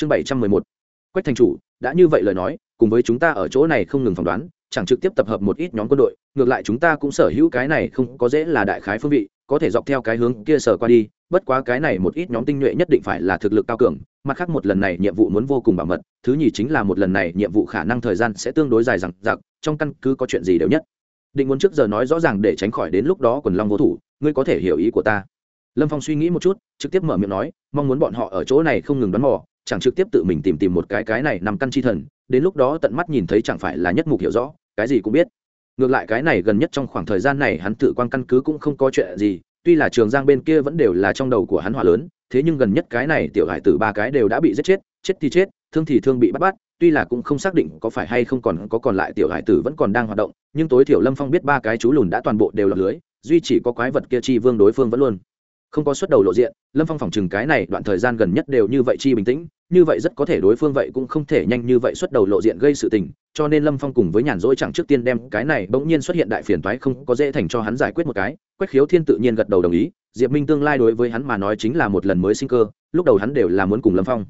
chương bảy trăm mười một. Quách thành chủ, đã như vậy lời nói, cùng với chúng ta ở chỗ này không ngừng phỏng đoán, chẳng trực tiếp tập hợp một ít nhóm quân đội, ngược lại chúng ta cũng sở hữu cái này không có dễ là đại khái phương vị, có thể dọc theo cái hướng kia sở qua đi, bất quá cái này một ít nhóm tinh nhuệ nhất định phải là thực lực cao cường, mặt khác một lần này nhiệm vụ muốn vô cùng bảo mật, thứ nhì chính là một lần này nhiệm vụ khả năng thời gian sẽ tương đối dài rằng giặc trong căn cứ có chuyện gì đều nhất. Định muốn trước giờ nói rõ ràng để tránh khỏi đến lúc đó quần long vô thủ, ngươi có thể hiểu ý của ta. Lâm phong suy nghĩ một chút, trực tiếp mở miệng nói, mong muốn bọn họ ở chỗ này không ngừng đoán mò chẳng trực tiếp tự mình tìm tìm một cái cái này nằm căn chi thần, đến lúc đó tận mắt nhìn thấy chẳng phải là nhất mục hiểu rõ, cái gì cũng biết. Ngược lại cái này gần nhất trong khoảng thời gian này hắn tự quan căn cứ cũng không có chuyện gì, tuy là trường giang bên kia vẫn đều là trong đầu của hắn hỏa lớn, thế nhưng gần nhất cái này tiểu hải tử ba cái đều đã bị giết chết chết thì chết, thương thì thương bị bắt bắt, tuy là cũng không xác định có phải hay không còn có còn lại tiểu hải tử vẫn còn đang hoạt động, nhưng tối thiểu lâm phong biết ba cái chú lùn đã toàn bộ đều lọt lưới, duy chỉ có quái vật kia chi vương đối phương vẫn luôn không có xuất đầu lộ diện, lâm phong phòng chừng cái này đoạn thời gian gần nhất đều như vậy chi bình tĩnh, như vậy rất có thể đối phương vậy cũng không thể nhanh như vậy xuất đầu lộ diện gây sự tình, cho nên lâm phong cùng với nhàn rỗi chẳng trước tiên đem cái này bỗng nhiên xuất hiện đại phiền toái không có dễ thành cho hắn giải quyết một cái, quách khiếu thiên tự nhiên gật đầu đồng ý, diệp minh tương lai đối với hắn mà nói chính là một lần mới sinh cơ, lúc đầu hắn đều là muốn cùng lâm phong.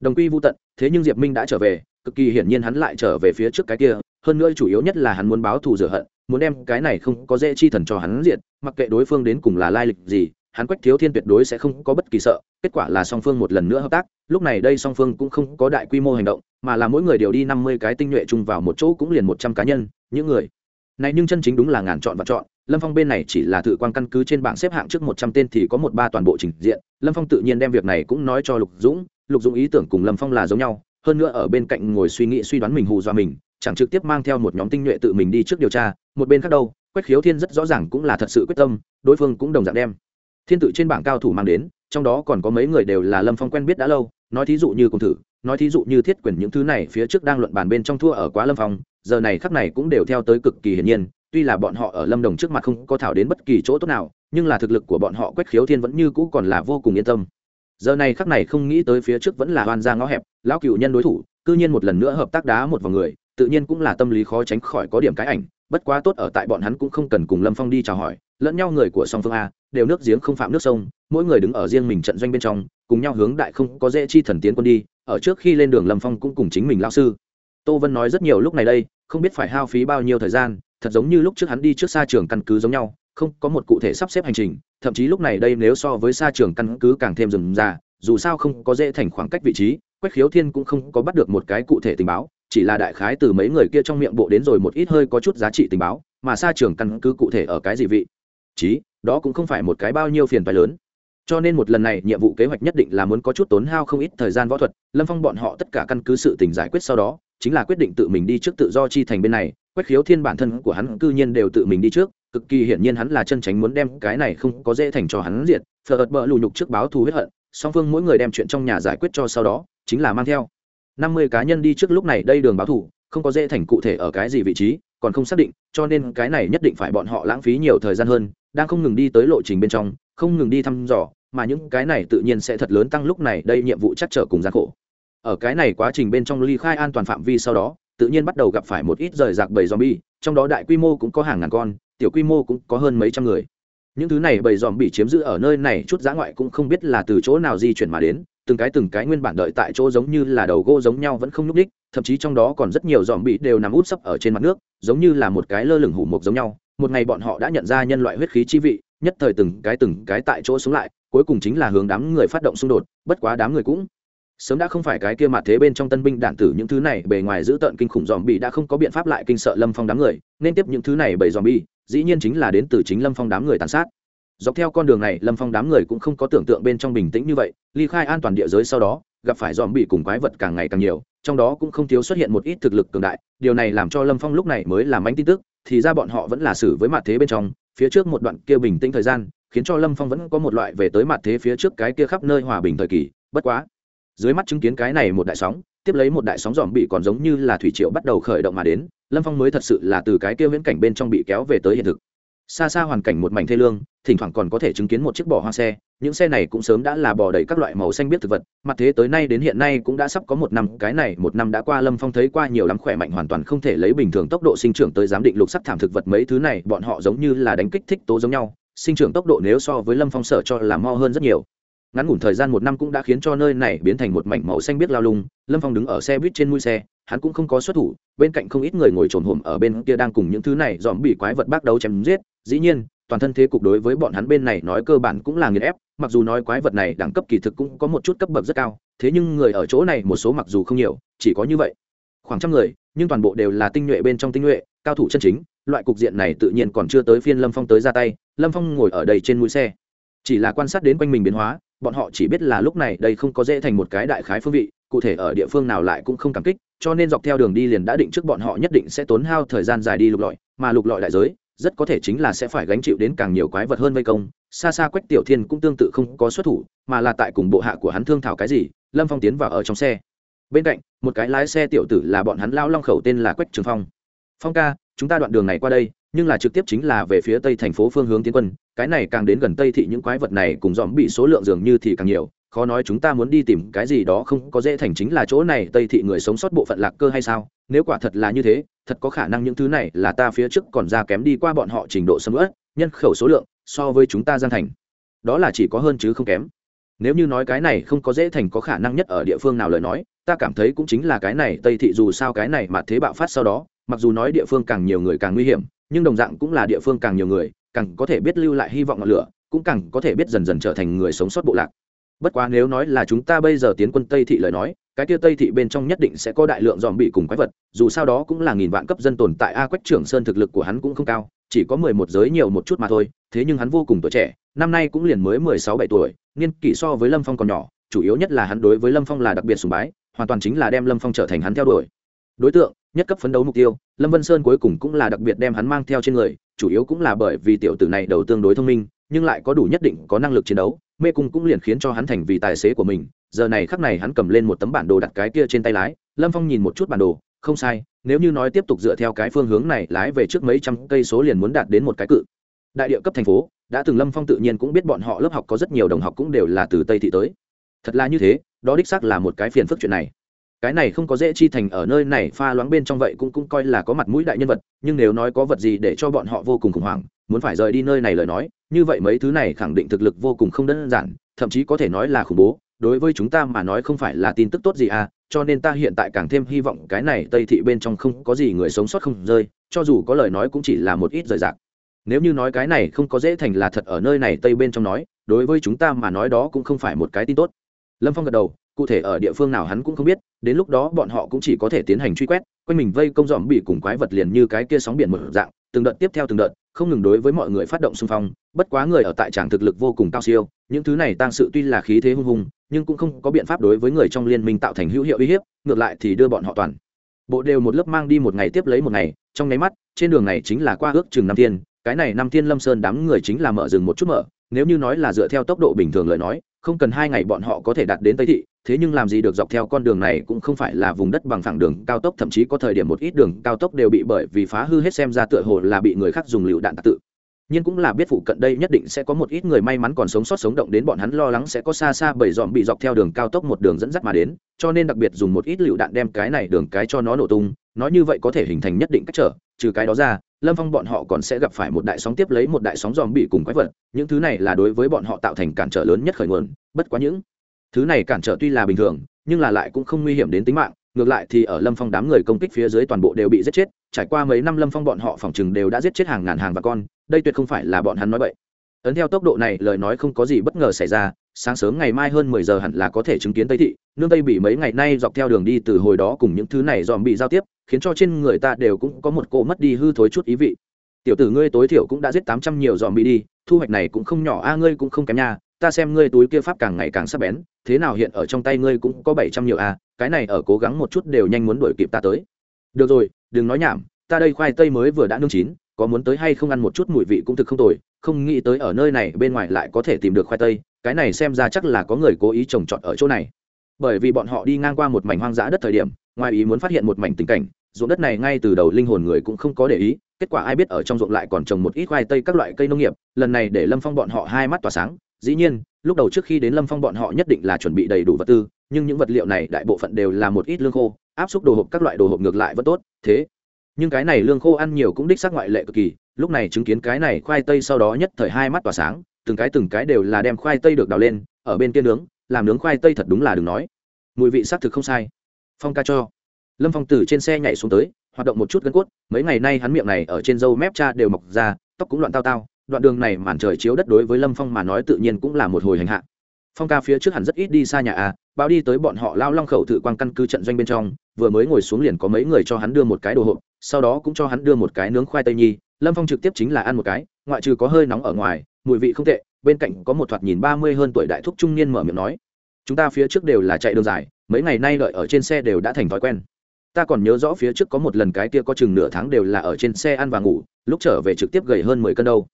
Đồng quy vô tận, thế nhưng diệp minh đã trở về, cực kỳ hiển nhiên hắn lại trở về phía trước cái kia, hơn nữa chủ yếu nhất là hắn muốn báo thù rửa hận, muốn đem cái này không có dễ chi thần cho hắn diện mặc kệ đối phương đến cùng là lai lịch gì hắn quách thiếu thiên tuyệt đối sẽ không có bất kỳ sợ, kết quả là song phương một lần nữa hợp tác, lúc này đây song phương cũng không có đại quy mô hành động, mà là mỗi người đều đi năm mươi cái tinh nhuệ chung vào một chỗ cũng liền một trăm cá nhân, những người này nhưng chân chính đúng là ngàn chọn và chọn. Lâm phong bên này chỉ là thử quan căn cứ trên bảng xếp hạng trước một trăm tên thì có một ba toàn bộ trình diện, lâm phong tự nhiên đem việc này cũng nói cho lục dũng lục dũng ý tưởng cùng lâm phong là giống nhau, hơn nữa ở bên cạnh ngồi suy nghĩ suy đoán mình hù dọa mình, chẳng trực tiếp mang theo một nhóm tinh nhuệ tự mình đi trước điều tra, một bên khác đâu, quách khiếu thiên rất rõ ràng cũng là thật sự quyết tâm, đối phương cũng đồng dạng đem thiên tự trên bảng cao thủ mang đến, trong đó còn có mấy người đều là lâm phong quen biết đã lâu, nói thí dụ như cùng thử, nói thí dụ như thiết quyền những thứ này phía trước đang luận bàn bên trong thua ở quá lâm phong, giờ này khắc này cũng đều theo tới cực kỳ hiển nhiên, tuy là bọn họ ở lâm đồng trước mặt không có thảo đến bất kỳ chỗ tốt nào, nhưng là thực lực của bọn họ quách khiếu thiên vẫn như cũ còn là vô cùng yên tâm. Giờ này khắc này không nghĩ tới phía trước vẫn là hoan ra ngõ hẹp, lão cựu nhân đối thủ, cư nhiên một lần nữa hợp tác đá một vào người, tự nhiên cũng là tâm lý khó tránh khỏi có điểm cái ảnh, bất quá tốt ở tại bọn hắn cũng không cần cùng lâm phong đi chào hỏi lẫn nhau người của song phương a, đều nước giếng không phạm nước sông, mỗi người đứng ở riêng mình trận doanh bên trong, cùng nhau hướng đại không có dễ chi thần tiến quân đi, ở trước khi lên đường lâm phong cũng cùng chính mình lao sư. Tô vân nói rất nhiều lúc này đây, không biết phải hao phí bao nhiêu thời gian, thật giống như lúc trước hắn đi trước xa trường căn cứ giống nhau, không có một cụ thể sắp xếp hành trình, thậm chí lúc này đây nếu so với xa trường căn cứ càng thêm rườm rà, dù sao không có dễ thành khoảng cách vị trí, quách khiếu thiên cũng không có bắt được một cái cụ thể tình báo, chỉ là đại khái từ mấy người kia trong miệng bộ đến rồi một ít hơi có chút giá trị tình báo, mà xa trường căn cứ cụ thể ở cái gì vị trí đó cũng không phải một cái bao nhiêu phiền phái lớn. Cho nên một lần này, nhiệm vụ kế hoạch nhất định là muốn có chút tốn hao không ít thời gian võ thuật. Lâm phong bọn họ tất cả căn cứ sự tình giải quyết sau đó, chính là quyết định tự mình đi trước tự do chi thành bên này. Quách khiếu thiên bản thân của hắn cư nhiên đều tự mình đi trước, cực kỳ hiển nhiên hắn là chân tránh muốn đem cái này không có dễ thành cho hắn diệt. Phờ ợt bỡ lù nhục trước báo thù huyết hận, song phương mỗi người đem chuyện trong nhà giải quyết cho sau đó, chính là mang theo. Năm mươi cá nhân đi trước lúc này, đây đường báo thù, không có dễ thành cụ thể ở cái gì vị trí còn không xác định, cho nên cái này nhất định phải bọn họ lãng phí nhiều thời gian hơn, đang không ngừng đi tới lộ trình bên trong, không ngừng đi thăm dò, mà những cái này tự nhiên sẽ thật lớn tăng lúc này, đây nhiệm vụ chắc trở cùng gian khổ. Ở cái này quá trình bên trong ly khai an toàn phạm vi sau đó, tự nhiên bắt đầu gặp phải một ít rời rạc bầy zombie, trong đó đại quy mô cũng có hàng ngàn con, tiểu quy mô cũng có hơn mấy trăm người. Những thứ này bầy dòm bị chiếm giữ ở nơi này chút giã ngoại cũng không biết là từ chỗ nào di chuyển mà đến từng cái từng cái nguyên bản đợi tại chỗ giống như là đầu gỗ giống nhau vẫn không nhúc đích thậm chí trong đó còn rất nhiều dòm bị đều nằm út sấp ở trên mặt nước, giống như là một cái lơ lửng hủ mục giống nhau. Một ngày bọn họ đã nhận ra nhân loại huyết khí chi vị, nhất thời từng cái từng cái tại chỗ xuống lại, cuối cùng chính là hướng đám người phát động xung đột, bất quá đám người cũng sớm đã không phải cái kia mặt thế bên trong tân binh đạn tử, những thứ này bề ngoài giữ tợn kinh khủng dòm bị đã không có biện pháp lại kinh sợ lâm phong đám người, nên tiếp những thứ này bởi dòm bị, dĩ nhiên chính là đến từ chính lâm phong đám người tàn sát dọc theo con đường này, lâm phong đám người cũng không có tưởng tượng bên trong bình tĩnh như vậy, ly khai an toàn địa giới sau đó, gặp phải dòm bị cùng quái vật càng ngày càng nhiều, trong đó cũng không thiếu xuất hiện một ít thực lực cường đại. Điều này làm cho lâm phong lúc này mới làm ánh tin tức, thì ra bọn họ vẫn là xử với mặt thế bên trong, phía trước một đoạn kia bình tĩnh thời gian, khiến cho lâm phong vẫn có một loại về tới mặt thế phía trước cái kia khắp nơi hòa bình thời kỳ, bất quá, dưới mắt chứng kiến cái này một đại sóng, tiếp lấy một đại sóng dòm bị còn giống như là thủy triệu bắt đầu khởi động mà đến, lâm phong mới thật sự là từ cái kia viễn cảnh bên trong bị kéo về tới hiện thực xa xa hoàn cảnh một mảnh thê lương, thỉnh thoảng còn có thể chứng kiến một chiếc bò hoa xe. Những xe này cũng sớm đã là bò đầy các loại màu xanh biết thực vật. Mặt thế tới nay đến hiện nay cũng đã sắp có một năm. Cái này một năm đã qua, lâm phong thấy qua nhiều lắm khỏe mạnh hoàn toàn không thể lấy bình thường tốc độ sinh trưởng tới giám định lục sắc thảm thực vật mấy thứ này, bọn họ giống như là đánh kích thích tố giống nhau. Sinh trưởng tốc độ nếu so với lâm phong sợ cho là mo hơn rất nhiều. Ngắn ngủn thời gian một năm cũng đã khiến cho nơi này biến thành một mảnh màu xanh biết lao lung. Lâm phong đứng ở xe buýt trên mũi xe, hắn cũng không có xuất thủ. Bên cạnh không ít người ngồi trồn hổm ở bên kia đang cùng những thứ này dòm bị quái vật bắt đầu chém giết dĩ nhiên, toàn thân thế cục đối với bọn hắn bên này nói cơ bản cũng là nghiền ép, mặc dù nói quái vật này đẳng cấp kỳ thực cũng có một chút cấp bậc rất cao, thế nhưng người ở chỗ này một số mặc dù không nhiều, chỉ có như vậy. Khoảng trăm người, nhưng toàn bộ đều là tinh nhuệ bên trong tinh nhuệ, cao thủ chân chính, loại cục diện này tự nhiên còn chưa tới phiên lâm phong tới ra tay, lâm phong ngồi ở đây trên mũi xe. Chỉ là quan sát đến quanh mình biến hóa, bọn họ chỉ biết là lúc này đây không có dễ thành một cái đại khái phương vị, cụ thể ở địa phương nào lại cũng không cảm kích, cho nên dọc theo đường đi liền đã định trước bọn họ nhất định sẽ tốn hao thời gian dài đi lục lọi, mà lục lọi đại giới rất có thể chính là sẽ phải gánh chịu đến càng nhiều quái vật hơn vây công, xa xa quách tiểu thiên cũng tương tự không có xuất thủ, mà là tại cùng bộ hạ của hắn thương thảo cái gì, lâm phong tiến vào ở trong xe. Bên cạnh, một cái lái xe tiểu tử là bọn hắn lao long khẩu tên là quách trường phong. Phong ca, chúng ta đoạn đường này qua đây, nhưng là trực tiếp chính là về phía tây thành phố phương hướng tiến quân, cái này càng đến gần tây thị những quái vật này cùng dòm bị số lượng dường như thì càng nhiều, khó nói chúng ta muốn đi tìm cái gì đó không có dễ thành chính là chỗ này tây thị người sống sót bộ phận lạc cơ hay sao, nếu quả thật là như thế thật có khả năng những thứ này là ta phía trước còn ra kém đi qua bọn họ trình độ sầm ớt nhân khẩu số lượng so với chúng ta gian thành. Đó là chỉ có hơn chứ không kém. Nếu như nói cái này không có dễ thành có khả năng nhất ở địa phương nào lời nói, ta cảm thấy cũng chính là cái này tây thị dù sao cái này mà thế bạo phát sau đó, mặc dù nói địa phương càng nhiều người càng nguy hiểm, nhưng đồng dạng cũng là địa phương càng nhiều người, càng có thể biết lưu lại hy vọng ngọn lửa, cũng càng có thể biết dần dần trở thành người sống sót bộ lạc bất quá nếu nói là chúng ta bây giờ tiến quân tây thị lời nói, cái kia tây thị bên trong nhất định sẽ có đại lượng dòm bị cùng quái vật, dù sao đó cũng là nghìn vạn cấp dân tồn tại a quách trưởng sơn thực lực của hắn cũng không cao, chỉ có mười một giới nhiều một chút mà thôi, thế nhưng hắn vô cùng tuổi trẻ, năm nay cũng liền mới mười sáu bảy tuổi, niên kỷ so với lâm phong còn nhỏ, chủ yếu nhất là hắn đối với lâm phong là đặc biệt sùng bái, hoàn toàn chính là đem lâm phong trở thành hắn theo đuổi. Đối tượng, nhất cấp phấn đấu mục tiêu, lâm vân sơn cuối cùng cũng là đặc biệt đem hắn mang theo trên người, chủ yếu cũng là bởi vì tiểu tử này đầu tương đối thông minh, nhưng lại có đủ nhất định có năng lực chiến đấu mê cung cũng liền khiến cho hắn thành vì tài xế của mình. Giờ này khắc này hắn cầm lên một tấm bản đồ đặt cái kia trên tay lái. Lâm phong nhìn một chút bản đồ, không sai, nếu như nói tiếp tục dựa theo cái phương hướng này, lái về trước mấy trăm cây số liền muốn đạt đến một cái cự. Đại địa cấp thành phố, đã từng lâm phong tự nhiên cũng biết bọn họ lớp học có rất nhiều đồng học cũng đều là từ tây thị tới. Thật là như thế, đó đích xác là một cái phiền phức chuyện này. Cái này không có dễ chi thành ở nơi này, pha loáng bên trong vậy cũng cũng coi là có mặt mũi đại nhân vật, nhưng nếu nói có vật gì để cho bọn họ vô cùng khủng hoảng, muốn phải rời đi nơi này lời nói như vậy mấy thứ này khẳng định thực lực vô cùng không đơn giản, thậm chí có thể nói là khủng bố. Đối với chúng ta mà nói không phải là tin tức tốt gì à cho nên ta hiện tại càng thêm hy vọng cái này tây thị bên trong không có gì người sống sót không rơi, cho dù có lời nói cũng chỉ là một ít rời rạc. Nếu như nói cái này không có dễ thành là thật ở nơi này tây bên trong nói, đối với chúng ta mà nói đó cũng không phải một cái tin tốt. Lâm phong gật đầu, cụ thể ở địa phương nào hắn cũng không biết, đến lúc đó bọn họ cũng chỉ có thể tiến hành truy quét, quanh mình vây công dòm bị cùng quái vật liền như cái kia sóng biển mở dạng, từng đợt tiếp theo từng đợt không ngừng đối với mọi người phát động xung phong, bất quá người ở tại tràng thực lực vô cùng cao siêu, những thứ này tăng sự tuy là khí thế hung hùng, nhưng cũng không có biện pháp đối với người trong liên minh tạo thành hữu hiệu uy hiếp, ngược lại thì đưa bọn họ toàn. Bộ đều một lớp mang đi một ngày tiếp lấy một ngày, trong nháy mắt, trên đường này chính là qua ước chừng năm thiên, cái này năm thiên lâm sơn đám người chính là mở rừng một chút mở, nếu như nói là dựa theo tốc độ bình thường lời nói không cần hai ngày bọn họ có thể đạt đến tây thị, thế nhưng làm gì được dọc theo con đường này cũng không phải là vùng đất bằng phẳng đường cao tốc, thậm chí có thời điểm một ít đường cao tốc đều bị bởi vì phá hư hết xem ra tựa hồ là bị người khác dùng lựu đạn tạc tự. Nhưng cũng là biết phụ cận đây nhất định sẽ có một ít người may mắn còn sống sót sống động đến bọn hắn lo lắng sẽ có xa xa bởi dọn bị dọc theo đường cao tốc một đường dẫn dắt mà đến, cho nên đặc biệt dùng một ít lựu đạn đem cái này đường cái cho nó nổ tung, nói như vậy có thể hình thành nhất định cách trở trừ cái đó ra, lâm phong bọn họ còn sẽ gặp phải một đại sóng tiếp lấy một đại sóng dòm bị cùng quái vật, những thứ này là đối với bọn họ tạo thành cản trở lớn nhất khởi nguồn, bất quá những thứ này cản trở tuy là bình thường, nhưng là lại cũng không nguy hiểm đến tính mạng, ngược lại thì ở lâm phong đám người công kích phía dưới toàn bộ đều bị giết chết, trải qua mấy năm lâm phong bọn họ phòng chừng đều đã giết chết hàng ngàn hàng và con, đây tuyệt không phải là bọn hắn nói vậy ấn theo tốc độ này, lời nói không có gì bất ngờ xảy ra sáng sớm ngày mai hơn mười giờ hẳn là có thể chứng kiến tây thị, nương tây bị mấy ngày nay dọc theo đường đi từ hồi đó cùng những thứ này dòm bị giao tiếp, khiến cho trên người ta đều cũng có một cỗ mất đi hư thối chút ý vị. Tiểu tử ngươi tối thiểu cũng đã giết tám trăm nhiều dòm bị đi, thu hoạch này cũng không nhỏ, a, ngươi cũng không kém nha, ta xem ngươi túi kia pháp càng ngày càng sắc bén, thế nào hiện ở trong tay ngươi cũng có bảy trăm nhiều, a, cái này ở cố gắng một chút đều nhanh muốn đuổi kịp ta tới. Được rồi, đừng nói nhảm, ta đây khoai tây mới vừa đã nương chín, có muốn tới hay không ăn một chút mùi vị cũng thực không tồi, không nghĩ tới ở nơi này bên ngoài lại có thể tìm được khoai tây cái này xem ra chắc là có người cố ý trồng trọt ở chỗ này. Bởi vì bọn họ đi ngang qua một mảnh hoang dã đất thời điểm, ngoài ý muốn phát hiện một mảnh tình cảnh, ruộng đất này ngay từ đầu linh hồn người cũng không có để ý, kết quả ai biết ở trong ruộng lại còn trồng một ít khoai tây các loại cây nông nghiệp, lần này để lâm phong bọn họ hai mắt tỏa sáng, dĩ nhiên, lúc đầu trước khi đến lâm phong bọn họ nhất định là chuẩn bị đầy đủ vật tư, nhưng những vật liệu này đại bộ phận đều là một ít lương khô, áp suất đồ hộp các loại đồ hộp ngược lại vẫn tốt, thế. Nhưng cái này lương khô ăn nhiều cũng đích xác ngoại lệ cực kỳ, lúc này chứng kiến cái này khoai tây sau đó nhất thời hai mắt tỏa sáng từng cái từng cái đều là đem khoai tây được đào lên, ở bên kia nướng, làm nướng khoai tây thật đúng là đừng nói. Mùi vị xác thực không sai. Phong ca cho. Lâm phong từ trên xe nhảy xuống tới, hoạt động một chút gân cốt, mấy ngày nay hắn miệng này ở trên dâu mép cha đều mọc ra, tóc cũng loạn tao tao, đoạn đường này màn trời chiếu đất đối với lâm phong mà nói tự nhiên cũng là một hồi hành hạ. Phong ca phía trước hẳn rất ít đi xa nhà à, a bao đi tới bọn họ lao long khẩu tự quan căn cứ trận doanh bên trong, vừa mới ngồi xuống liền có mấy người cho hắn đưa một cái đồ hộp, sau đó cũng cho hắn đưa một cái nướng khoai tây nhi. Lâm phong trực tiếp chính là ăn một cái, ngoại trừ có hơi nóng ở ngoài mùi vị không tệ, bên cạnh có một thoạt nhìn ba mươi hơn tuổi đại thúc trung niên mở miệng nói, chúng ta phía trước đều là chạy đường dài, mấy ngày nay đợi ở trên xe đều đã thành thói quen. Ta còn nhớ rõ phía trước có một lần cái kia có chừng nửa tháng đều là ở trên xe ăn và ngủ, lúc trở về trực tiếp gầy hơn mười cân đâu.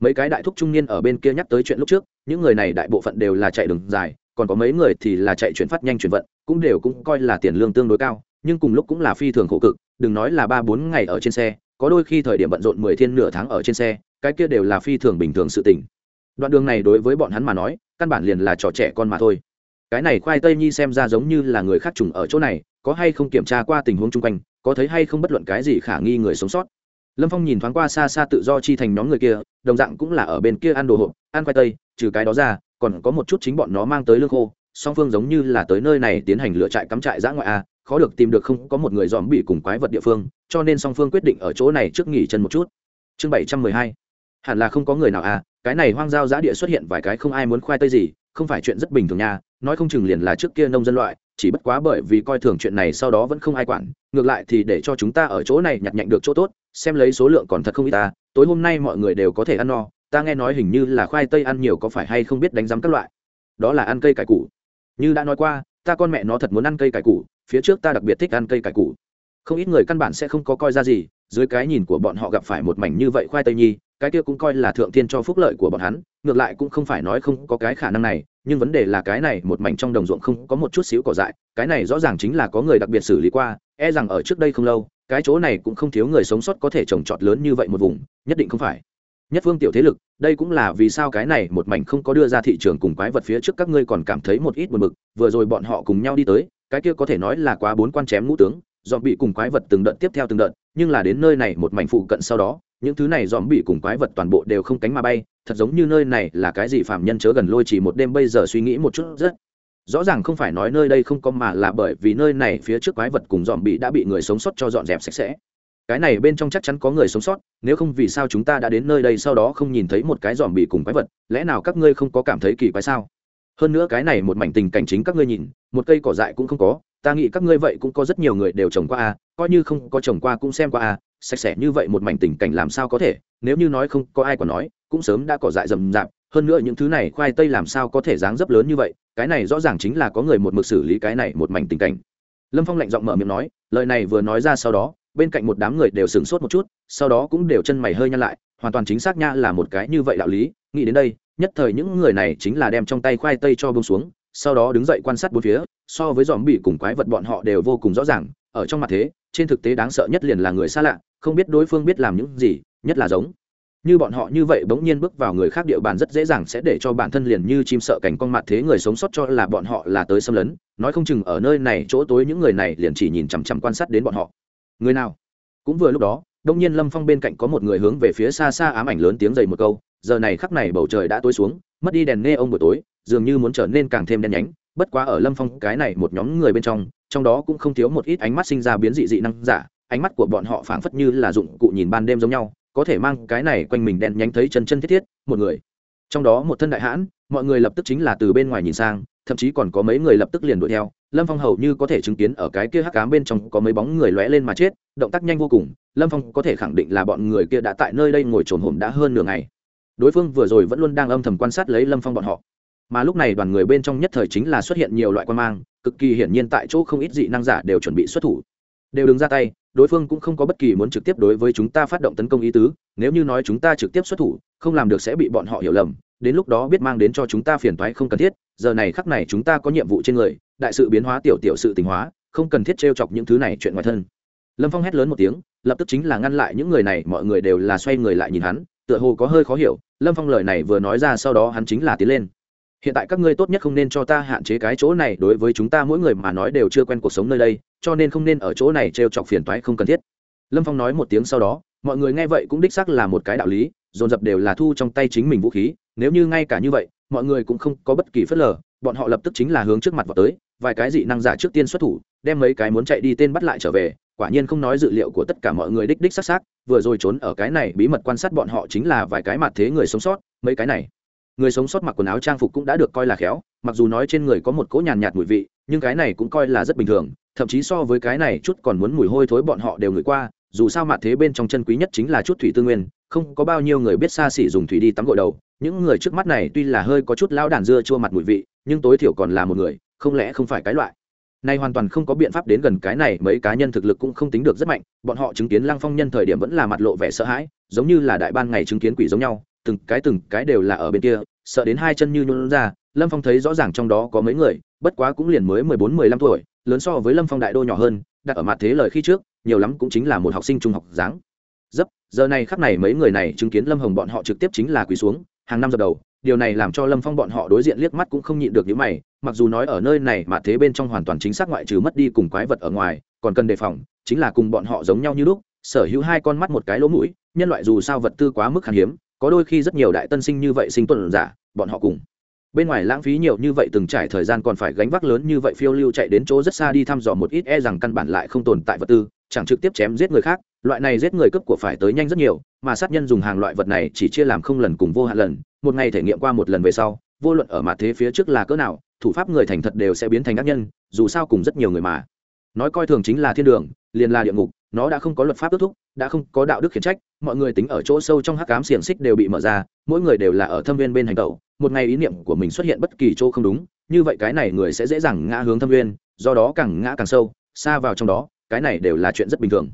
Mấy cái đại thúc trung niên ở bên kia nhắc tới chuyện lúc trước, những người này đại bộ phận đều là chạy đường dài, còn có mấy người thì là chạy chuyển phát nhanh chuyển vận, cũng đều cũng coi là tiền lương tương đối cao, nhưng cùng lúc cũng là phi thường khổ cực, đừng nói là ba bốn ngày ở trên xe, có đôi khi thời điểm bận rộn mười thiên nửa tháng ở trên xe cái kia đều là phi thường bình thường sự tình. Đoạn đường này đối với bọn hắn mà nói, căn bản liền là trò trẻ con mà thôi. Cái này khoai tây nhi xem ra giống như là người khác trùng ở chỗ này, có hay không kiểm tra qua tình huống chung quanh, có thấy hay không bất luận cái gì khả nghi người sống sót. Lâm phong nhìn thoáng qua xa xa tự do chi thành nhóm người kia, đồng dạng cũng là ở bên kia ăn đồ hộp, ăn khoai tây, trừ cái đó ra, còn có một chút chính bọn nó mang tới lương khô, song phương giống như là tới nơi này tiến hành lựa trại cắm trại giã ngoại a, khó được tìm được không có một người dòm bị cùng quái vật địa phương, cho nên song phương quyết định ở chỗ này trước nghỉ chân một chút. Chương bảy trăm mười hai hẳn là không có người nào à cái này hoang giao giã địa xuất hiện vài cái không ai muốn khoai tây gì, không phải chuyện rất bình thường nha, nói không chừng liền là trước kia nông dân loại, chỉ bất quá bởi vì coi thường chuyện này sau đó vẫn không ai quản, ngược lại thì để cho chúng ta ở chỗ này nhặt nhạnh được chỗ tốt, xem lấy số lượng còn thật không ít ta tối hôm nay mọi người đều có thể ăn no, ta nghe nói hình như là khoai tây ăn nhiều có phải hay không biết đánh giám các loại, đó là ăn cây cải củ. Như đã nói qua, ta con mẹ nó thật muốn ăn cây cải củ, phía trước ta đặc biệt thích ăn cây cải củ. Không ít người căn bản sẽ không có coi ra gì dưới cái nhìn của bọn họ gặp phải một mảnh như vậy khoai tây nhi, cái kia cũng coi là thượng thiên cho phúc lợi của bọn hắn, ngược lại cũng không phải nói không có cái khả năng này, nhưng vấn đề là cái này một mảnh trong đồng ruộng không có một chút xíu cỏ dại, cái này rõ ràng chính là có người đặc biệt xử lý qua e rằng ở trước đây không lâu, cái chỗ này cũng không thiếu người sống sót có thể trồng trọt lớn như vậy một vùng, nhất định không phải. Nhất phương tiểu thế lực, đây cũng là vì sao cái này một mảnh không có đưa ra thị trường cùng quái vật phía trước các ngươi còn cảm thấy một ít buồn bực, vừa rồi bọn họ cùng nhau đi tới, cái kia có thể nói là quá bốn quan chém ngũ tướng dòm bị cùng quái vật từng đợt tiếp theo từng đợt, nhưng là đến nơi này một mảnh phụ cận sau đó, những thứ này dòm bị cùng quái vật toàn bộ đều không cánh mà bay, thật giống như nơi này là cái gì phạm nhân chớ gần lôi chỉ một đêm bây giờ suy nghĩ một chút rất rõ ràng không phải nói nơi đây không có mà là bởi vì nơi này phía trước quái vật cùng dòm bị đã bị người sống sót cho dọn dẹp sạch sẽ. Cái này bên trong chắc chắn có người sống sót, nếu không vì sao chúng ta đã đến nơi đây sau đó không nhìn thấy một cái dòm bị cùng quái vật, lẽ nào các ngươi không có cảm thấy kỳ quái sao? Hơn nữa cái này một mảnh tình cảnh chính các ngươi nhìn, một cây cỏ dại cũng không có ta nghĩ các ngươi vậy cũng có rất nhiều người đều trồng qua a, coi như không có trồng qua cũng xem qua a, sạch sẽ như vậy một mảnh tình cảnh làm sao có thể? Nếu như nói không có ai còn nói, cũng sớm đã cỏ dại rầm rạp, hơn nữa những thứ này khoai tây làm sao có thể dáng dấp lớn như vậy? Cái này rõ ràng chính là có người một mực xử lý cái này một mảnh tình cảnh. Lâm phong lạnh giọng mở miệng nói, lời này vừa nói ra sau đó, bên cạnh một đám người đều sửng sốt một chút, sau đó cũng đều chân mày hơi nhăn lại, hoàn toàn chính xác nha là một cái như vậy đạo lý, nghĩ đến đây, nhất thời những người này chính là đem trong tay khoai tây cho bông xuống sau đó đứng dậy quan sát bốn phía, so với dòm bị cùng quái vật bọn họ đều vô cùng rõ ràng, ở trong mặt thế, trên thực tế đáng sợ nhất liền là người xa lạ, không biết đối phương biết làm những gì, nhất là giống. Như bọn họ như vậy bỗng nhiên bước vào người khác địa bàn rất dễ dàng sẽ để cho bản thân liền như chim sợ cảnh con mặt thế người sống sót cho là bọn họ là tới xâm lấn, nói không chừng ở nơi này chỗ tối những người này liền chỉ nhìn chằm chằm quan sát đến bọn họ. Người nào? Cũng vừa lúc đó, đông nhiên lâm phong bên cạnh có một người hướng về phía xa xa ám ảnh lớn tiếng dày một câu, giờ này khắc này bầu trời đã tối xuống mất đi đèn nghe ông buổi tối, dường như muốn trở nên càng thêm đen nhánh. Bất quá ở lâm phong, cái này một nhóm người bên trong trong đó cũng không thiếu một ít ánh mắt sinh ra biến dị dị năng giả. Ánh mắt của bọn họ phảng phất như là dụng cụ nhìn ban đêm giống nhau, có thể mang cái này quanh mình đen nhánh thấy chân chân thiết thiết, một người. Trong đó một thân đại hãn, mọi người lập tức chính là từ bên ngoài nhìn sang, thậm chí còn có mấy người lập tức liền đuổi theo. Lâm phong hầu như có thể chứng kiến ở cái kia hắc cám bên trong có mấy bóng người lóe lên mà chết, động tác nhanh vô cùng. Lâm phong có thể khẳng định là bọn người kia đã tại nơi đây ngồi trồn hổm đã hơn nửa ngày đối phương vừa rồi vẫn luôn đang âm thầm quan sát lấy lâm phong bọn họ. Mà lúc này đoàn người bên trong nhất thời chính là xuất hiện nhiều loại quan mang, cực kỳ hiển nhiên tại chỗ không ít dị năng giả đều chuẩn bị xuất thủ. Đều đứng ra tay, đối phương cũng không có bất kỳ muốn trực tiếp đối với chúng ta phát động tấn công ý tứ, nếu như nói chúng ta trực tiếp xuất thủ, không làm được sẽ bị bọn họ hiểu lầm, đến lúc đó biết mang đến cho chúng ta phiền toái không cần thiết, giờ này khắc này chúng ta có nhiệm vụ trên người, đại sự biến hóa tiểu tiểu sự tình hóa, không cần thiết trêu chọc những thứ này chuyện ngoài thân. Lâm phong hét lớn một tiếng, lập tức chính là ngăn lại những người này, mọi người đều là xoay người lại nhìn hắn tựa hồ có hơi khó hiểu, lâm phong lời này vừa nói ra sau đó hắn chính là tiến lên. Hiện tại các ngươi tốt nhất không nên cho ta hạn chế cái chỗ này, đối với chúng ta mỗi người mà nói đều chưa quen cuộc sống nơi đây, cho nên không nên ở chỗ này t r e o chọc phiền toái không cần thiết. Lâm phong nói một tiếng sau đó, mọi người nghe vậy cũng đích xác là một cái đạo lý, dồn dập đều là thu trong tay chính mình vũ khí, nếu như ngay cả như vậy, mọi người cũng không có bất kỳ phớt lờ, bọn họ lập tức chính là hướng trước mặt vào tới, vài cái dị năng giả trước tiên xuất thủ, đem mấy cái muốn chạy đi tên bắt lại trở về quả nhiên không nói dự liệu của tất cả mọi người đích đích xác xác vừa rồi trốn ở cái này bí mật quan sát bọn họ chính là vài cái mặt thế người sống sót mấy cái này. Người sống sót mặc quần áo trang phục cũng đã được coi là khéo mặc dù nói trên người có một cỗ nhàn nhạt, nhạt mùi vị nhưng cái này cũng coi là rất bình thường thậm chí so với cái này chút còn muốn mùi hôi thối bọn họ đều ngửi qua dù sao mặt thế bên trong chân quý nhất chính là chút thủy tư nguyên không có bao nhiêu người biết xa xỉ dùng thủy đi tắm gội đầu những người trước mắt này tuy là hơi có chút lao đàn dưa chua mặt mùi vị nhưng tối thiểu còn là một người không lẽ không phải cái loại này hoàn toàn không có biện pháp đến gần cái này, mấy cá nhân thực lực cũng không tính được rất mạnh, bọn họ chứng kiến lăng phong nhân thời điểm vẫn là mặt lộ vẻ sợ hãi, giống như là đại ban ngày chứng kiến quỷ giống nhau, từng cái từng cái đều là ở bên kia, sợ đến hai chân như nhuôn ra, lâm phong thấy rõ ràng trong đó có mấy người, bất quá cũng liền mới mười bốn, mười lăm tuổi, lớn so với lâm phong đại đô nhỏ hơn, đặt ở mặt thế lời khi trước, nhiều lắm cũng chính là một học sinh trung học dáng. Dấp, giờ này khắc này mấy người này chứng kiến lâm hồng bọn họ trực tiếp chính là quỳ xuống, hàng năm giờ đầu điều này làm cho lâm phong bọn họ đối diện liếc mắt cũng không nhịn được những mày, mặc dù nói ở nơi này mà thế bên trong hoàn toàn chính xác ngoại trừ mất đi cùng quái vật ở ngoài, còn cần đề phòng, chính là cùng bọn họ giống nhau như lúc, sở hữu hai con mắt một cái lỗ mũi, nhân loại dù sao vật tư quá mức khan hiếm, có đôi khi rất nhiều đại tân sinh như vậy sinh tuần giả, bọn họ cùng. Bên ngoài lãng phí nhiều như vậy từng trải thời gian còn phải gánh vác lớn như vậy phiêu lưu chạy đến chỗ rất xa đi thăm dò một ít e rằng căn bản lại không tồn tại vật tư, chẳng trực tiếp chém giết người khác, loại này giết người cướp của phải tới nhanh rất nhiều, mà sát nhân dùng hàng loại vật này chỉ chia làm không lần cùng vô hạn lần một ngày thể nghiệm qua một lần về sau, vô luận ở mặt thế phía trước là cỡ nào, thủ pháp người thành thật đều sẽ biến thành ác nhân, dù sao cùng rất nhiều người mà. Nói coi thường chính là thiên đường, liền là địa ngục, nó đã không có luật pháp ước thúc, đã không có đạo đức khiển trách, mọi người tính ở chỗ sâu trong hắc cám xiềng xích đều bị mở ra, mỗi người đều là ở thâm viên bên hành tẩu, một ngày ý niệm của mình xuất hiện bất kỳ chỗ không đúng, như vậy cái này người sẽ dễ dàng ngã hướng thâm viên, do đó càng ngã càng sâu, xa vào trong đó, cái này đều là chuyện rất bình thường.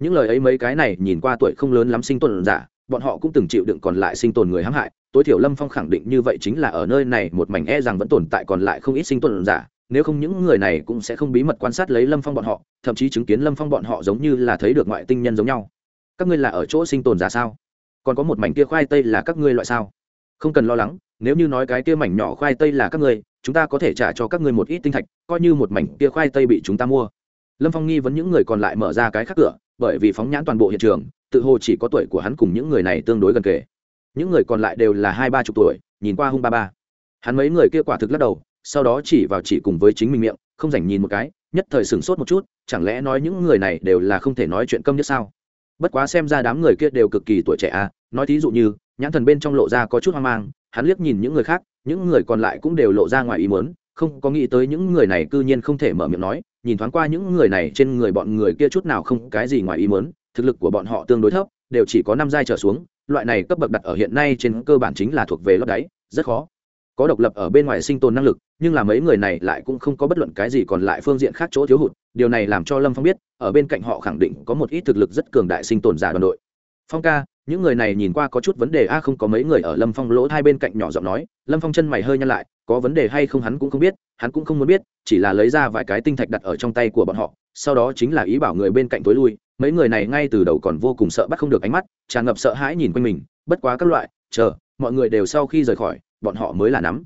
Những lời ấy mấy cái này nhìn qua tuổi không lớn lắm sinh tồn giả, bọn họ cũng từng chịu đựng còn lại sinh tồn người hãm hại tối thiểu lâm phong khẳng định như vậy chính là ở nơi này, một mảnh e rằng vẫn tồn tại còn lại không ít sinh tồn giả, nếu không những người này cũng sẽ không bí mật quan sát lấy lâm phong bọn họ, thậm chí chứng kiến lâm phong bọn họ giống như là thấy được ngoại tinh nhân giống nhau. Các ngươi là ở chỗ sinh tồn giả sao? Còn có một mảnh kia khoai tây là các ngươi loại sao? Không cần lo lắng, nếu như nói cái kia mảnh nhỏ khoai tây là các ngươi, chúng ta có thể trả cho các ngươi một ít tinh thạch, coi như một mảnh kia khoai tây bị chúng ta mua. Lâm phong nghi vấn những người còn lại mở ra cái khác cửa, bởi vì phóng nhãn toàn bộ hiện trường, tự hồ chỉ có tuổi của hắn cùng những người này tương đối gần kề những người còn lại đều là hai ba chục tuổi, nhìn qua hung ba ba. Hắn mấy người kia quả thực lắc đầu, sau đó chỉ vào chỉ cùng với chính mình miệng, không dành nhìn một cái, nhất thời sửng sốt một chút, chẳng lẽ nói những người này đều là không thể nói chuyện câm nhất sao? Bất quá xem ra đám người kia đều cực kỳ tuổi trẻ à nói thí dụ như, nhãn thần bên trong lộ ra có chút hoang mang, hắn liếc nhìn những người khác, những người còn lại cũng đều lộ ra ngoài ý muốn, không có nghĩ tới những người này cư nhiên không thể mở miệng nói, nhìn thoáng qua những người này trên người bọn người kia chút nào không cái gì ngoài ý muốn, thực lực của bọn họ tương đối thấp, đều chỉ có năm giai trở xuống loại này cấp bậc đặt ở hiện nay trên cơ bản chính là thuộc về lót đáy, rất khó. Có độc lập ở bên ngoài sinh tồn năng lực, nhưng là mấy người này lại cũng không có bất luận cái gì còn lại phương diện khác chỗ thiếu hụt, điều này làm cho lâm phong biết, ở bên cạnh họ khẳng định có một ít thực lực rất cường đại sinh tồn giả đoàn đội. Phong ca, những người này nhìn qua có chút vấn đề a, không có mấy người ở lâm phong lỗ hai bên cạnh nhỏ giọng nói. Lâm phong chân mày hơi nhăn lại, có vấn đề hay không hắn cũng không biết, hắn cũng không muốn biết, chỉ là lấy ra vài cái tinh thạch đặt ở trong tay của bọn họ sau đó chính là ý bảo người bên cạnh tối lui mấy người này ngay từ đầu còn vô cùng sợ bắt không được ánh mắt tràn ngập sợ hãi nhìn quanh mình bất quá các loại chờ mọi người đều sau khi rời khỏi bọn họ mới là nắm.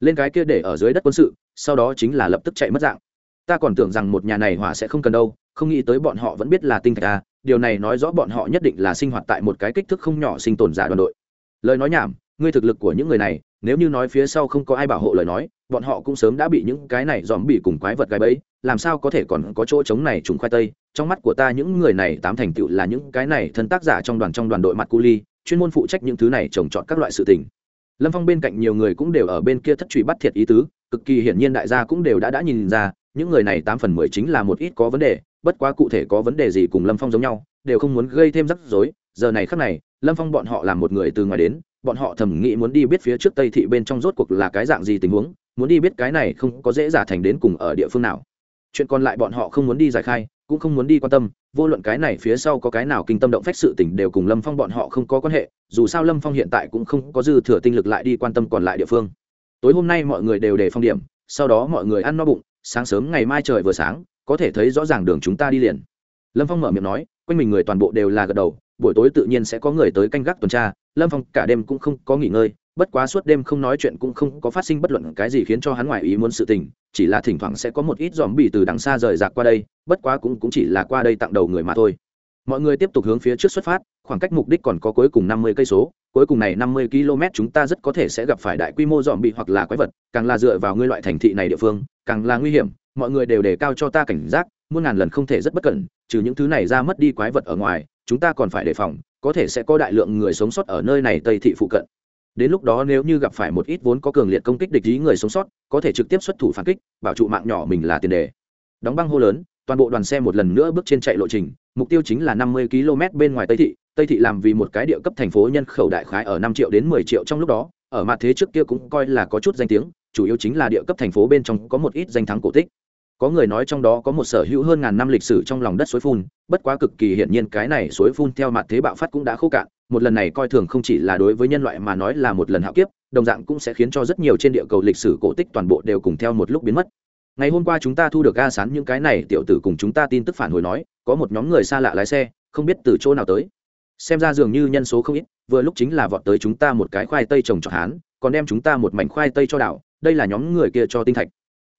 Lên cái kia để ở dưới đất quân sự sau đó chính là lập tức chạy mất dạng. Ta còn tưởng rằng một nhà này hỏa sẽ không cần đâu không nghĩ tới bọn họ vẫn biết là tinh thạch ta, điều này nói rõ bọn họ nhất định là sinh hoạt tại một cái kích thước không nhỏ sinh tồn giả đoàn đội. Lời nói nhảm ngươi thực lực của những người này nếu như nói phía sau không có ai bảo hộ lời nói, bọn họ cũng sớm đã bị những cái này dòm bị cùng quái vật gai bẫy, làm sao có thể còn có chỗ trống này trùng khoai tây? Trong mắt của ta những người này tám thành tựu là những cái này thân tác giả trong đoàn trong đoàn đội mặt cu ly, chuyên môn phụ trách những thứ này trồng trọt các loại sự tình. Lâm phong bên cạnh nhiều người cũng đều ở bên kia thất truy bắt thiệt ý tứ, cực kỳ hiển nhiên đại gia cũng đều đã đã nhìn ra, những người này tám phần mười chính là một ít có vấn đề, bất quá cụ thể có vấn đề gì cùng lâm phong giống nhau, đều không muốn gây thêm rắc rối. Giờ này khắc này, lâm phong bọn họ là một người từ ngoài đến bọn họ thầm nghĩ muốn đi biết phía trước tây thị bên trong rốt cuộc là cái dạng gì tình huống, muốn đi biết cái này không có dễ giả thành đến cùng ở địa phương nào. Chuyện còn lại bọn họ không muốn đi giải khai, cũng không muốn đi quan tâm, vô luận cái này phía sau có cái nào kinh tâm động phách sự tình đều cùng lâm phong bọn họ không có quan hệ, dù sao lâm phong hiện tại cũng không có dư thừa tinh lực lại đi quan tâm còn lại địa phương. Tối hôm nay mọi người đều để phong điểm, sau đó mọi người ăn no bụng, sáng sớm ngày mai trời vừa sáng, có thể thấy rõ ràng đường chúng ta đi liền. Lâm phong mở miệng nói, quanh mình người toàn bộ đều là gật đầu buổi tối tự nhiên sẽ có người tới canh gác tuần tra lâm phong cả đêm cũng không có nghỉ ngơi bất quá suốt đêm không nói chuyện cũng không có phát sinh bất luận cái gì khiến cho hắn ngoài ý muốn sự tình chỉ là thỉnh thoảng sẽ có một ít dòm bì từ đằng xa rời rạc qua đây bất quá cũng, cũng chỉ là qua đây tặng đầu người mà thôi. Mọi người tiếp tục hướng phía trước xuất phát khoảng cách mục đích còn có cuối cùng năm mươi cây số cuối cùng này năm mươi km chúng ta rất có thể sẽ gặp phải đại quy mô dòm bị hoặc là quái vật càng là dựa vào ngươi loại thành thị này địa phương càng là nguy hiểm mọi người đều đề cao cho ta cảnh giác muôn ngàn lần không thể rất bất cẩn trừ những thứ này ra mất đi quái vật ở ngoài chúng ta còn phải đề phòng, có thể sẽ có đại lượng người sống sót ở nơi này tây thị phụ cận. Đến lúc đó nếu như gặp phải một ít vốn có cường liệt công kích địch ý người sống sót, có thể trực tiếp xuất thủ phản kích, bảo trụ mạng nhỏ mình là tiền đề. Đóng băng hô lớn, toàn bộ đoàn xe một lần nữa bước trên chạy lộ trình, mục tiêu chính là năm mươi km bên ngoài tây thị. Tây thị làm vì một cái địa cấp thành phố nhân khẩu đại khái ở năm triệu đến mười triệu trong lúc đó, ở mặt thế trước kia cũng coi là có chút danh tiếng, chủ yếu chính là địa cấp thành phố bên trong có một ít danh thắng cổ tích có người nói trong đó có một sở hữu hơn ngàn năm lịch sử trong lòng đất suối phun, bất quá cực kỳ hiển nhiên cái này suối phun theo mặt thế bạo phát cũng đã khô cạn, một lần này coi thường không chỉ là đối với nhân loại mà nói là một lần hạo kiếp, đồng dạng cũng sẽ khiến cho rất nhiều trên địa cầu lịch sử cổ tích toàn bộ đều cùng theo một lúc biến mất. Ngày hôm qua chúng ta thu được ga sán, những cái này tiểu tử cùng chúng ta tin tức phản hồi nói, có một nhóm người xa lạ lái xe, không biết từ chỗ nào tới. Xem ra dường như nhân số không ít, vừa lúc chính là vọt tới chúng ta một cái khoai tây trồng trọt hán, còn đem chúng ta một mảnh khoai tây cho đảo, đây là nhóm người kia cho tinh thạch.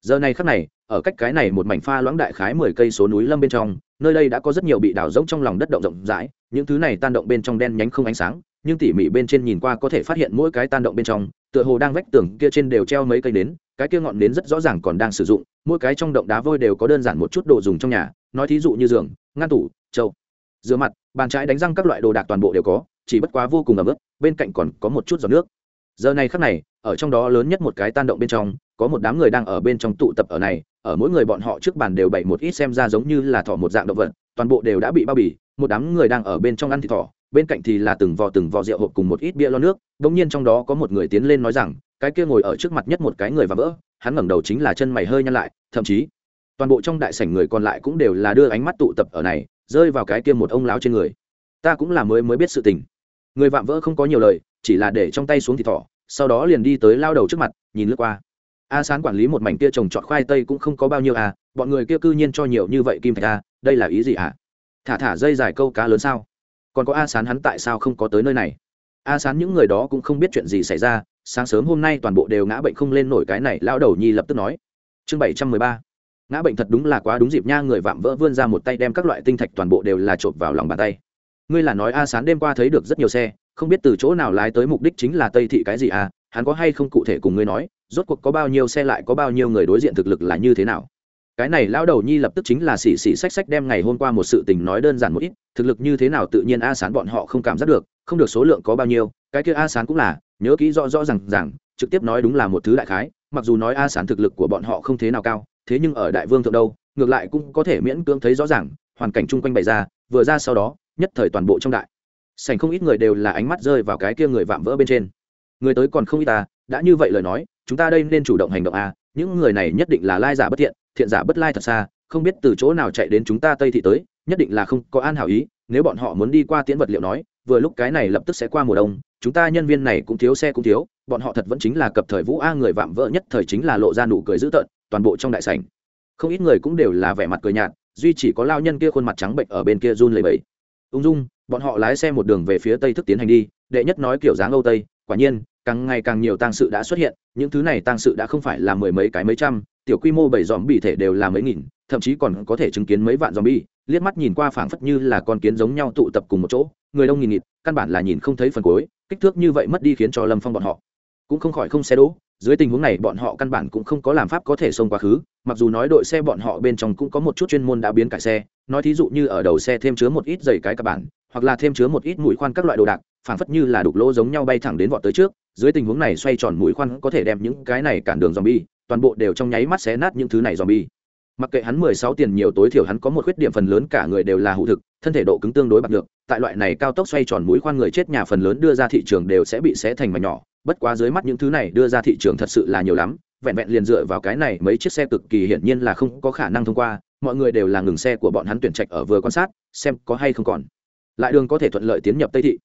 Giờ này khắc này ở cách cái này một mảnh pha loãng đại khái mười cây số núi lâm bên trong nơi đây đã có rất nhiều bị đào rỗng trong lòng đất động rộng rãi những thứ này tan động bên trong đen nhánh không ánh sáng nhưng tỉ mỉ bên trên nhìn qua có thể phát hiện mỗi cái tan động bên trong tựa hồ đang vách tường kia trên đều treo mấy cây nến cái kia ngọn nến rất rõ ràng còn đang sử dụng mỗi cái trong động đá vôi đều có đơn giản một chút đồ dùng trong nhà nói thí dụ như giường ngăn tủ chậu, rửa mặt bàn trái đánh răng các loại đồ đạc toàn bộ đều có chỉ bất quá vô cùng ẩm ướt, bên cạnh còn có một chút giọt nước. Giờ này khắc này ở trong đó lớn nhất một cái tan động bên trong có một đám người đang ở bên trong tụ tập ở này ở mỗi người bọn họ trước bàn đều bày một ít xem ra giống như là thỏ một dạng động vật, toàn bộ đều đã bị bao bì, một đám người đang ở bên trong ăn thịt thỏ, bên cạnh thì là từng vò từng vò rượu hộp cùng một ít bia lo nước đ nhiên trong đó có một người tiến lên nói rằng, cái kia ngồi ở trước mặt nhất một cái người và vỡ. Hắn ngẩng đầu chính là chân mày hơi nhăn lại, thậm chí, toàn bộ trong đại sảnh người còn lại cũng đều là đưa ánh mắt tụ tập ở này, rơi vào cái kia một ông lão trên người. Ta cũng là mới mới biết sự tình. Người vạm vỡ không có nhiều lời, chỉ là để trong tay xuống thì thỏ, sau đó liền đi tới lao đầu trước mặt, nhìn lướt qua a sán quản lý một mảnh kia trồng trọt khoai tây cũng không có bao nhiêu à bọn người kia cư nhiên cho nhiều như vậy kim thạch à, đây là ý gì à? Thả thả dây dài câu cá lớn sao? Còn có a sán hắn tại sao không có tới nơi này? A sán những người đó cũng không biết chuyện gì xảy ra sáng sớm hôm nay toàn bộ đều ngã bệnh không lên nổi cái này lão đầu nhi lập tức nói. Chương bảy trăm mười ba. Ngã bệnh thật đúng là quá đúng dịp nha người vạm vỡ vươn ra một tay đem các loại tinh thạch toàn bộ đều là trộm vào lòng bàn tay. Ngươi là nói a sán đêm qua thấy được rất nhiều xe không biết từ chỗ nào lái tới mục đích chính là tây thị cái gì à hắn có hay không cụ thể cùng ngươi nói, rốt cuộc có bao nhiêu xe lại có bao nhiêu người đối diện thực lực là như thế nào? Cái này lão đầu nhi lập tức chính là xì xì xách xách đem ngày hôm qua một sự tình nói đơn giản một ít, thực lực như thế nào tự nhiên a sán bọn họ không cảm giác được, không được số lượng có bao nhiêu, cái kia a sán cũng là, nhớ kỹ rõ rõ rằng rằng trực tiếp nói đúng là một thứ đại khái, mặc dù nói a sán thực lực của bọn họ không thế nào cao, thế nhưng ở đại vương thượng đâu, ngược lại cũng có thể miễn cưỡng thấy rõ ràng, hoàn cảnh chung quanh bày ra, vừa ra sau đó, nhất thời toàn bộ trong đại. Sảnh không ít người đều là ánh mắt rơi vào cái kia người vạm vỡ bên trên người tới còn không ít ta đã như vậy lời nói, chúng ta đây nên chủ động hành động a những người này nhất định là lai giả bất thiện thiện giả bất lai thật xa, không biết từ chỗ nào chạy đến chúng ta tây thị tới, nhất định là không có an hảo ý, nếu bọn họ muốn đi qua tiễn vật liệu nói, vừa lúc cái này lập tức sẽ qua mùa đông, chúng ta nhân viên này cũng thiếu xe cũng thiếu, bọn họ thật vẫn chính là cập thời vũ a, người vạm vỡ nhất thời chính là lộ ra nụ cười dữ tợn, toàn bộ trong đại sảnh. Không ít người cũng đều là vẻ mặt cười nhạt, duy chỉ có lao nhân kia khuôn mặt trắng bệnh ở bên kia run lẩy bẩy. Ung dung, bọn họ lái xe một đường về phía tây thức tiến hành đi, đệ nhất nói kiểu dáng âu tây quả nhiên, càng ngày càng nhiều tang sự đã xuất hiện, những thứ này tang sự đã không phải là mười mấy cái mấy trăm, tiểu quy mô bảy dòm bị thể đều là mấy nghìn, thậm chí còn có thể chứng kiến mấy vạn dòm bi liếc mắt nhìn qua phảng phất như là con kiến giống nhau tụ tập cùng một chỗ, người đông nghìn nghịt, căn bản là nhìn không thấy phần cuối, kích thước như vậy mất đi khiến cho lâm phong bọn họ cũng không khỏi không xe đỗ dưới tình huống này, bọn họ căn bản cũng không có làm pháp có thể xông quá khứ, mặc dù nói đội xe bọn họ bên trong cũng có một chút chuyên môn đã biến cải xe, nói thí dụ như ở đầu xe thêm chứa một ít giày cái các bản, hoặc là thêm chứa một ít mũi khoan các loại đồ đạc phảng phất như là đục lỗ giống nhau bay thẳng đến vọt tới trước, dưới tình huống này xoay tròn mũi khoan có thể đem những cái này cản đường zombie, toàn bộ đều trong nháy mắt xé nát những thứ này zombie. Mặc kệ hắn mười sáu tiền nhiều tối thiểu hắn có một khuyết điểm phần lớn cả người đều là hụ thực, thân thể độ cứng tương đối bạc được tại loại này cao tốc xoay tròn mũi khoan người chết nhà phần lớn đưa ra thị trường đều sẽ bị xé thành mà nhỏ, bất quá dưới mắt những thứ này đưa ra thị trường thật sự là nhiều lắm, vẹn vẹn liền dựa vào cái này mấy chiếc xe cực kỳ hiển nhiên là không có khả năng thông qua, mọi người đều là ngừng xe của bọn hắn tuyển trạch ở vừa quan sát, xem có hay không còn. Lại đường có thể thuận lợi tiến nhập tây thị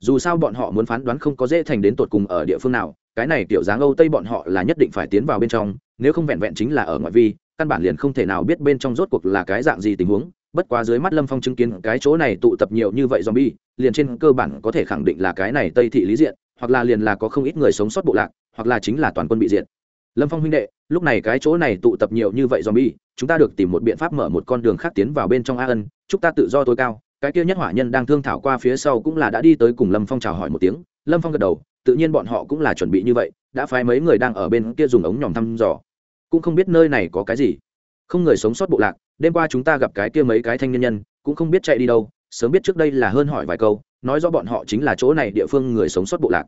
dù sao bọn họ muốn phán đoán không có dễ thành đến tột cùng ở địa phương nào, cái này kiểu dáng âu tây bọn họ là nhất định phải tiến vào bên trong, nếu không vẹn vẹn chính là ở ngoại vi, căn bản liền không thể nào biết bên trong rốt cuộc là cái dạng gì tình huống. Bất quá dưới mắt lâm phong chứng kiến cái chỗ này tụ tập nhiều như vậy zombie, liền trên cơ bản có thể khẳng định là cái này tây thị lý diện, hoặc là liền là có không ít người sống sót bộ lạc, hoặc là chính là toàn quân bị diệt. Lâm phong huynh đệ, lúc này cái chỗ này tụ tập nhiều như vậy zombie, chúng ta được tìm một biện pháp mở một con đường khác tiến vào bên trong a ân, chúc ta tự do tối cao cái kia nhất hỏa nhân đang thương thảo qua phía sau cũng là đã đi tới cùng lâm phong chào hỏi một tiếng. Lâm phong gật đầu, tự nhiên bọn họ cũng là chuẩn bị như vậy, đã phái mấy người đang ở bên kia dùng ống nhòm thăm dò. Cũng không biết nơi này có cái gì. Không người sống sót bộ lạc, đêm qua chúng ta gặp cái kia mấy cái thanh nhân nhân, cũng không biết chạy đi đâu, sớm biết trước đây là hơn hỏi vài câu, nói rõ bọn họ chính là chỗ này địa phương người sống sót bộ lạc.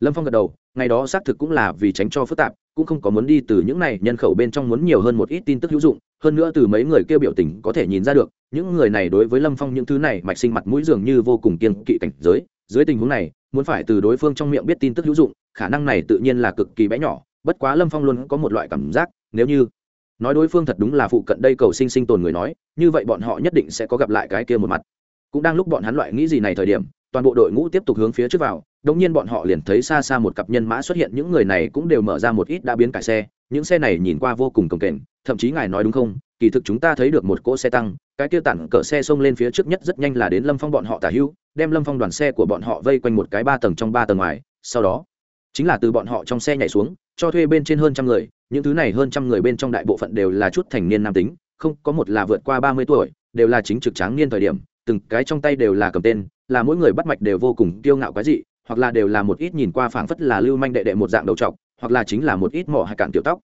Lâm phong gật đầu, ngày đó xác thực cũng là vì tránh cho phức tạp cũng không có muốn đi từ những này nhân khẩu bên trong muốn nhiều hơn một ít tin tức hữu dụng, hơn nữa từ mấy người kêu biểu tình có thể nhìn ra được, những người này đối với lâm phong những thứ này mạch sinh mặt mũi dường như vô cùng kiên kỵ cảnh giới, dưới tình huống này, muốn phải từ đối phương trong miệng biết tin tức hữu dụng, khả năng này tự nhiên là cực kỳ bé nhỏ, bất quá lâm phong luôn có một loại cảm giác, nếu như nói đối phương thật đúng là phụ cận đây cầu sinh sinh tồn người nói, như vậy bọn họ nhất định sẽ có gặp lại cái kia một mặt. Cũng đang lúc bọn hắn loại nghĩ gì này thời điểm, toàn bộ đội ngũ tiếp tục hướng phía trước vào đột nhiên bọn họ liền thấy xa xa một cặp nhân mã xuất hiện những người này cũng đều mở ra một ít đã biến cải xe những xe này nhìn qua vô cùng cồng kềnh thậm chí ngài nói đúng không? Kỳ thực chúng ta thấy được một cỗ xe tăng cái kia tặng cỡ xe xông lên phía trước nhất rất nhanh là đến lâm phong bọn họ tả hữu đem lâm phong đoàn xe của bọn họ vây quanh một cái ba tầng trong ba tầng ngoài sau đó chính là từ bọn họ trong xe nhảy xuống cho thuê bên trên hơn trăm người những thứ này hơn trăm người bên trong đại bộ phận đều là chút thành niên nam tính không có một là vượt qua ba mươi tuổi đều là chính trực tráng niên thời điểm từng cái trong tay đều là cầm tên là mỗi người bắt mạch đều vô cùng kiêu ngạo quái dị, hoặc là đều là một ít nhìn qua phảng phất là lưu manh đệ đệ một dạng đầu trọc, hoặc là chính là một ít mỏ hay cạn tiểu tóc.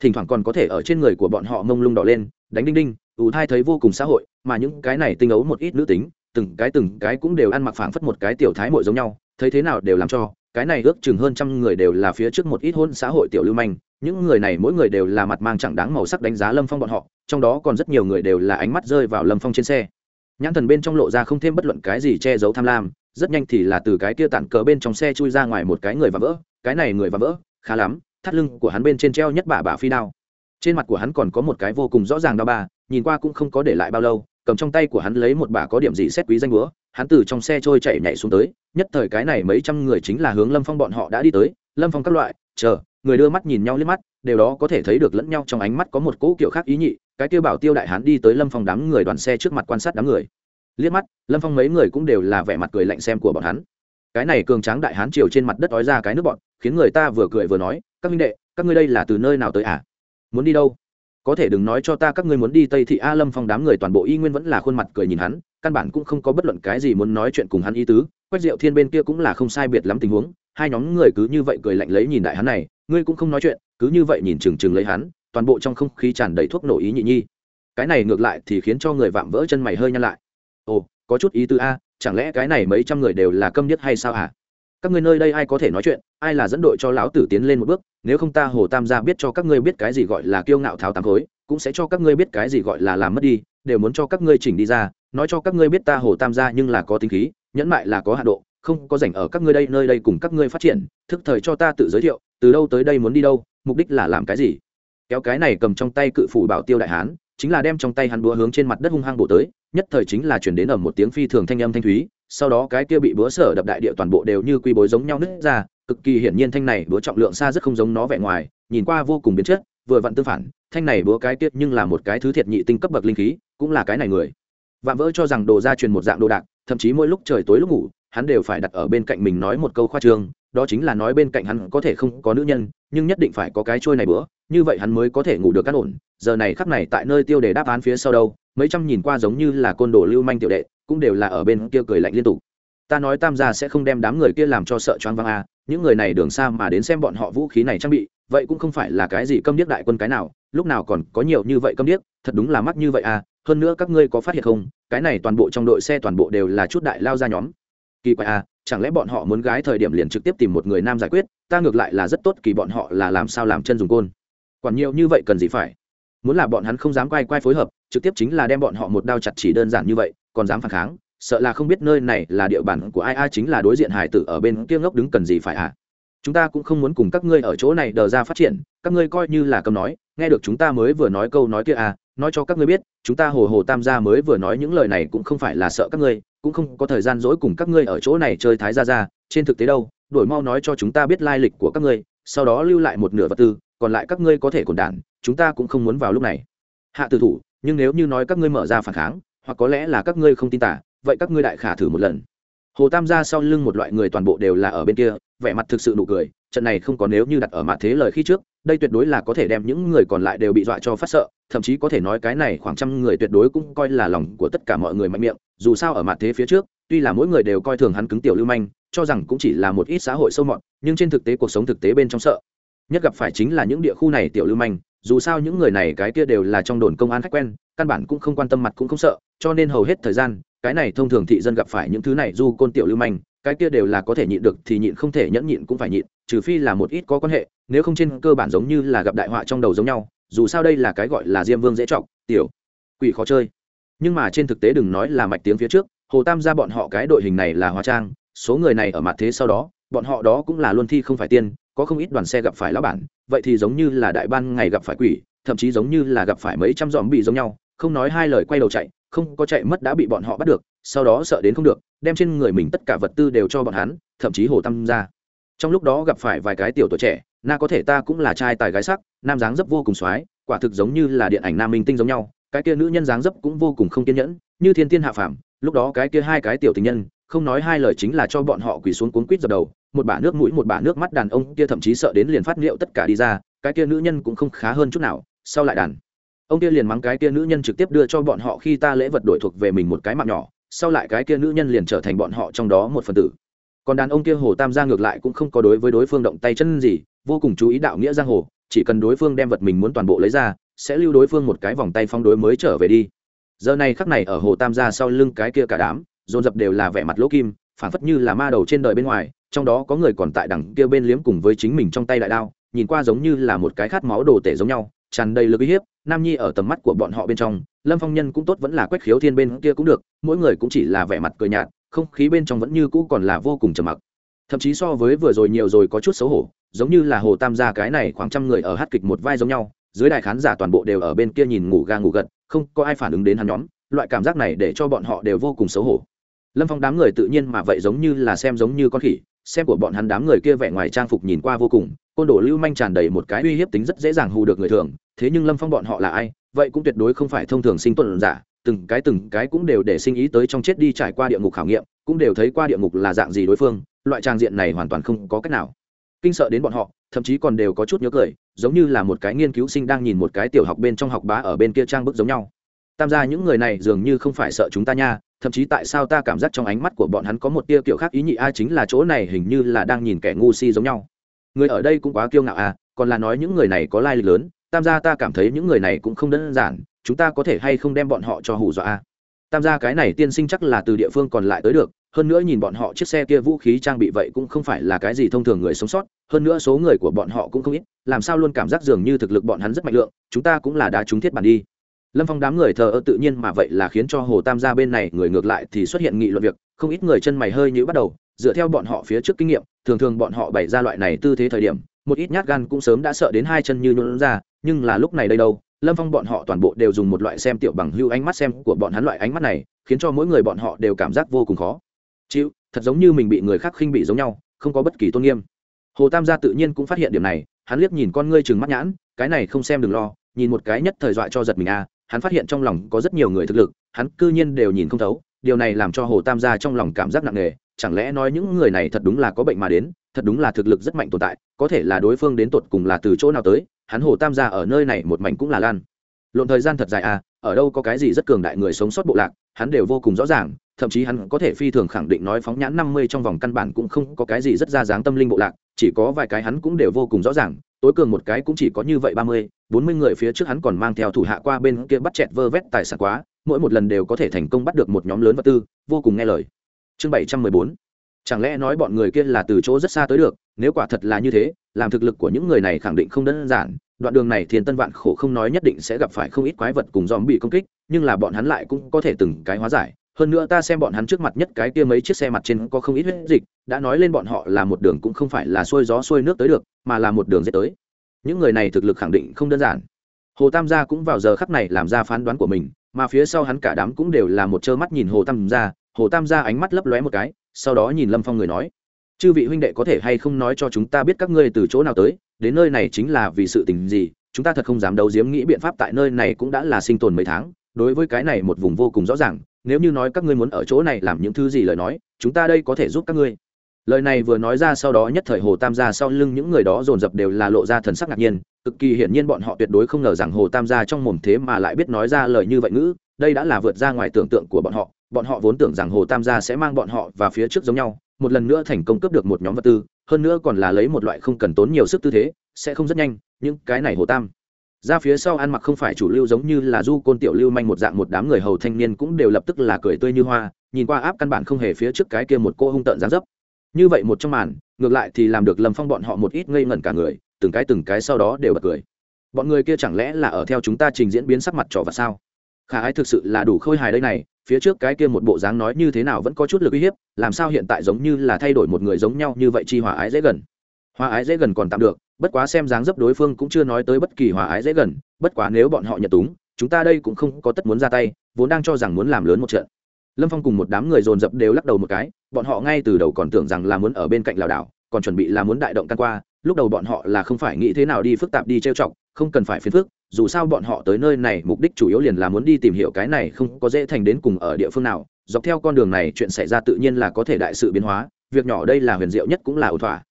Thỉnh thoảng còn có thể ở trên người của bọn họ mông lung đỏ lên, đánh đinh đinh ủ thai thấy vô cùng xã hội, mà những cái này tinh ấu một ít nữ tính, từng cái từng cái cũng đều ăn mặc phảng phất một cái tiểu thái mội giống nhau, thấy thế nào đều làm cho, cái này ước chừng hơn trăm người đều là phía trước một ít hôn xã hội tiểu lưu manh, những người này mỗi người đều là mặt mang chẳng đáng màu sắc đánh giá lâm phong bọn họ, trong đó còn rất nhiều người đều là ánh mắt rơi vào lâm phong trên xe. Nhãn thần bên trong lộ ra không thêm bất luận cái gì che giấu tham lam rất nhanh thì là từ cái kia tản cờ bên trong xe chui ra ngoài một cái người và vỡ, cái này người và vỡ, khá lắm, thắt lưng của hắn bên trên treo nhất bả bả phi đao. Trên mặt của hắn còn có một cái vô cùng rõ ràng đau ba, nhìn qua cũng không có để lại bao lâu, cầm trong tay của hắn lấy một bả có điểm gì xét quý danh búa, hắn từ trong xe trôi chạy nhảy xuống tới, nhất thời cái này mấy trăm người chính là hướng lâm phong bọn họ đã đi tới, lâm phong các loại, chờ, người đưa mắt nhìn nhau liếc mắt, đều đó có thể thấy được lẫn nhau trong ánh mắt có một cỗ kiểu khác ý nhị, cái kia bảo tiêu đại hán đi tới lâm phong đám người đoàn xe trước mặt quan sát đám người liếc mắt, lâm phong mấy người cũng đều là vẻ mặt cười lạnh xem của bọn hắn. Cái này cường tráng đại hán triều trên mặt đất ói ra cái nước bọn, khiến người ta vừa cười vừa nói, các minh đệ, các ngươi đây là từ nơi nào tới à? Muốn đi đâu? Có thể đừng nói cho ta các ngươi muốn đi tây thị a lâm phong đám người toàn bộ y nguyên vẫn là khuôn mặt cười nhìn hắn, căn bản cũng không có bất luận cái gì muốn nói chuyện cùng hắn ý tứ. Quách diệu thiên bên kia cũng là không sai biệt lắm tình huống, hai nhóm người cứ như vậy cười lạnh lấy nhìn đại hắn này, ngươi cũng không nói chuyện, cứ như vậy nhìn chừng chừng lấy hắn, toàn bộ trong không khí tràn đầy thuốc nổ ý nhị nhi. Cái này ngược lại thì khiến cho người vạm vỡ chân mày hơi nhăn lại ồ, có chút ý tứ a, chẳng lẽ cái này mấy trăm người đều là câm nhất hay sao hả? Các ngươi nơi đây ai có thể nói chuyện, ai là dẫn đội cho lão tử tiến lên một bước, nếu không ta hồ tam gia biết cho các ngươi biết cái gì gọi là kiêu ngạo tháo tám khối, cũng sẽ cho các ngươi biết cái gì gọi là làm mất đi, đều muốn cho các ngươi chỉnh đi ra, nói cho các ngươi biết ta hồ tam gia nhưng là có tính khí, nhẫn mại là có hạ độ, không có rảnh ở các ngươi đây, nơi đây cùng các ngươi phát triển, thức thời cho ta tự giới thiệu, từ đâu tới đây muốn đi đâu, mục đích là làm cái gì? Kéo cái này cầm trong tay cự phủ bảo tiêu đại hán, chính là đem trong tay hắn búa hướng trên mặt đất hung hăng bổ tới nhất thời chính là chuyển đến ở một tiếng phi thường thanh âm thanh thúy, sau đó cái kia bị búa sở đập đại địa toàn bộ đều như quy bối giống nhau nứt ra, cực kỳ hiển nhiên thanh này búa trọng lượng xa rất không giống nó vẻ ngoài, nhìn qua vô cùng biến chất, vừa vặn tương phản, thanh này búa cái tiết nhưng là một cái thứ thiệt nhị tinh cấp bậc linh khí, cũng là cái này người. Vạm vỡ cho rằng đồ gia truyền một dạng đồ đạc, thậm chí mỗi lúc trời tối lúc ngủ, hắn đều phải đặt ở bên cạnh mình nói một câu khoa trương đó chính là nói bên cạnh hắn có thể không có nữ nhân, nhưng nhất định phải có cái trôi này bữa, như vậy hắn mới có thể ngủ được cát ổn, giờ này khắc này tại nơi tiêu đề đáp án phía sau đâu mấy trăm nhìn qua giống như là côn đồ lưu manh tiểu đệ, cũng đều là ở bên kia cười lạnh liên tục. Ta nói tam gia sẽ không đem đám người kia làm cho sợ choáng văng à những người này đường xa mà đến xem bọn họ vũ khí này trang bị, vậy cũng không phải là cái gì câm điếc đại quân cái nào, lúc nào còn có nhiều như vậy câm điếc, thật đúng là mắc như vậy à hơn nữa các ngươi có phát hiện không, cái này toàn bộ trong đội xe toàn bộ đều là chút đại lao ra nhóm. Kỳ quái à chẳng lẽ bọn họ muốn gái thời điểm liền trực tiếp tìm một người nam giải quyết, ta ngược lại là rất tốt, kỳ bọn họ là làm sao làm chân dùng côn. Còn nhiều như vậy cần gì phải? Muốn là bọn hắn không dám quay quay phối hợp trực tiếp chính là đem bọn họ một đao chặt chỉ đơn giản như vậy, còn dám phản kháng, sợ là không biết nơi này là địa bàn của ai ai chính là đối diện hải tử ở bên kia ngốc đứng cần gì phải à chúng ta cũng không muốn cùng các ngươi ở chỗ này đờ ra phát triển, các ngươi coi như là cầm nói, nghe được chúng ta mới vừa nói câu nói kia à nói cho các ngươi biết, chúng ta hồ hồ tam gia mới vừa nói những lời này cũng không phải là sợ các ngươi, cũng không có thời gian dỗi cùng các ngươi ở chỗ này chơi thái ra ra trên thực tế đâu, đổi mau nói cho chúng ta biết lai lịch của các ngươi, sau đó lưu lại một nửa vật tư, còn lại các ngươi có thể còn đản chúng ta cũng không muốn vào lúc này. Hạ tử thủ nhưng nếu như nói các ngươi mở ra phản kháng, hoặc có lẽ là các ngươi không tin tả, vậy các ngươi đại khả thử một lần. Hồ tam gia sau lưng một loại người toàn bộ đều là ở bên kia, vẻ mặt thực sự nụ cười, trận này không có nếu như đặt ở mặt thế lời khi trước, đây tuyệt đối là có thể đem những người còn lại đều bị dọa cho phát sợ, thậm chí có thể nói cái này khoảng trăm người tuyệt đối cũng coi là lòng của tất cả mọi người mạnh miệng, dù sao ở mặt thế phía trước, tuy là mỗi người đều coi thường hắn cứng tiểu lưu manh, cho rằng cũng chỉ là một ít xã hội sâu mọt, nhưng trên thực tế cuộc sống thực tế bên trong sợ, nhất gặp phải chính là những địa khu này tiểu lưu manh dù sao những người này cái kia đều là trong đồn công an khách quen, căn bản cũng không quan tâm mặt cũng không sợ, cho nên hầu hết thời gian, cái này thông thường thị dân gặp phải những thứ này du côn tiểu lưu manh, cái kia đều là có thể nhịn được thì nhịn, không thể nhẫn nhịn cũng phải nhịn, trừ phi là một ít có quan hệ, nếu không trên cơ bản giống như là gặp đại họa trong đầu giống nhau, dù sao đây là cái gọi là diêm vương dễ trọng tiểu, quỷ khó chơi. Nhưng mà trên thực tế đừng nói là mạch tiếng phía trước, hồ tam gia bọn họ cái đội hình này là hóa trang, số người này ở mặt thế sau đó, bọn họ đó cũng là luân thi không phải tiên, có không ít đoàn xe gặp phải lão bản vậy thì giống như là đại ban ngày gặp phải quỷ, thậm chí giống như là gặp phải mấy trăm dòm bị giống nhau, không nói hai lời quay đầu chạy, không có chạy mất đã bị bọn họ bắt được, sau đó sợ đến không được, đem trên người mình tất cả vật tư đều cho bọn hắn, thậm chí hồ tâm ra. Trong lúc đó gặp phải vài cái tiểu tuổi trẻ, na có thể ta cũng là trai tài gái sắc, nam dáng dấp vô cùng soái, quả thực giống như là điện ảnh nam minh tinh giống nhau, cái kia nữ nhân dáng dấp cũng vô cùng không kiên nhẫn, như thiên tiên hạ phàm, lúc đó cái kia hai cái tiểu tình nhân không nói hai lời chính là cho bọn họ quỳ xuống cuốn quýt dập đầu, một bả nước mũi, một bả nước mắt đàn ông kia thậm chí sợ đến liền phát liệu tất cả đi ra, cái kia nữ nhân cũng không khá hơn chút nào, sau lại đàn. Ông kia liền mắng cái kia nữ nhân trực tiếp đưa cho bọn họ khi ta lễ vật đổi thuộc về mình một cái mạng nhỏ, sau lại cái kia nữ nhân liền trở thành bọn họ trong đó một phần tử. Còn đàn ông kia hồ tam gia ngược lại cũng không có đối với đối phương động tay chân gì, vô cùng chú ý đạo nghĩa giang hồ, chỉ cần đối phương đem vật mình muốn toàn bộ lấy ra, sẽ lưu đối phương một cái vòng tay phong đối mới trở về đi. Giờ này khắc này ở hồ tam gia sau lưng cái kia cả đám dồn dập đều là vẻ mặt lỗ kim phản phất như là ma đầu trên đời bên ngoài, trong đó có người còn tại đằng kia bên liếm cùng với chính mình trong tay đại đao, nhìn qua giống như là một cái khát máu đồ tể giống nhau, tràn đầy lực uy hiếp, nam nhi ở tầm mắt của bọn họ bên trong, lâm phong nhân cũng tốt vẫn là quách khiếu thiên bên kia cũng được, mỗi người cũng chỉ là vẻ mặt cười nhạt, không khí bên trong vẫn như cũ còn là vô cùng trầm mặc. Thậm chí so với vừa rồi nhiều rồi có chút xấu hổ, giống như là hồ tam gia cái này khoảng trăm người ở hát kịch một vai giống nhau, dưới đài khán giả toàn bộ đều ở bên kia nhìn ngủ ga ngủ gật, không có ai phản ứng đến hắn nhóm, loại cảm giác này để cho bọn họ đều vô cùng xấu hổ lâm phong đám người tự nhiên mà vậy giống như là xem giống như con khỉ, xem của bọn hắn đám người kia vẻ ngoài trang phục nhìn qua vô cùng, côn đồ lưu manh tràn đầy một cái uy hiếp tính rất dễ dàng hù được người thường, thế nhưng lâm phong bọn họ là ai, vậy cũng tuyệt đối không phải thông thường sinh tuần giả, từng cái từng cái cũng đều để sinh ý tới trong chết đi trải qua địa ngục khảo nghiệm, cũng đều thấy qua địa ngục là dạng gì đối phương, loại trang diện này hoàn toàn không có cách nào. Kinh sợ đến bọn họ, thậm chí còn đều có chút nhớ cười, giống như là một cái nghiên cứu sinh đang nhìn một cái tiểu học bên trong học bá ở bên kia trang bức giống nhau. Tam gia những người này dường như không phải sợ chúng ta nha thậm chí tại sao ta cảm giác trong ánh mắt của bọn hắn có một tia kiểu khác ý nhị a chính là chỗ này hình như là đang nhìn kẻ ngu si giống nhau. Người ở đây cũng quá kiêu ngạo à còn là nói những người này có lai lịch lớn, tam gia ta cảm thấy những người này cũng không đơn giản, chúng ta có thể hay không đem bọn họ cho hù dọa a tam gia cái này tiên sinh chắc là từ địa phương còn lại tới được, hơn nữa nhìn bọn họ chiếc xe kia vũ khí trang bị vậy cũng không phải là cái gì thông thường người sống sót, hơn nữa số người của bọn họ cũng không ít, làm sao luôn cảm giác dường như thực lực bọn hắn rất mạnh lượng, chúng ta cũng là đá trúng thiết bản đi lâm phong đám người thờ ơ tự nhiên mà vậy là khiến cho hồ tam gia bên này người ngược lại thì xuất hiện nghị luận việc không ít người chân mày hơi như bắt đầu dựa theo bọn họ phía trước kinh nghiệm thường thường bọn họ bày ra loại này tư thế thời điểm một ít nhát gan cũng sớm đã sợ đến hai chân như nhuận ra nhưng là lúc này đây đâu lâm phong bọn họ toàn bộ đều dùng một loại xem tiểu bằng hưu ánh mắt xem của bọn hắn loại ánh mắt này khiến cho mỗi người bọn họ đều cảm giác vô cùng khó. Chịu thật giống như mình bị người khác khinh bị giống nhau không có bất kỳ tôn nghiêm. Hồ tam gia tự nhiên cũng phát hiện điểm này hắn liếc nhìn con ngươi chừng mắt nhãn cái này không xem đừng lo nhìn một cái nhất thời dọa cho giật mình a à, hắn phát hiện trong lòng có rất nhiều người thực lực, hắn cư nhiên đều nhìn không thấu, điều này làm cho hồ tam gia trong lòng cảm giác nặng nề, chẳng lẽ nói những người này thật đúng là có bệnh mà đến, thật đúng là thực lực rất mạnh tồn tại, có thể là đối phương đến tột cùng là từ chỗ nào tới, hắn hồ tam gia ở nơi này một mảnh cũng là lan. Lộn thời gian thật dài à ở đâu có cái gì rất cường đại người sống sót bộ lạc, hắn đều vô cùng rõ ràng, thậm chí hắn có thể phi thường khẳng định nói phóng nhãn năm mươi trong vòng căn bản cũng không có cái gì rất ra dáng tâm linh bộ lạc chỉ có vài cái hắn cũng đều vô cùng rõ ràng, tối cường một cái cũng chỉ có như vậy ba mươi, bốn mươi người phía trước hắn còn mang theo thủ hạ qua bên kia bắt chẹt vơ vét tài sản quá, mỗi một lần đều có thể thành công bắt được một nhóm lớn vật tư, vô cùng nghe lời. Chương bảy trăm mười bốn. Chẳng lẽ nói bọn người kia là từ chỗ rất xa tới được, nếu quả thật là như thế, làm thực lực của những người này khẳng định không đơn giản, đoạn đường này thiên tân vạn khổ không nói nhất định sẽ gặp phải không ít quái vật cùng dòm bị công kích, nhưng là bọn hắn lại cũng có thể từng cái hóa giải hơn nữa ta xem bọn hắn trước mặt nhất cái kia mấy chiếc xe mặt trên có không ít huyết dịch, đã nói lên bọn họ là một đường cũng không phải là xuôi gió xuôi nước tới được, mà là một đường dễ tới. Những người này thực lực khẳng định không đơn giản. Hồ tam gia cũng vào giờ khắc này làm ra phán đoán của mình, mà phía sau hắn cả đám cũng đều là một trơ mắt nhìn hồ tam gia, hồ tam gia ánh mắt lấp lóe một cái, sau đó nhìn lâm phong người nói, chư vị huynh đệ có thể hay không nói cho chúng ta biết các ngươi từ chỗ nào tới, đến nơi này chính là vì sự tình gì, chúng ta thật không dám đấu diếm nghĩ biện pháp tại nơi này cũng đã là sinh tồn mấy tháng, đối với cái này một vùng vô cùng rõ ràng nếu như nói các ngươi muốn ở chỗ này làm những thứ gì lời nói, chúng ta đây có thể giúp các ngươi. Lời này vừa nói ra sau đó nhất thời hồ tam gia sau lưng những người đó dồn dập đều là lộ ra thần sắc ngạc nhiên, cực kỳ hiển nhiên bọn họ tuyệt đối không ngờ rằng hồ tam gia trong mồm thế mà lại biết nói ra lời như vậy ngữ, đây đã là vượt ra ngoài tưởng tượng của bọn họ bọn họ vốn tưởng rằng hồ tam gia sẽ mang bọn họ và phía trước giống nhau, một lần nữa thành công cướp được một nhóm vật tư, hơn nữa còn là lấy một loại không cần tốn nhiều sức tư thế, sẽ không rất nhanh, nhưng cái này hồ tam ra phía sau ăn mặc không phải chủ lưu giống như là du côn tiểu lưu manh một dạng một đám người hầu thanh niên cũng đều lập tức là cười tươi như hoa, nhìn qua áp căn bản không hề phía trước cái kia một cô hung tợn dáng dấp. Như vậy một trong màn, ngược lại thì làm được lâm phong bọn họ một ít ngây ngẩn cả người, từng cái từng cái sau đó đều bật cười. Bọn người kia chẳng lẽ là ở theo chúng ta trình diễn biến sắc mặt trò và sao? Khả ái thực sự là đủ khôi hài đây này, phía trước cái kia một bộ dáng nói như thế nào vẫn có chút lực uy hiếp, làm sao hiện tại giống như là thay đổi một người giống nhau như vậy chi hòa ái dễ gần. Hòa ái dễ gần còn tạm được bất quá xem dáng dấp đối phương cũng chưa nói tới bất kỳ hòa ái dễ gần, bất quá nếu bọn họ nhận túng, chúng ta đây cũng không có tất muốn ra tay, vốn đang cho rằng muốn làm lớn một trận. Lâm phong cùng một đám người dồn dập đều lắc đầu một cái, bọn họ ngay từ đầu còn tưởng rằng là muốn ở bên cạnh lào đảo, còn chuẩn bị là muốn đại động căn qua, lúc đầu bọn họ là không phải nghĩ thế nào đi phức tạp đi trêu chọc, không cần phải phiền phức, dù sao bọn họ tới nơi này mục đích chủ yếu liền là muốn đi tìm hiểu cái này không có dễ thành đến cùng ở địa phương nào, dọc theo con đường này chuyện xảy ra tự nhiên là có thể đại sự biến hóa, việc nhỏ đây là huyền diệu nhất cũng là ổn thỏa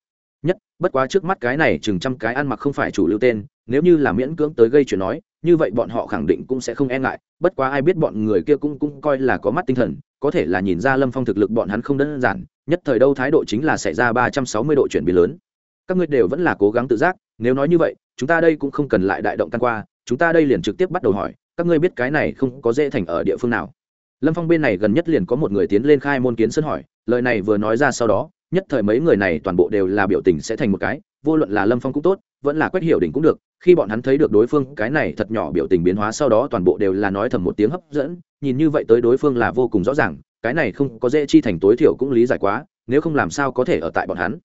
bất quá trước mắt cái này chừng trăm cái ăn mặc không phải chủ lưu tên, nếu như là miễn cưỡng tới gây chuyện nói, như vậy bọn họ khẳng định cũng sẽ không e ngại. Bất quá ai biết bọn người kia cũng cũng coi là có mắt tinh thần, có thể là nhìn ra lâm phong thực lực bọn hắn không đơn giản, nhất thời đâu thái độ chính là xảy ra ba trăm sáu mươi độ chuyển biến lớn. Các ngươi đều vẫn là cố gắng tự giác, nếu nói như vậy, chúng ta đây cũng không cần lại đại động tan qua, chúng ta đây liền trực tiếp bắt đầu hỏi, các ngươi biết cái này không có dễ thành ở địa phương nào? Lâm phong bên này gần nhất liền có một người tiến lên khai môn kiến sân hỏi, lời này vừa nói ra sau đó nhất thời mấy người này toàn bộ đều là biểu tình sẽ thành một cái, vô luận là lâm phong cũng tốt, vẫn là quét hiểu đỉnh cũng được, khi bọn hắn thấy được đối phương, cái này thật nhỏ biểu tình biến hóa sau đó toàn bộ đều là nói thầm một tiếng hấp dẫn, nhìn như vậy tới đối phương là vô cùng rõ ràng, cái này không có dễ chi thành tối thiểu cũng lý giải quá, nếu không làm sao có thể ở tại bọn hắn.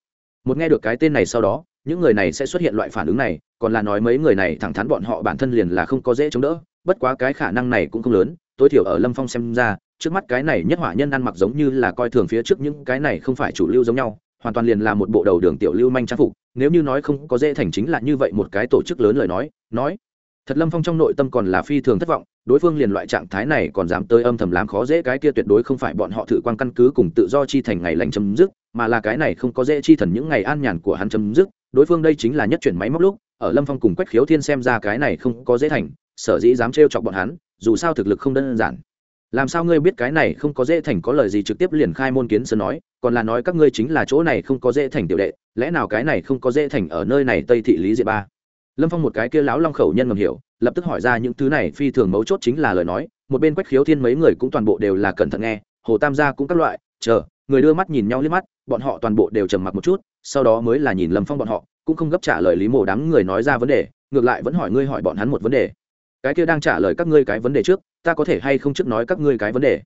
Một nghe được cái tên này sau đó, những người này sẽ xuất hiện loại phản ứng này, còn là nói mấy người này thẳng thắn bọn họ bản thân liền là không có dễ chống đỡ, bất quá cái khả năng này cũng không lớn tối thiểu ở lâm phong xem ra, trước mắt cái này nhất hỏa nhân ăn mặc giống như là coi thường phía trước những cái này không phải chủ lưu giống nhau, hoàn toàn liền là một bộ đầu đường tiểu lưu manh trang phục, nếu như nói không có dễ thành chính là như vậy một cái tổ chức lớn lời nói nói, thật lâm phong trong nội tâm còn là phi thường thất vọng, đối phương liền loại trạng thái này còn dám tới âm thầm làm khó dễ cái kia tuyệt đối không phải bọn họ thử quan căn cứ cùng tự do chi thành ngày lành chấm dứt, mà là cái này không có dễ chi thần những ngày an nhàn của hắn chấm dứt, đối phương đây chính là nhất chuyển máy móc lúc, ở lâm phong cùng quách khiếu thiên xem ra cái này không có dễ thành, sở dĩ dám trêu chọc bọn hắn dù sao thực lực không đơn giản. Làm sao ngươi biết cái này không có dễ thành có lời gì trực tiếp liền khai môn kiến sơn nói, còn là nói các ngươi chính là chỗ này không có dễ thành tiểu đệ, lẽ nào cái này không có dễ thành ở nơi này tây thị lý Diệp ba? Lâm phong một cái kia láo long khẩu nhân ngầm hiểu, lập tức hỏi ra những thứ này phi thường mấu chốt chính là lời nói, một bên quách khiếu thiên mấy người cũng toàn bộ đều là cẩn thận nghe, hồ tam gia cũng các loại, chờ, người đưa mắt nhìn nhau liếc mắt, bọn họ toàn bộ đều trầm mặc một chút, sau đó mới là nhìn lâm phong bọn họ, cũng không gấp trả lời lý mồ đám người nói ra vấn đề, ngược lại vẫn hỏi ngươi hỏi bọn hắn một vấn đề cái kia đang trả lời các ngươi cái vấn đề trước, ta có thể hay không trước nói các ngươi cái vấn đề?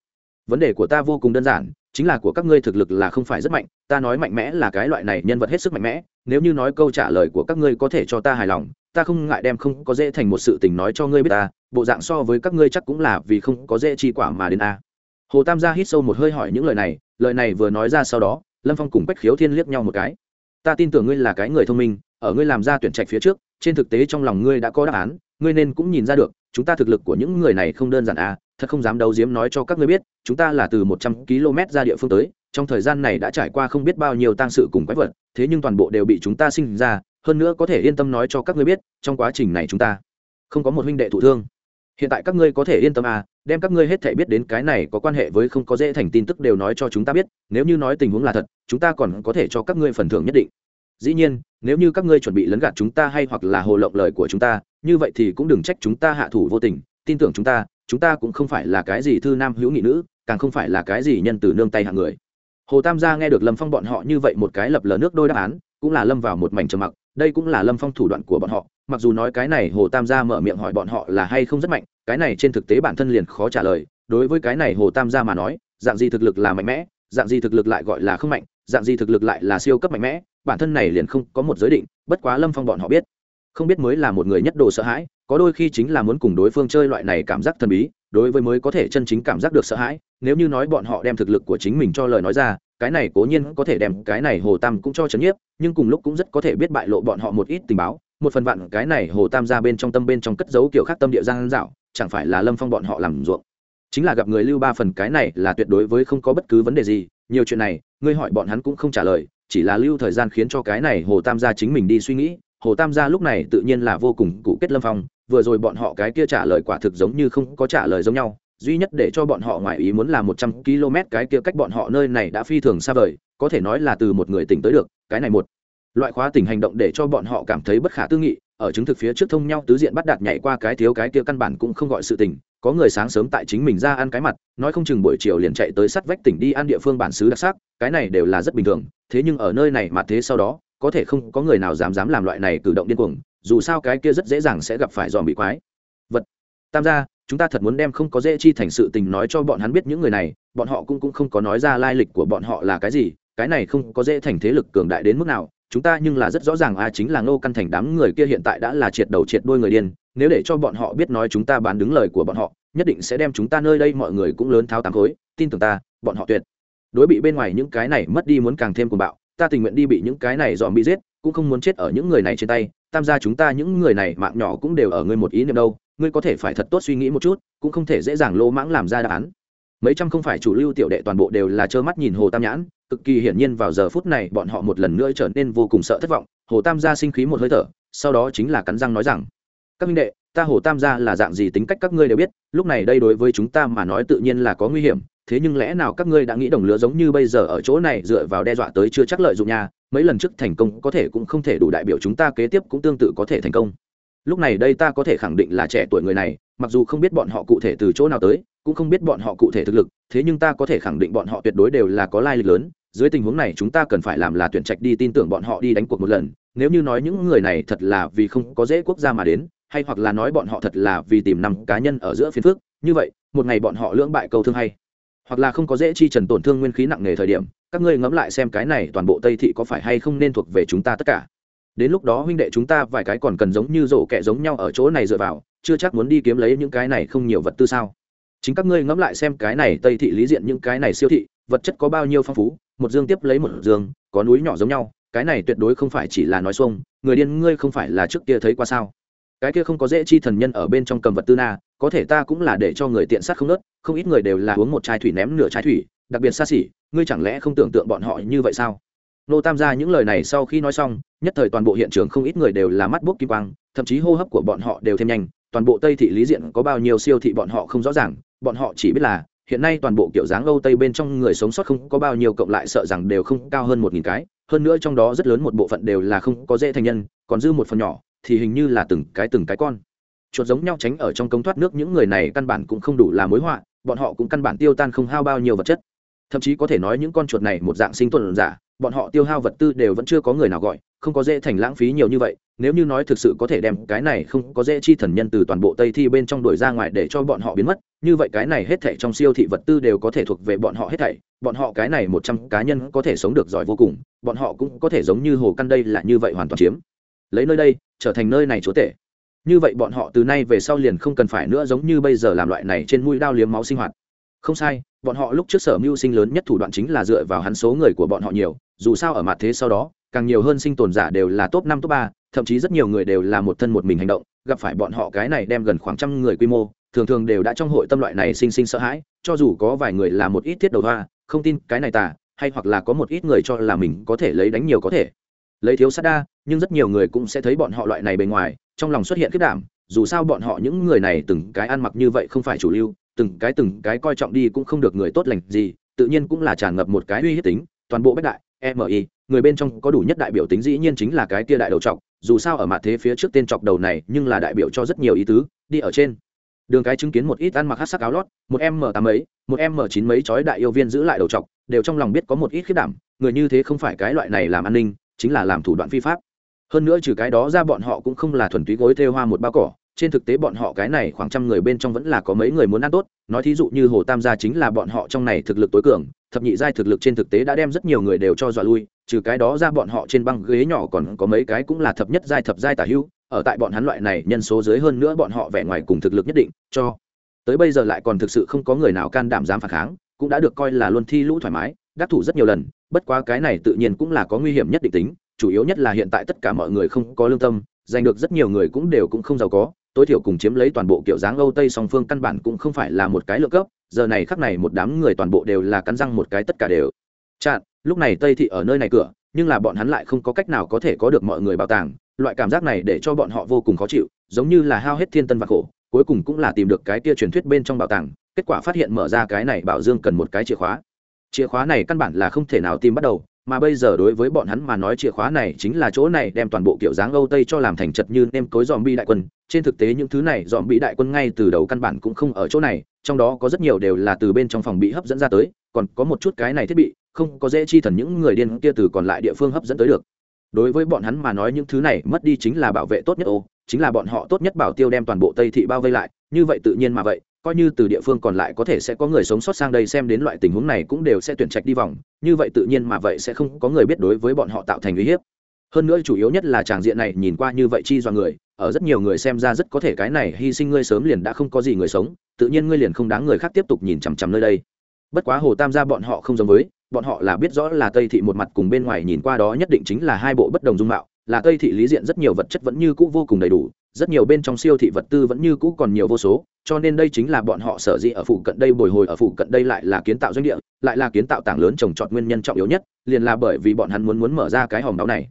Vấn đề của ta vô cùng đơn giản, chính là của các ngươi thực lực là không phải rất mạnh, ta nói mạnh mẽ là cái loại này nhân vật hết sức mạnh mẽ, nếu như nói câu trả lời của các ngươi có thể cho ta hài lòng, ta không ngại đem không có dễ thành một sự tình nói cho ngươi biết ta, bộ dạng so với các ngươi chắc cũng là vì không có dễ chi quả mà đến a. Hồ tam gia hít sâu một hơi hỏi những lời này lời này vừa nói ra sau đó, lâm phong cùng quách khiếu thiên liếc nhau một cái. Ta tin tưởng ngươi là cái người thông minh, ở ngươi làm ra tuyển trạch phía trước, trên thực tế trong lòng ngươi đã có đáp án ngươi nên cũng nhìn ra được, chúng ta thực lực của những người này không đơn giản à thật không dám đấu diếm nói cho các ngươi biết, chúng ta là từ một trăm km ra địa phương tới, trong thời gian này đã trải qua không biết bao nhiêu tang sự cùng quái vật, thế nhưng toàn bộ đều bị chúng ta sinh ra, hơn nữa có thể yên tâm nói cho các ngươi biết, trong quá trình này chúng ta không có một huynh đệ thụ thương. Hiện tại các ngươi có thể yên tâm à đem các ngươi hết thể biết đến cái này có quan hệ với không có dễ thành tin tức đều nói cho chúng ta biết, nếu như nói tình huống là thật, chúng ta còn có thể cho các ngươi phần thưởng nhất định dĩ nhiên, nếu như các ngươi chuẩn bị lấn gạt chúng ta hay hoặc là hồ lộng lời của chúng ta, như vậy thì cũng đừng trách chúng ta hạ thủ vô tình. Tin tưởng chúng ta chúng ta cũng không phải là cái gì thư nam hữu nghị nữ, càng không phải là cái gì nhân từ nương tay hạng người. Hồ tam gia nghe được lâm phong bọn họ như vậy một cái lập lờ nước đôi đáp án, cũng là lâm vào một mảnh trầm mặc. Đây cũng là lâm phong thủ đoạn của bọn họ. Mặc dù nói cái này hồ tam gia mở miệng hỏi bọn họ là hay không rất mạnh, cái này trên thực tế bản thân liền khó trả lời. Đối với cái này hồ tam gia mà nói, dạng gì thực lực là mạnh mẽ, dạng gì thực lực lại gọi là không mạnh dạng gì thực lực lại là siêu cấp mạnh mẽ, bản thân này liền không có một giới định, bất quá lâm phong bọn họ biết. Không biết mới là một người nhất đồ sợ hãi, có đôi khi chính là muốn cùng đối phương chơi loại này cảm giác thần bí, đối với mới có thể chân chính cảm giác được sợ hãi, nếu như nói bọn họ đem thực lực của chính mình cho lời nói ra, cái này cố nhiên có thể đem cái này hồ tam cũng cho chấn nhiếp, nhưng cùng lúc cũng rất có thể biết bại lộ bọn họ một ít tình báo, một phần vạn cái này hồ tam ra bên trong tâm bên trong cất giấu kiểu khác tâm địa giang dạo, chẳng phải là lâm phong bọn họ làm ruộng. Chính là gặp người lưu ba phần cái này là tuyệt đối với không có bất cứ vấn đề gì nhiều chuyện này, ngươi hỏi bọn hắn cũng không trả lời, chỉ là lưu thời gian khiến cho cái này hồ tam gia chính mình đi suy nghĩ. Hồ tam gia lúc này tự nhiên là vô cùng cụ kết lâm phong, vừa rồi bọn họ cái kia trả lời quả thực giống như không có trả lời giống nhau. Duy nhất để cho bọn họ ngoài ý muốn là một trăm km cái kia cách bọn họ nơi này đã phi thường xa vời, có thể nói là từ một người tỉnh tới được, cái này một loại khóa tỉnh hành động để cho bọn họ cảm thấy bất khả tư nghị ở chứng thực phía trước thông nhau tứ diện bắt đạt nhảy qua cái thiếu cái kia căn bản cũng không gọi sự tình, có người sáng sớm tại chính mình ra ăn cái mặt, nói không chừng buổi chiều liền chạy tới sắt vách tỉnh đi ăn địa phương bản xứ đặc sắc, cái này đều là rất bình thường, thế nhưng ở nơi này mà thế sau đó, có thể không có người nào dám dám làm loại này cử động điên cuồng, dù sao cái kia rất dễ dàng sẽ gặp phải dòm bị quái. Vật, tam gia, chúng ta thật muốn đem không có dễ chi thành sự tình nói cho bọn hắn biết những người này, bọn họ cũng cũng không có nói ra lai lịch của bọn họ là cái gì, cái này không có dễ thành thế lực cường đại đến mức nào chúng ta nhưng là rất rõ ràng a chính là ngô căn thành đám người kia hiện tại đã là triệt đầu triệt đuôi người điên. Nếu để cho bọn họ biết nói chúng ta bán đứng lời của bọn họ, nhất định sẽ đem chúng ta nơi đây mọi người cũng lớn tháo tám khối tin tưởng ta, bọn họ tuyệt. Đối bị bên ngoài những cái này mất đi muốn càng thêm cuồng bạo, ta tình nguyện đi bị những cái này dòm bị giết, cũng không muốn chết ở những người này trên tay. Tam gia chúng ta những người này mạng nhỏ cũng đều ở ngươi một ý niệm đâu, ngươi có thể phải thật tốt suy nghĩ một chút, cũng không thể dễ dàng lô mãng làm ra đáp án. Mấy trăm không phải chủ lưu tiểu đệ toàn bộ đều là trơ mắt nhìn hồ tam nhãn cực kỳ hiển nhiên vào giờ phút này bọn họ một lần nữa trở nên vô cùng sợ thất vọng. Hồ tam gia sinh khí một hơi thở, sau đó chính là cắn răng nói rằng, các minh đệ, ta hồ tam gia là dạng gì tính cách các ngươi đều biết, lúc này đây đối với chúng ta mà nói tự nhiên là có nguy hiểm, thế nhưng lẽ nào các ngươi đã nghĩ đồng lứa giống như bây giờ ở chỗ này dựa vào đe dọa tới chưa chắc lợi dụng nha mấy lần trước thành công có thể cũng không thể đủ đại biểu chúng ta kế tiếp cũng tương tự có thể thành công. Lúc này đây ta có thể khẳng định là trẻ tuổi người này, mặc dù không biết bọn họ cụ thể từ chỗ nào tới, cũng không biết bọn họ cụ thể thực lực, thế nhưng ta có thể khẳng định bọn họ tuyệt đối đều là có lai lịch lớn dưới tình huống này, chúng ta cần phải làm là tuyển trạch đi tin tưởng bọn họ đi đánh cuộc một lần. Nếu như nói những người này thật là vì không có dễ quốc gia mà đến, hay hoặc là nói bọn họ thật là vì tìm năm cá nhân ở giữa phiên phước như vậy, một ngày bọn họ lưỡng bại câu thương hay. Hoặc là không có dễ chi trần tổn thương nguyên khí nặng nề thời điểm, các ngươi ngẫm lại xem cái này toàn bộ tây thị có phải hay không nên thuộc về chúng ta tất cả. Đến lúc đó huynh đệ chúng ta vài cái còn cần giống như rổ kẹ giống nhau ở chỗ này dựa vào, chưa chắc muốn đi kiếm lấy những cái này không nhiều vật tư sao? Chính các ngươi ngẫm lại xem cái này tây thị lý diện những cái này siêu thị, vật chất có bao nhiêu phong phú một dương tiếp lấy một dương, có núi nhỏ giống nhau, cái này tuyệt đối không phải chỉ là nói xuông, người điên ngươi không phải là trước kia thấy qua sao? Cái kia không có dễ chi thần nhân ở bên trong cầm vật tư na, có thể ta cũng là để cho người tiện sát không nớt, không ít người đều là uống một chai thủy ném nửa chai thủy, đặc biệt xa xỉ, ngươi chẳng lẽ không tưởng tượng bọn họ như vậy sao? Nô tam gia những lời này sau khi nói xong, nhất thời toàn bộ hiện trường không ít người đều là mắt bốc kim quang, thậm chí hô hấp của bọn họ đều thêm nhanh, toàn bộ tây thị lý diện có bao nhiêu siêu thị bọn họ không rõ ràng, bọn họ chỉ biết là hiện nay toàn bộ kiểu dáng âu tây bên trong người sống sót không có bao nhiêu cộng lại sợ rằng đều không cao hơn một nghìn cái, hơn nữa trong đó rất lớn một bộ phận đều là không có dễ thành nhân, còn dư một phần nhỏ, thì hình như là từng cái từng cái con. Chuột giống nhau tránh ở trong cống thoát nước, những người này căn bản cũng không đủ là mối họa, bọn họ cũng căn bản tiêu tan không hao bao nhiêu vật chất. Thậm chí có thể nói những con chuột này một dạng sinh tồn giả bọn họ tiêu hao vật tư đều vẫn chưa có người nào gọi, không có dễ thành lãng phí nhiều như vậy, nếu như nói thực sự có thể đem cái này không có dễ chi thần nhân từ toàn bộ tây thi bên trong đuổi ra ngoài để cho bọn họ biến mất, như vậy cái này hết thảy trong siêu thị vật tư đều có thể thuộc về bọn họ hết thảy, bọn họ cái này một trăm cá nhân có thể sống được giỏi vô cùng, bọn họ cũng có thể giống như hồ căn đây là như vậy hoàn toàn chiếm. Lấy nơi đây, trở thành nơi này chúa tể. Như vậy bọn họ từ nay về sau liền không cần phải nữa giống như bây giờ làm loại này trên mũi đao liếm máu sinh hoạt. Không sai bọn họ lúc trước sở mưu sinh lớn nhất thủ đoạn chính là dựa vào hắn số người của bọn họ nhiều, dù sao ở mặt thế sau đó, càng nhiều hơn sinh tồn giả đều là top năm, top ba, thậm chí rất nhiều người đều là một thân một mình hành động, gặp phải bọn họ cái này đem gần khoảng trăm người quy mô, thường thường đều đã trong hội tâm loại này sinh sinh sợ hãi, cho dù có vài người là một ít thiết đầu hoa, không tin cái này tả hay hoặc là có một ít người cho là mình có thể lấy đánh nhiều có thể. Lấy thiếu sát đa, nhưng rất nhiều người cũng sẽ thấy bọn họ loại này bề ngoài, trong lòng xuất hiện kết đảm, dù sao bọn họ những người này từng cái ăn mặc như vậy không phải chủ lưu từng cái từng cái coi trọng đi cũng không được người tốt lành gì, tự nhiên cũng là tràn ngập một cái uy hiếp tính, toàn bộ bách đại mi người bên trong có đủ nhất đại biểu tính dĩ nhiên chính là cái tia đại đầu trọc dù sao ở mặt thế phía trước tên trọc đầu này nhưng là đại biểu cho rất nhiều ý tứ, đi ở trên. Đường cái chứng kiến một ít ăn mặc hát sắc áo lót, một m tám mấy, một m chín mấy chói đại yêu viên giữ lại đầu trọc đều trong lòng biết có một ít khiết đảm, người như thế không phải cái loại này làm an ninh, chính là làm thủ đoạn phi pháp. Hơn nữa trừ cái đó ra bọn họ cũng không là thuần túy gối thêu hoa một bao cỏ trên thực tế bọn họ cái này khoảng trăm người bên trong vẫn là có mấy người muốn ăn tốt. Nói thí dụ như hồ tam gia chính là bọn họ trong này thực lực tối cường, thập nhị giai thực lực trên thực tế đã đem rất nhiều người đều cho dọa lui, trừ cái đó ra bọn họ trên băng ghế nhỏ còn có mấy cái cũng là thập nhất giai thập giai tả hữu, ở tại bọn hắn loại này nhân số dưới hơn nữa bọn họ vẻ ngoài cùng thực lực nhất định, cho tới bây giờ lại còn thực sự không có người nào can đảm dám phản kháng, cũng đã được coi là luôn thi lũ thoải mái, đắc thủ rất nhiều lần, bất quá cái này tự nhiên cũng là có nguy hiểm nhất định tính, chủ yếu nhất là hiện tại tất cả mọi người không có lương tâm, giành được rất nhiều người cũng đều cũng không giàu có tối thiểu cùng chiếm lấy toàn bộ kiểu dáng âu tây song phương căn bản cũng không phải là một cái lượng cấp, giờ này khắc này một đám người toàn bộ đều là cắn răng một cái tất cả đều. Chặn lúc này tây thị ở nơi này cửa, nhưng là bọn hắn lại không có cách nào có thể có được mọi người bảo tàng, loại cảm giác này để cho bọn họ vô cùng khó chịu, giống như là hao hết thiên tân và khổ, cuối cùng cũng là tìm được cái kia truyền thuyết bên trong bảo tàng, kết quả phát hiện mở ra cái này bảo dương cần một cái chìa khóa. Chìa khóa này căn bản là không thể nào tìm bắt đầu, mà bây giờ đối với bọn hắn mà nói chìa khóa này chính là chỗ này đem toàn bộ kiểu dáng âu tây cho làm thành chật như nêm cối dòm bi đại quân trên thực tế những thứ này dòm bị đại quân ngay từ đầu căn bản cũng không ở chỗ này, trong đó có rất nhiều đều là từ bên trong phòng bị hấp dẫn ra tới, còn có một chút cái này thiết bị, không có dễ chi thần những người điên kia từ còn lại địa phương hấp dẫn tới được. Đối với bọn hắn mà nói những thứ này mất đi chính là bảo vệ tốt nhất ô, chính là bọn họ tốt nhất bảo tiêu đem toàn bộ tây thị bao vây lại, như vậy tự nhiên mà vậy, coi như từ địa phương còn lại có thể sẽ có người sống sót sang đây xem đến loại tình huống này cũng đều sẽ tuyển trạch đi vòng, như vậy tự nhiên mà vậy sẽ không có người biết đối với bọn họ tạo thành uy hiếp. Hơn nữa chủ yếu nhất là tràng diện này nhìn qua như vậy chi do người ở rất nhiều người xem ra rất có thể cái này hy sinh ngươi sớm liền đã không có gì người sống, tự nhiên ngươi liền không đáng người khác tiếp tục nhìn chằm chằm nơi đây. Bất quá hồ tam gia bọn họ không giống với, bọn họ là biết rõ là tây thị một mặt cùng bên ngoài nhìn qua đó nhất định chính là hai bộ bất đồng dung mạo, là tây thị lý diện rất nhiều vật chất vẫn như cũ vô cùng đầy đủ, rất nhiều bên trong siêu thị vật tư vẫn như cũ còn nhiều vô số, cho nên đây chính là bọn họ sở dĩ ở phụ cận đây bồi hồi, ở phụ cận đây lại là kiến tạo doanh địa, lại là kiến tạo tảng lớn trồng trọt nguyên nhân trọng yếu nhất, liền là bởi vì bọn hắn muốn muốn mở ra cái hòm đáo này.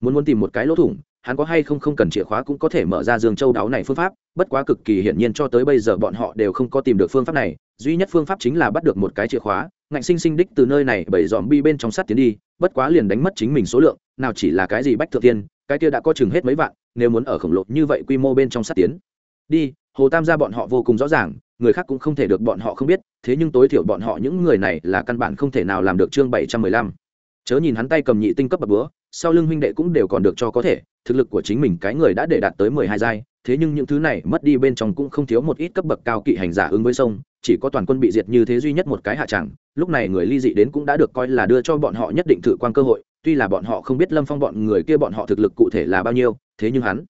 Muốn muốn tìm một cái lỗ thủng hắn có hay không không cần chìa khóa cũng có thể mở ra dương châu đáo này phương pháp, bất quá cực kỳ hiển nhiên cho tới bây giờ bọn họ đều không có tìm được phương pháp này, duy nhất phương pháp chính là bắt được một cái chìa khóa, ngạnh sinh sinh đích từ nơi này bảy dòm bi bên trong sắt tiến đi, bất quá liền đánh mất chính mình số lượng, nào chỉ là cái gì bách thượng tiên, cái kia đã có chừng hết mấy vạn, nếu muốn ở khổng lồ như vậy quy mô bên trong sắt tiến. Đi, hồ tam gia bọn họ vô cùng rõ ràng, người khác cũng không thể được bọn họ không biết, thế nhưng tối thiểu bọn họ những người này là căn bản không thể nào làm được chương bảy trăm mười lăm. Chớ nhìn hắn tay cầm nhị tinh cấp bậc búa, sau lưng huynh đệ cũng đều còn được cho có thể thực lực của chính mình cái người đã để đạt tới mười hai giai, thế nhưng những thứ này mất đi bên trong cũng không thiếu một ít cấp bậc cao kỵ hành giả ứng với sông, chỉ có toàn quân bị diệt như thế duy nhất một cái hạ tràng lúc này người ly dị đến cũng đã được coi là đưa cho bọn họ nhất định thử quan cơ hội, tuy là bọn họ không biết lâm phong bọn người kia bọn họ thực lực cụ thể là bao nhiêu, thế nhưng hắn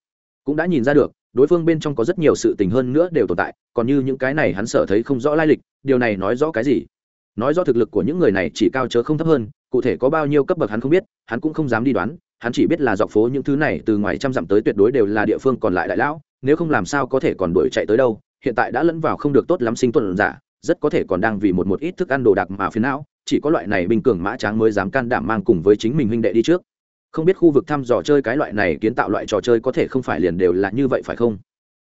cũng đã nhìn ra được, đối phương bên trong có rất nhiều sự tình hơn nữa đều tồn tại, còn như những cái này hắn sợ thấy không rõ lai lịch, điều này nói rõ cái gì? Nói rõ thực lực của những người này chỉ cao chớ không thấp hơn, cụ thể có bao nhiêu cấp bậc hắn không biết, hắn cũng không dám đi đoán hắn chỉ biết là dọc phố những thứ này từ ngoài trăm dặm tới tuyệt đối đều là địa phương còn lại đại lão, nếu không làm sao có thể còn đuổi chạy tới đâu, hiện tại đã lẫn vào không được tốt lắm sinh tuần giả, rất có thể còn đang vì một một ít thức ăn đồ đạc mà phiền não, chỉ có loại này bình cường mã tráng mới dám can đảm mang cùng với chính mình huynh đệ đi trước. Không biết khu vực thăm dò chơi cái loại này kiến tạo loại trò chơi có thể không phải liền đều là như vậy phải không?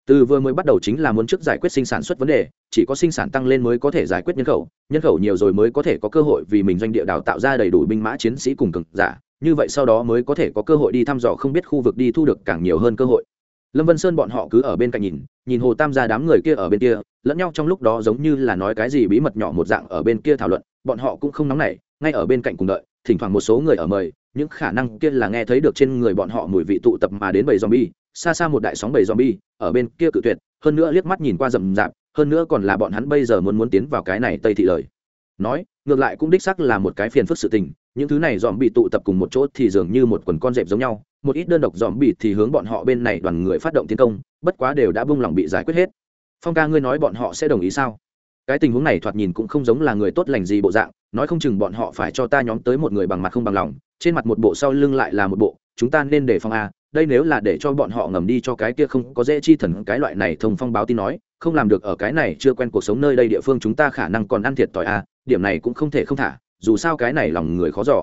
Từ vừa mới bắt đầu chính là muốn trước giải quyết sinh sản xuất vấn đề, chỉ có sinh sản tăng lên mới có thể giải quyết nhân khẩu nhân khẩu nhiều rồi mới có thể có cơ hội vì mình doanh địa đào tạo ra đầy đủ binh mã chiến sĩ cùng cực giả như vậy sau đó mới có thể có cơ hội đi thăm dò không biết khu vực đi thu được càng nhiều hơn cơ hội. Lâm vân sơn bọn họ cứ ở bên cạnh nhìn nhìn hồ tam gia đám người kia ở bên kia, lẫn nhau trong lúc đó giống như là nói cái gì bí mật nhỏ một dạng ở bên kia thảo luận, bọn họ cũng không nóng nảy, ngay ở bên cạnh cùng đợi, thỉnh thoảng một số người ở mời, những khả năng kia là nghe thấy được trên người bọn họ mùi vị tụ tập mà đến bầy zombie, xa xa một đại sóng bầy zombie, ở bên kia cự tuyệt, hơn nữa liếc mắt nhìn qua rầm rạp, hơn nữa còn là bọn hắn bây giờ muốn muốn tiến vào cái này tây thị lời. Nói ngược lại cũng đích sắc là một cái phiền phức sự tình, những thứ này dòm bị tụ tập cùng một chỗ thì dường như một quần con dẹp giống nhau, một ít đơn độc dòm bị thì hướng bọn họ bên này đoàn người phát động tiến công, bất quá đều đã bung lòng bị giải quyết hết. Phong ca ngươi nói bọn họ sẽ đồng ý sao? Cái tình huống này thoạt nhìn cũng không giống là người tốt lành gì bộ dạng, nói không chừng bọn họ phải cho ta nhóm tới một người bằng mặt không bằng lòng, trên mặt một bộ sau lưng lại là một bộ, chúng ta nên để phong a, đây nếu là để cho bọn họ ngầm đi cho cái kia không có dễ chi thần, cái loại này thông phong báo tin nói, không làm được ở cái này chưa quen cuộc sống nơi đây địa phương chúng ta khả năng còn ăn thiệt tỏi a điểm này cũng không thể không thả, dù sao cái này lòng người khó giỏ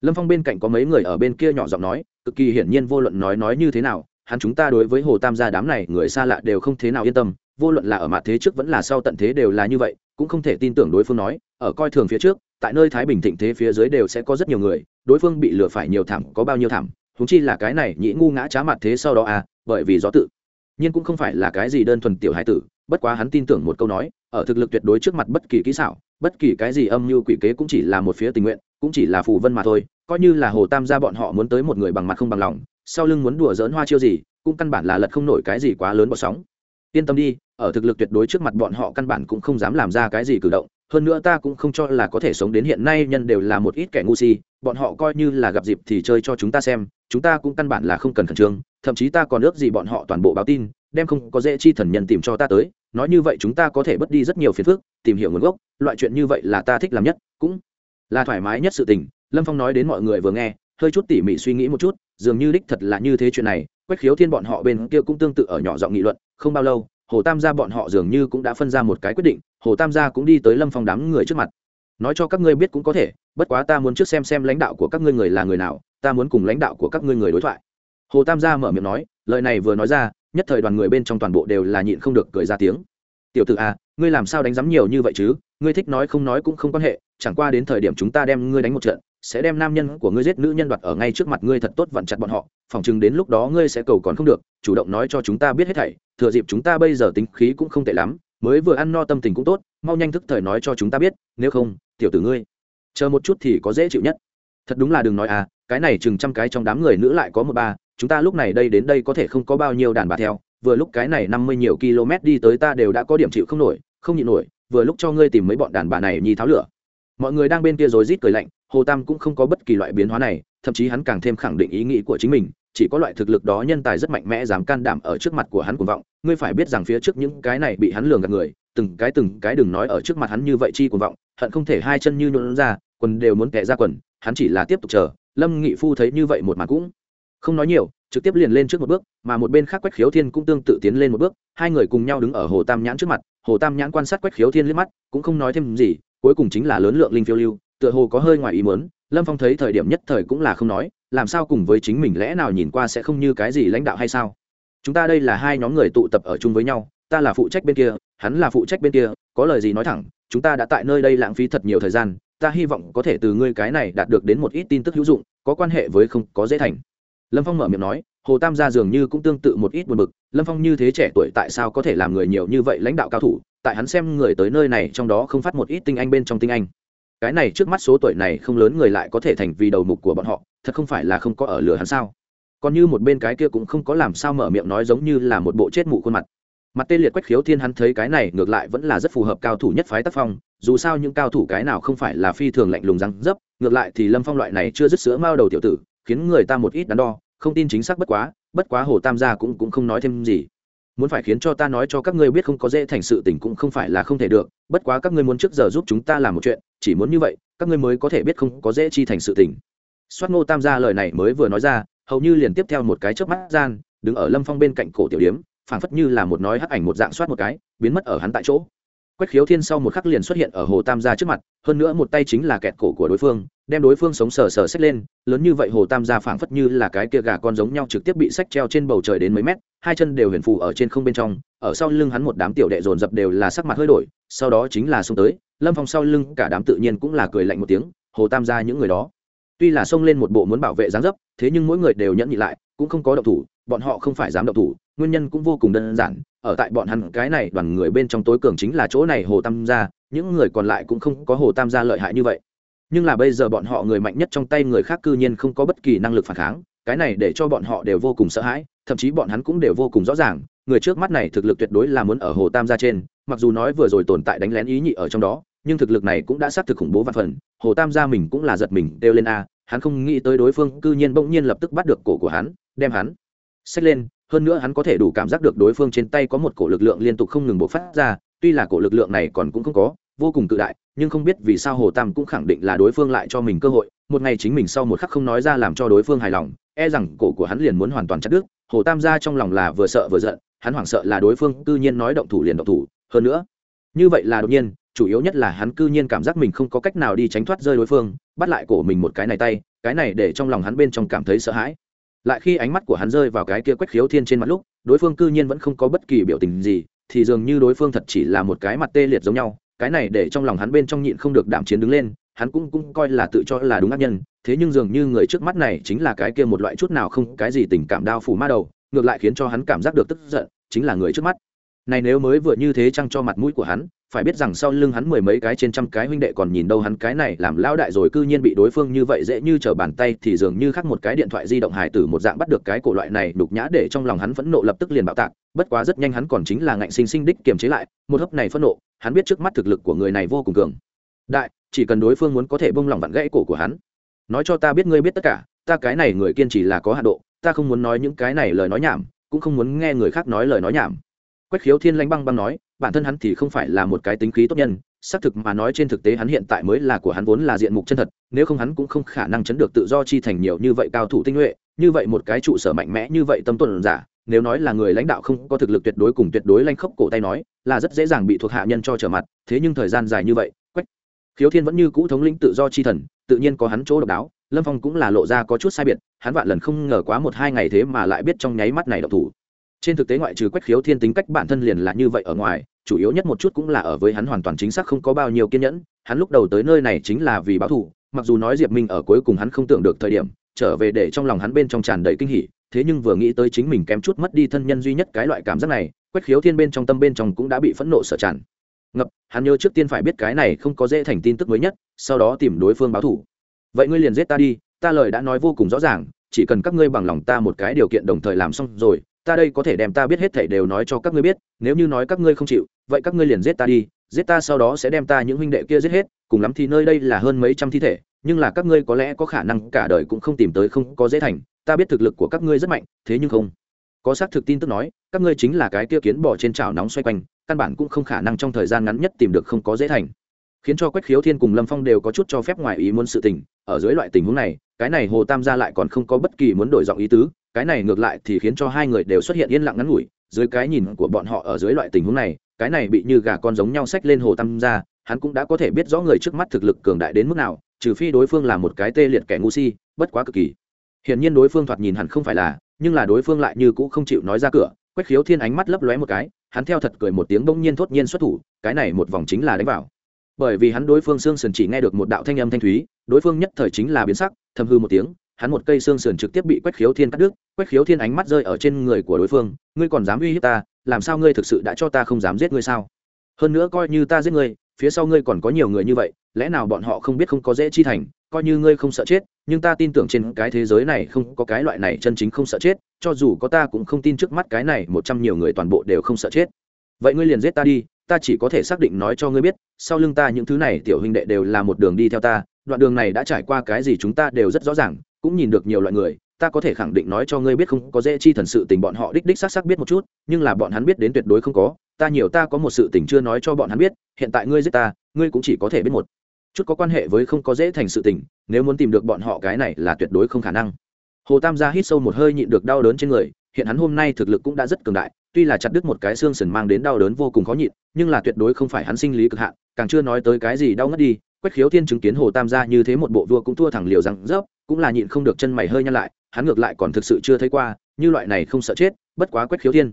lâm phong bên cạnh có mấy người ở bên kia nhỏ giọng nói, cực kỳ hiển nhiên vô luận nói nói như thế nào, hắn chúng ta đối với hồ tam gia đám này, người xa lạ đều không thế nào yên tâm, vô luận là ở mặt thế trước vẫn là sau tận thế đều là như vậy, cũng không thể tin tưởng đối phương nói, ở coi thường phía trước, tại nơi thái bình thịnh thế phía dưới đều sẽ có rất nhiều người, đối phương bị lừa phải nhiều thảm, có bao nhiêu thảm húng chi là cái này nhĩ ngu ngã trá mặt thế sau đó à bởi vì gió tự. Nhiên cũng không phải là cái gì đơn thuần tiểu hải tử, bất quá hắn tin tưởng một câu nói, ở thực lực tuyệt đối trước mặt bất kỳ kỹ xảo bất kỳ cái gì âm mưu quỷ kế cũng chỉ là một phía tình nguyện, cũng chỉ là phù vân mà thôi, coi như là hồ tam gia bọn họ muốn tới một người bằng mặt không bằng lòng, sau lưng muốn đùa dỡn hoa chiêu gì, cũng căn bản là lật không nổi cái gì quá lớn bọt sóng. Yên tâm đi, ở thực lực tuyệt đối trước mặt bọn họ căn bản cũng không dám làm ra cái gì cử động, hơn nữa ta cũng không cho là có thể sống đến hiện nay nhân đều là một ít kẻ ngu si, bọn họ coi như là gặp dịp thì chơi cho chúng ta xem, chúng ta cũng căn bản là không cần khẩn trương, thậm chí ta còn ước gì bọn họ toàn bộ báo tin, đem không có dễ chi thần nhân tìm cho ta tới nói như vậy chúng ta có thể bớt đi rất nhiều phiền phức, tìm hiểu nguồn gốc, loại chuyện như vậy là ta thích làm nhất, cũng là thoải mái nhất sự tình. Lâm phong nói đến mọi người vừa nghe, hơi chút tỉ mỉ suy nghĩ một chút, dường như đích thật là như thế chuyện này, quách khiếu thiên bọn họ bên kia cũng tương tự ở nhỏ giọng nghị luận, không bao lâu, hồ tam gia bọn họ dường như cũng đã phân ra một cái quyết định, hồ tam gia cũng đi tới lâm phong đám người trước mặt. Nói cho các ngươi biết cũng có thể, bất quá ta muốn trước xem xem lãnh đạo của các ngươi người là người nào, ta muốn cùng lãnh đạo của các ngươi người đối thoại. Hồ tam gia mở miệng nói, lời này vừa nói ra nhất thời đoàn người bên trong toàn bộ đều là nhịn không được cười ra tiếng. Tiểu tử à ngươi làm sao đánh giám nhiều như vậy chứ? Ngươi thích nói không nói cũng không quan hệ, chẳng qua đến thời điểm chúng ta đem ngươi đánh một trận, sẽ đem nam nhân của ngươi giết nữ nhân đoạt ở ngay trước mặt ngươi thật tốt vặn chặt bọn họ phòng chừng đến lúc đó ngươi sẽ cầu còn không được, chủ động nói cho chúng ta biết hết thảy, thừa dịp chúng ta bây giờ tính khí cũng không tệ lắm, mới vừa ăn no tâm tình cũng tốt, mau nhanh thức thời nói cho chúng ta biết, nếu không, tiểu tử ngươi, chờ một chút thì có dễ chịu nhất. Thật đúng là đừng nói à cái này chừng trăm cái trong đám người nữ lại có một ba chúng ta lúc này đây đến đây có thể không có bao nhiêu đàn bà theo, vừa lúc cái này năm mươi nhiều km đi tới ta đều đã có điểm chịu không nổi, không nhịn nổi, vừa lúc cho ngươi tìm mấy bọn đàn bà này nhi tháo lửa. Mọi người đang bên kia rối rít cười lạnh, hồ tam cũng không có bất kỳ loại biến hóa này, thậm chí hắn càng thêm khẳng định ý nghĩ của chính mình, chỉ có loại thực lực đó nhân tài rất mạnh mẽ dám can đảm ở trước mặt của hắn cuồng vọng, ngươi phải biết rằng phía trước những cái này bị hắn lường gạt người, từng cái từng cái đừng nói ở trước mặt hắn như vậy chi cuồng vọng, hận không thể hai chân như nhuộn ra, quần đều muốn kẻ ra quần, hắn chỉ là tiếp tục chờ, lâm nghị phu thấy như vậy một mặt cũng không nói nhiều, trực tiếp liền lên trước một bước, mà một bên khác quách khiếu thiên cũng tương tự tiến lên một bước, hai người cùng nhau đứng ở hồ tam nhãn trước mặt, hồ tam nhãn quan sát quách khiếu thiên liếc mắt, cũng không nói thêm gì, cuối cùng chính là lớn lượng linh phiêu lưu, tựa hồ có hơi ngoài ý muốn, lâm phong thấy thời điểm nhất thời cũng là không nói, làm sao cùng với chính mình lẽ nào nhìn qua sẽ không như cái gì lãnh đạo hay sao? Chúng ta đây là hai nhóm người tụ tập ở chung với nhau, ta là phụ trách bên kia, hắn là phụ trách bên kia, có lời gì nói thẳng, chúng ta đã tại nơi đây lãng phí thật nhiều thời gian, ta hy vọng có thể từ ngươi cái này đạt được đến một ít tin tức hữu dụng, có quan hệ với không có dễ thành lâm phong mở miệng nói, hồ tam gia dường như cũng tương tự một ít buồn bực, lâm phong như thế trẻ tuổi tại sao có thể làm người nhiều như vậy lãnh đạo cao thủ? Tại hắn xem người tới nơi này trong đó không phát một ít tinh anh bên trong tinh anh. Cái này trước mắt số tuổi này không lớn người lại có thể thành vì đầu mục của bọn họ, thật không phải là không có ở lửa hắn sao? Còn như một bên cái kia cũng không có làm sao mở miệng nói giống như là một bộ chết mụ khuôn mặt. Mặt tê liệt quách khiếu thiên hắn thấy cái này ngược lại vẫn là rất phù hợp cao thủ nhất phái tác phong, dù sao những cao thủ cái nào không phải là phi thường lạnh lùng răng dấp, ngược lại thì lâm phong loại này chưa dứt sữa mao đầu tiểu tử khiến người ta một ít đắn đo, không tin chính xác bất quá bất quá hồ tam gia cũng cũng không nói thêm gì. Muốn phải khiến cho ta nói cho các ngươi biết không có dễ thành sự tình cũng không phải là không thể được, bất quá các ngươi muốn trước giờ giúp chúng ta làm một chuyện, chỉ muốn như vậy, các ngươi mới có thể biết không có dễ chi thành sự tình. Soát ngô tam gia lời này mới vừa nói ra, hầu như liền tiếp theo một cái chớp mắt gian, đứng ở lâm phong bên cạnh cổ tiểu điếm, phảng phất như là một nói hắc ảnh một dạng soát một cái, biến mất ở hắn tại chỗ. Quách khiếu thiên sau một khắc liền xuất hiện ở hồ tam gia trước mặt, hơn nữa một tay chính là kẹt cổ của đối phương đem đối phương sống sờ sờ xách lên, lớn như vậy hồ tam gia phảng phất như là cái kia gà con giống nhau trực tiếp bị xách treo trên bầu trời đến mấy mét, hai chân đều huyền phù ở trên không bên trong, ở sau lưng hắn một đám tiểu đệ dồn dập đều là sắc mặt hơi đổi, sau đó chính là xông tới, lâm phong sau lưng cả đám tự nhiên cũng là cười lạnh một tiếng, hồ tam gia những người đó, tuy là xông lên một bộ muốn bảo vệ dáng dấp, thế nhưng mỗi người đều nhẫn nhị lại, cũng không có động thủ, bọn họ không phải dám động thủ, nguyên nhân cũng vô cùng đơn giản, ở tại bọn hắn cái này đoàn người bên trong tối cường chính là chỗ này hồ tam gia, những người còn lại cũng không có hồ tam gia lợi hại như vậy nhưng là bây giờ bọn họ người mạnh nhất trong tay người khác cư nhiên không có bất kỳ năng lực phản kháng, cái này để cho bọn họ đều vô cùng sợ hãi, thậm chí bọn hắn cũng đều vô cùng rõ ràng, người trước mắt này thực lực tuyệt đối là muốn ở hồ tam gia trên, mặc dù nói vừa rồi tồn tại đánh lén ý nhị ở trong đó, nhưng thực lực này cũng đã xác thực khủng bố và phần, hồ tam gia mình cũng là giật mình đeo lên a, hắn không nghĩ tới đối phương cư nhiên bỗng nhiên lập tức bắt được cổ của hắn, đem hắn xách lên, hơn nữa hắn có thể đủ cảm giác được đối phương trên tay có một cổ lực lượng liên tục không ngừng bộc phát ra, tuy là cổ lực lượng này còn cũng không có vô cùng cự đại, nhưng không biết vì sao hồ tam cũng khẳng định là đối phương lại cho mình cơ hội. Một ngày chính mình sau một khắc không nói ra làm cho đối phương hài lòng e rằng cổ của hắn liền muốn hoàn toàn chặt đứt. Hồ tam ra trong lòng là vừa sợ vừa giận, hắn hoảng sợ là đối phương cư nhiên nói động thủ liền động thủ. Hơn nữa, như vậy là đột nhiên, chủ yếu nhất là hắn cư nhiên cảm giác mình không có cách nào đi tránh thoát rơi đối phương, bắt lại cổ mình một cái này tay, cái này để trong lòng hắn bên trong cảm thấy sợ hãi. Lại khi ánh mắt của hắn rơi vào cái kia quách khiếu thiên trên mặt lúc, đối phương cư nhiên vẫn không có bất kỳ biểu tình gì, thì dường như đối phương thật chỉ là một cái mặt tê liệt giống nhau cái này để trong lòng hắn bên trong nhịn không được đảm chiến đứng lên, hắn cũng cũng coi là tự cho là đúng ác nhân, thế nhưng dường như người trước mắt này chính là cái kia một loại chút nào không cái gì tình cảm đau phủ ma đầu, ngược lại khiến cho hắn cảm giác được tức giận, chính là người trước mắt. Này nếu mới vừa như thế chăng cho mặt mũi của hắn? Phải biết rằng sau lưng hắn mười mấy cái trên trăm cái huynh đệ còn nhìn đâu hắn cái này làm lao đại rồi cư nhiên bị đối phương như vậy dễ như trở bàn tay thì dường như khắc một cái điện thoại di động hải tử một dạng bắt được cái cổ loại này đục nhã để trong lòng hắn phẫn nộ lập tức liền bạo tạc. Bất quá rất nhanh hắn còn chính là ngạnh sinh sinh đích kiềm chế lại, một hấp này phẫn nộ, hắn biết trước mắt thực lực của người này vô cùng cường. Đại, chỉ cần đối phương muốn có thể bông lòng vặn gãy cổ của hắn. Nói cho ta biết ngươi biết tất cả, ta cái này người kiên trì là có hạ độ, ta không muốn nói những cái này lời nói nhảm, cũng không muốn nghe người khác nói lời nói nhảm. Quách khiếu thiên lanh băng băng nói bản thân hắn thì không phải là một cái tính khí tốt nhân, xác thực mà nói trên thực tế hắn hiện tại mới là của hắn vốn là diện mục chân thật, nếu không hắn cũng không khả năng chấn được tự do chi thành nhiều như vậy cao thủ tinh nhuệ, như vậy một cái trụ sở mạnh mẽ như vậy tâm tuần giả, nếu nói là người lãnh đạo không có thực lực tuyệt đối cùng tuyệt đối lanh khốc cổ tay nói, là rất dễ dàng bị thuộc hạ nhân cho trở mặt, thế nhưng thời gian dài như vậy, quách. Khiếu thiên vẫn như cũ thống lĩnh tự do chi thần, tự nhiên có hắn chỗ độc đáo, lâm phong cũng là lộ ra có chút sai biệt, hắn vạn lần không ngờ quá một hai ngày thế mà lại biết trong nháy mắt này độc thủ. Trên thực tế ngoại trừ quách khiếu thiên tính cách bản thân liền là như vậy ở ngoài chủ yếu nhất một chút cũng là ở với hắn hoàn toàn chính xác không có bao nhiêu kiên nhẫn, hắn lúc đầu tới nơi này chính là vì báo thù, mặc dù nói diệp minh ở cuối cùng hắn không tưởng được thời điểm, trở về để trong lòng hắn bên trong tràn đầy kinh hỉ, thế nhưng vừa nghĩ tới chính mình kém chút mất đi thân nhân duy nhất cái loại cảm giác này, quách khiếu thiên bên trong tâm bên trong cũng đã bị phẫn nộ sợ tràn. Ngập, hắn nhớ trước tiên phải biết cái này không có dễ thành tin tức mới nhất, sau đó tìm đối phương báo thủ vậy ngươi liền giết ta đi, ta lời đã nói vô cùng rõ ràng, chỉ cần các ngươi bằng lòng ta một cái điều kiện đồng thời làm xong rồi ta đây có thể đem ta biết hết thảy đều nói cho các ngươi biết, nếu như nói các ngươi không chịu, vậy các ngươi liền giết ta đi, giết ta sau đó sẽ đem ta những huynh đệ kia giết hết, cùng lắm thì nơi đây là hơn mấy trăm thi thể, nhưng là các ngươi có lẽ có khả năng cả đời cũng không tìm tới không có dễ thành, ta biết thực lực của các ngươi rất mạnh, thế nhưng không. Có xác thực tin tức nói, các ngươi chính là cái kia kiến bò trên chảo nóng xoay quanh, căn bản cũng không khả năng trong thời gian ngắn nhất tìm được không có dễ thành. Khiến cho quách khiếu thiên cùng lâm phong đều có chút cho phép ngoài ý muốn sự tình, ở dưới loại tình huống này, cái này hồ tam gia lại còn không có bất kỳ muốn đổi giọng ý tứ cái này ngược lại thì khiến cho hai người đều xuất hiện yên lặng ngắn ngủi, dưới cái nhìn của bọn họ ở dưới loại tình huống này, cái này bị như gà con giống nhau xách lên hồ tam gia hắn cũng đã có thể biết rõ người trước mắt thực lực cường đại đến mức nào, trừ phi đối phương là một cái tê liệt kẻ ngu si, bất quá cực kỳ. Hiển nhiên đối phương thoạt nhìn hẳn không phải là, nhưng là đối phương lại như cũ không chịu nói ra cửa, quách khiếu thiên ánh mắt lấp lóe một cái, hắn theo thật cười một tiếng bỗng nhiên thốt nhiên xuất thủ, cái này một vòng chính là đánh vào. Bởi vì hắn đối phương xương sườn chỉ nghe được một đạo thanh âm thanh thúy, đối phương nhất thời chính là biến sắc, thầm hư một tiếng hắn một cây xương sườn trực tiếp bị quách khiếu thiên cắt đứt. Quách khiếu thiên ánh mắt rơi ở trên người của đối phương. Ngươi còn dám uy hiếp ta? Làm sao ngươi thực sự đã cho ta không dám giết ngươi sao? Hơn nữa coi như ta giết ngươi, phía sau ngươi còn có nhiều người như vậy, lẽ nào bọn họ không biết không có dễ chi thành? Coi như ngươi không sợ chết, nhưng ta tin tưởng trên cái thế giới này không có cái loại này chân chính không sợ chết, cho dù có ta cũng không tin trước mắt cái này một trăm nhiều người toàn bộ đều không sợ chết. Vậy ngươi liền giết ta đi, ta chỉ có thể xác định nói cho ngươi biết, sau lưng ta những thứ này tiểu huynh đệ đều là một đường đi theo ta, đoạn đường này đã trải qua cái gì chúng ta đều rất rõ ràng cũng nhìn được nhiều loại người, ta có thể khẳng định nói cho ngươi biết không có dễ chi thần sự tình bọn họ đích đích xác xác biết một chút, nhưng là bọn hắn biết đến tuyệt đối không có, ta nhiều ta có một sự tình chưa nói cho bọn hắn biết, hiện tại ngươi giết ta, ngươi cũng chỉ có thể biết một chút có quan hệ với không có dễ thành sự tình, nếu muốn tìm được bọn họ cái này là tuyệt đối không khả năng. Hồ tam gia hít sâu một hơi nhịn được đau đớn trên người, hiện hắn hôm nay thực lực cũng đã rất cường đại, tuy là chặt đứt một cái xương sườn mang đến đau đớn vô cùng khó nhịn, nhưng là tuyệt đối không phải hắn sinh lý cực hạn, càng chưa nói tới cái gì đau ngất đi, quách khiếu thiên chứng kiến hồ tam gia như thế một bộ vua cũng thua thẳng liều rằng rớp cũng là nhịn không được chân mày hơi nhăn lại, hắn ngược lại còn thực sự chưa thấy qua, như loại này không sợ chết, bất quá quét khiếu thiên.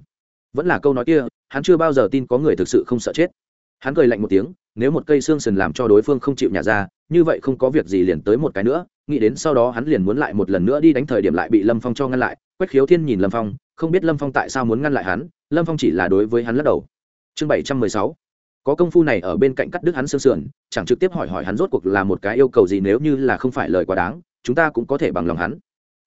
Vẫn là câu nói kia, hắn chưa bao giờ tin có người thực sự không sợ chết. Hắn cười lạnh một tiếng, nếu một cây xương sườn làm cho đối phương không chịu nhả ra, như vậy không có việc gì liền tới một cái nữa, nghĩ đến sau đó hắn liền muốn lại một lần nữa đi đánh thời điểm lại bị lâm phong cho ngăn lại. Quách khiếu thiên nhìn lâm phong, không biết lâm phong tại sao muốn ngăn lại hắn, lâm phong chỉ là đối với hắn lắc đầu. Chương bảy trăm mười sáu. Có công phu này ở bên cạnh cắt đứt hắn xương sườn, chẳng trực tiếp hỏi hỏi hắn rốt cuộc là một cái yêu cầu gì nếu như là không phải lời quá đáng chúng ta cũng có thể bằng lòng hắn.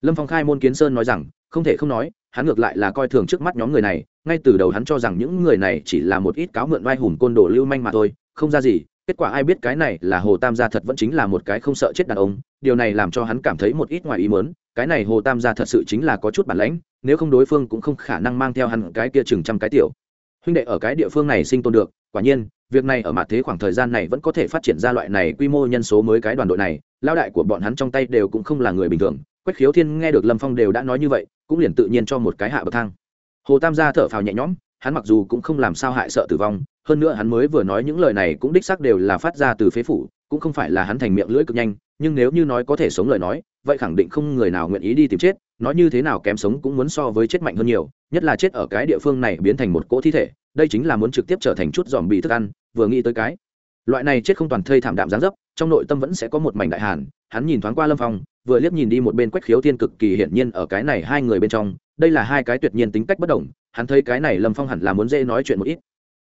Lâm phong khai môn kiến sơn nói rằng, không thể không nói, hắn ngược lại là coi thường trước mắt nhóm người này, ngay từ đầu hắn cho rằng những người này chỉ là một ít cáo mượn vai hùng côn đồ lưu manh mà thôi, không ra gì, kết quả ai biết cái này là hồ tam gia thật vẫn chính là một cái không sợ chết đàn ông, điều này làm cho hắn cảm thấy một ít ngoài ý mớn cái này hồ tam gia thật sự chính là có chút bản lãnh, nếu không đối phương cũng không khả năng mang theo hắn cái kia chừng trăm cái tiểu. Huynh đệ ở cái địa phương này sinh tồn được, quả nhiên, việc này ở mặt thế khoảng thời gian này vẫn có thể phát triển ra loại này quy mô nhân số mới cái đoàn đội này lao đại của bọn hắn trong tay đều cũng không là người bình thường, quách khiếu thiên nghe được lâm phong đều đã nói như vậy, cũng liền tự nhiên cho một cái hạ bậc thang. Hồ tam gia thở phào nhẹ nhõm, hắn mặc dù cũng không làm sao hại sợ tử vong, hơn nữa hắn mới vừa nói những lời này cũng đích xác đều là phát ra từ phế phủ, cũng không phải là hắn thành miệng lưỡi cực nhanh, nhưng nếu như nói có thể sống lời nói, vậy khẳng định không người nào nguyện ý đi tìm chết, nói như thế nào kém sống cũng muốn so với chết mạnh hơn nhiều, nhất là chết ở cái địa phương này biến thành một cỗ thi thể, đây chính là muốn trực tiếp trở thành chút dòm bị thức ăn, vừa nghĩ tới cái loại này chết không toàn thây thảm đạm giáng dấp trong nội tâm vẫn sẽ có một mảnh đại hàn hắn nhìn thoáng qua lâm phong vừa liếc nhìn đi một bên quách khiếu thiên cực kỳ hiển nhiên ở cái này hai người bên trong đây là hai cái tuyệt nhiên tính cách bất đồng hắn thấy cái này lâm phong hẳn là muốn dễ nói chuyện một ít.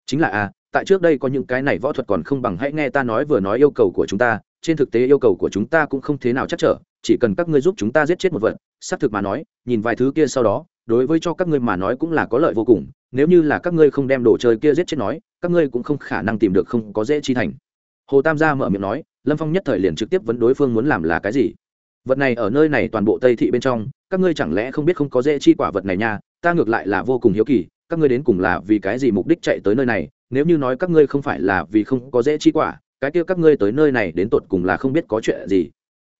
Chính là a à, tại trước đây có những cái này võ thuật còn không bằng hãy nghe ta nói vừa nói yêu cầu của chúng ta trên thực tế yêu cầu của chúng ta cũng không thế nào chắc trở chỉ cần các ngươi giúp chúng ta giết chết một vật xác thực mà nói nhìn vài thứ kia sau đó đối với cho các ngươi mà nói cũng là có lợi vô cùng, nếu như là các ngươi không đem đồ chơi kia giết chết nói, các ngươi cũng không khả năng tìm được không có dễ chi thành. Hồ tam gia mở miệng nói, lâm phong nhất thời liền trực tiếp vấn đối phương muốn làm là cái gì. Vật này ở nơi này toàn bộ tây thị bên trong, các ngươi chẳng lẽ không biết không có dễ chi quả vật này nha, ta ngược lại là vô cùng hiếu kỳ, các ngươi đến cùng là vì cái gì mục đích chạy tới nơi này, nếu như nói các ngươi không phải là vì không có dễ chi quả, cái kia các ngươi tới nơi này đến tột cùng là không biết có chuyện gì.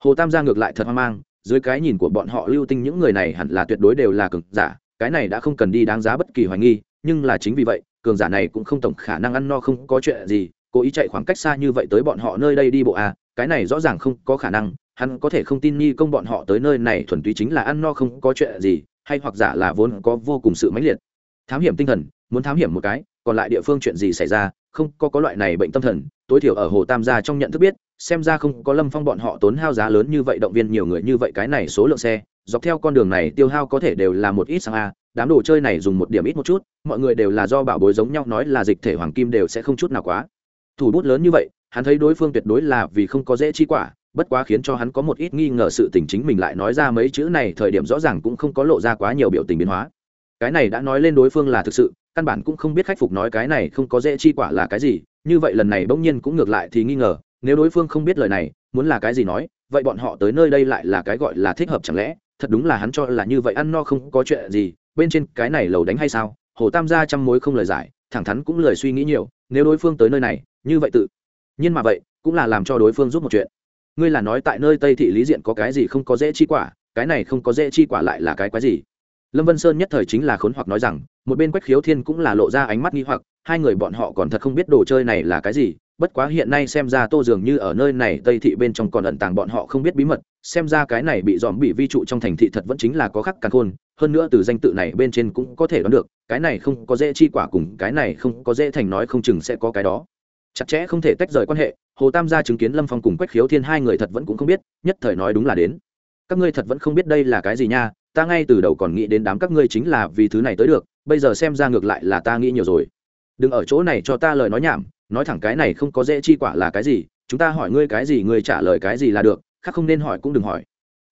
Hồ tam gia ngược lại thật hoang mang dưới cái nhìn của bọn họ lưu tinh những người này hẳn là tuyệt đối đều là cường giả, cái này đã không cần đi đáng giá bất kỳ hoài nghi, nhưng là chính vì vậy, cường giả này cũng không tổng khả năng ăn no không có chuyện gì, cố ý chạy khoảng cách xa như vậy tới bọn họ nơi đây đi bộ à cái này rõ ràng không có khả năng, hắn có thể không tin nghi công bọn họ tới nơi này thuần túy chính là ăn no không có chuyện gì, hay hoặc giả là vốn có vô cùng sự mãnh liệt. Thám hiểm tinh thần, muốn thám hiểm một cái, còn lại địa phương chuyện gì xảy ra không có có loại này bệnh tâm thần, tối thiểu ở hồ tam gia trong nhận thức biết, xem ra không có lâm phong bọn họ tốn hao giá lớn như vậy, động viên nhiều người như vậy cái này số lượng xe, dọc theo con đường này tiêu hao có thể đều là một ít sang a, đám đồ chơi này dùng một điểm ít một chút, mọi người đều là do bảo bối giống nhau, nói là dịch thể hoàng kim đều sẽ không chút nào quá. Thủ bút lớn như vậy, hắn thấy đối phương tuyệt đối là vì không có dễ chi quả, bất quá khiến cho hắn có một ít nghi ngờ sự tình chính mình lại nói ra mấy chữ này, thời điểm rõ ràng cũng không có lộ ra quá nhiều biểu tình biến hóa cái này đã nói lên đối phương là thực sự, căn bản cũng không biết khắc phục nói cái này không có dễ chi quả là cái gì, như vậy lần này bỗng nhiên cũng ngược lại thì nghi ngờ, nếu đối phương không biết lời này, muốn là cái gì nói, vậy bọn họ tới nơi đây lại là cái gọi là thích hợp chẳng lẽ, thật đúng là hắn cho là như vậy ăn no không có chuyện gì, bên trên cái này lầu đánh hay sao, hồ tam gia trăm mối không lời giải, thẳng thắn cũng lời suy nghĩ nhiều, nếu đối phương tới nơi này, như vậy tự nhiên mà vậy, cũng là làm cho đối phương giúp một chuyện. Ngươi là nói tại nơi tây thị lý diện có cái gì không có dễ chi quả, cái này không có dễ chi quả lại là cái quái gì? Lâm vân sơn nhất thời chính là khốn hoặc nói rằng, một bên quách khiếu thiên cũng là lộ ra ánh mắt nghi hoặc, hai người bọn họ còn thật không biết đồ chơi này là cái gì, bất quá hiện nay xem ra tô dường như ở nơi này tây thị bên trong còn ẩn tàng bọn họ không biết bí mật, xem ra cái này bị dòm bị vi trụ trong thành thị thật vẫn chính là có khắc càn khôn, hơn nữa từ danh tự này bên trên cũng có thể đoán được, cái này không có dễ chi quả cùng cái này không có dễ thành nói không chừng sẽ có cái đó. Chặt chẽ không thể tách rời quan hệ, hồ tam gia chứng kiến lâm phong cùng quách khiếu thiên hai người thật vẫn cũng không biết, nhất thời nói đúng là đến. Các ngươi thật vẫn không biết đây là cái gì nha ta ngay từ đầu còn nghĩ đến đám các ngươi chính là vì thứ này tới được, bây giờ xem ra ngược lại là ta nghĩ nhiều rồi. Đừng ở chỗ này cho ta lời nói nhảm, nói thẳng cái này không có dễ chi quả là cái gì, chúng ta hỏi ngươi cái gì ngươi trả lời cái gì là được, khác không nên hỏi cũng đừng hỏi.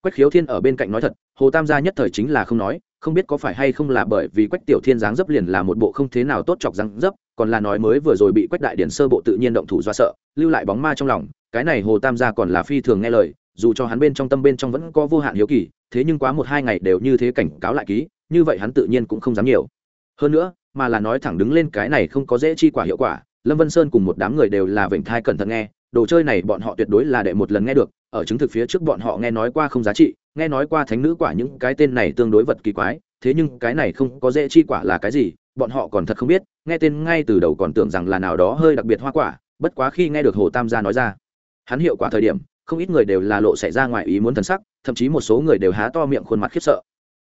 Quách khiếu thiên ở bên cạnh nói thật, hồ tam gia nhất thời chính là không nói, không biết có phải hay không là bởi vì quách tiểu thiên dáng dấp liền là một bộ không thế nào tốt chọc răng dấp, còn là nói mới vừa rồi bị quách đại điển sơ bộ tự nhiên động thủ do sợ, lưu lại bóng ma trong lòng, cái này hồ tam gia còn là phi thường nghe lời, dù cho hắn bên trong tâm bên trong vẫn có vô hạn hiếu kỳ thế nhưng quá một hai ngày đều như thế cảnh cáo lại ký, như vậy hắn tự nhiên cũng không dám nhiều. Hơn nữa, mà là nói thẳng đứng lên cái này không có dễ chi quả hiệu quả, lâm vân sơn cùng một đám người đều là vểnh thai cẩn thận nghe, đồ chơi này bọn họ tuyệt đối là đệ một lần nghe được, ở chứng thực phía trước bọn họ nghe nói qua không giá trị, nghe nói qua thánh nữ quả những cái tên này tương đối vật kỳ quái, thế nhưng cái này không có dễ chi quả là cái gì, bọn họ còn thật không biết, nghe tên ngay từ đầu còn tưởng rằng là nào đó hơi đặc biệt hoa quả, bất quá khi nghe được hồ tam gia nói ra, hắn hiệu quả thời điểm, không ít người đều là lộ xảy ra ngoài ý muốn thần sắc thậm chí một số người đều há to miệng khuôn mặt khiếp sợ.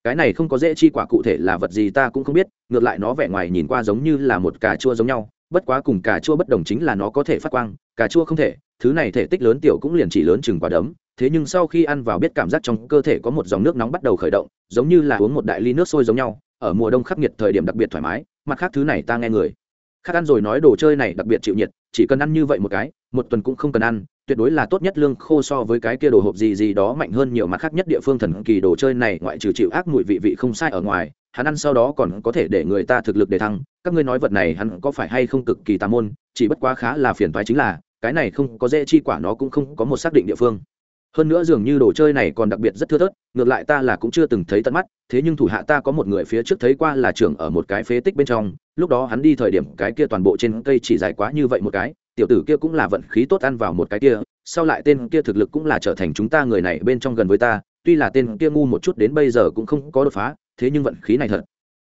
Cái này không có dễ chi quả cụ thể là vật gì ta cũng không biết, ngược lại nó vẻ ngoài nhìn qua giống như là một cà chua giống nhau, bất quá cùng cà chua bất đồng chính là nó có thể phát quang, cà chua không thể, thứ này thể tích lớn tiểu cũng liền chỉ lớn chừng quả đấm, thế nhưng sau khi ăn vào biết cảm giác trong cơ thể có một dòng nước nóng bắt đầu khởi động, giống như là uống một đại ly nước sôi giống nhau, ở mùa đông khắc nghiệt thời điểm đặc biệt thoải mái, mặt khác thứ này ta nghe người khác ăn rồi nói đồ chơi này đặc biệt chịu nhiệt, chỉ cần ăn như vậy một cái, một tuần cũng không cần ăn, tuyệt đối là tốt nhất lương khô so với cái kia đồ hộp gì gì đó mạnh hơn nhiều mặt khác nhất địa phương thần kỳ đồ chơi này ngoại trừ chịu ác mùi vị vị không sai ở ngoài, hắn ăn sau đó còn có thể để người ta thực lực để thăng, các ngươi nói vật này hắn có phải hay không cực kỳ tà môn, chỉ bất quá khá là phiền toái chính là, cái này không có dễ chi quả nó cũng không có một xác định địa phương. Hơn nữa dường như đồ chơi này còn đặc biệt rất thưa thớt, ngược lại ta là cũng chưa từng thấy tận mắt, thế nhưng thủ hạ ta có một người phía trước thấy qua là trưởng ở một cái phế tích bên trong lúc đó hắn đi thời điểm cái kia toàn bộ trên cây chỉ dài quá như vậy một cái, tiểu tử kia cũng là vận khí tốt ăn vào một cái kia, sau lại tên kia thực lực cũng là trở thành chúng ta người này bên trong gần với ta, tuy là tên kia ngu một chút đến bây giờ cũng không có đột phá, thế nhưng vận khí này thật.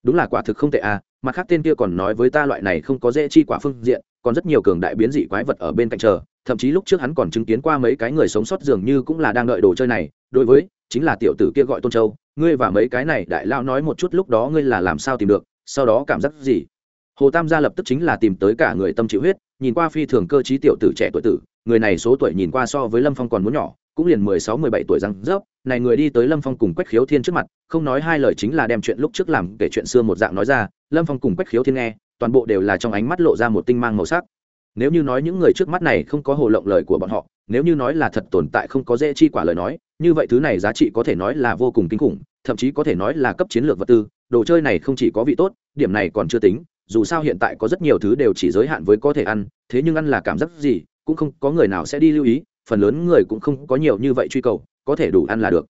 Đúng là quả thực không tệ à mặt khác tên kia còn nói với ta loại này không có dễ chi quả phương diện, còn rất nhiều cường đại biến dị quái vật ở bên cạnh chờ, thậm chí lúc trước hắn còn chứng kiến qua mấy cái người sống sót dường như cũng là đang đợi đồ chơi này, đối với, chính là tiểu tử kia gọi tôn châu, ngươi và mấy cái này đại lao nói một chút lúc đó ngươi là làm sao tìm được, sau đó cảm giác gì? Hồ tam gia lập tức chính là tìm tới cả người tâm chịu huyết, nhìn qua phi thường cơ t tiểu tử trẻ tuổi tử, người này số tuổi nhìn qua so với lâm phong còn muốn nhỏ, cũng liền mười sáu, mười bảy tuổi răng rớp này người đi tới lâm phong cùng quách khiếu thiên trước mặt, không nói hai lời chính là đem chuyện lúc trước làm kể chuyện xưa một dạng nói ra, lâm phong cùng quách khiếu thiên nghe, toàn bộ đều là trong ánh mắt lộ ra một tinh mang màu sắc. Nếu như nói những người trước mắt này không có hồ lộng lời của bọn họ, nếu như nói là thật tồn tại không có dễ chi quả lời nói, như vậy thứ này giá trị có thể nói là vô cùng kinh khủng, thậm chí có thể nói là cấp chiến lược vật tư, đồ chơi này không chỉ có vị tốt, điểm này còn chưa tính dù sao hiện tại có rất nhiều thứ đều chỉ giới hạn với có thể ăn, thế nhưng ăn là cảm giác gì, cũng không có người nào sẽ đi lưu ý, phần lớn người cũng không có nhiều như vậy truy cầu, có thể đủ ăn là được.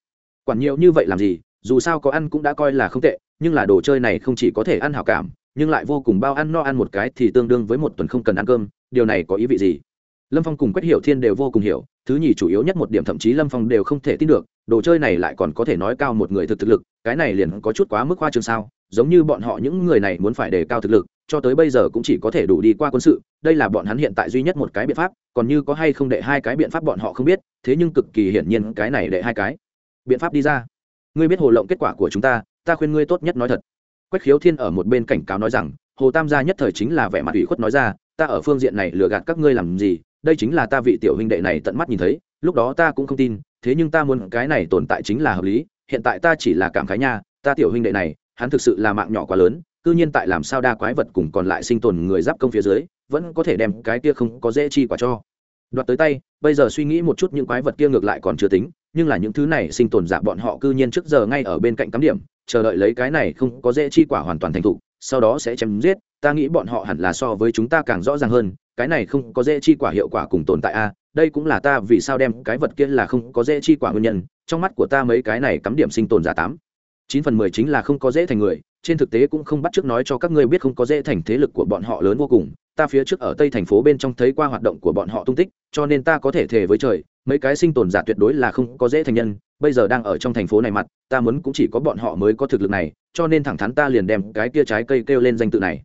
Quản nhiều như vậy làm gì, dù sao có ăn cũng đã coi là không tệ, nhưng là đồ chơi này không chỉ có thể ăn hảo cảm, nhưng lại vô cùng bao ăn no ăn một cái thì tương đương với một tuần không cần ăn cơm, điều này có ý vị gì? Lâm phong cùng quách hiểu thiên đều vô cùng hiểu, thứ nhì chủ yếu nhất một điểm thậm chí lâm phong đều không thể tin được, đồ chơi này lại còn có thể nói cao một người thực thực lực, cái này liền có chút quá mức khoa trương sao? Giống như bọn họ những người này muốn phải đề cao thực lực, cho tới bây giờ cũng chỉ có thể đủ đi qua quân sự, đây là bọn hắn hiện tại duy nhất một cái biện pháp, còn như có hay không đệ hai cái biện pháp bọn họ không biết, thế nhưng cực kỳ hiển nhiên cái này đệ hai cái. Biện pháp đi ra. Ngươi biết hồ lộng kết quả của chúng ta ta khuyên ngươi tốt nhất nói thật. Quách khiếu thiên ở một bên cảnh cáo nói rằng, hồ tam gia nhất thời chính là vẻ mặt ủy khuất nói ra, ta ở phương diện này lừa gạt các ngươi làm gì, đây chính là ta vị tiểu huynh đệ này tận mắt nhìn thấy, lúc đó ta cũng không tin, thế nhưng ta muốn cái này tồn tại chính là hợp lý, hiện tại ta chỉ là cảm khái nha, ta tiểu huynh đệ này hắn thực sự là mạng nhỏ quá lớn, cư nhiên tại làm sao đa quái vật cùng còn lại sinh tồn người giáp công phía dưới, vẫn có thể đem cái kia không có dễ chi quả cho. Đoạt tới tay, bây giờ suy nghĩ một chút những quái vật kia ngược lại còn chưa tính, nhưng là những thứ này sinh tồn giả bọn họ cư nhiên trước giờ ngay ở bên cạnh cắm điểm, chờ đợi lấy cái này không có dễ chi quả hoàn toàn thành thục, sau đó sẽ chém giết, ta nghĩ bọn họ hẳn là so với chúng ta càng rõ ràng hơn, cái này không có dễ chi quả hiệu quả cùng tồn tại a, đây cũng là ta vì sao đem cái vật kia là không có dễ chi quả nguyên nhân, trong mắt của ta mấy cái này cắm điểm sinh tồn giả tám chín phần mười chính là không có dễ thành người trên thực tế cũng không bắt trước nói cho các ngươi biết không có dễ thành thế lực của bọn họ lớn vô cùng ta phía trước ở tây thành phố bên trong thấy qua hoạt động của bọn họ tung tích cho nên ta có thể thề với trời mấy cái sinh tồn giả tuyệt đối là không có dễ thành nhân bây giờ đang ở trong thành phố này mặt ta muốn cũng chỉ có bọn họ mới có thực lực này cho nên thẳng thắn ta liền đem cái kia trái cây kêu lên danh tự này.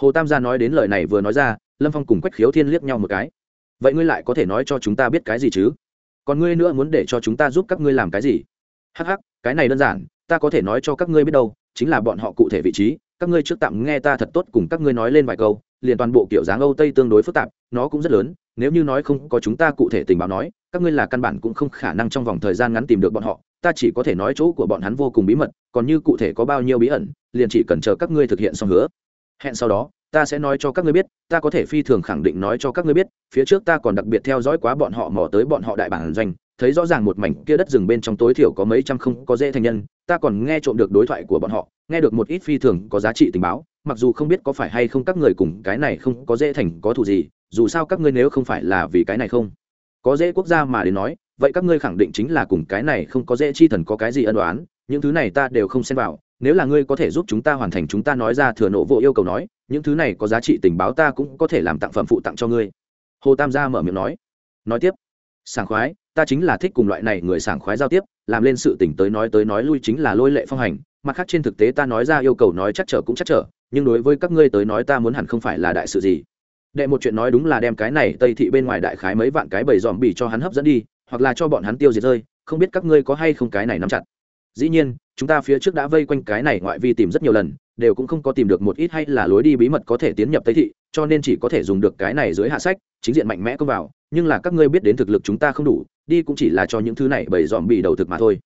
Hồ tam gia nói đến lời này vừa nói ra lâm phong cùng quách khiếu thiên liếc nhau một cái. Vậy ngươi lại có thể nói cho chúng ta biết cái gì chứ? Còn ngươi nữa muốn để cho chúng ta giúp các ngươi làm cái gì? Hắc hắc, cái này đơn giản ta có thể nói cho các ngươi biết đâu, chính là bọn họ cụ thể vị trí, các ngươi trước tạm nghe ta thật tốt cùng các ngươi nói lên vài câu, liền toàn bộ kiểu dáng âu tây tương đối phức tạp, nó cũng rất lớn, nếu như nói không có chúng ta cụ thể tình báo nói, các ngươi là căn bản cũng không khả năng trong vòng thời gian ngắn tìm được bọn họ, ta chỉ có thể nói chỗ của bọn hắn vô cùng bí mật, còn như cụ thể có bao nhiêu bí ẩn, liền chỉ cần chờ các ngươi thực hiện xong hứa. Hẹn sau đó, ta sẽ nói cho các ngươi biết, ta có thể phi thường khẳng định nói cho các ngươi biết, phía trước ta còn đặc biệt theo dõi quá bọn họ mò tới bọn họ đại bản doanh, thấy rõ ràng một mảnh kia đất rừng bên trong tối thiểu có mấy trăm không có dễ thành nhân ta còn nghe trộm được đối thoại của bọn họ, nghe được một ít phi thường có giá trị tình báo, mặc dù không biết có phải hay không các người cùng cái này không có dễ thành có thù gì, dù sao các ngươi nếu không phải là vì cái này không. Có dễ quốc gia mà đến nói, vậy các ngươi khẳng định chính là cùng cái này không có dễ chi thần có cái gì ân đoán những thứ này ta đều không xem vào, nếu là ngươi có thể giúp chúng ta hoàn thành chúng ta nói ra thừa nộ vô yêu cầu nói, những thứ này có giá trị tình báo ta cũng có thể làm tặng phẩm phụ tặng cho ngươi. Hồ tam gia mở miệng nói. Nói tiếp, sảng khoái, ta chính là thích cùng loại này người sảng khoái giao tiếp làm lên sự tỉnh tới nói tới nói lui chính là lôi lệ phong hành, mặt khác trên thực tế ta nói ra yêu cầu nói chắc trở cũng chắc trở, nhưng đối với các ngươi tới nói ta muốn hẳn không phải là đại sự gì. Đệ một chuyện nói đúng là đem cái này tây thị bên ngoài đại khái mấy vạn cái bầy dòm bỉ cho hắn hấp dẫn đi, hoặc là cho bọn hắn tiêu diệt rơi, không biết các ngươi có hay không cái này nắm chặt. Dĩ nhiên chúng ta phía trước đã vây quanh cái này ngoại vi tìm rất nhiều lần, đều cũng không có tìm được một ít hay là lối đi bí mật có thể tiến nhập tây thị, cho nên chỉ có thể dùng được cái này dưới hạ sách, chính diện mạnh mẽ công vào. Nhưng là các ngươi biết đến thực lực chúng ta không đủ, đi cũng chỉ là cho những thứ này bởi dòm bị đầu thực mà thôi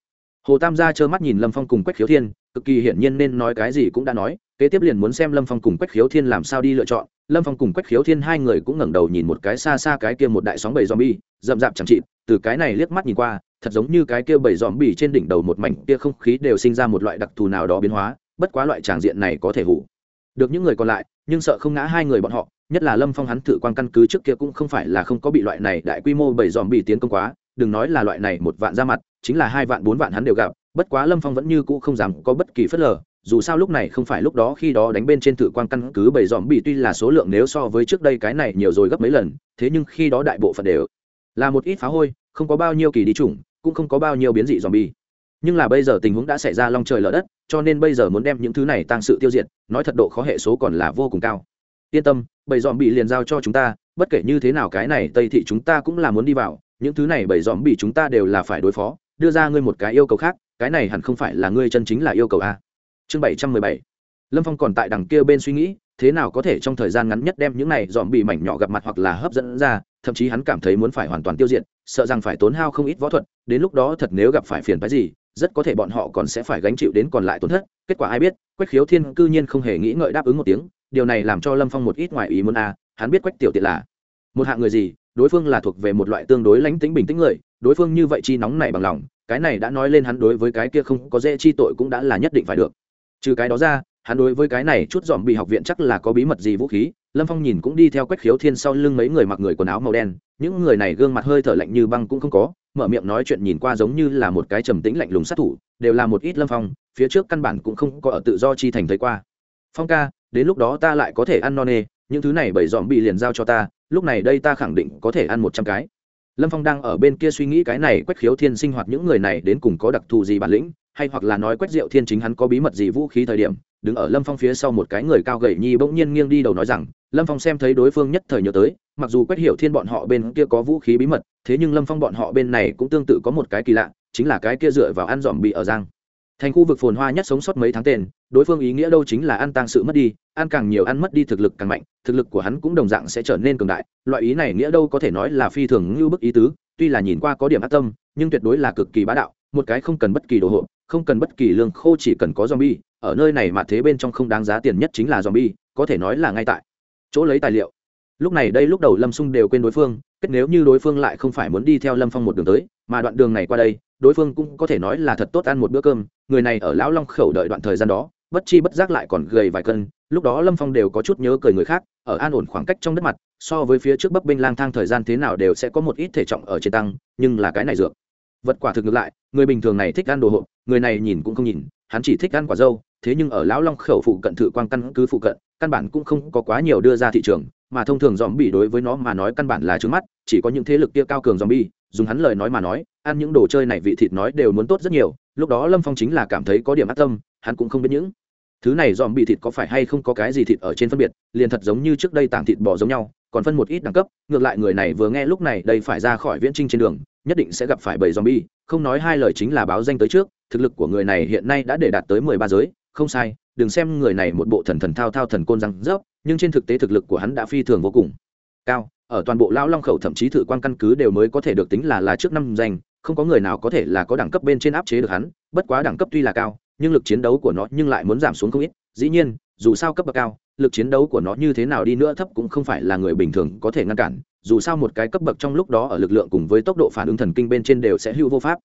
hồ tam gia trơ mắt nhìn lâm phong cùng quách khiếu thiên, cực kỳ hiển nhiên nên nói cái gì cũng đã nói, kế tiếp liền muốn xem lâm phong cùng quách khiếu thiên làm sao đi lựa chọn lâm phong cùng quách khiếu thiên hai người cũng ngẩng đầu nhìn một cái xa xa cái kia một đại sóng bầy dòm bi rậm rạp chẳng trị. từ cái này liếc mắt nhìn qua, thật giống như cái kia bầy dòm bì trên đỉnh đầu một mảnh kia không khí đều sinh ra một loại đặc thù nào đó biến hóa, bất quá loại tràng diện này có thể hủ được những người còn lại, nhưng sợ không ngã hai người bọn họ, nhất là lâm phong hắn thử quan căn cứ trước kia cũng không phải là không có bị loại này đại quy mô bầy dòm bì tiến công quá đừng nói là loại này một vạn ra mặt, chính là hai vạn bốn vạn hắn đều gặp, bất quá lâm phong vẫn như cũ không dám có bất kỳ phớt lờ, dù sao lúc này không phải lúc đó khi đó đánh bên trên thử quan căn cứ bảy dòm bị tuy là số lượng nếu so với trước đây cái này nhiều rồi gấp mấy lần, thế nhưng khi đó đại bộ phận đều là một ít phá hôi, không có bao nhiêu kỳ đi chủng, cũng không có bao nhiêu biến dị dòm bi nhưng là bây giờ tình huống đã xảy ra long trời lở đất, cho nên bây giờ muốn đem những thứ này tăng sự tiêu diệt, nói thật độ khó hệ số còn là vô cùng cao. Yên tâm bảy dòm bị liền giao cho chúng ta, bất kể như thế nào cái này tây thị chúng ta cũng là muốn đi vào những thứ này bởi dòm bị chúng ta đều là phải đối phó đưa ra ngươi một cái yêu cầu khác cái này hẳn không phải là ngươi chân chính là yêu cầu a. Chương bảy trăm mười bảy. Lâm phong còn tại đằng kia bên suy nghĩ thế nào có thể trong thời gian ngắn nhất đem những này dòm bị mảnh nhỏ gặp mặt hoặc là hấp dẫn ra thậm chí hắn cảm thấy muốn phải hoàn toàn tiêu diệt sợ rằng phải tốn hao không ít võ thuật đến lúc đó thật nếu gặp phải phiền phái gì rất có thể bọn họ còn sẽ phải gánh chịu đến còn lại tổn thất kết quả ai biết quách khiếu thiên cư nhiên không hề nghĩ ngợi đáp ứng một tiếng điều này làm cho lâm phong một ít ngoài ý muốn a à, hắn biết quách tiểu tiện là một hạng người gì đối phương là thuộc về một loại tương đối lánh tính bình tĩnh người, đối phương như vậy chi nóng này bằng lòng, cái này đã nói lên hắn đối với cái kia không có dễ chi tội cũng đã là nhất định phải được. Trừ cái đó ra, hắn đối với cái này chút dòm bị học viện chắc là có bí mật gì vũ khí, lâm phong nhìn cũng đi theo quách khiếu thiên sau lưng mấy người mặc người quần áo màu đen, những người này gương mặt hơi thở lạnh như băng cũng không có, mở miệng nói chuyện nhìn qua giống như là một cái trầm tĩnh lạnh lùng sát thủ, đều là một ít lâm phong, phía trước căn bản cũng không có ở tự do chi thành thấy qua. Phong ca, đến lúc đó ta lại có thể ăn no nê những thứ này bảy dòm bị liền giao cho ta, lúc này đây ta khẳng định có thể ăn một trăm cái. Lâm phong đang ở bên kia suy nghĩ cái này quách khiếu thiên sinh hoạt những người này đến cùng có đặc thù gì bản lĩnh, hay hoặc là nói quách diệu thiên chính hắn có bí mật gì vũ khí thời điểm, đứng ở lâm phong phía sau một cái người cao gậy nhi bỗng nhiên nghiêng đi đầu nói rằng, lâm phong xem thấy đối phương nhất thời nhớ tới, mặc dù quách hiểu thiên bọn họ bên kia có vũ khí bí mật, thế nhưng lâm phong bọn họ bên này cũng tương tự có một cái kỳ lạ, chính là cái kia dựa vào ăn dòm bị ở giang thành khu vực phồn hoa nhất sống sót mấy tháng tên, đối phương ý nghĩa đâu chính là ăn tăng sự mất đi, ăn càng nhiều ăn mất đi thực lực càng mạnh, thực lực của hắn cũng đồng dạng sẽ trở nên cường đại, loại ý này nghĩa đâu có thể nói là phi thường ngưu bức ý tứ, tuy là nhìn qua có điểm ác tâm, nhưng tuyệt đối là cực kỳ bá đạo, một cái không cần bất kỳ đồ hộ không cần bất kỳ lương khô chỉ cần có zombie, ở nơi này mà thế bên trong không đáng giá tiền nhất chính là zombie, có thể nói là ngay tại chỗ lấy tài liệu. Lúc này đây lúc đầu lâm xung đều quên đối phương, kết nếu như đối phương lại không phải muốn đi theo lâm phong một đường tới, mà đoạn đường này qua đây đối phương cũng có thể nói là thật tốt ăn một bữa cơm, người này ở lão long khẩu đợi đoạn thời gian đó, bất chi bất giác lại còn gầy vài cân, lúc đó lâm phong đều có chút nhớ cười người khác, ở an ổn khoảng cách trong đất mặt, so với phía trước bấp bênh lang thang thời gian thế nào đều sẽ có một ít thể trọng ở trên tăng, nhưng là cái này dược. Vật quả thực ngược lại, người bình thường này thích ăn đồ hộp, người này nhìn cũng không nhìn, hắn chỉ thích ăn quả dâu, thế nhưng ở lão long khẩu phụ cận thự quang căn cứ phụ cận, căn bản cũng không có quá nhiều đưa ra thị trường, mà thông thường dòm bị đối với nó mà nói căn bản là trứng mắt, chỉ có những thế lực kia cao cường dòm bi dùng hắn lời nói mà nói ăn những đồ chơi này vị thịt nói đều muốn tốt rất nhiều, lúc đó lâm phong chính là cảm thấy có điểm ác tâm, hắn cũng không biết những thứ này dòm bị thịt có phải hay không có cái gì thịt ở trên phân biệt, liền thật giống như trước đây tảng thịt bò giống nhau, còn phân một ít đẳng cấp, ngược lại người này vừa nghe lúc này đây phải ra khỏi viễn trinh trên đường, nhất định sẽ gặp phải bảy zombie không nói hai lời chính là báo danh tới trước, thực lực của người này hiện nay đã để đạt tới mười ba giới, không sai, đừng xem người này một bộ thần thần thao thao thần côn răng rớp, nhưng trên thực tế thực lực của hắn đã phi thường vô cùng cao, ở toàn bộ lão long khẩu thậm chí thử quan căn cứ đều mới có thể được tính là là trước năm danh không có người nào có thể là có đẳng cấp bên trên áp chế được hắn, bất quá đẳng cấp tuy là cao, nhưng lực chiến đấu của nó nhưng lại muốn giảm xuống không ít, dĩ nhiên, dù sao cấp bậc cao, lực chiến đấu của nó như thế nào đi nữa thấp cũng không phải là người bình thường có thể ngăn cản, dù sao một cái cấp bậc trong lúc đó ở lực lượng cùng với tốc độ phản ứng thần kinh bên trên đều sẽ hưu vô pháp.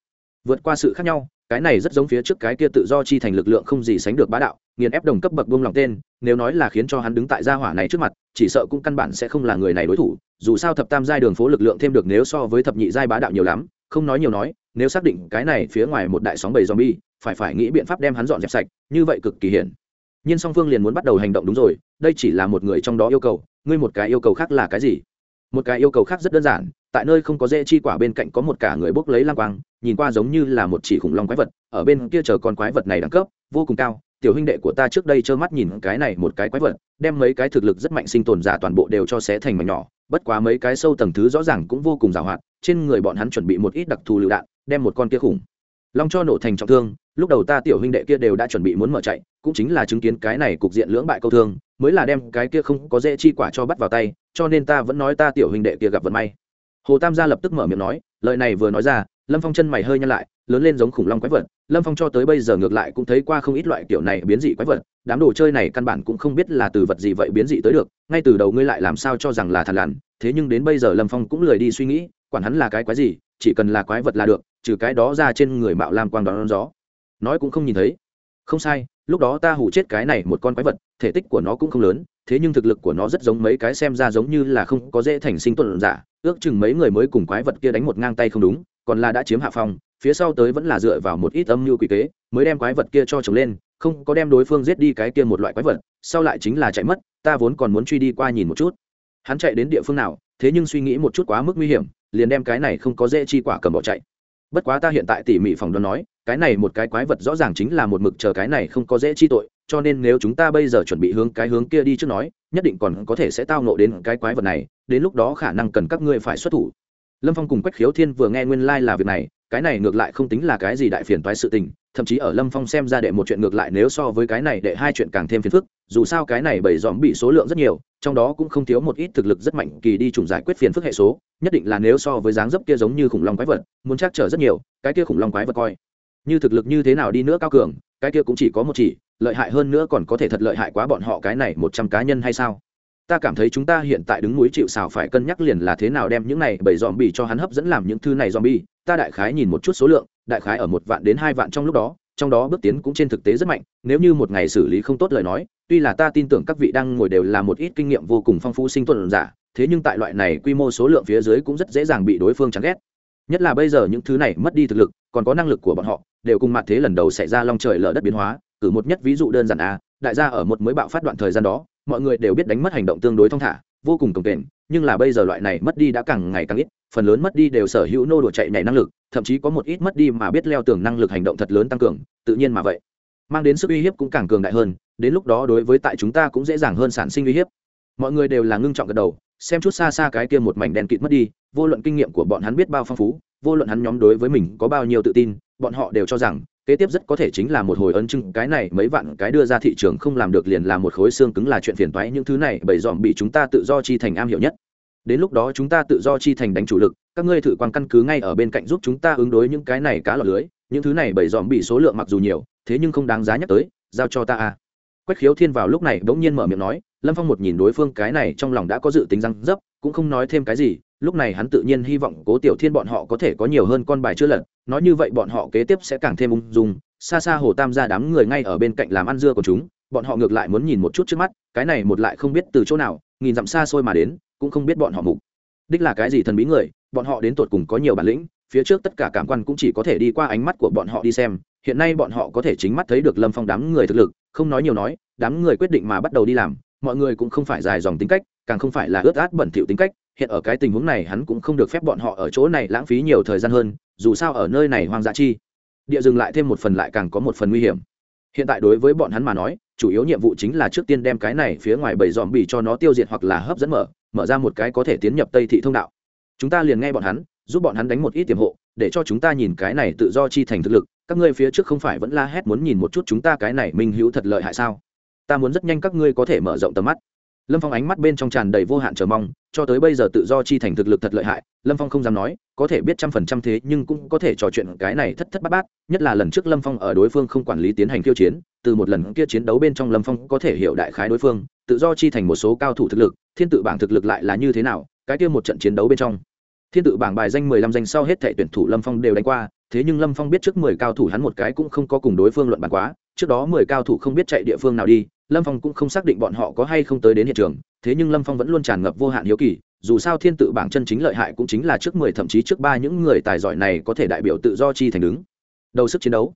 Vượt qua sự khác nhau, cái này rất giống phía trước cái kia tự do chi thành lực lượng không gì sánh được bá đạo, nghiền ép đồng cấp bậc buông lòng tên, nếu nói là khiến cho hắn đứng tại gia hỏa này trước mặt, chỉ sợ cũng căn bản sẽ không là người này đối thủ, dù sao thập tam giai đường phố lực lượng thêm được nếu so với thập nhị giai bá đạo nhiều lắm không nói nhiều nói, nếu xác định cái này phía ngoài một đại sóng bầy zombie, phải phải nghĩ biện pháp đem hắn dọn dẹp sạch, như vậy cực kỳ hiển. Nhiên song phương liền muốn bắt đầu hành động đúng rồi, đây chỉ là một người trong đó yêu cầu, ngươi một cái yêu cầu khác là cái gì? Một cái yêu cầu khác rất đơn giản, tại nơi không có dễ chi quả bên cạnh có một cả người bốc lấy lang quang, nhìn qua giống như là một chỉ khủng long quái vật, ở bên kia chờ con quái vật này đẳng cấp, vô cùng cao, tiểu huynh đệ của ta trước đây trơ mắt nhìn cái này một cái quái vật, đem mấy cái thực lực rất mạnh sinh tồn giả toàn bộ đều cho xé thành mảnh nhỏ, bất quá mấy cái sâu tầng thứ rõ ràng cũng vô cùng giàu hoạt trên người bọn hắn chuẩn bị một ít đặc thù lựu đạn, đem một con kia khủng long cho nổ thành trọng thương. Lúc đầu ta tiểu huynh đệ kia đều đã chuẩn bị muốn mở chạy, cũng chính là chứng kiến cái này cục diện lưỡng bại câu thương, mới là đem cái kia không có dễ chi quả cho bắt vào tay, cho nên ta vẫn nói ta tiểu huynh đệ kia gặp vận may. Hồ tam gia lập tức mở miệng nói, lời này vừa nói ra, lâm phong chân mày hơi nhăn lại, lớn lên giống khủng long quái vật. Lâm phong cho tới bây giờ ngược lại cũng thấy qua không ít loại kiểu này biến dị quái vật, đám đồ chơi này căn bản cũng không biết là từ vật gì vậy biến dị tới được. Ngay từ đầu ngươi lại làm sao cho rằng là thằn lằn, thế nhưng đến bây giờ lâm phong cũng lười đi suy nghĩ quản hắn là cái quái gì, chỉ cần là quái vật là được, trừ cái đó ra trên người mạo lam quang đón gió. Nói cũng không nhìn thấy. Không sai, lúc đó ta hủ chết cái này một con quái vật, thể tích của nó cũng không lớn, thế nhưng thực lực của nó rất giống mấy cái xem ra giống như là không có dễ thành sinh tuần giả, ước chừng mấy người mới cùng quái vật kia đánh một ngang tay không đúng, còn là đã chiếm hạ phong, phía sau tới vẫn là dựa vào một ít âm mưu quỷ kế, mới đem quái vật kia cho trồng lên, không có đem đối phương giết đi cái kia một loại quái vật, sau lại chính là chạy mất, ta vốn còn muốn truy đi qua nhìn một chút. Hắn chạy đến địa phương nào, thế nhưng suy nghĩ một chút quá mức nguy hiểm liền đem cái này không có dễ chi quả cầm bỏ chạy. Bất quá ta hiện tại tỉ mỉ phòng đoán nói, cái này một cái quái vật rõ ràng chính là một mực chờ cái này không có dễ chi tội, cho nên nếu chúng ta bây giờ chuẩn bị hướng cái hướng kia đi trước nói, nhất định còn có thể sẽ tao nộ đến cái quái vật này, đến lúc đó khả năng cần các ngươi phải xuất thủ. Lâm phong cùng quách khiếu thiên vừa nghe nguyên lai、like、là việc này, cái này ngược lại không tính là cái gì đại phiền toái sự tình thậm chí ở lâm phong xem ra đệ một chuyện ngược lại nếu so với cái này đệ hai chuyện càng thêm phiền phức, dù sao cái này bảy dòm bị số lượng rất nhiều, trong đó cũng không thiếu một ít thực lực rất mạnh kỳ đi trùng giải quyết phiền phức hệ số, nhất định là nếu so với dáng dấp kia giống như khủng long quái vật, muốn chắc trở rất nhiều, cái kia khủng long quái vật coi như thực lực như thế nào đi nữa cao cường, cái kia cũng chỉ có một chỉ, lợi hại hơn nữa còn có thể thật lợi hại quá bọn họ cái này một trăm cá nhân hay sao? Ta cảm thấy chúng ta hiện tại đứng núi chịu xào phải cân nhắc liền là thế nào đem những này bảy dòm bị cho hắn hấp dẫn làm những thứ này dòm bì ta đại khái nhìn một chút số lượng đại khái ở một vạn đến hai vạn trong lúc đó, trong đó bước tiến cũng trên thực tế rất mạnh, nếu như một ngày xử lý không tốt lời nói, tuy là ta tin tưởng các vị đang ngồi đều là một ít kinh nghiệm vô cùng phong phú sinh tuần giả, thế nhưng tại loại này quy mô số lượng phía dưới cũng rất dễ dàng bị đối phương chán ghét. Nhất là bây giờ những thứ này mất đi thực lực, còn có năng lực của bọn họ, đều cùng mặt thế lần đầu xảy ra long trời lở đất biến hóa, cử một nhất ví dụ đơn giản a đại gia ở một mới bạo phát đoạn thời gian đó, mọi người đều biết đánh mất hành động tương đối thong thả, vô cùng cồng kềnh nhưng là bây giờ loại này mất đi đã càng ngày càng ít, phần lớn mất đi đều sở hữu nô đùa chạy nhảy năng lực, thậm chí có một ít mất đi mà biết leo tường năng lực hành động thật lớn tăng cường, tự nhiên mà vậy. Mang đến sức uy hiếp cũng càng cường đại hơn, đến lúc đó đối với tại chúng ta cũng dễ dàng hơn sản sinh uy hiếp. Mọi người đều là ngưng trọng gật đầu, xem chút xa xa cái kia một mảnh đen kịt mất đi, vô luận kinh nghiệm của bọn hắn biết bao phong phú, vô luận hắn nhóm đối với mình có bao nhiêu tự tin, bọn họ đều cho rằng kế tiếp rất có thể chính là một hồi ấn chứng. Cái này mấy vạn cái đưa ra thị trường không làm được liền là một khối xương cứng là chuyện phiền toái. Những thứ này bởi dòm bị chúng ta tự do chi thành am hiểu nhất. Đến lúc đó chúng ta tự do chi thành đánh chủ lực. Các ngươi thử quan căn cứ ngay ở bên cạnh giúp chúng ta ứng đối những cái này cá lọt lưới. Những thứ này bởi dòm bị số lượng mặc dù nhiều, thế nhưng không đáng giá nhắc tới. Giao cho ta à? quách khiếu thiên vào lúc này bỗng nhiên mở miệng nói, lâm phong một nhìn đối phương, cái này trong lòng đã có dự tính răng dấp, cũng không nói thêm cái gì. Lúc này hắn tự nhiên hy vọng cố tiểu thiên bọn họ có thể có nhiều hơn con bài chưa lật nói như vậy bọn họ kế tiếp sẽ càng thêm ung dung, xa xa hồ tam gia đám người ngay ở bên cạnh làm ăn dưa của chúng, bọn họ ngược lại muốn nhìn một chút trước mắt, cái này một lại không biết từ chỗ nào, nghìn dặm xa xôi mà đến, cũng không biết bọn họ mục đích là cái gì thần bí người, bọn họ đến tột cùng có nhiều bản lĩnh, phía trước tất cả cảm quan cũng chỉ có thể đi qua ánh mắt của bọn họ đi xem, hiện nay bọn họ có thể chính mắt thấy được lâm phong đám người thực lực, không nói nhiều nói, đám người quyết định mà bắt đầu đi làm, mọi người cũng không phải dài dòng tính cách, càng không phải là ướt át bẩn thỉu tính cách, hiện ở cái tình huống này hắn cũng không được phép bọn họ ở chỗ này lãng phí nhiều thời gian hơn dù sao ở nơi này hoang dã chi, địa dừng lại thêm một phần lại càng có một phần nguy hiểm. Hiện tại đối với bọn hắn mà nói, chủ yếu nhiệm vụ chính là trước tiên đem cái này phía ngoài bầy dòm bì cho nó tiêu diệt hoặc là hấp dẫn mở mở ra một cái có thể tiến nhập tây thị thông đạo. Chúng ta liền nghe bọn hắn, giúp bọn hắn đánh một ít tiềm hộ, để cho chúng ta nhìn cái này tự do chi thành thực lực. Các ngươi phía trước không phải vẫn la hét muốn nhìn một chút chúng ta cái này minh hữu thật lợi hại sao? Ta muốn rất nhanh các ngươi có thể mở rộng tầm mắt lâm phong ánh mắt bên trong tràn đầy vô hạn chờ mong, cho tới bây giờ tự do chi thành thực lực thật lợi hại, lâm phong không dám nói, có thể biết trăm phần trăm thế nhưng cũng có thể trò chuyện cái này thất thất bát bát, nhất là lần trước lâm phong ở đối phương không quản lý tiến hành khiêu chiến, từ một lần kia chiến đấu bên trong lâm phong có thể hiểu đại khái đối phương, tự do chi thành một số cao thủ thực lực, thiên tự bảng thực lực lại là như thế nào, cái kia một trận chiến đấu bên trong. Thiên tự bảng bài danh mười lăm danh sau hết thệ tuyển thủ lâm phong đều đánh qua, thế nhưng lâm phong biết trước mười cao thủ hắn một cái cũng không có cùng đối phương luận bàn quá, trước đó mười cao thủ không biết chạy địa phương nào đi lâm phong cũng không xác định bọn họ có hay không tới đến hiện trường, thế nhưng lâm phong vẫn luôn tràn ngập vô hạn hiếu kỳ, dù sao thiên tự bảng chân chính lợi hại cũng chính là trước mười thậm chí trước ba những người tài giỏi này có thể đại biểu tự do chi thành đứng. Đầu sức chiến đấu.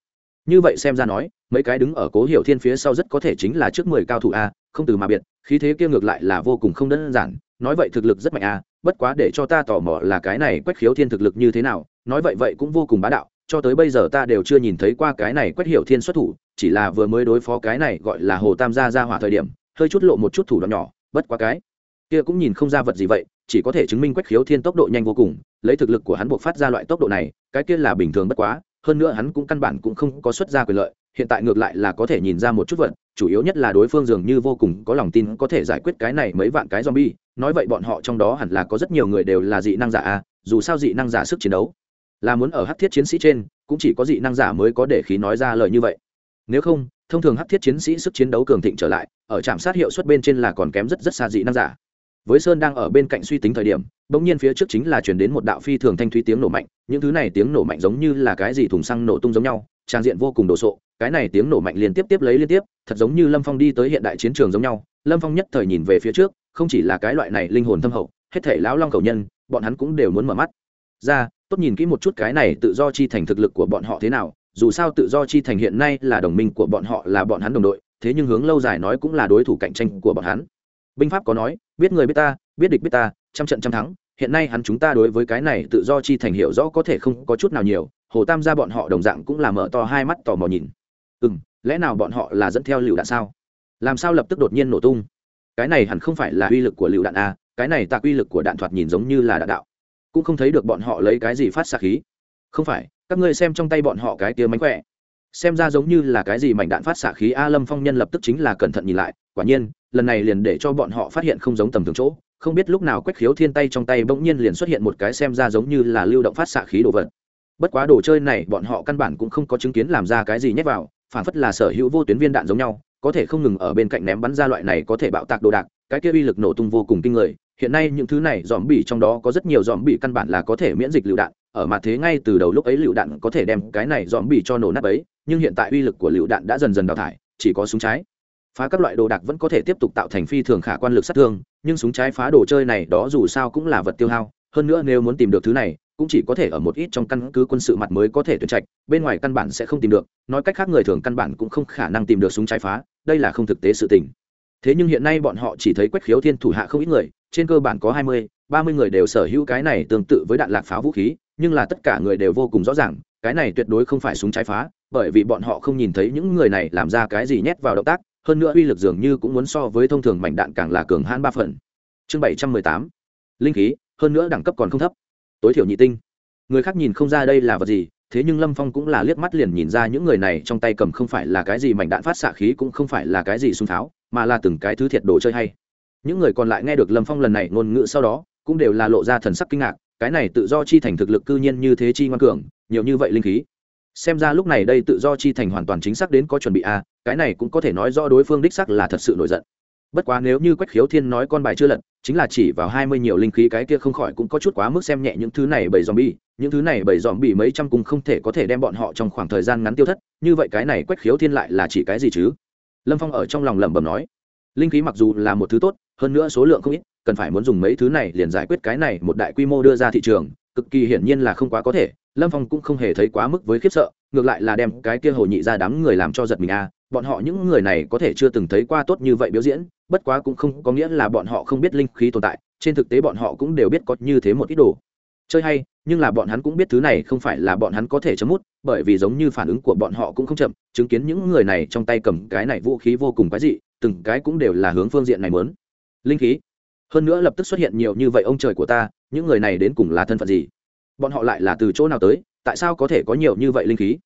Như vậy xem ra nói, mấy cái đứng ở cố hiểu thiên phía sau rất có thể chính là trước mười cao thủ a, không từ mà biệt, khí thế kia ngược lại là vô cùng không đơn giản, nói vậy thực lực rất mạnh a, bất quá để cho ta tò mò là cái này quách khiếu thiên thực lực như thế nào, nói vậy vậy cũng vô cùng bá đạo, cho tới bây giờ ta đều chưa nhìn thấy qua cái này quách hiểu thiên xuất thủ chỉ là vừa mới đối phó cái này gọi là hồ tam gia ra hỏa thời điểm, hơi chút lộ một chút thủ đoạn nhỏ, bất quá cái kia cũng nhìn không ra vật gì vậy, chỉ có thể chứng minh quách khiếu thiên tốc độ nhanh vô cùng, lấy thực lực của hắn buộc phát ra loại tốc độ này, cái kia là bình thường bất quá, hơn nữa hắn cũng căn bản cũng không có xuất ra quyền lợi, hiện tại ngược lại là có thể nhìn ra một chút vật, chủ yếu nhất là đối phương dường như vô cùng có lòng tin có thể giải quyết cái này mấy vạn cái zombie, nói vậy bọn họ trong đó hẳn là có rất nhiều người đều là dị năng giả a, dù sao dị năng giả sức chiến đấu là muốn ở hắc thiết chiến sĩ trên, cũng chỉ có dị năng giả mới có để khí nói ra lời như vậy nếu không, thông thường hắc thiết chiến sĩ sức chiến đấu cường thịnh trở lại, ở trạm sát hiệu suất bên trên là còn kém rất rất xa dị năng giả. Với sơn đang ở bên cạnh suy tính thời điểm, bỗng nhiên phía trước chính là chuyển đến một đạo phi thường thanh thúy tiếng nổ mạnh, những thứ này tiếng nổ mạnh giống như là cái gì thùng xăng nổ tung giống nhau, trang diện vô cùng đồ sộ, cái này tiếng nổ mạnh liên tiếp tiếp lấy liên tiếp, thật giống như lâm phong đi tới hiện đại chiến trường giống nhau, lâm phong nhất thời nhìn về phía trước, không chỉ là cái loại này linh hồn thâm hậu, hết thể lão long cầu nhân, bọn hắn cũng đều muốn mở mắt. Ra, tốt nhìn kỹ một chút cái này tự do chi thành thực lực của bọn họ thế nào dù sao tự do chi thành hiện nay là đồng minh của bọn họ, là bọn hắn đồng đội, thế nhưng hướng lâu dài nói cũng là đối thủ cạnh tranh của bọn hắn. Binh pháp có nói, biết người biết ta, biết địch biết ta, trăm trận trăm thắng, hiện nay hắn chúng ta đối với cái này tự do chi thành hiểu rõ có thể không có chút nào nhiều, hồ tam gia bọn họ đồng dạng cũng là mở to hai mắt tò mò nhìn. Ừ m lẽ nào bọn họ là dẫn theo lựu đạn sao? Làm sao lập tức đột nhiên nổ tung? Cái này hẳn không phải là uy lực của lựu đạn a cái này tạc uy lực của đạn thoạt nhìn giống như là đạn đạo. Cũng không thấy được bọn họ lấy cái gì phát xạ khí. Không phải các ngươi xem trong tay bọn họ cái kia mánh khỏe. Xem ra giống như là cái gì mảnh đạn phát xạ khí a lâm phong nhân lập tức chính là cẩn thận nhìn lại, quả nhiên, lần này liền để cho bọn họ phát hiện không giống tầm thường chỗ, không biết lúc nào quách khiếu thiên tay trong tay bỗng nhiên liền xuất hiện một cái xem ra giống như là lưu động phát xạ khí đồ vật. Bất quá đồ chơi này bọn họ căn bản cũng không có chứng kiến làm ra cái gì nhét vào, phản phất là sở hữu vô tuyến viên đạn giống nhau, có thể không ngừng ở bên cạnh ném bắn ra loại này có thể bạo tạc đồ đạc, cái kia uy lực nổ tung vô cùng kinh người, hiện nay những thứ này dòm bỉ trong đó có rất nhiều dòm bỉ căn bản là có thể miễn dịch lựu đạn ở mặt thế ngay từ đầu lúc ấy lựu đạn có thể đem cái này dòm bị cho nổ nát ấy, nhưng hiện tại uy lực của lựu đạn đã dần dần đào thải, chỉ có súng trái. Phá các loại đồ đạc vẫn có thể tiếp tục tạo thành phi thường khả quan lực sát thương, nhưng súng trái phá đồ chơi này đó dù sao cũng là vật tiêu hao, hơn nữa nếu muốn tìm được thứ này, cũng chỉ có thể ở một ít trong căn cứ quân sự mặt mới có thể tuyển trạch, bên ngoài căn bản sẽ không tìm được, nói cách khác người thường căn bản cũng không khả năng tìm được súng trái phá, đây là không thực tế sự tình. Thế nhưng hiện nay bọn họ chỉ thấy quách khiếu thiên thủ hạ không ít người, trên cơ bản có hai mươi, ba mươi người đều sở hữu cái này tương tự với đạn lạc pháo vũ khí nhưng là tất cả người đều vô cùng rõ ràng, cái này tuyệt đối không phải súng trái phá, bởi vì bọn họ không nhìn thấy những người này làm ra cái gì nhét vào động tác, hơn nữa uy lực dường như cũng muốn so với thông thường mảnh đạn càng là cường hãn ba phần. Chương bảy trăm mười tám. Linh khí, hơn nữa đẳng cấp còn không thấp. Tối thiểu nhị tinh. Người khác nhìn không ra đây là vật gì, thế nhưng lâm phong cũng là liếc mắt liền nhìn ra những người này trong tay cầm không phải là cái gì mảnh đạn phát xạ khí cũng không phải là cái gì súng tháo, mà là từng cái thứ thiệt đồ chơi hay. Những người còn lại nghe được lâm phong lần này ngôn ngữ sau đó, cũng đều là lộ ra thần sắc kinh ngạc cái này tự do chi thành thực lực cư nhiên như thế chi ngoan cường nhiều như vậy linh khí. Xem ra lúc này đây tự do chi thành hoàn toàn chính xác đến có chuẩn bị a à, cái này cũng có thể nói rõ đối phương đích sắc là thật sự nổi giận. Bất quá nếu như quách khiếu thiên nói con bài chưa lật chính là chỉ vào hai mươi nhiều linh khí cái kia không khỏi cũng có chút quá mức xem nhẹ những thứ này bởi dòm bi những thứ này bởi dòm bi mấy trăm cùng không thể có thể đem bọn họ trong khoảng thời gian ngắn tiêu thất như vậy cái này quách khiếu thiên lại là chỉ cái gì chứ? Lâm phong ở trong lòng lẩm bẩm nói linh khí mặc dù là một thứ tốt hơn nữa số lượng không ít cần phải muốn dùng mấy thứ này liền giải quyết cái này một đại quy mô đưa ra thị trường, cực kỳ hiển nhiên là không quá có thể. Lâm phong cũng không hề thấy quá mức với khiếp sợ, ngược lại là đem cái kia hồ nhị ra đám người làm cho giật mình a à. bọn họ những người này có thể chưa từng thấy qua tốt như vậy biểu diễn, bất quá cũng không có nghĩa là bọn họ không biết linh khí tồn tại, trên thực tế bọn họ cũng đều biết có như thế một ít đồ. Chơi hay, nhưng là bọn hắn cũng biết thứ này không phải là bọn hắn có thể chấm mút, bởi vì giống như phản ứng của bọn họ cũng không chậm, chứng kiến những người này trong tay cầm cái này vũ khí vô cùng quái dị, từng cái cũng đều là hướng phương diện này mớn linh khí? Hơn nữa lập tức xuất hiện nhiều như vậy ông trời của ta, những người này đến cùng là thân phận gì? Bọn họ lại là từ chỗ nào tới, tại sao có thể có nhiều như vậy linh khí?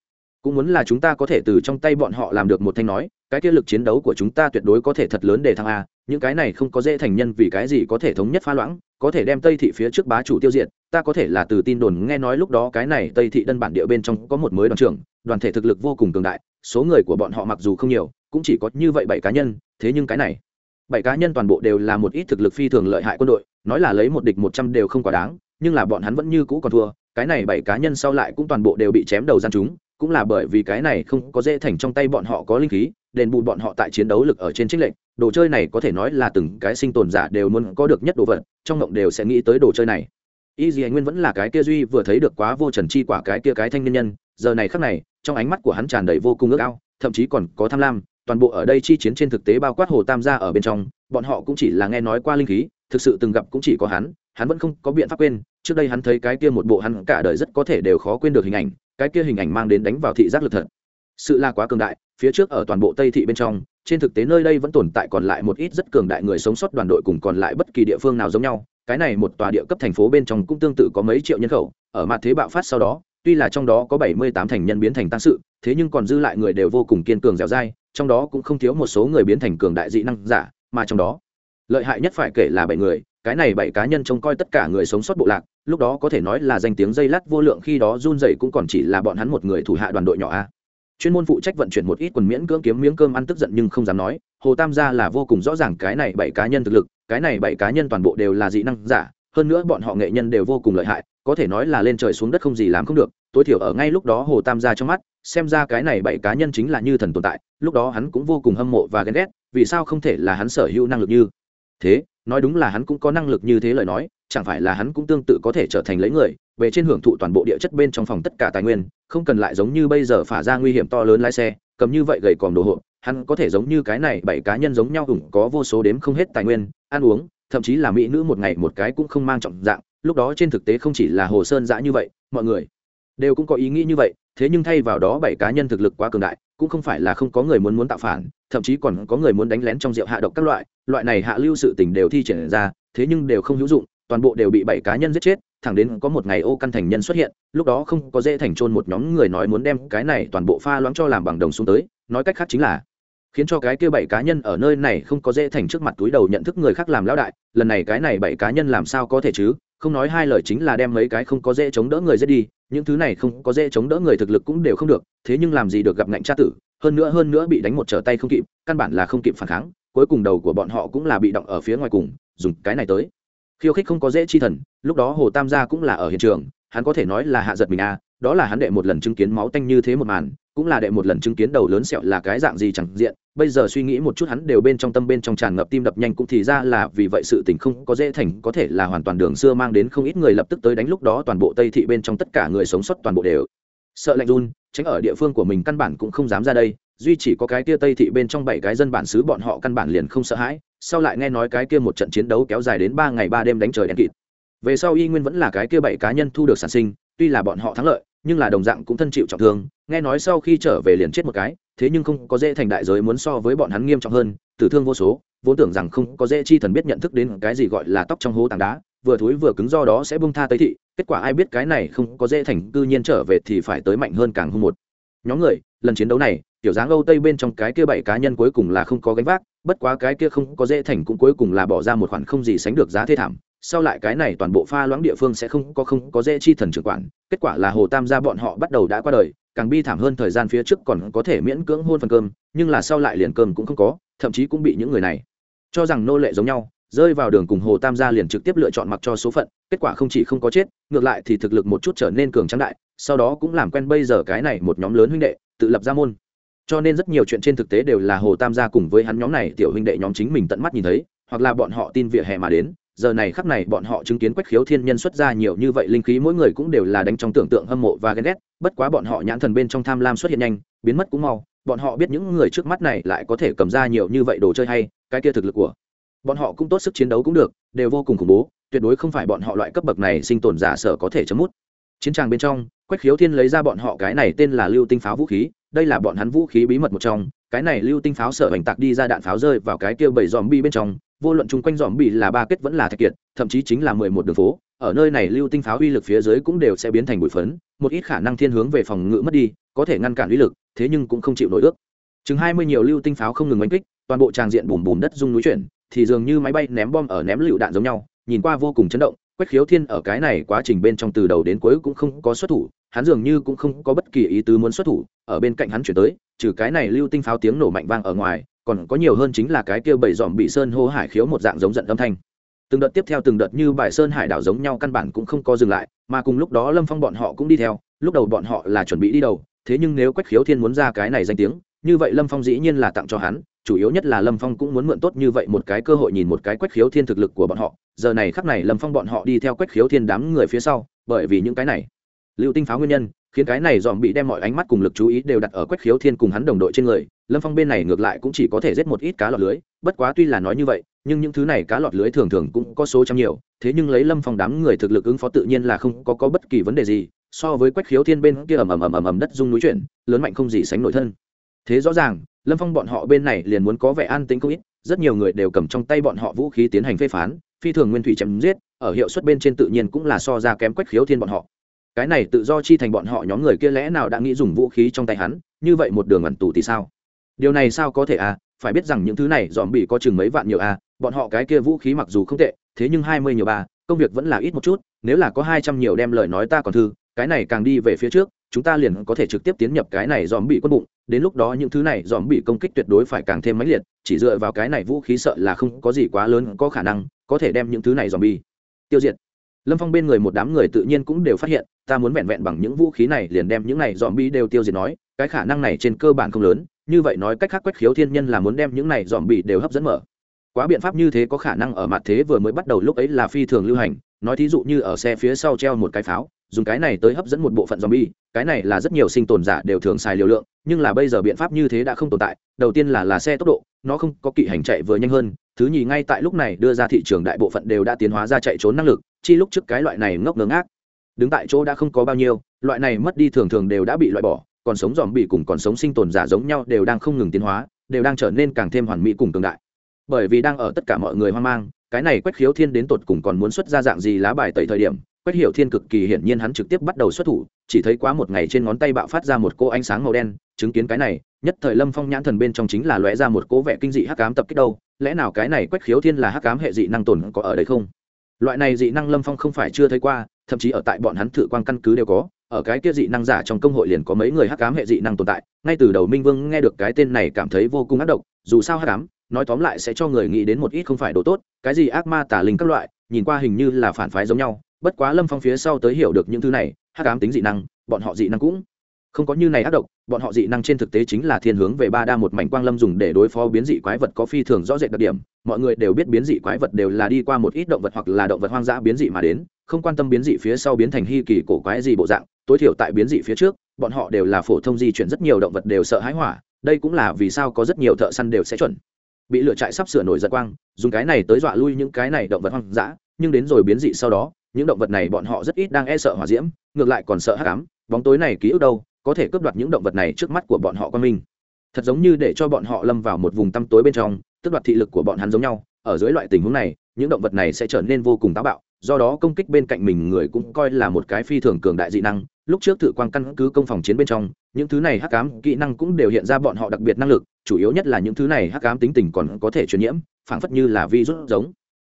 Cũng muốn là chúng ta có thể từ trong tay bọn họ làm được một thanh nói, cái kia lực chiến đấu của chúng ta tuyệt đối có thể thật lớn để thăng a, những cái này không có dễ thành nhân vì cái gì có thể thống nhất pha loãng, có thể đem tây thị phía trước bá chủ tiêu diệt, ta có thể là từ tin đồn nghe nói lúc đó cái này tây thị đơn bản địa bên trong có một mới đoàn trưởng, đoàn thể thực lực vô cùng cường đại, số người của bọn họ mặc dù không nhiều, cũng chỉ có như vậy bảy cá nhân, thế nhưng cái này bảy cá nhân toàn bộ đều là một ít thực lực phi thường lợi hại quân đội, nói là lấy một địch một trăm đều không quá đáng, nhưng là bọn hắn vẫn như cũ còn thua, cái này bảy cá nhân sau lại cũng toàn bộ đều bị chém đầu gian chúng, cũng là bởi vì cái này không có dễ thành trong tay bọn họ có linh khí, đền bù bọn họ tại chiến đấu lực ở trên trích lệnh đồ chơi này có thể nói là từng cái sinh tồn giả đều muốn có được nhất đồ vật, trong mộng đều sẽ nghĩ tới đồ chơi này. Y gì anh nguyên vẫn là cái kia duy vừa thấy được quá vô trần chi quả cái kia cái thanh niên nhân, giờ này khắc này, trong ánh mắt của hắn tràn đầy vô cùng ước ao, thậm chí còn có tham lam toàn bộ ở đây chi chiến trên thực tế bao quát hồ tam gia ở bên trong, bọn họ cũng chỉ là nghe nói qua linh khí, thực sự từng gặp cũng chỉ có hắn hắn vẫn không có biện pháp quên, trước đây hắn thấy cái kia một bộ hắn cả đời rất có thể đều khó quên được hình ảnh, cái kia hình ảnh mang đến đánh vào thị giác lực thật. Sự là quá cường đại, phía trước ở toàn bộ tây thị bên trong, trên thực tế nơi đây vẫn tồn tại còn lại một ít rất cường đại người sống sót đoàn đội cùng còn lại bất kỳ địa phương nào giống nhau, cái này một tòa địa cấp thành phố bên trong cũng tương tự có mấy triệu nhân khẩu, ở mặt thế bạo phát sau đó, tuy là trong đó có bảy mươi tám thành nhân biến thành tăng sự, thế nhưng còn dư lại người đều vô cùng kiên cường dẻo dai trong đó cũng không thiếu một số người biến thành cường đại dị năng giả, mà trong đó, lợi hại nhất phải kể là bảy người, cái này bảy cá nhân trông coi tất cả người sống sót bộ lạc, lúc đó có thể nói là danh tiếng dây lát vô lượng khi đó run rẩy cũng còn chỉ là bọn hắn một người thủ hạ đoàn đội nhỏ a. Chuyên môn phụ trách vận chuyển một ít quần miễn cưỡng kiếm miếng cơm ăn tức giận nhưng không dám nói, hồ tam gia là vô cùng rõ ràng cái này bảy cá nhân thực lực, cái này bảy cá nhân toàn bộ đều là dị năng giả, hơn nữa bọn họ nghệ nhân đều vô cùng lợi hại có thể nói là lên trời xuống đất không gì làm không được, tối thiểu ở ngay lúc đó hồ tam gia trong mắt, xem ra cái này bảy cá nhân chính là như thần tồn tại, lúc đó hắn cũng vô cùng hâm mộ và ghen ghét, vì sao không thể là hắn sở hữu năng lực như thế? Nói đúng là hắn cũng có năng lực như thế lời nói, chẳng phải là hắn cũng tương tự có thể trở thành lấy người, về trên hưởng thụ toàn bộ địa chất bên trong phòng tất cả tài nguyên, không cần lại giống như bây giờ phả ra nguy hiểm to lớn lái xe, cầm như vậy gầy còm đồ hộ hắn có thể giống như cái này bảy cá nhân giống nhau hùng có vô số đếm không hết tài nguyên, ăn uống, thậm chí là mỹ nữ một ngày một cái cũng không mang trọng dạng lúc đó trên thực tế không chỉ là hồ sơn giã như vậy, mọi người đều cũng có ý nghĩ như vậy, thế nhưng thay vào đó bảy cá nhân thực lực quá cường đại, cũng không phải là không có người muốn muốn tạo phản, thậm chí còn có người muốn đánh lén trong rượu hạ độc các loại loại này hạ lưu sự tình đều thi triển ra, thế nhưng đều không hữu dụng, toàn bộ đều bị bảy cá nhân giết chết, thẳng đến có một ngày ô căn thành nhân xuất hiện, lúc đó không có dễ thành trôn một nhóm người nói muốn đem cái này toàn bộ pha loãng cho làm bằng đồng xuống tới, nói cách khác chính là khiến cho cái kia bảy cá nhân ở nơi này không có dễ thành trước mặt túi đầu nhận thức người khác làm lão đại, lần này cái này bảy cá nhân làm sao có thể chứ? Không nói hai lời chính là đem mấy cái không có dễ chống đỡ người dễ đi, những thứ này không có dễ chống đỡ người thực lực cũng đều không được, thế nhưng làm gì được gặp ngạnh tra tử, hơn nữa hơn nữa bị đánh một trở tay không kịp, căn bản là không kịp phản kháng, cuối cùng đầu của bọn họ cũng là bị động ở phía ngoài cùng, dùng cái này tới. Khiêu khích không có dễ chi thần, lúc đó hồ tam gia cũng là ở hiện trường, hắn có thể nói là hạ giật mình à đó là hắn đệ một lần chứng kiến máu tanh như thế một màn cũng là đệ một lần chứng kiến đầu lớn sẹo là cái dạng gì chẳng diện, bây giờ suy nghĩ một chút hắn đều bên trong tâm bên trong tràn ngập tim đập nhanh cũng thì ra là vì vậy sự tình không có dễ thành, có thể là hoàn toàn đường xưa mang đến không ít người lập tức tới đánh lúc đó toàn bộ tây thị bên trong tất cả người sống sót toàn bộ đều. Sợ lạnh run, tránh ở địa phương của mình căn bản cũng không dám ra đây, duy chỉ có cái kia tây thị bên trong bảy cái dân bản xứ bọn họ căn bản liền không sợ hãi, sau lại nghe nói cái kia một trận chiến đấu kéo dài đến ba ngày ba đêm đánh trời đen kịt. Về sau y nguyên vẫn là cái kia bảy cá nhân thu được sản sinh, tuy là bọn họ thắng lợi nhưng là đồng dạng cũng thân chịu trọng thương, nghe nói sau khi trở về liền chết một cái, thế nhưng không có dễ thành đại giới muốn so với bọn hắn nghiêm trọng hơn, tử thương vô số, vốn tưởng rằng không có dễ chi thần biết nhận thức đến cái gì gọi là tóc trong hố tảng đá, vừa thối vừa cứng do đó sẽ bung tha tây thị, kết quả ai biết cái này không có dễ thành, cư nhiên trở về thì phải tới mạnh hơn càng hung một. Nhóm người, lần chiến đấu này, tiểu dáng âu tây bên trong cái kia bảy cá nhân cuối cùng là không có gánh vác, bất quá cái kia không có dễ thành cũng cuối cùng là bỏ ra một khoản không gì sánh được giá thê thảm sau lại cái này toàn bộ pha loãng địa phương sẽ không có không có dễ chi thần trưởng quản, kết quả là hồ tam gia bọn họ bắt đầu đã qua đời, càng bi thảm hơn thời gian phía trước còn có thể miễn cưỡng hôn phần cơm, nhưng là sau lại liền cơm cũng không có, thậm chí cũng bị những người này cho rằng nô lệ giống nhau, rơi vào đường cùng hồ tam gia liền trực tiếp lựa chọn mặc cho số phận, kết quả không chỉ không có chết, ngược lại thì thực lực một chút trở nên cường trắng đại, sau đó cũng làm quen bây giờ cái này một nhóm lớn huynh đệ, tự lập ra môn. Cho nên rất nhiều chuyện trên thực tế đều là hồ tam gia cùng với hắn nhóm này tiểu huynh đệ nhóm chính mình tận mắt nhìn thấy, hoặc là bọn họ tin vỉa hè mà đến giờ này khắc này bọn họ chứng kiến quách khiếu thiên nhân xuất ra nhiều như vậy linh khí, mỗi người cũng đều là đánh trong tưởng tượng hâm mộ và ghen ghét. Bất quá bọn họ nhãn thần bên trong tham lam xuất hiện nhanh, biến mất cũng mau. Bọn họ biết những người trước mắt này lại có thể cầm ra nhiều như vậy đồ chơi hay, cái kia thực lực của bọn họ cũng tốt sức chiến đấu cũng được, đều vô cùng khủng bố, tuyệt đối không phải bọn họ loại cấp bậc này sinh tồn giả sở có thể chấm mút. Chiến tràng bên trong, quách khiếu thiên lấy ra bọn họ cái này tên là lưu tinh pháo vũ khí, đây là bọn hắn vũ khí bí mật một trong, cái này lưu tinh pháo sở hành tạc đi ra đạn pháo rơi vào cái kia bảy dòm bi bên trong vô luận chung quanh dòm bị là ba kết vẫn là thạch kiệt, thậm chí chính là mười một đường phố, ở nơi này lưu tinh pháo uy lực phía dưới cũng đều sẽ biến thành bụi phấn, một ít khả năng thiên hướng về phòng ngự mất đi, có thể ngăn cản uy lực, thế nhưng cũng không chịu nổi ước. Chừng hai mươi nhiều lưu tinh pháo không ngừng đánh kích, toàn bộ tràng diện bùm bùm đất rung núi chuyển, thì dường như máy bay ném bom ở ném lựu đạn giống nhau, nhìn qua vô cùng chấn động, quách khiếu thiên ở cái này quá trình bên trong từ đầu đến cuối cũng không có xuất thủ, hắn dường như cũng không có bất kỳ ý tứ muốn xuất thủ, ở bên cạnh hắn chuyển tới, trừ cái này lưu tinh pháo tiếng nổ mạnh vang ở ngoài còn có nhiều hơn chính là cái kia bảy dòm bị sơn hô hải khiếu một dạng giống giận âm thanh. Từng đợt tiếp theo từng đợt như bài sơn hải đảo giống nhau căn bản cũng không có dừng lại, mà cùng lúc đó lâm phong bọn họ cũng đi theo, lúc đầu bọn họ là chuẩn bị đi đầu, thế nhưng nếu quách khiếu thiên muốn ra cái này danh tiếng, như vậy lâm phong dĩ nhiên là tặng cho hắn, chủ yếu nhất là lâm phong cũng muốn mượn tốt như vậy một cái cơ hội nhìn một cái quách khiếu thiên thực lực của bọn họ. Giờ này khắc này lâm phong bọn họ đi theo quách khiếu thiên đám người phía sau, bởi vì những cái này. Lưu tinh pháo nguyên nhân khiến cái này dòm bị đem mọi ánh mắt cùng lực chú ý đều đặt ở quách khiếu thiên cùng hắn đồng đội trên người lâm phong bên này ngược lại cũng chỉ có thể giết một ít cá lọt lưới bất quá tuy là nói như vậy nhưng những thứ này cá lọt lưới thường thường cũng có số trăm nhiều thế nhưng lấy lâm phong đám người thực lực ứng phó tự nhiên là không có, có bất kỳ vấn đề gì so với quách khiếu thiên bên kia ầm ầm ầm ầm ầm đất rung núi chuyển lớn mạnh không gì sánh nổi thân. Thế rõ ràng lâm phong bọn họ bên này liền muốn có vẻ an tĩnh không ít rất nhiều người đều cầm trong tay bọn họ vũ khí tiến hành phê phán phi thường nguyên thủy chém giết ở hiệu suất bên trên tự nhiên cũng là so ra kém quách khiếu thiên bọn họ cái này tự do chi thành bọn họ nhóm người kia lẽ nào đã nghĩ dùng vũ khí trong tay hắn, như vậy một đường ẩn tù thì sao? Điều này sao có thể à? Phải biết rằng những thứ này dòm bị có chừng mấy vạn nhiều à bọn họ cái kia vũ khí mặc dù không tệ, thế nhưng hai mươi nhiều ba, công việc vẫn là ít một chút, nếu là có hai trăm nhiều đem lời nói ta còn thư, cái này càng đi về phía trước, chúng ta liền có thể trực tiếp tiến nhập cái này dòm bị quân bụng, đến lúc đó những thứ này dòm bị công kích tuyệt đối phải càng thêm mãnh liệt, chỉ dựa vào cái này vũ khí sợ là không có gì quá lớn có khả năng có thể đem những thứ này dòm bị tiêu diệt lâm phong bên người một đám người tự nhiên cũng đều phát hiện ta muốn vẹn vẹn bằng những vũ khí này liền đem những này dòm bi đều tiêu diệt nói cái khả năng này trên cơ bản không lớn như vậy nói cách khác quách khiếu thiên nhân là muốn đem những này dòm đều hấp dẫn mở quá biện pháp như thế có khả năng ở mặt thế vừa mới bắt đầu lúc ấy là phi thường lưu hành nói thí dụ như ở xe phía sau treo một cái pháo dùng cái này tới hấp dẫn một bộ phận zombie, cái này là rất nhiều sinh tồn giả đều thường xài liều lượng, nhưng là bây giờ biện pháp như thế đã không tồn tại. Đầu tiên là là xe tốc độ, nó không có kỵ hành chạy vừa nhanh hơn, thứ nhì ngay tại lúc này đưa ra thị trường đại bộ phận đều đã tiến hóa ra chạy trốn năng lực, chi lúc trước cái loại này ngốc ngớ ngác. Đứng tại chỗ đã không có bao nhiêu, loại này mất đi thường thường đều đã bị loại bỏ, còn sống dòm bị cùng còn sống sinh tồn giả giống nhau đều đang không ngừng tiến hóa, đều đang trở nên càng thêm hoàn mỹ cùng cường đại. Bởi vì đang ở tất cả mọi người hoang mang, cái này quách khiếu thiên đến tột cùng còn muốn xuất ra dạng gì lá bài tẩy thời điểm quách hiểu thiên cực kỳ hiển nhiên hắn trực tiếp bắt đầu xuất thủ chỉ thấy quá một ngày trên ngón tay bạo phát ra một cô ánh sáng màu đen chứng kiến cái này nhất thời lâm phong nhãn thần bên trong chính là lóe ra một cố vẻ kinh dị hắc cám tập kích đâu lẽ nào cái này quách khiếu thiên là hắc cám hệ dị năng tồn có ở đây không loại này dị năng lâm phong không phải chưa thấy qua, thậm chí ở tại bọn hắn thử quan căn cứ đều có, ở cái kia dị năng giả trong công hội liền có mấy người hắc cám hệ dị năng tồn tại, ngay từ đầu minh vương nghe được cái tên này cảm thấy vô cùng ác độc, dù sao hắc cám nói tóm lại sẽ cho người nghĩ đến một ít không phải đồ tốt, cái gì ác ma tả linh các loại, nhìn qua hình như là phản phái giống nhau, bất quá lâm phong phía sau tới hiểu được những thứ này, hắc ám tính dị năng, bọn họ dị năng cũng không có như này ác độc, bọn họ dị năng trên thực tế chính là thiên hướng về ba đa một mảnh quang lâm dùng để đối phó biến dị quái vật có phi thường rõ rệt đặc điểm. Mọi người đều biết biến dị quái vật đều là đi qua một ít động vật hoặc là động vật hoang dã biến dị mà đến, không quan tâm biến dị phía sau biến thành hy kỳ cổ quái gì bộ dạng, tối thiểu tại biến dị phía trước, bọn họ đều là phổ thông di chuyển rất nhiều động vật đều sợ hãi hỏa, đây cũng là vì sao có rất nhiều thợ săn đều sẽ chuẩn bị lựa trại sắp sửa nổi giật quang, dùng cái này tới dọa lui những cái này động vật hoang dã, nhưng đến rồi biến dị sau đó, những động vật này bọn họ rất ít đang e sợ hỏa diễm, ngược lại còn sợ hắc ám, bóng tối này ký ức đâu có thể cướp đoạt những động vật này trước mắt của bọn họ quan minh thật giống như để cho bọn họ lâm vào một vùng tăm tối bên trong, tước đoạt thị lực của bọn hắn giống nhau, ở dưới loại tình huống này, những động vật này sẽ trở nên vô cùng táo bạo, do đó công kích bên cạnh mình người cũng coi là một cái phi thường cường đại dị năng. Lúc trước thử quang căn cứ công phòng chiến bên trong, những thứ này hắc ám kỹ năng cũng đều hiện ra bọn họ đặc biệt năng lực, chủ yếu nhất là những thứ này hắc ám tính tình còn có thể truyền nhiễm, phảng phất như là vi rút giống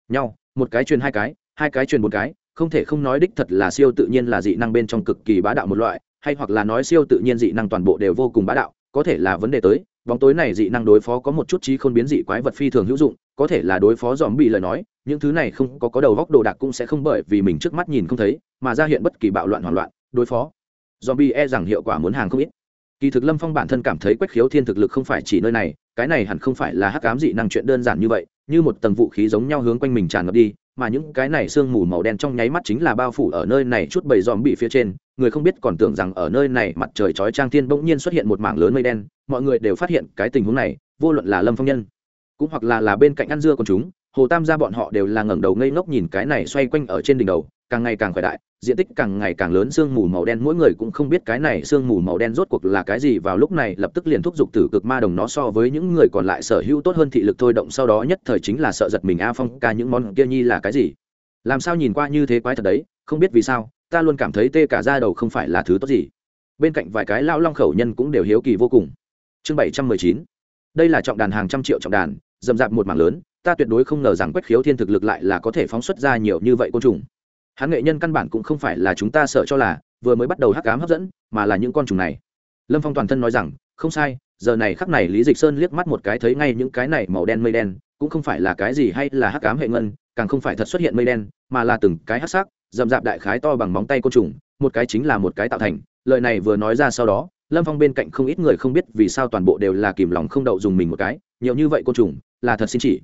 nhau. Một cái truyền hai cái hai cái truyền một cái, không thể không nói đích thật là siêu tự nhiên là dị năng bên trong cực kỳ bá đạo một loại hay hoặc là nói siêu tự nhiên dị năng toàn bộ đều vô cùng bá đạo, có thể là vấn đề tới, bóng tối này dị năng đối phó có một chút trí khôn biến dị quái vật phi thường hữu dụng, có thể là đối phó dòm bị lời nói, những thứ này không có có đầu góc đồ đạc cũng sẽ không bởi vì mình trước mắt nhìn không thấy, mà ra hiện bất kỳ bạo loạn hoảng loạn, đối phó. Dòm bị e rằng hiệu quả muốn hàng không ít. Kỳ thực lâm phong bản thân cảm thấy quách khiếu thiên thực lực không phải chỉ nơi này, cái này hẳn không phải là hắc cám dị năng chuyện đơn giản như vậy, như một tầng vũ khí giống nhau hướng quanh mình tràn ngập đi, mà những cái này sương mù màu đen trong nháy mắt chính là bao phủ ở nơi này chút bầy dòm bị phía trên người không biết còn tưởng rằng ở nơi này mặt trời chói trang thiên bỗng nhiên xuất hiện một mảng lớn mây đen, mọi người đều phát hiện cái tình huống này, vô luận là lâm phong nhân, cũng hoặc là là bên cạnh ăn dưa con chúng, hồ tam gia bọn họ đều là ngẩng đầu ngây ngốc nhìn cái này xoay quanh ở trên đỉnh đầu, càng ngày càng khỏe đại, diện tích càng ngày càng lớn, sương mù màu đen, mỗi người cũng không biết cái này sương mù màu đen rốt cuộc là cái gì, vào lúc này lập tức liền thúc giục tử cực ma đồng nó so với những người còn lại sở hữu tốt hơn thị lực thôi, động sau đó nhất thời chính là sợ giật mình, a phong, ca, những món kia nhi là cái gì? Làm sao nhìn qua như thế quái thật đấy, không biết vì sao ta luôn cảm thấy tê cả da đầu không phải là thứ tốt gì. Bên cạnh vài cái lao long khẩu nhân cũng đều hiếu kỳ vô cùng. Chương bảy trăm mười chín. Đây là trọng đàn hàng trăm triệu trọng đàn dầm dạp một mảng lớn, ta tuyệt đối không ngờ rằng quách khiếu thiên thực lực lại là có thể phóng xuất ra nhiều như vậy côn trùng. Hắn nghệ nhân căn bản cũng không phải là chúng ta sợ cho là, vừa mới bắt đầu hắc cám hấp dẫn, mà là những con trùng này. Lâm phong toàn thân nói rằng, không sai, giờ này khắc này lý dịch sơn liếc mắt một cái thấy ngay những cái này màu đen mây đen, cũng không phải là cái gì hay là hắc cám hệ ngân, càng không phải thật xuất hiện mây đen, mà là từng cái hắc sắc rậm rạp đại khái to bằng móng tay côn trùng, một cái chính là một cái tạo thành. Lời này vừa nói ra sau đó, lâm phong bên cạnh không ít người không biết vì sao toàn bộ đều là kìm lòng không đậu dùng mình một cái, nhiều như vậy côn trùng, là thật xin chỉ.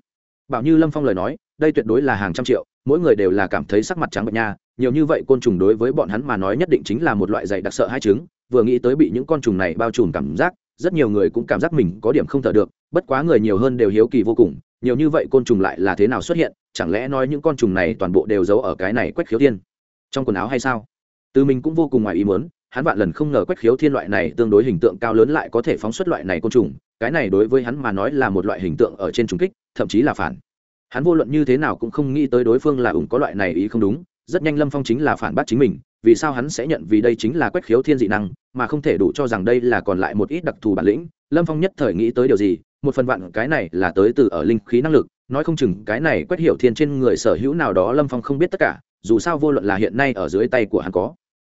Bảo như lâm phong lời nói, đây tuyệt đối là hàng trăm triệu, mỗi người đều là cảm thấy sắc mặt trắng bệnh nha, nhiều như vậy côn trùng đối với bọn hắn mà nói nhất định chính là một loại dày đặc sợ hai trứng vừa nghĩ tới bị những con trùng này bao trùm cảm giác, rất nhiều người cũng cảm giác mình có điểm không thở được, bất quá người nhiều hơn đều hiếu kỳ vô cùng, nhiều như vậy côn trùng lại là thế nào xuất hiện chẳng lẽ nói những con trùng này toàn bộ đều giấu ở cái này quách khiếu thiên? Trong quần áo hay sao? Từ mình cũng vô cùng ngoài ý muốn, hắn vạn lần không ngờ quách khiếu thiên loại này tương đối hình tượng cao lớn lại có thể phóng xuất loại này côn trùng, cái này đối với hắn mà nói là một loại hình tượng ở trên trùng kích, thậm chí là phản. Hắn vô luận như thế nào cũng không nghĩ tới đối phương là ủng có loại này ý không đúng, rất nhanh lâm phong chính là phản bác chính mình, vì sao hắn sẽ nhận vì đây chính là quách khiếu thiên dị năng, mà không thể đủ cho rằng đây là còn lại một ít đặc thù bản lĩnh. Lâm phong nhất thời nghĩ tới điều gì, một phần vạn cái này là tới từ ở linh khí năng lực nói không chừng cái này quét hiểu thiên trên người sở hữu nào đó lâm phong không biết tất cả, dù sao vô luận là hiện nay ở dưới tay của hắn có.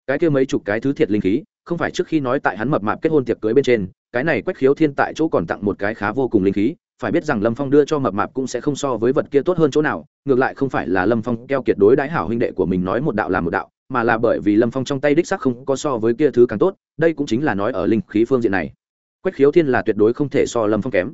Cái kia mấy chục cái thứ thiệt linh khí, không phải trước khi nói tại hắn mập mạp kết hôn tiệc cưới bên trên, cái này quách khiếu thiên tại chỗ còn tặng một cái khá vô cùng linh khí, phải biết rằng lâm phong đưa cho mập mạp cũng sẽ không so với vật kia tốt hơn chỗ nào, ngược lại không phải là lâm phong keo kiệt đối đái hảo huynh đệ của mình nói một đạo là một đạo, mà là bởi vì lâm phong trong tay đích sắc không có so với kia thứ càng tốt, đây cũng chính là nói ở linh khí phương diện này. Quách khiếu thiên là tuyệt đối không thể so lâm phong kém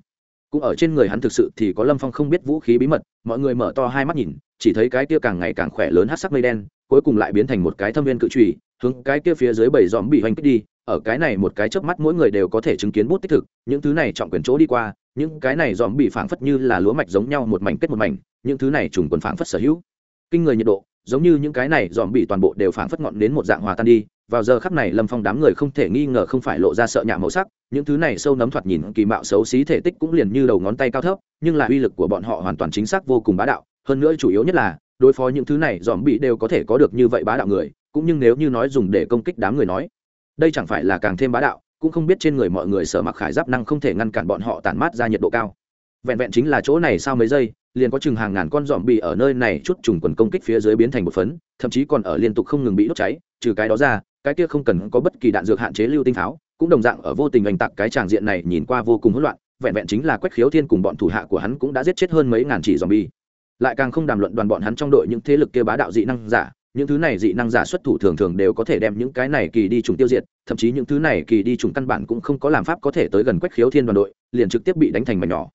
cũng ở trên người hắn thực sự thì có lâm phong không biết vũ khí bí mật, mọi người mở to hai mắt nhìn, chỉ thấy cái kia càng ngày càng khỏe lớn hát sắc mây đen, cuối cùng lại biến thành một cái thâm viên cự trùy, hướng cái kia phía dưới bảy dòm bị hoành kích đi. Ở cái này một cái chớp mắt mỗi người đều có thể chứng kiến bút tích thực, những thứ này trọng quyền chỗ đi qua, những cái này dòm bị phảng phất như là lúa mạch giống nhau một mảnh kết một mảnh, những thứ này trùng quần phảng phất sở hữu. Kinh người nhiệt độ, giống như những cái này dòm bị toàn bộ đều phảng phất ngọn đến một dạng hòa tan đi vào giờ khắc này lâm phong đám người không thể nghi ngờ không phải lộ ra sợ nhạ màu sắc, những thứ này sâu nấm thoạt nhìn kỳ mạo xấu xí thể tích cũng liền như đầu ngón tay cao thấp, nhưng là uy lực của bọn họ hoàn toàn chính xác vô cùng bá đạo, hơn nữa chủ yếu nhất là, đối phó những thứ này dòm bị đều có thể có được như vậy bá đạo người, cũng nhưng nếu như nói dùng để công kích đám người nói, đây chẳng phải là càng thêm bá đạo, cũng không biết trên người mọi người sở mặc khải giáp năng không thể ngăn cản bọn họ tản mát ra nhiệt độ cao. Vẹn vẹn chính là chỗ này sau mấy giây, liền có chừng hàng ngàn con dòm bị ở nơi này chút trùng quần công kích phía dưới biến thành một phấn, thậm chí còn ở liên tục không ngừng bị đốt cháy, trừ cái đó ra cái kia không cần có bất kỳ đạn dược hạn chế lưu tinh pháo, cũng đồng dạng ở vô tình oanh tạc cái tràng diện này nhìn qua vô cùng hỗn loạn, vẹn vẹn chính là quách khiếu thiên cùng bọn thủ hạ của hắn cũng đã giết chết hơn mấy ngàn chỉ dòm bi lại càng không đàm luận đoàn bọn hắn trong đội những thế lực kia bá đạo dị năng giả, những thứ này dị năng giả xuất thủ thường thường đều có thể đem những cái này kỳ đi trùng tiêu diệt, thậm chí những thứ này kỳ đi trùng căn bản cũng không có làm pháp có thể tới gần quách khiếu thiên đoàn đội, liền trực tiếp bị đánh thành mảnh nhỏ.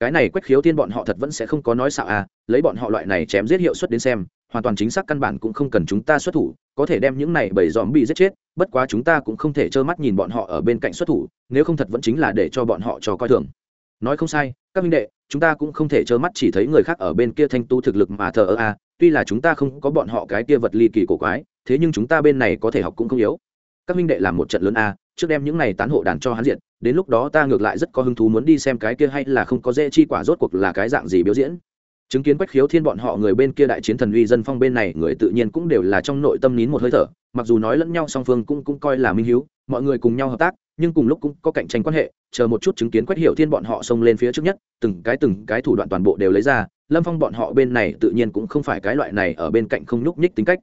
Cái này quách khiếu thiên bọn họ thật vẫn sẽ không có nói xạo à lấy bọn họ loại này chém giết hiệu suất đến xem hoàn toàn chính xác căn bản cũng không cần chúng ta xuất thủ, có thể đem những này bảy dòm bị giết chết, bất quá chúng ta cũng không thể trơ mắt nhìn bọn họ ở bên cạnh xuất thủ, nếu không thật vẫn chính là để cho bọn họ cho coi thường. Nói không sai, các minh đệ, chúng ta cũng không thể trơ mắt chỉ thấy người khác ở bên kia thanh tu thực lực mà thờ ơ a tuy là chúng ta không có bọn họ cái kia vật ly kỳ cổ quái, thế nhưng chúng ta bên này có thể học cũng không yếu. Các minh đệ làm một trận lớn a trước đem những này tán hộ đàn cho hắn diện đến lúc đó ta ngược lại rất có hứng thú muốn đi xem cái kia hay là không có dễ chi quả rốt cuộc là cái dạng gì biểu diễn chứng kiến quách khiếu thiên bọn họ người bên kia đại chiến thần uy dân phong bên này, người tự nhiên cũng đều là trong nội tâm nín một hơi thở, mặc dù nói lẫn nhau song phương cũng cũng coi là minh hiếu, mọi người cùng nhau hợp tác, nhưng cùng lúc cũng có cạnh tranh quan hệ, chờ một chút chứng kiến quách hiểu thiên bọn họ xông lên phía trước nhất, từng cái từng cái thủ đoạn toàn bộ đều lấy ra, lâm phong bọn họ bên này tự nhiên cũng không phải cái loại này ở bên cạnh không nhúc nhích tính cách.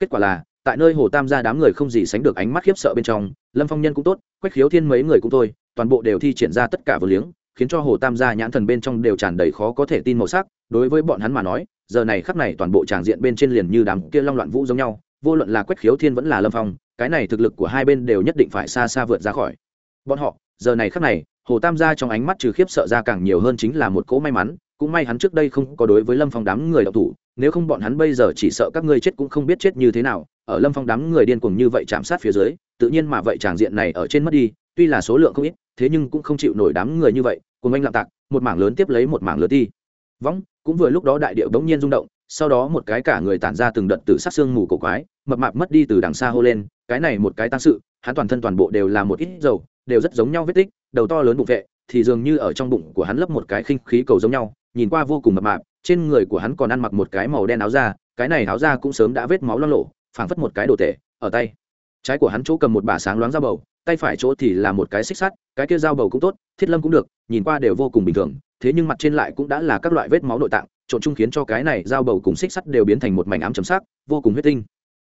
Kết quả là, tại nơi hồ tam gia đám người không gì sánh được ánh mắt khiếp sợ bên trong, lâm phong nhân cũng tốt, quách khiếu thiên mấy người cũng thôi, toàn bộ đều thi triển ra tất cả vừa liếng khiến cho hồ tam gia nhãn thần bên trong đều tràn đầy khó có thể tin màu sắc, đối với bọn hắn mà nói, giờ này khắc này toàn bộ tràng diện bên trên liền như đám kia long loạn vũ giống nhau, vô luận là quách khiếu thiên vẫn là lâm phong, cái này thực lực của hai bên đều nhất định phải xa xa vượt ra khỏi. Bọn họ, giờ này khắc này, hồ tam gia trong ánh mắt trừ khiếp sợ ra càng nhiều hơn chính là một cỗ may mắn, cũng may hắn trước đây không có đối với lâm phong đám người đạo thủ, nếu không bọn hắn bây giờ chỉ sợ các ngươi chết cũng không biết chết như thế nào, ở lâm phong đám người điên cuồng như vậy chạm sát phía dưới, tự nhiên mà vậy tràng diện này ở trên mất đi, tuy là số lượng không ít thế nhưng cũng không chịu nổi đám người như vậy, cùng anh lạm tạc, một mảng lớn tiếp lấy một mảng lớn ti võng cũng vừa lúc đó đại điệu bỗng nhiên rung động, sau đó một cái cả người tản ra từng đợt từ sát xương mù cổ quái, mập mạp mất đi từ đằng xa hô lên, cái này một cái tăng sự, hắn toàn thân toàn bộ đều là một ít dầu, đều rất giống nhau vết tích, đầu to lớn bụng vệ, thì dường như ở trong bụng của hắn lấp một cái khinh khí cầu giống nhau, nhìn qua vô cùng mập mạp, trên người của hắn còn ăn mặc một cái màu đen áo da, cái này áo da cũng sớm đã vết máu lo lộ, phảng phất một cái đồ tể, ở tay. Trái của hắn chỗ cầm một bả sáng loáng ra bầu tay phải chỗ thì là một cái xích sắt, cái kia dao bầu cũng tốt, thiết lâm cũng được, nhìn qua đều vô cùng bình thường, thế nhưng mặt trên lại cũng đã là các loại vết máu nội tạng, trộn chung khiến cho cái này dao bầu cùng xích sắt đều biến thành một mảnh ám chấm sắc, vô cùng huyết tinh.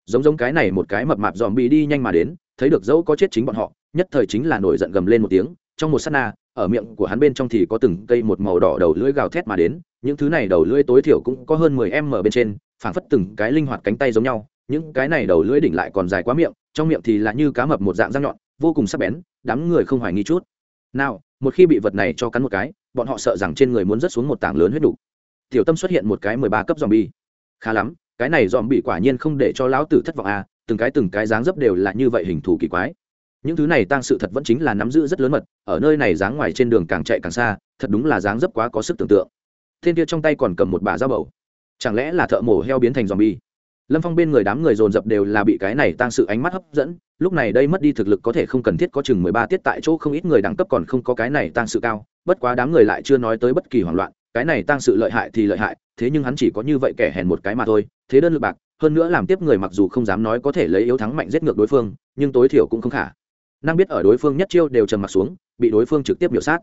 Giống giống cái này một cái mập mạp dòm bị đi nhanh mà đến, thấy được dẫu có chết chính bọn họ, nhất thời chính là nổi giận gầm lên một tiếng, trong một sát na, ở miệng của hắn bên trong thì có từng cây một màu đỏ đầu lưỡi gào thét mà đến, những thứ này đầu lưỡi tối thiểu cũng có hơn mười m bên trên, phảng phất từng cái linh hoạt cánh tay giống nhau, những cái này đầu lưỡi đỉnh lại còn dài quá miệng, trong miệng thì là như cá mập một dạng răng nhọn vô cùng sắc bén, đám người không hoài nghi chút. Nào, một khi bị vật này cho cắn một cái, bọn họ sợ rằng trên người muốn rớt xuống một tảng lớn huyết đủ tiểu tâm xuất hiện một cái mười ba cấp dòm bi khá lắm, cái này dòm bị quả nhiên không để cho lão tử thất vọng à từng cái từng cái dáng dấp đều là như vậy hình thù kỳ quái. Những thứ này tăng sự thật vẫn chính là nắm giữ rất lớn mật, ở nơi này dáng ngoài trên đường càng chạy càng xa, thật đúng là dáng dấp quá có sức tưởng tượng. Thiên kia trong tay còn cầm một bà dao bầu. Chẳng lẽ là thợ mổ heo biến thành dòm bi lâm phong bên người đám người dồn dập đều là bị cái này tăng sự ánh mắt hấp dẫn, lúc này đây mất đi thực lực có thể không cần thiết có chừng mười ba tiết tại chỗ không ít người đẳng cấp còn không có cái này tăng sự cao, bất quá đám người lại chưa nói tới bất kỳ hoảng loạn, cái này tăng sự lợi hại thì lợi hại, thế nhưng hắn chỉ có như vậy kẻ hèn một cái mà thôi, thế đơn lực bạc, hơn nữa làm tiếp người mặc dù không dám nói có thể lấy yếu thắng mạnh giết ngược đối phương, nhưng tối thiểu cũng không khả năng biết ở đối phương nhất chiêu đều trầm mặt xuống, bị đối phương trực tiếp biểu sát.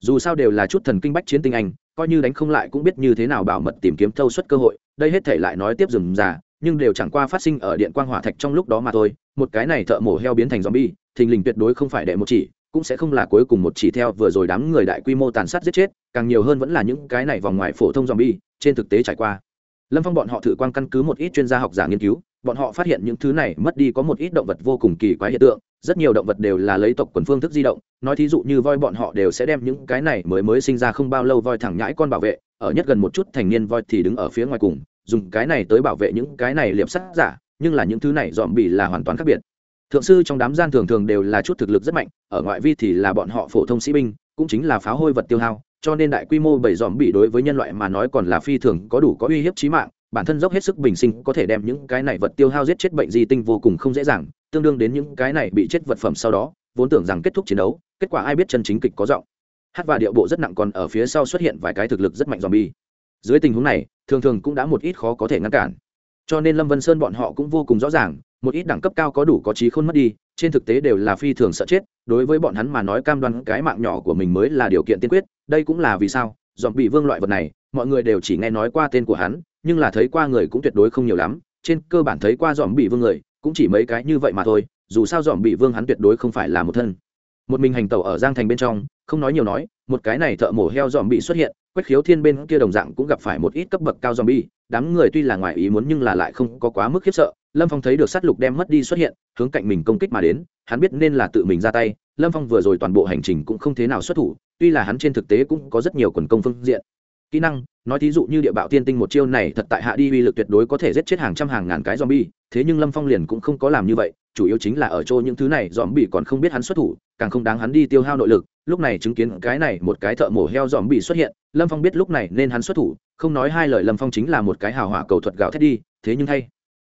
Dù sao đều là chút thần kinh bách chiến tinh anh, coi như đánh không lại cũng biết như thế nào bảo mật tìm kiếm thâu suất cơ hội, đây hết thể lại nói tiếp dừng già nhưng đều chẳng qua phát sinh ở điện quang hỏa thạch trong lúc đó mà thôi, một cái này thợ mổ heo biến thành zombie, thình lình tuyệt đối không phải đệ một chỉ, cũng sẽ không là cuối cùng một chỉ theo vừa rồi đám người đại quy mô tàn sát giết chết, càng nhiều hơn vẫn là những cái này vòng ngoài phổ thông zombie, trên thực tế trải qua. Lâm phong bọn họ thử quan căn cứ một ít chuyên gia học giả nghiên cứu, bọn họ phát hiện những thứ này mất đi có một ít động vật vô cùng kỳ quái hiện tượng, rất nhiều động vật đều là lấy tộc quần phương thức di động, nói thí dụ như voi bọn họ đều sẽ đem những cái này mới mới sinh ra không bao lâu voi thẳng nhãi con bảo vệ, ở nhất gần một chút thành niên voi thì đứng ở phía ngoài cùng dùng cái này tới bảo vệ những cái này liệp sắt giả, nhưng là những thứ này dòm bị là hoàn toàn khác biệt. Thượng sư trong đám gian thường thường đều là chút thực lực rất mạnh, ở ngoại vi thì là bọn họ phổ thông sĩ binh, cũng chính là pháo hôi vật tiêu hao, cho nên đại quy mô bảy dòm bị đối với nhân loại mà nói còn là phi thường có đủ có uy hiếp chí mạng, bản thân dốc hết sức bình sinh có thể đem những cái này vật tiêu hao giết chết bệnh di tinh vô cùng không dễ dàng, tương đương đến những cái này bị chết vật phẩm sau đó, vốn tưởng rằng kết thúc chiến đấu, kết quả ai biết chân chính kịch có giọng. Hát và điệu bộ rất nặng còn ở phía sau xuất hiện vài cái thực lực rất mạnh dòm bi dưới tình huống này thường thường cũng đã một ít khó có thể ngăn cản. Cho nên lâm vân sơn bọn họ cũng vô cùng rõ ràng, một ít đẳng cấp cao có đủ có trí khôn mất đi, trên thực tế đều là phi thường sợ chết, đối với bọn hắn mà nói cam đoan cái mạng nhỏ của mình mới là điều kiện tiên quyết, đây cũng là vì sao dọn bị vương loại vật này, mọi người đều chỉ nghe nói qua tên của hắn, nhưng là thấy qua người cũng tuyệt đối không nhiều lắm, trên cơ bản thấy qua dòm bị vương người, cũng chỉ mấy cái như vậy mà thôi, dù sao dòm bị vương hắn tuyệt đối không phải là một thân. Một mình hành tẩu ở giang thành bên trong, không nói nhiều nói, một cái này thợ mổ heo dòm bị xuất hiện quách khiếu thiên bên kia đồng dạng cũng gặp phải một ít cấp bậc cao zombie. đám người tuy là ngoài ý muốn nhưng là lại không có quá mức khiếp sợ. Lâm phong thấy được sát lục đem mất đi xuất hiện hướng cạnh mình công kích mà đến hắn biết nên là tự mình ra tay. Lâm phong vừa rồi toàn bộ hành trình cũng không thế nào xuất thủ tuy là hắn trên thực tế cũng có rất nhiều quần công phương diện. Kỹ năng nói thí dụ như địa bạo tiên tinh một chiêu này thật tại hạ đi uy lực tuyệt đối có thể giết chết hàng trăm hàng ngàn cái zombie, thế nhưng Lâm Phong liền cũng không có làm như vậy, chủ yếu chính là ở chỗ những thứ này zombie còn không biết hắn xuất thủ, càng không đáng hắn đi tiêu hao nội lực, lúc này chứng kiến cái này một cái thợ mổ heo zombie xuất hiện, Lâm Phong biết lúc này nên hắn xuất thủ, không nói hai lời Lâm Phong chính là một cái hào hỏa cầu thuật gạo thét đi, thế nhưng thay.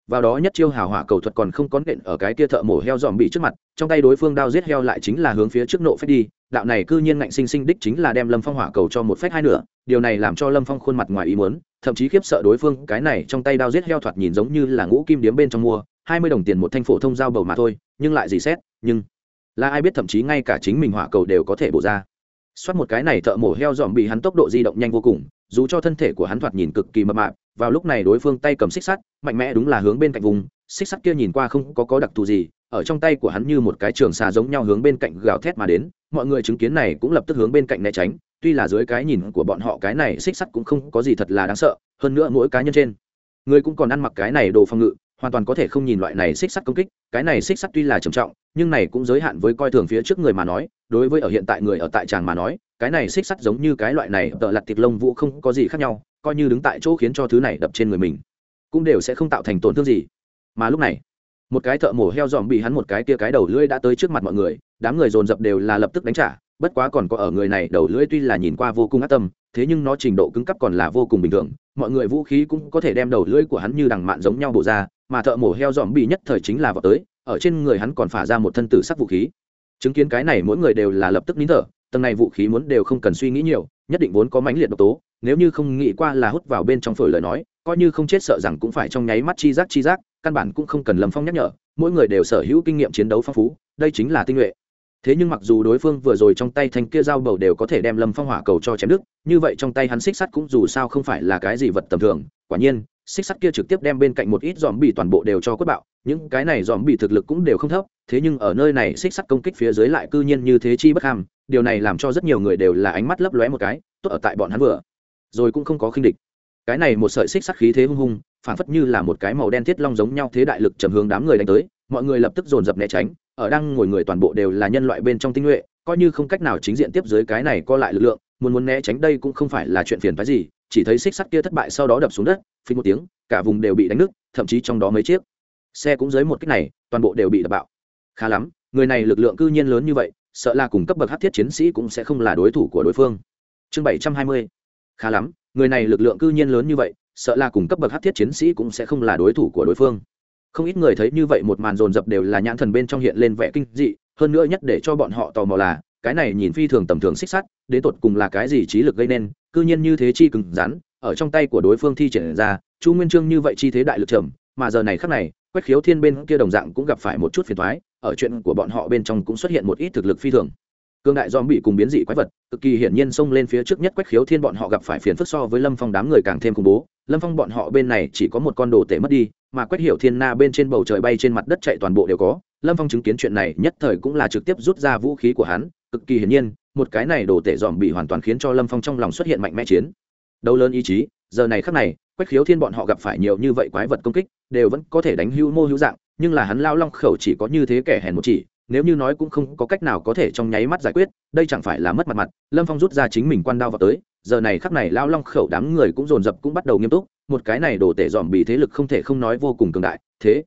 Vào đó nhất chiêu hào hỏa cầu thuật còn không có nện ở cái kia thợ mổ heo dòm bị trước mặt trong tay đối phương đao giết heo lại chính là hướng phía trước nộ phép đi đạo này cư nhiên ngạnh sinh sinh đích chính là đem lâm phong hỏa cầu cho một phép hai nửa điều này làm cho lâm phong khuôn mặt ngoài ý muốn thậm chí khiếp sợ đối phương cái này trong tay đao giết heo thoạt nhìn giống như là ngũ kim điếm bên trong mua hai mươi đồng tiền một thanh phổ thông dao bầu mà thôi nhưng lại gì xét nhưng là ai biết thậm chí ngay cả chính mình hỏa cầu đều có thể bổ ra. Xoát một cái này thợ mổ heo dòm bị hắn tốc độ di động nhanh vô cùng, dù cho thân thể của hắn thoạt nhìn cực kỳ mập mạp, vào lúc này đối phương tay cầm xích sắt, mạnh mẽ đúng là hướng bên cạnh vùng, xích sắt kia nhìn qua không có có đặc thù gì, ở trong tay của hắn như một cái trường xà giống nhau hướng bên cạnh gào thét mà đến, mọi người chứng kiến này cũng lập tức hướng bên cạnh né tránh, tuy là dưới cái nhìn của bọn họ cái này xích sắt cũng không có gì thật là đáng sợ, hơn nữa mỗi cá nhân trên, người cũng còn ăn mặc cái này đồ phòng ngự hoàn toàn có thể không nhìn loại này xích sắt công kích, cái này xích sắt tuy là trầm trọng, nhưng này cũng giới hạn với coi thường phía trước người mà nói, đối với ở hiện tại người ở tại tràng mà nói, cái này xích sắt giống như cái loại này tợ lặt thịt lông vũ không có gì khác nhau, coi như đứng tại chỗ khiến cho thứ này đập trên người mình, cũng đều sẽ không tạo thành tổn thương gì. Mà lúc này, một cái thợ mổ heo dòm bị hắn một cái kia cái đầu lưỡi đã tới trước mặt mọi người, đám người dồn dập đều là lập tức đánh trả bất quá còn có ở người này, đầu lưỡi tuy là nhìn qua vô cùng ác tâm, thế nhưng nó trình độ cứng cấp còn là vô cùng bình thường. Mọi người vũ khí cũng có thể đem đầu lưỡi của hắn như đằng mạn giống nhau bổ ra, mà thợ mổ heo dòm bị nhất thời chính là vào tới, ở trên người hắn còn phả ra một thân tử sắc vũ khí. Chứng kiến cái này mỗi người đều là lập tức nín thở, tầng này vũ khí muốn đều không cần suy nghĩ nhiều, nhất định vốn có mãnh liệt độc tố, nếu như không nghĩ qua là hút vào bên trong phổi lời nói, coi như không chết sợ rằng cũng phải trong nháy mắt chi giác chi giác, căn bản cũng không cần lâm phong nhắc nhở, mỗi người đều sở hữu kinh nghiệm chiến đấu phong phú, đây chính là tinh nhuệ thế nhưng mặc dù đối phương vừa rồi trong tay thanh kia dao bầu đều có thể đem lâm phong hỏa cầu cho chém đức như vậy trong tay hắn xích sắt cũng dù sao không phải là cái gì vật tầm thường. Quả nhiên, xích sắt kia trực tiếp đem bên cạnh một ít dòm bị toàn bộ đều cho quất bạo, những cái này dòm bị thực lực cũng đều không thấp, thế nhưng ở nơi này xích sắt công kích phía dưới lại cư nhiên như thế chi bất ham, điều này làm cho rất nhiều người đều là ánh mắt lấp lóe một cái, tốt ở tại bọn hắn vừa. Rồi cũng không có khinh địch. Cái này một sợi xích sắt khí thế hung hung phản phất như là một cái màu đen thiết long giống nhau thế đại lực trầm hướng đám người đánh tới, mọi người lập tức dồn dập né tránh ở đang ngồi người toàn bộ đều là nhân loại bên trong tinh nhuệ, coi như không cách nào chính diện tiếp dưới cái này co lại lực lượng, muốn muốn né tránh đây cũng không phải là chuyện phiền phái gì, chỉ thấy xích sắt kia thất bại sau đó đập xuống đất phí một tiếng, cả vùng đều bị đánh nứt, thậm chí trong đó mấy chiếc xe cũng dưới một cách này, toàn bộ đều bị đập bạo. Khá lắm, người này lực lượng cư nhiên lớn như vậy, sợ là cùng cấp bậc hát thiết chiến sĩ cũng sẽ không là đối thủ của đối phương. Chương bảy trăm hai mươi. Khá lắm, người này lực lượng cư nhiên lớn như vậy, sợ là cùng cấp bậc hát thiết chiến sĩ cũng sẽ không là đối thủ của đối phương không ít người thấy như vậy một màn dồn dập đều là nhãn thần bên trong hiện lên vẻ kinh dị, hơn nữa nhất để cho bọn họ tò mò là, cái này nhìn phi thường tầm thường xích sắt, đến tột cùng là cái gì trí lực gây nên, cư nhiên như thế chi cứng rắn, ở trong tay của đối phương thi triển ra, chu nguyên trương như vậy chi thế đại lực trầm, mà giờ này khắc này, quách khiếu thiên bên kia đồng dạng cũng gặp phải một chút phiền thoái ở chuyện của bọn họ bên trong cũng xuất hiện một ít thực lực phi thường cương đại dòm bị cùng biến dị quái vật, cực kỳ hiển nhiên xông lên phía trước nhất quách khiếu thiên bọn họ gặp phải phiền phức so với lâm phong đám người càng thêm khủng bố. Lâm phong bọn họ bên này chỉ có một con đồ tể mất đi, mà quách hiểu thiên na bên trên bầu trời bay trên mặt đất chạy toàn bộ đều có. Lâm phong chứng kiến chuyện này nhất thời cũng là trực tiếp rút ra vũ khí của hắn, cực kỳ hiển nhiên, một cái này đồ tể dòm bị hoàn toàn khiến cho lâm phong trong lòng xuất hiện mạnh mẽ chiến. Đấu lớn ý chí, giờ này khắc này, quách khiếu thiên bọn họ gặp phải nhiều như vậy quái vật công kích, đều vẫn có thể đánh hữu mô hữu dạng, nhưng là hắn lao long khẩu chỉ có như thế kẻ hèn một chỉ nếu như nói cũng không có cách nào có thể trong nháy mắt giải quyết, đây chẳng phải là mất mặt mặt, lâm phong rút ra chính mình quan đao vào tới, giờ này khắc này lao long khẩu đám người cũng dồn dập cũng bắt đầu nghiêm túc, một cái này đổ tể dòm bị thế lực không thể không nói vô cùng cường đại, thế.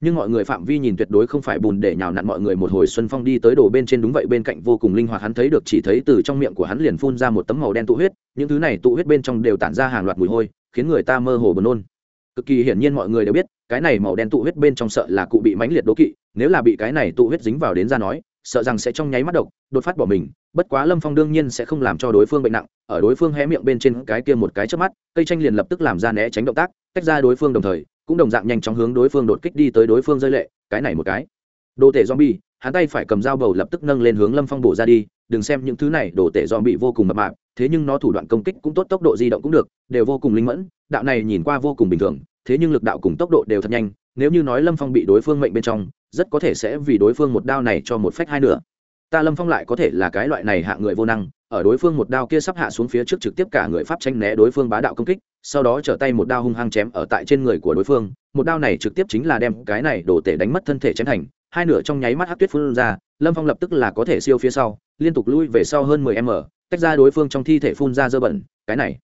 Nhưng mọi người phạm vi nhìn tuyệt đối không phải bùn để nhào nặn mọi người một hồi xuân phong đi tới đồ bên trên đúng vậy, bên cạnh vô cùng linh hoạt hắn thấy được chỉ thấy từ trong miệng của hắn liền phun ra một tấm màu đen tụ huyết, những thứ này tụ huyết bên trong đều tản ra hàng loạt mùi hôi, khiến người ta mơ hồ buồn nôn. Cực kỳ hiển nhiên mọi người đều biết, cái này màu đen tụ huyết bên trong sợ là cụ bị mãnh liệt đố kỵ nếu là bị cái này tụ huyết dính vào đến ra nói, sợ rằng sẽ trong nháy mắt độc, đột phát bỏ mình, bất quá lâm phong đương nhiên sẽ không làm cho đối phương bệnh nặng, ở đối phương hé miệng bên trên cái kia một cái trước mắt, cây tranh liền lập tức làm ra né tránh động tác, tách ra đối phương đồng thời, cũng đồng dạng nhanh chóng hướng đối phương đột kích đi tới đối phương rơi lệ, cái này một cái. Đồ tể zombie, hắn tay phải cầm dao bầu lập tức nâng lên hướng lâm phong bổ ra đi, đừng xem những thứ này, đồ tể zombie vô cùng mập mạp, thế nhưng nó thủ đoạn công kích cũng tốt, tốc độ di động cũng được, đều vô cùng linh mẫn, đạo này nhìn qua vô cùng bình thường, thế nhưng lực đạo cùng tốc độ đều thật nhanh nếu như nói lâm phong bị đối phương mệnh bên trong, rất có thể sẽ vì đối phương một đao này cho một phách hai nửa. ta lâm phong lại có thể là cái loại này hạ người vô năng, ở đối phương một đao kia sắp hạ xuống phía trước trực tiếp cả người pháp tranh né đối phương bá đạo công kích, sau đó trở tay một đao hung hăng chém ở tại trên người của đối phương, một đao này trực tiếp chính là đem cái này đổ tể đánh mất thân thể chém thành, hai nửa trong nháy mắt hát tuyết phun ra, lâm phong lập tức là có thể siêu phía sau, liên tục lui về sau hơn mười m, tách ra đối phương trong thi thể phun ra dơ bẩn, cái này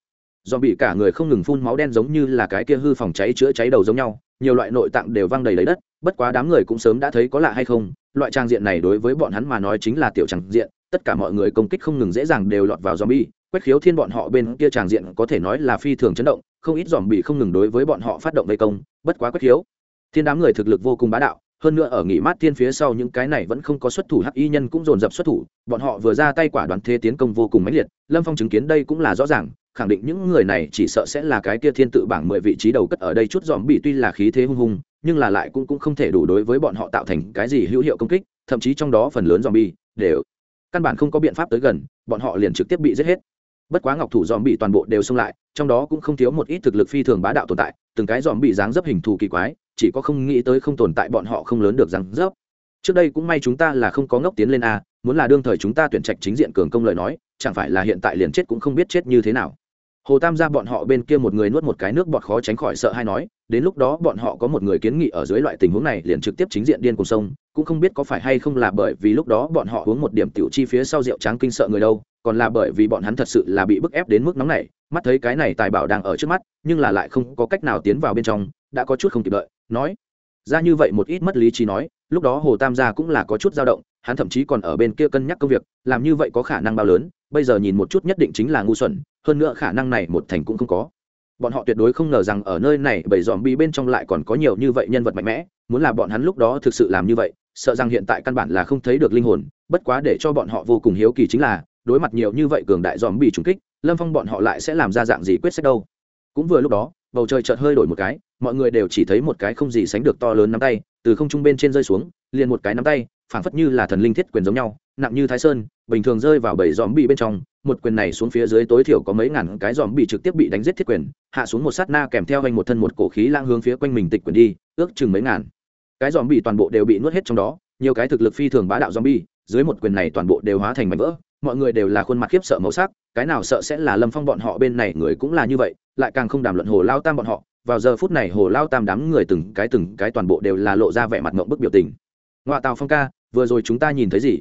do bị cả người không ngừng phun máu đen giống như là cái kia hư phòng cháy chữa cháy đầu giống nhau nhiều loại nội tạng đều văng đầy lấy đất, bất quá đám người cũng sớm đã thấy có lạ hay không, loại trang diện này đối với bọn hắn mà nói chính là tiểu trang diện, tất cả mọi người công kích không ngừng dễ dàng đều lọt vào zombie quét khiếu thiên bọn họ bên kia tràng diện có thể nói là phi thường chấn động, không ít dòm bị không ngừng đối với bọn họ phát động vây công, bất quá quét khiếu, thiên đám người thực lực vô cùng bá đạo hơn nữa ở nghỉ mát thiên phía sau những cái này vẫn không có xuất thủ hắc y nhân cũng dồn dập xuất thủ, bọn họ vừa ra tay quả đoán thế tiến công vô cùng mãnh liệt, lâm phong chứng kiến đây cũng là rõ ràng, khẳng định những người này chỉ sợ sẽ là cái kia thiên tự bảng mười vị trí đầu cất ở đây chút dòm bị tuy là khí thế hung hùng nhưng là lại cũng cũng không thể đủ đối với bọn họ tạo thành cái gì hữu hiệu công kích, thậm chí trong đó phần lớn dòm bi đều căn bản không có biện pháp tới gần, bọn họ liền trực tiếp bị giết hết. Bất quá ngọc thủ dòm bị toàn bộ đều xông lại, trong đó cũng không thiếu một ít thực lực phi thường bá đạo tồn tại, từng cái dòm bị dáng dấp hình thù kỳ quái chỉ có không nghĩ tới không tồn tại bọn họ không lớn được rằng dốc trước đây cũng may chúng ta là không có ngốc tiến lên a, muốn là đương thời chúng ta tuyển trạch chính diện cường công lời nói, chẳng phải là hiện tại liền chết cũng không biết chết như thế nào. Hồ tam gia bọn họ bên kia một người nuốt một cái nước bọt khó tránh khỏi sợ hay nói, đến lúc đó bọn họ có một người kiến nghị ở dưới loại tình huống này liền trực tiếp chính diện điên cùng sông, cũng không biết có phải hay không là bởi vì lúc đó bọn họ uống một điểm tiểu chi phía sau rượu tráng kinh sợ người đâu, còn là bởi vì bọn hắn thật sự là bị bức ép đến mức nóng này mắt thấy cái này tài bảo đang ở trước mắt, nhưng là lại không có cách nào tiến vào bên trong, đã có chút không kịp đợi nói. Ra như vậy một ít mất lý trí nói, lúc đó hồ tam gia cũng là có chút dao động, hắn thậm chí còn ở bên kia cân nhắc công việc, làm như vậy có khả năng bao lớn, bây giờ nhìn một chút nhất định chính là ngu xuẩn, hơn nữa khả năng này một thành cũng không có. Bọn họ tuyệt đối không ngờ rằng ở nơi này bảy dòm bi bên trong lại còn có nhiều như vậy nhân vật mạnh mẽ, muốn là bọn hắn lúc đó thực sự làm như vậy, sợ rằng hiện tại căn bản là không thấy được linh hồn, bất quá để cho bọn họ vô cùng hiếu kỳ chính là, đối mặt nhiều như vậy cường đại dòm bị trùng kích, lâm phong bọn họ lại sẽ làm ra dạng gì quyết sách đâu? Cũng vừa lúc đó bầu trời chợt hơi đổi một cái, mọi người đều chỉ thấy một cái không gì sánh được to lớn nắm tay, từ không trung bên trên rơi xuống, liền một cái nắm tay, phảng phất như là thần linh thiết quyền giống nhau, nặng như thái sơn, bình thường rơi vào bảy dòm bị bên trong, một quyền này xuống phía dưới tối thiểu có mấy ngàn cái dòm bị trực tiếp bị đánh giết thiết quyền, hạ xuống một sát na kèm theo anh một thân một cổ khí lang hướng phía quanh mình tịch quyền đi, ước chừng mấy ngàn. Cái dòm bị toàn bộ đều bị nuốt hết trong đó, nhiều cái thực lực phi thường bá đạo dòm bi dưới một quyền này toàn bộ đều hóa thành mảnh vỡ mọi người đều là khuôn mặt khiếp sợ màu sắc, cái nào sợ sẽ là lâm phong bọn họ bên này người cũng là như vậy, lại càng không đàm luận hồ lao tam bọn họ. Vào giờ phút này hồ lao tam đám người từng cái từng cái toàn bộ đều là lộ ra vẻ mặt ngộng bức biểu tình. Ngoại tàu phong ca, vừa rồi chúng ta nhìn thấy gì?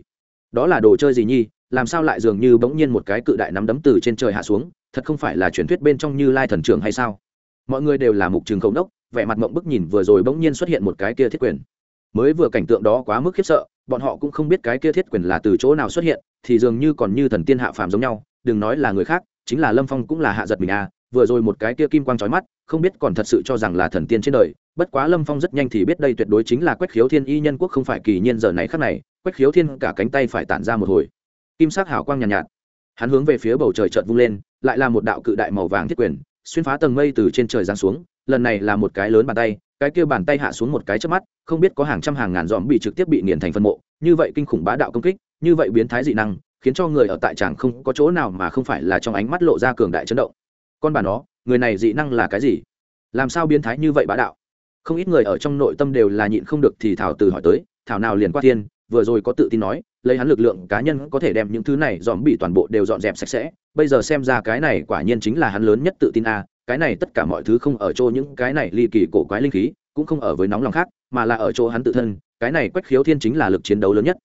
Đó là đồ chơi gì nhi? Làm sao lại dường như bỗng nhiên một cái cự đại nắm đấm từ trên trời hạ xuống, thật không phải là truyền thuyết bên trong như lai thần trưởng hay sao? Mọi người đều là mục trường khẩu đốc, vẻ mặt mộng bức nhìn vừa rồi bỗng nhiên xuất hiện một cái kia thiết quyền. Mới vừa cảnh tượng đó quá mức khiếp sợ bọn họ cũng không biết cái kia thiết quyền là từ chỗ nào xuất hiện thì dường như còn như thần tiên hạ phàm giống nhau đừng nói là người khác chính là lâm phong cũng là hạ giật mình à vừa rồi một cái kia kim quang trói mắt không biết còn thật sự cho rằng là thần tiên trên đời bất quá lâm phong rất nhanh thì biết đây tuyệt đối chính là quách khiếu thiên y nhân quốc không phải kỳ nhiên giờ này khác này quách khiếu thiên cả cánh tay phải tản ra một hồi. Kim sắc hào quang nhàn nhạt, nhạt. Hắn hướng về phía bầu trời trợt vung lên lại là một đạo cự đại màu vàng thiết quyền xuyên phá tầng mây từ trên trời giáng xuống lần này là một cái lớn bàn tay cái kia bàn tay hạ xuống một cái trước mắt, không biết có hàng trăm hàng ngàn dòm bị trực tiếp bị nghiền thành phân mộ, như vậy kinh khủng bá đạo công kích, như vậy biến thái dị năng, khiến cho người ở tại tràng không có chỗ nào mà không phải là trong ánh mắt lộ ra cường đại chấn động. Con bà nó, người này dị năng là cái gì? Làm sao biến thái như vậy bá đạo? Không ít người ở trong nội tâm đều là nhịn không được thì thảo từ hỏi tới, thảo nào liền qua thiên, vừa rồi có tự tin nói, lấy hắn lực lượng cá nhân có thể đem những thứ này dòm bị toàn bộ đều dọn dẹp sạch sẽ, bây giờ xem ra cái này quả nhiên chính là hắn lớn nhất tự tin a cái này tất cả mọi thứ không ở chỗ những cái này ly kỳ cổ quái linh khí, cũng không ở với nóng lòng khác, mà là ở chỗ hắn tự thân, cái này quách khiếu thiên chính là lực chiến đấu lớn nhất.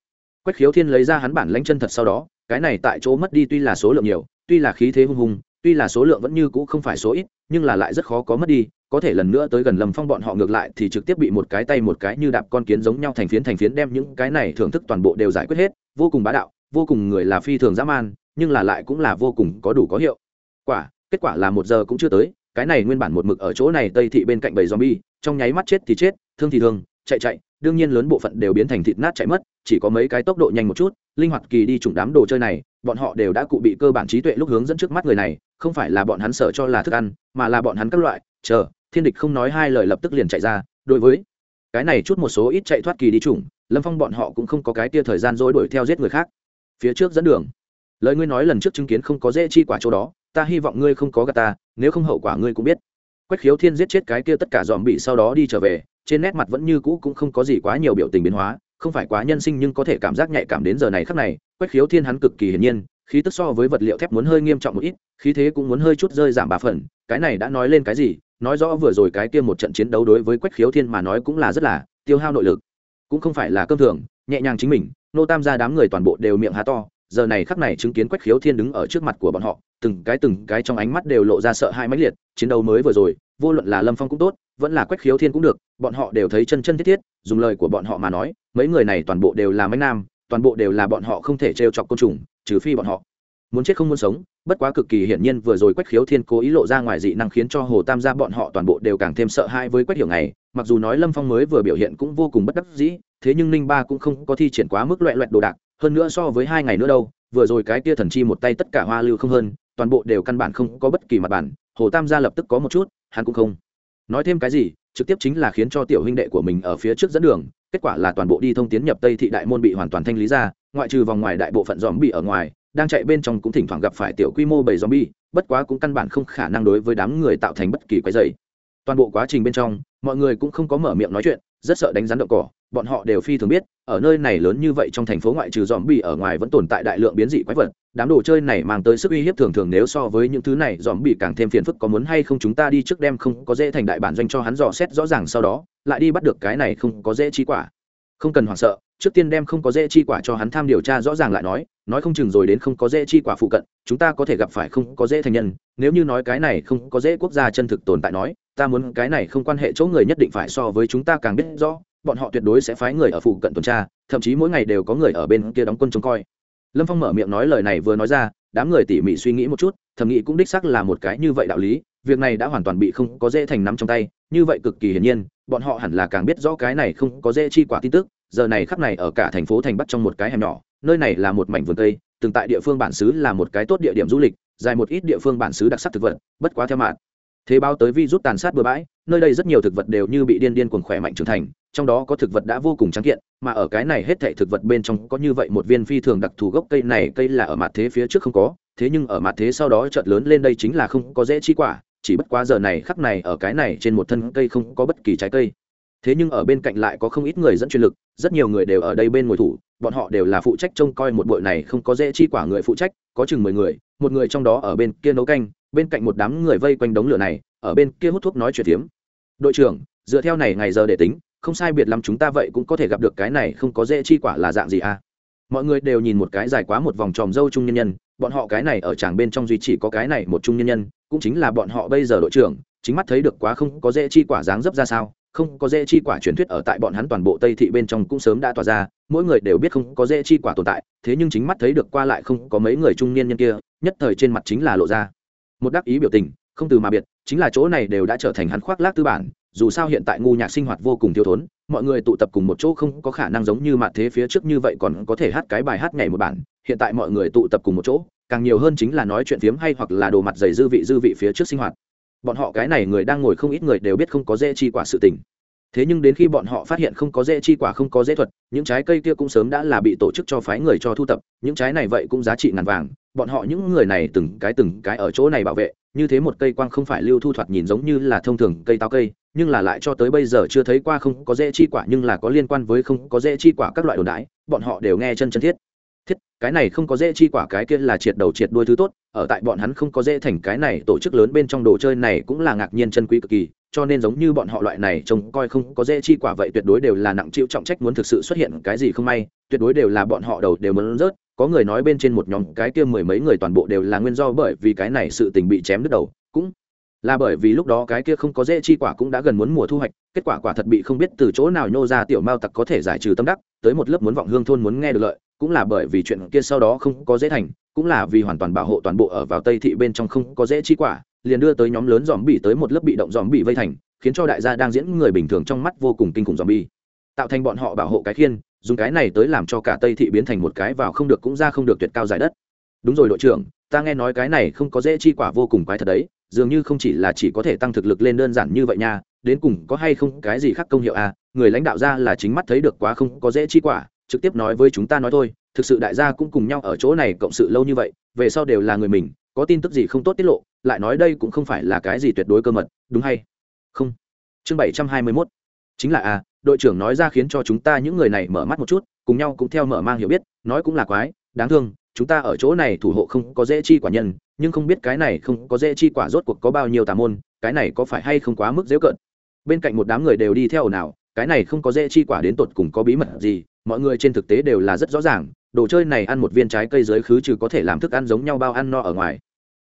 Quách khiếu thiên lấy ra hắn bản lãnh chân thật sau đó, cái này tại chỗ mất đi tuy là số lượng nhiều, tuy là khí thế hung hùng, tuy là số lượng vẫn như cũ không phải số ít, nhưng là lại rất khó có mất đi, có thể lần nữa tới gần lâm phong bọn họ ngược lại thì trực tiếp bị một cái tay một cái như đạp con kiến giống nhau thành phiến thành phiến đem những cái này thưởng thức toàn bộ đều giải quyết hết, vô cùng bá đạo, vô cùng người là phi thường dã man, nhưng là lại cũng là vô cùng có đủ có hiệu. Quả kết quả là một giờ cũng chưa tới, cái này nguyên bản một mực ở chỗ này tây thị bên cạnh bầy zombie, trong nháy mắt chết thì chết, thương thì thương, chạy chạy, đương nhiên lớn bộ phận đều biến thành thịt nát chạy mất, chỉ có mấy cái tốc độ nhanh một chút, linh hoạt kỳ đi trùng đám đồ chơi này, bọn họ đều đã cụ bị cơ bản trí tuệ lúc hướng dẫn trước mắt người này, không phải là bọn hắn sợ cho là thức ăn, mà là bọn hắn các loại, chờ, thiên địch không nói hai lời lập tức liền chạy ra, đối với cái này chút một số ít chạy thoát kỳ đi trùng lâm phong bọn họ cũng không có cái tia thời gian dối đuổi theo giết người khác. Phía trước dẫn đường. Lời ngươi nói lần trước chứng kiến không có dễ chi quả chỗ đó ta hy vọng ngươi không có gà ta, nếu không hậu quả ngươi cũng biết. Quách khiếu thiên giết chết cái kia tất cả dòm bị sau đó đi trở về, trên nét mặt vẫn như cũ cũng không có gì quá nhiều biểu tình biến hóa, không phải quá nhân sinh nhưng có thể cảm giác nhạy cảm đến giờ này khắc này, quách khiếu thiên hắn cực kỳ hiển nhiên, khí tức so với vật liệu thép muốn hơi nghiêm trọng một ít, khí thế cũng muốn hơi chút rơi giảm ba phần, cái này đã nói lên cái gì? Nói rõ vừa rồi cái kia một trận chiến đấu đối với quách khiếu thiên mà nói cũng là rất là tiêu hao nội lực, cũng không phải là cơm thường, nhẹ nhàng chính mình, nô tam gia đám người toàn bộ đều miệng há to giờ này khắc này chứng kiến quách khiếu thiên đứng ở trước mặt của bọn họ, từng cái từng cái trong ánh mắt đều lộ ra sợ hãi mãnh liệt, chiến đấu mới vừa rồi, vô luận là lâm phong cũng tốt, vẫn là quách khiếu thiên cũng được, bọn họ đều thấy chân chân thiết thiết, dùng lời của bọn họ mà nói, mấy người này toàn bộ đều là mấy nam, toàn bộ đều là bọn họ không thể trêu chọc côn trùng, trừ phi bọn họ muốn chết không muốn sống, bất quá cực kỳ hiển nhiên vừa rồi quách khiếu thiên cố ý lộ ra ngoài dị năng khiến cho hồ tam gia bọn họ toàn bộ đều càng thêm sợ hãi với quách hiểu này mặc dù nói lâm phong mới vừa biểu hiện cũng vô cùng bất đắc dĩ, thế nhưng ninh ba cũng không có thi triển quá mức loẹ loẹt đồ đạc hơn nữa so với hai ngày nữa đâu vừa rồi cái kia thần chi một tay tất cả hoa lưu không hơn toàn bộ đều căn bản không có bất kỳ mặt bản hồ tam gia lập tức có một chút hắn cũng không nói thêm cái gì trực tiếp chính là khiến cho tiểu huynh đệ của mình ở phía trước dẫn đường kết quả là toàn bộ đi thông tiến nhập tây thị đại môn bị hoàn toàn thanh lý ra ngoại trừ vòng ngoài đại bộ phận dòm bị ở ngoài đang chạy bên trong cũng thỉnh thoảng gặp phải tiểu quy mô bảy dòm zombie, bất quá cũng căn bản không khả năng đối với đám người tạo thành bất kỳ quái dày. Toàn bộ quá trình bên trong, mọi người cũng không có mở miệng nói chuyện, rất sợ đánh rắn động cỏ, bọn họ đều phi thường biết, ở nơi này lớn như vậy trong thành phố ngoại trừ zombie ở ngoài vẫn tồn tại đại lượng biến dị quái vật, đám đồ chơi này mang tới sức uy hiếp thường thường nếu so với những thứ này zombie càng thêm phiền phức có muốn hay không chúng ta đi trước đem không có dễ thành đại bản doanh cho hắn dò xét rõ ràng sau đó, lại đi bắt được cái này không có dễ chi quả. Không cần hoảng sợ, trước tiên đem không có dễ chi quả cho hắn tham điều tra rõ ràng lại nói nói không chừng rồi đến không có dễ chi quả phụ cận chúng ta có thể gặp phải không có dễ thành nhân nếu như nói cái này không có dễ quốc gia chân thực tồn tại nói ta muốn cái này không quan hệ chỗ người nhất định phải so với chúng ta càng biết rõ bọn họ tuyệt đối sẽ phái người ở phụ cận tuần tra, thậm chí mỗi ngày đều có người ở bên kia đóng quân trông coi. Lâm phong mở miệng nói lời này vừa nói ra, đám người tỉ mỉ suy nghĩ một chút, thầm nghĩ cũng đích sắc là một cái như vậy đạo lý, việc này đã hoàn toàn bị không có dễ thành nắm trong tay, như vậy cực kỳ hiển nhiên, bọn họ hẳn là càng biết rõ cái này không có dễ chi quả tin tức, giờ này khắp này ở cả thành phố thành bắt trong một cái hẻm nhỏ, nơi này là một mảnh vườn tây từng tại địa phương bản xứ là một cái tốt địa điểm du lịch, dài một ít địa phương bản xứ đặc sắc thực vật, bất quá theo mạng thế báo tới vi rút tàn sát bừa bãi, nơi đây rất nhiều thực vật đều như bị điên điên cuồng khỏe mạnh trưởng thành, trong đó có thực vật đã vô cùng trắng kiện, mà ở cái này hết thảy thực vật bên trong có như vậy một viên phi thường đặc thù gốc cây này, cây là ở mặt thế phía trước không có, thế nhưng ở mặt thế sau đó chợt lớn lên đây chính là không có dễ chi quả, chỉ bất quá giờ này khắc này ở cái này trên một thân cây không có bất kỳ trái cây. Thế nhưng ở bên cạnh lại có không ít người dẫn chuyên lực, rất nhiều người đều ở đây bên ngồi thủ, bọn họ đều là phụ trách trông coi một bội này không có dễ chi quả người phụ trách, có chừng mười người, một người trong đó ở bên kia nấu canh bên cạnh một đám người vây quanh đống lửa này, ở bên kia hút thuốc nói chuyện tiếm đội trưởng, dựa theo này ngày giờ để tính, không sai biệt lắm chúng ta vậy cũng có thể gặp được cái này không có dễ chi quả là dạng gì à? Mọi người đều nhìn một cái dài quá một vòng tròm dâu trung nhân nhân, bọn họ cái này ở tràng bên trong duy chỉ có cái này một trung nhân nhân, cũng chính là bọn họ bây giờ đội trưởng, chính mắt thấy được quá không có dễ chi quả dáng dấp ra sao, không có dễ chi quả truyền thuyết ở tại bọn hắn toàn bộ tây thị bên trong cũng sớm đã tỏa ra, mỗi người đều biết không có dễ chi quả tồn tại, thế nhưng chính mắt thấy được qua lại không có mấy người trung niên nhân kia, nhất thời trên mặt chính là lộ ra một đắc ý biểu tình, không từ mà biệt, chính là chỗ này đều đã trở thành hắn khoác lác tư bản, dù sao hiện tại ngu nhạc sinh hoạt vô cùng thiếu thốn, mọi người tụ tập cùng một chỗ không có khả năng giống như mặt thế phía trước như vậy còn có thể hát cái bài hát nhảy một bản, hiện tại mọi người tụ tập cùng một chỗ, càng nhiều hơn chính là nói chuyện phiếm hay hoặc là đồ mặt dày dư vị dư vị phía trước sinh hoạt. Bọn họ cái này người đang ngồi không ít người đều biết không có dễ chi quả sự tình. Thế nhưng đến khi bọn họ phát hiện không có dễ chi quả không có dễ thuật, những trái cây kia cũng sớm đã là bị tổ chức cho phái người cho thu tập, những trái này vậy cũng giá trị ngàn vàng bọn họ những người này từng cái từng cái ở chỗ này bảo vệ, như thế một cây quang không phải lưu thu thoạt nhìn giống như là thông thường cây táo cây, nhưng là lại cho tới bây giờ chưa thấy qua không có dễ chi quả, nhưng là có liên quan với không có dễ chi quả các loại đồn đái bọn họ đều nghe chân chân thiết thiết, cái này không có dễ chi quả, cái kia là triệt đầu triệt đuôi thứ tốt, ở tại bọn hắn không có dễ thành cái này tổ chức lớn bên trong đồ chơi này cũng là ngạc nhiên chân quý cực kỳ, cho nên giống như bọn họ loại này trông coi không có dễ chi quả vậy tuyệt đối đều là nặng chịu trọng trách muốn thực sự xuất hiện cái gì không may, tuyệt đối đều là bọn họ đầu đều muốn rớt, có người nói bên trên một nhóm cái kia mười mấy người toàn bộ đều là nguyên do bởi vì cái này sự tình bị chém đứt đầu, cũng là bởi vì lúc đó cái kia không có dễ chi quả cũng đã gần muốn mùa thu hoạch, kết quả quả thật bị không biết từ chỗ nào nhô ra tiểu mao tặc có thể giải trừ tâm đắc, tới một lớp muốn vọng hương thôn muốn nghe được lợi cũng là bởi vì chuyện kia sau đó không có dễ thành, cũng là vì hoàn toàn bảo hộ toàn bộ ở vào tây thị bên trong không có dễ chi quả, liền đưa tới nhóm lớn dòm bị tới một lớp bị động dòm bị vây thành, khiến cho đại gia đang diễn người bình thường trong mắt vô cùng kinh khủng dòm bi tạo thành bọn họ bảo hộ cái khiên, dùng cái này tới làm cho cả tây thị biến thành một cái vào không được cũng ra không được tuyệt cao giải đất. Đúng rồi đội trưởng, ta nghe nói cái này không có dễ chi quả vô cùng quái thật đấy, dường như không chỉ là chỉ có thể tăng thực lực lên đơn giản như vậy nha, đến cùng có hay không cái gì khác công hiệu à người lãnh đạo ra là chính mắt thấy được quá không có dễ chi quả trực tiếp nói với chúng ta nói thôi, thực sự đại gia cũng cùng nhau ở chỗ này cộng sự lâu như vậy, về sau đều là người mình, có tin tức gì không tốt tiết lộ, lại nói đây cũng không phải là cái gì tuyệt đối cơ mật, đúng hay không? Chương bảy trăm hai mươi mốt. Chính là à đội trưởng nói ra khiến cho chúng ta những người này mở mắt một chút, cùng nhau cũng theo mở mang hiểu biết, nói cũng là quái, đáng thương, chúng ta ở chỗ này thủ hộ không có dễ chi quả nhân, nhưng không biết cái này không có dễ chi quả rốt cuộc có bao nhiêu tà môn, cái này có phải hay không quá mức dễ cận bên cạnh một đám người đều đi theo nào cái này không có dễ chi quả đến tột cùng có bí mật gì mọi người trên thực tế đều là rất rõ ràng, đồ chơi này ăn một viên trái cây dưới khứ trừ có thể làm thức ăn giống nhau bao ăn no ở ngoài,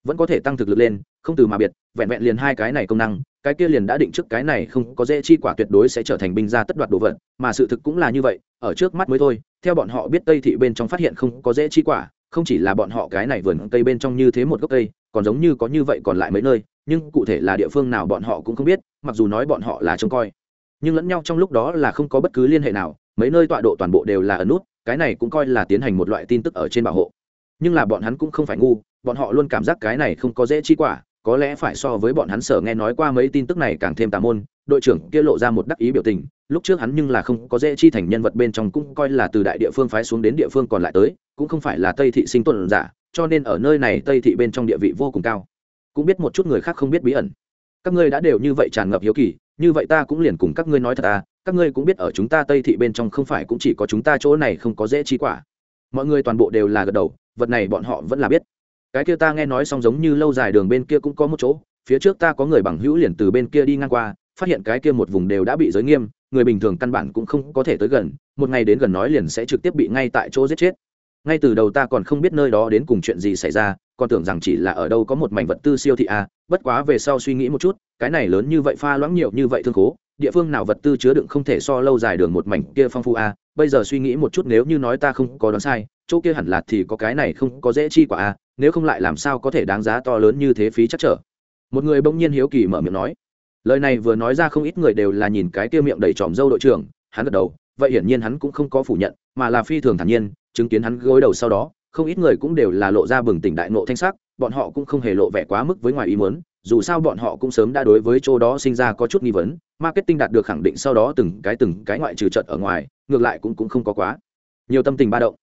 vẫn có thể tăng thực lực lên, không từ mà biệt, vẹn vẹn liền hai cái này công năng, cái kia liền đã định trước cái này không có dễ chi quả tuyệt đối sẽ trở thành binh gia tất đoạt đồ vật, mà sự thực cũng là như vậy, ở trước mắt mới thôi, theo bọn họ biết tây thị bên trong phát hiện không có dễ chi quả, không chỉ là bọn họ cái này vườn cây bên trong như thế một gốc cây, còn giống như có như vậy còn lại mấy nơi, nhưng cụ thể là địa phương nào bọn họ cũng không biết, mặc dù nói bọn họ là trông coi nhưng lẫn nhau trong lúc đó là không có bất cứ liên hệ nào, mấy nơi tọa độ toàn bộ đều là ẩn nút, cái này cũng coi là tiến hành một loại tin tức ở trên bảo hộ. Nhưng là bọn hắn cũng không phải ngu, bọn họ luôn cảm giác cái này không có dễ chi quả, có lẽ phải so với bọn hắn sở nghe nói qua mấy tin tức này càng thêm tà môn, đội trưởng kia lộ ra một đắc ý biểu tình, lúc trước hắn nhưng là không có dễ chi thành nhân vật bên trong cũng coi là từ đại địa phương phái xuống đến địa phương còn lại tới, cũng không phải là tây thị sinh tuần giả, cho nên ở nơi này tây thị bên trong địa vị vô cùng cao. Cũng biết một chút người khác không biết bí ẩn. Các ngươi đã đều như vậy tràn ngập hiếu kỳ như vậy ta cũng liền cùng các ngươi nói thật à các ngươi cũng biết ở chúng ta tây thị bên trong không phải cũng chỉ có chúng ta chỗ này không có dễ chi quả mọi người toàn bộ đều là gật đầu, vật này bọn họ vẫn là biết cái kia ta nghe nói xong giống như lâu dài đường bên kia cũng có một chỗ, phía trước ta có người bằng hữu liền từ bên kia đi ngang qua, phát hiện cái kia một vùng đều đã bị giới nghiêm, người bình thường căn bản cũng không có thể tới gần, một ngày đến gần nói liền sẽ trực tiếp bị ngay tại chỗ giết chết ngay từ đầu ta còn không biết nơi đó đến cùng chuyện gì xảy ra, còn tưởng rằng chỉ là ở đâu có một mảnh vật tư siêu thị a à. bất quá về sau suy nghĩ một chút cái này lớn như vậy pha loãng nhiều như vậy thương khố, địa phương nào vật tư chứa đựng không thể so lâu dài đường một mảnh kia phong phú a à. bây giờ suy nghĩ một chút nếu như nói ta không có đoán sai, chỗ kia hẳn là thì có cái này không có dễ chi quả a à. nếu không lại làm sao có thể đáng giá to lớn như thế phí chắc trở một người bỗng nhiên hiếu kỳ mở miệng nói lời này vừa nói ra không ít người đều là nhìn cái kia miệng đầy tròm dâu đội trưởng, hắn gật đầu, vậy hiển nhiên hắn cũng không có phủ nhận, mà là phi thường thản nhiên, chứng kiến hắn gối đầu sau đó, không ít người cũng đều là lộ ra bừng tỉnh đại nộ thanh sắc, bọn họ cũng không hề lộ vẻ quá mức với ngoài ý muốn dù sao bọn họ cũng sớm đã đối với chỗ đó sinh ra có chút nghi vấn, marketing đạt được khẳng định sau đó từng cái từng cái ngoại trừ trận ở ngoài, ngược lại cũng cũng không có quá nhiều tâm tình ba động.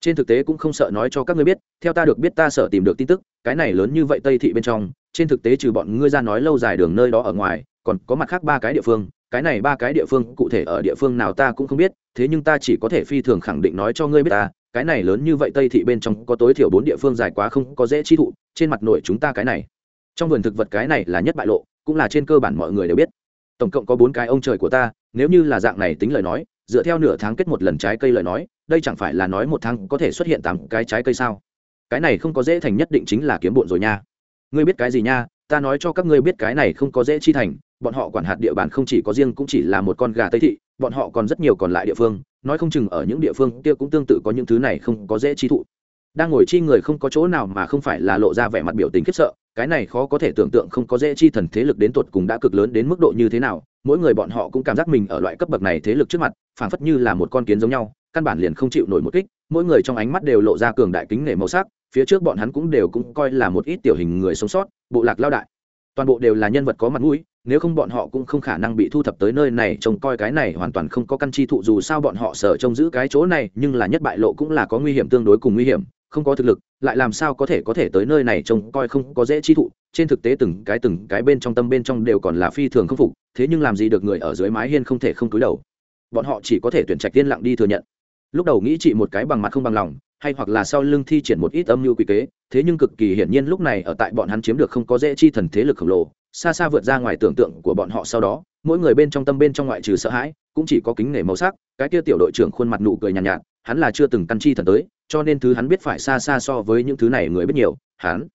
Trên thực tế cũng không sợ nói cho các ngươi biết, theo ta được biết ta sợ tìm được tin tức, cái này lớn như vậy tây thị bên trong, trên thực tế trừ bọn ngươi ra nói lâu dài đường nơi đó ở ngoài, còn có mặt khác ba cái địa phương, cái này ba cái địa phương cụ thể ở địa phương nào ta cũng không biết, thế nhưng ta chỉ có thể phi thường khẳng định nói cho ngươi biết ta, cái này lớn như vậy tây thị bên trong có tối thiểu bốn địa phương dài quá không có dễ chi thụ, trên mặt nội chúng ta cái này trong vườn thực vật cái này là nhất bại lộ, cũng là trên cơ bản mọi người đều biết. Tổng cộng có bốn cái ông trời của ta, nếu như là dạng này tính lời nói, dựa theo nửa tháng kết một lần trái cây lời nói, đây chẳng phải là nói một tháng có thể xuất hiện tám cái trái cây sao? Cái này không có dễ thành nhất định chính là kiếm bộn rồi nha. Ngươi biết cái gì nha? Ta nói cho các ngươi biết cái này không có dễ chi thành, bọn họ quản hạt địa bàn không chỉ có riêng cũng chỉ là một con gà tây thị, bọn họ còn rất nhiều còn lại địa phương, nói không chừng ở những địa phương kia cũng tương tự có những thứ này không có dễ chi thụ. Đang ngồi chi người không có chỗ nào mà không phải là lộ ra vẻ mặt biểu tình khiếp sợ cái này khó có thể tưởng tượng không có dễ chi thần thế lực đến tột cùng đã cực lớn đến mức độ như thế nào, mỗi người bọn họ cũng cảm giác mình ở loại cấp bậc này thế lực trước mặt, phảng phất như là một con kiến giống nhau, căn bản liền không chịu nổi một kích, mỗi người trong ánh mắt đều lộ ra cường đại kính nể màu sắc, phía trước bọn hắn cũng đều cũng coi là một ít tiểu hình người sống sót, bộ lạc lao đại. Toàn bộ đều là nhân vật có mặt mũi, nếu không bọn họ cũng không khả năng bị thu thập tới nơi này, trông coi cái này hoàn toàn không có căn chi thụ dù sao bọn họ sợ trông giữ cái chỗ này, nhưng là nhất bại lộ cũng là có nguy hiểm tương đối cùng nguy hiểm không có thực lực lại làm sao có thể có thể tới nơi này trông coi không có dễ chi thụ trên thực tế từng cái từng cái bên trong tâm bên trong đều còn là phi thường không phục thế nhưng làm gì được người ở dưới mái hiên không thể không túi đầu. Bọn họ chỉ có thể tuyển trạch tiên lặng đi thừa nhận. Lúc đầu nghĩ chị một cái bằng mặt không bằng lòng hay hoặc là sau lưng thi triển một ít âm mưu quy kế thế nhưng cực kỳ hiển nhiên lúc này ở tại bọn hắn chiếm được không có dễ chi thần thế lực khổng lồ xa xa vượt ra ngoài tưởng tượng của bọn họ sau đó mỗi người bên trong tâm bên trong ngoại trừ sợ hãi cũng chỉ có kính nể màu sắc cái kia tiểu đội trưởng khuôn mặt nụ cười nhàn nhạt, nhạt hắn là chưa từng căn chi thần tới cho nên thứ hắn biết phải xa xa so với những thứ này người biết nhiều, hắn.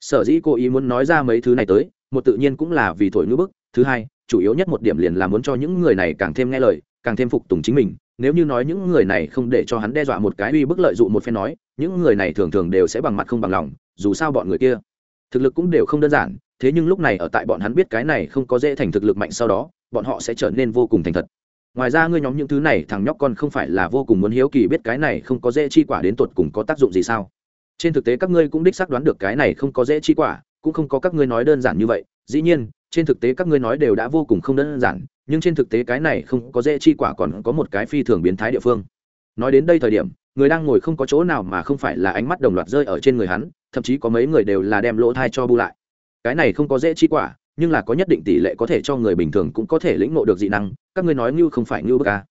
Sở dĩ cô ý muốn nói ra mấy thứ này tới, một tự nhiên cũng là vì thổi ngữ bức, thứ hai, chủ yếu nhất một điểm liền là muốn cho những người này càng thêm nghe lời, càng thêm phục tùng chính mình, nếu như nói những người này không để cho hắn đe dọa một cái uy bức lợi dụng một phen nói, những người này thường thường đều sẽ bằng mặt không bằng lòng, dù sao bọn người kia thực lực cũng đều không đơn giản, thế nhưng lúc này ở tại bọn hắn biết cái này không có dễ thành thực lực mạnh sau đó, bọn họ sẽ trở nên vô cùng thành thật ngoài ra ngươi nhóm những thứ này thằng nhóc con không phải là vô cùng muốn hiếu kỳ biết cái này không có dễ chi quả đến tột cùng có tác dụng gì sao? Trên thực tế các ngươi cũng đích xác đoán được cái này không có dễ chi quả, cũng không có các ngươi nói đơn giản như vậy. Dĩ nhiên, trên thực tế các ngươi nói đều đã vô cùng không đơn giản, nhưng trên thực tế cái này không có dễ chi quả còn có một cái phi thường biến thái địa phương. Nói đến đây thời điểm, người đang ngồi không có chỗ nào mà không phải là ánh mắt đồng loạt rơi ở trên người hắn, thậm chí có mấy người đều là đem lỗ thai cho bu lại. Cái này không có dễ chi quả nhưng là có nhất định tỷ lệ có thể cho người bình thường cũng có thể lĩnh ngộ được dị năng các ngươi nói như không phải như bức ca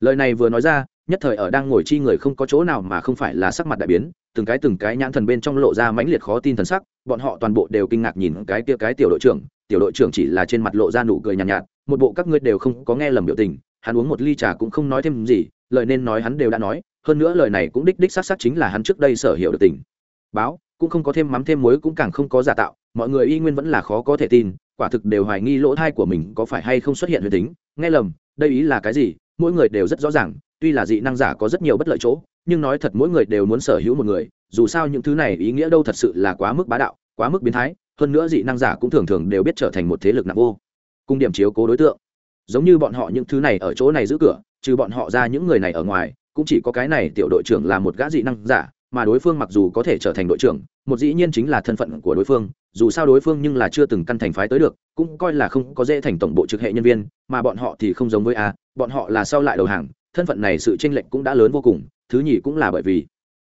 lời này vừa nói ra nhất thời ở đang ngồi chi người không có chỗ nào mà không phải là sắc mặt đại biến từng cái từng cái nhãn thần bên trong lộ ra mãnh liệt khó tin thần sắc bọn họ toàn bộ đều kinh ngạc nhìn cái kia cái tiểu đội trưởng tiểu đội trưởng chỉ là trên mặt lộ ra nụ cười nhàn nhạt, nhạt một bộ các ngươi đều không có nghe lầm biểu tình hắn uống một ly trà cũng không nói thêm gì lời nên nói hắn đều đã nói hơn nữa lời này cũng đích đích xác xác chính là hắn trước đây sở hiểu được tình. Báo cũng không có thêm mắm thêm muối cũng càng không có giả tạo mọi người y nguyên vẫn là khó có thể tin quả thực đều hoài nghi lỗ thai của mình có phải hay không xuất hiện huyền tính. Nghe lầm, đây ý là cái gì? Mỗi người đều rất rõ ràng, tuy là dị năng giả có rất nhiều bất lợi chỗ, nhưng nói thật mỗi người đều muốn sở hữu một người, dù sao những thứ này ý nghĩa đâu thật sự là quá mức bá đạo, quá mức biến thái. Hơn nữa dị năng giả cũng thường thường đều biết trở thành một thế lực nặng vô cung điểm chiếu cố đối tượng. Giống như bọn họ những thứ này ở chỗ này giữ cửa, trừ bọn họ ra những người này ở ngoài, cũng chỉ có cái này tiểu đội trưởng là một gã dị năng giả, mà đối phương mặc dù có thể trở thành đội trưởng, một dĩ nhiên chính là thân phận của đối phương dù sao đối phương nhưng là chưa từng căn thành phái tới được, cũng coi là không có dễ thành tổng bộ trực hệ nhân viên, mà bọn họ thì không giống với a, bọn họ là sau lại đầu hàng, thân phận này sự tranh lệch cũng đã lớn vô cùng, thứ nhì cũng là bởi vì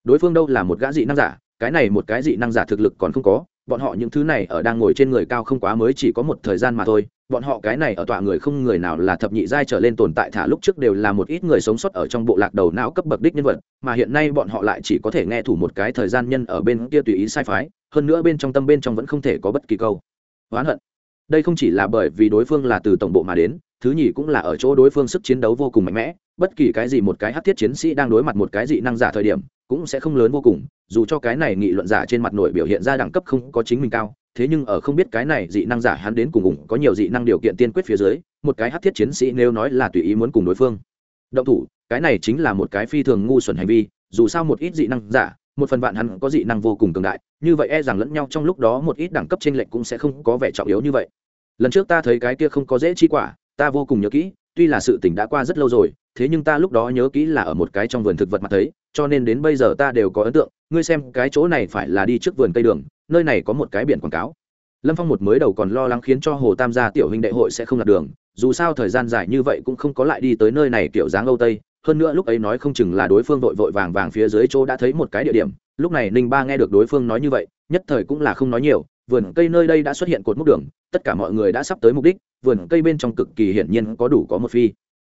đối phương đâu là một gã dị năng giả, cái này một cái dị năng giả thực lực còn không có, bọn họ những thứ này ở đang ngồi trên người cao không quá mới chỉ có một thời gian mà thôi, bọn họ cái này ở tọa người không người nào là thập nhị giai trở lên tồn tại thả lúc trước đều là một ít người sống sót ở trong bộ lạc đầu não cấp bậc đích nhân vật, mà hiện nay bọn họ lại chỉ có thể nghe thủ một cái thời gian nhân ở bên kia tùy ý sai phái hơn nữa bên trong tâm bên trong vẫn không thể có bất kỳ câu. Oán hận. Đây không chỉ là bởi vì đối phương là từ tổng bộ mà đến, thứ nhì cũng là ở chỗ đối phương sức chiến đấu vô cùng mạnh mẽ, bất kỳ cái gì một cái hát thiết chiến sĩ đang đối mặt một cái dị năng giả thời điểm, cũng sẽ không lớn vô cùng, dù cho cái này nghị luận giả trên mặt nội biểu hiện ra đẳng cấp không có chính mình cao, thế nhưng ở không biết cái này dị năng giả hắn đến cùng ủng có nhiều dị năng điều kiện tiên quyết phía dưới, một cái hát thiết chiến sĩ nếu nói là tùy ý muốn cùng đối phương. Động thủ, cái này chính là một cái phi thường ngu xuẩn hành vi, dù sao một ít dị năng giả, một phần bạn hắn có dị năng vô cùng cường đại như vậy e rằng lẫn nhau trong lúc đó một ít đẳng cấp t r ê n lệch cũng sẽ không có vẻ trọng yếu như vậy. Lần trước ta thấy cái kia không có dễ chi quả, ta vô cùng nhớ kỹ, tuy là sự tỉnh đã qua rất lâu rồi, thế nhưng ta lúc đó nhớ kỹ là ở một cái trong vườn thực vật mà thấy, cho nên đến bây giờ ta đều có ấn tượng, ngươi xem cái chỗ này phải là đi trước vườn cây đường, nơi này có một cái biển quảng cáo. Lâm phong một mới đầu còn lo lắng khiến cho hồ tam gia tiểu huynh đệ hội sẽ không lạc đường, dù sao thời gian dài như vậy cũng không có lại đi tới nơi này kiểu dáng âu tây, hơn nữa lúc ấy nói không chừng là đối phương vội vội vàng vàng phía dưới chỗ đã thấy một cái địa điểm lúc này ninh ba nghe được đối phương nói như vậy, nhất thời cũng là không nói nhiều, vườn cây nơi đây đã xuất hiện cột mốc đường, tất cả mọi người đã sắp tới mục đích, vườn cây bên trong cực kỳ hiển nhiên có đủ có một phi.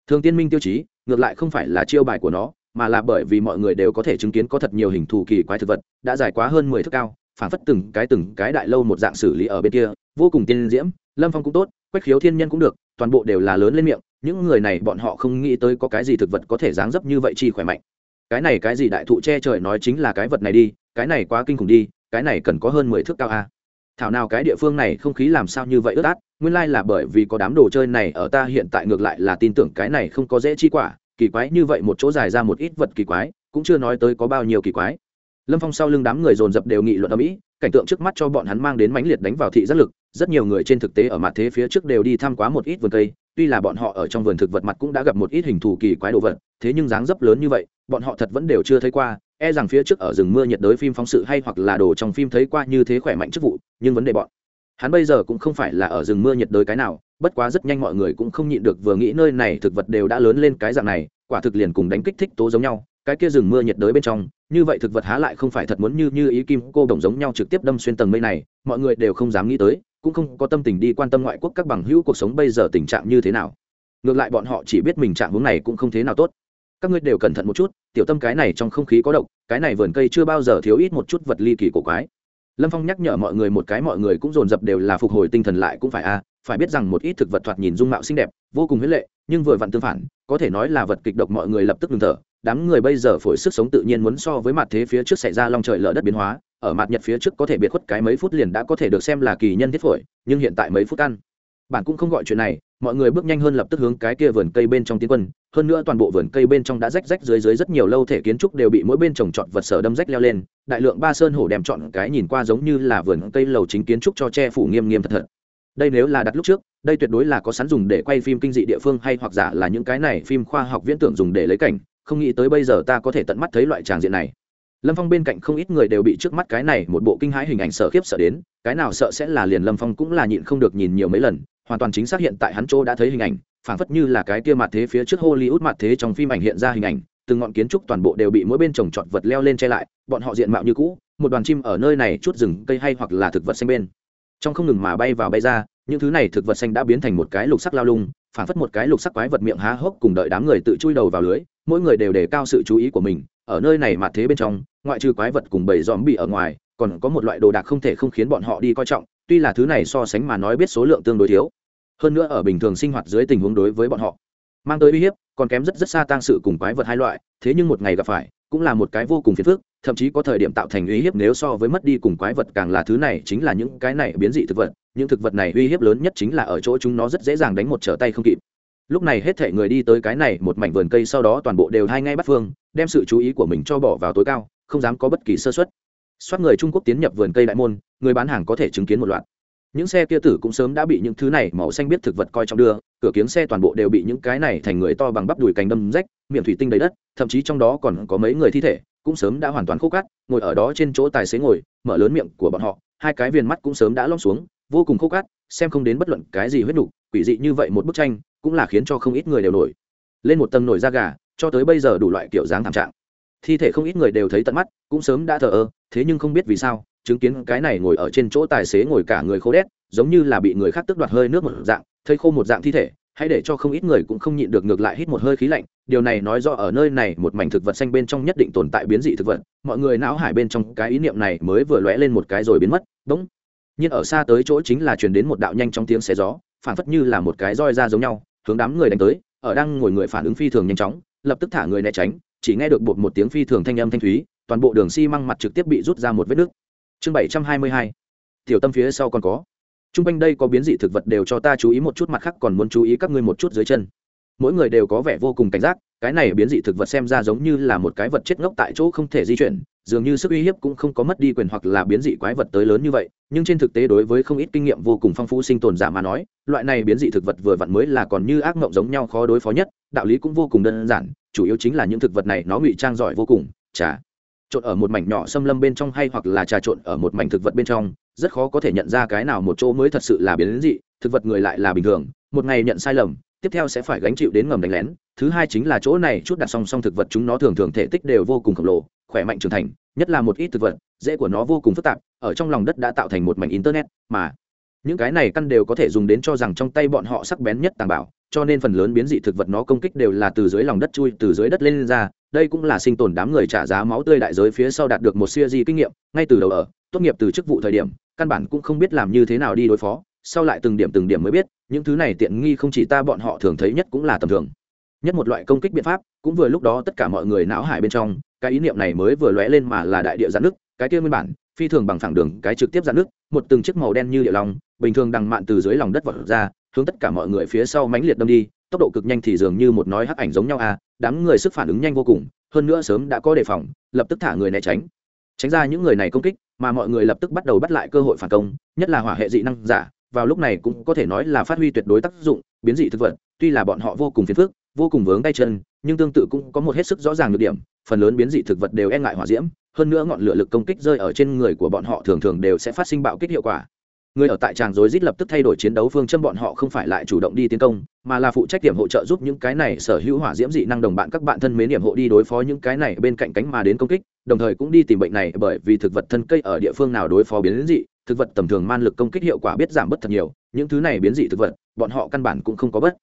Thường tiên minh tiêu chí, ngược lại không phải là chiêu bài của nó, mà là bởi vì mọi người đều có thể chứng kiến có thật nhiều hình thù kỳ quái thực vật, đã dài quá hơn mười thước cao phản phất từng cái từng cái đại lâu một dạng xử lý ở bên kia, vô cùng tiên diễm, lâm phong cũng tốt, quách khiếu thiên nhân cũng được, toàn bộ đều là lớn lên miệng, những người này bọn họ không nghĩ tới có cái gì thực vật có thể dáng dấp như vậy chi khỏe mạnh cái này cái gì đại thụ che trời nói chính là cái vật này đi, cái này quá kinh khủng đi, cái này cần có hơn mười thước cao a. Thảo nào cái địa phương này không khí làm sao như vậy ướt át, nguyên lai là bởi vì có đám đồ chơi này ở ta hiện tại ngược lại là tin tưởng cái này không có dễ chi quả, kỳ quái như vậy một chỗ dài ra một ít vật kỳ quái, cũng chưa nói tới có bao nhiêu kỳ quái. Lâm phong sau lưng đám người dồn dập đều nghị luận ở mỹ cảnh tượng trước mắt cho bọn hắn mang đến mãnh liệt đánh vào thị giác lực, rất nhiều người trên thực tế ở mặt thế phía trước đều đi thăm quá một ít vườn cây tuy là bọn họ ở trong vườn thực vật mặt cũng đã gặp một ít hình thù kỳ quái đồ vật, thế nhưng dáng dấp lớn như vậy, bọn họ thật vẫn đều chưa thấy qua e rằng phía trước ở rừng mưa nhiệt đới phim phóng sự hay hoặc là đồ trong phim thấy qua như thế khỏe mạnh chức vụ, nhưng vấn đề bọn hắn bây giờ cũng không phải là ở rừng mưa nhiệt đới cái nào, bất quá rất nhanh mọi người cũng không nhịn được vừa nghĩ nơi này thực vật đều đã lớn lên cái dạng này, quả thực liền cùng đánh kích thích tố giống nhau, cái kia rừng mưa nhiệt đới bên trong, như vậy thực vật há lại không phải thật muốn như như ý kim cô đồng giống nhau trực tiếp đâm xuyên tầng mây này, mọi người đều không dám nghĩ tới cũng không có tâm tình đi quan tâm ngoại quốc các bằng hữu cuộc sống bây giờ tình trạng như thế nào. Ngược lại bọn họ chỉ biết mình trạng hướng này cũng không thế nào tốt. Các ngươi đều cẩn thận một chút, tiểu tâm cái này trong không khí có độc, cái này vườn cây chưa bao giờ thiếu ít một chút vật ly kỳ cổ quái. Lâm phong nhắc nhở mọi người một cái mọi người cũng dồn dập đều là phục hồi tinh thần lại cũng phải a, phải biết rằng một ít thực vật thoạt nhìn dung mạo xinh đẹp, vô cùng huyết lệ, nhưng vừa vặn tương phản, có thể nói là vật kịch độc mọi người lập tức ngừng thở. Đám người bây giờ phổi sức sống tự nhiên muốn so với mặt thế phía trước xảy ra long trời lở đất biến hóa ở mặt nhật phía trước có thể biệt khuất cái mấy phút liền đã có thể được xem là kỳ nhân thiết phổi, nhưng hiện tại mấy phút ăn. Bạn cũng không gọi chuyện này, mọi người bước nhanh hơn lập tức hướng cái kia vườn cây bên trong tiến quân, hơn nữa toàn bộ vườn cây bên trong đã rách rách dưới dưới rất nhiều lâu thể kiến trúc đều bị mỗi bên trồng trọt vật sở đâm rách leo lên, đại lượng ba sơn hổ đem chọn cái nhìn qua giống như là vườn cây lầu chính kiến trúc cho che phủ nghiêm nghiêm thật thật. Đây nếu là đặt lúc trước, đây tuyệt đối là có sẵn dùng để quay phim kinh dị địa phương hay hoặc giả là những cái này phim khoa học viễn tưởng dùng để lấy cảnh, không nghĩ tới bây giờ ta có thể tận mắt thấy loại tràng diện này lâm phong bên cạnh không ít người đều bị trước mắt cái này một bộ kinh hãi hình ảnh sợ khiếp sợ đến, cái nào sợ sẽ là liền lâm phong cũng là nhịn không được nhìn nhiều mấy lần, hoàn toàn chính xác hiện tại hắn chỗ đã thấy hình ảnh, phảng phất như là cái kia mặt thế phía trước hollywood mặt thế trong phim ảnh hiện ra hình ảnh, từng ngọn kiến trúc toàn bộ đều bị mỗi bên trồng trọt vật leo lên che lại, bọn họ diện mạo như cũ, một đoàn chim ở nơi này chút rừng, cây hay hoặc là thực vật xanh bên. Trong không ngừng mà bay vào bay ra, những thứ này thực vật xanh đã biến thành một cái lục sắc lao lung phản phất một cái lục sắc quái vật miệng há hốc cùng đợi đám người tự chui đầu vào lưới mỗi người đều đề cao sự chú ý của mình, ở nơi này mà thế bên trong, ngoại trừ quái vật cùng bầy dòm bị ở ngoài, còn có một loại đồ đạc không thể không khiến bọn họ đi coi trọng, tuy là thứ này so sánh mà nói biết số lượng tương đối thiếu. Hơn nữa ở bình thường sinh hoạt dưới tình huống đối với bọn họ, mang tới uy hiếp, còn kém rất rất xa tăng sự cùng quái vật hai loại, thế nhưng một ngày gặp phải, cũng là một cái vô cùng phiền phức, thậm chí có thời điểm tạo thành uy hiếp nếu so với mất đi cùng quái vật càng là thứ này chính là những cái này biến dị thực vật, những thực vật này uy hiếp lớn nhất chính là ở chỗ chúng nó rất dễ dàng đánh một trở tay không kịp lúc này hết thể người đi tới cái này một mảnh vườn cây sau đó toàn bộ đều hai ngay bắt phương, đem sự chú ý của mình cho bỏ vào tối cao, không dám có bất kỳ sơ xuất soát người trung quốc tiến nhập vườn cây đại môn, người bán hàng có thể chứng kiến một loạt. Những xe kia tử cũng sớm đã bị những thứ này màu xanh biết thực vật coi trọng đưa, cửa kiếng xe toàn bộ đều bị những cái này thành người to bằng bắp đùi cành đâm rách, miệng thủy tinh đầy đất, thậm chí trong đó còn có mấy người thi thể, cũng sớm đã hoàn toàn khô cắt ngồi ở đó trên chỗ tài xế ngồi, mở lớn miệng của bọn họ, hai cái viền mắt cũng sớm đã lom xuống, vô cùng khô cắt xem không đến bất luận cái gì huyết nục, quỷ dị như vậy một bức tranh cũng là khiến cho không ít người đều nổi. Lên một tầng nổi da gà, cho tới bây giờ đủ loại kiểu dáng thảm trạng. Thi thể không ít người đều thấy tận mắt, cũng sớm đã thờ ơ, thế nhưng không biết vì sao, chứng kiến cái này ngồi ở trên chỗ tài xế ngồi cả người khô đét, giống như là bị người khác tước đoạt hơi nước một dạng, thấy khô một dạng thi thể, hãy để cho không ít người cũng không nhịn được ngược lại hít một hơi khí lạnh, điều này nói do ở nơi này một mảnh thực vật xanh bên trong nhất định tồn tại biến dị thực vật, mọi người não hải bên trong cái ý niệm này mới vừa lóe lên một cái rồi biến mất bỗng nhưng ở xa tới chỗ chính là truyền đến một đạo nhanh trong tiếng xé gió phản phất như là một cái roi ra giống nhau, hướng đám người đánh tới, ở đang ngồi người phản ứng phi thường nhanh chóng, lập tức thả người né tránh, chỉ nghe được bột một tiếng phi thường thanh âm thanh thúy, toàn bộ đường xi măng mặt trực tiếp bị rút ra một vết nứt chương bảy trăm hai mươi hai, tiểu tâm phía sau còn có. T r u n g quanh đây có biến dị thực vật đều cho ta chú ý một chút, mặt khác còn muốn chú ý các ngươi một chút dưới chân. Mỗi người đều có vẻ vô cùng cảnh giác, cái này biến dị thực vật xem ra giống như là một cái vật chết ngốc tại chỗ không thể di chuyển dường như sức uy hiếp cũng không có mất đi quyền hoặc là biến dị quái vật tới lớn như vậy, nhưng trên thực tế đối với không ít kinh nghiệm vô cùng phong phú sinh tồn giả mà nói, loại này biến dị thực vật vừa vặn mới là còn như ác mộng giống nhau khó đối phó nhất, đạo lý cũng vô cùng đơn giản, chủ yếu chính là những thực vật này nó ngụy trang giỏi vô cùng trà trộn ở một mảnh nhỏ xâm lâm bên trong hay hoặc là trà trộn ở một mảnh thực vật bên trong, rất khó có thể nhận ra cái nào một chỗ mới thật sự là biến dị, thực vật người lại là bình thường, một ngày nhận sai lầm, tiếp theo sẽ phải gánh chịu đến ngầm đánh lén, thứ hai chính là chỗ này chút đặt song song thực vật chúng nó thường thường thể tích đều vô cùng khổng lồ khỏe mạnh trưởng thành nhất là một ít thực vật dễ của nó vô cùng phức tạp ở trong lòng đất đã tạo thành một mảnh internet mà những cái này căn đều có thể dùng đến cho rằng trong tay bọn họ sắc bén nhất tàng bảo cho nên phần lớn biến dị thực vật nó công kích đều là từ dưới lòng đất chui từ dưới đất lên, lên ra đây cũng là sinh tồn đám người trả giá máu tươi đại giới phía sau đạt được một siêu di kinh nghiệm ngay từ đầu ở tốt nghiệp từ chức vụ thời điểm căn bản cũng không biết làm như thế nào đi đối phó sau lại từng điểm từng điểm mới biết những thứ này tiện nghi không chỉ ta bọn họ thường thấy nhất cũng là tầm thường. Nhất một loại công kích biện pháp cũng vừa lúc đó tất cả mọi người não hải bên trong cái ý niệm này mới vừa lóe lên mà là đại địa giãn nước, cái kia nguyên bản, phi thường bằng phẳng đường, cái trực tiếp giãn nước, một từng chiếc màu đen như địa long, bình thường đằng mạn từ dưới lòng đất vọt ra, hướng tất cả mọi người phía sau mãnh liệt đâm đi, tốc độ cực nhanh thì dường như một nói hắc ảnh giống nhau à đám người sức phản ứng nhanh vô cùng, hơn nữa sớm đã có đề phòng, lập tức thả người né tránh. Tránh ra những người này công kích, mà mọi người lập tức bắt đầu bắt lại cơ hội phản công, nhất là hỏa hệ dị năng giả, vào lúc này cũng có thể nói là phát huy tuyệt đối tác dụng, biến dị thực vật, tuy là bọn họ vô cùng phiền phức vô cùng vướng tay chân, nhưng tương tự cũng có một hết sức rõ ràng nhược điểm, phần lớn biến dị thực vật đều e ngại hỏa diễm, hơn nữa ngọn lửa lực công kích rơi ở trên người của bọn họ thường thường đều sẽ phát sinh bạo kích hiệu quả. Người ở tại tràng rối rít lập tức thay đổi chiến đấu phương châm bọn họ không phải lại chủ động đi tiến công, mà là phụ trách điểm hỗ trợ giúp những cái này sở hữu hỏa diễm dị năng đồng bạn các bạn thân mến điểm hộ đi đối phó những cái này bên cạnh cánh mà đến công kích, đồng thời cũng đi tìm bệnh này bởi vì thực vật thân cây ở địa phương nào đối phó biến dị, thực vật tầm thường man lực công kích hiệu quả biết giảm bớt thật nhiều, những thứ này biến dị thực vật, bọn họ căn bản cũng không có bất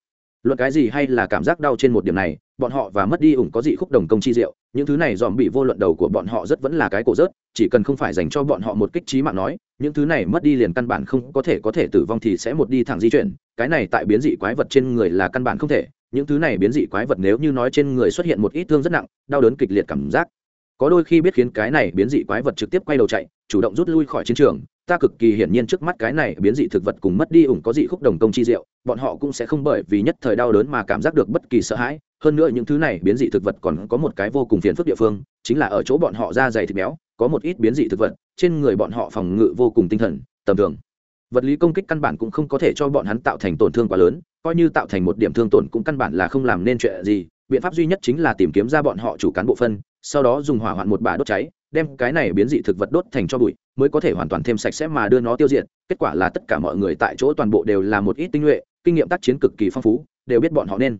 luận cái gì hay là cảm giác đau trên một điểm này, bọn họ và mất đi ủng có dị khúc đồng công chi diệu, những thứ này dòm bị vô luận đầu của bọn họ rất vẫn là cái cổ rớt, chỉ cần không phải dành cho bọn họ một kích trí mạng nói, những thứ này mất đi liền căn bản không có thể có thể tử vong thì sẽ một đi thẳng di chuyển, cái này tại biến dị quái vật trên người là căn bản không thể, những thứ này biến dị quái vật nếu như nói trên người xuất hiện một ít thương rất nặng, đau đớn kịch liệt cảm giác. Có đôi khi biết khiến cái này biến dị quái vật trực tiếp quay đầu chạy, chủ động rút lui khỏi chiến trường ta cực kỳ hiển nhiên trước mắt cái này biến dị thực vật cùng mất đi ủng có dị khúc đồng công chi diệu, bọn họ cũng sẽ không bởi vì nhất thời đau đớn mà cảm giác được bất kỳ sợ hãi. Hơn nữa những thứ này biến dị thực vật còn có một cái vô cùng phiền phức địa phương, chính là ở chỗ bọn họ da dày thịt béo, có một ít biến dị thực vật, trên người bọn họ phòng ngự vô cùng tinh thần, tầm thường. Vật lý công kích căn bản cũng không có thể cho bọn hắn tạo thành tổn thương quá lớn, coi như tạo thành một điểm thương tổn cũng căn bản là không làm nên chuyện gì. Biện pháp duy nhất chính là tìm kiếm ra bọn họ chủ cán bộ phân, sau đó dùng hỏa hoạn một bà đốt cháy đem cái này biến dị thực vật đốt thành cho bụi, mới có thể hoàn toàn thêm sạch sẽ mà đưa nó tiêu diệt. Kết quả là tất cả mọi người tại chỗ toàn bộ đều là một ít tinh nhuệ, kinh nghiệm tác chiến cực kỳ phong phú, đều biết bọn họ nên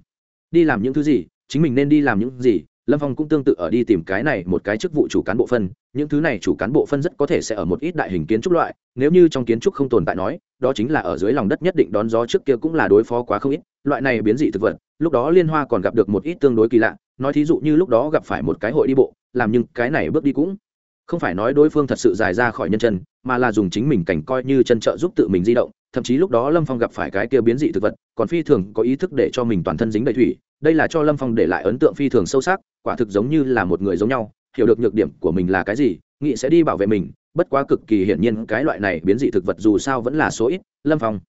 đi làm những thứ gì, chính mình nên đi làm những gì. Lâm phong cũng tương tự ở đi tìm cái này một cái chức vụ chủ cán bộ phân. Những thứ này chủ cán bộ phân rất có thể sẽ ở một ít đại hình kiến trúc loại, nếu như trong kiến trúc không tồn tại nói, đó chính là ở dưới lòng đất nhất định đón gió trước kia cũng là đối phó quá không ít. Loại này biến dị thực vật, lúc đó liên hoa còn gặp được một ít tương đối kỳ lạ. Nói thí dụ như lúc đó gặp phải một cái hội đi bộ làm nhưng cái này bước đi cũng không phải nói đối phương thật sự dài ra khỏi nhân chân, mà là dùng chính mình cảnh coi như chân trợ giúp tự mình di động, thậm chí lúc đó lâm phong gặp phải cái kia biến dị thực vật, còn phi thường có ý thức để cho mình toàn thân dính đầy thủy, đây là cho lâm phong để lại ấn tượng phi thường sâu sắc, quả thực giống như là một người giống nhau, hiểu được nhược điểm của mình là cái gì nghị sẽ đi bảo vệ mình, bất quá cực kỳ hiển nhiên cái loại này biến dị thực vật dù sao vẫn là số ít, lâm phong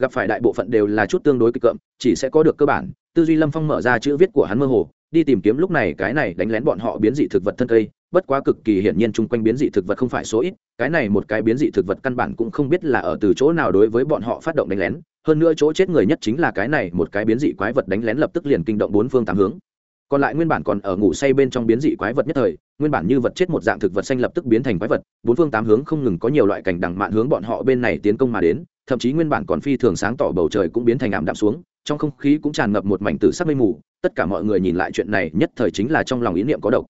gặp phải đại bộ phận đều là chút tương đối kịch cợm chỉ sẽ có được cơ bản, tư duy lâm phong mở ra chữ viết của hắn mơ hồ đi tìm kiếm lúc này cái này đánh lén bọn họ biến dị thực vật thân cây, bất quá cực kỳ hiển nhiên chung quanh biến dị thực vật không phải số ít, cái này một cái biến dị thực vật căn bản cũng không biết là ở từ chỗ nào đối với bọn họ phát động đánh lén, hơn nữa chỗ chết người nhất chính là cái này một cái biến dị quái vật đánh lén lập tức liền kinh động bốn phương tám hướng. Còn lại nguyên bản còn ở ngủ say bên trong biến dị quái vật nhất thời, nguyên bản như vật chết một dạng thực vật xanh lập tức biến thành quái vật, bốn phương tám hướng không ngừng có nhiều loại cảnh đằng mạn hướng bọn họ bên này tiến công mà đến, thậm chí nguyên bản còn phi thường sáng tỏ bầu trời cũng biến thành ảm đạm xuống, trong không khí cũng tràn ngập một mảnh tử sắc mây mù tất cả mọi người nhìn lại chuyện này nhất thời chính là trong lòng ý niệm có độc.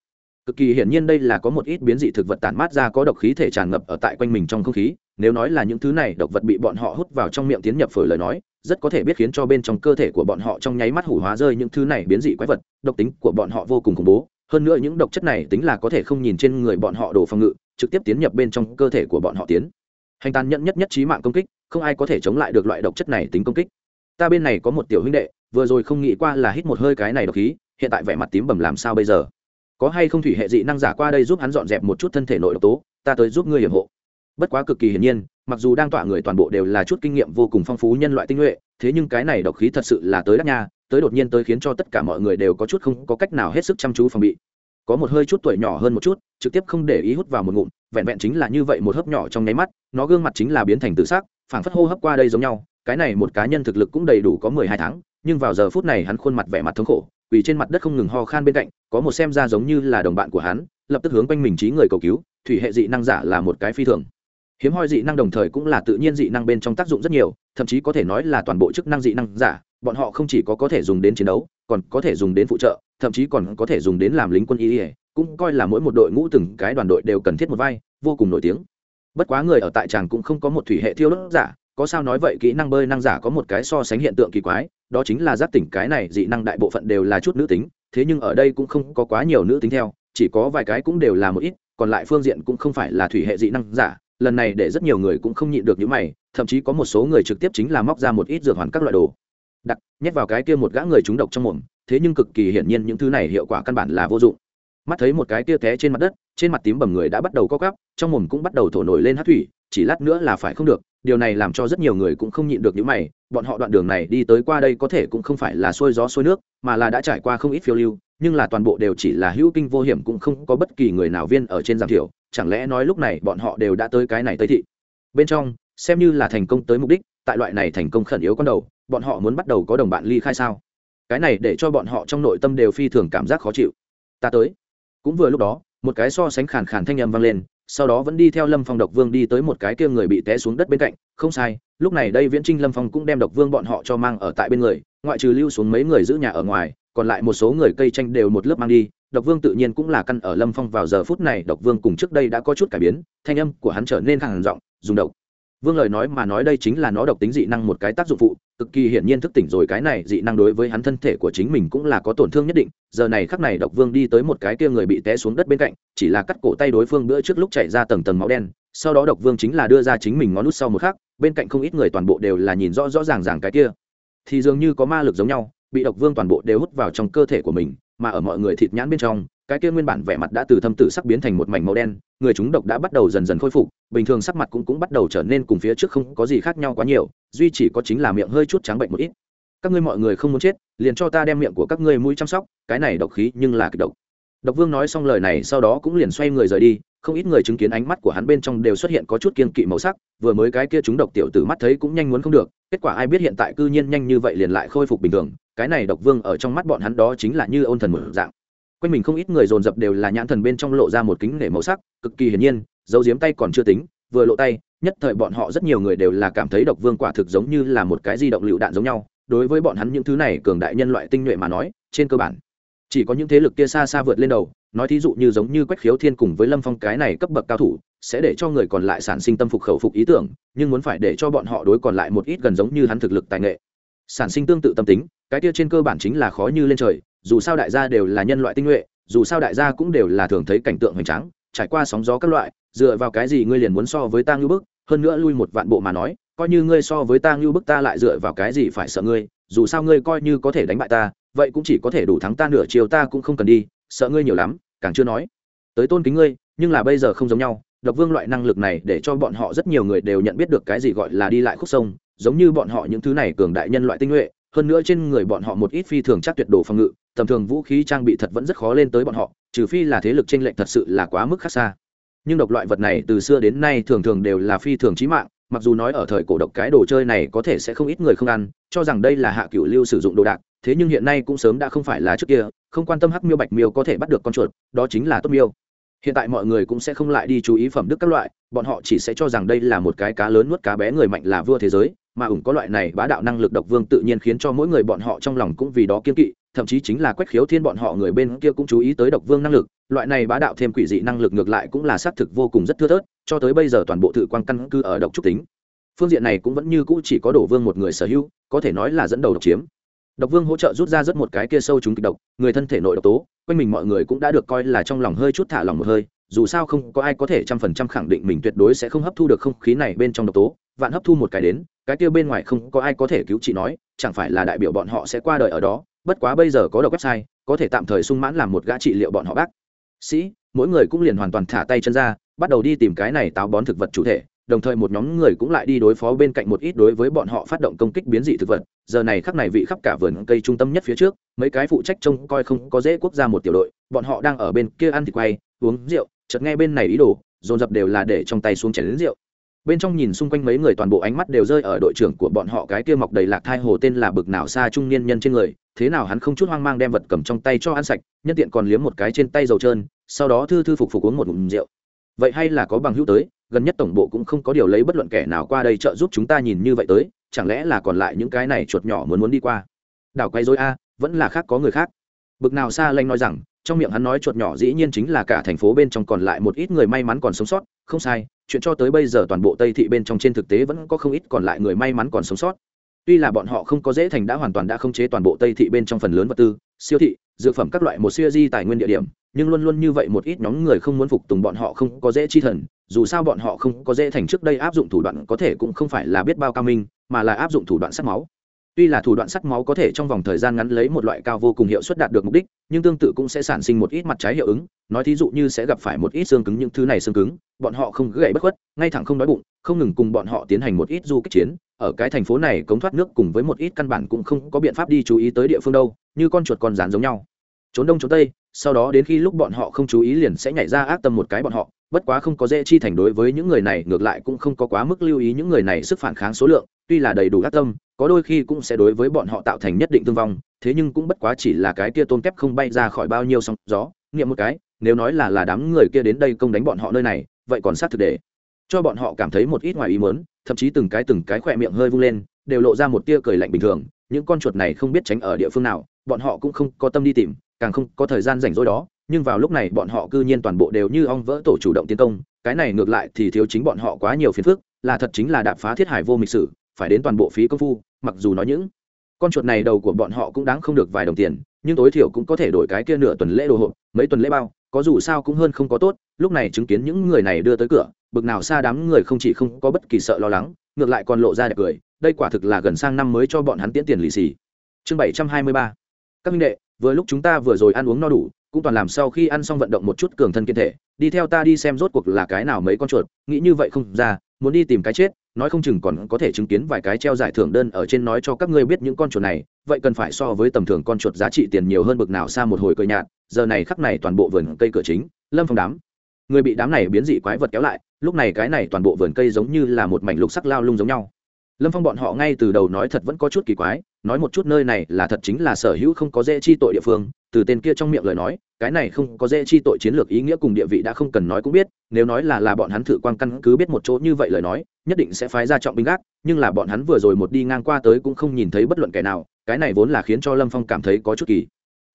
Cực kỳ hiển nhiên đây là có một ít biến dị thực vật tản mát ra có độc khí thể tràn ngập ở tại quanh mình trong không khí, nếu nói là những thứ này độc vật bị bọn họ hút vào trong miệng tiến nhập phổi lời nói, rất có thể biết khiến cho bên trong cơ thể của bọn họ trong nháy mắt hủ hóa rơi những thứ này biến dị quái vật, độc tính của bọn họ vô cùng khủng bố. Hơn nữa những độc chất này tính là có thể không nhìn trên người bọn họ đổ phòng ngự, trực tiếp tiến nhập bên trong cơ thể của bọn họ tiến. Hành tàn nhẫn nhất nhất trí mạng công kích, không ai có thể chống lại được loại độc chất này tính công kích. Ta bên này có một tiểu huynh đệ vừa rồi không nghĩ qua là hít một hơi cái này độc khí, hiện tại vẻ mặt tím bầm làm sao bây giờ? Có hay không thủy hệ dị năng giả qua đây giúp hắn dọn dẹp một chút thân thể nội độc tố, ta tới giúp ngươi hiểm hộ. Bất quá cực kỳ hiển nhiên, mặc dù đang tọa người toàn bộ đều là chút kinh nghiệm vô cùng phong phú nhân loại tinh nhuệ, thế nhưng cái này độc khí thật sự là tới đắc nha, tới đột nhiên tới khiến cho tất cả mọi người đều có chút không có cách nào hết sức chăm chú phòng bị. Có một hơi chút tuổi nhỏ hơn một chút, trực tiếp không để ý hút vào một ngụm, vẹn vẹn chính là như vậy một hớp nhỏ trong nháy mắt, nó gương mặt chính là biến thành tự xác phảng phất hô hấp qua đây giống nhau, cái này một cá nhân thực lực cũng đầy đủ có mười hai tháng nhưng vào giờ phút này hắn khuôn mặt vẻ mặt thống khổ, quỳ trên mặt đất không ngừng ho khan bên cạnh, có một xem ra giống như là đồng bạn của hắn, lập tức hướng quanh mình trí người cầu cứu, thủy hệ dị năng giả là một cái phi thường. Hiếm hoi dị năng đồng thời cũng là tự nhiên dị năng bên trong tác dụng rất nhiều, thậm chí có thể nói là toàn bộ chức năng dị năng giả, bọn họ không chỉ có có thể dùng đến chiến đấu, còn có thể dùng đến phụ trợ, thậm chí còn có thể dùng đến làm lính quân y ỉa cũng coi là mỗi một đội ngũ từng cái đoàn đội đều cần thiết một vai, vô cùng nổi tiếng. Bất quá người ở tại tràng cũng không có một thủy hệ thiêu đốt giả, có sao nói vậy kỹ năng bơi năng giả có một cái so sánh hiện tượng kỳ quái đó chính là giác tỉnh cái này dị năng đại bộ phận đều là chút nữ tính, thế nhưng ở đây cũng không có quá nhiều nữ tính theo, chỉ có vài cái cũng đều là một ít, còn lại phương diện cũng không phải là thủy hệ dị năng giả, lần này để rất nhiều người cũng không nhịn được những mày, thậm chí có một số người trực tiếp chính là móc ra một ít dược hoàn các loại đồ. Đặc nhét vào cái kia một gã người trúng độc trong mồm, thế nhưng cực kỳ hiển nhiên những thứ này hiệu quả căn bản là vô dụng. Mắt thấy một cái kia té trên mặt đất, trên mặt tím bầm người đã bắt đầu co cắp trong mồm cũng bắt đầu thổ nổi lên hát thủy chỉ lát nữa là phải không được, điều này làm cho rất nhiều người cũng không nhịn được những mày, bọn họ đoạn đường này đi tới qua đây có thể cũng không phải là xuôi gió xuôi nước, mà là đã trải qua không ít phiêu lưu, nhưng là toàn bộ đều chỉ là hữu kinh vô hiểm cũng không có bất kỳ người nào viên ở trên giảm thiểu, chẳng lẽ nói lúc này bọn họ đều đã tới cái này tây thị? Bên trong, xem như là thành công tới mục đích, tại loại này thành công khẩn yếu con đầu, bọn họ muốn bắt đầu có đồng bạn ly khai sao? Cái này để cho bọn họ trong nội tâm đều phi thường cảm giác khó chịu. Ta tới. Cũng vừa lúc đó, một cái so sánh khàn khàn thanh âm vang lên sau đó vẫn đi theo lâm phong độc vương đi tới một cái kia người bị té xuống đất bên cạnh, không sai, lúc này đây viễn trinh lâm phong cũng đem độc vương bọn họ cho mang ở tại bên người, ngoại trừ lưu xuống mấy người giữ nhà ở ngoài, còn lại một số người cây tranh đều một lớp mang đi, độc vương tự nhiên cũng là căn ở lâm phong vào giờ phút này, độc vương cùng trước đây đã có chút cải biến, thanh âm của hắn trở nên khẳng giọng, dùng độc vương lời nói mà nói đây chính là nó độc tính dị năng một cái tác dụng phụ, cực kỳ hiển nhiên thức tỉnh rồi cái này dị năng đối với hắn thân thể của chính mình cũng là có tổn thương nhất định. Giờ này khắc này độc vương đi tới một cái kia người bị té xuống đất bên cạnh, chỉ là cắt cổ tay đối phương bữa trước lúc chạy ra tầng tầng máu đen. Sau đó độc vương chính là đưa ra chính mình ngón nút sau một khắc, bên cạnh không ít người toàn bộ đều là nhìn rõ rõ ràng ràng cái kia. Thì dường như có ma lực giống nhau, bị độc vương toàn bộ đều hút vào trong cơ thể của mình mà ở mọi người thịt nhãn bên trong, cái kia nguyên bản vẻ mặt đã từ thâm tử sắc biến thành một mảnh màu đen, người chúng độc đã bắt đầu dần dần khôi phục, bình thường sắc mặt cũng cũng bắt đầu trở nên cùng phía trước không có gì khác nhau quá nhiều, duy chỉ có chính là miệng hơi chút trắng bệnh một ít. Các ngươi mọi người không muốn chết, liền cho ta đem miệng của các ngươi mũi chăm sóc, cái này độc khí nhưng là kịch độc. Độc vương nói xong lời này, sau đó cũng liền xoay người rời đi, không ít người chứng kiến ánh mắt của hắn bên trong đều xuất hiện có chút kiên kỵ màu sắc, vừa mới cái kia chúng độc tiểu tử mắt thấy cũng nhanh muốn không được, kết quả ai biết hiện tại cư nhiên nhanh như vậy liền lại khôi phục bình thường cái này độc vương ở trong mắt bọn hắn đó chính là như ôn thần một dạng. Quanh mình không ít người dồn dập đều là nhãn thần bên trong lộ ra một kính nể màu sắc, cực kỳ hiển nhiên, dấu diếm tay còn chưa tính, vừa lộ tay, nhất thời bọn họ rất nhiều người đều là cảm thấy độc vương quả thực giống như là một cái di động lựu đạn giống nhau. Đối với bọn hắn những thứ này cường đại nhân loại tinh nhuệ mà nói, trên cơ bản, chỉ có những thế lực kia xa xa vượt lên đầu, nói thí dụ như giống như quách khiếu thiên cùng với lâm phong cái này cấp bậc cao thủ, sẽ để cho người còn lại sản sinh tâm phục khẩu phục ý tưởng, nhưng muốn phải để cho bọn họ đối còn lại một ít gần giống như hắn thực lực tài nghệ, sản sinh tương tự tâm tính cái kia trên cơ bản chính là khó như lên trời, dù sao đại gia đều là nhân loại tinh nhuệ, dù sao đại gia cũng đều là thường thấy cảnh tượng hoành tráng, trải qua sóng gió các loại, dựa vào cái gì ngươi liền muốn so với ta ngưu bức, hơn nữa lui một vạn bộ mà nói, coi như ngươi so với ta ngưu bức ta lại dựa vào cái gì phải sợ ngươi, dù sao ngươi coi như có thể đánh bại ta, vậy cũng chỉ có thể đủ thắng ta nửa chiều ta cũng không cần đi, sợ ngươi nhiều lắm, càng chưa nói. Tới tôn kính ngươi, nhưng là bây giờ không giống nhau, độc vương loại năng lực này để cho bọn họ rất nhiều người đều nhận biết được cái gì gọi là đi lại khúc sông, giống như bọn họ những thứ này cường đại nhân loại tinh nhuệ hơn nữa trên người bọn họ một ít phi thường chắc tuyệt đồ phòng ngự, tầm thường vũ khí trang bị thật vẫn rất khó lên tới bọn họ, trừ phi là thế lực t r ê n lệch thật sự là quá mức khác xa. Nhưng độc loại vật này từ xưa đến nay thường thường đều là phi thường trí mạng, mặc dù nói ở thời cổ độc cái đồ chơi này có thể sẽ không ít người không ăn, cho rằng đây là hạ cựu lưu sử dụng đồ đạc, thế nhưng hiện nay cũng sớm đã không phải là trước kia, không quan tâm hắc miêu bạch miêu có thể bắt được con chuột, đó chính là tốt miêu. Hiện tại mọi người cũng sẽ không lại đi chú ý phẩm đức các loại bọn họ chỉ sẽ cho rằng đây là một cái cá lớn nuốt cá bé người mạnh là vua thế giới, mà ủng có loại này bá đạo năng lực độc vương tự nhiên khiến cho mỗi người bọn họ trong lòng cũng vì đó kiên kỵ, thậm chí chính là quách khiếu thiên bọn họ người bên kia cũng chú ý tới độc vương năng lực, loại này bá đạo thêm quỷ dị năng lực ngược lại cũng là xác thực vô cùng rất thưa thớt, cho tới bây giờ toàn bộ thự quan căn cư ở độc trúc tính. Phương diện này cũng vẫn như cũ chỉ có đổ vương một người sở hữu, có thể nói là dẫn đầu độc chiếm. Độc vương hỗ trợ rút ra rất một cái kia sâu chúng kịch độc, người thân thể nội độc tố, quanh mình mọi người cũng đã được coi là trong lòng hơi chút thả lòng một hơi dù sao không có ai có thể trăm phần trăm khẳng định mình tuyệt đối sẽ không hấp thu được không khí này bên trong độc tố, vạn hấp thu một cái đến, cái kia bên ngoài không có ai có thể cứu chị nói, chẳng phải là đại biểu bọn họ sẽ qua đời ở đó, bất quá bây giờ có độc website, có thể tạm thời sung mãn làm một gã trị liệu bọn họ bác. Sĩ, mỗi người cũng liền hoàn toàn thả tay chân ra, bắt đầu đi tìm cái này táo bón thực vật chủ thể, đồng thời một nhóm người cũng lại đi đối phó bên cạnh một ít đối với bọn họ phát động công kích biến dị thực vật. Giờ này khắc này vị khắp cả vườn cây trung tâm nhất phía trước, mấy cái phụ trách trông coi không có dễ quốc gia một tiểu đội, bọn họ đang ở bên kia ăn thịt quay, uống rượu chợt nghe bên này ý đồ, dồn dập đều là để trong tay xuống chén đến rượu. Bên trong nhìn xung quanh mấy người toàn bộ ánh mắt đều rơi ở đội trưởng của bọn họ cái kia mọc đầy lạc thai hồ tên là bực nào xa trung niên nhân trên người, thế nào hắn không chút hoang mang đem vật cầm trong tay cho ăn sạch, nhân tiện còn liếm một cái trên tay dầu trơn, sau đó thư thư phục phục uống một ngụm rượu. Vậy hay là có bằng hữu tới, gần nhất tổng bộ cũng không có điều lấy bất luận kẻ nào qua đây trợ giúp chúng ta nhìn như vậy tới, chẳng lẽ là còn lại những cái này chuột nhỏ muốn muốn đi qua? Đảo quay dối a, vẫn là khác có người khác. Bực nào xa lanh nói rằng trong miệng hắn nói chuột nhỏ dĩ nhiên chính là cả thành phố bên trong còn lại một ít người may mắn còn sống sót, không sai, chuyện cho tới bây giờ toàn bộ tây thị bên trong trên thực tế vẫn có không ít còn lại người may mắn còn sống sót. Tuy là bọn họ không có dễ thành đã hoàn toàn đã không chế toàn bộ tây thị bên trong phần lớn vật tư, siêu thị, dược phẩm các loại một siêu di tài nguyên địa điểm, nhưng luôn luôn như vậy một ít nhóm người không muốn phục tùng bọn họ không có dễ chi thần, dù sao bọn họ không có dễ thành trước đây áp dụng thủ đoạn có thể cũng không phải là biết bao cao minh, mà là áp dụng thủ đoạn sắc máu. Tuy là thủ đoạn sắc máu có thể trong vòng thời gian ngắn lấy một loại cao vô cùng hiệu suất đạt được mục đích nhưng tương tự cũng sẽ sản sinh một ít mặt trái hiệu ứng, nói thí dụ như sẽ gặp phải một ít xương cứng những thứ này xương cứng, bọn họ không gãy bất khuất, ngay thẳng không đói bụng, không ngừng cùng bọn họ tiến hành một ít du kích chiến, ở cái thành phố này cống thoát nước cùng với một ít căn bản cũng không có biện pháp đi chú ý tới địa phương đâu, như con chuột con rán giống nhau. Trốn đông trốn tây, sau đó đến khi lúc bọn họ không chú ý liền sẽ nhảy ra ác tâm một cái bọn họ, bất quá không có dễ chi thành đối với những người này, ngược lại cũng không có quá mức lưu ý những người này sức phản kháng số lượng, tuy là đầy đủ ác tâm có đôi khi cũng sẽ đối với bọn họ tạo thành nhất định thương vong, thế nhưng cũng bất quá chỉ là cái kia tôn kép không bay ra khỏi bao nhiêu sóng gió, nghiệm một cái, nếu nói là là đám người kia đến đây công đánh bọn họ nơi này, vậy còn sát thực để cho bọn họ cảm thấy một ít ngoài ý mớn thậm chí từng cái từng cái khỏe miệng hơi vung lên, đều lộ ra một tia cười lạnh bình thường, những con chuột này không biết tránh ở địa phương nào, bọn họ cũng không có tâm đi tìm, càng không có thời gian rảnh rỗi đó, nhưng vào lúc này bọn họ cư nhiên toàn bộ đều như ong vỡ tổ chủ động tiến công, cái này ngược lại thì thiếu chính bọn họ quá nhiều phiền phức, là thật chính là đạp phá thiết hải vô mịch sử, phải đến toàn bộ phí công phu mặc dù nói những con chuột này đầu của bọn họ cũng đáng không được vài đồng tiền, nhưng tối thiểu cũng có thể đổi cái kia nửa tuần lễ đồ hộp, mấy tuần lễ bao, có dù sao cũng hơn không có tốt, lúc này chứng kiến những người này đưa tới cửa, bực nào xa đám người không chỉ không có bất kỳ sợ lo lắng, ngược lại còn lộ ra đẹp cười, đây quả thực là gần sang năm mới cho bọn hắn tiễn tiền lì xì. Chương bảy trăm hai mươi ba. Các minh đệ, vừa lúc chúng ta vừa rồi ăn uống no đủ, cũng toàn làm sau khi ăn xong vận động một chút cường thân kiên thể, đi theo ta đi xem rốt cuộc là cái nào mấy con chuột, nghĩ như vậy không ra, muốn đi tìm cái chết nói không chừng còn có thể chứng kiến vài cái treo giải thưởng đơn ở trên nói cho các ngươi biết những con chuột này, vậy cần phải so với tầm thường con chuột giá trị tiền nhiều hơn bực nào xa một hồi cười nhạt, giờ này khắc này toàn bộ vườn cây cửa chính, lâm phong đám. Người bị đám này biến dị quái vật kéo lại, lúc này cái này toàn bộ vườn cây giống như là một mảnh lục sắc lao lung giống nhau. Lâm phong bọn họ ngay từ đầu nói thật vẫn có chút kỳ quái nói một chút nơi này là thật chính là sở hữu không có dễ chi tội địa phương, từ tên kia trong miệng lời nói, cái này không có dễ chi tội chiến lược ý nghĩa cùng địa vị đã không cần nói cũng biết, nếu nói là là bọn hắn thử quan căn cứ biết một chỗ như vậy lời nói, nhất định sẽ phái ra trọng binh gác, nhưng là bọn hắn vừa rồi một đi ngang qua tới cũng không nhìn thấy bất luận kẻ nào, cái này vốn là khiến cho lâm phong cảm thấy có chút kỳ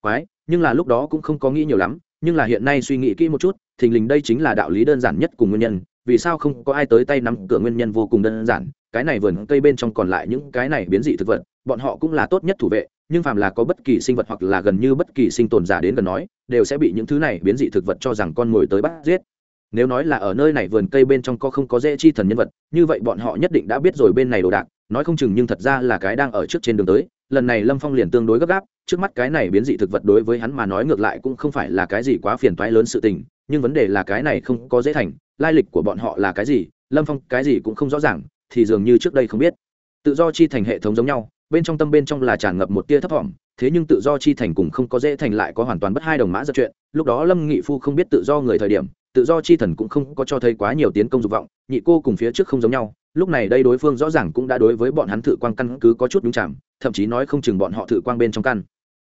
quái, nhưng là lúc đó cũng không có nghĩ nhiều lắm, nhưng là hiện nay suy nghĩ kỹ một chút, thình lình đây chính là đạo lý đơn giản nhất cùng nguyên nhân, vì sao không có ai tới tay nắm cửa nguyên nhân vô cùng đơn giản, cái này vườn cây bên trong còn lại những cái này biến dị thực vật bọn họ cũng là tốt nhất thủ vệ, nhưng phàm là có bất kỳ sinh vật hoặc là gần như bất kỳ sinh tồn giả đến gần nói, đều sẽ bị những thứ này biến dị thực vật cho rằng con mồi tới bắt giết. Nếu nói là ở nơi này vườn cây bên trong có không có dễ chi thần nhân vật, như vậy bọn họ nhất định đã biết rồi bên này đồ đạc, nói không chừng nhưng thật ra là cái đang ở trước trên đường tới. Lần này lâm phong liền tương đối gấp gáp, trước mắt cái này biến dị thực vật đối với hắn mà nói ngược lại cũng không phải là cái gì quá phiền toái lớn sự tình, nhưng vấn đề là cái này không có dễ thành, lai lịch của bọn họ là cái gì, lâm phong cái gì cũng không rõ ràng, thì dường như trước đây không biết. Tự do chi thành hệ thống giống nhau bên trong tâm bên trong là tràn ngập một tia thấp thỏm, thế nhưng tự do chi thành cùng không có dễ thành lại có hoàn toàn bất hai đồng mã giật chuyện. Lúc đó lâm nghị phu không biết tự do người thời điểm, tự do chi thần cũng không có cho thấy quá nhiều tiến công dục vọng, nhị cô cùng phía trước không giống nhau. Lúc này đây đối phương rõ ràng cũng đã đối với bọn hắn thử quang căn cứ có chút đúng chạm thậm chí nói không chừng bọn họ thử quang bên trong căn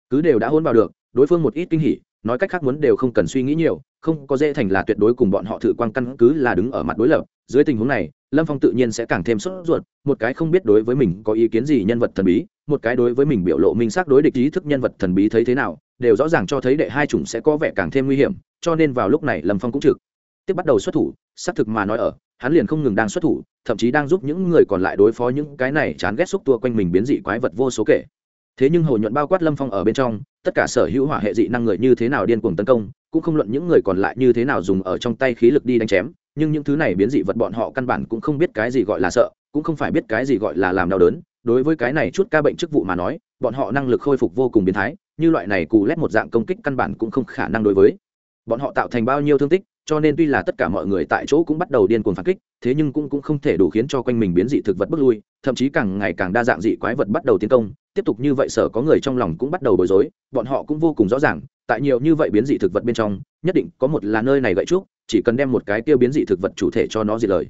cứ đều đã hôn vào được, đối phương một ít kinh hỉ, nói cách khác muốn đều không cần suy nghĩ nhiều, không có dễ thành là tuyệt đối cùng bọn họ thử quang căn cứ là đứng ở mặt đối lập. Dưới tình huống này lâm phong tự nhiên sẽ càng thêm sốt ruột, một cái không biết đối với mình có ý kiến gì nhân vật thần bí, một cái đối với mình biểu lộ minh xác đối địch ý thức nhân vật thần bí thấy thế nào, đều rõ ràng cho thấy đệ hai chủng sẽ có vẻ càng thêm nguy hiểm, cho nên vào lúc này lâm phong cũng trực tiếp bắt đầu xuất thủ, xác thực mà nói ở, hắn liền không ngừng đang xuất thủ, thậm chí đang giúp những người còn lại đối phó những cái này chán ghét xúc tua quanh mình biến dị quái vật vô số kể. Thế nhưng hồ nhuận bao quát lâm phong ở bên trong, tất cả sở hữu hỏa hệ dị năng người như thế nào điên cuồng tấn công, cũng không luận những người còn lại như thế nào dùng ở trong tay khí lực đi đánh chém nhưng những thứ này biến dị vật bọn họ căn bản cũng không biết cái gì gọi là sợ, cũng không phải biết cái gì gọi là làm đau đớn. Đối với cái này chút ca bệnh chức vụ mà nói, bọn họ năng lực khôi phục vô cùng biến thái, như loại này cù lét một dạng công kích căn bản cũng không khả năng đối với. Bọn họ tạo thành bao nhiêu thương tích, cho nên tuy là tất cả mọi người tại chỗ cũng bắt đầu điên cuồng phản kích, thế nhưng cũng cũng không thể đủ khiến cho quanh mình biến dị thực vật bước lui, thậm chí càng ngày càng đa dạng dị quái vật bắt đầu tiến công. Tiếp tục như vậy sở có người trong lòng cũng bắt đầu bối rối, bọn họ cũng vô cùng rõ ràng, tại nhiều như vậy biến dị thực vật bên trong, nhất định có một là nơi này gậy trúc chỉ cần đem một cái tiêu biến dị thực vật chủ thể cho nó diệt lời.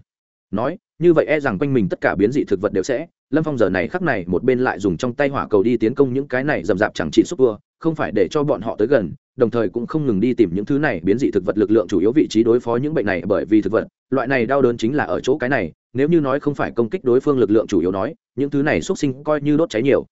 Nói, như vậy e rằng quanh mình tất cả biến dị thực vật đều sẽ, lâm phong giờ này khắc này một bên lại dùng trong tay hỏa cầu đi tiến công những cái này rầm rạp chẳng chỉ xúc tua không phải để cho bọn họ tới gần, đồng thời cũng không ngừng đi tìm những thứ này biến dị thực vật lực lượng chủ yếu vị trí đối phó những bệnh này bởi vì thực vật. Loại này đau đớn chính là ở chỗ cái này, nếu như nói không phải công kích đối phương lực lượng chủ yếu nói, những thứ này xúc sinh coi như đốt cháy nhiều.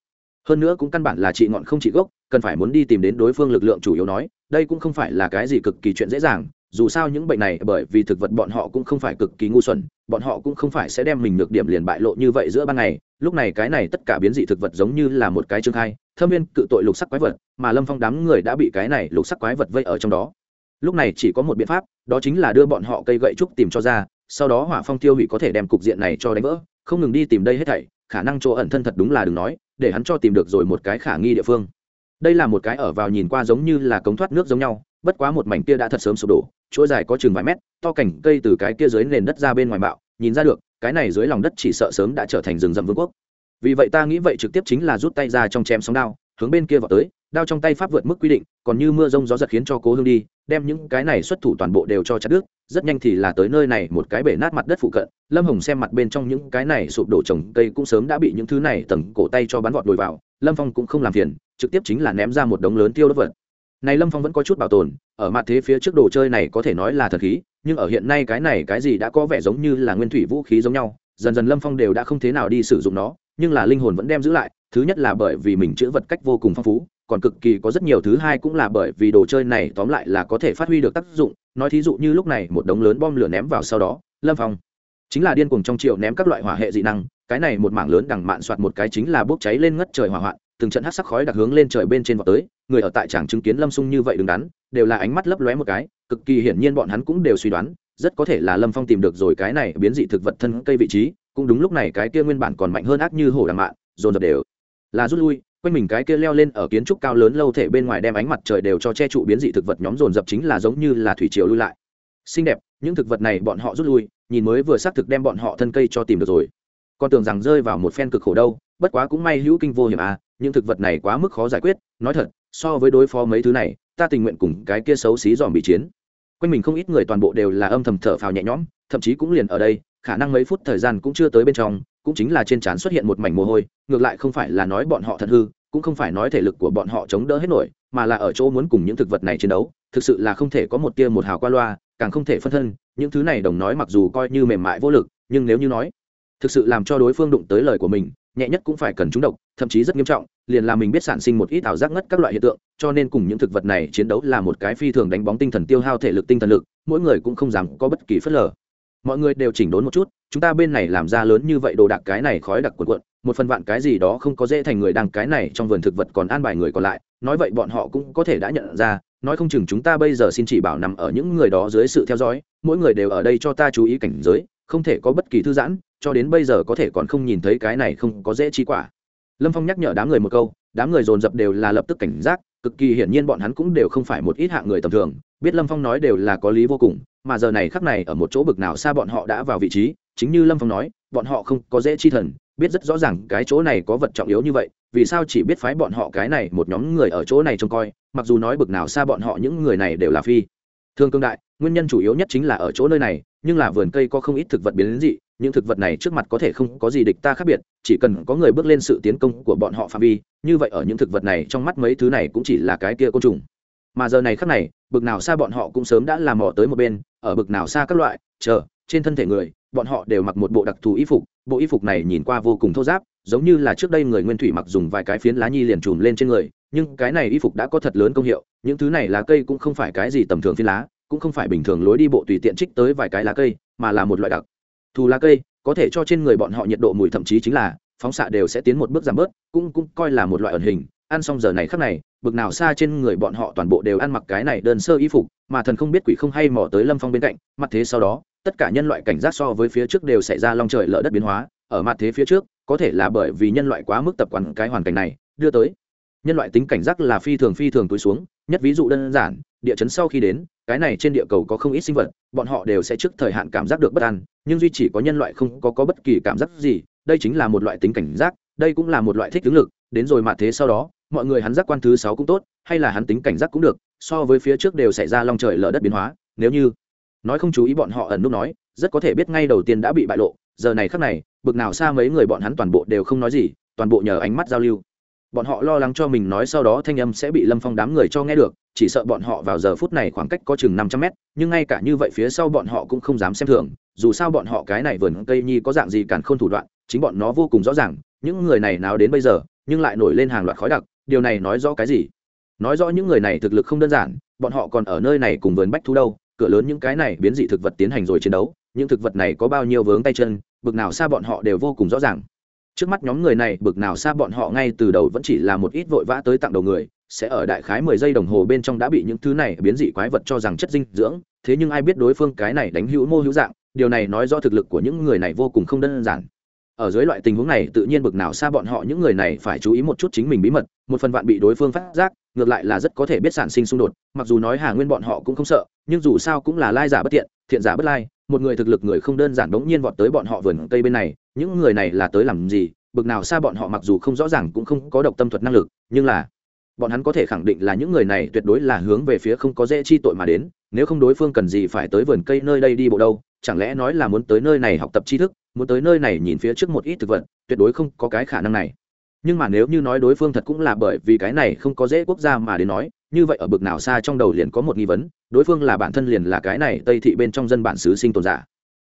Hơn nữa cũng căn bản là trị ngọn không trị gốc, cần phải muốn đi tìm đến đối phương lực lượng chủ yếu nói, đây cũng không phải là cái gì cực kỳ chuyện dễ dàng dù sao những bệnh này bởi vì thực vật bọn họ cũng không phải cực kỳ ngu xuẩn, bọn họ cũng không phải sẽ đem mình được điểm liền bại lộ như vậy giữa ban ngày. Lúc này cái này tất cả biến dị thực vật giống như là một cái trương khai, thâm viên cự tội lục sắc quái vật, mà lâm phong đám người đã bị cái này lục sắc quái vật vây ở trong đó. Lúc này chỉ có một biện pháp, đó chính là đưa bọn họ cây gậy trúc tìm cho ra, sau đó hỏa phong tiêu hủy có thể đem cục diện này cho đánh vỡ, không ngừng đi tìm đây hết thảy, khả năng chỗ ẩn thân thật đúng là đừng nói, để hắn cho tìm được rồi một cái khả nghi địa phương. Đây là một cái ở vào nhìn qua giống như là cống thoát nước giống nhau bất quá một mảnh kia đã thật sớm sụp đổ, chuỗi dài có chừng vài mét, to cảnh cây từ cái kia dưới nền đất ra bên ngoài bạo, nhìn ra được, cái này dưới lòng đất chỉ sợ sớm đã trở thành rừng rậm vương quốc. Vì vậy ta nghĩ vậy trực tiếp chính là rút tay ra trong chém sóng đao, hướng bên kia vào tới, đao trong tay pháp vượt mức quy định, còn như mưa rông gió giật khiến cho cố hương đi, đem những cái này xuất thủ toàn bộ đều cho chặt đứt, rất nhanh thì là tới nơi này một cái bể nát mặt đất phụ cận, lâm hồng xem mặt bên trong những cái này sụp đổ trồng cây cũng sớm đã bị những thứ này tầng cổ tay cho bắn vọt đồi vào, lâm phong cũng không làm phiền, trực tiếp chính là ném ra một đống lớn tiêu đất vật này lâm phong vẫn có chút bảo tồn, ở mặt thế phía trước đồ chơi này có thể nói là thật khí, nhưng ở hiện nay cái này cái gì đã có vẻ giống như là nguyên thủy vũ khí giống nhau, dần dần lâm phong đều đã không thế nào đi sử dụng nó, nhưng là linh hồn vẫn đem giữ lại, thứ nhất là bởi vì mình chữ vật cách vô cùng phong phú, còn cực kỳ có rất nhiều thứ hai cũng là bởi vì đồ chơi này tóm lại là có thể phát huy được tác dụng, nói thí dụ như lúc này một đống lớn bom lửa ném vào sau đó, lâm phong chính là điên cuồng trong triệu ném các loại hỏa hệ dị năng, cái này một mảng lớn đằng mạn soạt một cái chính là bốc cháy lên ngất trời hỏa hoạn từng trận hát sắc khói đặc hướng lên trời bên trên vọt tới, người ở tại tràng chứng kiến lâm sung như vậy đứng đắn, đều là ánh mắt lấp lóe một cái, cực kỳ hiển nhiên bọn hắn cũng đều suy đoán, rất có thể là lâm phong tìm được rồi cái này biến dị thực vật thân cây vị trí, cũng đúng lúc này cái kia nguyên bản còn mạnh hơn ác như hổ đằng mạn, dồn dập đều là rút lui, quanh mình cái kia leo lên ở kiến trúc cao lớn lâu thể bên ngoài đem ánh mặt trời đều cho che trụ biến dị thực vật nhóm dồn dập chính là giống như là thủy triều lui lại. Xinh đẹp, những thực vật này bọn họ rút lui, nhìn mới vừa xác thực đem bọn họ thân cây cho tìm được rồi. Con tưởng rằng rơi vào một phen cực khổ đâu, bất quá cũng may hữu kinh vô hiểm à những thực vật này quá mức khó giải quyết, nói thật, so với đối phó mấy thứ này, ta tình nguyện cùng cái kia xấu xí dòm bị chiến. Quanh mình không ít người toàn bộ đều là âm thầm thở phào nhẹ nhõm, thậm chí cũng liền ở đây, khả năng mấy phút thời gian cũng chưa tới bên trong, cũng chính là trên trán xuất hiện một mảnh mồ hôi, ngược lại không phải là nói bọn họ thật hư, cũng không phải nói thể lực của bọn họ chống đỡ hết nổi, mà là ở chỗ muốn cùng những thực vật này chiến đấu, thực sự là không thể có một tia một hào qua loa, càng không thể phân thân, những thứ này đồng nói mặc dù coi như mềm mại vô lực, nhưng nếu như nói, thực sự làm cho đối phương đụng tới lời của mình nhẹ nhất cũng phải cần trúng độc, thậm chí rất nghiêm trọng, liền là mình biết sản sinh một ít ảo giác ngất các loại hiện tượng, cho nên cùng những thực vật này chiến đấu là một cái phi thường đánh bóng tinh thần tiêu hao thể lực tinh thần lực, mỗi người cũng không dám có bất kỳ phớt lờ. Mọi người đều chỉnh đốn một chút, chúng ta bên này làm ra lớn như vậy đồ đạc cái này khói đặc quần cuộn, một phần vạn cái gì đó không có dễ thành người đang cái này trong vườn thực vật còn an bài người còn lại, nói vậy bọn họ cũng có thể đã nhận ra, nói không chừng chúng ta bây giờ xin chỉ bảo nằm ở những người đó dưới sự theo dõi, mỗi người đều ở đây cho ta chú ý cảnh giới không thể có bất kỳ thư giãn, cho đến bây giờ có thể còn không nhìn thấy cái này không có dễ chi quả. Lâm phong nhắc nhở đám người một câu, đám người dồn dập đều là lập tức cảnh giác, cực kỳ hiển nhiên bọn hắn cũng đều không phải một ít hạng người tầm thường, biết lâm phong nói đều là có lý vô cùng, mà giờ này khắc này ở một chỗ bực nào xa bọn họ đã vào vị trí, chính như lâm phong nói, bọn họ không có dễ chi thần, biết rất rõ ràng cái chỗ này có vật trọng yếu như vậy, vì sao chỉ biết phái bọn họ cái này một nhóm người ở chỗ này trông coi, mặc dù nói bực nào xa bọn họ những người này đều là phi thương cương đại, nguyên nhân chủ yếu nhất chính là ở chỗ nơi này, nhưng là vườn cây có không ít thực vật biến đến dị, những thực vật này trước mặt có thể không có gì địch ta khác biệt, chỉ cần có người bước lên sự tiến công của bọn họ phạm vi, như vậy ở những thực vật này trong mắt mấy thứ này cũng chỉ là cái kia côn trùng. Mà giờ này khác này, bực nào xa bọn họ cũng sớm đã làm mò tới một bên, ở bực nào xa các loại, chờ, trên thân thể người, bọn họ đều mặc một bộ đặc thù y phục, bộ y phục này nhìn qua vô cùng thô giáp, giống như là trước đây người nguyên thủy mặc dùng vài cái phiến lá nhi liền trùm lên trên người nhưng cái này y phục đã có thật lớn công hiệu, những thứ này lá cây cũng không phải cái gì tầm thường phi lá, cũng không phải bình thường lối đi bộ tùy tiện trích tới vài cái lá cây, mà là một loại đặc thù lá cây, có thể cho trên người bọn họ nhiệt độ mùi thậm chí chính là phóng xạ đều sẽ tiến một bước giảm bớt, cũng cũng coi là một loại ẩn hình. Ăn xong giờ này khắc này, bực nào xa trên người bọn họ toàn bộ đều ăn mặc cái này đơn sơ y phục, mà thần không biết quỷ không hay mò tới lâm phong bên cạnh, mặt thế sau đó, tất cả nhân loại cảnh giác so với phía trước đều xảy ra long trời lở đất biến hóa. Ở mặt thế phía trước, có thể là bởi vì nhân loại quá mức tập quán cái hoàn cảnh này, đưa tới nhân loại tính cảnh giác là phi thường phi thường túi xuống nhất ví dụ đơn giản địa chấn sau khi đến cái này trên địa cầu có không ít sinh vật bọn họ đều sẽ trước thời hạn cảm giác được bất an nhưng duy chỉ có nhân loại không có, có bất kỳ cảm giác gì đây chính là một loại tính cảnh giác đây cũng là một loại thích tướng lực đến rồi mà thế sau đó mọi người hắn giác quan thứ sáu cũng tốt hay là hắn tính cảnh giác cũng được so với phía trước đều xảy ra long trời lở đất biến hóa nếu như nói không chú ý bọn họ ẩn nút nói rất có thể biết ngay đầu tiên đã bị bại lộ giờ này khắc này bực nào xa mấy người bọn hắn toàn bộ đều không nói gì toàn bộ nhờ ánh mắt giao lưu bọn họ lo lắng cho mình nói sau đó thanh âm sẽ bị lâm phong đám người cho nghe được, chỉ sợ bọn họ vào giờ phút này khoảng cách có chừng năm trăm mét, nhưng ngay cả như vậy phía sau bọn họ cũng không dám xem thường, dù sao bọn họ cái này vườn cây nhi có dạng gì càn n thủ đoạn, chính bọn nó vô cùng rõ ràng, những người này nào đến bây giờ, nhưng lại nổi lên hàng loạt khói đặc, điều này nói rõ cái gì? Nói rõ những người này thực lực không đơn giản, bọn họ còn ở nơi này cùng vườn bách thú đâu, cửa lớn những cái này biến dị thực vật tiến hành rồi chiến đấu, những thực vật này có bao nhiêu vướng tay chân, bực nào xa bọn họ đều vô cùng rõ ràng trước mắt nhóm người này, bực nào xa bọn họ ngay từ đầu vẫn chỉ là một ít vội vã tới tặng đầu người, sẽ ở đại khái mười giây đồng hồ bên trong đã bị những thứ này biến dị quái vật cho rằng chất dinh dưỡng, thế nhưng ai biết đối phương cái này đánh hữu mô hữu dạng, điều này nói rõ thực lực của những người này vô cùng không đơn giản. Ở dưới loại tình huống này, tự nhiên bực nào xa bọn họ những người này phải chú ý một chút chính mình bí mật, một phần bạn bị đối phương phát giác, ngược lại là rất có thể biết sản sinh xung đột, mặc dù nói hà nguyên bọn họ cũng không sợ nhưng dù sao cũng là lai giả bất thiện thiện giả bất lai, một người thực lực người không đơn giản đống nhiên vọt tới bọn họ vườn cây bên này, những người này là tới làm gì, bực nào xa bọn họ mặc dù không rõ ràng cũng không có độc tâm thuật năng lực, nhưng là, bọn hắn có thể khẳng định là những người này tuyệt đối là hướng về phía không có dễ chi tội mà đến, nếu không đối phương cần gì phải tới vườn cây nơi đây đi bộ đâu, chẳng lẽ nói là muốn tới nơi này học tập tri thức, muốn tới nơi này nhìn phía trước một ít thực vật, tuyệt đối không có cái khả năng này. Nhưng mà nếu như nói đối phương thật cũng là bởi vì cái này không có dễ quốc gia mà đến nói, như vậy ở bực nào xa trong đầu liền có một nghi vấn đối phương là bản thân liền là cái này tây thị bên trong dân bản xứ sinh tồn giả.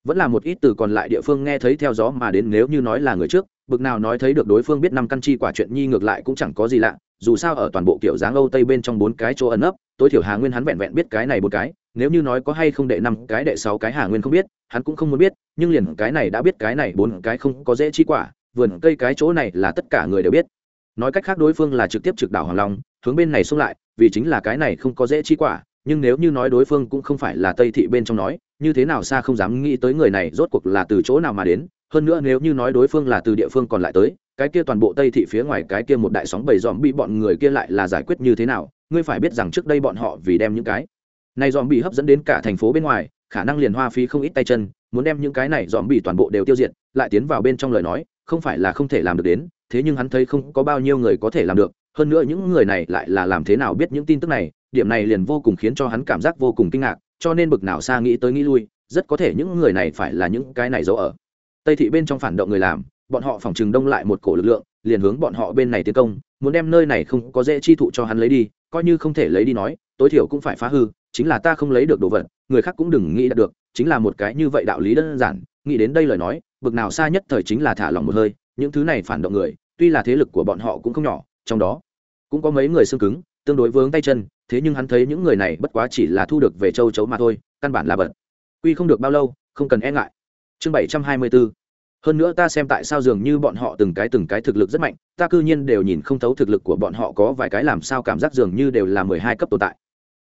Vẫn là một ít từ còn lại địa phương nghe thấy theo gió mà đến nếu như nói là người trước, bực nào nói thấy được đối phương biết năm căn chi quả chuyện nhi ngược lại cũng chẳng có gì lạ, dù sao ở toàn bộ kiểu dáng âu tây bên trong bốn cái chỗ ẩn ấp tối thiểu hà nguyên hắn vẹn vẹn biết cái này một cái, nếu như nói có hay không đệ năm cái đệ sáu cái hà nguyên không biết, hắn cũng không muốn biết, nhưng liền cái này đã biết cái này bốn cái không có dễ chi quả, vườn cây cái chỗ này là tất cả người đều biết. Nói cách khác đối phương là trực tiếp trực đảo hoàng long, hướng bên này xung lại, vì chính là cái này không có dễ chi quả nhưng nếu như nói đối phương cũng không phải là tây thị bên trong nói, như thế nào xa không dám nghĩ tới người này rốt cuộc là từ chỗ nào mà đến. Hơn nữa nếu như nói đối phương là từ địa phương còn lại tới, cái kia toàn bộ tây thị phía ngoài cái kia một đại sóng bầy dòm bị bọn người kia lại là giải quyết như thế nào, ngươi phải biết rằng trước đây bọn họ vì đem những cái này dòm bị hấp dẫn đến cả thành phố bên ngoài, khả năng liền hoa phí không ít tay chân, muốn đem những cái này dòm bị toàn bộ đều tiêu diệt, lại tiến vào bên trong lời nói, không phải là không thể làm được đến, thế nhưng hắn thấy không có bao nhiêu người có thể làm được hơn nữa những người này lại là làm thế nào biết những tin tức này, điểm này liền vô cùng khiến cho hắn cảm giác vô cùng kinh ngạc, cho nên bực nào xa nghĩ tới nghĩ lui, rất có thể những người này phải là những cái này giấu ở. Tây thị bên trong phản động người làm, bọn họ phòng trừng đông lại một cổ lực lượng, liền hướng bọn họ bên này tiến công, muốn đem nơi này không có dễ chi thụ cho hắn lấy đi, coi như không thể lấy đi nói, tối thiểu cũng phải phá hư, chính là ta không lấy được đồ vật, người khác cũng đừng nghĩ đạt được, chính là một cái như vậy đạo lý đơn giản, nghĩ đến đây lời nói, bực nào xa nhất thời chính là thả lòng một hơi, những thứ này phản động người, tuy là thế lực của bọn họ cũng không nhỏ, trong đó cũng có mấy người xương cứng, tương đối vướng tay chân, thế nhưng hắn thấy những người này bất quá chỉ là thu được về châu chấu mà thôi, căn bản là bật quy không được bao lâu, không cần e ngại. Chương bảy trăm hai mươi bốn hơn nữa ta xem tại sao dường như bọn họ từng cái từng cái thực lực rất mạnh, ta cư nhiên đều nhìn không thấu thực lực của bọn họ có vài cái làm sao cảm giác dường như đều là mười hai cấp tồn tại.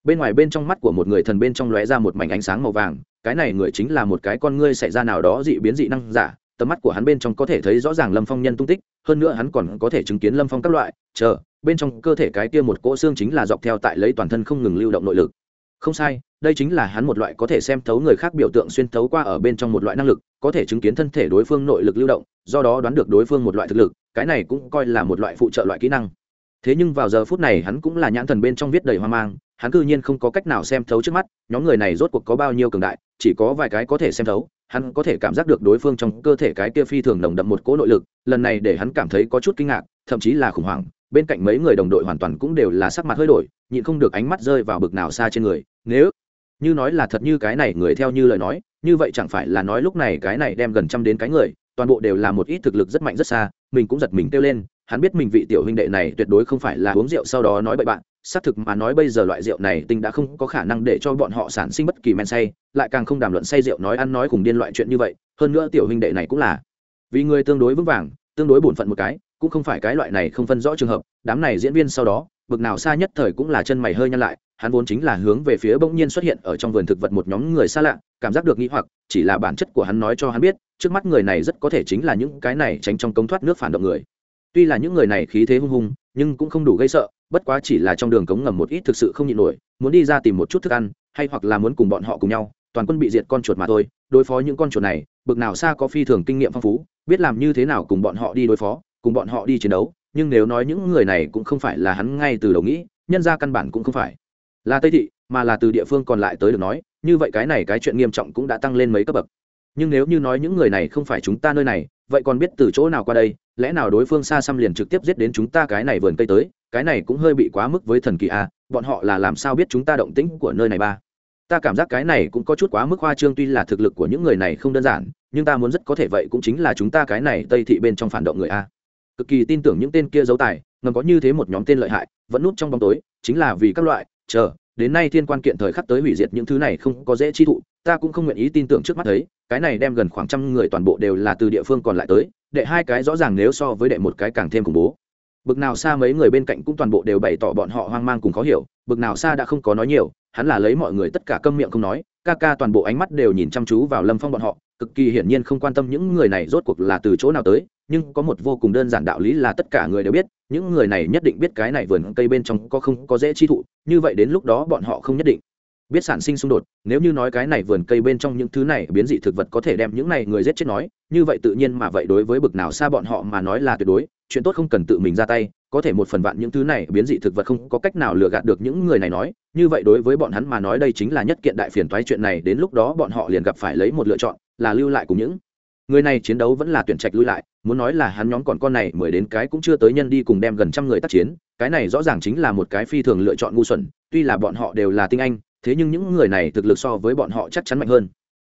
Bên ngoài bên trong mắt của một người thần bên trong lóe ra một mảnh ánh sáng màu vàng, cái này người chính là một cái con ngươi xảy ra nào đó dị biến dị năng giả tầm mắt của hắn bên trong có thể thấy rõ ràng lâm phong nhân tung tích, hơn nữa hắn còn có thể chứng kiến lâm phong các loại, chờ, bên trong cơ thể cái kia một cỗ xương chính là dọc theo tại lấy toàn thân không ngừng lưu động nội lực. Không sai, đây chính là hắn một loại có thể xem thấu người khác biểu tượng xuyên thấu qua ở bên trong một loại năng lực, có thể chứng kiến thân thể đối phương nội lực lưu động, do đó đoán được đối phương một loại thực lực, cái này cũng coi là một loại phụ trợ loại kỹ năng. Thế nhưng vào giờ phút này hắn cũng là nhãn thần bên trong viết đầy hoang mang, hắn cư nhiên không có cách nào xem thấu trước mắt, nhóm người này rốt cuộc có bao nhiêu cường đại, chỉ có vài cái có thể xem thấu hắn có thể cảm giác được đối phương trong cơ thể cái kia phi thường nồng đậm một cỗ nội lực, lần này để hắn cảm thấy có chút kinh ngạc, thậm chí là khủng hoảng, bên cạnh mấy người đồng đội hoàn toàn cũng đều là sắc mặt hơi đổi, nhịn không được ánh mắt rơi vào bực nào xa trên người, nếu như nói là thật như cái này, người theo như lời nói, như vậy chẳng phải là nói lúc này cái này đem gần trăm đến cái người, toàn bộ đều là một ít thực lực rất mạnh rất xa, mình cũng giật mình kêu lên, hắn biết mình vị tiểu huynh đệ này tuyệt đối không phải là uống rượu sau đó nói bậy bạn xác thực mà nói bây giờ loại rượu này tinh đã không có khả năng để cho bọn họ sản sinh bất kỳ men say, lại càng không đàm luận say rượu nói ăn nói cùng điên loại chuyện như vậy, hơn nữa tiểu huynh đệ này cũng là. Vì người tương đối vững vàng, tương đối bổn phận một cái, cũng không phải cái loại này không phân rõ trường hợp, đám này diễn viên sau đó, bực nào xa nhất thời cũng là chân mày hơi nhăn lại, hắn vốn chính là hướng về phía bỗng nhiên xuất hiện ở trong vườn thực vật một nhóm người xa lạ, cảm giác được nghĩ hoặc, chỉ là bản chất của hắn nói cho hắn biết, trước mắt người này rất có thể chính là những cái này tránh trong cống thoát nước phản động người. Tuy là những người này khí thế hung hung nhưng cũng không đủ gây sợ bất quá chỉ là trong đường cống ngầm một ít thực sự không nhịn nổi, muốn đi ra tìm một chút thức ăn, hay hoặc là muốn cùng bọn họ cùng nhau, toàn quân bị diệt con chuột mà thôi, đối phó những con chuột này, bực nào xa có phi thường kinh nghiệm phong phú, biết làm như thế nào cùng bọn họ đi đối phó, cùng bọn họ đi chiến đấu, nhưng nếu nói những người này cũng không phải là hắn ngay từ đầu nghĩ, nhân ra căn bản cũng không phải. Là tây thị, mà là từ địa phương còn lại tới được nói, như vậy cái này cái chuyện nghiêm trọng cũng đã tăng lên mấy cấp bậc. Nhưng nếu như nói những người này không phải chúng ta nơi này, vậy còn biết từ chỗ nào qua đây lẽ nào đối phương xa xăm liền trực tiếp giết đến chúng ta cái này vườn cây tới, cái này cũng hơi bị quá mức với thần kỳ a à. bọn họ là làm sao biết chúng ta động tĩnh của nơi này ba ta cảm giác cái này cũng có chút quá mức hoa trương, tuy là thực lực của những người này không đơn giản, nhưng ta muốn rất có thể vậy cũng chính là chúng ta cái này tây thị bên trong phản động người a cực kỳ tin tưởng những tên kia giấu tài, ngầm có như thế một nhóm tên lợi hại, vẫn núp trong bóng tối, chính là vì các loại, chờ, đến nay thiên quan kiện thời khắc tới hủy diệt những thứ này không có dễ chi thụ, ta cũng không nguyện ý tin tưởng trước mắt thấy, cái này đem gần khoảng trăm người toàn bộ đều là từ địa phương còn lại tới đệ hai cái rõ ràng nếu so với đệ một cái càng thêm khủng bố. Bực nào xa mấy người bên cạnh cũng toàn bộ đều bày tỏ bọn họ hoang mang cùng khó hiểu, bực nào xa đã không có nói nhiều, hắn là lấy mọi người tất cả câm miệng không nói, ca ca toàn bộ ánh mắt đều nhìn chăm chú vào lâm phong bọn họ, cực kỳ hiển nhiên không quan tâm những người này rốt cuộc là từ chỗ nào tới, nhưng có một vô cùng đơn giản đạo lý là tất cả người đều biết, những người này nhất định biết cái này vườn cây bên trong có không có dễ chi thụ, như vậy đến lúc đó bọn họ không nhất định biết sản sinh xung đột, nếu như nói cái này vườn cây bên trong những thứ này biến dị thực vật có thể đem những này người giết chết nói, như vậy tự nhiên mà vậy đối với bực nào xa bọn họ mà nói là tuyệt đối, chuyện tốt không cần tự mình ra tay, có thể một phần vạn những thứ này biến dị thực vật không có cách nào lừa gạt được những người này nói, như vậy đối với bọn hắn mà nói đây chính là nhất kiện đại phiền toái chuyện này, đến lúc đó bọn họ liền gặp phải lấy một lựa chọn, là lưu lại cùng những người này chiến đấu vẫn là tuyển trạch lui lại, muốn nói là hắn nhóm còn con này mười đến cái cũng chưa tới nhân đi cùng đem gần trăm người tác chiến, cái này rõ ràng chính là một cái phi thường lựa chọn ngu xuẩn, tuy là bọn họ đều là tinh anh thế nhưng những người này thực lực so với bọn họ chắc chắn mạnh hơn.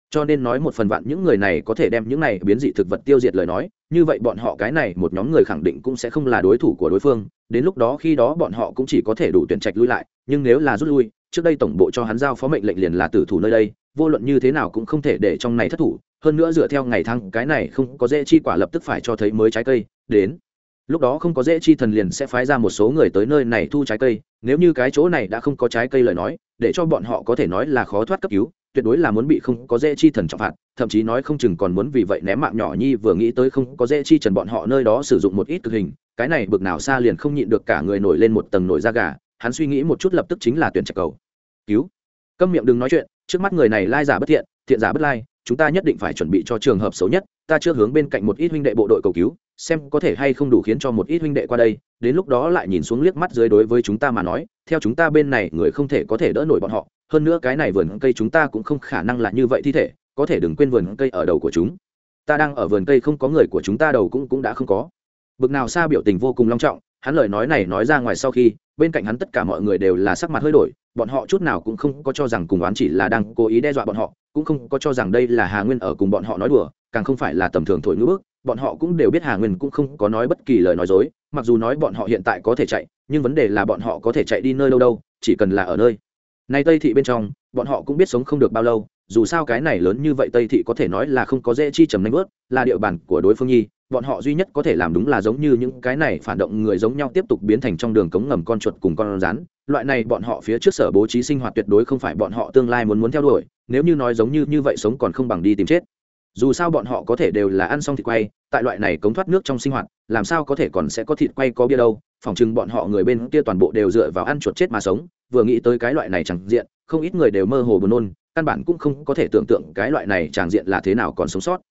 Cho nên nói một phần vạn những người này có thể đem những này biến dị thực vật tiêu diệt lời nói, như vậy bọn họ cái này một nhóm người khẳng định cũng sẽ không là đối thủ của đối phương. Đến lúc đó khi đó bọn họ cũng chỉ có thể đủ tuyển trạch lui lại, nhưng nếu là rút lui, trước đây tổng bộ cho hắn giao phó mệnh lệnh liền là tử thủ nơi đây, vô luận như thế nào cũng không thể để trong này thất thủ. Hơn nữa dựa theo ngày thăng cái này không có dễ chi quả lập tức phải cho thấy mới trái cây. Đến lúc đó không có dễ chi thần liền sẽ phái ra một số người tới nơi này thu trái cây, nếu như cái chỗ này đã không có trái cây lời nói, để cho bọn họ có thể nói là khó thoát cấp cứu, tuyệt đối là muốn bị không có dễ chi thần trọng phạt, thậm chí nói không chừng còn muốn vì vậy ném mạng nhỏ nhi vừa nghĩ tới không có dễ chi trần bọn họ nơi đó sử dụng một ít cực hình, cái này bực nào xa liền không nhịn được cả người nổi lên một tầng nổi da gà, hắn suy nghĩ một chút lập tức chính là tuyển trạch cầu. Cứu. Câm miệng đừng nói chuyện, trước mắt người này lai giả bất thiện thiện giả bất lai, chúng ta nhất định phải chuẩn bị cho trường hợp xấu nhất, ta chưa hướng bên cạnh một ít huynh đệ bộ đội cầu cứu xem có thể hay không đủ khiến cho một ít huynh đệ qua đây, đến lúc đó lại nhìn xuống liếc mắt dưới đối với chúng ta mà nói, theo chúng ta bên này người không thể có thể đỡ nổi bọn họ, hơn nữa cái này vườn cây chúng ta cũng không khả năng là như vậy thi thể, có thể đừng quên vườn cây ở đầu của chúng. Ta đang ở vườn cây không có người của chúng ta đầu cũng cũng đã không có. Bực nào xa biểu tình vô cùng long trọng, hắn lời nói này nói ra ngoài sau khi, bên cạnh hắn tất cả mọi người đều là sắc mặt hơi đổi, bọn họ chút nào cũng không có cho rằng cùng oán chỉ là đang cố ý đe dọa bọn họ, cũng không có cho rằng đây là hà nguyên ở cùng bọn họ nói đùa, càng không phải là tầm thường thổi ngữ bức bọn họ cũng đều biết hà nguyên cũng không có nói bất kỳ lời nói dối mặc dù nói bọn họ hiện tại có thể chạy nhưng vấn đề là bọn họ có thể chạy đi nơi đâu đâu chỉ cần là ở nơi. Này tây thị bên trong bọn họ cũng biết sống không được bao lâu dù sao cái này lớn như vậy tây thị có thể nói là không có dễ chi trầm nanh bớt, là địa bàn của đối phương nhi bọn họ duy nhất có thể làm đúng là giống như những cái này phản động người giống nhau tiếp tục biến thành trong đường cống ngầm con chuột cùng con rắn. Loại này bọn họ phía trước sở bố trí sinh hoạt tuyệt đối không phải bọn họ tương lai muốn muốn theo đuổi nếu như nói giống như như vậy sống còn không bằng đi tìm chết dù sao bọn họ có thể đều là ăn xong thịt quay, tại loại này cống thoát nước trong sinh hoạt, làm sao có thể còn sẽ có thịt quay có bia đâu, Phỏng chừng bọn họ người bên kia toàn bộ đều dựa vào ăn chuột chết mà sống, vừa nghĩ tới cái loại này chẳng diện, không ít người đều mơ hồ buồn nôn, căn bản cũng không có thể tưởng tượng cái loại này chẳng diện là thế nào còn sống sót.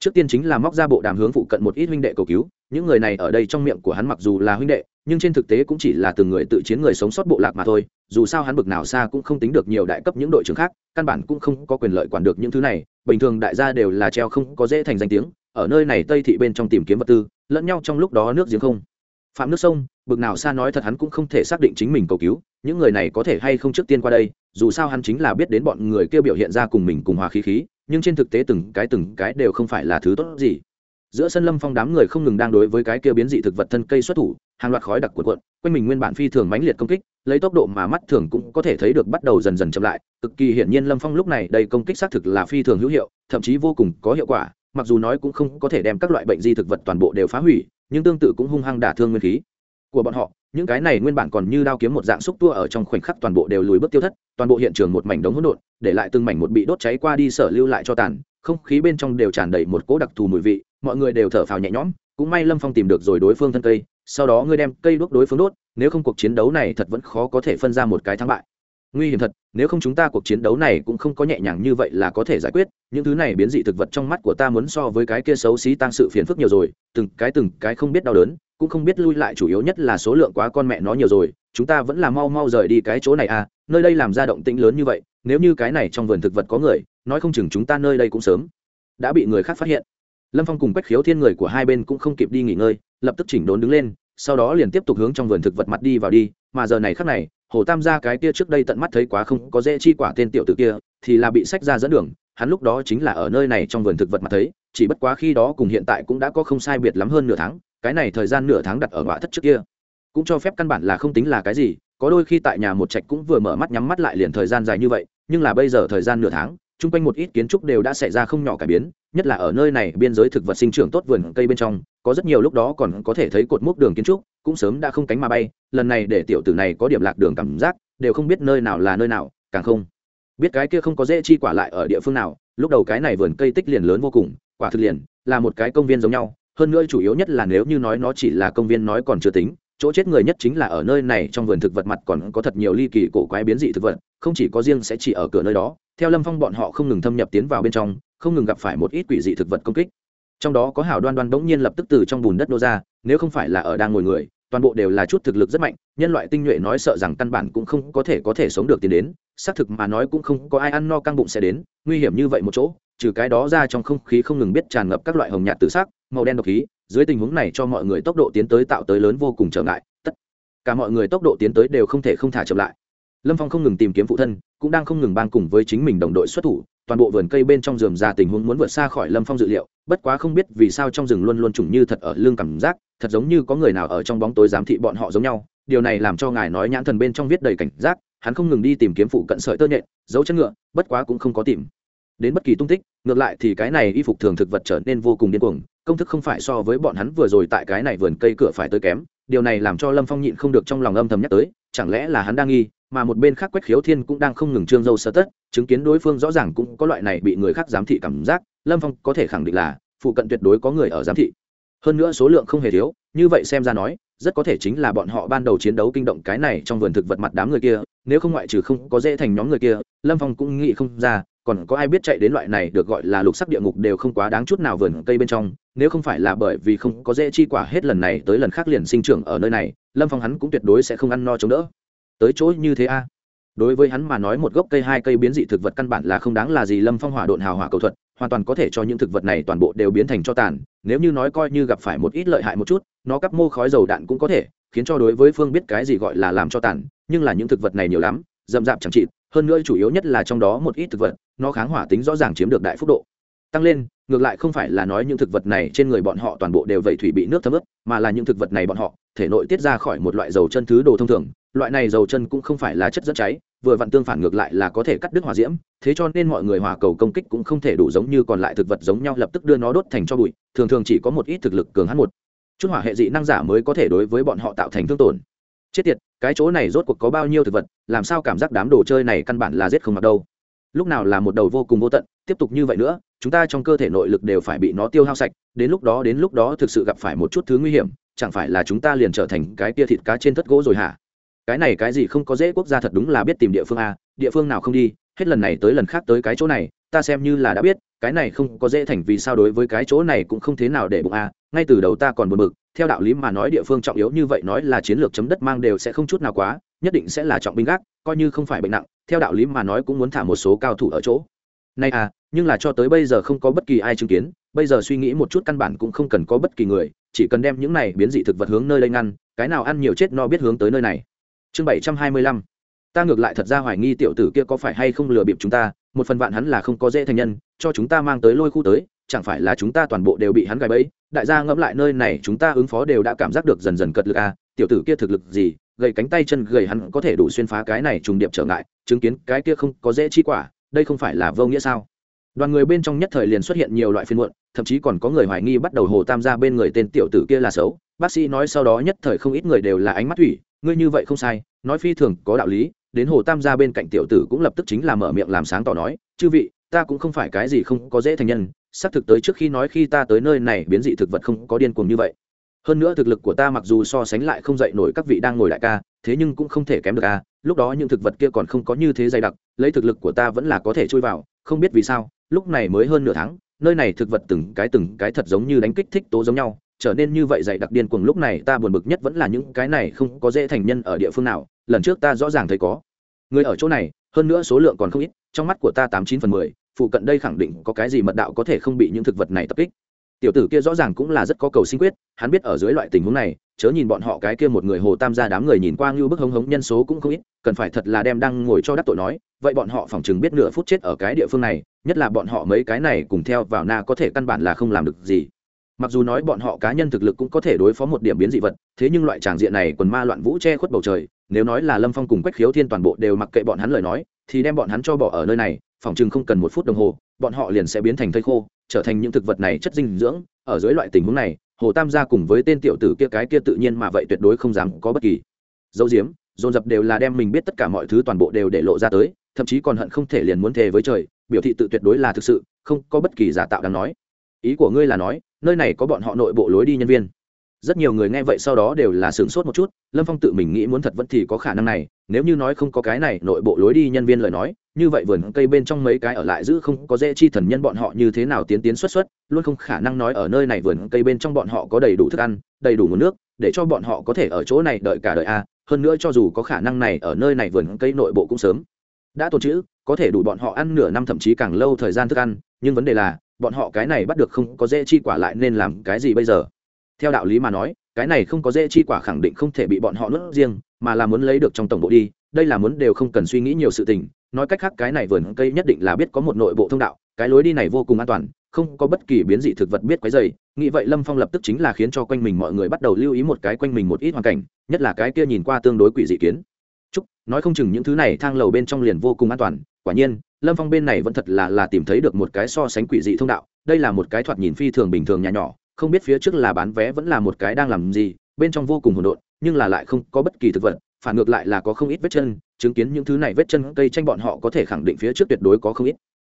Trước tiên chính là móc ra bộ đàm hướng phụ cận một ít huynh đệ cầu cứu những người này ở đây trong miệng của hắn mặc dù là huynh đệ, nhưng trên thực tế cũng chỉ là từng người tự chiến người sống sót bộ lạc mà thôi. Dù sao hắn bực nào xa cũng không tính được nhiều đại cấp những đội trưởng khác, căn bản cũng không có quyền lợi quản được những thứ này. Bình thường đại gia đều là treo không có dễ thành danh tiếng, ở nơi này tây thị bên trong tìm kiếm vật tư, lẫn nhau trong lúc đó nước giếng không. Phạm nước sông, bực nào xa nói thật hắn cũng không thể xác định chính mình cầu cứu, những người này có thể hay không trước tiên qua đây, dù sao hắn chính là biết đến bọn người kia biểu hiện ra cùng mình cùng hòa khí khí, nhưng trên thực tế từng cái từng cái đều không phải là thứ tốt gì giữa sân lâm phong đám người không ngừng đang đối với cái kia biến dị thực vật thân cây xuất thủ, hàng loạt khói đặc cuộn cuộn, quanh mình nguyên bản phi thường mãnh liệt công kích, lấy tốc độ mà mắt thường cũng có thể thấy được bắt đầu dần dần chậm lại, cực kỳ hiển nhiên lâm phong lúc này đầy công kích xác thực là phi thường hữu hiệu, thậm chí vô cùng có hiệu quả, mặc dù nói cũng không có thể đem các loại bệnh di thực vật toàn bộ đều phá hủy, nhưng tương tự cũng hung hăng đả thương nguyên khí của bọn họ. Những cái này nguyên bản còn như đao kiếm một dạng xúc tua ở trong khoảnh khắc toàn bộ đều lùi bước tiêu thất, toàn bộ hiện trường một mảnh đống hỗn độn, để lại từng mảnh một bị đốt cháy qua đi sở lưu lại cho tàn, không khí bên trong đều tràn đầy một cỗ đặc thù mùi vị mọi người đều thở phào nhẹ nhõm, cũng may lâm phong tìm được rồi đối phương thân cây, sau đó ngươi đem cây đuốc đối phương đốt, nếu không cuộc chiến đấu này thật vẫn khó có thể phân ra một cái thắng bại. Nguy hiểm thật, nếu không chúng ta cuộc chiến đấu này cũng không có nhẹ nhàng như vậy là có thể giải quyết, những thứ này biến dị thực vật trong mắt của ta muốn so với cái kia xấu xí tăng sự phiền phức nhiều rồi, từng cái từng cái không biết đau đớn, cũng không biết lui lại chủ yếu nhất là số lượng quá con mẹ nó nhiều rồi, chúng ta vẫn là mau mau rời đi cái chỗ này à nơi đây làm ra động tĩnh lớn như vậy, nếu như cái này trong vườn thực vật có người, nói không chừng chúng ta nơi đây cũng sớm đã bị người khác phát hiện lâm phong cùng quách khiếu thiên người của hai bên cũng không kịp đi nghỉ ngơi, lập tức chỉnh đốn đứng lên, sau đó liền tiếp tục hướng trong vườn thực vật mặt đi vào đi, mà giờ này khác này, hồ tam gia cái kia trước đây tận mắt thấy quá không có dễ chi quả tên tiểu tử kia, thì là bị sách ra dẫn đường, hắn lúc đó chính là ở nơi này trong vườn thực vật mặt thấy, chỉ bất quá khi đó cùng hiện tại cũng đã có không sai biệt lắm hơn nửa tháng, cái này thời gian nửa tháng đặt ở ngõ thất trước kia. Cũng cho phép căn bản là không tính là cái gì, có đôi khi tại nhà một trạch cũng vừa mở mắt nhắm mắt lại liền thời gian dài như vậy, nhưng là bây giờ thời gian nửa tháng chung quanh một ít kiến trúc đều đã xảy ra không nhỏ cải biến, nhất là ở nơi này, biên giới thực vật sinh trưởng tốt vườn cây bên trong, có rất nhiều lúc đó còn có thể thấy cột mốc đường kiến trúc, cũng sớm đã không cánh mà bay, lần này để tiểu tử này có điểm lạc đường cảm giác, đều không biết nơi nào là nơi nào, càng không biết cái kia không có dễ chi quả lại ở địa phương nào, lúc đầu cái này vườn cây tích liền lớn vô cùng, quả thực liền là một cái công viên giống nhau, hơn nữa chủ yếu nhất là nếu như nói nó chỉ là công viên nói còn chưa tính, chỗ chết người nhất chính là ở nơi này trong vườn thực vật mặt còn có thật nhiều ly kỳ cổ quái biến dị thực vật, không chỉ có riêng sẽ chỉ ở cửa nơi đó theo lâm phong bọn họ không ngừng thâm nhập tiến vào bên trong, không ngừng gặp phải một ít quỷ dị thực vật công kích. Trong đó có hảo đoan đoan bỗng nhiên lập tức từ trong bùn đất nô ra, nếu không phải là ở đang ngồi người, toàn bộ đều là chút thực lực rất mạnh, nhân loại tinh nhuệ nói sợ rằng căn bản cũng không có thể có thể sống được tiến đến, xác thực mà nói cũng không có ai ăn no căng bụng sẽ đến, nguy hiểm như vậy một chỗ, trừ cái đó ra trong không khí không ngừng biết tràn ngập các loại hồng nhạt tự sắc, màu đen độc khí, dưới tình huống này cho mọi người tốc độ tiến tới tạo tới lớn vô cùng trở ngại, tất cả mọi người tốc độ tiến tới đều không thể không thả chậm lại lâm phong không ngừng tìm kiếm phụ thân, cũng đang không ngừng bang cùng với chính mình đồng đội xuất thủ, toàn bộ vườn cây bên trong rừng ra tình huống muốn vượt xa khỏi lâm phong dự liệu, bất quá không biết vì sao trong rừng luôn luôn trùng như thật ở lương cảm giác, thật giống như có người nào ở trong bóng tối giám thị bọn họ giống nhau. Điều này làm cho ngài nói nhãn thần bên trong viết đầy cảnh giác, hắn không ngừng đi tìm kiếm phụ cận sợi tơ nhện, dấu chân ngựa, bất quá cũng không có tìm. Đến bất kỳ tung tích, ngược lại thì cái này y phục thường thực vật trở nên vô cùng điên cuồng, công thức không phải so với bọn hắn vừa rồi tại cái này vườn cây cửa phải tới kém. Điều này làm cho lâm phong nhịn không được trong lòng âm thầm nhắc tới, chẳng lẽ là hắn đang nghi mà một bên khác quách khiếu thiên cũng đang không ngừng trương dâu sơ tất, chứng kiến đối phương rõ ràng cũng có loại này bị người khác giám thị cảm giác, lâm phong có thể khẳng định là, phụ cận tuyệt đối có người ở giám thị. Hơn nữa số lượng không hề thiếu, như vậy xem ra nói, rất có thể chính là bọn họ ban đầu chiến đấu kinh động cái này trong vườn thực vật mặt đám người kia, nếu không ngoại trừ không có dễ thành nhóm người kia, lâm phong cũng nghĩ không ra, còn có ai biết chạy đến loại này được gọi là lục sắc địa ngục đều không quá đáng chút nào vườn cây bên trong, nếu không phải là bởi vì không có dễ chi quả hết lần này tới lần khác liền sinh trưởng ở nơi này, lâm phong hắn cũng tuyệt đối sẽ không ăn no chống đỡ tới chỗ như thế a? Đối với hắn mà nói một gốc cây, hai cây biến dị thực vật căn bản là không đáng là gì lâm phong hỏa độn hào hỏa cầu thuật, hoàn toàn có thể cho những thực vật này toàn bộ đều biến thành cho tàn, nếu như nói coi như gặp phải một ít lợi hại một chút, nó cắp mô khói dầu đạn cũng có thể, khiến cho đối với phương biết cái gì gọi là làm cho tàn, nhưng là những thực vật này nhiều lắm, rậm rạp chẳng trị hơn nữa chủ yếu nhất là trong đó một ít thực vật, nó kháng hỏa tính rõ ràng chiếm được đại phúc độ. Tăng lên, ngược lại không phải là nói những thực vật này trên người bọn họ toàn bộ đều vẩy thủy bị nước thấm ướt, mà là những thực vật này bọn họ thể nội tiết ra khỏi một loại dầu chân thứ đồ thông thường, loại này dầu chân cũng không phải là chất dẫn cháy, vừa vặn tương phản ngược lại là có thể cắt đứt hỏa diễm, thế cho nên mọi người hỏa cầu công kích cũng không thể đủ giống như còn lại thực vật giống nhau lập tức đưa nó đốt thành cho bụi, thường thường chỉ có một ít thực lực cường hắn một. Chút hỏa hệ dị năng giả mới có thể đối với bọn họ tạo thành thương tổn. Chết tiệt, cái chỗ này rốt cuộc có bao nhiêu thực vật, làm sao cảm giác đám đồ chơi này căn bản là giết không mặc đâu. Lúc nào là một đầu vô cùng vô tận, tiếp tục như vậy nữa, chúng ta trong cơ thể nội lực đều phải bị nó tiêu hao sạch, đến lúc đó đến lúc đó thực sự gặp phải một chút thứ nguy hiểm chẳng phải là chúng ta liền trở thành cái tia thịt cá trên thất gỗ rồi hả? Cái này cái gì không có dễ quốc gia thật đúng là biết tìm địa phương a địa phương nào không đi, hết lần này tới lần khác tới cái chỗ này, ta xem như là đã biết, cái này không có dễ thành vì sao đối với cái chỗ này cũng không thế nào để bụng a ngay từ đầu ta còn buồn bực, theo đạo lý mà nói địa phương trọng yếu như vậy nói là chiến lược chấm đất mang đều sẽ không chút nào quá, nhất định sẽ là trọng binh gác, coi như không phải bệnh nặng, theo đạo lý mà nói cũng muốn thả một số cao thủ ở chỗ. Này à nhưng là cho tới bây giờ không có bất kỳ ai chứng kiến, bây giờ suy nghĩ một chút căn bản cũng không cần có bất kỳ người chỉ cần đem những này biến dị thực vật hướng nơi đây ngăn, cái nào ăn nhiều chết no biết hướng tới nơi này. Chương bảy trăm hai mươi lăm. Ta ngược lại thật ra hoài nghi tiểu tử kia có phải hay không lừa bịp chúng ta, một phần vạn hắn là không có dễ thành nhân, cho chúng ta mang tới lôi khu tới, chẳng phải là chúng ta toàn bộ đều bị hắn gài bẫy. Đại gia ngẫm lại nơi này, chúng ta ứng phó đều đã cảm giác được dần dần cật lực à tiểu tử kia thực lực gì, gầy cánh tay chân gầy hắn có thể đủ xuyên phá cái này trùng điệp trở ngại, chứng kiến cái kia không có dễ chi quả, đây không phải là vô nghĩa sao? Đoàn người bên trong nhất thời liền xuất hiện nhiều loại phiên muộn, thậm chí còn có người hoài nghi bắt đầu hồ tam gia bên người tên tiểu tử kia là xấu. Bác sĩ nói sau đó nhất thời không ít người đều là ánh mắt thủy, ngươi như vậy không sai, nói phi thường có đạo lý, đến hồ tam gia bên cạnh tiểu tử cũng lập tức chính là mở miệng làm sáng tỏ nói, chư vị, ta cũng không phải cái gì không có dễ thành nhân, xác thực tới trước khi nói khi ta tới nơi này biến dị thực vật không có điên cuồng như vậy. Hơn nữa thực lực của ta mặc dù so sánh lại không dậy nổi các vị đang ngồi đại ca, thế nhưng cũng không thể kém được a, lúc đó những thực vật kia còn không có như thế dày đặc, lấy thực lực của ta vẫn là có thể chui vào, không biết vì sao lúc này mới hơn nửa tháng, nơi này thực vật từng cái từng cái thật giống như đánh kích thích tố giống nhau, trở nên như vậy dạy đặc điên cuồng lúc này ta buồn bực nhất vẫn là những cái này không có dễ thành nhân ở địa phương nào, lần trước ta rõ ràng thấy có. Người ở chỗ này, hơn nữa số lượng còn không ít, trong mắt của ta tám chín phần mười, phụ cận đây khẳng định có cái gì mật đạo có thể không bị những thực vật này tập kích. Tiểu tử kia rõ ràng cũng là rất có cầu sinh quyết, hắn biết ở dưới loại tình huống này, chớ nhìn bọn họ cái kia một người hồ tam gia đám người nhìn qua như bức hống hống nhân số cũng không ít, cần phải thật là đem đang ngồi cho đắc tội nói, vậy bọn họ phỏng chừng biết nửa phút chết ở cái địa phương này nhất là bọn họ mấy cái này cùng theo vào na có thể căn bản là không làm được gì. Mặc dù nói bọn họ cá nhân thực lực cũng có thể đối phó một điểm biến dị vật, thế nhưng loại tràng diện này quần ma loạn vũ che khuất bầu trời, nếu nói là lâm phong cùng quách khiếu thiên toàn bộ đều mặc kệ bọn hắn lời nói, thì đem bọn hắn cho bỏ ở nơi này phỏng chừng không cần một phút đồng hồ, bọn họ liền sẽ biến thành thây khô, trở thành những thực vật này chất dinh dưỡng, ở dưới loại tình huống này, hồ tam gia cùng với tên tiểu tử kia cái kia tự nhiên mà vậy tuyệt đối không dám có bất kỳ. Dấu diếm, dồn dập đều là đem mình biết tất cả mọi thứ toàn bộ đều để lộ ra tới, thậm chí còn hận không thể liền muốn thề với trời biểu thị tự tuyệt đối là thực sự, không có bất kỳ giả tạo đáng nói. Ý của ngươi là nói, nơi này có bọn họ nội bộ lối đi nhân viên. Rất nhiều người nghe vậy sau đó đều là sửng sốt một chút, lâm phong tự mình nghĩ muốn thật vẫn thì có khả năng này, nếu như nói không có cái này nội bộ lối đi nhân viên lời nói, như vậy vườn cây bên trong mấy cái ở lại giữ không có dễ chi thần nhân bọn họ như thế nào tiến tiến xuất xuất, luôn không khả năng nói ở nơi này vườn cây bên trong bọn họ có đầy đủ thức ăn, đầy đủ nguồn nước, để cho bọn họ có thể ở chỗ này đợi cả đời a. Hơn nữa cho dù có khả năng này ở nơi này vườn cây nội bộ cũng sớm đã tồn chữ có thể đủ bọn họ ăn nửa năm thậm chí càng lâu thời gian thức ăn, nhưng vấn đề là, bọn họ cái này bắt được không có dễ chi quả lại nên làm cái gì bây giờ? Theo đạo lý mà nói, cái này không có dễ chi quả khẳng định không thể bị bọn họ nuốt riêng, mà là muốn lấy được trong tổng bộ đi, đây là muốn đều không cần suy nghĩ nhiều sự tình. Nói cách khác, cái này vườn cây nhất định là biết có một nội bộ thông đạo, cái lối đi này vô cùng an toàn, không có bất kỳ biến dị thực vật biết quấy dày nghĩ vậy lâm phong lập tức chính là khiến cho quanh mình mọi người bắt đầu lưu ý một cái quanh mình một ít hoàn cảnh, nhất là cái kia nhìn qua tương đối quỷ dị kiến chúc, nói không chừng những thứ này thang lầu bên trong liền vô cùng an toàn. Quả nhiên, lâm phong bên này vẫn thật là là tìm thấy được một cái so sánh quỷ dị thông đạo. Đây là một cái thoạt nhìn phi thường bình thường nhà nhỏ, không biết phía trước là bán vé vẫn là một cái đang làm gì, bên trong vô cùng hỗn độn, nhưng là lại không có bất kỳ thực vật, phản ngược lại là có không ít vết chân, chứng kiến những thứ này vết chân cây tranh bọn họ có thể khẳng định phía trước tuyệt đối có không ít.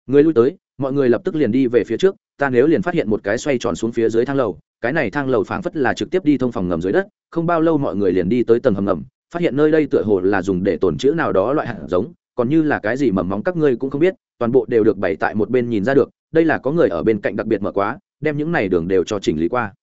Người lui tới, mọi người lập tức liền đi về phía trước, ta nếu liền phát hiện một cái xoay tròn xuống phía dưới thang lầu, cái này thang lầu phảng phất là trực tiếp đi thông phòng ngầm dưới đất, không bao lâu mọi người liền đi tới tầng hầm ngầm phát hiện nơi đây tựa hồ là dùng để tồn chữ nào đó loại hạt giống, còn như là cái gì mầm móng các ngươi cũng không biết, toàn bộ đều được bày tại một bên nhìn ra được, đây là có người ở bên cạnh đặc biệt mở quá, đem những này đường đều cho chỉnh lý qua.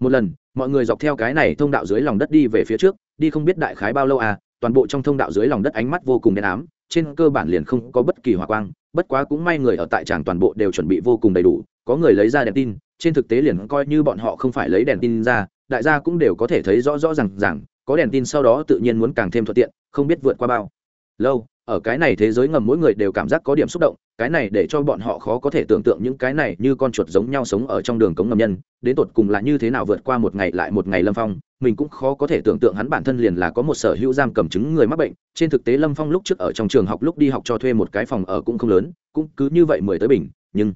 Một lần, mọi người dọc theo cái này thông đạo dưới lòng đất đi về phía trước, đi không biết đại khái bao lâu à toàn bộ trong thông đạo dưới lòng đất ánh mắt vô cùng đen ám, trên cơ bản liền không có bất kỳ hỏa quang, bất quá cũng may người ở tại tràng toàn bộ đều chuẩn bị vô cùng đầy đủ, có người lấy ra đèn tin, trên thực tế liền coi như bọn họ không phải lấy đèn tin ra, đại gia cũng đều có thể thấy rõ rõ r à n g có đèn tin sau đó tự nhiên muốn càng thêm thuận tiện, không biết vượt qua bao. Lâu, ở cái này thế giới ngầm mỗi người đều cảm giác có điểm xúc động, cái này để cho bọn họ khó có thể tưởng tượng những cái này như con chuột giống nhau sống ở trong đường cống ngầm nhân, đến tột cùng là như thế nào vượt qua một ngày lại một ngày lâm phong, mình cũng khó có thể tưởng tượng hắn bản thân liền là có một sở hữu giam cầm chứng người mắc bệnh, trên thực tế lâm phong lúc trước ở trong trường học lúc đi học cho thuê một cái phòng ở cũng không lớn, cũng cứ như vậy mười tới bình, nhưng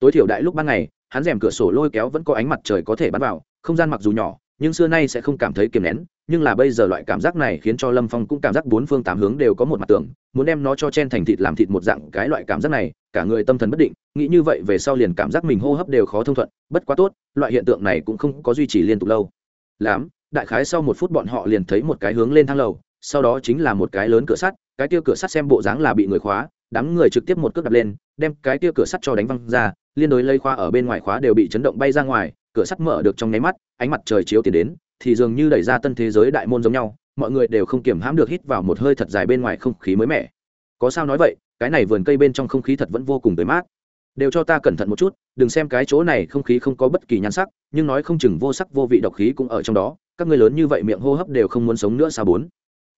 tối thiểu đại lúc ban ngày, hắn rèm cửa sổ lôi kéo vẫn có ánh mặt trời có thể bắn vào, không gian mặc dù nhỏ, nhưng xưa nay sẽ không cảm thấy kiềm nén nhưng là bây giờ loại cảm giác này khiến cho lâm phong cũng cảm giác bốn phương tám hướng đều có một mặt tường muốn đem nó cho chen thành thịt làm thịt một dạng cái loại cảm giác này, cả người tâm thần bất định, nghĩ như vậy về sau liền cảm giác mình hô hấp đều khó thông thuận, bất quá tốt, loại hiện tượng này cũng không có duy trì liên tục lâu. Lắm, đại khái sau một phút bọn họ liền thấy một cái hướng lên thang lầu, sau đó chính là một cái lớn cửa sắt, cái tia cửa sắt xem bộ dáng là bị người khóa, đám người trực tiếp một cước đập lên, đem cái tia cửa sắt cho đánh văng ra, liên đối lây khoa ở bên ngoài khóa đều bị chấn động bay ra ngoài, cửa sắt mở được trong nháy mắt, ánh mặt trời chiếu tiến đến thì dường như đẩy ra tân thế giới đại môn giống nhau, mọi người đều không kiềm hãm được hít vào một hơi thật dài bên ngoài không khí mới mẻ. Có sao nói vậy, cái này vườn cây bên trong không khí thật vẫn vô cùng tới mát. Đều cho ta cẩn thận một chút, đừng xem cái chỗ này không khí không có bất kỳ nhan sắc, nhưng nói không chừng vô sắc vô vị độc khí cũng ở trong đó, các ngươi lớn như vậy miệng hô hấp đều không muốn sống nữa sao bốn?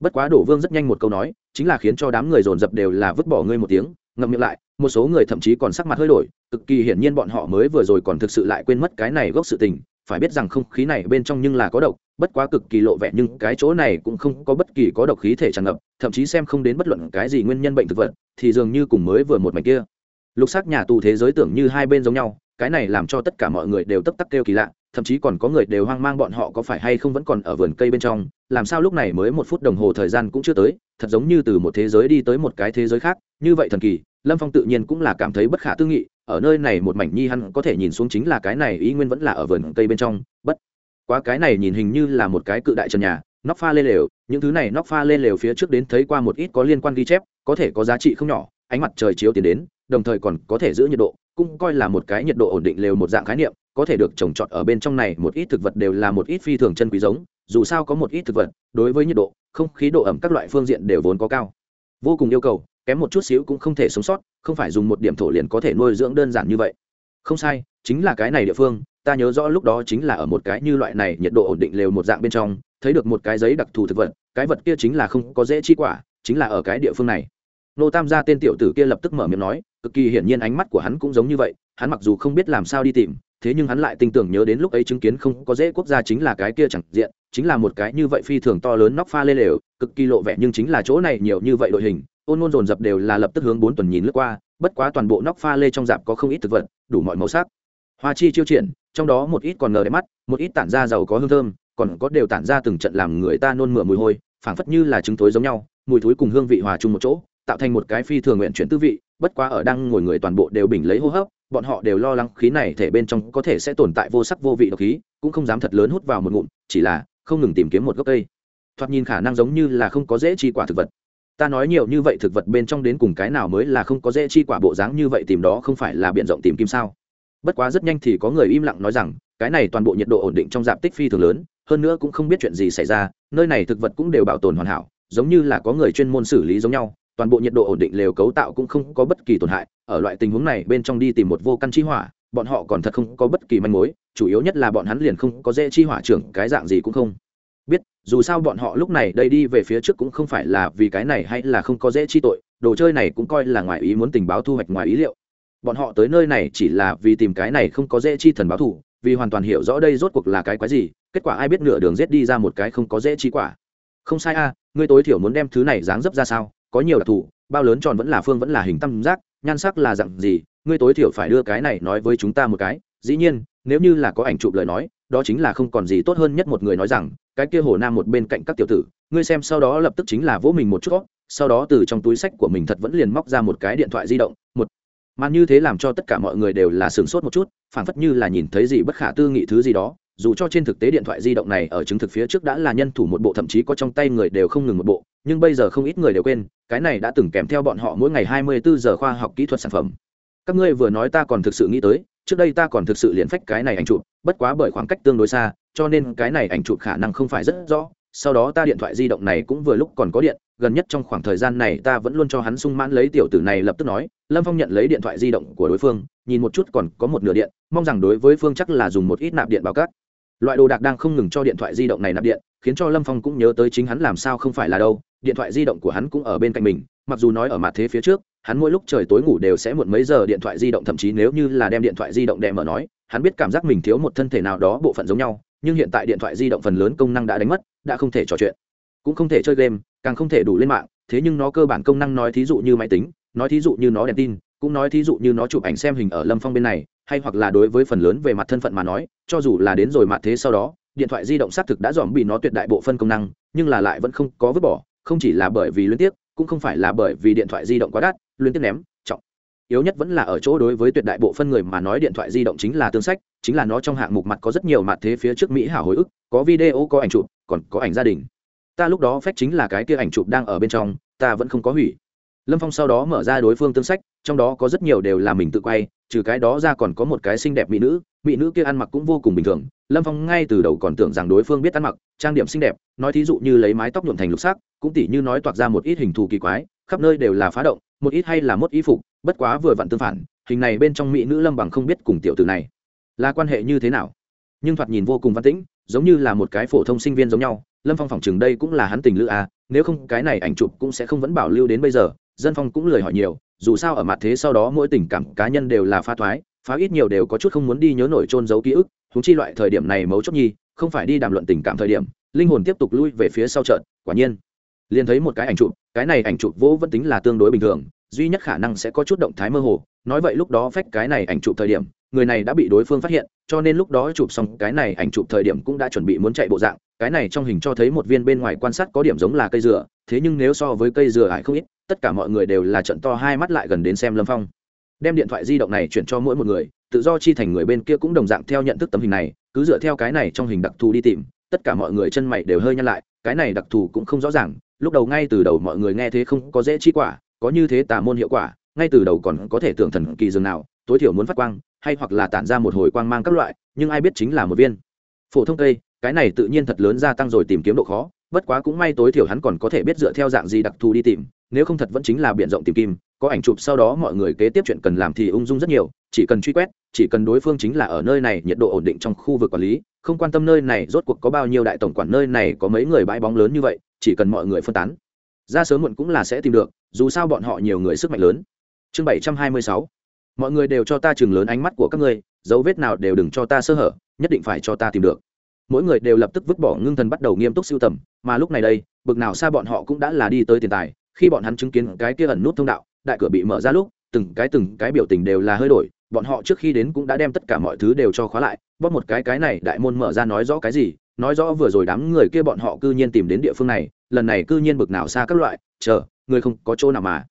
Bất quá đổ vương rất nhanh một câu nói, chính là khiến cho đám người dồn dập đều là vứt bỏ ngươi một tiếng, ngậm miệng lại, một số người thậm chí còn sắc mặt hơi đổi, cực kỳ hiển nhiên bọn họ mới vừa rồi còn thực sự lại quên mất cái này gốc sự tình phải biết rằng không khí này bên trong nhưng là có độc, bất quá cực kỳ lộ vẻ nhưng cái chỗ này cũng không có bất kỳ có độc khí thể tràn ngập, thậm chí xem không đến bất luận cái gì nguyên nhân bệnh thực vật, thì dường như cùng mới vừa một mảnh kia. Lục sắc nhà tù thế giới tưởng như hai bên giống nhau, cái này làm cho tất cả mọi người đều tấp tắc kêu kỳ lạ, thậm chí còn có người đều hoang mang bọn họ có phải hay không vẫn còn ở vườn cây bên trong, làm sao lúc này mới một phút đồng hồ thời gian cũng chưa tới, thật giống như từ một thế giới đi tới một cái thế giới khác, như vậy thần kỳ, lâm phong tự nhiên cũng là cảm thấy bất khả tư nghị ở nơi này một mảnh nhi hắn có thể nhìn xuống chính là cái này, ý nguyên vẫn là ở vườn cây bên trong, bất quá cái này nhìn hình như là một cái cự đại trần nhà, nóc pha lên lều, những thứ này nóc pha lên lều phía trước đến thấy qua một ít có liên quan ghi chép, có thể có giá trị không nhỏ, ánh mặt trời chiếu tiến đến, đồng thời còn có thể giữ nhiệt độ, cũng coi là một cái nhiệt độ ổn định lều một dạng khái niệm, có thể được trồng trọt ở bên trong này, một ít thực vật đều là một ít phi thường chân quý giống, dù sao có một ít thực vật, đối với nhiệt độ, không khí độ ẩm các loại phương diện đều vốn có cao. Vô cùng yêu cầu kém một chút xíu cũng không thể sống sót, không phải dùng một điểm thổ liền có thể nuôi dưỡng đơn giản như vậy. Không sai, chính là cái này địa phương, ta nhớ rõ lúc đó chính là ở một cái như loại này nhiệt độ ổn định lều một dạng bên trong, thấy được một cái giấy đặc thù thực vật, cái vật kia chính là không có dễ chi quả, chính là ở cái địa phương này. Nô tam gia tên tiểu tử kia lập tức mở miệng nói, cực kỳ hiển nhiên ánh mắt của hắn cũng giống như vậy, hắn mặc dù không biết làm sao đi tìm thế nhưng hắn lại tin tưởng nhớ đến lúc ấy chứng kiến không có dễ quốc gia chính là cái kia chẳng diện, chính là một cái như vậy phi thường to lớn nóc pha lê lều, cực kỳ lộ vẻ nhưng chính là chỗ này nhiều như vậy đội hình, ôn ngôn dồn dập đều là lập tức hướng bốn tuần nhìn lướt qua, bất quá toàn bộ nóc pha lê trong dạp có không ít thực vật, đủ mọi màu sắc. Hoa chi chiêu triển, trong đó một ít còn ngờ đẹp mắt, một ít tản ra giàu có hương thơm, còn có đều tản ra từng trận làm người ta nôn mửa mùi hôi, phảng phất như là trứng thối giống nhau, mùi thối cùng hương vị hòa chung một chỗ, tạo thành một cái phi thường nguyện chuyển tư vị, bất quá ở đang ngồi người toàn bộ đều bình lấy hô hấp bọn họ đều lo lắng khí này thể bên trong có thể sẽ tồn tại vô sắc vô vị độc khí, cũng không dám thật lớn hút vào một ngụm, chỉ là không ngừng tìm kiếm một gốc cây. Thoạt nhìn khả năng giống như là không có dễ chi quả thực vật. Ta nói nhiều như vậy thực vật bên trong đến cùng cái nào mới là không có dễ chi quả bộ dáng như vậy tìm đó không phải là biện rộng tìm kim sao? Bất quá rất nhanh thì có người im lặng nói rằng, cái này toàn bộ nhiệt độ ổn định trong dạp tích phi thường lớn, hơn nữa cũng không biết chuyện gì xảy ra, nơi này thực vật cũng đều bảo tồn hoàn hảo, giống như là có người chuyên môn xử lý giống nhau toàn bộ nhiệt độ ổn định lều cấu tạo cũng không có bất kỳ tổn hại, ở loại tình huống này bên trong đi tìm một vô căn chi hỏa, bọn họ còn thật không có bất kỳ manh mối, chủ yếu nhất là bọn hắn liền không có dễ chi hỏa trưởng, cái dạng gì cũng không biết, dù sao bọn họ lúc này đây đi về phía trước cũng không phải là vì cái này hay là không có dễ chi tội, đồ chơi này cũng coi là ngoài ý muốn tình báo thu hoạch ngoài ý liệu. Bọn họ tới nơi này chỉ là vì tìm cái này không có dễ chi thần báo thủ vì hoàn toàn hiểu rõ đây rốt cuộc là cái quái gì, kết quả ai biết nửa đường rết đi ra một cái không có dễ chi quả. Không sai a, ngươi tối thiểu muốn đem thứ này dáng dấp ra sao? Có nhiều đặc thù, bao lớn tròn vẫn là phương vẫn là hình tam giác, nhan sắc là dạng gì, ngươi tối thiểu phải đưa cái này nói với chúng ta một cái. Dĩ nhiên, nếu như là có ảnh chụp lời nói, đó chính là không còn gì tốt hơn nhất một người nói rằng, cái kia hồ nam một bên cạnh các tiểu tử, ngươi xem sau đó lập tức chính là vỗ mình một chút, sau đó từ trong túi sách của mình thật vẫn liền móc ra một cái điện thoại di động, một mà như thế làm cho tất cả mọi người đều là sửng sốt một chút, phảng phất như là nhìn thấy gì bất khả tư nghị thứ gì đó dù cho trên thực tế điện thoại di động này ở chứng thực phía trước đã là nhân thủ một bộ, thậm chí có trong tay người đều không ngừng một bộ, nhưng bây giờ không ít người đều quên, cái này đã từng kèm theo bọn họ mỗi ngày hai mươi bốn giờ khoa học kỹ thuật sản phẩm. Các ngươi vừa nói ta còn thực sự nghĩ tới, trước đây ta còn thực sự liền phách cái này ảnh chụp, bất quá bởi khoảng cách tương đối xa, cho nên cái này ảnh chụp khả năng không phải rất rõ. Sau đó ta điện thoại di động này cũng vừa lúc còn có điện, gần nhất trong khoảng thời gian này ta vẫn luôn cho hắn sung mãn lấy tiểu tử này lập tức nói, lâm phong nhận lấy điện thoại di động của đối phương, nhìn một chút còn có một nửa điện, mong rằng đối với phương chắc là dùng một ít nạp điện báo cát loại đồ đạc đang không ngừng cho điện thoại di động này nạp điện, khiến cho lâm phong cũng nhớ tới chính hắn làm sao không phải là đâu, điện thoại di động của hắn cũng ở bên cạnh mình, mặc dù nói ở mặt thế phía trước, hắn mỗi lúc trời tối ngủ đều sẽ muộn mấy giờ điện thoại di động, thậm chí nếu như là đem điện thoại di động đè mở nói, hắn biết cảm giác mình thiếu một thân thể nào đó, bộ phận giống nhau, nhưng hiện tại điện thoại di động phần lớn công năng đã đánh mất, đã không thể trò chuyện, cũng không thể chơi game, càng không thể đủ lên mạng, thế nhưng nó cơ bản công năng nói thí dụ như máy tính, nói thí dụ như nó đèn tin, cũng nói thí dụ như nó chụp ảnh xem hình ở lâm phong bên này hay hoặc là đối với phần lớn về mặt thân phận mà nói, cho dù là đến rồi mặt thế sau đó, điện thoại di động xác thực đã dòm bị nó tuyệt đại bộ phân công năng, nhưng là lại vẫn không có vứt bỏ, không chỉ là bởi vì liên tiếc, cũng không phải là bởi vì điện thoại di động quá đắt liên tiếp ném, trọng. Yếu nhất vẫn là ở chỗ đối với tuyệt đại bộ phân người mà nói điện thoại di động chính là tương sách, chính là nó trong hạng mục mặt có rất nhiều mặt thế phía trước mỹ hảo hồi ức, có video, có ảnh chụp, còn có ảnh gia đình. Ta lúc đó phép chính là cái kia ảnh chụp đang ở bên trong, ta vẫn không có hủy. Lâm phong sau đó mở ra đối phương tương sách trong đó có rất nhiều đều là mình tự quay, trừ cái đó ra còn có một cái xinh đẹp mỹ nữ mỹ nữ kia ăn mặc cũng vô cùng bình thường. Lâm phong ngay từ đầu còn tưởng rằng đối phương biết ăn mặc, trang điểm xinh đẹp, nói thí dụ như lấy mái tóc nhuộm thành lục sắc, cũng tỉ như nói toạc ra một ít hình thù kỳ quái, khắp nơi đều là phá động, một ít hay là mốt y phục, bất quá vừa vặn tương phản, hình này bên trong mỹ nữ lâm bằng không biết cùng tiểu tử này là quan hệ như thế nào. Nhưng thoạt nhìn vô cùng văn tĩnh, giống như là một cái phổ thông sinh viên giống nhau, lâm phong phỏng chừng đây cũng là hắn tình lữ à nếu không cái này ảnh chụp cũng sẽ không vẫn bảo lưu đến bây giờ, dân phong cũng lời hỏi nhiều dù sao ở mặt thế sau đó mỗi tình cảm cá nhân đều là pha thoái, phá ít nhiều đều có chút không muốn đi nhớ nổi trôn giấu ký ức thúng chi loại thời điểm này mấu chốt nhi, không phải đi đàm luận tình cảm thời điểm, linh hồn tiếp tục lui về phía sau trận quả nhiên, liền thấy một cái ảnh chụp, cái này ảnh chụp vỗ vẫn tính là tương đối bình thường, duy nhất khả năng sẽ có chút động thái mơ hồ, nói vậy lúc đó phách cái này ảnh chụp thời điểm, người này đã bị đối phương phát hiện, cho nên lúc đó chụp xong cái này ảnh chụp thời điểm cũng đã chuẩn bị muốn chạy bộ dạng, cái này trong hình cho thấy một viên bên ngoài quan sát có điểm giống là cây dừa thế nhưng nếu so với cây dừa ải không ít, tất cả mọi người đều là trận to hai mắt lại gần đến xem lâm phong. Đem điện thoại di động này chuyển cho mỗi một người, tự do chi thành người bên kia cũng đồng dạng theo nhận thức tấm hình này, cứ dựa theo cái này trong hình đặc thù đi tìm, tất cả mọi người chân mày đều hơi nhăn lại, cái này đặc thù cũng không rõ ràng, lúc đầu ngay từ đầu mọi người nghe thế không có dễ chi quả, có như thế tà môn hiệu quả, ngay từ đầu còn có thể tưởng thần kỳ dường nào, tối thiểu muốn phát quang, hay hoặc là tản ra một hồi quang mang các loại, nhưng ai biết chính là một viên. Phổ thông cây, cái này tự nhiên thật lớn gia tăng rồi tìm kiếm độ khó bất quá cũng may tối thiểu hắn còn có thể biết dựa theo dạng gì đặc thù đi tìm, nếu không thật vẫn chính là b i ể n rộng tìm kim, có ảnh chụp sau đó mọi người kế tiếp chuyện cần làm thì ung dung rất nhiều, chỉ cần truy quét, chỉ cần đối phương chính là ở nơi này, nhiệt độ ổn định trong khu vực quản lý, không quan tâm nơi này rốt cuộc có bao nhiêu đại tổng quản nơi này có mấy người bãi bóng lớn như vậy, chỉ cần mọi người phân tán. Ra sớm muộn cũng là sẽ tìm được, dù sao bọn họ nhiều người sức mạnh lớn. Chương bảy trăm hai mươi sáu. Mọi người đều cho ta chừng lớn ánh mắt của các ngươi, dấu vết nào đều đừng cho ta sơ hở, nhất định phải cho ta tìm được mỗi người đều lập tức vứt bỏ ngưng thần bắt đầu nghiêm túc siêu tầm, mà lúc này đây, bực nào xa bọn họ cũng đã là đi tới tiền tài, khi bọn hắn chứng kiến cái kia ẩn nút thông đạo, đại cửa bị mở ra lúc, từng cái từng cái biểu tình đều là hơi đổi, bọn họ trước khi đến cũng đã đem tất cả mọi thứ đều cho khóa lại, bóp một cái cái này, đại môn mở ra nói rõ cái gì, nói rõ vừa rồi đám người kia bọn họ cư nhiên tìm đến địa phương này, lần này cư nhiên bực nào xa các loại, chờ, người không có chỗ nào mà.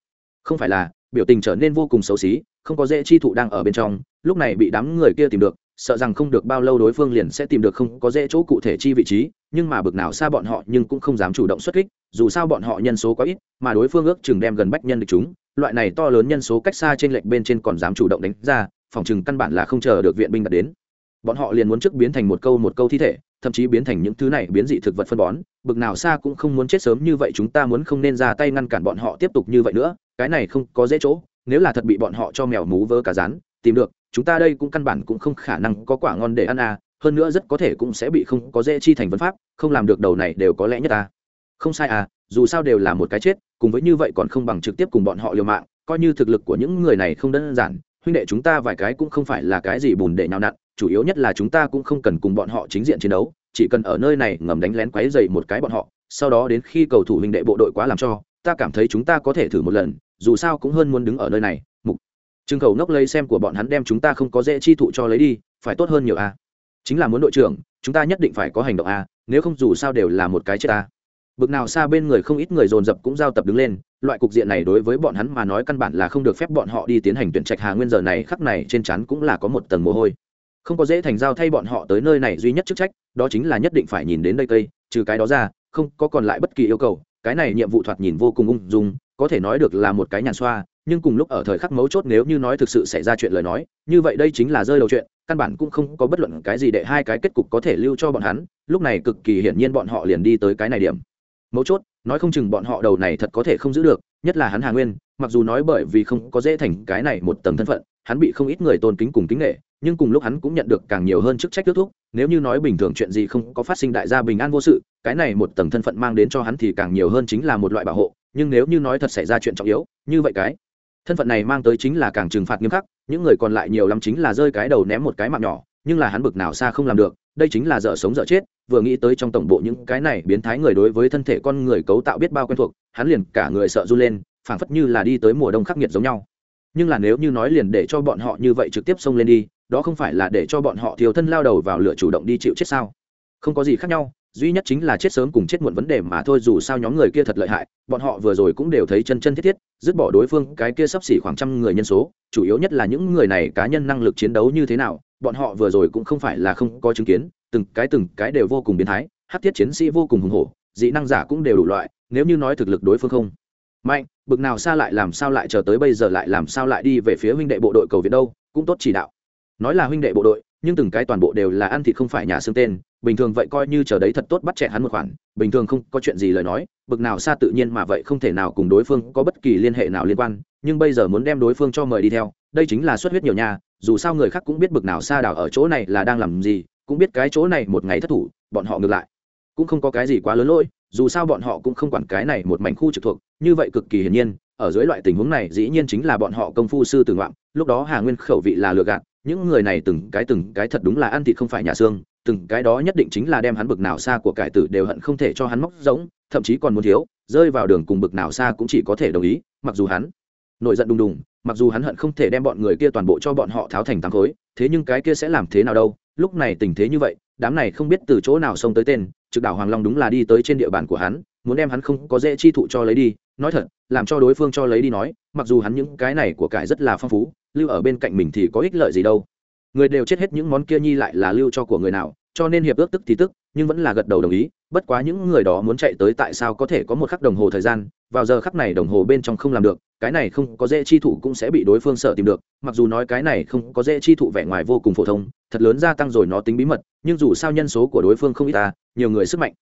Không phải là, biểu tình trở nên vô cùng xấu xí, không có dễ chi thụ đang ở bên trong, lúc này bị đám người kia tìm được sợ rằng không được bao lâu đối phương liền sẽ tìm được không có dễ chỗ cụ thể chi vị trí, nhưng mà bực nào xa bọn họ nhưng cũng không dám chủ động xuất kích, dù sao bọn họ nhân số quá ít, mà đối phương ước chừng đem gần bách nhân được chúng, loại này to lớn nhân số cách xa trên lệch bên trên còn dám chủ động đánh ra, phòng chừng căn bản là không chờ được viện binh đặt đến. Bọn họ liền muốn trước biến thành một câu một câu thi thể, thậm chí biến thành những thứ này biến dị thực vật phân bón, bực nào xa cũng không muốn chết sớm như vậy chúng ta muốn không nên ra tay ngăn cản bọn họ tiếp tục như vậy nữa, cái này không có dễ chỗ, nếu là thật bị bọn họ cho mèo mú vớ cả rán, tìm được chúng ta đây cũng căn bản cũng không khả năng có quả ngon để ăn à hơn nữa rất có thể cũng sẽ bị không có dễ chi thành vấn pháp, không làm được đầu này đều có lẽ nhất ta không sai à dù sao đều là một cái chết, cùng với như vậy còn không bằng trực tiếp cùng bọn họ liều mạng, coi như thực lực của những người này không đơn giản, huynh đệ chúng ta vài cái cũng không phải là cái gì bùn để nhào nặn, chủ yếu nhất là chúng ta cũng không cần cùng bọn họ chính diện chiến đấu, chỉ cần ở nơi này ngầm đánh lén quấy dày một cái bọn họ, sau đó đến khi cầu thủ huynh đệ bộ đội quá làm cho, ta cảm thấy chúng ta có thể thử một lần, dù sao cũng hơn muốn đứng ở nơi này trương khẩu ngốc lấy xem của bọn hắn đem chúng ta không có dễ chi thụ cho lấy đi, phải tốt hơn nhiều a. Chính là muốn đội trưởng, chúng ta nhất định phải có hành động a, nếu không dù sao đều là một cái chết a. Bực nào xa bên người không ít người dồn dập cũng giao tập đứng lên, loại cục diện này đối với bọn hắn mà nói căn bản là không được phép bọn họ đi tiến hành tuyển trạch hà nguyên giờ này khắc này trên chắn cũng là có một tầng mồ hôi. Không có dễ thành giao thay bọn họ tới nơi này duy nhất chức trách, đó chính là nhất định phải nhìn đến đây cây, trừ cái đó ra, không có còn lại bất kỳ yêu cầu. Cái này nhiệm vụ thoạt nhìn vô cùng ung dung, có thể nói được là một cái nhàn xoa nhưng cùng lúc ở thời khắc mấu chốt nếu như nói thực sự xảy ra chuyện lời nói, như vậy đây chính là rơi đầu chuyện, căn bản cũng không có bất luận cái gì để hai cái kết cục có thể lưu cho bọn hắn, lúc này cực kỳ hiển nhiên bọn họ liền đi tới cái này điểm. Mấu chốt, nói không chừng bọn họ đầu này thật có thể không giữ được, nhất là hắn hà nguyên, mặc dù nói bởi vì không có dễ thành cái này một tầng thân phận, hắn bị không ít người tôn kính cùng kính nghệ nhưng cùng lúc hắn cũng nhận được càng nhiều hơn chức trách kết thúc, nếu như nói bình thường chuyện gì không có phát sinh đại gia bình an vô sự, cái này một tầng thân phận mang đến cho hắn thì càng nhiều hơn chính là một loại bảo hộ, nhưng nếu như nói thật xảy ra chuyện trọng yếu, như vậy cái thân phận này mang tới chính là càng trừng phạt nghiêm khắc, những người còn lại nhiều lắm chính là rơi cái đầu ném một cái mạng nhỏ, nhưng là hắn bực nào xa không làm được, đây chính là dở sống dở chết, vừa nghĩ tới trong tổng bộ những cái này biến thái người đối với thân thể con người cấu tạo biết bao quen thuộc, hắn liền cả người sợ run lên, phảng phất như là đi tới mùa đông khắc nghiệt giống nhau. Nhưng là nếu như nói liền để cho bọn họ như vậy trực tiếp xông lên đi, đó không phải là để cho bọn họ thiếu thân lao đầu vào lửa chủ động đi chịu chết sao? Không có gì khác nhau duy nhất chính là chết sớm cùng chết muộn vấn đề mà thôi, dù sao nhóm người kia thật lợi hại, bọn họ vừa rồi cũng đều thấy chân chân thiết thiết, dứt bỏ đối phương, cái kia sắp xỉ khoảng trăm người nhân số, chủ yếu nhất là những người này cá nhân năng lực chiến đấu như thế nào, bọn họ vừa rồi cũng không phải là không có chứng kiến, từng cái từng cái đều vô cùng biến thái hát thiết chiến sĩ vô cùng hùng hổ, dị năng giả cũng đều đủ loại, nếu như nói thực lực đối phương không mạnh, bực nào xa lại làm sao lại chờ tới bây giờ lại làm sao lại đi về phía huynh đệ bộ đội cầu viện đâu, cũng tốt chỉ đạo nói là huynh đệ bộ đội, nhưng từng cái toàn bộ đều là ăn thịt không phải nhà xương tên, bình thường vậy coi như chờ đấy thật tốt bắt chẹn hắn một khoản, bình thường không có chuyện gì lời nói, bực nào xa tự nhiên mà vậy không thể nào cùng đối phương có bất kỳ liên hệ nào liên quan, nhưng bây giờ muốn đem đối phương cho mời đi theo, đây chính là xuất huyết nhiều nhà dù sao người khác cũng biết bực nào xa đảo ở chỗ này là đang làm gì, cũng biết cái chỗ này một ngày thất thủ, bọn họ ngược lại cũng không có cái gì quá lớn lỗi, dù sao bọn họ cũng không quản cái này một mảnh khu trực thuộc, như vậy cực kỳ hiển nhiên, ở dưới loại tình huống này dĩ nhiên chính là bọn họ công phu sư tử ngoạm, lúc đó hà nguyên khẩu vị là lừa gạt những người này từng cái từng cái thật đúng là ăn thịt không phải nhà xương, từng cái đó nhất định chính là đem hắn bực nào xa của cải tử đều hận không thể cho hắn móc rỗng, thậm chí còn muốn thiếu, rơi vào đường cùng bực nào xa cũng chỉ có thể đồng ý, mặc dù hắn nổi giận đùng đùng, mặc dù hắn hận không thể đem bọn người kia toàn bộ cho bọn họ tháo thành tám khối, thế nhưng cái kia sẽ làm thế nào đâu? Lúc này tình thế như vậy, đám này không biết từ chỗ nào xông tới tên, trực đảo hoàng long đúng là đi tới trên địa bàn của hắn, muốn đem hắn không có dễ chi thụ cho lấy đi nói thật, làm cho đối phương cho lấy đi nói, mặc dù hắn những cái này của cải rất là phong phú, lưu ở bên cạnh mình thì có ích lợi gì đâu. Người đều chết hết những món kia nhi lại là lưu cho của người nào, cho nên hiệp ước tức thì tức, nhưng vẫn là gật đầu đồng ý, bất quá những người đó muốn chạy tới tại sao có thể có một khắc đồng hồ thời gian, vào giờ khắc này đồng hồ bên trong không làm được, cái này không có dễ chi thụ cũng sẽ bị đối phương sợ tìm được, mặc dù nói cái này không có dễ chi thụ vẻ ngoài vô cùng phổ thông, thật lớn gia tăng rồi nó tính bí mật, nhưng dù sao nhân số của đối phương không ít ta, nhiều người sức mạnh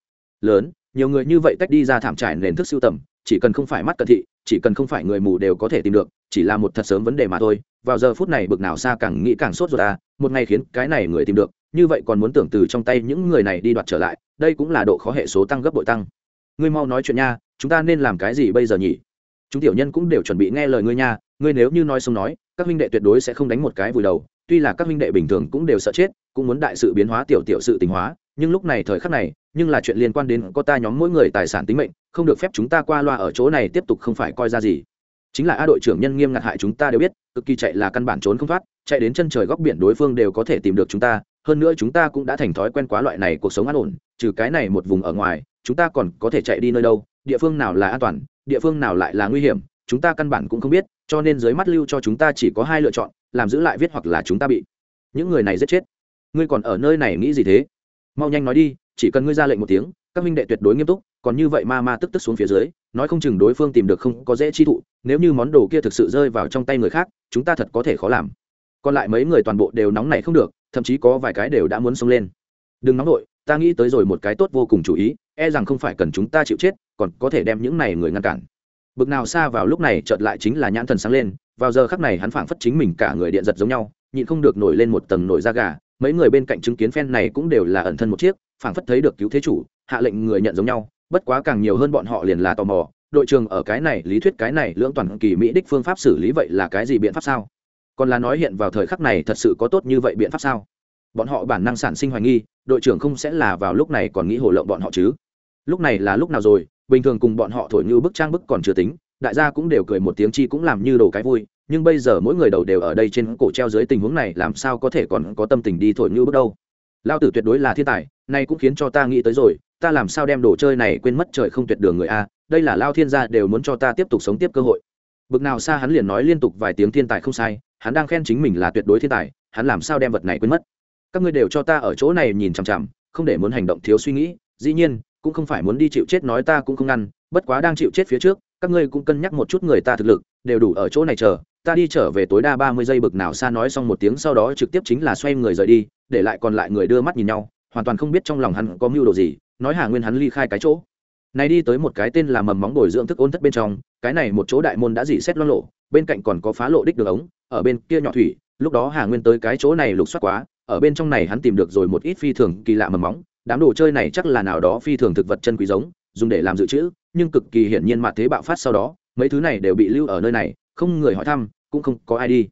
lớn, nhiều người như vậy tách đi ra thảm trải nền thức siêu tầm chỉ cần không phải mắt cận thị, chỉ cần không phải người mù đều có thể tìm được, chỉ là một thật sớm vấn đề mà thôi. Vào giờ phút này bực nào xa càng nghĩ càng sốt ruột à một ngày khiến cái này người tìm được, như vậy còn muốn tưởng từ trong tay những người này đi đoạt trở lại, đây cũng là độ khó hệ số tăng gấp bội tăng. Ngươi mau nói chuyện nha, chúng ta nên làm cái gì bây giờ nhỉ? Chúng tiểu nhân cũng đều chuẩn bị nghe lời ngươi nha, ngươi nếu như nói xong nói, các huynh đệ tuyệt đối sẽ không đánh một cái vùi đầu. Tuy là các huynh đệ bình thường cũng đều sợ chết, cũng muốn đại sự biến hóa tiểu tiểu sự tình hóa, nhưng lúc này thời khắc này, nhưng là chuyện liên quan đến có ta nhóm mỗi người tài sản tính mệnh không được phép chúng ta qua loa ở chỗ này tiếp tục không phải coi ra gì. Chính là a đội trưởng nhân nghiêm ngặt hại chúng ta đều biết, cực kỳ chạy là căn bản trốn không thoát, chạy đến chân trời góc biển đối phương đều có thể tìm được chúng ta, hơn nữa chúng ta cũng đã thành thói quen quá loại này, cuộc sống an ổn, trừ cái này một vùng ở ngoài, chúng ta còn có thể chạy đi nơi đâu, địa phương nào là an toàn, địa phương nào lại là nguy hiểm, chúng ta căn bản cũng không biết, cho nên dưới mắt lưu cho chúng ta chỉ có hai lựa chọn, làm giữ lại viết hoặc là chúng ta bị những người này giết chết. Ngươi còn ở nơi này nghĩ gì thế? Mau nhanh nói đi, chỉ cần ngươi ra lệnh một tiếng, các minh đệ tuyệt đối nghiêm túc còn như vậy ma ma tức tức xuống phía dưới, nói không chừng đối phương tìm được không có dễ chi thụ, nếu như món đồ kia thực sự rơi vào trong tay người khác, chúng ta thật có thể khó làm. Còn lại mấy người toàn bộ đều nóng này không được, thậm chí có vài cái đều đã muốn xông lên. Đừng nóng nổi ta nghĩ tới rồi một cái tốt vô cùng chú ý e rằng không phải cần chúng ta chịu chết, còn có thể đem những này người ngăn cản. Bực nào xa vào lúc này chợt lại chính là nhãn thần sáng lên, vào giờ khắc này hắn phảng phất chính mình cả người điện giật giống nhau, nhịn không được nổi lên một tầng nổi da gà, mấy người bên cạnh chứng kiến phen này cũng đều là ẩn thân một chiếc, phảng phất thấy được cứu thế chủ, hạ lệnh người nhận giống nhau bất quá càng nhiều hơn bọn họ liền là tò mò, đội trường ở cái này, lý thuyết cái này, lưỡng toàn kỳ mỹ đích phương pháp xử lý vậy là cái gì biện pháp sao? Còn là nói hiện vào thời khắc này thật sự có tốt như vậy biện pháp sao? Bọn họ bản năng sản sinh hoài nghi, đội trưởng không sẽ là vào lúc này còn nghĩ hổ lộng bọn họ chứ? Lúc này là lúc nào rồi? Bình thường cùng bọn họ thổi như bức trang bức còn chưa tính, đại gia cũng đều cười một tiếng chi cũng làm như đồ cái vui, nhưng bây giờ mỗi người đầu đều ở đây trên cổ treo dưới tình huống này, làm sao có thể còn có tâm tình đi thổi như bức đâu? Lao tử tuyệt đối là thiên tài, nay cũng khiến cho ta nghĩ tới rồi ta làm sao đem đồ chơi này quên mất trời không tuyệt đường người a, đây là lao thiên gia đều muốn cho ta tiếp tục sống tiếp cơ hội. Bực nào xa hắn liền nói liên tục vài tiếng thiên tài không sai, hắn đang khen chính mình là tuyệt đối thiên tài, hắn làm sao đem vật này quên mất? Các ngươi đều cho ta ở chỗ này nhìn chằm chằm, không để muốn hành động thiếu suy nghĩ, dĩ nhiên, cũng không phải muốn đi chịu chết nói ta cũng không ngăn, bất quá đang chịu chết phía trước, các ngươi cũng cân nhắc một chút người ta thực lực, đều đủ ở chỗ này chờ, ta đi trở về tối đa ba mươi giây bực nào xa nói xong một tiếng sau đó trực tiếp chính là xoay người rời đi, để lại còn lại người đưa mắt nhìn nhau, hoàn toàn không biết trong lòng hắn có mưu đồ gì nói hà nguyên hắn ly khai cái chỗ. Này đi tới một cái tên là mầm móng bồi dưỡng thức ôn thất bên trong, cái này một chỗ đại môn đã dỉ xét loang lộ bên cạnh còn có phá lộ đích đường ống, ở bên kia nhỏ thủy, lúc đó hà nguyên tới cái chỗ này lục soát quá, ở bên trong này hắn tìm được rồi một ít phi thường kỳ lạ mầm móng, đám đồ chơi này chắc là nào đó phi thường thực vật chân quý giống, dùng để làm dự trữ, nhưng cực kỳ hiển nhiên mạt thế bạo phát sau đó, mấy thứ này đều bị lưu ở nơi này, không người hỏi thăm, cũng không có ai đi.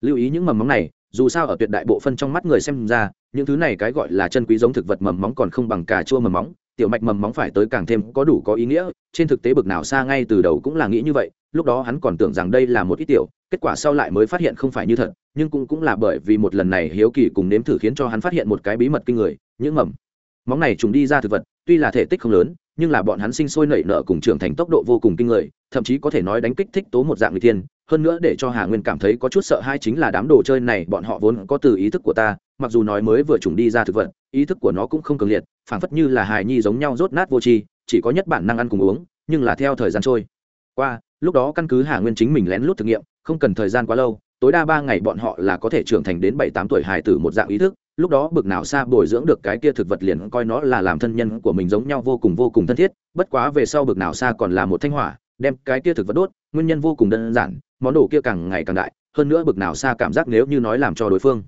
Lưu ý những mầm móng này dù sao ở tuyệt đại bộ phân trong mắt người xem ra, những thứ này cái gọi là chân quý giống thực vật mầm móng còn không bằng cà chua mầm móng, tiểu mạch mầm móng phải tới càng thêm có đủ có ý nghĩa, trên thực tế bực nào xa ngay từ đầu cũng là nghĩ như vậy, lúc đó hắn còn tưởng rằng đây là một ít tiểu, kết quả sau lại mới phát hiện không phải như thật, nhưng cũng cũng là bởi vì một lần này hiếu kỳ cùng nếm thử khiến cho hắn phát hiện một cái bí mật kinh người, những mầm móng này trùng đi ra thực vật, tuy là thể tích không lớn, nhưng là bọn hắn sinh sôi nảy nở cùng trưởng thành tốc độ vô cùng kinh người, thậm chí có thể nói đánh kích thích tố một dạng người thiên hơn nữa để cho hà nguyên cảm thấy có chút sợ hai chính là đám đồ chơi này, bọn họ vốn có từ ý thức của ta, mặc dù nói mới vừa trùng đi ra thực vật, ý thức của nó cũng không cường liệt, phảng phất như là hài nhi giống nhau rốt nát vô tri, chỉ có nhất bản năng ăn cùng uống, nhưng là theo thời gian trôi. Qua, lúc đó căn cứ hà nguyên chính mình lén lút thực nghiệm, không cần thời gian quá lâu, tối đa ba ngày bọn họ là có thể trưởng thành đến bảy tám tuổi hài tử một dạng ý thức, lúc đó bực nào xa bồi dưỡng được cái kia thực vật liền coi nó là làm thân nhân của mình giống nhau vô cùng vô cùng thân thiết, bất quá về sau bực nào xa còn là một thanh hỏa, đem cái kia thực vật đốt, nguyên nhân vô cùng đơn giản món đồ kia càng ngày càng đại, hơn nữa bực nào xa cảm giác nếu như nói làm cho đối phương.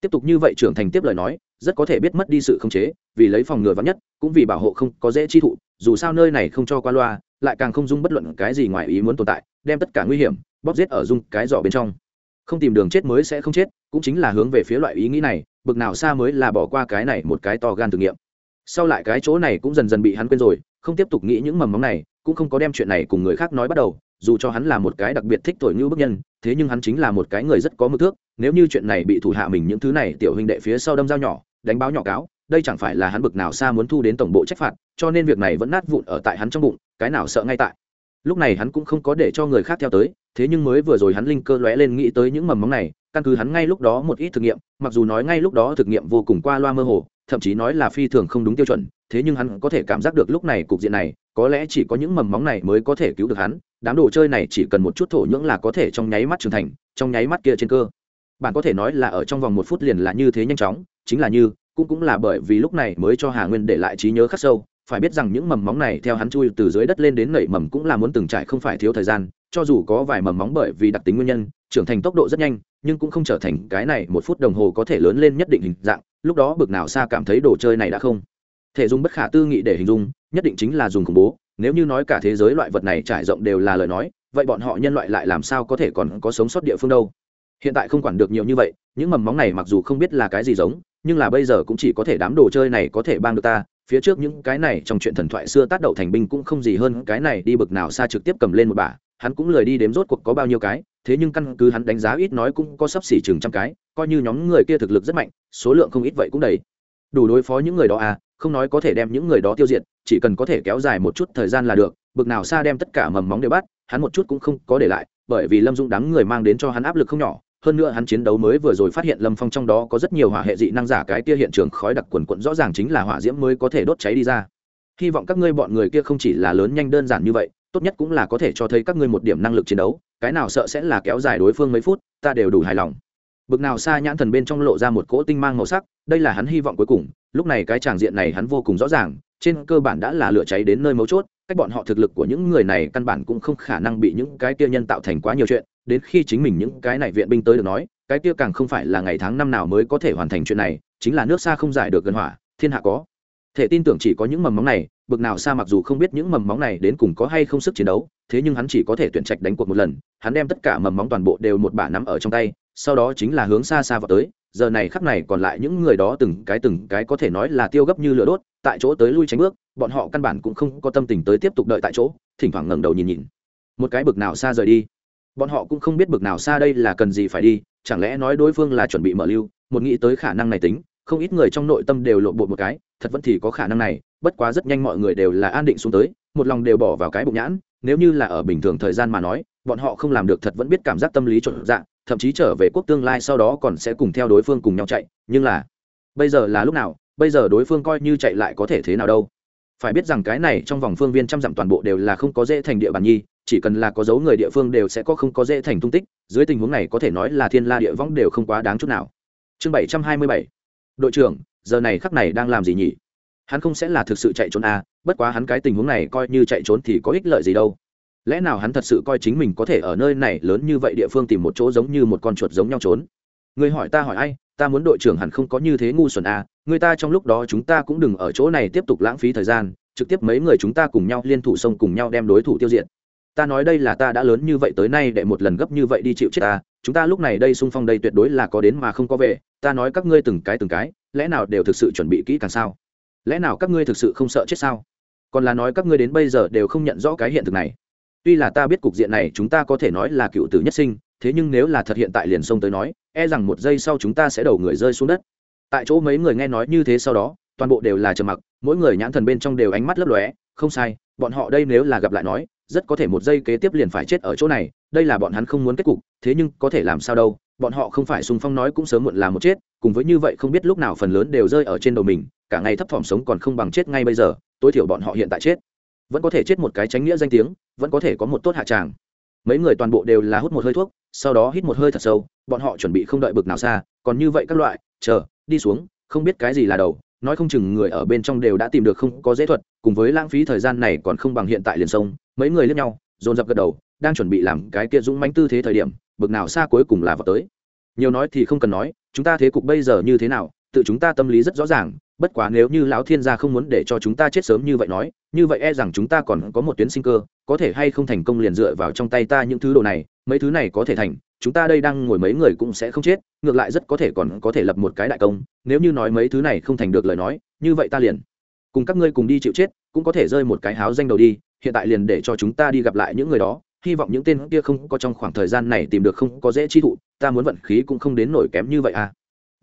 Tiếp tục như vậy trưởng thành tiếp lời nói, rất có thể biết mất đi sự khống chế, vì lấy phòng ngừa vắng nhất, cũng vì bảo hộ không có dễ chi thụ, dù sao nơi này không cho qua loa, lại càng không dung bất luận cái gì ngoài ý muốn tồn tại, đem tất cả nguy hiểm, bóp giết ở dung cái giỏ bên trong. Không tìm đường chết mới sẽ không chết, cũng chính là hướng về phía loại ý nghĩ này, bực nào xa mới là bỏ qua cái này một cái to gan thử nghiệm. Sau lại cái chỗ này cũng dần dần bị hắn quên rồi, không tiếp tục nghĩ những mầm móng này, cũng không có đem chuyện này cùng người khác nói bắt đầu dù cho hắn là một cái đặc biệt thích thổi như bức nhân, thế nhưng hắn chính là một cái người rất có mực thước, nếu như chuyện này bị thủ hạ mình những thứ này tiểu huynh đệ phía sau đâm dao nhỏ, đánh báo nhỏ cáo, đây chẳng phải là hắn bực nào xa muốn thu đến tổng bộ trách phạt, cho nên việc này vẫn nát vụn ở tại hắn trong bụng, cái nào sợ ngay tại. Lúc này hắn cũng không có để cho người khác theo tới, thế nhưng mới vừa rồi hắn linh cơ lóe lên nghĩ tới những mầm móng này, căn cứ hắn ngay lúc đó một ít thực nghiệm, mặc dù nói ngay lúc đó thực nghiệm vô cùng qua loa mơ hồ, thậm chí nói là phi thường không đúng tiêu chuẩn, thế nhưng hắn có thể cảm giác được lúc này cục diện này, có lẽ chỉ có những mầm móng này mới có thể cứu được hắn đám đồ chơi này chỉ cần một chút thổ nhưỡng là có thể trong nháy mắt trưởng thành, trong nháy mắt kia trên cơ. Bạn có thể nói là ở trong vòng một phút liền là như thế nhanh chóng, chính là như, cũng cũng là bởi vì lúc này mới cho hà nguyên để lại trí nhớ khắc sâu, phải biết rằng những mầm móng này theo hắn chui từ dưới đất lên đến nảy mầm cũng là muốn từng trải không phải thiếu thời gian, cho dù có vài mầm móng bởi vì đặc tính nguyên nhân, trưởng thành tốc độ rất nhanh, nhưng cũng không trở thành cái này một phút đồng hồ có thể lớn lên nhất định hình dạng, lúc đó bực nào xa cảm thấy đồ chơi này đã không. Thể dùng bất khả tư nghị để hình dung, nhất định chính là dùng khủng bố nếu như nói cả thế giới loại vật này trải rộng đều là lời nói, vậy bọn họ nhân loại lại làm sao có thể còn có sống sót địa phương đâu? Hiện tại không quản được nhiều như vậy, những mầm móng này mặc dù không biết là cái gì giống, nhưng là bây giờ cũng chỉ có thể đám đồ chơi này có thể bang được ta. Phía trước những cái này trong chuyện thần thoại xưa tác đậu thành binh cũng không gì hơn cái này đi bực nào xa trực tiếp cầm lên một bả, hắn cũng lười đi đếm rốt cuộc có bao nhiêu cái, thế nhưng căn cứ hắn đánh giá ít nói cũng có sấp xỉ chừng trăm cái, coi như nhóm người kia thực lực rất mạnh, số lượng không ít vậy cũng đầy. Đủ đối phó những người đó à không nói có thể đem những người đó tiêu diệt, chỉ cần có thể kéo dài một chút thời gian là được, bực nào xa đem tất cả mầm móng đều bắt, hắn một chút cũng không có để lại, bởi vì lâm dung đắng người mang đến cho hắn áp lực không nhỏ, hơn nữa hắn chiến đấu mới vừa rồi phát hiện lâm phong trong đó có rất nhiều hỏa hệ dị năng giả, cái kia hiện trường khói đặc quần quận rõ ràng chính là hỏa diễm mới có thể đốt cháy đi ra. Hy vọng các ngươi bọn người kia không chỉ là lớn nhanh đơn giản như vậy, tốt nhất cũng là có thể cho thấy các ngươi một điểm năng lực chiến đấu, cái nào sợ sẽ là kéo dài đối phương mấy phút, ta đều đủ hài lòng. Bực nào xa nhãn thần bên trong lộ ra một cỗ tinh mang màu sắc, đây là hắn hy vọng cuối cùng lúc này cái tràng diện này hắn vô cùng rõ ràng, trên cơ bản đã là lửa cháy đến nơi mấu chốt, cách bọn họ thực lực của những người này căn bản cũng không khả năng bị những cái kia nhân tạo thành quá nhiều chuyện, đến khi chính mình những cái này viện binh tới được nói, cái kia càng không phải là ngày tháng năm nào mới có thể hoàn thành chuyện này, chính là nước xa không giải được gần hỏa, thiên hạ có. Thể tin tưởng chỉ có những mầm móng này, bực nào xa mặc dù không biết những mầm móng này đến cùng có hay không sức chiến đấu, thế nhưng hắn chỉ có thể tuyển trạch đánh cuộc một lần, hắn đem tất cả mầm móng toàn bộ đều một bả nắm ở trong tay, sau đó chính là hướng xa xa vào tới giờ này khắc này còn lại những người đó từng cái từng cái có thể nói là tiêu gấp như lửa đốt, tại chỗ tới lui tránh bước, bọn họ căn bản cũng không có tâm tình tới tiếp tục đợi tại chỗ, thỉnh thoảng ngẩng đầu nhìn nhìn. Một cái bực nào xa rời đi. Bọn họ cũng không biết bực nào xa đây là cần gì phải đi, chẳng lẽ nói đối phương là chuẩn bị mở lưu, một nghĩ tới khả năng này tính, không ít người trong nội tâm đều lộn bộ một cái, thật vẫn thì có khả năng này, bất quá rất nhanh mọi người đều là an định xuống tới, một lòng đều bỏ vào cái bụng nhãn, nếu như là ở bình thường thời gian mà nói, bọn họ không làm được thật vẫn biết cảm giác tâm lý trộn dạng thậm chí trở về quốc tương lai sau đó còn sẽ cùng theo đối phương cùng nhau chạy nhưng là bây giờ là lúc nào bây giờ đối phương coi như chạy lại có thể thế nào đâu. Phải biết rằng cái này trong vòng phương viên trăm dặm toàn bộ đều là không có dễ thành địa bàn nhi chỉ cần là có dấu người địa phương đều sẽ có không có dễ thành tung tích dưới tình huống này có thể nói là thiên la địa võng đều không quá đáng chút nào. Chương bảy trăm hai mươi bảy. Đội trưởng giờ này khắc này đang làm gì nhỉ? Hắn không sẽ là thực sự chạy trốn à, bất quá hắn cái tình huống này coi như chạy trốn thì có ích lợi gì đâu lẽ nào hắn thật sự coi chính mình có thể ở nơi này lớn như vậy địa phương tìm một chỗ giống như một con chuột giống nhau trốn? Người hỏi ta hỏi ai ta muốn đội trưởng hẳn không có như thế ngu xuẩn à, người ta trong lúc đó chúng ta cũng đừng ở chỗ này tiếp tục lãng phí thời gian trực tiếp mấy người chúng ta cùng nhau liên thủ xông cùng nhau đem đối thủ tiêu diệt. Ta nói đây là ta đã lớn như vậy tới nay để một lần gấp như vậy đi chịu chết ta chúng ta lúc này đây xung phong đây tuyệt đối là có đến mà không có về ta nói các ngươi từng cái từng cái lẽ nào đều thực sự chuẩn bị kỹ càng sao? Lẽ nào các ngươi thực sự không sợ chết sao? Còn là nói các ngươi đến bây giờ đều không nhận rõ cái hiện thực này tuy là ta biết cục diện này chúng ta có thể nói là cựu tử nhất sinh, thế nhưng nếu là thật hiện tại liền xông tới nói e rằng một giây sau chúng ta sẽ đầu người rơi xuống đất. Tại chỗ mấy người nghe nói như thế sau đó, toàn bộ đều là trầm mặc, mỗi người nhãn thần bên trong đều ánh mắt lấp lóe, không sai, bọn họ đây nếu là gặp lại nói, rất có thể một giây kế tiếp liền phải chết ở chỗ này, đây là bọn hắn không muốn kết cục, thế nhưng có thể làm sao đâu, bọn họ không phải sung phong nói cũng sớm muộn là một chết, cùng với như vậy không biết lúc nào phần lớn đều rơi ở trên đầu mình, cả ngày thấp thỏm sống còn không bằng chết ngay bây giờ, tối thiểu bọn họ hiện tại chết vẫn có thể chết một cái tránh nghĩa danh tiếng, vẫn có thể có một tốt hạ tràng. Mấy người toàn bộ đều là hút một hơi thuốc, sau đó hít một hơi thật sâu, bọn họ chuẩn bị không đợi bực nào xa, còn như vậy các loại, chờ, đi xuống, không biết cái gì là đầu, nói không chừng người ở bên trong đều đã tìm được không có dễ thuật, cùng với lãng phí thời gian này còn không bằng hiện tại liền sông mấy người lướt nhau, dồn dập gật đầu, đang chuẩn bị làm cái kia dũng mãnh tư thế thời điểm, bực nào xa cuối cùng là vào tới. Nhiều nói thì không cần nói, chúng ta thế cục bây giờ như thế nào, tự chúng ta tâm lý rất rõ ràng, bất quá nếu như lão thiên gia không muốn để cho chúng ta chết sớm như vậy nói như vậy e rằng chúng ta còn có một tuyến sinh cơ, có thể hay không thành công liền dựa vào trong tay ta những thứ đồ này, mấy thứ này có thể thành, chúng ta đây đang ngồi mấy người cũng sẽ không chết, ngược lại rất có thể còn có thể lập một cái đại công, nếu như nói mấy thứ này không thành được lời nói, như vậy ta liền cùng các ngươi cùng đi chịu chết, cũng có thể rơi một cái háo danh đầu đi, hiện tại liền để cho chúng ta đi gặp lại những người đó, hy vọng những tên kia không có trong khoảng thời gian này tìm được không có dễ chi thụ, ta muốn vận khí cũng không đến nổi kém như vậy à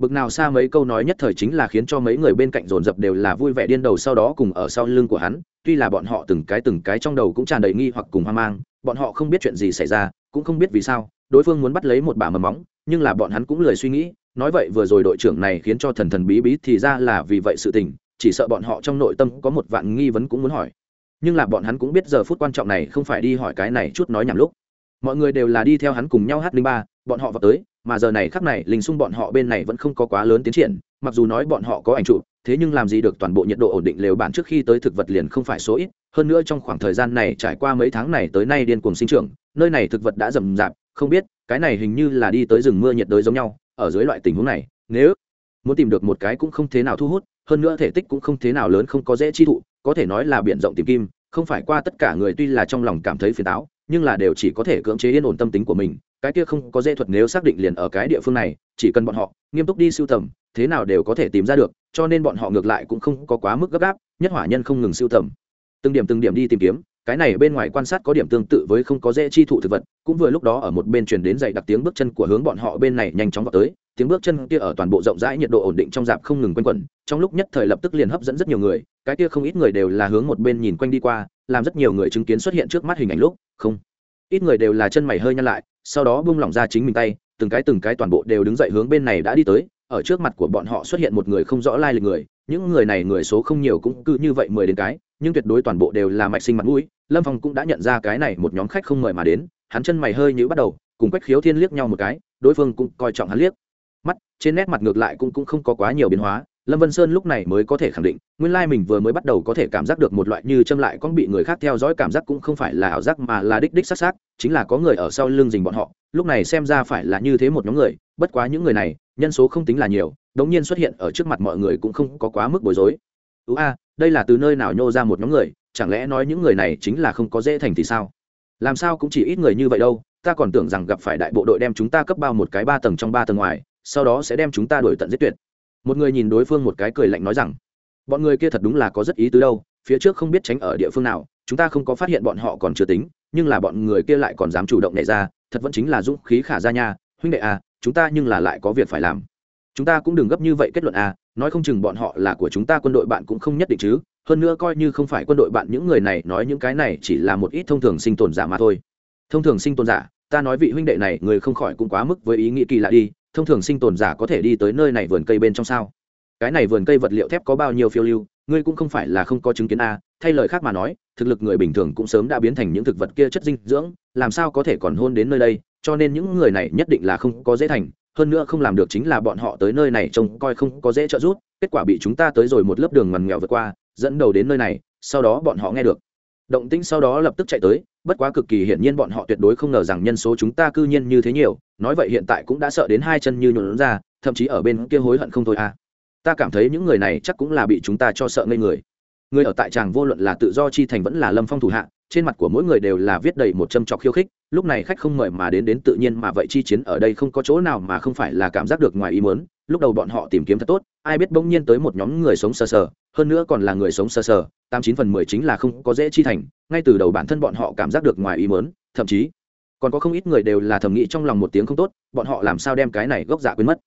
bực nào xa mấy câu nói nhất thời chính là khiến cho mấy người bên cạnh dồn dập đều là vui vẻ điên đầu sau đó cùng ở sau lưng của hắn. Tuy là bọn họ từng cái từng cái trong đầu cũng tràn đầy nghi hoặc cùng hoang mang, bọn họ không biết chuyện gì xảy ra, cũng không biết vì sao, đối phương muốn bắt lấy một bà mầm móng, nhưng là bọn hắn cũng lười suy nghĩ, nói vậy vừa rồi đội trưởng này khiến cho thần thần bí bí thì ra là vì vậy sự tình, chỉ sợ bọn họ trong nội tâm có một vạn nghi vấn cũng muốn hỏi. Nhưng là bọn hắn cũng biết giờ phút quan trọng này không phải đi hỏi cái này chút nói nhảm lúc. Mọi người đều là đi theo hắn cùng nhau hát linh ba bọn họ vào tới, mà giờ này khắc này, linh sung bọn họ bên này vẫn không có quá lớn tiến triển, mặc dù nói bọn họ có ảnh chụp, thế nhưng làm gì được toàn bộ nhiệt độ ổn định lều bản trước khi tới thực vật liền không phải số ít. Hơn nữa trong khoảng thời gian này, trải qua mấy tháng này tới nay điên cuồng sinh trưởng, nơi này thực vật đã rầm rạp, không biết, cái này hình như là đi tới rừng mưa nhiệt đới giống nhau, ở dưới loại tình huống này, nếu muốn tìm được một cái cũng không thế nào thu hút, hơn nữa thể tích cũng không thế nào lớn, không có dễ chi thụ, có thể nói là biển rộng tìm kim, không phải qua tất cả người tuy là trong lòng cảm thấy phiền táo nhưng là đều chỉ có thể cưỡng chế yên ổn tâm tính của mình, cái kia không có dễ thuật nếu xác định liền ở cái địa phương này, chỉ cần bọn họ nghiêm túc đi sưu tầm, thế nào đều có thể tìm ra được, cho nên bọn họ ngược lại cũng không có quá mức gấp gáp, nhất hỏa nhân không ngừng sưu tầm. Từng điểm từng điểm đi tìm kiếm cái này bên ngoài quan sát có điểm tương tự với không có dễ chi thụ thực vật, cũng vừa lúc đó ở một bên truyền đến dậy đặc tiếng bước chân của hướng bọn họ bên này nhanh chóng vào tới, tiếng bước chân kia ở toàn bộ rộng rãi nhiệt độ ổn định trong dạp không ngừng quanh quẩn, trong lúc nhất thời lập tức liền hấp dẫn rất nhiều người, cái kia không ít người đều là hướng một bên nhìn quanh đi qua, làm rất nhiều người chứng kiến xuất hiện trước mắt hình ảnh lúc, không, ít người đều là chân mày hơi nhăn lại, sau đó buông lỏng ra chính mình tay, từng cái từng cái toàn bộ đều đứng dậy hướng bên này đã đi tới, ở trước mặt của bọn họ xuất hiện một người không rõ lai lịch người, những người này người số không nhiều cũng cứ như vậy mười đến cái nhưng tuyệt đối toàn bộ đều là mạch sinh mặt mũi lâm phong cũng đã nhận ra cái này một nhóm khách không mời mà đến hắn chân mày hơi nhữ bắt đầu cùng quách khiếu thiên liếc nhau một cái đối phương cũng coi trọng hắn liếc. Mắt trên nét mặt ngược lại cũng, cũng không có quá nhiều biến hóa lâm vân sơn lúc này mới có thể khẳng định nguyên lai mình vừa mới bắt đầu có thể cảm giác được một loại như châm lại con bị người khác theo dõi cảm giác cũng không phải là ảo giác mà là đích đích s á c s á c chính là có người ở sau lưng dình bọn họ lúc này xem ra phải là như thế một nhóm người bất quá những người này nhân số không tính là nhiều đ ỗ n g nhiên xuất hiện ở trước mặt mọi người cũng không có quá mức bối rối ú a, đây là từ nơi nào nhô ra một nhóm người, chẳng lẽ nói những người này chính là không có dễ thành thì sao? Làm sao cũng chỉ ít người như vậy đâu, ta còn tưởng rằng gặp phải đại bộ đội đem chúng ta cấp bao một cái ba tầng trong ba tầng ngoài, sau đó sẽ đem chúng ta đuổi tận giết tuyệt. Một người nhìn đối phương một cái cười lạnh nói rằng, bọn người kia thật đúng là có rất ý tứ đâu, phía trước không biết tránh ở địa phương nào, chúng ta không có phát hiện bọn họ còn chưa tính, nhưng là bọn người kia lại còn dám chủ động nảy ra, thật vẫn chính là dũng khí khả ra nha, huynh đệ à chúng ta nhưng là lại có việc phải làm. Chúng ta cũng đừng gấp như vậy kết luận à nói không chừng bọn họ là của chúng ta quân đội bạn cũng không nhất định chứ, hơn nữa coi như không phải quân đội bạn, những người này nói những cái này chỉ là một ít thông thường sinh tồn giả mà thôi. Thông thường sinh tồn giả, ta nói vị huynh đệ này, người không khỏi cũng quá mức với ý nghĩ kỳ lạ đi, thông thường sinh tồn giả có thể đi tới nơi này vườn cây bên trong sao? Cái này vườn cây vật liệu thép có bao nhiêu phiêu lưu, ngươi cũng không phải là không có chứng kiến a, thay lời khác mà nói, thực lực người bình thường cũng sớm đã biến thành những thực vật kia chất dinh dưỡng, làm sao có thể còn hôn đến nơi đây, cho nên những người này nhất định là không có dễ thành hơn nữa không làm được chính là bọn họ tới nơi này trông coi không có dễ trợ giúp, kết quả bị chúng ta tới rồi một lớp đường ngoằn nghèo vượt qua, dẫn đầu đến nơi này, sau đó bọn họ nghe được. Động tĩnh sau đó lập tức chạy tới, bất quá cực kỳ hiển nhiên bọn họ tuyệt đối không ngờ rằng nhân số chúng ta cư nhiên như thế nhiều, nói vậy hiện tại cũng đã sợ đến hai chân như nhuộn ra, thậm chí ở bên kia hối hận không thôi à. Ta cảm thấy những người này chắc cũng là bị chúng ta cho sợ ngây người. Người ở tại tràng vô luận là tự do chi thành vẫn là lâm phong thủ hạ trên mặt của mỗi người đều là viết đầy một châm trọc khiêu khích, lúc này khách không mời mà đến đến tự nhiên mà vậy chi chiến ở đây không có chỗ nào mà không phải là cảm giác được ngoài ý muốn, lúc đầu bọn họ tìm kiếm thật tốt, ai biết bỗng nhiên tới một nhóm người sống sờ sờ, hơn nữa còn là người sống sờ sờ, tám chín phần mười chính là không có dễ chi thành, ngay từ đầu bản thân bọn họ cảm giác được ngoài ý muốn, thậm chí còn có không ít người đều là thầm nghĩ trong lòng một tiếng không tốt, bọn họ làm sao đem cái này gốc giả quên mất.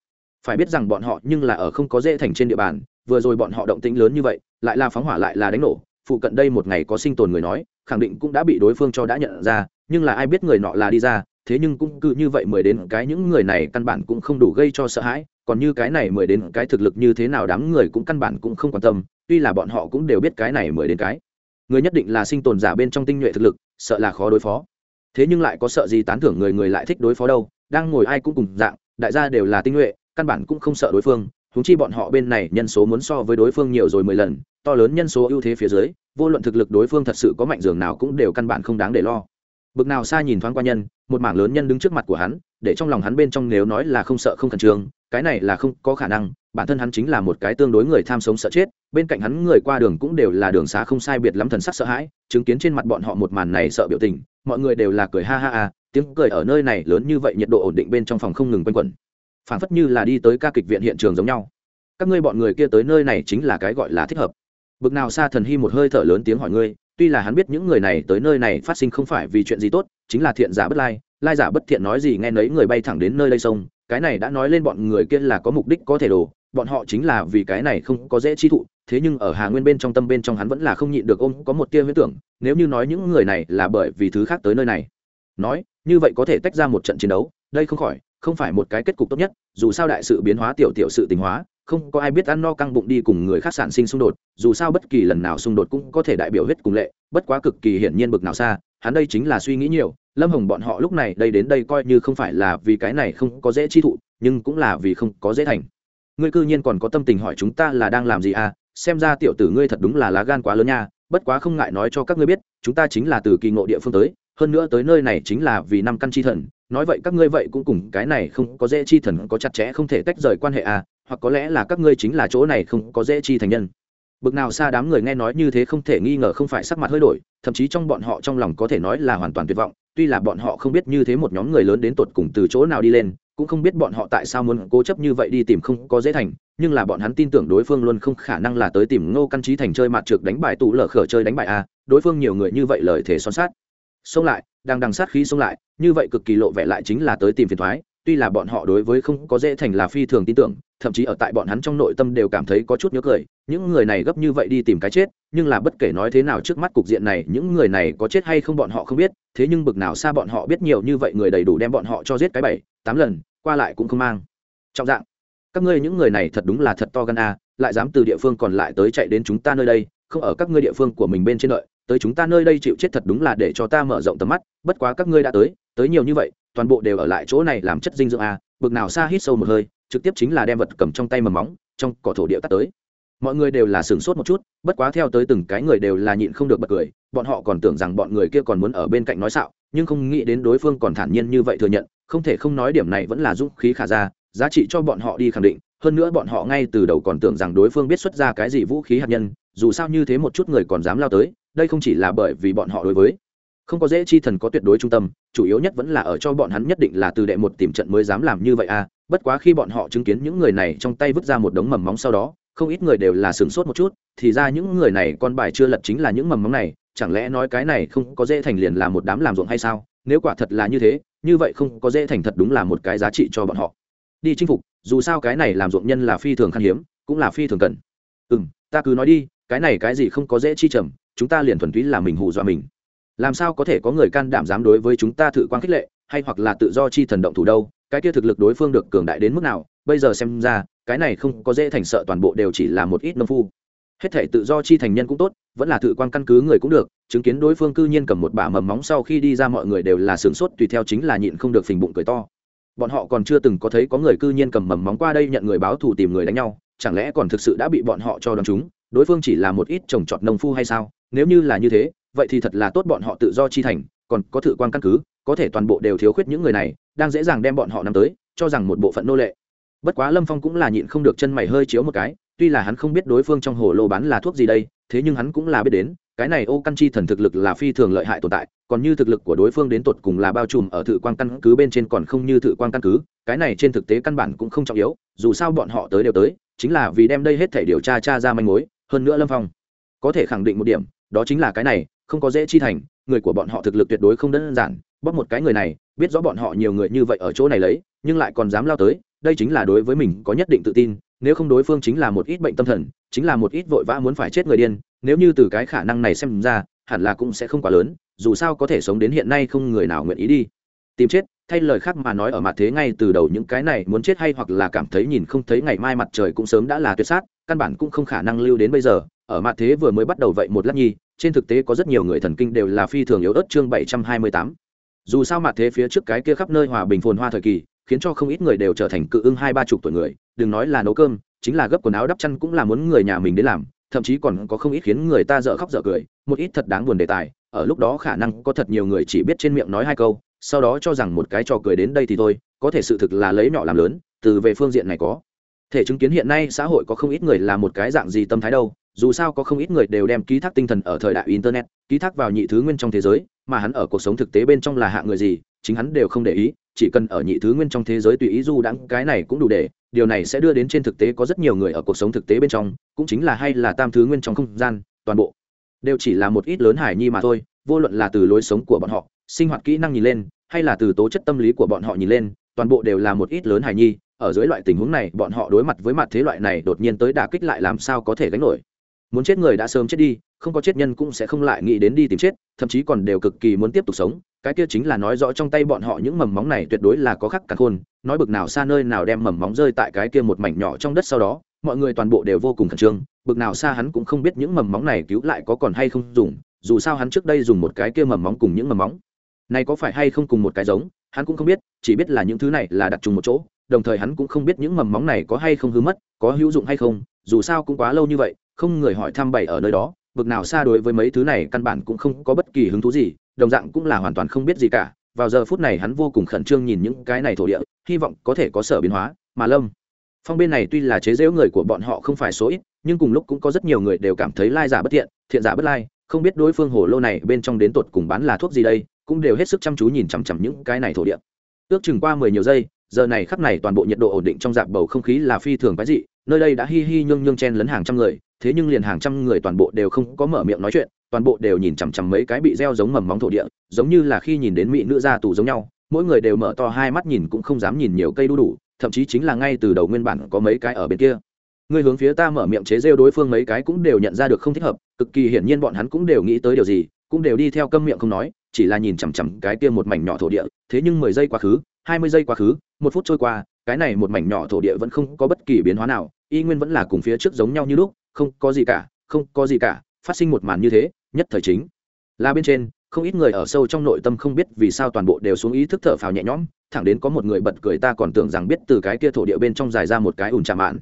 Phải biết rằng bọn họ nhưng là ở không có dễ thành trên địa bàn, vừa rồi bọn họ động tĩnh lớn như vậy, lại là phóng hỏa lại là đánh nổ phụ cận đây một ngày có sinh tồn người nói, khẳng định cũng đã bị đối phương cho đã nhận ra, nhưng là ai biết người nọ là đi ra, thế nhưng cũng cứ như vậy mười đến cái những người này căn bản cũng không đủ gây cho sợ hãi, còn như cái này mười đến cái thực lực như thế nào đám người cũng căn bản cũng không quan tâm, tuy là bọn họ cũng đều biết cái này mười đến cái. Người nhất định là sinh tồn giả bên trong tinh nhuệ thực lực, sợ là khó đối phó. Thế nhưng lại có sợ gì tán thưởng người người lại thích đối phó đâu, đang ngồi ai cũng cùng dạng, đại gia đều là tinh nhuệ, căn bản cũng không sợ đối phương húng chi bọn họ bên này nhân số muốn so với đối phương nhiều rồi mười lần to lớn nhân số ưu thế phía dưới, vô luận thực lực đối phương thật sự có mạnh dường nào cũng đều căn bản không đáng để lo. Bực nào xa nhìn thoáng qua nhân, một mảng lớn nhân đứng trước mặt của hắn, để trong lòng hắn bên trong nếu nói là không sợ không khẩn trương, cái này là không có khả năng, bản thân hắn chính là một cái tương đối người tham sống sợ chết, bên cạnh hắn người qua đường cũng đều là đường xá không sai biệt lắm thần sắc sợ hãi, chứng kiến trên mặt bọn họ một màn này sợ biểu tình, mọi người đều là cười ha ha ha, tiếng cười ở nơi này lớn như vậy nhiệt độ ổn định bên trong phòng không ngừng quanh quẩn. Phảng phất như là đi tới ca kịch viện hiện trường giống nhau. Các ngươi bọn người kia tới nơi này chính là cái gọi là thích hợp bực nào xa thần hy một hơi thở lớn tiếng hỏi ngươi, tuy là hắn biết những người này tới nơi này phát sinh không phải vì chuyện gì tốt, chính là thiện giả bất lai lai giả bất thiện nói gì nghe nấy người bay thẳng đến nơi đây sông, cái này đã nói lên bọn người kia là có mục đích có thể đồ bọn họ chính là vì cái này không có dễ chi thụ, thế nhưng ở hà nguyên bên trong tâm bên trong hắn vẫn là không nhịn được ôm, có một tia huyết tưởng, nếu như nói những người này là bởi vì thứ khác tới nơi này. Nói, như vậy có thể tách ra một trận chiến đấu, đây không khỏi, không phải một cái kết cục tốt nhất, dù sao đại sự biến hóa tiểu tiểu sự tình hóa không có ai biết ăn no căng bụng đi cùng người khác sản sinh xung đột, dù sao bất kỳ lần nào xung đột cũng có thể đại biểu huyết cùng lệ, bất quá cực kỳ hiển nhiên bực nào xa, hắn đây chính là suy nghĩ nhiều, lâm hồng bọn họ lúc này đây đến đây coi như không phải là vì cái này không có dễ chi thụ, nhưng cũng là vì không có dễ thành. Ngươi cư nhiên còn có tâm tình hỏi chúng ta là đang làm gì à xem ra tiểu tử ngươi thật đúng là lá gan quá lớn nha, bất quá không ngại nói cho các ngươi biết, chúng ta chính là từ kỳ ngộ địa phương tới, hơn nữa tới nơi này chính là vì năm căn chi thần, nói vậy các ngươi vậy cũng cùng cái này không có dễ chi thần có chặt chẽ không thể tách rời quan hệ à hoặc có lẽ là các ngươi chính là chỗ này không có dễ chi thành nhân. Bực nào xa đám người nghe nói như thế không thể nghi ngờ không phải sắc mặt hơi đổi, thậm chí trong bọn họ trong lòng có thể nói là hoàn toàn tuyệt vọng, tuy là bọn họ không biết như thế một nhóm người lớn đến tột cùng từ chỗ nào đi lên, cũng không biết bọn họ tại sao muốn cố chấp như vậy đi tìm không có dễ thành, nhưng là bọn hắn tin tưởng đối phương luôn không khả năng là tới tìm ngô căn trí thành chơi mặt trượt đánh bài tụ lở khở chơi đánh bài a, đối phương nhiều người như vậy lời thể son sát xông lại, đang đằng sát khí xông lại, như vậy cực kỳ lộ vẻ lại chính là tới tìm phiền thoái, tuy là bọn họ đối với không có dễ thành là phi thường tin tưởng thậm chí ở tại bọn hắn trong nội tâm đều cảm thấy có chút nhớ cười, những người này gấp như vậy đi tìm cái chết, nhưng là bất kể nói thế nào trước mắt cục diện này, những người này có chết hay không bọn họ không biết, thế nhưng bực nào xa bọn họ biết nhiều như vậy người đầy đủ đem bọn họ cho giết cái bảy, tám lần, qua lại cũng không mang. Trọng dạng, các ngươi những người này thật đúng là thật to gan a, lại dám từ địa phương còn lại tới chạy đến chúng ta nơi đây, không ở các ngươi địa phương của mình bên trên đợi, tới chúng ta nơi đây chịu chết thật đúng là để cho ta mở rộng tầm mắt, bất quá các ngươi đã tới tới nhiều như vậy, toàn bộ đều ở lại chỗ này làm chất dinh dưỡng a, bực nào xa hít sâu một hơi trực tiếp chính là đem vật cầm trong tay mầm móng, trong cỏ thổ địa tắt tới. Mọi người đều là sửng sốt một chút, bất quá theo tới từng cái người đều là nhịn không được bật cười, bọn họ còn tưởng rằng bọn người kia còn muốn ở bên cạnh nói xạo, nhưng không nghĩ đến đối phương còn thản nhiên như vậy thừa nhận, không thể không nói điểm này vẫn là dũng khí khả ra, giá trị cho bọn họ đi khẳng định, hơn nữa bọn họ ngay từ đầu còn tưởng rằng đối phương biết xuất ra cái gì vũ khí hạt nhân, dù sao như thế một chút người còn dám lao tới, đây không chỉ là bởi vì bọn họ đối với không có dễ chi thần có tuyệt đối trung tâm, chủ yếu nhất vẫn là ở cho bọn hắn nhất định là từ đệ một tìm trận mới dám làm như vậy à bất quá khi bọn họ chứng kiến những người này trong tay vứt ra một đống mầm móng sau đó, không ít người đều là sửng sốt một chút, thì ra những người này con bài chưa lật chính là những mầm móng này, chẳng lẽ nói cái này không có dễ thành liền là một đám làm ruộng hay sao? Nếu quả thật là như thế, như vậy không có dễ thành thật đúng là một cái giá trị cho bọn họ. Đi chinh phục, dù sao cái này làm ruộng nhân là phi thường khan hiếm, cũng là phi thường cần. Ừ m ta cứ nói đi, cái này cái gì không có dễ chi trầm, chúng ta liền thuần túy là mình hù dọa mình. Làm sao có thể có người can đảm dám đối với chúng ta thử quan khích lệ, hay hoặc là tự do chi thần động thủ đâu? Cái kia thực lực đối phương được cường đại đến mức nào, bây giờ xem ra, cái này không có dễ thành sợ toàn bộ đều chỉ là một ít nông phu. Hết thể tự do chi thành nhân cũng tốt, vẫn là thự quan căn cứ người cũng được, chứng kiến đối phương cư nhiên cầm một bả mầm móng sau khi đi ra mọi người đều là sửng sốt tùy theo chính là nhịn không được phình bụng cười to. Bọn họ còn chưa từng có thấy có người cư nhiên cầm mầm móng qua đây nhận người báo thù tìm người đánh nhau, chẳng lẽ còn thực sự đã bị bọn họ cho đón chúng, đối phương chỉ là một ít trồng trọt nông phu hay sao? Nếu như là như thế, vậy thì thật là tốt bọn họ tự do chi thành, còn có thử quan căn cứ, có thể toàn bộ đều thiếu khuyết những người này đang dễ dàng đem bọn họ nắm tới, cho rằng một bộ phận nô lệ. Bất quá lâm phong cũng là nhịn không được chân mày hơi chiếu một cái, tuy là hắn không biết đối phương trong hồ lô bán là thuốc gì đây, thế nhưng hắn cũng là biết đến, cái này ô căn chi thần thực lực là phi thường lợi hại tồn tại, còn như thực lực của đối phương đến tột cùng là bao trùm ở thử quan căn cứ bên trên còn không như thử quan căn cứ, cái này trên thực tế căn bản cũng không trọng yếu, dù sao bọn họ tới đều tới, chính là vì đem đây hết thể điều tra tra ra manh mối, hơn nữa lâm phong có thể khẳng định một điểm, đó chính là cái này, không có dễ chi thành, người của bọn họ thực lực tuyệt đối không đơn giản bóp một cái người này, biết rõ bọn họ nhiều người như vậy ở chỗ này lấy, nhưng lại còn dám lao tới, đây chính là đối với mình có nhất định tự tin, nếu không đối phương chính là một ít bệnh tâm thần, chính là một ít vội vã muốn phải chết người điên, nếu như từ cái khả năng này xem ra, hẳn là cũng sẽ không quá lớn, dù sao có thể sống đến hiện nay không người nào nguyện ý đi. Tìm chết, thay lời khác mà nói ở mặt thế ngay từ đầu những cái này muốn chết hay hoặc là cảm thấy nhìn không thấy ngày mai mặt trời cũng sớm đã là tuyệt sát, căn bản cũng không khả năng lưu đến bây giờ, ở mặt thế vừa mới bắt đầu vậy một lát nhi, trên thực tế có rất nhiều người thần kinh đều là phi thường yếu ớt chương bảy trăm hai mươi tám dù sao mặt thế phía trước cái kia khắp nơi hòa bình phồn hoa thời kỳ, khiến cho không ít người đều trở thành cự ưng hai ba chục tuổi người. Đừng nói là nấu cơm, chính là gấp quần áo đắp chăn cũng là muốn người nhà mình đến làm, thậm chí còn có không ít khiến người ta dở khóc dở cười, một ít thật đáng buồn đề tài. Ở lúc đó khả năng có thật nhiều người chỉ biết trên miệng nói hai câu, sau đó cho rằng một cái trò cười đến đây thì thôi, có thể sự thực là lấy nhỏ làm lớn, từ về phương diện này có thể chứng kiến hiện nay xã hội có không ít người là một cái dạng gì tâm thái đâu, dù sao có không ít người đều đem ký thác tinh thần ở thời đại internet, ký thác vào nhị thứ nguyên trong thế giới mà hắn ở cuộc sống thực tế bên trong là hạ người gì, chính hắn đều không để ý, chỉ cần ở nhị thứ nguyên trong thế giới tùy ý du đãng, cái này cũng đủ để, điều này sẽ đưa đến trên thực tế có rất nhiều người ở cuộc sống thực tế bên trong, cũng chính là hay là tam thứ nguyên trong không gian, toàn bộ, đều chỉ là một ít lớn hải nhi mà thôi, vô luận là từ lối sống của bọn họ, sinh hoạt kỹ năng nhìn lên, hay là từ tố chất tâm lý của bọn họ nhìn lên, toàn bộ đều là một ít lớn hải nhi, ở dưới loại tình huống này, bọn họ đối mặt với mặt thế loại này đột nhiên tới đả kích lại làm sao có thể gánh nổi. Muốn chết người đã sớm chết đi không có chết nhân cũng sẽ không lại nghĩ đến đi tìm chết, thậm chí còn đều cực kỳ muốn tiếp tục sống. Cái kia chính là nói rõ trong tay bọn họ những mầm móng này tuyệt đối là có khắc cả khôn, nói bực nào xa nơi nào đem mầm móng rơi tại cái kia một mảnh nhỏ trong đất sau đó, mọi người toàn bộ đều vô cùng khẩn trương, bực nào xa hắn cũng không biết những mầm móng này cứu lại có còn hay không dùng, dù sao hắn trước đây dùng một cái kia mầm móng cùng những mầm móng. Này có phải hay không cùng một cái giống, hắn cũng không biết, chỉ biết là những thứ này là đặt trùng một chỗ, đồng thời hắn cũng không biết những mầm móng này có hay không hư mất, có hữu dụng hay không, dù sao cũng quá lâu như vậy, không người hỏi thăm bày ở nơi đó bực nào xa đối với mấy thứ này căn bản cũng không có bất kỳ hứng thú gì, đồng dạng cũng là hoàn toàn không biết gì cả. Vào giờ phút này hắn vô cùng khẩn trương nhìn những cái này thổ địa, hy vọng có thể có sở biến hóa. Mà lâm, phong bên này tuy là chế giễu người của bọn họ không phải số ít, nhưng cùng lúc cũng có rất nhiều người đều cảm thấy lai giả bất thiện thiện giả bất lai, không biết đối phương hồ lô này bên trong đến tột cùng bán là thuốc gì đây, cũng đều hết sức chăm chú nhìn chằm chằm những cái này thổ địa. Ước chừng qua mười nhiều giây, giờ này khắp này toàn bộ nhiệt độ ổn định trong dạp bầu không khí là phi thường quái dị, nơi đây đã hi hi nhương nhương chen lấn hàng trăm người thế nhưng liền hàng trăm người toàn bộ đều không có mở miệng nói chuyện, toàn bộ đều nhìn chằm chằm mấy cái bị gieo giống mầm móng thổ địa, giống như là khi nhìn đến mỹ nữ ra tù giống nhau, mỗi người đều mở to hai mắt nhìn cũng không dám nhìn nhiều cây đu đủ, thậm chí chính là ngay từ đầu nguyên bản có mấy cái ở bên kia. Người hướng phía ta mở miệng chế rêu đối phương mấy cái cũng đều nhận ra được không thích hợp, cực kỳ hiển nhiên bọn hắn cũng đều nghĩ tới điều gì, cũng đều đi theo câm miệng không nói, chỉ là nhìn chằm chằm cái kia một mảnh nhỏ thổ địa, thế nhưng mười giây quá khứ, hai mươi giây quá khứ, một phút trôi qua, cái này một mảnh nhỏ thổ địa vẫn không có bất kỳ biến hóa nào, y nguyên vẫn là cùng phía trước giống nhau như lúc không có gì cả, không có gì cả, phát sinh một màn như thế, nhất thời chính. Là bên trên, không ít người ở sâu trong nội tâm không biết vì sao toàn bộ đều xuống ý thức thở phào nhẹ nhõm, thẳng đến có một người bật cười ta còn tưởng rằng biết từ cái kia thổ địa bên trong dài ra một cái ủn chạm mạn.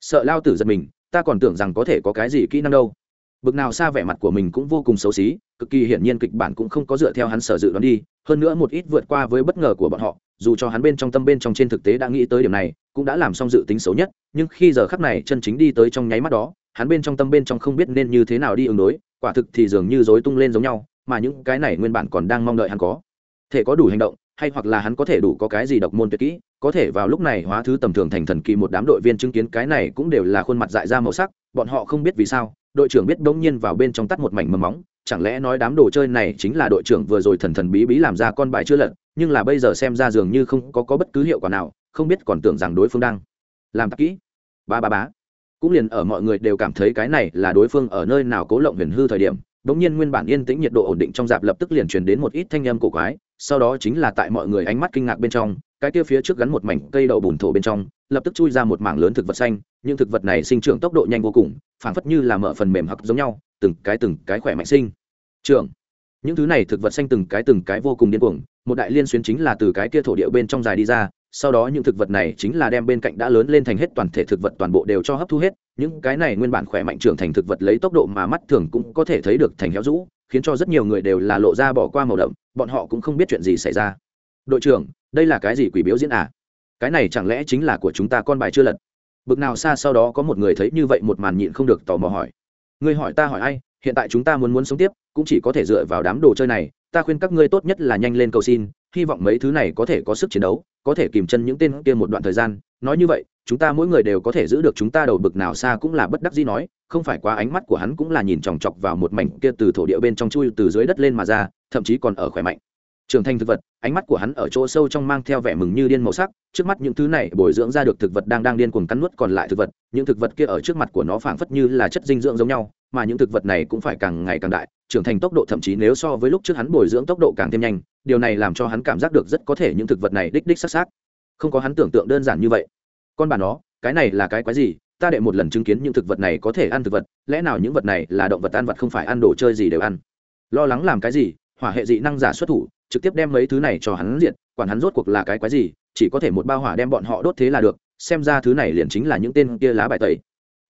Sợ lao tử giật mình, ta còn tưởng rằng có thể có cái gì kỹ năng đâu. Bực nào xa vẻ mặt của mình cũng vô cùng xấu xí, cực kỳ hiển nhiên kịch bản cũng không có dựa theo hắn sở dự đoán đi, hơn nữa một ít vượt qua với bất ngờ của bọn họ, dù cho hắn bên trong tâm bên trong trên thực tế đã nghĩ tới điểm này, cũng đã làm xong dự tính xấu nhất, nhưng khi giờ khắc này chân chính đi tới trong nháy mắt đó hắn bên trong tâm bên trong không biết nên như thế nào đi ứng đối quả thực thì dường như dối tung lên giống nhau mà những cái này nguyên bản còn đang mong đợi hắn có thể có đủ hành động hay hoặc là hắn có thể đủ có cái gì độc môn tuyệt kỹ có thể vào lúc này hóa thứ tầm thường thành thần kỳ một đám đội viên chứng kiến cái này cũng đều là khuôn mặt dại ra màu sắc bọn họ không biết vì sao đội trưởng biết bỗng nhiên vào bên trong tắt một mảnh mầm móng chẳng lẽ nói đám đồ chơi này chính là đội trưởng vừa rồi thần thần bí bí làm ra con bài chưa lật nhưng là bây giờ xem ra dường như không có, có bất cứ hiệu quả nào không biết còn tưởng rằng đối phương đang làm tắc kỹ. Ba ba bá cũng liền ở mọi người đều cảm thấy cái này là đối phương ở nơi nào cố lộng huyền hư thời điểm bỗng nhiên nguyên bản yên tĩnh nhiệt độ ổn định trong dạp lập tức liền truyền đến một ít thanh âm cổ quái, sau đó chính là tại mọi người ánh mắt kinh ngạc bên trong, cái kia phía trước gắn một mảnh cây đậu bùn thổ bên trong, lập tức chui ra một mảng lớn thực vật xanh, những thực vật này sinh trưởng tốc độ nhanh vô cùng, phảng phất như là mở phần mềm hoặc giống nhau, từng cái từng cái khỏe mạnh sinh. Trưởng, những thứ này thực vật xanh từng cái từng cái vô cùng điên cuồng, một đại liên xuyến chính là từ cái kia thổ địa bên trong dài đi ra sau đó những thực vật này chính là đem bên cạnh đã lớn lên thành hết toàn thể thực vật toàn bộ đều cho hấp thu hết, những cái này nguyên bản khỏe mạnh trưởng thành thực vật lấy tốc độ mà mắt thường cũng có thể thấy được thành héo rũ, khiến cho rất nhiều người đều là lộ ra bỏ qua màu đậm, bọn họ cũng không biết chuyện gì xảy ra. Đội trưởng, đây là cái gì quỷ biểu diễn à? Cái này chẳng lẽ chính là của chúng ta con bài chưa lật? Bực nào xa sau đó có một người thấy như vậy một màn nhịn không được tò mò hỏi. Ngươi hỏi ta hỏi ai, hiện tại chúng ta muốn muốn sống tiếp, cũng chỉ có thể dựa vào đám đồ chơi này, ta khuyên các ngươi tốt nhất là nhanh lên cầu xin, hy vọng mấy thứ này có thể có sức chiến đấu có thể kìm chân những tên kia một đoạn thời gian, nói như vậy, chúng ta mỗi người đều có thể giữ được chúng ta đầu bực nào xa cũng là bất đắc dĩ nói, không phải quá ánh mắt của hắn cũng là nhìn chòng chọc vào một mảnh kia từ thổ địa bên trong chui từ dưới đất lên mà ra, thậm chí còn ở khỏe mạnh. Trưởng thành thực vật, ánh mắt của hắn ở chỗ sâu trong mang theo vẻ mừng như điên màu sắc, trước mắt những thứ này bồi dưỡng ra được thực vật đang đang điên cuồng cắn nuốt còn lại thực vật, những thực vật kia ở trước mặt của nó phảng phất như là chất dinh dưỡng giống nhau, mà những thực vật này cũng phải càng ngày càng đại trưởng thành tốc độ thậm chí nếu so với lúc trước hắn bồi dưỡng tốc độ càng thêm nhanh điều này làm cho hắn cảm giác được rất có thể những thực vật này đích đích sắc sắc không có hắn tưởng tượng đơn giản như vậy. Con bà nó, cái này là cái quái gì? Ta đệ một lần chứng kiến những thực vật này có thể ăn thực vật, lẽ nào những vật này là động vật ăn vật không phải ăn đồ chơi gì đều ăn? Lo lắng làm cái gì? Hỏa hệ dị năng giả xuất thủ, trực tiếp đem mấy thứ này cho hắn diện quản hắn rốt cuộc là cái quái gì, chỉ có thể một bao hỏa đem bọn họ đốt thế là được, xem ra thứ này liền chính là những tên kia lá bài tẩy.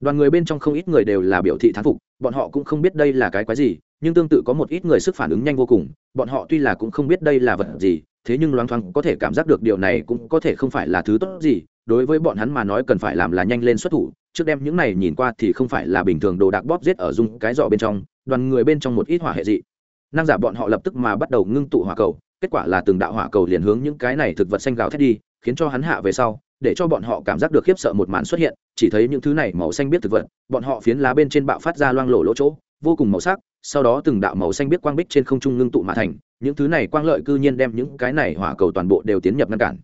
Đoàn người bên trong không ít người đều là biểu thị thán phục, bọn họ cũng không biết đây là cái quái gì nhưng tương tự có một ít người sức phản ứng nhanh vô cùng, bọn họ tuy là cũng không biết đây là vật gì, thế nhưng loáng thoáng có thể cảm giác được điều này cũng có thể không phải là thứ tốt gì, đối với bọn hắn mà nói cần phải làm là nhanh lên xuất thủ, trước đem những này nhìn qua thì không phải là bình thường đồ đạc bóp giết ở dung cái giỏ bên trong, đoàn người bên trong một ít hỏa hệ dị. Năng giả bọn họ lập tức mà bắt đầu ngưng tụ hỏa cầu, kết quả là từng đạo hỏa cầu liền hướng những cái này thực vật xanh gào thét đi, khiến cho hắn hạ về sau, để cho bọn họ cảm giác được khiếp sợ một màn xuất hiện, chỉ thấy những thứ này màu xanh biết thực vật, bọn họ phiến lá bên trên bạo phát ra loang lổ lỗ chỗ, vô cùng màu sắc sau đó từng đạo màu xanh biết quang bích trên không trung ngưng tụ mà thành, những thứ này quang lợi cư nhiên đem những cái này hỏa cầu toàn bộ đều tiến nhập ngăn cản.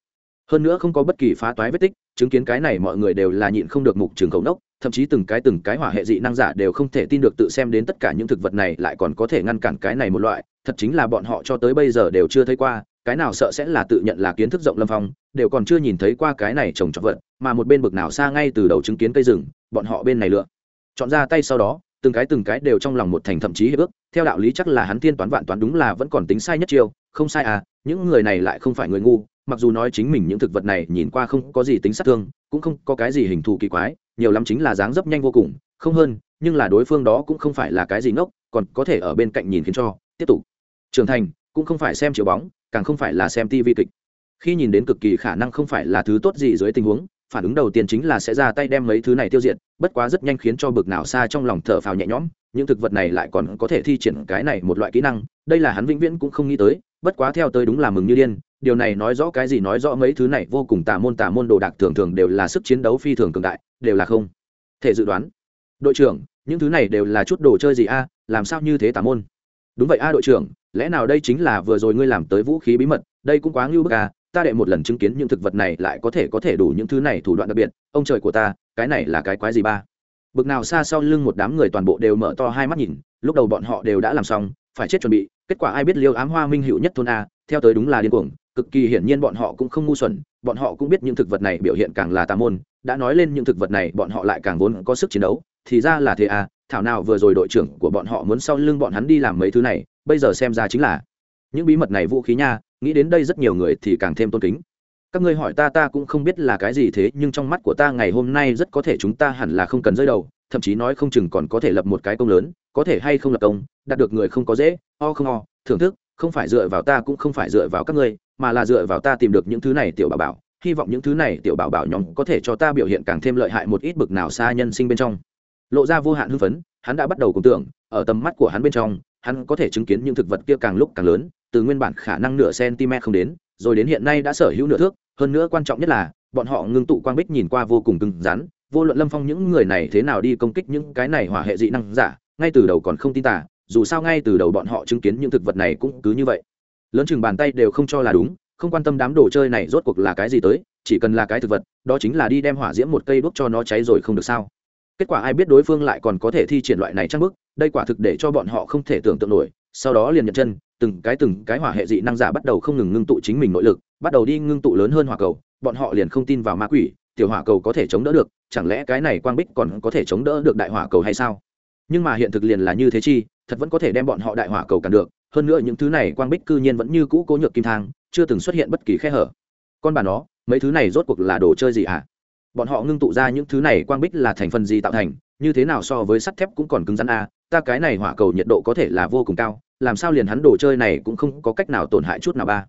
Hơn nữa không có bất kỳ phá toái vết tích, chứng kiến cái này mọi người đều là nhịn không được mục trường cầu nốc, thậm chí từng cái từng cái hỏa hệ dị năng giả đều không thể tin được tự xem đến tất cả những thực vật này lại còn có thể ngăn cản cái này một loại, thật chính là bọn họ cho tới bây giờ đều chưa thấy qua, cái nào sợ sẽ là tự nhận là kiến thức rộng lâm phong, đều còn chưa nhìn thấy qua cái này trồng trọt vật, mà một bên bực nào xa ngay từ đầu chứng kiến cây rừng, bọn họ bên này lựa. Chọn ra tay sau đó từng cái từng cái đều trong lòng một thành thậm chí hiệp ước, theo đạo lý chắc là hắn tiên toán vạn toán đúng là vẫn còn tính sai nhất chiêu, không sai à những người này lại không phải người ngu, mặc dù nói chính mình những thực vật này nhìn qua không có gì tính sát thương, cũng không có cái gì hình thù kỳ quái, nhiều lắm chính là dáng dấp nhanh vô cùng, không hơn, nhưng là đối phương đó cũng không phải là cái gì ngốc, còn có thể ở bên cạnh nhìn khiến cho, tiếp tục. Trưởng thành, cũng không phải xem chiếu bóng, càng không phải là xem tivi kịch. Khi nhìn đến cực kỳ khả năng không phải là thứ tốt gì dưới tình huống phản ứng đầu tiên chính là sẽ ra tay đem mấy thứ này tiêu diệt, bất quá rất nhanh khiến cho bực nào xa trong lòng thở phào nhẹ nhõm, những thực vật này lại còn có thể thi triển cái này một loại kỹ năng, đây là hắn vĩnh viễn cũng không nghĩ tới, bất quá theo tới đúng là mừng như điên, điều này nói rõ cái gì nói rõ mấy thứ này vô cùng tà môn tà môn đồ đạc thường thường đều là sức chiến đấu phi thường cường đại, đều là không thể dự đoán. Đội trưởng, những thứ này đều là chút đồ chơi gì a, làm sao như thế tà môn? Đúng vậy a đội trưởng, lẽ nào đây chính là vừa rồi ngươi làm tới vũ khí bí mật, đây cũng quá ngưu bức à ta đệ một lần chứng kiến những thực vật này lại có thể có thể đủ những thứ này thủ đoạn đặc biệt, ông trời của ta, cái này là cái quái gì ba? Bực nào xa sau lưng một đám người toàn bộ đều mở to hai mắt nhìn, lúc đầu bọn họ đều đã làm xong, phải chết chuẩn bị, kết quả ai biết liêu ám hoa minh hữu nhất thôn a, theo tới đúng là điên cuồng, cực kỳ hiển nhiên bọn họ cũng không ngu xuẩn, bọn họ cũng biết những thực vật này biểu hiện càng là tà môn, đã nói lên những thực vật này bọn họ lại càng vốn có sức chiến đấu, thì ra là thế à thảo nào vừa rồi đội trưởng của bọn họ muốn sau lưng bọn hắn đi làm mấy thứ này, bây giờ xem ra chính là những bí mật này vũ khí nha nghĩ đến đây rất nhiều người thì càng thêm tôn kính. Các ngươi hỏi ta ta cũng không biết là cái gì thế, nhưng trong mắt của ta ngày hôm nay rất có thể chúng ta hẳn là không cần rơi đầu, thậm chí nói không chừng còn có thể lập một cái công lớn, có thể hay không lập công, đạt được người không có dễ, o không o, thưởng thức, không phải dựa vào ta cũng không phải dựa vào các ngươi, mà là dựa vào ta tìm được những thứ này tiểu bảo bảo, hy vọng những thứ này tiểu bảo bảo nhóm có thể cho ta biểu hiện càng thêm lợi hại một ít bực nào xa nhân sinh bên trong. Lộ ra vô hạn hưng phấn, hắn đã bắt đầu cùng tưởng, ở tầm mắt của hắn bên trong, hắn có thể chứng kiến những thực vật kia càng lúc càng lớn từ nguyên bản khả năng nửa cm không đến, rồi đến hiện nay đã sở hữu nửa thước, hơn nữa quan trọng nhất là, bọn họ ngưng tụ quang bích nhìn qua vô cùng cứng rắn, vô luận lâm phong những người này thế nào đi công kích những cái này hỏa hệ dị năng giả, ngay từ đầu còn không tin tả dù sao ngay từ đầu bọn họ chứng kiến những thực vật này cũng cứ như vậy. Lớn chừng bàn tay đều không cho là đúng, không quan tâm đám đồ chơi này rốt cuộc là cái gì tới, chỉ cần là cái thực vật, đó chính là đi đem hỏa diễm một cây đuốc cho nó cháy rồi không được sao. Kết quả ai biết đối phương lại còn có thể thi triển loại này trang bức, đây quả thực để cho bọn họ không thể tưởng tượng nổi, sau đó liền nhận chân từng cái từng cái hỏa hệ dị năng giả bắt đầu không ngừng ngưng tụ chính mình nội lực, bắt đầu đi ngưng tụ lớn hơn hỏa cầu, bọn họ liền không tin vào ma quỷ, tiểu hỏa cầu có thể chống đỡ được, chẳng lẽ cái này quang bích còn có thể chống đỡ được đại hỏa cầu hay sao? Nhưng mà hiện thực liền là như thế chi, thật vẫn có thể đem bọn họ đại hỏa cầu cản được, hơn nữa những thứ này quang bích cư nhiên vẫn như cũ cố nhược kim thang, chưa từng xuất hiện bất kỳ khe hở. Con bà nó, mấy thứ này rốt cuộc là đồ chơi gì hả? Bọn họ ngưng tụ ra những thứ này quang bích là thành phần gì tạo thành, như thế nào so với sắt thép cũng còn cứng rắn a ta cái này hỏa cầu nhiệt độ có thể là vô cùng cao làm sao liền hắn đồ chơi này cũng không có cách nào tổn hại chút nào ba?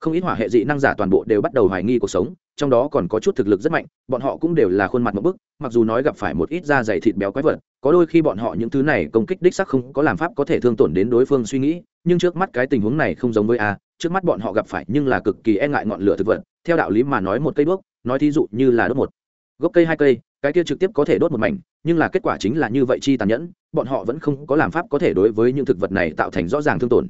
Không ít hỏa hệ dị năng giả toàn bộ đều bắt đầu hoài nghi cuộc sống, trong đó còn có chút thực lực rất mạnh, bọn họ cũng đều là khuôn mặt một bức, mặc dù nói gặp phải một ít da dày thịt béo quái vật, có đôi khi bọn họ những thứ này công kích đích sắc không có làm pháp có thể thương tổn đến đối phương suy nghĩ, nhưng trước mắt cái tình huống này không giống với a, trước mắt bọn họ gặp phải nhưng là cực kỳ e ngại ngọn lửa thực vật, theo đạo lý mà nói một cây đuốc, nói thí dụ như là đốt một gốc cây, hai cây cái kia trực tiếp có thể đốt một mảnh, nhưng là kết quả chính là như vậy chi tàn nhẫn, bọn họ vẫn không có làm pháp có thể đối với những thực vật này tạo thành rõ ràng thương tổn.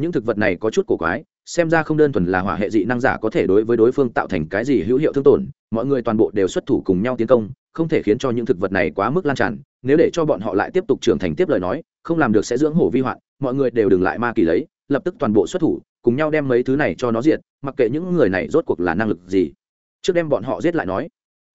Những thực vật này có chút cổ quái, xem ra không đơn thuần là hỏa hệ dị năng giả có thể đối với đối phương tạo thành cái gì hữu hiệu thương tổn, mọi người toàn bộ đều xuất thủ cùng nhau tiến công, không thể khiến cho những thực vật này quá mức lan tràn, nếu để cho bọn họ lại tiếp tục trưởng thành tiếp lời nói, không làm được sẽ dưỡng hổ vi hoạn, mọi người đều đừng lại ma kỳ lấy, lập tức toàn bộ xuất thủ, cùng nhau đem mấy thứ này cho nó diệt, mặc kệ những người này rốt cuộc là năng lực gì. Trước đem bọn họ giết lại nói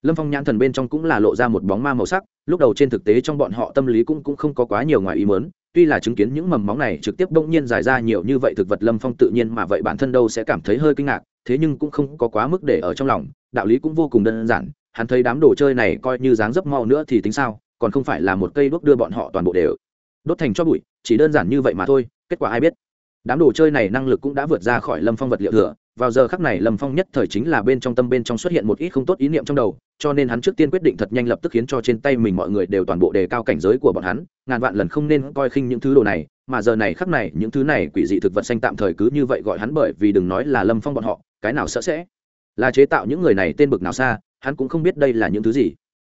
lâm phong nhãn thần bên trong cũng là lộ ra một bóng ma màu sắc lúc đầu trên thực tế trong bọn họ tâm lý cũng, cũng không có quá nhiều ngoài ý mớn tuy là chứng kiến những mầm móng này trực tiếp bỗng nhiên dài ra nhiều như vậy thực vật lâm phong tự nhiên mà vậy bản thân đâu sẽ cảm thấy hơi kinh ngạc thế nhưng cũng không có quá mức để ở trong lòng đạo lý cũng vô cùng đơn giản hắn thấy đám đồ chơi này coi như dáng dấp mau nữa thì tính sao còn không phải là một cây đuốc đưa bọn họ toàn bộ đều đốt thành cho bụi chỉ đơn giản như vậy mà thôi kết quả ai biết. Đám đồ chơi này năng lực cũng đã vượt ra khỏi lâm phong vật liệu thừa vào giờ khắc này lâm phong nhất thời chính là bên trong tâm bên trong xuất hiện một ít không tốt ý niệm trong đầu, cho nên hắn trước tiên quyết định thật nhanh lập tức khiến cho trên tay mình mọi người đều toàn bộ đề cao cảnh giới của bọn hắn, ngàn vạn lần không nên coi khinh những thứ đồ này, mà giờ này khắc này những thứ này quỷ dị thực vật xanh tạm thời cứ như vậy gọi hắn bởi vì đừng nói là lâm phong bọn họ, cái nào sợ sẽ? Là chế tạo những người này tên bực nào xa, hắn cũng không biết đây là những thứ gì.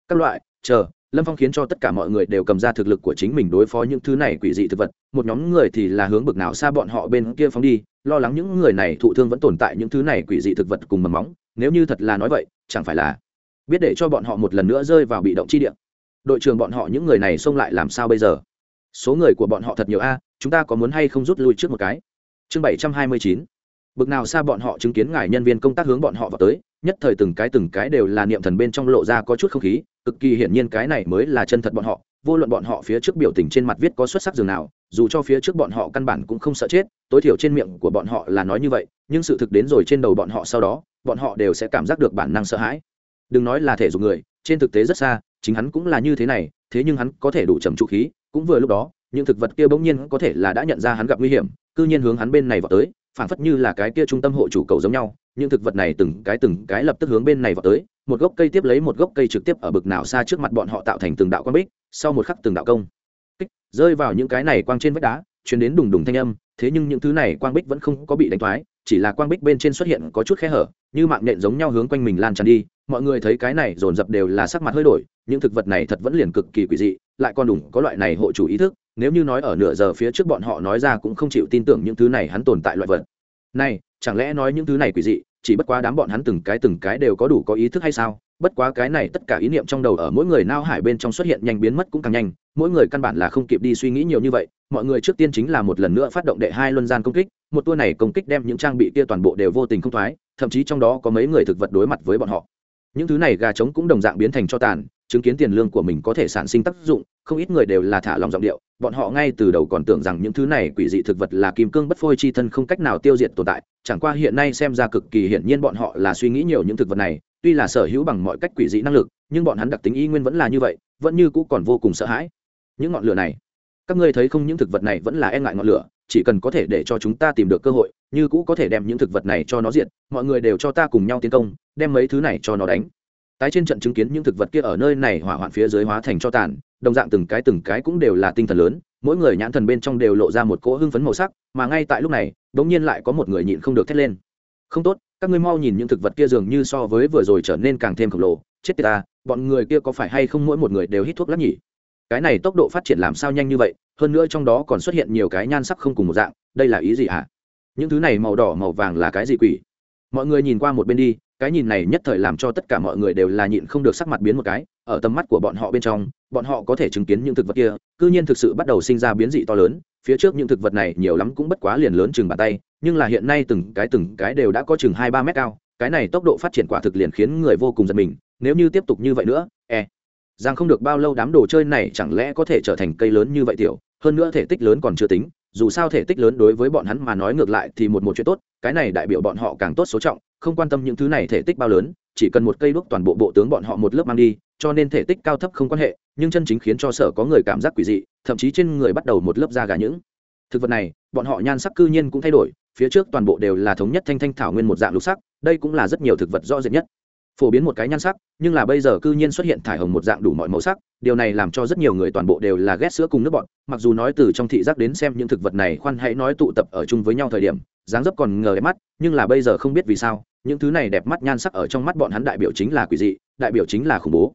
Các loại, chờ lâm phong khiến cho tất cả mọi người đều cầm ra thực lực của chính mình đối phó những thứ này quỷ dị thực vật, một nhóm người thì là hướng bực nào xa bọn họ bên kia phóng đi, lo lắng những người này thụ thương vẫn tồn tại những thứ này quỷ dị thực vật cùng mầm móng, nếu như thật là nói vậy, chẳng phải là biết để cho bọn họ một lần nữa rơi vào bị động chi địa. Đội trưởng bọn họ những người này xông lại làm sao bây giờ? Số người của bọn họ thật nhiều a, chúng ta có muốn hay không rút lui trước một cái? Chương bảy trăm hai mươi chín. Bực nào xa bọn họ chứng kiến ngài nhân viên công tác hướng bọn họ vào tới, nhất thời từng cái từng cái đều là niệm thần bên trong lộ ra có chút không khí cực kỳ hiển nhiên cái này mới là chân thật bọn họ, vô luận bọn họ phía trước biểu tình trên mặt viết có xuất sắc dường nào, dù cho phía trước bọn họ căn bản cũng không sợ chết, tối thiểu trên miệng của bọn họ là nói như vậy, nhưng sự thực đến rồi trên đầu bọn họ sau đó, bọn họ đều sẽ cảm giác được bản năng sợ hãi. Đừng nói là thể dục người, trên thực tế rất xa, chính hắn cũng là như thế này, thế nhưng hắn có thể đủ trầm trụ khí, cũng vừa lúc đó, những thực vật kia bỗng nhiên có thể là đã nhận ra hắn gặp nguy hiểm, cư nhiên hướng hắn bên này vào tới phản phất như là cái kia trung tâm hộ chủ cầu giống nhau, những thực vật này từng cái từng cái lập tức hướng bên này vào tới, một gốc cây tiếp lấy một gốc cây trực tiếp ở bực nào xa trước mặt bọn họ tạo thành từng đạo quang bích, sau một khắc từng đạo công kích, rơi vào những cái này quang trên vách đá chuyển đến đùng đùng thanh âm, thế nhưng những thứ này quang bích vẫn không có bị đánh thoái, chỉ là quang bích bên trên xuất hiện có chút khe hở, như mạng nhện giống nhau hướng quanh mình lan tràn đi, mọi người thấy cái này dồn dập đều là sắc mặt hơi đổi, những thực vật này thật vẫn liền cực kỳ quỷ dị, lại còn đủng có loại này hộ chủ ý thức nếu như nói ở nửa giờ phía trước bọn họ nói ra cũng không chịu tin tưởng những thứ này hắn tồn tại loại vật. Này, chẳng lẽ nói những thứ này quỷ dị, chỉ bất quá đám bọn hắn từng cái từng cái đều có đủ có ý thức hay sao? Bất quá cái này tất cả ý niệm trong đầu ở mỗi người nao hải bên trong xuất hiện nhanh biến mất cũng càng nhanh, mỗi người căn bản là không kịp đi suy nghĩ nhiều như vậy, mọi người trước tiên chính là một lần nữa phát động đệ hai luân gian công kích, một tour này công kích đem những trang bị kia toàn bộ đều vô tình không thoái, thậm chí trong đó có mấy người thực vật đối mặt với bọn họ. Những thứ này gà trống cũng đồng dạng biến thành cho tàn chứng kiến tiền lương của mình có thể sản sinh tác dụng, không ít người đều là thả lòng giọng điệu, bọn họ ngay từ đầu còn tưởng rằng những thứ này quỷ dị thực vật là kim cương bất phôi chi thân không cách nào tiêu diệt tồn tại, chẳng qua hiện nay xem ra cực kỳ hiển nhiên bọn họ là suy nghĩ nhiều những thực vật này, tuy là sở hữu bằng mọi cách quỷ dị năng lực, nhưng bọn hắn đặc tính y nguyên vẫn là như vậy, vẫn như cũ còn vô cùng sợ hãi. Những ngọn lửa này, các ngươi thấy không, những thực vật này vẫn là e ngại ngọn lửa, chỉ cần có thể để cho chúng ta tìm được cơ hội, như cũ có thể đem những thực vật này cho nó diệt, mọi người đều cho ta cùng nhau tiến công, đem mấy thứ này cho nó đánh tái trên trận chứng kiến những thực vật kia ở nơi này hỏa hoạn phía dưới hóa thành cho tàn, đồng dạng từng cái từng cái cũng đều là tinh thần lớn, mỗi người nhãn thần bên trong đều lộ ra một cỗ hưng phấn màu sắc, mà ngay tại lúc này đ ỗ n g nhiên lại có một người nhịn không được thét lên. Không tốt, các ngươi mau nhìn những thực vật kia dường như so với vừa rồi trở nên càng thêm khổng lồ, chết tiệt ta, bọn người kia có phải hay không mỗi một người đều hít thuốc lắc nhỉ? Cái này tốc độ phát triển làm sao nhanh như vậy, hơn nữa trong đó còn xuất hiện nhiều cái nhan sắc không cùng một dạng, đây là ý gì hả? Những thứ này màu đỏ màu vàng là cái gì quỷ? Mọi người nhìn qua một bên đi cái nhìn này nhất thời làm cho tất cả mọi người đều là nhịn không được sắc mặt biến một cái, ở tầm mắt của bọn họ bên trong, bọn họ có thể chứng kiến những thực vật kia, cư nhiên thực sự bắt đầu sinh ra biến dị to lớn, phía trước những thực vật này nhiều lắm cũng bất quá liền lớn chừng bàn tay, nhưng là hiện nay từng cái từng cái đều đã có chừng hai ba mét cao, cái này tốc độ phát triển quả thực liền khiến người vô cùng giật mình, nếu như tiếp tục như vậy nữa e rằng không được bao lâu đám đồ chơi này chẳng lẽ có thể trở thành cây lớn như vậy tiểu, hơn nữa thể tích lớn còn chưa tính dù sao thể tích lớn đối với bọn hắn mà nói ngược lại thì một một chuyện tốt, cái này đại biểu bọn họ càng tốt số trọng, không quan tâm những thứ này thể tích bao lớn, chỉ cần một cây đuốc toàn bộ bộ tướng bọn họ một lớp mang đi, cho nên thể tích cao thấp không quan hệ, nhưng chân chính khiến cho sở có người cảm giác quỷ dị, thậm chí trên người bắt đầu một lớp da gà những. Thực vật này, bọn họ nhan sắc cư nhiên cũng thay đổi, phía trước toàn bộ đều là thống nhất thanh thanh thảo nguyên một dạng lục sắc, đây cũng là rất nhiều thực vật rõ rệt nhất phổ biến một cái nhan sắc, nhưng là bây giờ cư nhiên xuất hiện thải hồng một dạng đủ mọi màu sắc, điều này làm cho rất nhiều người toàn bộ đều là ghét sữa cùng nước bọn mặc dù nói từ trong thị giác đến xem những thực vật này khoan hãy nói tụ tập ở chung với nhau thời điểm, dáng dấp còn ngờ đẹp mắt, nhưng là bây giờ không biết vì sao, những thứ này đẹp mắt nhan sắc ở trong mắt bọn hắn đại biểu chính là quỷ dị, đại biểu chính là khủng bố.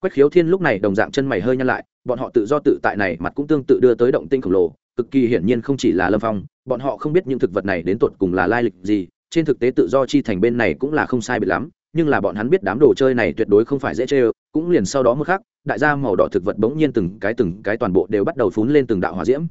Quách khiếu thiên lúc này đồng dạng chân mày hơi nhăn lại, bọn họ tự do tự tại này mặt cũng tương tự đưa tới động tinh khổng lồ, cực kỳ hiển nhiên không chỉ là lâm phong, bọn họ không biết những thực vật này đến tột cùng là lai lịch gì, trên thực tế tự do chi thành bên này cũng là không sai biệt lắm nhưng là bọn hắn biết đám đồ chơi này tuyệt đối không phải dễ chơi, cũng liền sau đó một khắc, đại gia màu đỏ thực vật bỗng nhiên từng cái từng cái toàn bộ đều bắt đầu phún lên từng đạo hòa diễm.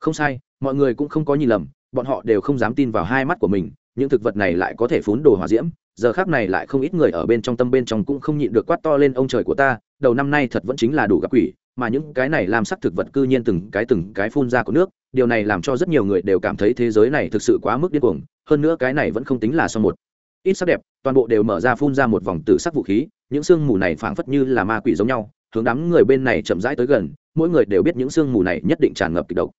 Không sai, mọi người cũng không có nhìn lầm, bọn họ đều không dám tin vào hai mắt của mình, những thực vật này lại có thể phún đồ hòa diễm, giờ khác này lại không ít người ở bên trong tâm bên trong cũng không nhịn được quát to lên, ông trời của ta, đầu năm nay thật vẫn chính là đủ gặp quỷ, mà những cái này làm sắc thực vật cư nhiên từng cái từng cái phun ra của nước, điều này làm cho rất nhiều người đều cảm thấy thế giới này thực sự quá mức điên cuồng, hơn nữa cái này vẫn không tính là so một ít sắc đẹp, toàn bộ đều mở ra phun ra một vòng tử sắc vũ khí, những sương mù này phảng phất như là ma quỷ giống nhau, hướng đám người bên này chậm rãi tới gần, mỗi người đều biết những sương mù này nhất định tràn ngập kịch độc.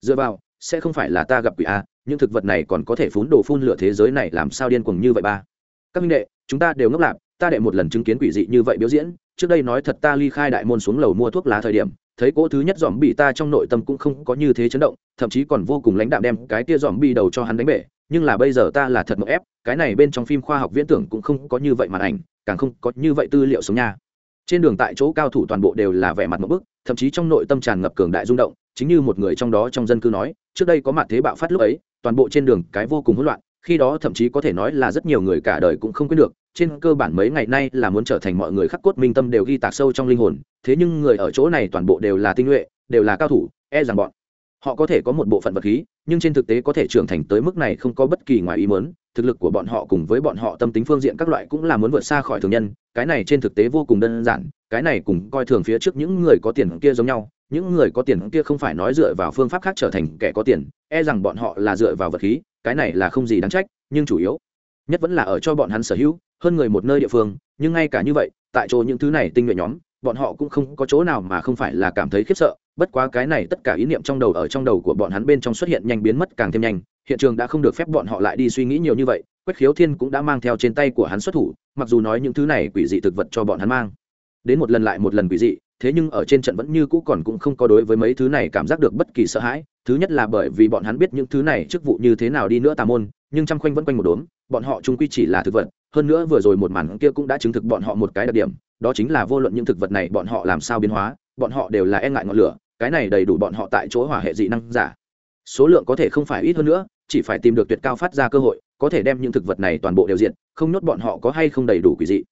Dựa vào, sẽ không phải là ta gặp quỷ a những thực vật này còn có thể phun đồ phun lửa thế giới này làm sao điên cuồng như vậy ba. Các minh đệ, chúng ta đều ngốc lạc ta đệ một lần chứng kiến quỷ dị như vậy biểu diễn trước đây nói thật ta ly khai đại môn xuống lầu mua thuốc lá thời điểm, thấy cỗ thứ nhất dòm bị ta trong nội tâm cũng không có như thế chấn động, thậm chí còn vô cùng lãnh đạm đem cái tia dòm bị đầu cho hắn đánh bể. Nhưng là bây giờ ta là thật mộng ép, cái này bên trong phim khoa học viễn tưởng cũng không có như vậy màn ảnh, càng không có như vậy tư liệu sống nha. Trên đường tại chỗ cao thủ toàn bộ đều là vẻ mặt một bức, thậm chí trong nội tâm tràn ngập cường đại rung động, chính như một người trong đó trong dân cư nói, trước đây có mặt thế bạo phát lúc ấy, toàn bộ trên đường cái vô cùng hỗn loạn, khi đó thậm chí có thể nói là rất nhiều người cả đời cũng không quên được trên cơ bản mấy ngày nay là muốn trở thành mọi người khắc cốt minh tâm đều ghi tạc sâu trong linh hồn, thế nhưng người ở chỗ này toàn bộ đều là tinh nhuệ, đều là cao thủ e rằng bọn họ có thể có một bộ phận vật khí, nhưng trên thực tế có thể trưởng thành tới mức này không có bất kỳ ngoài ý mớn thực lực của bọn họ cùng với bọn họ tâm tính phương diện các loại cũng là muốn vượt xa khỏi thường nhân, cái này trên thực tế vô cùng đơn giản, cái này cùng coi thường phía trước những người có tiền kia giống nhau, những người có tiền kia không phải nói dựa vào phương pháp khác trở thành kẻ có tiền e rằng bọn họ là dựa vào vật khí, cái này là không gì đáng trách, nhưng chủ yếu nhất vẫn là ở cho bọn hắn sở hữu hơn người một nơi địa phương, nhưng ngay cả như vậy, tại chỗ những thứ này tinh nhuệ nhóm, bọn họ cũng không có chỗ nào mà không phải là cảm thấy khiếp sợ, bất quá cái này tất cả ý niệm trong đầu ở trong đầu của bọn hắn bên trong xuất hiện nhanh biến mất càng thêm nhanh, hiện trường đã không được phép bọn họ lại đi suy nghĩ nhiều như vậy, quách khiếu thiên cũng đã mang theo trên tay của hắn xuất thủ, mặc dù nói những thứ này quỷ dị thực vật cho bọn hắn mang. Đến một lần lại một lần quỷ dị, thế nhưng ở trên trận vẫn như cũ còn cũng không có đối với mấy thứ này cảm giác được bất kỳ sợ hãi, thứ nhất là bởi vì bọn hắn biết những thứ này chức vụ như thế nào đi nữa tà môn, nhưng chăm khoanh vẫn quanh một đốm, bọn họ chung quy chỉ là thực vật hơn nữa vừa rồi một màn kia cũng đã chứng thực bọn họ một cái đặc điểm, đó chính là vô luận những thực vật này bọn họ làm sao biến hóa, bọn họ đều là e ngại ngọn lửa, cái này đầy đủ bọn họ tại chỗ hỏa hệ dị năng giả. Số lượng có thể không phải ít hơn nữa, chỉ phải tìm được tuyệt cao phát ra cơ hội, có thể đem những thực vật này toàn bộ đều diện không nhốt bọn họ có hay không đầy đủ quỷ dị.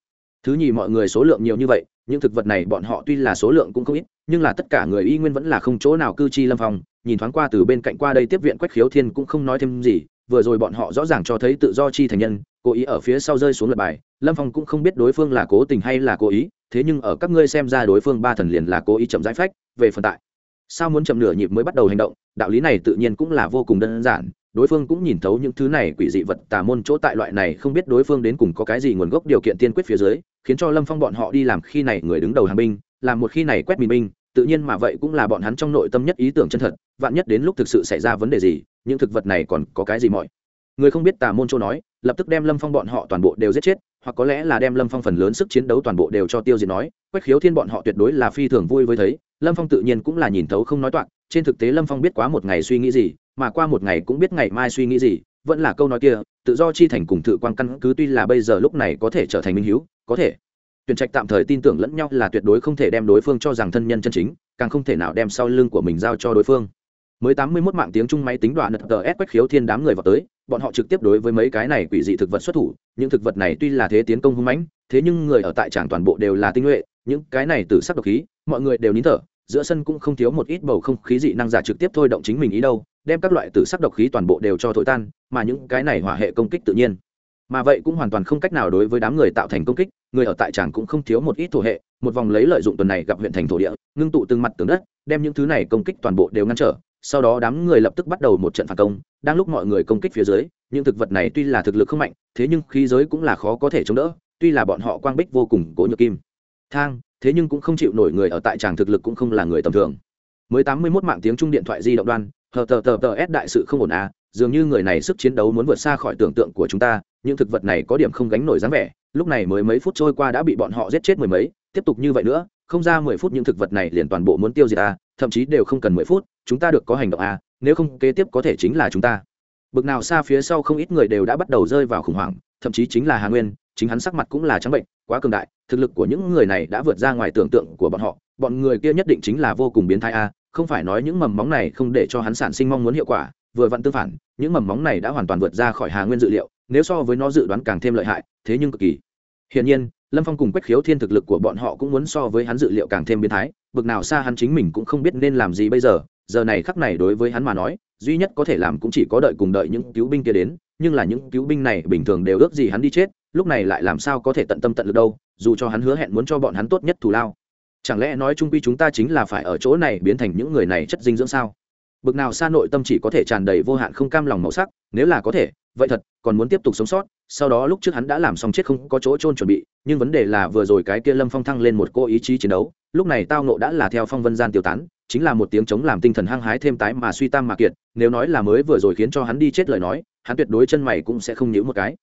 Thứ nhì mọi người số lượng nhiều như vậy, những thực vật này bọn họ tuy là số lượng cũng không ít, nhưng là tất cả người y nguyên vẫn là không chỗ nào cư chi lâm phòng nhìn thoáng qua từ bên cạnh qua đây tiếp viện quách khiếu thiên cũng không nói thêm gì, vừa rồi bọn họ rõ ràng cho thấy tự do chi thành nhân cố ý ở phía sau rơi xuống lật bài lâm phong cũng không biết đối phương là cố tình hay là cố ý thế nhưng ở các ngươi xem ra đối phương ba thần liền là cố ý chậm giải phách về phần tại. Sao muốn chậm nửa nhịp mới bắt đầu hành động đạo lý này tự nhiên cũng là vô cùng đơn giản đối phương cũng nhìn thấu những thứ này quỷ dị vật tà môn chỗ tại loại này không biết đối phương đến cùng có cái gì nguồn gốc điều kiện tiên quyết phía dưới khiến cho lâm phong bọn họ đi làm khi này người đứng đầu hàng binh làm một khi này quét binh binh, tự nhiên mà vậy cũng là bọn hắn trong nội tâm nhất ý tưởng chân thật vạn nhất đến lúc thực sự xảy ra vấn đề gì những thực vật này còn có cái gì mọi. Người không biết tà môn chỗ nói lập tức đem lâm phong bọn họ toàn bộ đều giết chết, hoặc có lẽ là đem lâm phong phần lớn sức chiến đấu toàn bộ đều cho tiêu diệt nói, quách khiếu thiên bọn họ tuyệt đối là phi thường vui với thấy, lâm phong tự nhiên cũng là nhìn thấu không nói toạc, trên thực tế lâm phong biết quá một ngày suy nghĩ gì, mà qua một ngày cũng biết ngày mai suy nghĩ gì, vẫn là câu nói kia, tự do chi thành cùng tự quan căn cứ tuy là bây giờ lúc này có thể trở thành minh hiếu, có thể. Tuyển trạch tạm thời tin tưởng lẫn nhau là tuyệt đối không thể đem đối phương cho rằng thân nhân chân chính, càng không thể nào đem sau lưng của mình giao cho đối phương. Mới tám mươi 81 mạng tiếng trung máy tính đoạn nật tờ s quách khiếu thiên đám người vào tới bọn họ trực tiếp đối với mấy cái này quỷ dị thực vật xuất thủ, những thực vật này tuy là thế tiến công hung mãnh, thế nhưng người ở tại tràng toàn bộ đều là tinh nhuệ, những cái này từ sắc độc khí, mọi người đều nín thở, giữa sân cũng không thiếu một ít bầu không khí dị năng giả trực tiếp thôi động chính mình ý đâu, đem các loại tử sắc độc khí toàn bộ đều cho thổi tan, mà những cái này hỏa hệ công kích tự nhiên. Mà vậy cũng hoàn toàn không cách nào đối với đám người tạo thành công kích, người ở tại tràng cũng không thiếu một ít thổ hệ, một vòng lấy lợi dụng tuần này gặp huyện thành thổ địa, ngưng tụ từng mặt tường đất, đem những thứ này công kích toàn bộ đều ngăn trở sau đó đám người lập tức bắt đầu một trận phản công, đang lúc mọi người công kích phía dưới, những thực vật này tuy là thực lực không mạnh, thế nhưng khí giới cũng là khó có thể chống đỡ, tuy là bọn họ quang bích vô cùng cố nhược kim. Thang, thế nhưng cũng không chịu nổi người ở tại tràng thực lực cũng không là người tầm thường. Mới tám mươi mốt mạng tiếng trung điện thoại di động đoan hờ tờ tờ tờ s đại sự không ổn à dường như người này sức chiến đấu muốn vượt xa khỏi tưởng tượng của chúng ta, những thực vật này có điểm không gánh nổi dáng vẻ, lúc này mới mấy phút trôi qua đã bị bọn họ giết chết mười mấy, tiếp tục như vậy nữa, không ra mười phút những thực vật này liền toàn bộ muốn tiêu diệt à thậm chí đều không cần mười phút, chúng ta được có hành động à nếu không kế tiếp có thể chính là chúng ta. Bực nào xa phía sau không ít người đều đã bắt đầu rơi vào khủng hoảng, thậm chí chính là hà nguyên, chính hắn sắc mặt cũng là trắng bệnh, quá cường đại, thực lực của những người này đã vượt ra ngoài tưởng tượng của bọn họ, bọn người kia nhất định chính là vô cùng biến thái a, không phải nói những mầm móng này không để cho hắn sản sinh mong muốn hiệu quả, vừa vặn tương phản, những mầm móng này đã hoàn toàn vượt ra khỏi hà nguyên dự liệu, nếu so với nó dự đoán càng thêm lợi hại, thế nhưng cực kỳ. Hiển nhiên lâm phong cùng quách khiếu thiên thực lực của bọn họ cũng muốn so với hắn dự liệu càng thêm biến thái, bực nào xa hắn chính mình cũng không biết nên làm gì bây giờ giờ này khắc này đối với hắn mà nói, duy nhất có thể làm cũng chỉ có đợi cùng đợi những cứu binh kia đến, nhưng là những cứu binh này bình thường đều ước gì hắn đi chết, lúc này lại làm sao có thể tận tâm tận lực đâu, dù cho hắn hứa hẹn muốn cho bọn hắn tốt nhất thù lao. Chẳng lẽ nói trung quy chúng ta chính là phải ở chỗ này biến thành những người này chất dinh dưỡng sao? Bực nào xa nội tâm chỉ có thể tràn đầy vô hạn không cam lòng màu sắc, nếu là có thể, vậy thật, còn muốn tiếp tục sống sót. Sau đó lúc trước hắn đã làm xong chết không có chỗ trôn chuẩn bị, nhưng vấn đề là vừa rồi cái kia lâm phong thăng lên một cô ý chí chiến đấu, lúc này tao nộ đã là theo phong vân gian tiêu tán, chính là một tiếng chống làm tinh thần hăng hái thêm tái mà suy tam mà kiệt, nếu nói là mới vừa rồi khiến cho hắn đi chết lời nói, hắn tuyệt đối chân mày cũng sẽ không nhíu một cái.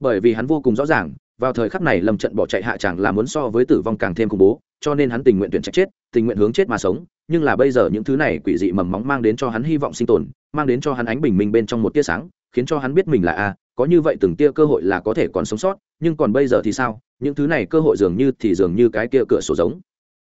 Bởi vì hắn vô cùng rõ ràng, vào thời khắc này lâm trận bỏ chạy hạ chẳng là muốn so với tử vong càng thêm khủng bố cho nên hắn tình nguyện tuyển trạch chết, tình nguyện hướng chết mà sống, nhưng là bây giờ những thứ này quỷ dị mầm móng mang đến cho hắn hy vọng sinh tồn, mang đến cho hắn ánh bình minh bên trong một tia sáng, khiến cho hắn biết mình là a, có như vậy từng tia cơ hội là có thể còn sống sót, nhưng còn bây giờ thì sao? Những thứ này cơ hội dường như thì dường như cái kia cửa sổ giống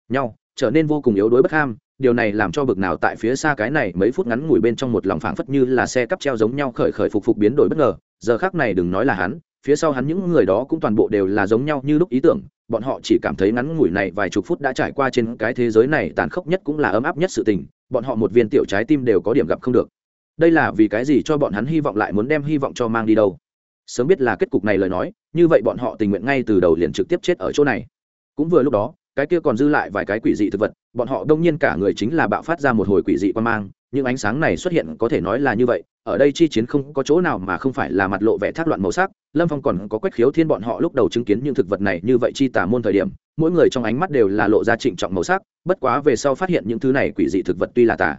nhau, trở nên vô cùng yếu đuối bất ham, điều này làm cho bực nào tại phía xa cái này mấy phút ngắn ngủi bên trong một lòng phảng phất như là xe cắp treo giống nhau khởi khởi phục phục biến đổi bất ngờ, giờ khác này đừng nói là hắn, phía sau hắn những người đó cũng toàn bộ đều là giống nhau như lúc ý tưởng bọn họ chỉ cảm thấy ngắn ngủi này vài chục phút đã trải qua trên cái thế giới này tàn khốc nhất cũng là ấm áp nhất sự tình, bọn họ một viên tiểu trái tim đều có điểm gặp không được. Đây là vì cái gì cho bọn hắn hy vọng lại muốn đem hy vọng cho mang đi đâu? Sớm biết là kết cục này lời nói, như vậy bọn họ tình nguyện ngay từ đầu liền trực tiếp chết ở chỗ này. Cũng vừa lúc đó, cái kia còn dư lại vài cái quỷ dị thực vật, bọn họ đông nhiên cả người chính là bạo phát ra một hồi quỷ dị quan mang những ánh sáng này xuất hiện có thể nói là như vậy, ở đây chi chiến không có chỗ nào mà không phải là mặt lộ vẻ thác loạn màu sắc, lâm phong còn có quách khiếu thiên bọn họ lúc đầu chứng kiến những thực vật này như vậy chi tả môn thời điểm, mỗi người trong ánh mắt đều là lộ ra trịnh trọng màu sắc, bất quá về sau phát hiện những thứ này quỷ dị thực vật tuy là tả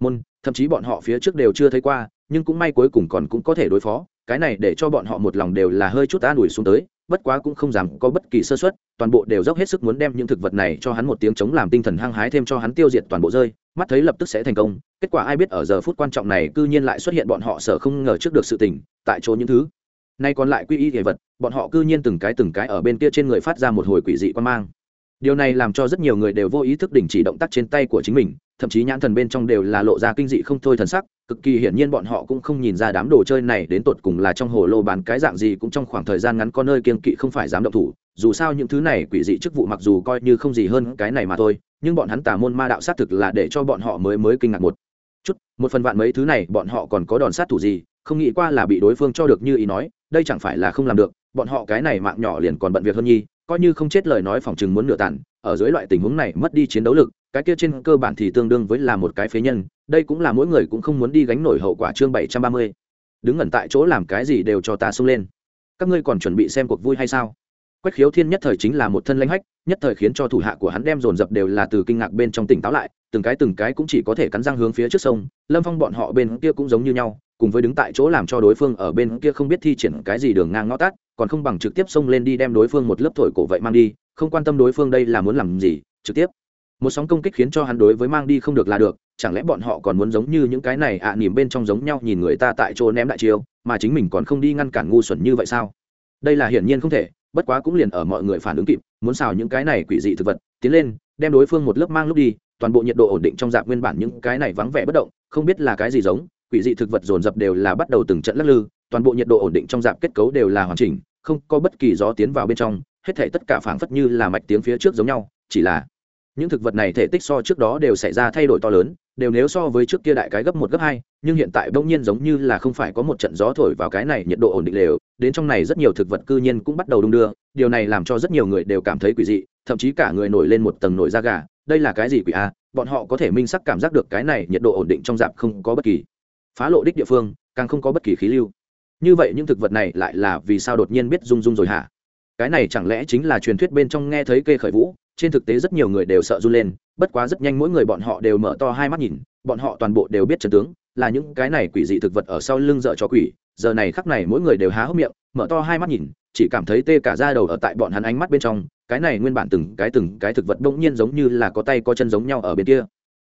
môn, thậm chí bọn họ phía trước đều chưa thấy qua, nhưng cũng may cuối cùng còn cũng có thể đối phó, cái này để cho bọn họ một lòng đều là hơi chút an ủi xuống tới bất quá cũng không dám có bất kỳ sơ suất, toàn bộ đều dốc hết sức muốn đem những thực vật này cho hắn một tiếng chống làm tinh thần hăng hái thêm cho hắn tiêu diệt toàn bộ rơi, mắt thấy lập tức sẽ thành công, kết quả ai biết ở giờ phút quan trọng này cư nhiên lại xuất hiện bọn họ sợ không ngờ trước được sự tình, tại chỗ những thứ nay còn lại quy y thể vật, bọn họ cư nhiên từng cái từng cái ở bên kia trên người phát ra một hồi quỷ dị quan mang. Điều này làm cho rất nhiều người đều vô ý thức đình chỉ động tác trên tay của chính mình, thậm chí nhãn thần bên trong đều là lộ ra kinh dị không thôi thần sắc cực kỳ hiển nhiên bọn họ cũng không nhìn ra đám đồ chơi này đến tột cùng là trong hồ lô bán cái dạng gì, cũng trong khoảng thời gian ngắn có nơi kiên kỵ không phải dám động thủ. Dù sao những thứ này quỷ dị chức vụ mặc dù coi như không gì hơn cái này mà thôi, nhưng bọn hắn tà môn ma đạo sát thực là để cho bọn họ mới mới kinh ngạc một chút. Một phần vạn mấy thứ này, bọn họ còn có đòn sát thủ gì? Không nghĩ qua là bị đối phương cho được như ý nói, đây chẳng phải là không làm được. Bọn họ cái này mạng nhỏ liền còn bận việc hơn nhi, coi như không chết lời nói phòng chừng muốn nửa tàn, ở dưới loại tình huống này mất đi chiến đấu lực, cái kia trên cơ bản thì tương đương với là một cái phế nhân đây cũng là mỗi người cũng không muốn đi gánh nổi hậu quả chương bảy trăm ba mươi. Đứng ngẩn tại chỗ làm cái gì đều cho ta xông lên. Các ngươi còn chuẩn bị xem cuộc vui hay sao? Quách khiếu thiên nhất thời chính là một thân lãnh hách, nhất thời khiến cho thủ hạ của hắn đem dồn dập đều là từ kinh ngạc bên trong tỉnh táo lại, từng cái từng cái cũng chỉ có thể cắn răng hướng phía trước sông, lâm phong bọn họ bên kia cũng giống như nhau, cùng với đứng tại chỗ làm cho đối phương ở bên kia không biết thi triển cái gì đường ngang ngõ tát còn không bằng trực tiếp xông lên đi đem đối phương một lớp thổi cổ vậy mang đi, không quan tâm đối phương đây là muốn làm gì, trực tiếp một sóng công kích khiến cho hắn đối với mang đi không được là được chẳng lẽ bọn họ còn muốn giống như những cái này ạ à, nỉm bên trong giống nhau nhìn người ta tại chỗ ném đại chiêu mà chính mình còn không đi ngăn cản ngu xuẩn như vậy sao? Đây là hiển nhiên không thể bất quá cũng liền ở mọi người phản ứng kịp muốn xào những cái này quỷ dị thực vật tiến lên đem đối phương một lớp mang lúc đi toàn bộ nhiệt độ ổn định trong dạp nguyên bản những cái này vắng vẻ bất động không biết là cái gì giống quỷ dị thực vật dồn dập đều là bắt đầu từng trận lắc lư toàn bộ nhiệt độ ổn định trong dạp kết cấu đều là hoàn chỉnh không có bất kỳ gió tiến vào bên trong hết thể tất cả phảng phất như là mạch tiếng phía trước giống nhau chỉ là những thực vật này thể tích so trước đó đều xảy ra thay đổi to lớn, đều nếu so với trước kia đại cái gấp một gấp hai, nhưng hiện tại bỗng nhiên giống như là không phải có một trận gió thổi vào cái này, nhiệt độ ổn định lều, đến trong này rất nhiều thực vật cư nhiên cũng bắt đầu đung đưa, điều này làm cho rất nhiều người đều cảm thấy quỷ dị, thậm chí cả người nổi lên một tầng nổi da gà, đây là cái gì quỷ a bọn họ có thể minh sắc cảm giác được cái này nhiệt độ ổn định trong dạp không có bất kỳ phá lộ đích địa phương, càng không có bất kỳ khí lưu. Như vậy những thực vật này lại là vì sao đột nhiên biết rung rung rồi hả? Cái này chẳng lẽ chính là truyền thuyết bên trong nghe thấy kê khởi vũ trên thực tế rất nhiều người đều sợ run lên, bất quá rất nhanh mỗi người bọn họ đều mở to hai mắt nhìn, bọn họ toàn bộ đều biết trần tướng, là những cái này quỷ dị thực vật ở sau lưng dợ cho quỷ, giờ này khắc này mỗi người đều há hốc miệng, mở to hai mắt nhìn, chỉ cảm thấy tê cả da đầu ở tại bọn hắn ánh mắt bên trong, cái này nguyên bản từng cái từng cái thực vật bỗng nhiên giống như là có tay có chân giống nhau ở bên kia.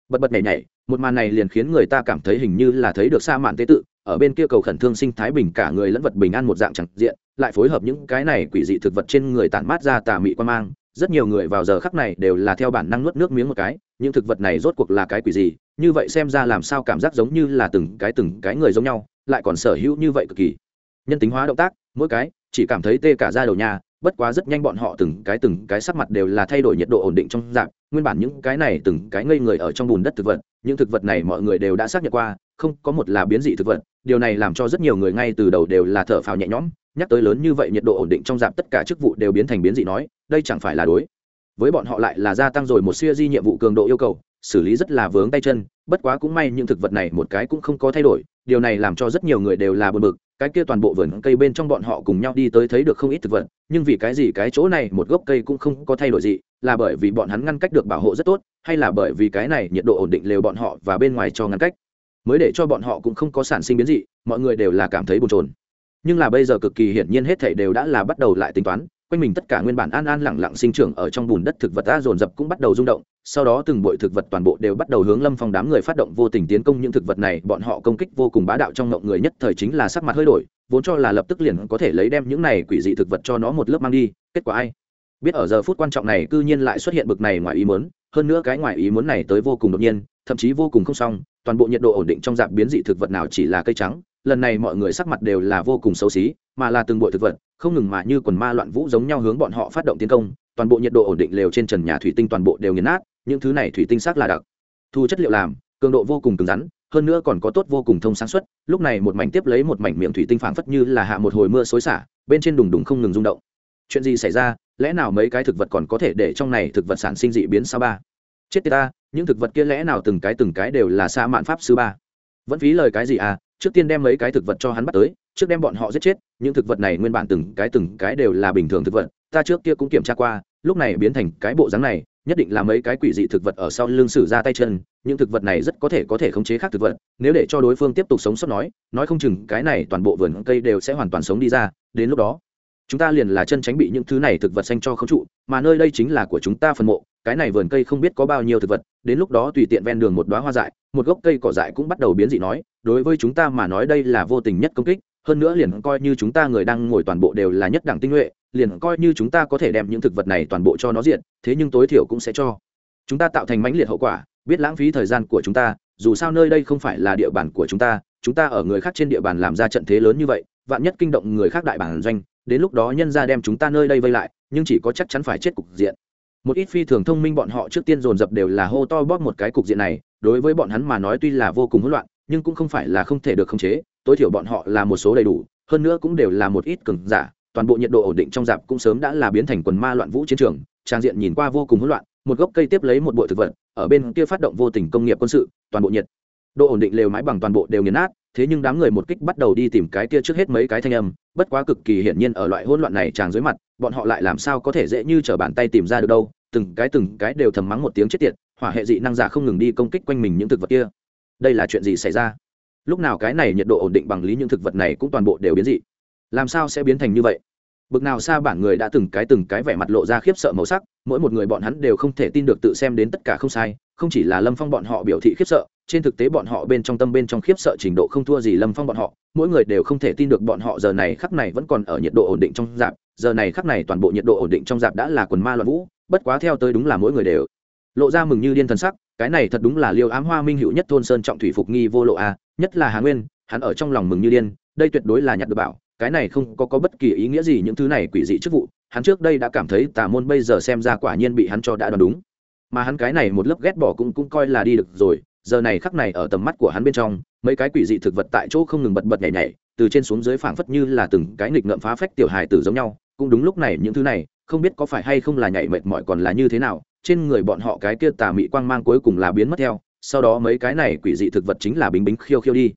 Bật bật nhảy nhảy, một màn này liền khiến người ta cảm thấy hình như là thấy được sa mạn tế tự, ở bên kia cầu khẩn thương sinh thái bình cả người lẫn vật bình an một dạng chẳng diện, lại phối hợp những cái này quỷ dị thực vật trên người tản mát ra tà mị quan mang rất nhiều người vào giờ khắc này đều là theo bản năng nuốt nước miếng một cái, những thực vật này rốt cuộc là cái quỷ gì? Như vậy xem ra làm sao cảm giác giống như là từng cái từng cái người giống nhau, lại còn sở hữu như vậy cực kỳ. Nhân tính hóa động tác, mỗi cái, chỉ cảm thấy tê cả da đầu nhà, bất quá rất nhanh bọn họ từng cái từng cái sắc mặt đều là thay đổi nhiệt độ ổn định trong dạng. Nguyên bản những cái này từng cái ngây người ở trong bùn đất thực vật, những thực vật này mọi người đều đã xác nhận qua, không có một là biến dị thực vật điều này làm cho rất nhiều người ngay từ đầu đều là thở phào nhẹ nhõm, nhắc tới lớn như vậy nhiệt độ ổn định trong dạp tất cả chức vụ đều biến thành biến dị nói, đây chẳng phải là đối. Với bọn họ lại là gia tăng rồi một siêu di nhiệm vụ cường độ yêu cầu, xử lý rất là vướng tay chân, bất quá cũng may những thực vật này một cái cũng không có thay đổi, điều này làm cho rất nhiều người đều là buồn bực, cái kia toàn bộ vườn cây bên trong bọn họ cùng nhau đi tới thấy được không ít thực vật, nhưng vì cái gì cái chỗ này một gốc cây cũng không có thay đổi gì, là bởi vì bọn hắn ngăn cách được bảo hộ rất tốt, hay là bởi vì cái này nhiệt độ ổn định lều bọn họ và bên ngoài cho ngăn cách mới để cho bọn họ cũng không có sản sinh biến dị, mọi người đều là cảm thấy bồn chồn. Nhưng là bây giờ cực kỳ hiển nhiên hết thảy đều đã là bắt đầu lại tính toán, quanh mình tất cả nguyên bản an an lẳng lặng sinh trưởng ở trong bùn đất thực vật đã dồn dập cũng bắt đầu rung động, sau đó từng bội thực vật toàn bộ đều bắt đầu hướng lâm phong đám người phát động vô tình tiến công những thực vật này, bọn họ công kích vô cùng bá đạo trong ngộng người nhất thời chính là sắc mặt hơi đổi, vốn cho là lập tức liền có thể lấy đem những này quỷ dị thực vật cho nó một lớp mang đi, kết quả ai? Biết ở giờ phút quan trọng này, cư nhiên lại xuất hiện bực này ngoài ý muốn, hơn nữa cái ngoài ý muốn này tới vô cùng đột nhiên, thậm chí vô cùng không xong toàn bộ nhiệt độ ổn định trong dạng biến dị thực vật nào chỉ là cây trắng, lần này mọi người sắc mặt đều là vô cùng xấu xí, mà là từng bội thực vật, không ngừng mà như quần ma loạn vũ giống nhau hướng bọn họ phát động tiến công, toàn bộ nhiệt độ ổn định lều trên trần nhà thủy tinh toàn bộ đều nghiền nát, những thứ này thủy tinh xác là đặc thu chất liệu làm, cường độ vô cùng cứng rắn, hơn nữa còn có tốt vô cùng thông sáng suất lúc này một mảnh tiếp lấy một mảnh miệng thủy tinh phảng phất như là hạ một hồi mưa xối xả, bên trên đùng đùng không ngừng rung động. Chuyện gì xảy ra? Lẽ nào mấy cái thực vật còn có thể để trong này thực vật sản sinh dị biến sao ba? Chết tiệt ta những thực vật kia lẽ nào từng cái từng cái đều là xa mạn pháp sư ba? Vẫn phí lời cái gì à? Trước tiên đem mấy cái thực vật cho hắn bắt tới, trước đem bọn họ giết chết, những thực vật này nguyên bản từng cái từng cái đều là bình thường thực vật, ta trước kia cũng kiểm tra qua, lúc này biến thành cái bộ dáng này, nhất định là mấy cái quỷ dị thực vật ở sau lưng sử ra tay chân, những thực vật này rất có thể có thể khống chế khác thực vật, nếu để cho đối phương tiếp tục sống sót nói nói không chừng cái này toàn bộ vườn cây đều sẽ hoàn toàn sống đi ra, đến lúc đó chúng ta liền là chân tránh bị những thứ này thực vật xanh cho khống trụ, mà nơi đây chính là của chúng ta phần mộ, cái này vườn cây không biết có bao nhiêu thực vật, đến lúc đó tùy tiện ven đường một đoá hoa dại, một gốc cây cỏ dại cũng bắt đầu biến dị nói, đối với chúng ta mà nói đây là vô tình nhất công kích, hơn nữa liền coi như chúng ta người đang ngồi toàn bộ đều là nhất đẳng tinh nhuệ, liền coi như chúng ta có thể đem những thực vật này toàn bộ cho nó diện, thế nhưng tối thiểu cũng sẽ cho chúng ta tạo thành mãnh liệt hậu quả, biết lãng phí thời gian của chúng ta, dù sao nơi đây không phải là địa bàn của chúng ta chúng ta ở người khác trên địa bàn làm ra trận thế lớn như vậy, vạn nhất kinh động người khác đại bản doanh đến lúc đó nhân ra đem chúng ta nơi đây vây lại, nhưng chỉ có chắc chắn phải chết cục diện. Một ít phi thường thông minh bọn họ trước tiên dồn dập đều là hô to bóp một cái cục diện này, đối với bọn hắn mà nói tuy là vô cùng hỗn loạn, nhưng cũng không phải là không thể được khống chế, tối thiểu bọn họ là một số đầy đủ, hơn nữa cũng đều là một ít cường giả, toàn bộ nhiệt độ ổn định trong dạp cũng sớm đã là biến thành quần ma loạn vũ chiến trường, trang diện nhìn qua vô cùng hỗn loạn, một gốc cây tiếp lấy một bộ thực vật, ở bên kia phát động vô tình công nghiệp quân sự, toàn bộ nhiệt độ ổn định lều mái bằng toàn bộ đều nghiền nát thế nhưng đám người một kích bắt đầu đi tìm cái kia trước hết mấy cái thanh âm, bất quá cực kỳ hiển nhiên ở loại hỗn loạn này tràng dưới mặt, bọn họ lại làm sao có thể dễ như t r ở bàn tay tìm ra được đâu, từng cái từng cái đều thầm mắng một tiếng chết tiệt, hỏa hệ dị năng giả không ngừng đi công kích quanh mình những thực vật kia. Đây là chuyện gì xảy ra? Lúc nào cái này nhiệt độ ổn định bằng lý những thực vật này cũng toàn bộ đều biến dị. Làm sao sẽ biến thành như vậy? Bực nào xa bản người đã từng cái từng cái vẻ mặt lộ ra khiếp sợ màu sắc, mỗi một người bọn hắn đều không thể tin được tự xem đến tất cả không sai, không chỉ là lâm phong bọn họ biểu thị khiếp sợ trên thực tế bọn họ bên trong tâm bên trong khiếp sợ trình độ không thua gì lâm phong bọn họ mỗi người đều không thể tin được bọn họ giờ này khắc này vẫn còn ở nhiệt độ ổn định trong dạp giờ này khắc này toàn bộ nhiệt độ ổn định trong dạp đã là quần ma loạn vũ bất quá theo tới đúng là mỗi người đều lộ ra mừng như điên thần sắc cái này thật đúng là liêu ám hoa minh hữu nhất thôn sơn trọng thủy phục nghi vô lộ a nhất là hà nguyên hắn ở trong lòng mừng như điên đây tuyệt đối là nhặt được bảo cái này không có, có bất kỳ ý nghĩa gì những thứ này quỷ dị chức vụ hắn trước đây đã cảm thấy tà môn bây giờ xem ra quả nhiên bị hắn cho đã đoán đúng mà hắn cái này một lớp ghét bỏ cũng cũng coi là đi được rồi giờ này khắc này ở tầm mắt của hắn bên trong, mấy cái quỷ dị thực vật tại chỗ không ngừng bật bật nhảy nhảy, từ trên xuống dưới phảng phất như là từng cái nghịch ngợm phá phách tiểu hài tử giống nhau. Cũng đúng lúc này, những thứ này, không biết có phải hay không là nhảy mệt mỏi còn là như thế nào, trên người bọn họ cái kia tà mị quang mang cuối cùng là biến mất theo, sau đó mấy cái này quỷ dị thực vật chính là bính bính khiêu khiêu đi.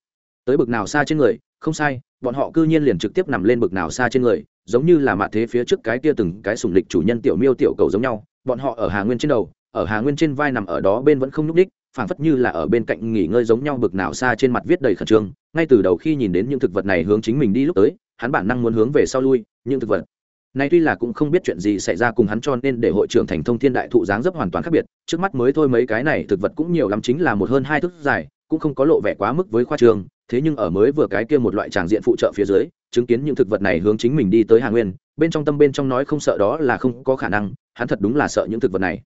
Tới bực nào xa trên người, không sai, bọn họ cư nhiên liền trực tiếp nằm lên bực nào xa trên người, giống như là mạ thế phía trước cái kia từng cái sùng lịch chủ nhân tiểu miêu tiểu cầu giống nhau. Bọn họ ở hà nguyên trên đầu, ở hà nguyên trên vai nằm ở đó bên vẫn không nhúc ních phảng phất như là ở bên cạnh nghỉ ngơi giống nhau bực nào xa trên mặt viết đầy khẩn trương, ngay từ đầu khi nhìn đến những thực vật này hướng chính mình đi lúc tới, hắn bản năng muốn hướng về sau lui, những thực vật này tuy là cũng không biết chuyện gì xảy ra cùng hắn cho nên để hội trưởng thành thông thiên đại thụ dáng dấp hoàn toàn khác biệt, trước mắt mới thôi mấy cái này thực vật cũng nhiều lắm chính là một hơn hai thước dài, cũng không có lộ vẻ quá mức với khoa trường, thế nhưng ở mới vừa cái kia một loại tràng diện phụ trợ phía dưới, chứng kiến những thực vật này hướng chính mình đi tới hà nguyên, bên trong tâm bên trong nói không sợ đó là không có khả năng, hắn thật đúng là sợ những thực vật này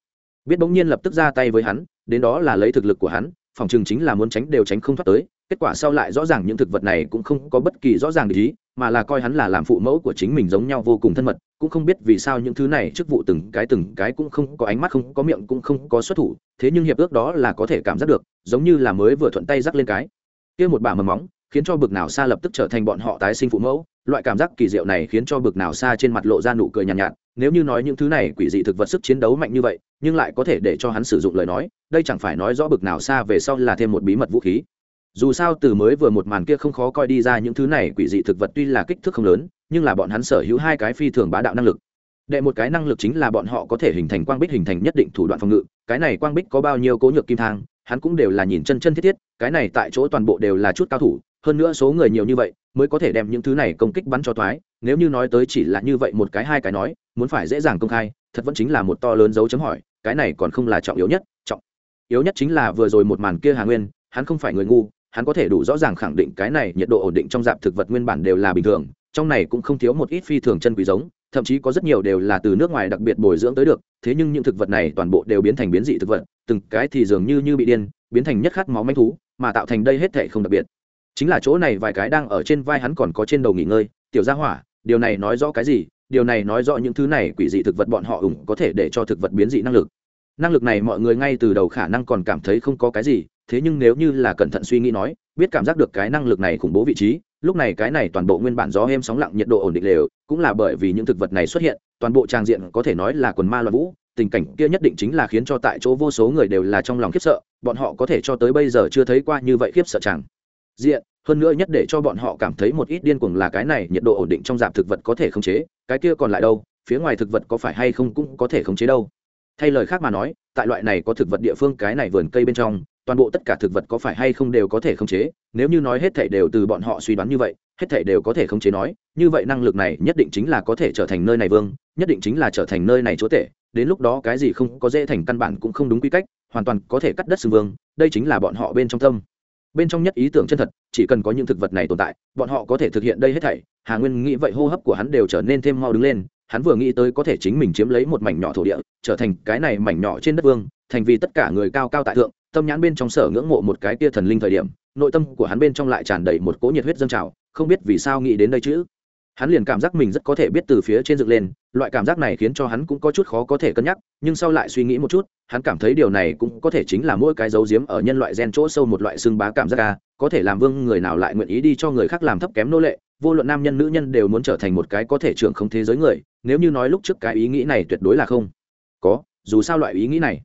biết bỗng nhiên lập tức ra tay với hắn đến đó là lấy thực lực của hắn phòng chừng chính là muốn tránh đều tránh không thoát tới kết quả sau lại rõ ràng những thực vật này cũng không có bất kỳ rõ ràng ý mà là coi hắn là làm phụ mẫu của chính mình giống nhau vô cùng thân mật cũng không biết vì sao những thứ này chức vụ từng cái từng cái cũng không có ánh mắt không có miệng cũng không có xuất thủ thế nhưng hiệp ước đó là có thể cảm giác được giống như là mới vừa thuận tay rắc lên cái. Kia một bà mầm móng khiến cho bực nào xa lập tức trở thành bọn họ tái sinh phụ mẫu loại cảm giác kỳ diệu này khiến cho bực nào xa trên mặt lộ ra nụ cười nhàn nhạt, nhạt nếu như nói những thứ này quỷ dị thực vật sức chiến đấu mạnh như vậy, nhưng lại có thể để cho hắn sử dụng lời nói, đây chẳng phải nói rõ bực nào xa về sau là thêm một bí mật vũ khí. Dù sao từ mới vừa một màn kia không khó coi đi ra những thứ này quỷ dị thực vật tuy là kích thước không lớn, nhưng là bọn hắn sở hữu hai cái phi thường bá đạo năng lực. Đệ một cái năng lực chính là bọn họ có thể hình thành quang bích hình thành nhất định thủ đoạn phòng ngự, cái này quang bích có bao nhiêu cố nhược kim thang, hắn cũng đều là nhìn chân chân thiết thiết, cái này tại chỗ toàn bộ đều là chút cao thủ, hơn nữa số người nhiều như vậy, mới có thể đem những thứ này công kích bắn cho thoái nếu như nói tới chỉ là như vậy một cái hai cái nói, muốn phải dễ dàng công khai, thật vẫn chính là một to lớn dấu chấm hỏi, cái này còn không là trọng yếu nhất, trọng yếu nhất chính là vừa rồi một màn kia hà nguyên, hắn không phải người ngu, hắn có thể đủ rõ ràng khẳng định cái này nhiệt độ ổn định trong dạng thực vật nguyên bản đều là bình thường, trong này cũng không thiếu một ít phi thường chân quý giống, thậm chí có rất nhiều đều là từ nước ngoài đặc biệt bồi dưỡng tới được, thế nhưng những thực vật này toàn bộ đều biến thành biến dị thực vật, từng cái thì dường như như bị điên, biến thành nhất khát máu manh thú, mà tạo thành đây hết thể không đặc biệt. Chính là chỗ này vài cái đang ở trên vai hắn còn có trên đầu nghỉ ngơi, tiểu gia hỏa điều này nói rõ cái gì? Điều này nói rõ những thứ này quỷ dị thực vật bọn họ ủng có thể để cho thực vật biến dị năng lực. Năng lực này mọi người ngay từ đầu khả năng còn cảm thấy không có cái gì, thế nhưng nếu như là cẩn thận suy nghĩ nói, biết cảm giác được cái năng lực này khủng bố vị trí, lúc này cái này toàn bộ nguyên bản gió êm sóng lặng nhiệt độ ổn định lều, cũng là bởi vì những thực vật này xuất hiện, toàn bộ trang diện có thể nói là quần ma loạn vũ, tình cảnh kia nhất định chính là khiến cho tại chỗ vô số người đều là trong lòng khiếp sợ, bọn họ có thể cho tới bây giờ chưa thấy qua như vậy khiếp sợ chẳng diện, hơn nữa nhất để cho bọn họ cảm thấy một ít điên cuồng là cái này nhiệt độ ổn định trong dạp thực vật có thể khống chế, cái kia còn lại đâu, phía ngoài thực vật có phải hay không cũng có thể khống chế đâu. Thay lời khác mà nói, tại loại này có thực vật địa phương cái này vườn cây bên trong, toàn bộ tất cả thực vật có phải hay không đều có thể khống chế, nếu như nói hết thảy đều từ bọn họ suy đoán như vậy, hết thảy đều có thể khống chế nói, như vậy năng lực này nhất định chính là có thể trở thành nơi này vương, nhất định chính là trở thành nơi này chúa tể, đến lúc đó cái gì không có dễ thành căn bản cũng không đúng quy cách, hoàn toàn có thể cắt đất xương vương, đây chính là bọn họ bên trong tâm bên trong nhất ý tưởng chân thật, chỉ cần có những thực vật này tồn tại, bọn họ có thể thực hiện đây hết thảy. Hà nguyên nghĩ vậy hô hấp của hắn đều trở nên thêm mau đứng lên, hắn vừa nghĩ tới có thể chính mình chiếm lấy một mảnh nhỏ thổ địa, trở thành cái này mảnh nhỏ trên đất vương, thành vì tất cả người cao cao tại thượng, tâm nhãn bên trong sở ngưỡng mộ một cái tia thần linh thời điểm, nội tâm của hắn bên trong lại tràn đầy một cỗ nhiệt huyết dâng trào, không biết vì sao nghĩ đến đây chứ hắn liền cảm giác mình rất có thể biết từ phía trên dựng lên, loại cảm giác này khiến cho hắn cũng có chút khó có thể cân nhắc, nhưng sau lại suy nghĩ một chút, hắn cảm thấy điều này cũng có thể chính là mỗi cái dấu diếm ở nhân loại gen chỗ sâu một loại xương bá cảm giác ca có thể làm vương người nào lại nguyện ý đi cho người khác làm thấp kém nô lệ, vô luận nam nhân nữ nhân đều muốn trở thành một cái có thể trưởng không thế giới người, nếu như nói lúc trước cái ý nghĩ này tuyệt đối là không. Có, dù sao loại ý nghĩ này,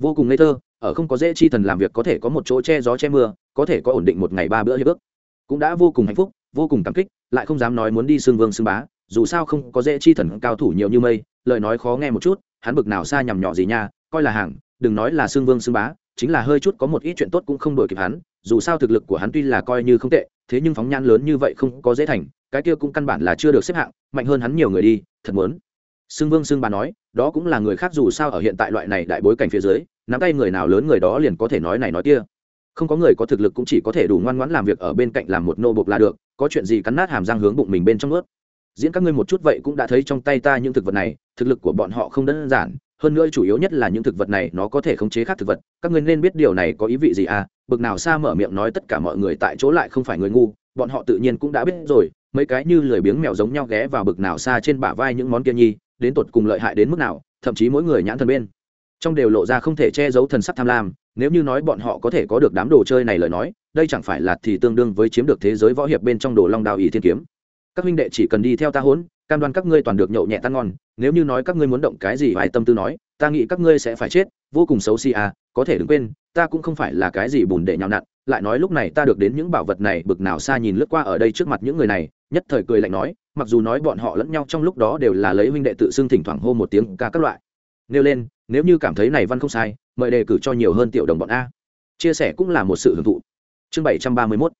vô cùng ngây thơ, ở không có dễ chi thần làm việc có thể có một chỗ che gió che mưa, có thể có ổn định một ngày ba bữa hiệp ước, cũng đã vô cùng hạnh phúc, vô cùng cảm kích lại không dám nói muốn đi xương vương xương bá, dù sao không có dễ chi thần cao thủ nhiều như mây, lời nói khó nghe một chút, hắn bực nào xa nhằm nhỏ gì nha, coi là hàng, đừng nói là xương vương xương bá, chính là hơi chút có một ít chuyện tốt cũng không đổi kịp hắn, dù sao thực lực của hắn tuy là coi như không tệ, thế nhưng phóng nhan lớn như vậy không có dễ thành, cái kia cũng căn bản là chưa được xếp hạng, mạnh hơn hắn nhiều người đi, thật muốn. Xương vương xương bá nói, đó cũng là người khác dù sao ở hiện tại loại này đại bối cảnh phía dưới, nắm tay người nào lớn người đó liền có thể nói này nói kia. Không có người có thực lực cũng chỉ có thể đủ ngoan ngoãn làm việc ở bên cạnh làm một nô bộc là được có chuyện gì cắn nát hàm răng hướng bụng mình bên trong ướt. Diễn các ngươi một chút vậy cũng đã thấy trong tay ta những thực vật này, thực lực của bọn họ không đơn giản, hơn nữa chủ yếu nhất là những thực vật này nó có thể khống chế khác thực vật, các ngươi nên biết điều này có ý vị gì à? Bực nào xa mở miệng nói tất cả mọi người tại chỗ lại không phải người ngu, bọn họ tự nhiên cũng đã biết rồi, mấy cái như lười biếng mèo giống nhau ghé vào bực nào xa trên bả vai những món kia nhi, đến tột cùng lợi hại đến mức nào, thậm chí mỗi người nhãn thần bên trong đều lộ ra không thể che giấu thần sắc tham lam, nếu như nói bọn họ có thể có được đám đồ chơi này lời nói đây chẳng phải là thì tương đương với chiếm được thế giới võ hiệp bên trong đồ long đào ý thiên kiếm. Các huynh đệ chỉ cần đi theo ta hỗn cam đoan các ngươi toàn được nhậu nhẹ tan ngon, nếu như nói các ngươi muốn động cái gì vài tâm tư nói, ta nghĩ các ngươi sẽ phải chết, vô cùng xấu xí à có thể đừng quên, ta cũng không phải là cái gì bùn để nhào nặn, lại nói lúc này ta được đến những bảo vật này bực nào xa nhìn lướt qua ở đây trước mặt những người này, nhất thời cười lạnh nói, mặc dù nói bọn họ lẫn nhau trong lúc đó đều là lấy huynh đệ tự xưng thỉnh thoảng hô một tiếng ca các loại. Nêu lên, nếu như cảm thấy này văn không sai, mời đề cử cho nhiều hơn tiểu đồng bọn a. Chia sẻ cũng là một sự hưởng thụ chương bảy trăm ba mươi mốt.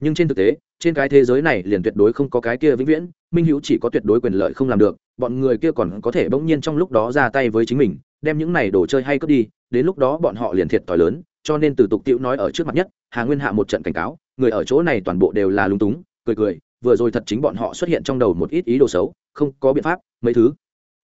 Nhưng trên thực tế, trên cái thế giới này liền tuyệt đối không có cái kia vĩnh viễn, minh hữu chỉ có tuyệt đối quyền lợi không làm được, bọn người kia còn có thể bỗng nhiên trong lúc đó ra tay với chính mình, đem những này đồ chơi hay cướp đi, đến lúc đó bọn họ liền thiệt t lớn, cho nên từ tục tiễu nói ở trước mặt nhất, hà nguyên hạ một trận cảnh cáo, người ở chỗ này toàn bộ đều là lung túng, cười cười, vừa rồi thật chính bọn họ xuất hiện trong đầu một ít ý đồ xấu, không có biện pháp, mấy thứ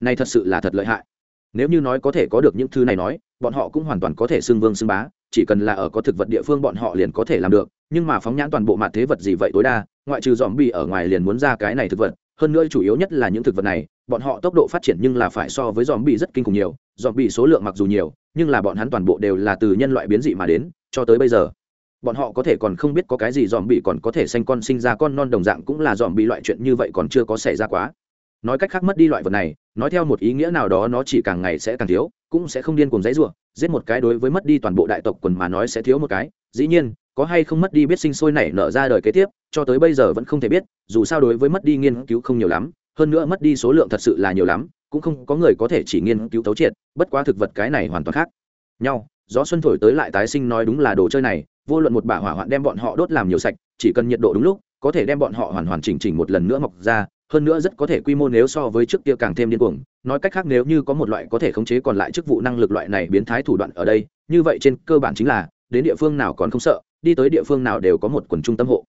này thật sự là thật lợi hại. Nếu như nói có thể có được những thứ này nói, bọn họ cũng hoàn toàn có thể xưng vương xưng bá chỉ cần là ở có thực vật địa phương bọn họ liền có thể làm được, nhưng mà phóng nhãn toàn bộ mặt thế vật gì vậy tối đa, ngoại trừ dòm bi ở ngoài liền muốn ra cái này thực vật, hơn nữa chủ yếu nhất là những thực vật này, bọn họ tốc độ phát triển nhưng là phải so với dòm bi rất kinh khủng nhiều dòm bi số lượng mặc dù nhiều, nhưng là bọn hắn toàn bộ đều là từ nhân loại biến dị mà đến, cho tới bây giờ, bọn họ có thể còn không biết có cái gì dòm bị còn có thể sanh con sinh ra con non đồng dạng cũng là dòm bị loại chuyện như vậy còn chưa có xảy ra quá nói cách khác mất đi loại vật này, nói theo một ý nghĩa nào đó nó chỉ càng ngày sẽ càng thiếu, cũng sẽ không điên cùng dãy rủa, giết một cái đối với mất đi toàn bộ đại tộc quần mà nói sẽ thiếu một cái. Dĩ nhiên, có hay không mất đi biết sinh sôi nảy nở ra đời kế tiếp, cho tới bây giờ vẫn không thể biết, dù sao đối với mất đi nghiên cứu không nhiều lắm, hơn nữa mất đi số lượng thật sự là nhiều lắm, cũng không có người có thể chỉ nghiên cứu tấu triệt, bất quá thực vật cái này hoàn toàn khác. Nhau, gió xuân thổi tới lại tái sinh nói đúng là đồ chơi này, vô luận một bả hỏa hoạn đem bọn họ đốt làm nhiều sạch, chỉ cần nhiệt độ đúng lúc, có thể đem bọn họ hoàn hoàn chỉnh chỉnh một lần nữa mọc ra hơn nữa rất có thể quy mô nếu so với trước kia càng thêm điên cuồng. Nói cách khác, nếu như có một loại có thể khống chế còn lại chức vụ năng lực loại này biến thái thủ đoạn ở đây, như vậy trên cơ bản chính là, đến địa phương nào còn không sợ, đi tới địa phương nào đều có một quần trung tâm hộ.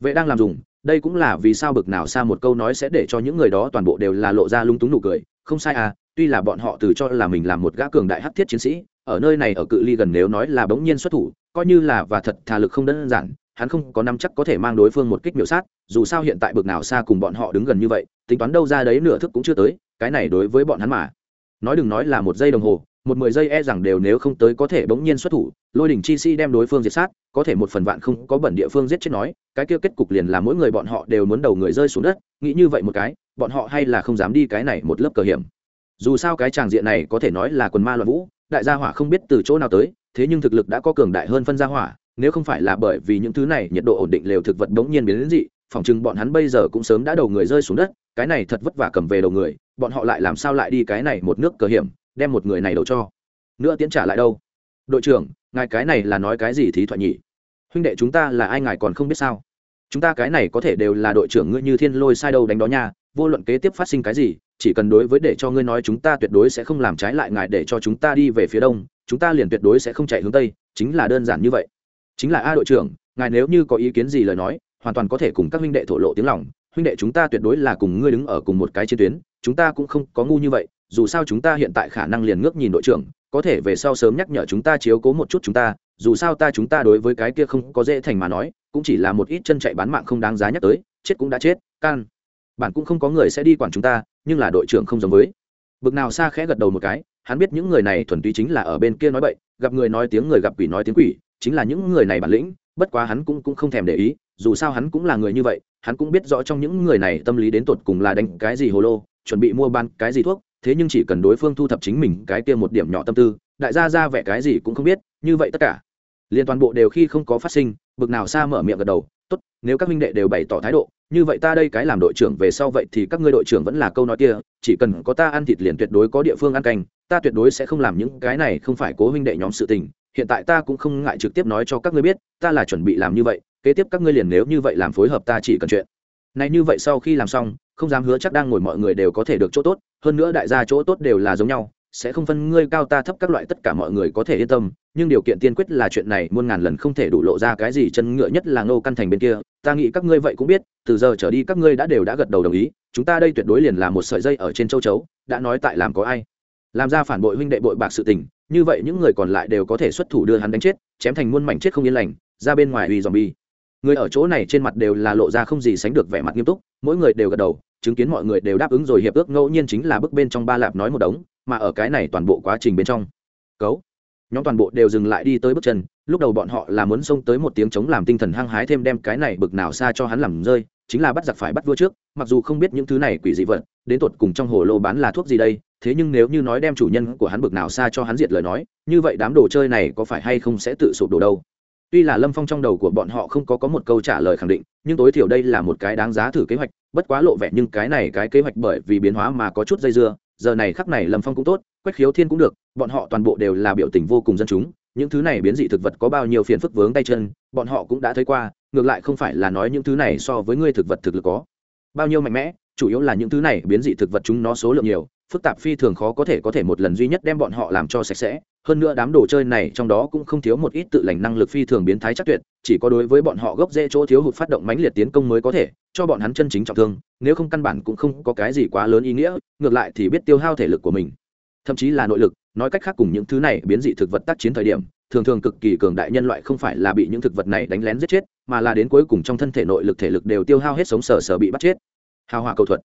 Vệ đang làm dùng, đây cũng là vì sao bực nào xa một câu nói sẽ để cho những người đó toàn bộ đều là lộ ra lung túng nụ cười. Không sai à tuy là bọn họ từ cho là mình là một gã cường đại hắc thiết chiến sĩ, ở nơi này ở cự ly gần nếu nói là bỗng nhiên xuất thủ, coi như là và thật thà lực không đơn giản hắn không có nắm chắc có thể mang đối phương một kích miểu sát, dù sao hiện tại bực nào xa cùng bọn họ đứng gần như vậy, tính toán đâu ra đấy nửa thức cũng chưa tới, cái này đối với bọn hắn mà. Nói đừng nói là một giây đồng hồ, một mười giây e rằng đều nếu không tới có thể bỗng nhiên xuất thủ, lôi đỉnh chi si đem đối phương diệt sát, có thể một phần vạn không có bẩn địa phương giết chết nói, cái kia kết cục liền là mỗi người bọn họ đều muốn đầu người rơi xuống đất, nghĩ như vậy một cái, bọn họ hay là không dám đi cái này một lớp cờ hiểm. Dù sao cái tràng diện này có thể nói là quần ma loạn vũ, đại gia hỏa không biết từ chỗ nào tới, thế nhưng thực lực đã có cường đại hơn phân gia hỏa nếu không phải là bởi vì những thứ này, nhiệt độ ổn định lều thực vật bỗng nhiên biến đến dị phỏng chừng bọn hắn bây giờ cũng sớm đã đầu người rơi xuống đất, cái này thật vất vả cầm về đầu người, bọn họ lại làm sao lại đi cái này một nước cờ hiểm, đem một người này đầu cho. Nữa tiến trả lại đâu? Đội trưởng, ngài cái này là nói cái gì thí thoại nhỉ? Huynh đệ chúng ta là ai ngài còn không biết sao? Chúng ta cái này có thể đều là đội trưởng ngươi như thiên lôi sai đâu đánh đó nha, vô luận kế tiếp phát sinh cái gì, chỉ cần đối với để cho ngươi nói chúng ta tuyệt đối sẽ không làm trái lại ngài để cho chúng ta đi về phía đông, chúng ta liền tuyệt đối sẽ không chạy hướng tây, chính là đơn giản như vậy chính là a đội trưởng, ngài nếu như có ý kiến gì lời nói, hoàn toàn có thể cùng các huynh đệ thổ lộ tiếng lòng. Huynh đệ chúng ta tuyệt đối là cùng ngươi đứng ở cùng một cái chiến tuyến, chúng ta cũng không có ngu như vậy, dù sao chúng ta hiện tại khả năng liền ngước nhìn đội trưởng, có thể về sau sớm nhắc nhở chúng ta chiếu cố một chút chúng ta, dù sao ta chúng ta đối với cái kia không có dễ thành mà nói, cũng chỉ là một ít chân chạy bán mạng không đáng giá nhắc tới, chết cũng đã chết, can. Bạn cũng không có người sẽ đi quản chúng ta, nhưng là đội trưởng không giống với. Bực nào xa khẽ gật đầu một cái, hắn biết những người này thuần túy chính là ở bên kia nói bậy, gặp người nói tiếng người gặp quỷ nói tiếng quỷ chính là những người này bản lĩnh, bất quá hắn cũng cũng không thèm để ý, dù sao hắn cũng là người như vậy, hắn cũng biết rõ trong những người này tâm lý đến tột cùng là đánh cái gì hồ lô, chuẩn bị mua ban cái gì thuốc, thế nhưng chỉ cần đối phương thu thập chính mình cái kia một điểm nhỏ tâm tư, đại gia ra vẻ cái gì cũng không biết, như vậy tất cả. Liên toàn bộ đều khi không có phát sinh, bực nào xa mở miệng gật đầu, tốt, nếu các minh đệ đều bày tỏ thái độ, như vậy ta đây cái làm đội trưởng về sau vậy thì các ngươi đội trưởng vẫn là câu nói kia, chỉ cần có ta ăn thịt liền tuyệt đối có địa phương ăn canh, ta tuyệt đối sẽ không làm những cái này không phải cố huynh đệ nhóm sự tình hiện tại ta cũng không ngại trực tiếp nói cho các ngươi biết, ta là chuẩn bị làm như vậy, kế tiếp các ngươi liền nếu như vậy làm phối hợp ta chỉ cần chuyện. Này như vậy sau khi làm xong, không dám hứa chắc đang ngồi mọi người đều có thể được chỗ tốt, hơn nữa đại gia chỗ tốt đều là giống nhau, sẽ không phân ngươi cao ta thấp các loại tất cả mọi người có thể yên tâm, nhưng điều kiện tiên quyết là chuyện này, muôn ngàn lần không thể đủ lộ ra cái gì chân ngựa nhất là ngô căn thành bên kia, ta nghĩ các ngươi vậy cũng biết, từ giờ trở đi các ngươi đã đều đã gật đầu đồng ý, chúng ta đây tuyệt đối liền là một sợi dây ở trên châu chấu, đã nói tại làm có ai. Làm ra phản bội huynh đệ bội bạc sự tình như vậy những người còn lại đều có thể xuất thủ đưa hắn đánh chết, chém thành muôn mảnh chết không yên lành, ra bên ngoài uy dòm bi người ở chỗ này trên mặt đều là lộ ra không gì sánh được vẻ mặt nghiêm túc, mỗi người đều gật đầu, chứng kiến mọi người đều đáp ứng rồi hiệp ước, ngẫu nhiên chính là bước bên trong ba lạp nói một đống, mà ở cái này toàn bộ quá trình bên trong. Cấu. Nhóm toàn bộ đều dừng lại đi tới bước chân, lúc đầu bọn họ là muốn xông tới một tiếng chống làm tinh thần hăng hái thêm đem cái này bực nào xa cho hắn làm rơi, chính là bắt giặc phải bắt vua trước, mặc dù không biết những thứ này quỷ dị vật, đến tột cùng trong hồ lô bán là thuốc gì đây thế nhưng nếu như nói đem chủ nhân của hắn bực nào xa cho hắn diệt lời nói, như vậy đám đồ chơi này có phải hay không sẽ tự sụp đổ đâu? Tuy là lâm phong trong đầu của bọn họ không có có một câu trả lời khẳng định, nhưng tối thiểu đây là một cái đáng giá thử kế hoạch, bất quá lộ vẻ nhưng cái này cái kế hoạch bởi vì biến hóa mà có chút dây dưa, giờ này khắc này lâm phong cũng tốt, quách khiếu thiên cũng được, bọn họ toàn bộ đều là biểu tình vô cùng dân chúng, những thứ này biến dị thực vật có bao nhiêu phiền phức vướng tay chân, bọn họ cũng đã thấy qua, ngược lại không phải là nói những thứ này so với ngươi thực vật thực lực có bao nhiêu mạnh mẽ, chủ yếu là những thứ này biến dị thực vật chúng nó số lượng nhiều phức tạp phi thường khó có thể có thể một lần duy nhất đem bọn họ làm cho sạch sẽ. Hơn nữa đám đồ chơi này trong đó cũng không thiếu một ít tự lành năng lực phi thường biến thái chắc tuyệt, chỉ có đối với bọn họ gốc rễ chỗ thiếu hụt phát động mãnh liệt tiến công mới có thể, cho bọn hắn chân chính trọng thương, nếu không căn bản cũng không có cái gì quá lớn ý nghĩa, ngược lại thì biết tiêu hao thể lực của mình. Thậm chí là nội lực, nói cách khác cùng những thứ này biến dị thực vật tác chiến thời điểm, thường thường cực kỳ cường đại nhân loại không phải là bị những thực vật này đánh lén giết chết, mà là đến cuối cùng trong thân thể nội lực thể lực đều tiêu hao hết sống sờ sờ bị bắt chết. Hào hòa cầu thuật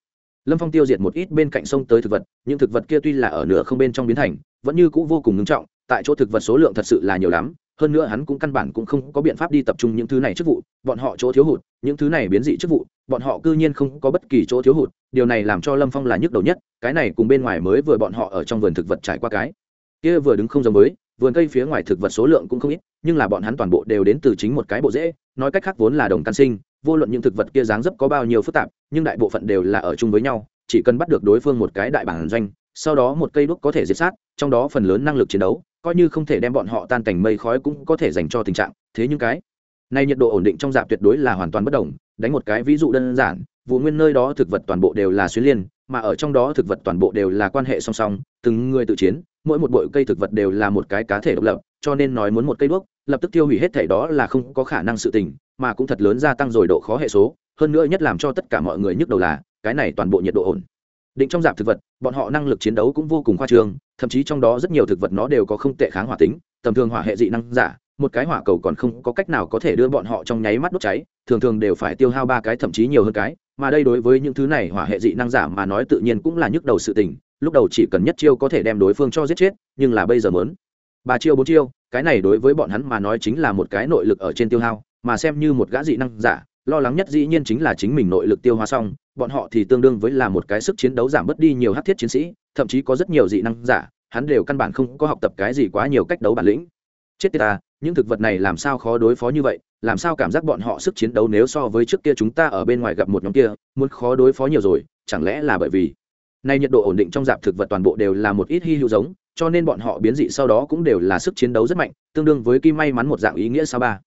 lâm phong tiêu diệt một ít bên cạnh sông tới thực vật những thực vật kia tuy là ở nửa không bên trong biến thành vẫn như c ũ vô cùng ngưng trọng tại chỗ thực vật số lượng thật sự là nhiều lắm hơn nữa hắn cũng căn bản cũng không có biện pháp đi tập trung những thứ này chức vụ bọn họ chỗ thiếu hụt những thứ này biến dị chức vụ bọn họ cư nhiên không có bất kỳ chỗ thiếu hụt điều này làm cho lâm phong là nhức đầu nhất cái này cùng bên ngoài mới vừa bọn họ ở trong vườn thực vật trải qua cái kia vừa đứng không giống mới, vườn cây phía ngoài thực vật số lượng cũng không ít nhưng là bọn hắn toàn bộ đều đến từ chính một cái bộ rễ nói cách khác vốn là đồng căn sinh vô luận những thực vật kia dáng dấp có bao nhiêu phức tạp, nhưng đại bộ phận đều là ở chung với nhau, chỉ cần bắt được đối phương một cái đại bản doanh, sau đó một cây đuốc có thể diệt sát, trong đó phần lớn năng lực chiến đấu, coi như không thể đem bọn họ tan cảnh mây khói cũng có thể dành cho tình trạng, thế nhưng cái này nhiệt độ ổn định trong dạp tuyệt đối là hoàn toàn bất đồng, đánh một cái ví dụ đơn giản, vụ nguyên nơi đó thực vật toàn bộ đều là xuyên liên, mà ở trong đó thực vật toàn bộ đều là quan hệ song song, từng người tự chiến, mỗi một bụi cây thực vật đều là một cái cá thể độc lập, cho nên nói muốn một cây đuốc lập tức tiêu hủy hết thể đó là không có khả năng sự tình, mà cũng thật lớn gia tăng rồi độ khó hệ số, hơn nữa nhất làm cho tất cả mọi người nhức đầu là, cái này toàn bộ nhiệt độ ổn. Định trong giảm thực vật, bọn họ năng lực chiến đấu cũng vô cùng khoa trương, thậm chí trong đó rất nhiều thực vật nó đều có không tệ kháng hỏa tính, tầm thường hỏa hệ dị năng giả, một cái hỏa cầu còn không có cách nào có thể đưa bọn họ trong nháy mắt đốt cháy, thường thường đều phải tiêu hao ba cái thậm chí nhiều hơn cái, mà đây đối với những thứ này hỏa hệ dị năng giả mà nói tự nhiên cũng là nhức đầu sự tình, lúc đầu chỉ cần nhất chiêu có thể đem đối phương cho giết chết, nhưng là bây giờ muốn ba chiêu bốn chiêu, cái này đối với bọn hắn mà nói chính là một cái nội lực ở trên tiêu hao, mà xem như một gã dị năng giả, lo lắng nhất dĩ nhiên chính là chính mình nội lực tiêu hóa xong, bọn họ thì tương đương với là một cái sức chiến đấu giảm bớt đi nhiều hát thiết chiến sĩ, thậm chí có rất nhiều dị năng giả, hắn đều căn bản không có học tập cái gì quá nhiều cách đấu bản lĩnh. Chết tiệt ta những thực vật này làm sao khó đối phó như vậy, làm sao cảm giác bọn họ sức chiến đấu nếu so với trước kia chúng ta ở bên ngoài gặp một nhóm kia, muốn khó đối phó nhiều rồi, chẳng lẽ là bởi vì nay nhiệt độ ổn định trong dạp thực vật toàn bộ đều là một ít hy hữu giống cho nên bọn họ biến dị sau đó cũng đều là sức chiến đấu rất mạnh, tương đương với kim may mắn một dạng ý nghĩa sao ba.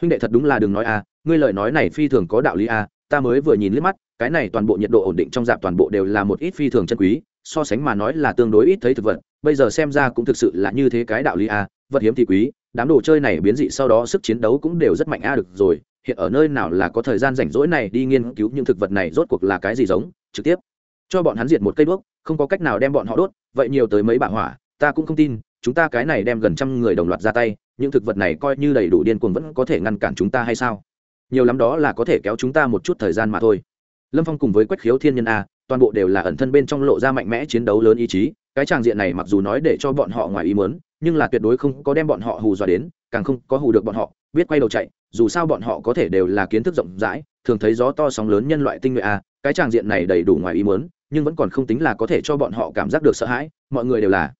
Huynh đệ thật đúng là đừng nói a à, ngươi lời nói này phi thường có đạo lý a à, ta mới vừa nhìn liếc mắt, cái này toàn bộ nhiệt độ ổn định trong dạp toàn bộ đều là một ít phi thường chân quý, so sánh mà nói là tương đối ít thấy thực vật, bây giờ xem ra cũng thực sự là như thế cái đạo lý a à, vật hiếm thì quý, đám đồ chơi này biến dị sau đó sức chiến đấu cũng đều rất mạnh a được rồi, hiện ở nơi nào là có thời gian rảnh rỗi này đi nghiên cứu những thực vật này rốt cuộc là cái gì giống, trực tiếp. Cho bọn hắn diệt một cây đuốc, không có cách nào đem bọn họ đốt, vậy nhiều tới mấy bạ hỏa ta cũng không tin, chúng ta cái này đem gần trăm người đồng loạt ra tay, những thực vật này coi như đầy đủ điên cuồng vẫn có thể ngăn cản chúng ta hay sao? Nhiều lắm đó là có thể kéo chúng ta một chút thời gian mà thôi. Lâm phong cùng với quách khiếu thiên nhân a, toàn bộ đều là ẩn thân bên trong lộ ra mạnh mẽ chiến đấu lớn ý chí, cái tràng diện này mặc dù nói để cho bọn họ ngoài ý mớn nhưng là tuyệt đối không có đem bọn họ hù dọa đến, càng không có hù được bọn họ, biết quay đầu chạy, dù sao bọn họ có thể đều là kiến thức rộng rãi, thường thấy gió to sóng lớn nhân loại tinh nhuệ a, cái tràng diện này đầy đủ ngoài ý mớn nhưng vẫn còn không tính là có thể cho bọn họ cảm giác được sợ hãi, mọi người đều là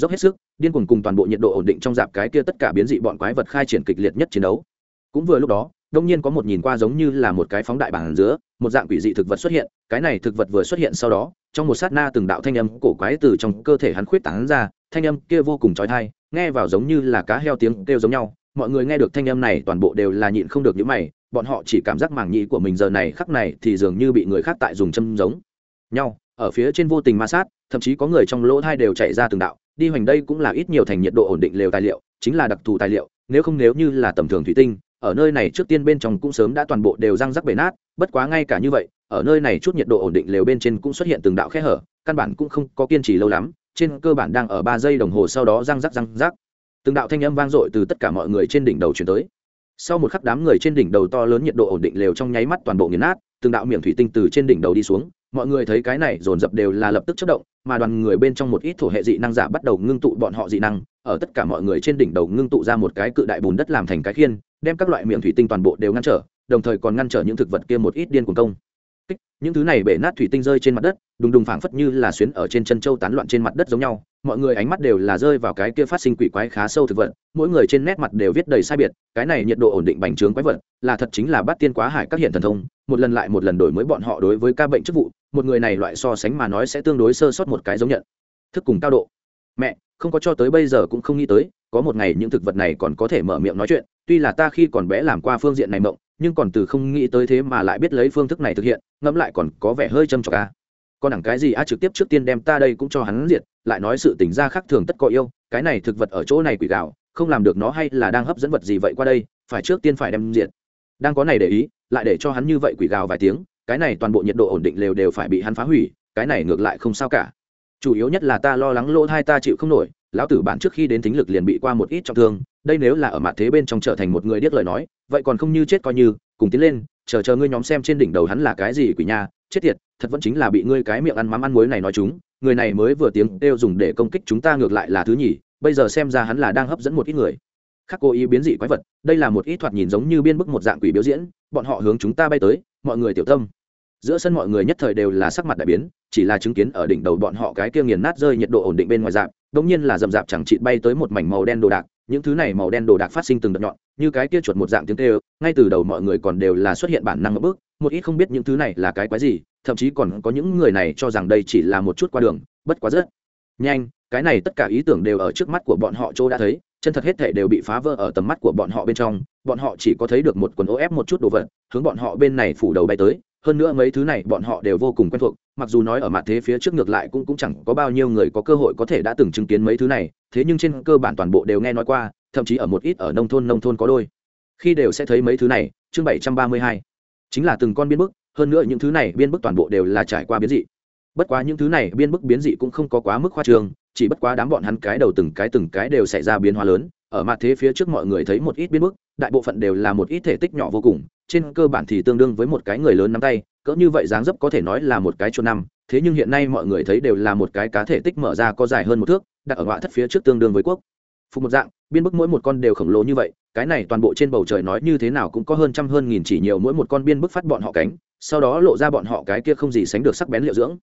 dốc hết sức, điên cuồng cùng toàn bộ nhiệt độ ổn định trong dạp cái kia tất cả biến dị bọn quái vật khai triển kịch liệt nhất chiến đấu. Cũng vừa lúc đó, đông nhiên có một nhìn qua giống như là một cái phóng đại bản giữa, một dạng quỷ dị thực vật xuất hiện, cái này thực vật vừa xuất hiện sau đó, trong một sát na từng đạo thanh âm cổ quái từ trong cơ thể hắn khuyết tán ra, thanh âm kia vô cùng trói thai nghe vào giống như là cá heo tiếng kêu giống nhau, mọi người nghe được thanh âm này toàn bộ đều là nhịn không được những mày, bọn họ chỉ cảm giác màng nhĩ của mình giờ này khắc này thì dường như bị người khác tại dùng châm giống nhau, ở phía trên vô tình ma sát, thậm chí có người trong lỗ thai đều chạy ra từng đạo đi hoành đây cũng là ít nhiều thành nhiệt độ ổn định lều tài liệu, chính là đặc thù tài liệu, nếu không nếu như là tầm thường thủy tinh, ở nơi này trước tiên bên trong cũng sớm đã toàn bộ đều răng rắc bể nát, bất quá ngay cả như vậy, ở nơi này chút nhiệt độ ổn định lều bên trên cũng xuất hiện từng đạo khe hở, căn bản cũng không có kiên trì lâu lắm, trên cơ bản đang ở ba giây đồng hồ sau đó răng rắc răng rắc. Từng đạo thanh âm vang dội từ tất cả mọi người trên đỉnh đầu chuyển tới sau một khắc đám người trên đỉnh đầu to lớn nhiệt độ ổn định lều trong nháy mắt toàn bộ nghiền nát, từng đạo miệng thủy tinh từ trên đỉnh đầu đi xuống. Mọi người thấy cái này dồn dập đều là lập tức chất động, mà đoàn người bên trong một ít thổ hệ dị năng giả bắt đầu ngưng tụ bọn họ dị năng. Ở tất cả mọi người trên đỉnh đầu ngưng tụ ra một cái cự đại bùn đất làm thành cái khiên, đem các loại miệng thủy tinh toàn bộ đều ngăn trở, đồng thời còn ngăn trở những thực vật kia một ít điên cuồng công kích, những thứ này bể nát thủy tinh rơi trên mặt đất, đùng đùng phảng phất như là xuyến ở trên chân châu tán loạn trên mặt đất giống nhau. Mọi người ánh mắt đều là rơi vào cái kia phát sinh quỷ quái khá sâu thực vật, mỗi người trên nét mặt đều viết đầy sai biệt, cái này nhiệt độ ổn định bành trướng quái vật, là thật chính là bắt tiên quá hải các hiện thần thông, một lần lại một lần đổi mới bọn họ đối với ca bệnh chức vụ, một người này loại so sánh mà nói sẽ tương đối sơ sót một cái giống nhận. Thức cùng cao độ. Mẹ, không có cho tới bây giờ cũng không nghĩ tới, có một ngày những thực vật này còn có thể mở miệng nói chuyện, tuy là ta khi còn bé làm qua phương diện này mộng nhưng còn từ không nghĩ tới thế mà lại biết lấy phương thức này thực hiện, ngẫm lại còn có vẻ hơi châm trọc ca còn đẳng cái gì a trực tiếp trước tiên đem ta đây cũng cho hắn diệt, lại nói sự tình ra khác thường tất có yêu, cái này thực vật ở chỗ này quỷ gạo, không làm được nó hay là đang hấp dẫn vật gì vậy qua đây, phải trước tiên phải đem diệt. Đang có này để ý, lại để cho hắn như vậy quỷ gào vài tiếng, cái này toàn bộ nhiệt độ ổn định lều đều phải bị hắn phá hủy, cái này ngược lại không sao cả. Chủ yếu nhất là ta lo lắng lỗ hai ta chịu không nổi, lão tử bạn trước khi đến thính lực liền bị qua một ít trọng thương, đây nếu là ở mặt thế bên trong trở thành một người điếc lời nói vậy còn không như chết coi như, cùng tiến lên, chờ chờ ngươi nhóm xem trên đỉnh đầu hắn là cái gì quỷ nha, chết tiệt, thật vẫn chính là bị ngươi cái miệng ăn mắm ăn muối này nói chúng, người này mới vừa tiếng đều dùng để công kích chúng ta ngược lại là thứ nhỉ bây giờ xem ra hắn là đang hấp dẫn một ít người. Khắc cố ý biến dị quái vật, đây là một ít thoạt nhìn giống như biên bức một dạng quỷ biểu diễn, bọn họ hướng chúng ta bay tới, mọi người tiểu tâm. Giữa sân mọi người nhất thời đều là sắc mặt đại biến, chỉ là chứng kiến ở đỉnh đầu bọn họ cái kia nghiền nát rơi nhiệt độ ổn định bên ngoài dạp, đống nhiên là rầm rạp chẳng chị bay tới một mảnh màu đen đồ đạc những thứ này màu đen đồ đạc phát sinh từng đợt nhọn, như cái kia chuột một dạng tiếng kêu, ngay từ đầu mọi người còn đều là xuất hiện bản năng ở bước, một ít không biết những thứ này là cái quái gì, thậm chí còn có những người này cho rằng đây chỉ là một chút qua đường, bất quá rất nhanh, cái này tất cả ý tưởng đều ở trước mắt của bọn họ chỗ đã thấy, chân thật hết thể đều bị phá vỡ ở tầm mắt của bọn họ bên trong, bọn họ chỉ có thấy được một quần ô ép một chút đồ vật, hướng bọn họ bên này phủ đầu bay tới hơn nữa mấy thứ này bọn họ đều vô cùng quen thuộc, mặc dù nói ở mặt thế phía trước ngược lại cũng cũng chẳng có bao nhiêu người có cơ hội có thể đã từng chứng kiến mấy thứ này, thế nhưng trên cơ bản toàn bộ đều nghe nói qua, thậm chí ở một ít ở nông thôn nông thôn có đôi. Khi đều sẽ thấy mấy thứ này, chương bảy trăm ba mươi hai. Chính là từng con biên bức, hơn nữa những thứ này biên bức toàn bộ đều là trải qua biến dị. Bất quá những thứ này biên bức biến dị cũng không có quá mức khoa trương, chỉ bất quá đám bọn hắn cái đầu từng cái từng cái đều xảy ra biến hóa lớn, ở mặt thế phía trước mọi người thấy một ít biên bức, đại bộ phận đều là một ít thể tích nhỏ vô cùng trên cơ bản thì tương đương với một cái người lớn nắm tay, cỡ như vậy dáng dấp có thể nói là một cái chỗ năm, thế nhưng hiện nay mọi người thấy đều là một cái cá thể tích mở ra có dài hơn một thước, đặt ở ngoại thất phía trước tương đương với quốc. Phục một dạng, biên bức mỗi một con đều khổng lồ như vậy, cái này toàn bộ trên bầu trời nói như thế nào cũng có hơn trăm hơn nghìn chỉ nhiều mỗi một con biên bức phát bọn họ cánh, sau đó lộ ra bọn họ cái kia không gì sánh được sắc bén liệu dưỡng.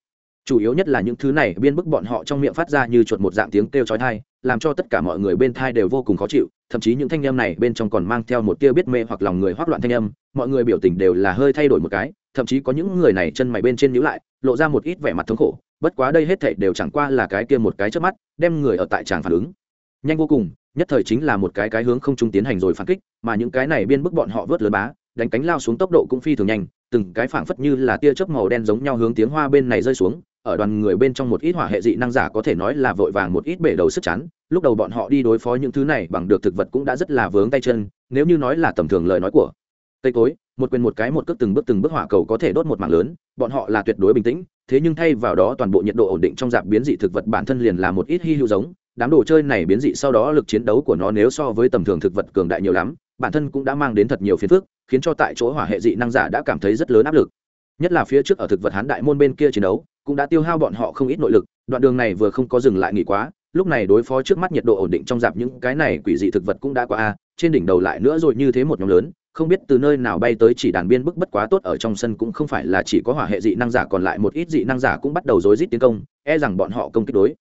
Chủ yếu nhất là những thứ này, biên bức bọn họ trong miệng phát ra như chuột một dạng tiếng kêu chói tai, làm cho tất cả mọi người bên thai đều vô cùng khó chịu thậm chí những thanh âm này bên trong còn mang theo một tia biết mê hoặc lòng người hoắc loạn thanh âm, mọi người biểu tình đều là hơi thay đổi một cái, thậm chí có những người này chân mày bên trên nhíu lại, lộ ra một ít vẻ mặt thống khổ, bất quá đây hết thảy đều chẳng qua là cái kia một cái trước mắt, đem người ở tại tràng phản ứng. Nhanh vô cùng, nhất thời chính là một cái cái hướng không trung tiến hành rồi phản kích, mà những cái này biên bức bọn họ vớt lớn bá, đánh cánh lao xuống tốc độ cũng phi thường nhanh, từng cái phảng phất như là tia chớp màu đen giống nhau hướng tiếng hoa bên này rơi xuống, ở đoàn người bên trong một ít hỏa hệ dị năng giả có thể nói là vội vàng một ít bể đầu sức chắn lúc đầu bọn họ đi đối phó những thứ này bằng được thực vật cũng đã rất là vướng tay chân, nếu như nói là tầm thường lời nói của cây cối, một quyền một cái một cước từng bước từng bước hỏa cầu có thể đốt một mạng lớn, bọn họ là tuyệt đối bình tĩnh, thế nhưng thay vào đó toàn bộ nhiệt độ ổn định trong dạp biến dị thực vật bản thân liền là một ít hy hữu giống, đám đồ chơi này biến dị sau đó lực chiến đấu của nó nếu so với tầm thường thực vật cường đại nhiều lắm, bản thân cũng đã mang đến thật nhiều phiền phức, khiến cho tại chỗ hỏa hệ dị năng giả đã cảm thấy rất lớn áp lực. Nhất là phía trước ở thực vật hán đại môn bên kia chiến đấu, cũng đã tiêu hao bọn họ không ít nội lực, đoạn đường này vừa không có dừng lại nghỉ quá lúc này đối phó trước mắt nhiệt độ ổn định trong dạp những cái này quỷ dị thực vật cũng đã qua a, trên đỉnh đầu lại nữa rồi như thế một nhóm lớn, không biết từ nơi nào bay tới chỉ đàn biên bức bất quá tốt ở trong sân cũng không phải là chỉ có hỏa hệ dị năng giả, còn lại một ít dị năng giả cũng bắt đầu rối rít tiến công e rằng bọn họ công kích đối.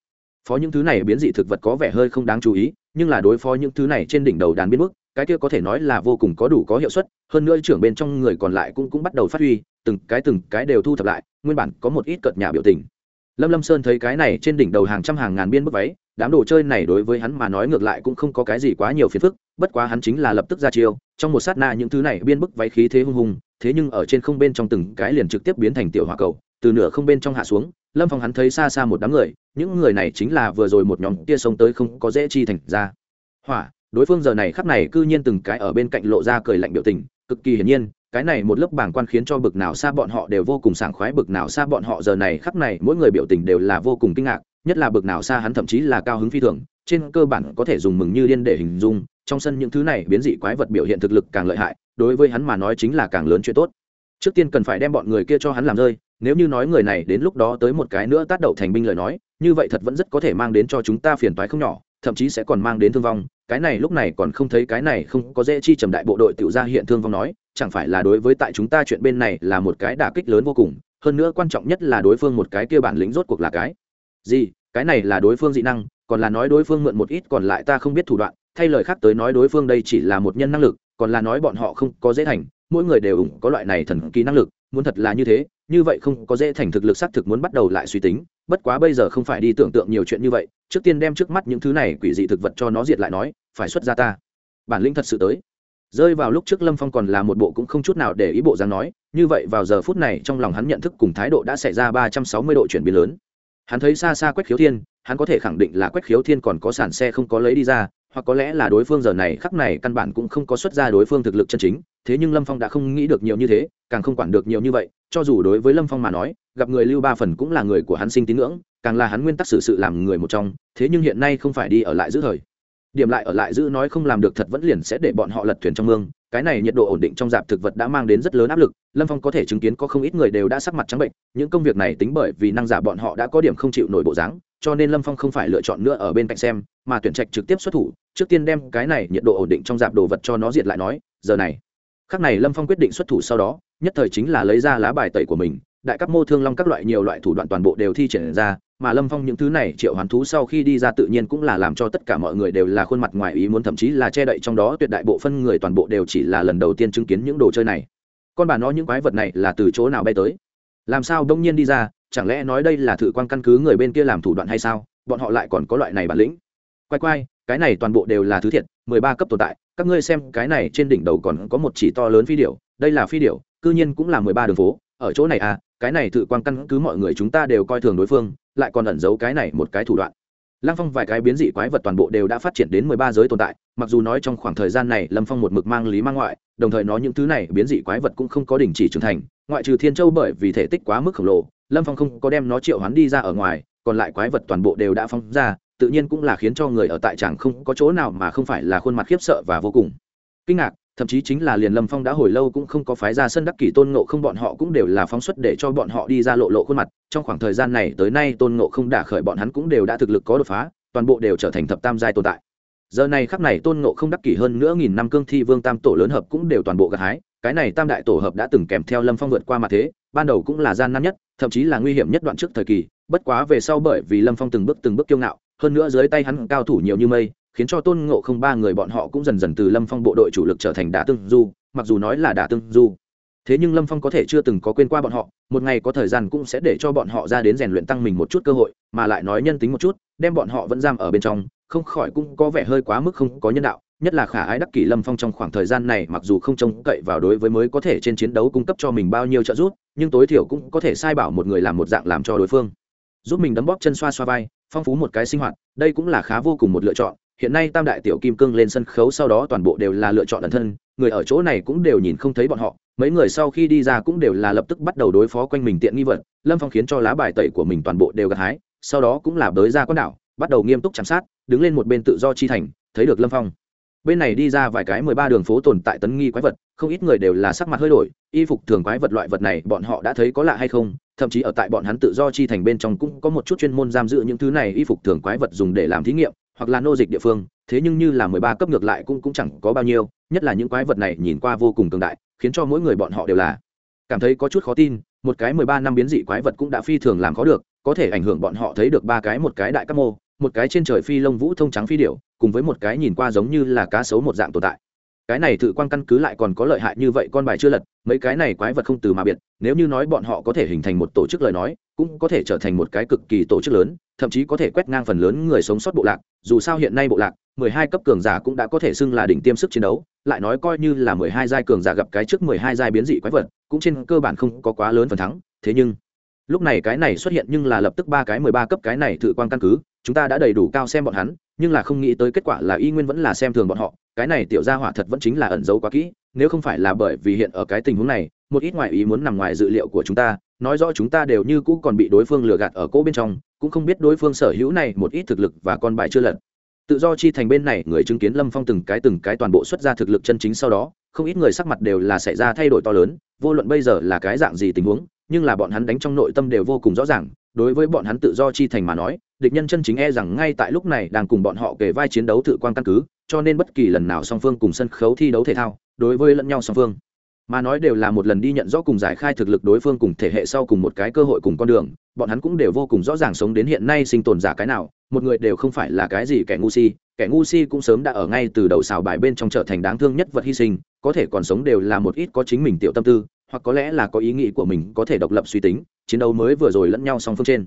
Phó những thứ này biến dị thực vật có vẻ hơi không đáng chú ý, nhưng là đối phó những thứ này trên đỉnh đầu đàn biên bức, cái kia có thể nói là vô cùng có đủ có hiệu suất, hơn nữa trưởng bên trong người còn lại cũng cũng bắt đầu phát huy, từng cái từng cái đều thu thập lại, nguyên bản có một ít cợt nhà biểu tình. Lâm lâm sơn thấy cái này trên đỉnh đầu hàng trăm hàng ngàn biên bức váy đám đồ chơi này đối với hắn mà nói ngược lại cũng không có cái gì quá nhiều phiền phức, bất quá hắn chính là lập tức ra chiêu, trong một sát na những thứ này biên bức váy khí thế hung hùng, thế nhưng ở trên không bên trong từng cái liền trực tiếp biến thành tiểu hỏa cầu, từ nửa không bên trong hạ xuống, lâm phong hắn thấy xa xa một đám người, những người này chính là vừa rồi một nhóm kia sông tới không có dễ chi thành ra. Hỏa, đối phương giờ này khắp này cư nhiên từng cái ở bên cạnh lộ ra cười lạnh biểu tình, cực kỳ hiển nhiên, cái này một lớp bảng quan khiến cho bực nào xa bọn họ đều vô cùng sảng khoái, bực nào xa bọn họ giờ này khắp này, mỗi người biểu tình đều là vô cùng kinh ngạc nhất là bực nào xa hắn thậm chí là cao hứng phi thường, trên cơ bản có thể dùng mừng như điên để hình dung, trong sân những thứ này biến dị quái vật biểu hiện thực lực càng lợi hại, đối với hắn mà nói chính là càng lớn chuyện tốt. Trước tiên cần phải đem bọn người kia cho hắn làm rơi, nếu như nói người này đến lúc đó tới một cái nữa tác động thành binh lời nói, như vậy thật vẫn rất có thể mang đến cho chúng ta phiền toái không nhỏ, thậm chí sẽ còn mang đến thương vong, cái này lúc này còn không thấy cái này không có dễ chi trầm đại bộ đội tự ra hiện thương vong nói, chẳng phải là đối với tại chúng ta chuyện bên này là một cái đả kích lớn vô cùng, hơn nữa quan trọng nhất là đối phương một cái kia bản lĩnh rốt cuộc là cái gì, cái này là đối phương dị năng, còn là nói đối phương mượn một ít còn lại ta không biết thủ đoạn, thay lời khác tới nói đối phương đây chỉ là một nhân năng lực, còn là nói bọn họ không có dễ thành, mỗi người đều ủng có loại này thần kỳ năng lực, muốn thật là như thế, như vậy không có dễ thành thực lực xác thực muốn bắt đầu lại suy tính, bất quá bây giờ không phải đi tưởng tượng nhiều chuyện như vậy, trước tiên đem trước mắt những thứ này quỷ dị thực vật cho nó diệt lại nói, phải xuất ra ta. Bản lĩnh thật sự tới. Rơi vào lúc trước lâm phong còn là một bộ cũng không chút nào để ý bộ dáng nói, như vậy vào giờ phút này trong lòng hắn nhận thức cùng thái độ đã xảy ra ba trăm sáu mươi độ chuyển biến lớn hắn thấy xa xa quách khiếu thiên, hắn có thể khẳng định là quách khiếu thiên còn có sản xe không có lấy đi ra, hoặc có lẽ là đối phương giờ này khắc này căn bản cũng không có xuất ra đối phương thực lực chân chính, thế nhưng lâm phong đã không nghĩ được nhiều như thế, càng không quản được nhiều như vậy, cho dù đối với lâm phong mà nói, gặp người lưu ba phần cũng là người của hắn sinh tín ngưỡng, càng là hắn nguyên tắc xử sự làm người một trong, thế nhưng hiện nay không phải đi ở lại giữ thời. Điểm lại ở lại giữ nói không làm được thật vẫn liền sẽ để bọn họ lật thuyền trong mương cái này nhiệt độ ổn định trong dạp thực vật đã mang đến rất lớn áp lực, lâm phong có thể chứng kiến có không ít người đều đã sắc mặt trắng bệnh, những công việc này tính bởi vì năng giả bọn họ đã có điểm không chịu nổi bộ dáng, cho nên lâm phong không phải lựa chọn nữa ở bên cạnh xem, mà tuyển trạch trực tiếp xuất thủ, trước tiên đem cái này nhiệt độ ổn định trong dạp đồ vật cho nó diệt lại nói, giờ này. Khắc này lâm phong quyết định xuất thủ sau đó, nhất thời chính là lấy ra lá bài tẩy của mình, đại cấp mô thương long các loại nhiều loại thủ đoạn toàn bộ đều thi triển ra mà lâm phong những thứ này triệu hoán thú sau khi đi ra tự nhiên cũng là làm cho tất cả mọi người đều là khuôn mặt ngoài ý muốn, thậm chí là che đậy trong đó, tuyệt đại bộ phân người toàn bộ đều chỉ là lần đầu tiên chứng kiến những đồ chơi này. Con bà nói những quái vật này là từ chỗ nào bay tới? Làm sao đông nhiên đi ra? Chẳng lẽ nói đây là thử quan căn cứ người bên kia làm thủ đoạn hay sao? Bọn họ lại còn có loại này bản lĩnh. Quay quay cái này toàn bộ đều là thứ thiệt, mười ba cấp tồn tại, các ngươi xem, cái này trên đỉnh đầu còn có một chỉ to lớn phi điểu, đây là phi điểu, cư nhiên cũng là mười ba đường phố, ở chỗ này à cái này tự quan căn cứ mọi người chúng ta đều coi thường đối phương, lại còn ẩn giấu cái này một cái thủ đoạn. Lăng phong vài cái biến dị quái vật toàn bộ đều đã phát triển đến mười ba giới tồn tại, mặc dù nói trong khoảng thời gian này lâm phong một mực mang lý mang ngoại, đồng thời nói những thứ này biến dị quái vật cũng không có đình chỉ trưởng thành, ngoại trừ thiên châu bởi vì thể tích quá mức khổng lồ, lâm phong không có đem nó triệu hoán đi ra ở ngoài, còn lại quái vật toàn bộ đều đã phóng ra, tự nhiên cũng là khiến cho người ở tại tràng không có chỗ nào mà không phải là khuôn mặt khiếp sợ và vô cùng. Kinh ngạc thậm chí chính là liền lâm phong đã hồi lâu cũng không có phái ra sân đắc kỷ tôn ngộ không, bọn họ cũng đều là phóng xuất để cho bọn họ đi ra lộ lộ khuôn mặt. Trong khoảng thời gian này tới nay, tôn ngộ không đả khởi bọn hắn cũng đều đã thực lực có đột phá, toàn bộ đều trở thành thập tam giai tồn tại. Giờ này khắc này, tôn ngộ không đắc kỷ hơn nữa nghìn năm cương thi vương tam tổ lớn hợp cũng đều toàn bộ gặt hái. Cái này tam đại tổ hợp đã từng kèm theo lâm phong vượt qua mặt thế, ban đầu cũng là gian nan nhất, thậm chí là nguy hiểm nhất đoạn trước thời kỳ. Bất quá về sau bởi vì lâm phong từng bước từng bước kiêu ngạo, hơn nữa dưới tay hắn cao thủ nhiều như mây khiến cho tôn ngộ không ba người bọn họ cũng dần dần từ lâm phong bộ đội chủ lực trở thành đả tương du, mặc dù nói là đả tương du. Thế nhưng lâm phong có thể chưa từng có quên qua bọn họ, một ngày có thời gian cũng sẽ để cho bọn họ ra đến rèn luyện tăng mình một chút cơ hội, mà lại nói nhân tính một chút, đem bọn họ vẫn giam ở bên trong, không khỏi cũng có vẻ hơi quá mức không có nhân đạo, nhất là khả ái đắc kỷ lâm phong trong khoảng thời gian này mặc dù không trông cậy vào đối với mới có thể trên chiến đấu cung cấp cho mình bao nhiêu trợ giúp, nhưng tối thiểu cũng có thể sai bảo một người làm một dạng làm cho đối phương. Giúp mình đấm bóp chân xoa xoa vai, phong phú một cái sinh hoạt, đây cũng là khá vô cùng một lựa chọn hiện nay tam đại tiểu kim cương lên sân khấu sau đó toàn bộ đều là lựa chọn ẩn thân, người ở chỗ này cũng đều nhìn không thấy bọn họ, mấy người sau khi đi ra cũng đều là lập tức bắt đầu đối phó quanh mình tiện nghi vật, lâm phong khiến cho lá bài tẩy của mình toàn bộ đều gặt hái, sau đó cũng là bới ra con đảo, bắt đầu nghiêm túc chăm sát, đứng lên một bên tự do chi thành, thấy được lâm phong. Bên này đi ra vài cái mười ba đường phố tồn tại tấn nghi quái vật, không ít người đều là sắc mặt hơi đổi, y phục thường quái vật loại vật này bọn họ đã thấy có lạ hay không, thậm chí ở tại bọn hắn tự do chi thành bên trong cũng có một chút chuyên môn giam giữ những thứ này, y phục thường quái vật dùng để làm thí nghiệm hoặc là nô dịch địa phương, thế nhưng như là mười ba cấp ngược lại cũng cũng chẳng có bao nhiêu, nhất là những quái vật này nhìn qua vô cùng cường đại, khiến cho mỗi người bọn họ đều là cảm thấy có chút khó tin, một cái mười ba năm biến dị quái vật cũng đã phi thường làm khó được, có thể ảnh hưởng bọn họ thấy được ba cái, một cái đại các mô, một cái trên trời phi lông vũ thông trắng phi điệu cùng với một cái nhìn qua giống như là cá sấu một dạng tồn tại cái này tự quan căn cứ lại còn có lợi hại như vậy, con bài chưa lật, mấy cái này quái vật không từ mà biệt, nếu như nói bọn họ có thể hình thành một tổ chức lời nói, cũng có thể trở thành một cái cực kỳ tổ chức lớn, thậm chí có thể quét ngang phần lớn người sống sót bộ lạc, dù sao hiện nay bộ lạc, mười hai cấp cường giả cũng đã có thể xưng là đỉnh tiêm sức chiến đấu, lại nói coi như là mười hai giai cường giả gặp cái trước mười hai giai biến dị quái vật, cũng trên cơ bản không có quá lớn phần thắng, thế nhưng lúc này cái này xuất hiện nhưng là lập tức ba cái mười ba cấp cái này tự quan căn cứ, chúng ta đã đầy đủ cao xem bọn hắn, nhưng là không nghĩ tới kết quả là y nguyên vẫn là xem thường bọn họ, cái này tiểu gia hỏa thật vẫn chính là ẩn giấu quá kỹ, nếu không phải là bởi vì hiện ở cái tình huống này, một ít ngoại ý muốn nằm ngoài dự liệu của chúng ta, nói rõ chúng ta đều như cũ còn bị đối phương lừa gạt ở cỗ bên trong, cũng không biết đối phương sở hữu này một ít thực lực và con bài chưa lật. Tự do chi thành bên này, người chứng kiến lâm phong từng cái từng cái toàn bộ xuất ra thực lực chân chính sau đó, không ít người sắc mặt đều là xảy ra thay đổi to lớn, vô luận bây giờ là cái dạng gì tình huống nhưng là bọn hắn đánh trong nội tâm đều vô cùng rõ ràng, đối với bọn hắn tự do chi thành mà nói, địch nhân chân chính e rằng ngay tại lúc này đang cùng bọn họ kể vai chiến đấu tự quan căn cứ, cho nên bất kỳ lần nào song phương cùng sân khấu thi đấu thể thao, đối với lẫn nhau song phương, mà nói đều là một lần đi nhận rõ cùng giải khai thực lực đối phương cùng thể hệ sau cùng một cái cơ hội cùng con đường, bọn hắn cũng đều vô cùng rõ ràng sống đến hiện nay sinh tồn giả cái nào, một người đều không phải là cái gì kẻ ngu si, kẻ ngu si cũng sớm đã ở ngay từ đầu xào bài bên trong trở thành đáng thương nhất vật hy sinh có thể còn sống đều là một ít có chính mình tiểu tâm tư, hoặc có lẽ là có ý nghĩ của mình có thể độc lập suy tính, chiến đấu mới vừa rồi lẫn nhau song phương trên.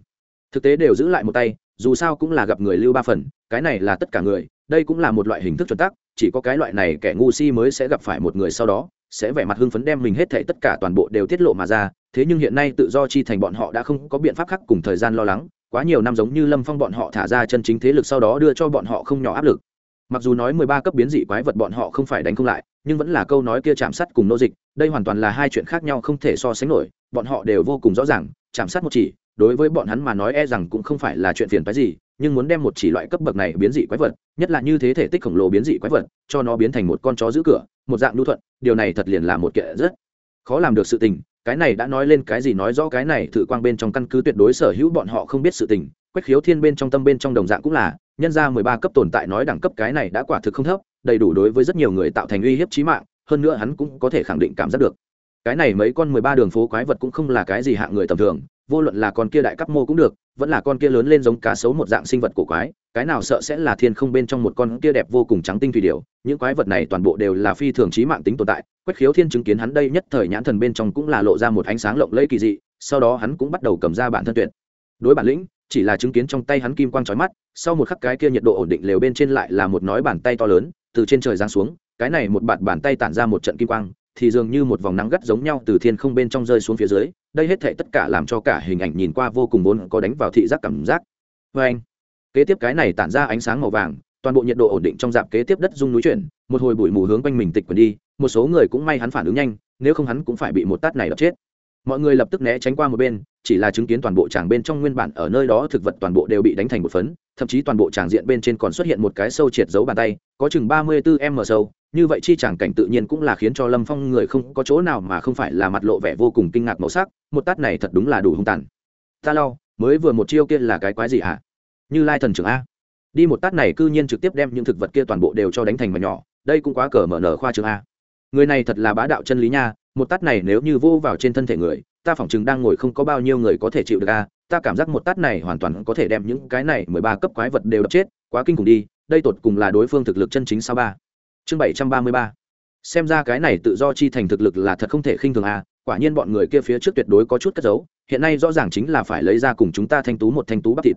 Thực tế đều giữ lại một tay, dù sao cũng là gặp người lưu ba phần, cái này là tất cả người, đây cũng là một loại hình thức chuẩn tắc, chỉ có cái loại này kẻ ngu si mới sẽ gặp phải một người sau đó, sẽ vẻ mặt hưng phấn đem mình hết thảy tất cả toàn bộ đều tiết lộ mà ra, thế nhưng hiện nay tự do chi thành bọn họ đã không có biện pháp khác cùng thời gian lo lắng, quá nhiều năm giống như lâm phong bọn họ thả ra chân chính thế lực sau đó đưa cho bọn họ không nhỏ áp lực mặc dù nói mười ba cấp biến dị quái vật bọn họ không phải đánh không lại, nhưng vẫn là câu nói kia chạm sát cùng nô dịch, đây hoàn toàn là hai chuyện khác nhau không thể so sánh nổi, bọn họ đều vô cùng rõ ràng, chạm sát một chỉ, đối với bọn hắn mà nói e rằng cũng không phải là chuyện phiền phái gì, nhưng muốn đem một chỉ loại cấp bậc này biến dị quái vật, nhất là như thế thể tích khổng lồ biến dị quái vật, cho nó biến thành một con chó giữ cửa, một dạng lưu thuận, điều này thật liền là một kệ rất khó làm được sự tình, cái này đã nói lên cái gì nói rõ cái này thử quang bên trong căn cứ tuyệt đối sở hữu bọn họ không biết sự tình, quách khiếu thiên bên trong tâm bên trong đồng dạng cũng là nhân ra mười ba cấp tồn tại nói đẳng cấp cái này đã quả thực không thấp, đầy đủ đối với rất nhiều người tạo thành uy hiếp chí mạng, hơn nữa hắn cũng có thể khẳng định cảm giác được. Cái này mấy con mười ba đường phố quái vật cũng không là cái gì hạng người tầm thường, vô luận là con kia đại cấp mô cũng được, vẫn là con kia lớn lên giống cá sấu một dạng sinh vật cổ quái, cái nào sợ sẽ là thiên không bên trong một con kia đẹp vô cùng trắng tinh thủy điểu, những quái vật này toàn bộ đều là phi thường trí mạng tính tồn tại, quách khiếu thiên chứng kiến hắn đây nhất thời nhãn thần bên trong cũng là lộ ra một ánh sáng lộng lẫy kỳ dị, sau đó hắn cũng bắt đầu cầm ra bản thân tuyệt. Đối bản lĩnh chỉ là chứng kiến trong tay hắn kim quang trói mắt, sau một khắc cái kia nhiệt độ ổn định lều bên trên lại là một nói bàn tay to lớn, từ trên trời giáng xuống, cái này một bạt bàn tay tản ra một trận kim quang, thì dường như một vòng nắng gắt giống nhau từ thiên không bên trong rơi xuống phía dưới, đây hết thảy tất cả làm cho cả hình ảnh nhìn qua vô cùng vốn có đánh vào thị giác cảm giác. Vê anh. Kế tiếp cái này tản ra ánh sáng màu vàng, toàn bộ nhiệt độ ổn định trong dạp kế tiếp đất rung núi chuyển, một hồi bụi mù hướng quanh mình tịch quần đi, một số người cũng may hắn phản ứng nhanh, nếu không hắn cũng phải bị một tát này đập chết mọi người lập tức né tránh qua một bên, chỉ là chứng kiến toàn bộ tràng bên trong nguyên bản ở nơi đó thực vật toàn bộ đều bị đánh thành một phấn, thậm chí toàn bộ tràng diện bên trên còn xuất hiện một cái sâu triệt dấu bàn tay, có chừng ba mươi bốn m sâu. Như vậy chi tràng cảnh tự nhiên cũng là khiến cho lâm phong người không có chỗ nào mà không phải là mặt lộ vẻ vô cùng kinh ngạc màu sắc, một tát này thật đúng là đủ hung tàn. Ta lau mới vừa một chiêu kia là cái quái gì hả? Như lai thần trưởng a. Đi một tát này c ư nhiên trực tiếp đem những thực vật kia toàn bộ đều cho đánh thành mà nhỏ, đây cũng quá cờ mở nở khoa trường a. Người này thật là bá đạo chân lý nha một tát này nếu như vô vào trên thân thể người, ta phỏng chừng đang ngồi không có bao nhiêu người có thể chịu được a, ta cảm giác một tát này hoàn toàn có thể đem những cái này mười ba cấp quái vật đều đập chết, quá kinh khủng đi, đây tột cùng là đối phương thực lực chân chính sao ba? Chương bảy trăm ba mươi ba. Xem ra cái này tự do chi thành thực lực là thật không thể khinh thường a, quả nhiên bọn người kia phía trước tuyệt đối có chút cất giấu, hiện nay rõ ràng chính là phải lấy ra cùng chúng ta thanh tú một thanh tú bắp thịt.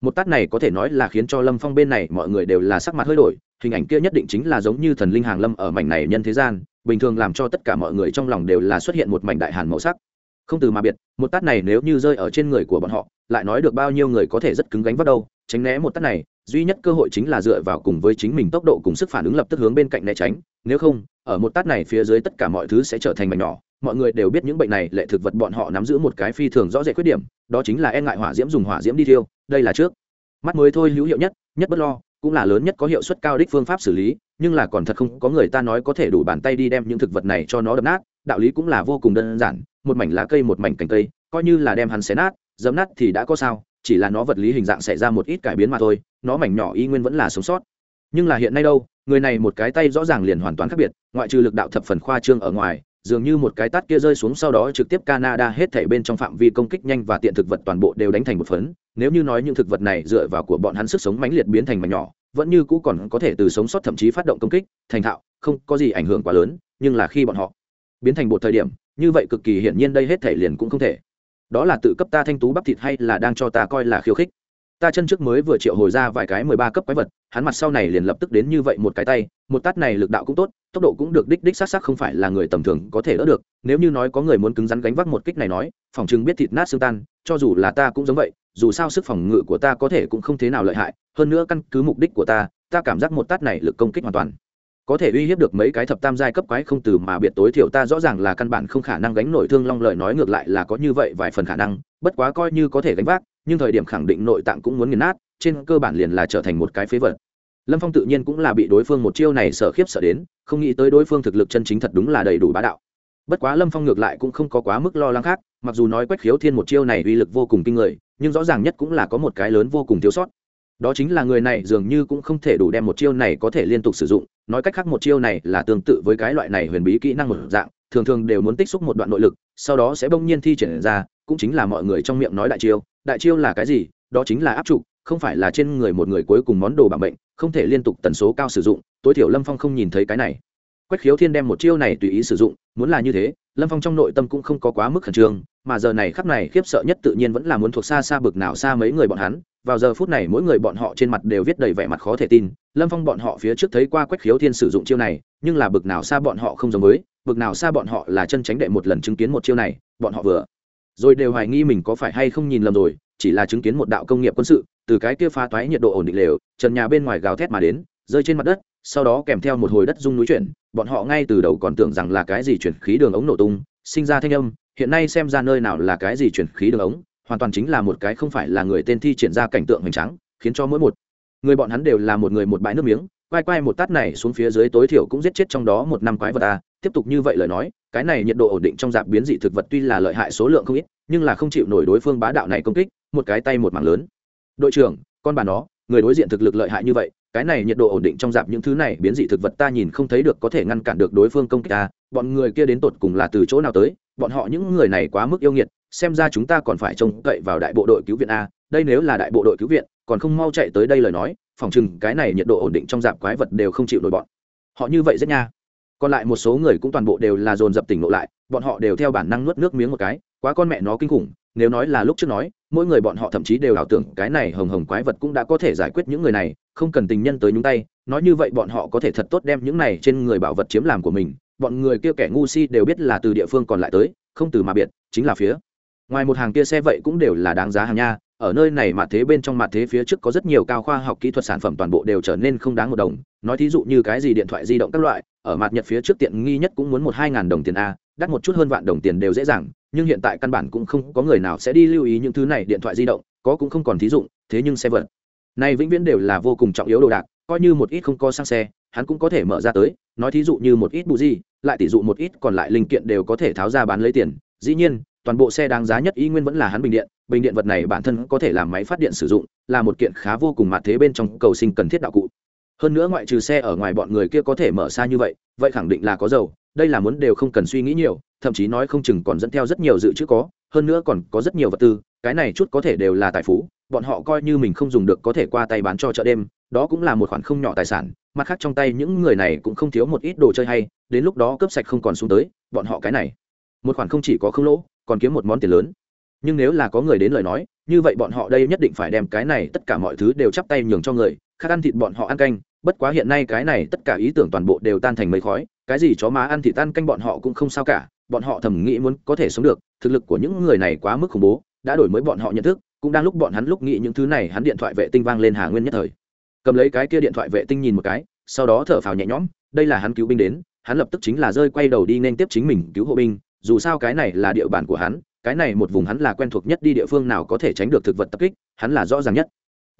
Một tát này có thể nói là khiến cho lâm phong bên này mọi người đều là sắc mặt hơi đổi, hình ảnh kia nhất định chính là giống như thần linh hàng lâm ở mảnh này nhân thế gian bình thường làm cho tất cả mọi người trong lòng đều là xuất hiện một mảnh đại hàn màu sắc. Không từ mà biệt, một tát này nếu như rơi ở trên người của bọn họ, lại nói được bao nhiêu người có thể rất cứng gánh vác đâu, tránh né một tát này, duy nhất cơ hội chính là dựa vào cùng với chính mình tốc độ cùng sức phản ứng lập tức hướng bên cạnh né tránh, nếu không, ở một tát này phía dưới tất cả mọi thứ sẽ trở thành mảnh nhỏ. Mọi người đều biết những bệnh này, lệ thực vật bọn họ nắm giữ một cái phi thường rõ rệt khuyết điểm, đó chính là e ngại hỏa diễm dùng hỏa diễm đi thiêu, đây là trước. Mắt mới thôi hữu hiệu nhất nhất bất lo, cũng là lớn nhất có hiệu suất cao đích phương pháp xử lý nhưng là còn thật không có người ta nói có thể đủ bàn tay đi đem những thực vật này cho nó đập nát đạo lý cũng là vô cùng đơn giản một mảnh lá cây một mảnh cành cây coi như là đem hắn xé nát dấm nát thì đã có sao chỉ là nó vật lý hình dạng xảy ra một ít cải biến mà thôi nó mảnh nhỏ y nguyên vẫn là sống sót. Nhưng là hiện nay đâu người này một cái tay rõ ràng liền hoàn toàn khác biệt ngoại trừ lực đạo thập phần khoa trương ở ngoài dường như một cái tát kia rơi xuống sau đó trực tiếp Canada hết thảy bên trong phạm vi công kích nhanh và tiện thực vật toàn bộ đều đánh thành một phấn, nếu như nói những thực vật này dựa vào của bọn hắn sức sống mãnh liệt biến thành mảnh nhỏ, vẫn như cũ còn có thể từ sống sót thậm chí phát động công kích, thành thạo, không có gì ảnh hưởng quá lớn, nhưng là khi bọn họ biến thành một thời điểm, như vậy cực kỳ hiển nhiên đây hết thể liền cũng không thể. Đó là tự cấp ta thanh tú bắp thịt hay là đang cho ta coi là khiêu khích ta chân trước mới vừa triệu hồi ra vài cái mười ba cấp quái vật hắn mặt sau này liền lập tức đến như vậy một cái tay một tát này lực đạo cũng tốt tốc độ cũng được đích đích s á t s á t không phải là người tầm thường có thể đỡ được nếu như nói có người muốn cứng rắn gánh vác một kích này nói phòng chừng biết thịt nát xương tan cho dù là ta cũng giống vậy, dù sao sức phòng ngự của ta có thể cũng không thế nào lợi hại, hơn nữa căn cứ mục đích của ta ta cảm giác một tát này lực công kích hoàn toàn. Có thể uy hiếp được mấy cái thập tam giai cấp quái không từ mà biệt tối thiểu ta rõ ràng là căn bản không khả năng gánh nổi thương long lời nói ngược lại là có như vậy vài phần khả năng, bất quá coi như có thể gánh vác, nhưng thời điểm khẳng định nội tạng cũng muốn nghiền nát, trên cơ bản liền là trở thành một cái phế vật. Lâm phong tự nhiên cũng là bị đối phương một chiêu này sợ khiếp sợ đến, không nghĩ tới đối phương thực lực chân chính thật đúng là đầy đủ bá đạo bất quá lâm phong ngược lại cũng không có quá mức lo lắng khác, mặc dù nói quách khiếu thiên một chiêu này uy lực vô cùng kinh người, nhưng rõ ràng nhất cũng là có một cái lớn vô cùng thiếu sót. Đó chính là người này dường như cũng không thể đủ đem một chiêu này có thể liên tục sử dụng, nói cách khác một chiêu này là tương tự với cái loại này huyền bí kỹ năng một dạng, thường thường đều muốn tích xúc một đoạn nội lực, sau đó sẽ bỗng nhiên thi triển ra, cũng chính là mọi người trong miệng nói đại chiêu. Đại chiêu là cái gì? Đó chính là áp trụ, không phải là trên người một người cuối cùng món đồ bằng bệnh không thể liên tục tần số cao sử dụng, tối thiểu lâm phong không nhìn thấy cái này quách khiếu thiên đem một chiêu này tùy ý sử dụng, muốn là như thế, lâm phong trong nội tâm cũng không có quá mức khẩn trương, mà giờ này khắp này khiếp sợ nhất tự nhiên vẫn là muốn thuộc xa xa bực nào xa mấy người bọn hắn. Vào giờ phút này mỗi người bọn họ trên mặt đều viết đầy vẻ mặt khó thể tin, lâm phong bọn họ phía trước thấy qua quách khiếu thiên sử dụng chiêu này, nhưng là bực nào xa bọn họ không giống với, bực nào xa bọn họ là chân tránh đệ một lần chứng kiến một chiêu này, bọn họ vừa rồi đều hoài nghi mình có phải hay không nhìn lầm rồi, chỉ là chứng kiến một đạo công nghiệp quân sự, từ cái kia phá toái nhiệt độ ổn định lều, trần nhà bên ngoài gào thét mà đến, rơi trên mặt đất sau đó kèm theo một hồi đất rung núi chuyển, bọn họ ngay từ đầu còn tưởng rằng là cái gì chuyển khí đường ống nổ tung, sinh ra thanh âm, hiện nay xem ra nơi nào là cái gì chuyển khí đường ống, hoàn toàn chính là một cái không phải là người tên thi triển ra cảnh tượng hoành tráng, khiến cho mỗi một người bọn hắn đều là một người một bãi nước miếng, quay quay một tát này xuống phía dưới tối thiểu cũng giết chết trong đó một năm quái vật a tiếp tục như vậy lời nói, cái này nhiệt độ ổn định trong dạp biến dị thực vật tuy là lợi hại số lượng không ít, nhưng là không chịu nổi đối phương bá đạo này công kích, một cái tay một mảng lớn. Đội trưởng, con bà nó, người đối diện thực lực lợi hại như vậy cái này nhiệt độ ổn định trong dạp những thứ này, biến dị thực vật ta nhìn không thấy được có thể ngăn cản được đối phương công kích ta. Bọn người kia đến tột cùng là từ chỗ nào tới? Bọn họ những người này quá mức yêu nghiệt, xem ra chúng ta còn phải trông cậy vào đại bộ đội cứu viện a. Đây nếu là đại bộ đội cứu viện, còn không mau chạy tới đây lời nói, phòng chừng cái này nhiệt độ ổn định trong dạp quái vật đều không chịu nổi bọn. Họ như vậy rất nha. Còn lại một số người cũng toàn bộ đều là dồn dập tỉnh lộ lại, bọn họ đều theo bản năng nuốt nước miếng một cái, quá con mẹ nó kinh khủng nếu nói là lúc trước nói, mỗi người bọn họ thậm chí đều ảo tưởng cái này hồng hồng quái vật cũng đã có thể giải quyết những người này, không cần tình nhân tới nhúng tay, nói như vậy bọn họ có thể thật tốt đem những này trên người bảo vật chiếm làm của mình, bọn người kia kẻ ngu si đều biết là từ địa phương còn lại tới, không từ mà biệt, chính là phía ngoài một hàng kia xe vậy cũng đều là đáng giá hàng nha, ở nơi này mà thế bên trong mặt thế phía trước có rất nhiều cao khoa học kỹ thuật sản phẩm toàn bộ đều trở nên không đáng một đồng, nói thí dụ như cái gì điện thoại di động các loại, ở mặt nhật phía trước tiện nghi nhất cũng muốn một hai ngàn đồng tiền a đắt một chút hơn vạn đồng tiền đều dễ dàng, nhưng hiện tại căn bản cũng không có người nào sẽ đi lưu ý những thứ này, điện thoại di động, có cũng không còn thí dụng, thế nhưng xe vật này vĩnh viễn đều là vô cùng trọng yếu đồ đạc, coi như một ít không có sang xe, hắn cũng có thể mở ra tới, nói thí dụ như một ít bù gì lại tỷ dụ một ít còn lại linh kiện đều có thể tháo ra bán lấy tiền. Dĩ nhiên, toàn bộ xe đáng giá nhất ý nguyên vẫn là hắn bình điện bình điện vật này bản thân có thể làm máy phát điện sử dụng, là một kiện khá vô cùng mặt thế bên trong cầu sinh cần thiết đạo cụ. Hơn nữa ngoại trừ xe ở ngoài bọn người kia có thể mở xa như vậy vậy khẳng định là có dầu đây là muốn đều không cần suy nghĩ nhiều, thậm chí nói không chừng còn dẫn theo rất nhiều dự trữ có, hơn nữa còn có rất nhiều vật tư, cái này chút có thể đều là tài phú, bọn họ coi như mình không dùng được có thể qua tay bán cho chợ đêm, đó cũng là một khoản không nhỏ tài sản, mặt khác trong tay những người này cũng không thiếu một ít đồ chơi hay, đến lúc đó cướp sạch không còn xuống tới, bọn họ cái này, một khoản không chỉ có không lỗ, còn kiếm một món tiền lớn. Nhưng nếu là có người đến lời nói, như vậy bọn họ đây nhất định phải đem cái này tất cả mọi thứ đều chắp tay nhường cho người, khác ăn thịt bọn họ ăn canh, bất quá hiện nay cái này tất cả ý tưởng toàn bộ đều tan thành mây khói cái gì chó má ăn thì tan canh bọn họ cũng không sao cả, bọn họ thầm nghĩ muốn có thể sống được, thực lực của những người này quá mức khủng bố, đã đổi mới bọn họ nhận thức, cũng đang lúc bọn hắn lúc nghĩ những thứ này, hắn điện thoại vệ tinh vang lên hà nguyên nhất thời. Cầm lấy cái kia điện thoại vệ tinh nhìn một cái, sau đó thở phào nhẹ nhõm, đây là hắn cứu binh đến, hắn lập tức chính là rơi quay đầu đi nên tiếp chính mình cứu hộ binh, dù sao cái này là địa bàn của hắn, cái này một vùng hắn là quen thuộc nhất đi địa phương nào có thể tránh được thực vật tập kích, hắn là rõ ràng nhất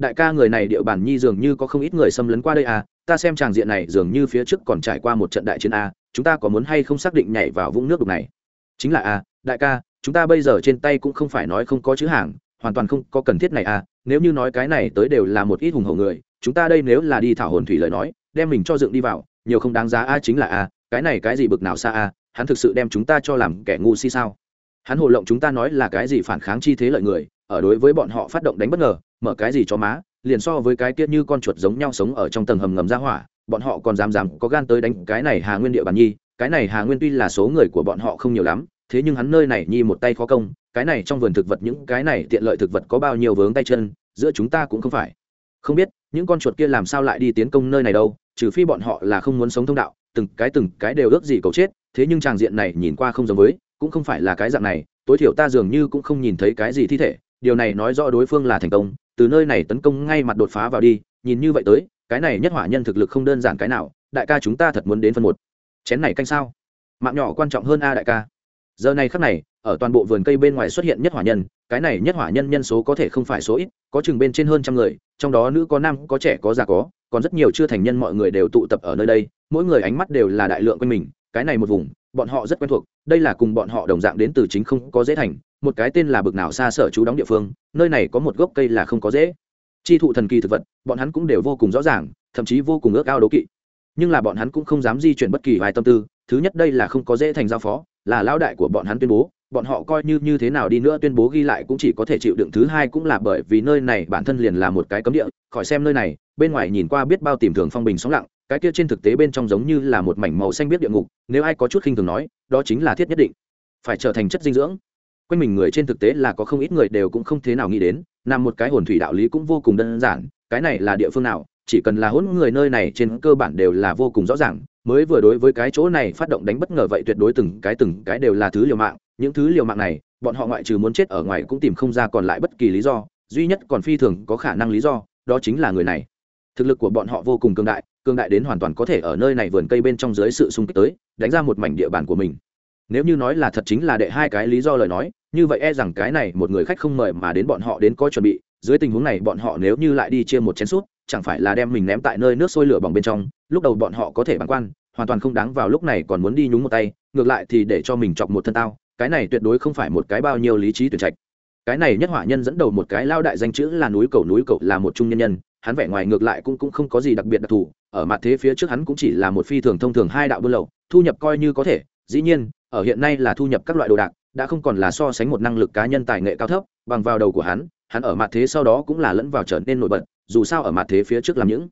đại ca người này địa bàn nhi dường như có không ít người xâm lấn qua đây à ta xem tràng diện này dường như phía trước còn trải qua một trận đại chiến a chúng ta có muốn hay không xác định nhảy vào vũng nước đục này chính là a đại ca, chúng ta bây giờ trên tay cũng không phải nói không có chữ hàng, hoàn toàn không có cần thiết này à? nếu như nói cái này tới đều là một ít hùng hậu người, chúng ta đây nếu là đi thảo hồn thủy lời nói, đem mình cho dựng đi vào, nhiều không đáng giá a, chính là a, cái này cái gì bực nào xa a, hắn thực sự đem chúng ta cho làm kẻ ngu si sao hắn hồ lộng chúng ta nói là cái gì phản kháng chi thế lợi người ở đối với bọn họ phát động đánh bất ngờ, mở cái gì cho má, liền so với cái kia như con chuột giống nhau sống ở trong tầng hầm ngầm ra hỏa, bọn họ còn dám dám có gan tới đánh cái này hà nguyên địa bàn nhi, cái này hà nguyên tuy là số người của bọn họ không nhiều lắm, thế nhưng hắn nơi này nhi một tay khó công, cái này trong vườn thực vật những cái này tiện lợi thực vật có bao nhiêu vướng tay chân, giữa chúng ta cũng không phải. Không biết, những con chuột kia làm sao lại đi tiến công nơi này đâu, trừ phi bọn họ là không muốn sống thông đạo, từng cái từng cái đều ước gì cầu chết, thế nhưng tràng diện này nhìn qua không giống với, cũng không phải là cái dạng này, tối thiểu ta dường như cũng không nhìn thấy cái gì thi thể điều này nói rõ đối phương là thành công, từ nơi này tấn công ngay mặt đột phá vào đi, nhìn như vậy tới, cái này nhất hỏa nhân thực lực không đơn giản cái nào, đại ca chúng ta thật muốn đến phân một. Chén này canh sao? Mạng nhỏ quan trọng hơn a đại ca. Giờ này khắc này, ở toàn bộ vườn cây bên ngoài xuất hiện nhất hỏa nhân, cái này nhất hỏa nhân nhân số có thể không phải số ít, có chừng bên trên hơn trăm người, trong đó nữ có nam, có trẻ, có già, có, còn rất nhiều chưa thành nhân mọi người đều tụ tập ở nơi đây, mỗi người ánh mắt đều là đại lượng quanh mình, cái này một vùng, bọn họ rất quen thuộc, đây là cùng bọn họ đồng dạng đến từ chính không có dễ thành một cái tên là bực nào xa sở chú đóng địa phương, nơi này có một gốc cây là không có dễ. Chi thụ thần kỳ thực vật, bọn hắn cũng đều vô cùng rõ ràng, thậm chí vô cùng ước ao đố kỵ. Nhưng là bọn hắn cũng không dám di chuyển bất kỳ vài tâm tư, thứ nhất đây là không có dễ thành giao phó, là lão đại của bọn hắn tuyên bố, bọn họ coi như như thế nào đi nữa tuyên bố ghi lại cũng chỉ có thể chịu đựng, thứ hai cũng là bởi vì nơi này bản thân liền là một cái cấm địa, khỏi xem nơi này, bên ngoài nhìn qua biết bao tìm thường phong bình sóng lặng, cái kia trên thực tế bên trong giống như là một mảnh màu xanh biết địa ngục, nếu ai có chút khinh thường nói, đó chính là thiết nhất định. Phải trở thành chất dinh dưỡng quanh mình người trên thực tế là có không ít người đều cũng không thế nào nghĩ đến, nằm một cái hồn thủy đạo lý cũng vô cùng đơn giản, cái này là địa phương nào, chỉ cần là hỗn người nơi này trên cơ bản đều là vô cùng rõ ràng, mới vừa đối với cái chỗ này phát động đánh bất ngờ vậy tuyệt đối từng cái từng cái đều là thứ liều mạng, những thứ liều mạng này, bọn họ ngoại trừ muốn chết ở ngoài cũng tìm không ra còn lại bất kỳ lý do, duy nhất còn phi thường có khả năng lý do, đó chính là người này. Thực lực của bọn họ vô cùng cường đại cường đại đến hoàn toàn có thể ở nơi này vườn cây bên trong dưới sự xung kích tới, đánh ra một mảnh địa bàn của mình. Nếu như nói là thật chính là đệ hai cái lý do lời nói như vậy e rằng cái này một người khách không mời mà đến bọn họ đến có chuẩn bị, dưới tình huống này bọn họ nếu như lại đi chia một chén sút chẳng phải là đem mình ném tại nơi nước sôi lửa bỏng bên trong, lúc đầu bọn họ có thể bắn quan hoàn toàn không đáng vào lúc này còn muốn đi nhúng một tay, ngược lại thì để cho mình chọc một thân tao, cái này tuyệt đối không phải một cái bao nhiêu lý trí tuyển trạch. Cái này nhất hỏa nhân dẫn đầu một cái lao đại danh chữ là núi cầu núi cầu là một trung nhân nhân, hắn vẻ ngoài ngược lại cũng cũng không có gì đặc biệt đặc thù, ở mặt thế phía trước hắn cũng chỉ là một phi thường thông thường hai đạo buôn lậu, thu nhập coi như có thể, dĩ nhiên, ở hiện nay là thu nhập các loại đồ đạc đã không còn là so sánh một năng lực cá nhân tài nghệ cao thấp, bằng vào đầu của hắn hắn ở mặt thế sau đó cũng là lẫn vào trở nên nổi bật, dù sao ở mặt thế phía trước làm những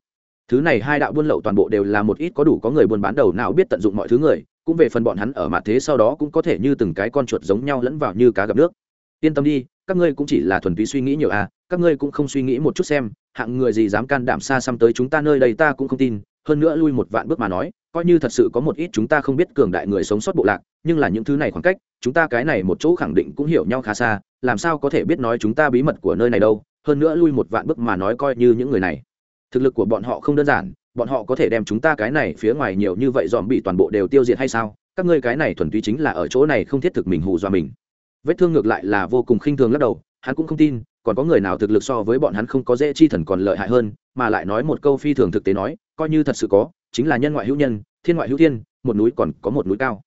thứ này hai đạo buôn lậu toàn bộ đều là một ít có đủ có người buôn bán đầu nào biết tận dụng mọi thứ người, cũng về phần bọn hắn ở mặt thế sau đó cũng có thể như từng cái con chuột giống nhau lẫn vào như cá gặp nước. Yên tâm đi, các ngươi cũng chỉ là thuần túy suy nghĩ nhiều à các ngươi cũng không suy nghĩ một chút xem, hạng người gì dám can đảm xa xăm tới chúng ta nơi đây ta cũng không tin hơn nữa lui một vạn bước mà nói, coi như thật sự có một ít chúng ta không biết cường đại người sống sót bộ lạc, nhưng là những thứ này khoảng cách, chúng ta cái này một chỗ khẳng định cũng hiểu nhau khá xa, làm sao có thể biết nói chúng ta bí mật của nơi này đâu, hơn nữa lui một vạn bước mà nói coi như những người này. Thực lực của bọn họ không đơn giản, bọn họ có thể đem chúng ta cái này phía ngoài nhiều như vậy dòm bị toàn bộ đều tiêu diệt hay sao? Các ngươi cái này thuần túy chính là ở chỗ này không thiết thực mình hù dọa mình. Vết thương ngược lại là vô cùng khinh thường lắc đầu, hắn cũng không tin, còn có người nào thực lực so với bọn hắn không có dễ chi thần còn lợi hại hơn, mà lại nói một câu phi thường thực tế nói coi như thật sự có, chính là nhân ngoại hữu nhân, thiên ngoại hữu thiên, một núi còn có một núi cao.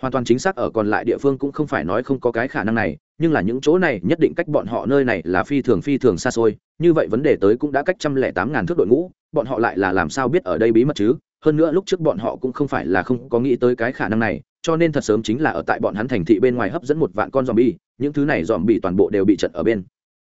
Hoàn toàn chính xác ở còn lại địa phương cũng không phải nói không có cái khả năng này, nhưng là những chỗ này nhất định cách bọn họ nơi này là phi thường phi thường xa xôi, như vậy vấn đề tới cũng đã cách trăm lẻ tám ngàn thước đội ngũ, bọn họ lại là làm sao biết ở đây bí mật chứ? Hơn nữa lúc trước bọn họ cũng không phải là không có nghĩ tới cái khả năng này, cho nên thật sớm chính là ở tại bọn hắn thành thị bên ngoài hấp dẫn một vạn con dòm bi những thứ này dòm bị toàn bộ đều bị trận ở bên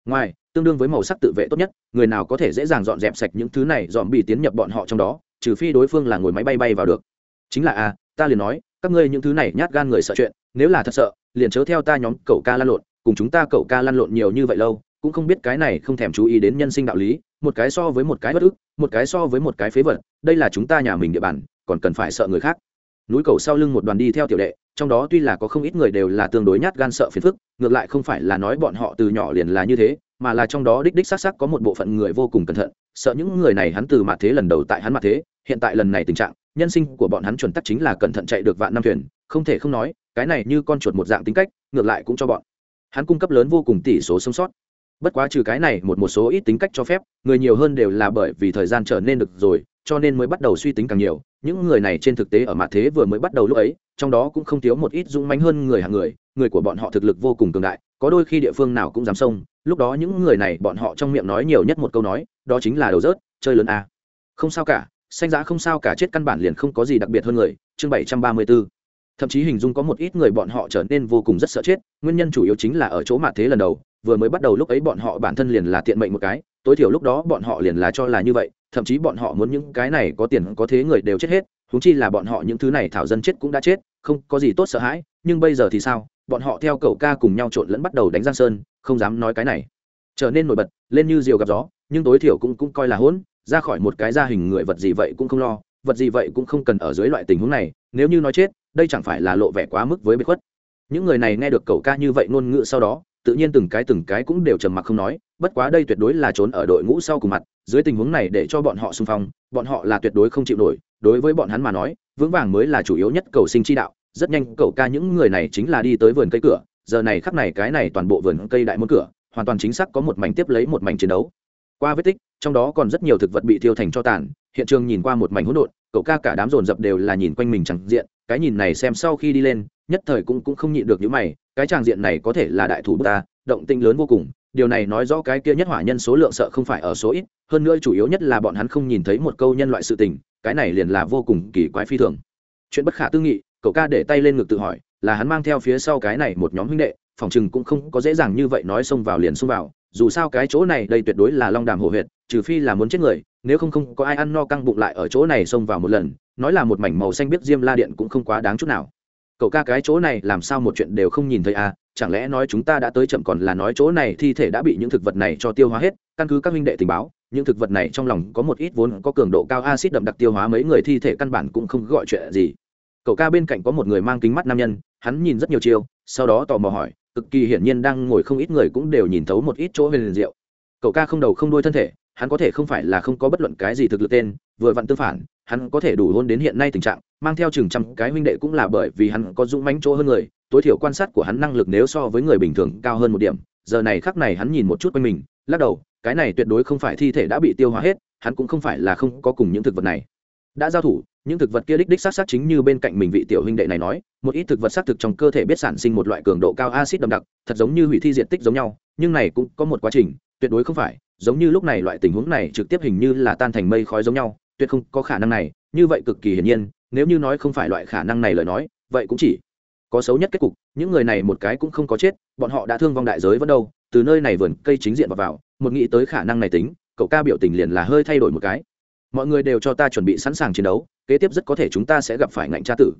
ngoài tương đương với màu sắc tự vệ tốt nhất, người nào có thể dễ dàng dọn dẹp sạch những thứ này dòm bị tiến nhập bọn họ trong đó, trừ phi đối phương là ngồi máy bay bay vào được. Chính là a ta liền nói, các ngươi những thứ này nhát gan người sợ chuyện, nếu là thật sợ, liền chớ theo ta nhóm cậu ca lăn lộn, cùng chúng ta cậu ca lăn lộn nhiều như vậy lâu, cũng không biết cái này không thèm chú ý đến nhân sinh đạo lý, một cái so với một cái bất ức, một cái so với một cái phế vật, đây là chúng ta nhà mình địa bàn, còn cần phải sợ người khác. Núi cầu sau lưng một đoàn đi theo tiểu đệ, trong đó tuy là có không ít người đều là tương đối nhát gan sợ phiền phức, ngược lại không phải là nói bọn họ từ nhỏ liền là như thế mà là trong đó đích đích xác xác có một bộ phận người vô cùng cẩn thận, sợ những người này hắn từ mặt thế lần đầu tại hắn mặt thế, hiện tại lần này tình trạng, nhân sinh của bọn hắn chuẩn tắc chính là cẩn thận chạy được vạn năm thuyền, không thể không nói, cái này như con chuột một dạng tính cách, ngược lại cũng cho bọn hắn cung cấp lớn vô cùng tỷ số sống sót. Bất quá trừ cái này một một số ít tính cách cho phép, người nhiều hơn đều là bởi vì thời gian trở nên được rồi, cho nên mới bắt đầu suy tính càng nhiều. Những người này trên thực tế ở mặt thế vừa mới bắt đầu lúc ấy, trong đó cũng không thiếu một ít dũng mãnh hơn người hàng người người của bọn họ thực lực vô cùng cường đại có đôi khi địa phương nào cũng dám xông, lúc đó những người này bọn họ trong miệng nói nhiều nhất một câu nói, đó chính là đầu rớt, chơi lớn a. Không sao cả sanh giá không sao cả chết căn bản liền không có gì đặc biệt hơn người, chương bảy trăm ba mươi 734 thậm chí hình dung có một ít người bọn họ trở nên vô cùng rất sợ chết, nguyên nhân chủ yếu chính là ở chỗ mạ thế lần đầu, vừa mới bắt đầu lúc ấy bọn họ bản thân liền là tiện mệnh một cái, tối thiểu lúc đó bọn họ liền là cho là như vậy, thậm chí bọn họ muốn những cái này có tiền có thế người đều chết hết húng chi là bọn họ những thứ này thảo dân chết cũng đã chết, không có gì tốt sợ hãi, nhưng bây giờ thì sao? Bọn họ theo cậu ca cùng nhau trộn lẫn bắt đầu đánh giang sơn, không dám nói cái này. Trở nên nổi bật, lên như diều gặp gió, nhưng tối thiểu cũng cũng coi là hỗn, ra khỏi một cái gia hình người vật gì vậy cũng không lo, vật gì vậy cũng không cần ở dưới loại tình huống này, nếu như nói chết, đây chẳng phải là lộ vẻ quá mức với bế khuất. Những người này nghe được cậu ca như vậy ngôn ngữ sau đó, tự nhiên từng cái từng cái cũng đều trầm mặc không nói, bất quá đây tuyệt đối là trốn ở đội ngũ sau cùng mặt, dưới tình huống này để cho bọn họ xung phong, bọn họ là tuyệt đối không chịu nổi, đối với bọn hắn mà nói, vững vàng mới là chủ yếu nhất cầu sinh chi đạo rất nhanh cậu ca những người này chính là đi tới vườn cây cửa, giờ này khắp này cái này toàn bộ vườn cây đại môn cửa, hoàn toàn chính xác có một mảnh tiếp lấy một mảnh chiến đấu. Qua vết tích, trong đó còn rất nhiều thực vật bị thiêu thành cho tàn, hiện trường nhìn qua một mảnh hỗn độn, cậu ca cả đám dồn dập đều là nhìn quanh mình chẳng diện, cái nhìn này xem sau khi đi lên, nhất thời cũng cũng không nhịn được những mày, cái tràng diện này có thể là đại thủ ta, động tinh lớn vô cùng, điều này nói rõ cái kia nhất hỏa nhân số lượng sợ không phải ở số ít, hơn nữa chủ yếu nhất là bọn hắn không nhìn thấy một câu nhân loại sự tình, cái này liền là vô cùng kỳ quái phi thường. Chuyện bất khả tư nghị cậu ca để tay lên ngực tự hỏi, là hắn mang theo phía sau cái này một nhóm huynh đệ, phòng chừng cũng không có dễ dàng như vậy nói xông vào liền xông vào, dù sao cái chỗ này đây tuyệt đối là long đàm hổ huyệt, trừ phi là muốn chết người, nếu không không có ai ăn no căng bụng lại ở chỗ này xông vào một lần, nói là một mảnh màu xanh biết diêm la điện cũng không quá đáng chút nào. Cậu ca cái chỗ này làm sao một chuyện đều không nhìn thấy à chẳng lẽ nói chúng ta đã tới chậm còn là nói chỗ này thi thể đã bị những thực vật này cho tiêu hóa hết, căn cứ các huynh đệ tình báo, những thực vật này trong lòng có một ít vốn có cường độ cao acid đậm đặc tiêu hóa mấy người thi thể căn bản cũng không gọi chuyện gì cậu ca bên cạnh có một người mang kính mắt nam nhân, hắn nhìn rất nhiều chiêu, sau đó tò mò hỏi, cực kỳ hiển nhiên đang ngồi không ít người cũng đều nhìn thấu một ít chỗ huyền diệu. Cậu ca không đầu không đuôi thân thể, hắn có thể không phải là không có bất luận cái gì thực lực tên, vừa vặn tương phản, hắn có thể đủ hôn đến hiện nay tình trạng, mang theo chừng trăm cái huynh đệ cũng là bởi vì hắn có dũng mãnh chỗ hơn người, tối thiểu quan sát của hắn năng lực nếu so với người bình thường cao hơn một điểm. Giờ này khắc này hắn nhìn một chút quanh mình, lắc đầu, cái này tuyệt đối không phải thi thể đã bị tiêu hóa hết, hắn cũng không phải là không có cùng những thực vật này. Đã giao thủ những thực vật kia đích đích xác xác chính như bên cạnh mình vị tiểu huynh đệ này nói một ít thực vật xác thực trong cơ thể biết sản sinh một loại cường độ cao acid đậm đặc thật giống như hủy thi diện tích giống nhau nhưng này cũng có một quá trình tuyệt đối không phải giống như lúc này loại tình huống này trực tiếp hình như là tan thành mây khói giống nhau tuyệt không có khả năng này như vậy cực kỳ hiển nhiên nếu như nói không phải loại khả năng này lời nói vậy cũng chỉ có xấu nhất kết cục những người này một cái cũng không có chết bọn họ đã thương vong đại giới vẫn đâu từ nơi này vườn cây chính diện vào, vào một nghĩ tới khả năng này tính cậu ca biểu tình liền là hơi thay đổi một cái. Mọi người đều cho ta chuẩn bị sẵn sàng chiến đấu kế tiếp rất có thể chúng ta sẽ gặp phải ngạnh tra tử.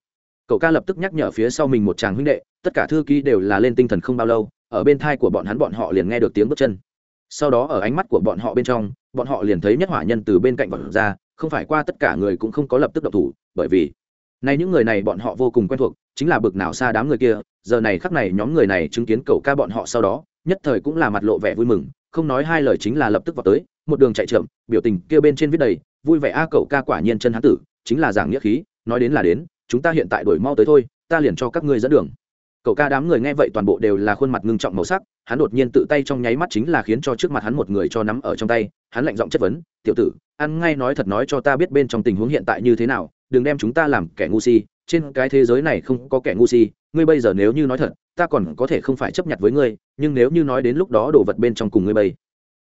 Cậu ca lập tức nhắc nhở phía sau mình một chàng huynh đệ, tất cả thư ký đều là lên tinh thần không bao lâu, ở bên thai của bọn hắn bọn họ liền nghe được tiếng bước chân. Sau đó ở ánh mắt của bọn họ bên trong, bọn họ liền thấy nhất hỏa nhân từ bên cạnh vật ra, không phải qua tất cả người cũng không có lập tức độc thủ, bởi vì nay những người này bọn họ vô cùng quen thuộc, chính là bực nào xa đám người kia, giờ này khắc này nhóm người này chứng kiến cậu ca bọn họ sau đó, nhất thời cũng là mặt lộ vẻ vui mừng, không nói hai lời chính là lập tức vào tới, một đường chạy chậm, biểu tình kia bên trên viết đầy, vui vẻ a cậu ca quả nhiên chân hán tử chính là giảng nghĩa khí, nói đến là đến, chúng ta hiện tại đổi mau tới thôi, ta liền cho các ngươi dẫn đường. Cậu ca đám người nghe vậy toàn bộ đều là khuôn mặt ngưng trọng màu sắc, hắn đột nhiên tự tay trong nháy mắt chính là khiến cho trước mặt hắn một người cho nắm ở trong tay, hắn lạnh giọng chất vấn, tiểu tử, ăn ngay nói thật nói cho ta biết bên trong tình huống hiện tại như thế nào, đừng đem chúng ta làm kẻ ngu si, trên cái thế giới này không có kẻ ngu si, ngươi bây giờ nếu như nói thật, ta còn có thể không phải chấp nhận với ngươi, nhưng nếu như nói đến lúc đó đồ vật bên trong cùng ngươi bây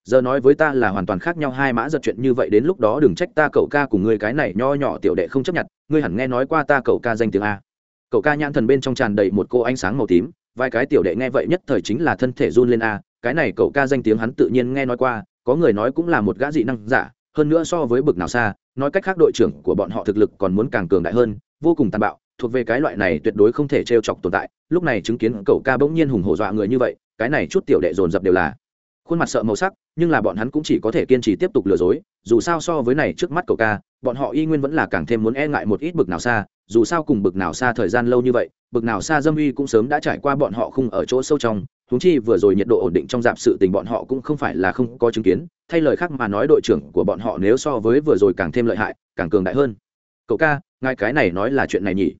giờ nói với ta là hoàn toàn khác nhau, hai mã giật chuyện như vậy đến lúc đó đừng trách ta, cậu ca cùng ngươi cái này nho nhỏ tiểu đệ không chấp nhận, ngươi hẳn nghe nói qua ta cậu ca danh tiếng a. Cậu ca nhãn thần bên trong tràn đầy một cô ánh sáng màu tím, vài cái tiểu đệ nghe vậy nhất thời chính là thân thể run lên a, cái này cậu ca danh tiếng hắn tự nhiên nghe nói qua, có người nói cũng là một gã dị năng giả, hơn nữa so với bực nào xa, nói cách khác đội trưởng của bọn họ thực lực còn muốn càng cường đại hơn, vô cùng tàn bạo, thuộc về cái loại này tuyệt đối không thể trêu chọc tồn tại, lúc này chứng kiến cậu ca bỗng nhiên hùng hổ dọa người như vậy, cái này chút tiểu đệ dồn dập đều là khuôn mặt sợ màu sắc, nhưng là bọn hắn cũng chỉ có thể kiên trì tiếp tục lừa dối, dù sao so với này trước mắt cậu ca, bọn họ y nguyên vẫn là càng thêm muốn e ngại một ít bực nào xa, dù sao cùng bực nào xa thời gian lâu như vậy, bực nào xa dâm uy cũng sớm đã trải qua bọn họ không ở chỗ sâu trong húng chi vừa rồi nhiệt độ ổn định trong dạp sự tình bọn họ cũng không phải là không có chứng kiến, thay lời khác mà nói đội trưởng của bọn họ nếu so với vừa rồi càng thêm lợi hại, càng cường đại hơn. Cậu ca, ngài cái này nói là chuyện này nhỉ?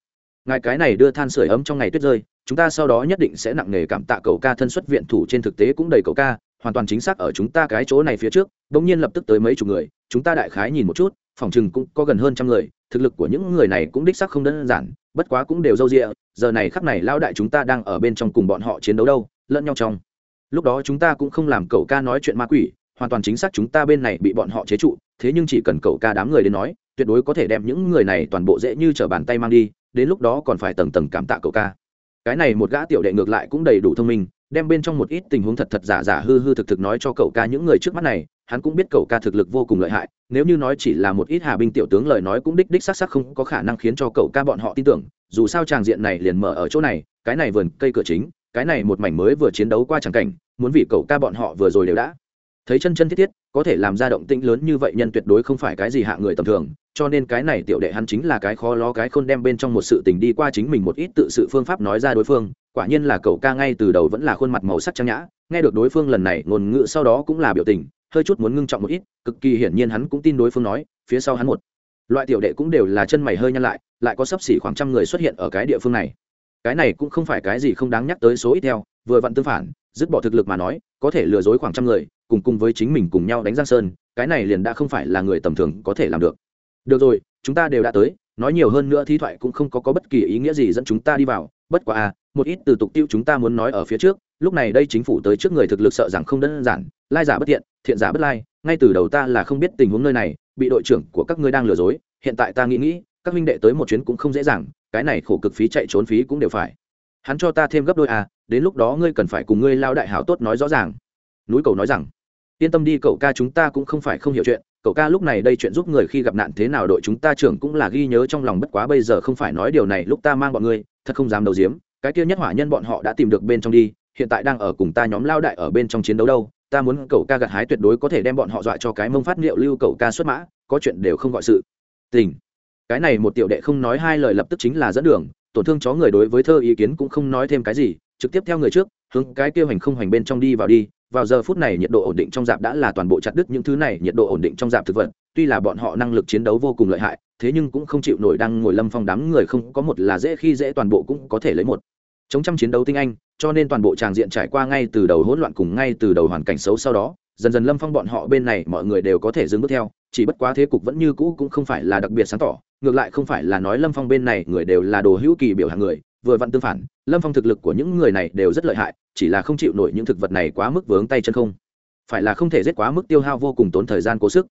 Ngài cái này đưa than sửa ấm trong ngày tuyết rơi, chúng ta sau đó nhất định sẽ nặng nề cảm tạ cậu ca thân xuất viện thủ trên thực tế cũng đầy cậu ca hoàn toàn chính xác ở chúng ta cái chỗ này phía trước đ ỗ n g nhiên lập tức tới mấy chục người, chúng ta đại khái nhìn một chút, phòng chừng cũng có gần hơn trăm người, thực lực của những người này cũng đích sắc không đơn giản, bất quá cũng đều d â u rịa giờ này khắp này lao đại chúng ta đang ở bên trong cùng bọn họ chiến đấu đâu, lẫn nhau trong. Lúc đó chúng ta cũng không làm cậu ca nói chuyện ma quỷ, hoàn toàn chính xác chúng ta bên này bị bọn họ chế trụ, thế nhưng chỉ cần cậu ca đám người đến nói, tuyệt đối có thể đem những người này toàn bộ dễ như t r ở bàn tay mang đi, đến lúc đó còn phải tầng tầng cảm tạ cậu ca. Cái này một gã tiểu đệ ngược lại cũng đầy đủ thông minh đem bên trong một ít tình huống thật thật giả giả hư hư thực thực nói cho cậu ca những người trước mắt này, hắn cũng biết cậu ca thực lực vô cùng lợi hại, nếu như nói chỉ là một ít hà binh tiểu tướng lời nói cũng đích đích xác xác không có khả năng khiến cho cậu ca bọn họ tin tưởng, dù sao tràng diện này liền mở ở chỗ này, cái này vườn cây cửa chính, cái này một mảnh mới vừa chiến đấu qua tràng cảnh, muốn vì cậu ca bọn họ vừa rồi đều đã thấy chân chân thiết thiết, có thể làm ra động tĩnh lớn như vậy nhân tuyệt đối không phải cái gì hạ người tầm thường, cho nên cái này tiểu đệ hắn chính là cái khó lo cái khôn đem bên trong một sự tình đi qua chính mình một ít tự sự phương pháp nói ra đối phương, quả nhiên là cậu ca ngay từ đầu vẫn là khuôn mặt màu sắc trang nhã, nghe được đối phương lần này ngôn ngữ sau đó cũng là biểu tình, hơi chút muốn ngưng trọng một ít, cực kỳ hiển nhiên hắn cũng tin đối phương nói, phía sau hắn một loại tiểu đệ cũng đều là chân mày hơi nhăn lại lại có sấp xỉ khoảng trăm người xuất hiện ở cái địa phương này. Cái này cũng không phải cái gì không đáng nhắc tới số ít theo, vừa vặn tương phản, dứt bỏ thực lực mà nói, có thể lừa dối khoảng trăm người cùng cùng với chính mình cùng nhau đánh giang sơn cái này liền đã không phải là người tầm thường có thể làm được. Được rồi chúng ta đều đã tới nói nhiều hơn nữa thi thoại cũng không có, có bất kỳ ý nghĩa gì dẫn chúng ta đi vào bất quá à một ít từ tục tiêu chúng ta muốn nói ở phía trước lúc này đây chính phủ tới trước người thực lực sợ rằng không đơn giản lai giả bất thiện thiện giả bất lai ngay từ đầu ta là không biết tình huống nơi này bị đội trưởng của các ngươi đang lừa dối hiện tại ta nghĩ nghĩ các huynh đệ tới một chuyến cũng không dễ dàng cái này khổ cực phí chạy trốn phí cũng đều phải. Hắn cho ta thêm gấp đôi à đến lúc đó ngươi cần phải cùng ngươi lao đại hảo tốt nói rõ ràng. Núi cầu nói rằng yên tâm đi, cậu ca chúng ta cũng không phải không hiểu chuyện. Cậu ca lúc này đây chuyện giúp người khi gặp nạn thế nào đội chúng ta trưởng cũng là ghi nhớ trong lòng bất quá bây giờ không phải nói điều này, lúc ta mang bọn ngươi, thật không dám đầu diếm cái kia nhất hỏa nhân bọn họ đã tìm được bên trong đi, hiện tại đang ở cùng ta nhóm lao đại ở bên trong chiến đấu đâu. Ta muốn cậu ca gặt hái tuyệt đối có thể đem bọn họ dọa cho cái mông phát liệu lưu cậu ca xuất mã, có chuyện đều không gọi sự. Tình. Cái này một tiểu đệ không nói hai lời lập tức chính là dẫn đường, tổn thương chó người đối với thơ ý kiến cũng không nói thêm cái gì, trực tiếp theo người trước, hướng cái kia hành không hành bên trong đi vào đi vào giờ phút này nhiệt độ ổn định trong dạp đã là toàn bộ chặt đứt những thứ này, nhiệt độ ổn định trong dạp thực vật. Tuy là bọn họ năng lực chiến đấu vô cùng lợi hại, thế nhưng cũng không chịu nổi đang ngồi lâm phong đám người không có một là dễ khi dễ toàn bộ cũng có thể lấy một. Chống trăm chiến đấu tinh anh, cho nên toàn bộ tràng diện trải qua ngay từ đầu hỗn loạn cùng ngay từ đầu hoàn cảnh xấu sau đó, dần dần lâm phong bọn họ bên này mọi người đều có thể dừng bước theo, chỉ bất quá thế cục vẫn như cũ cũng không phải là đặc biệt sáng tỏ, ngược lại không phải là nói lâm phong bên này người đều là đồ hữu kỳ biểu hàng người, vừa vặn tương phản, lâm phong thực lực của những người này đều rất lợi hại chỉ là không chịu nổi những thực vật này quá mức vướng tay chân không. Phải là không thể giết quá mức tiêu hao vô cùng tốn thời gian cố sức.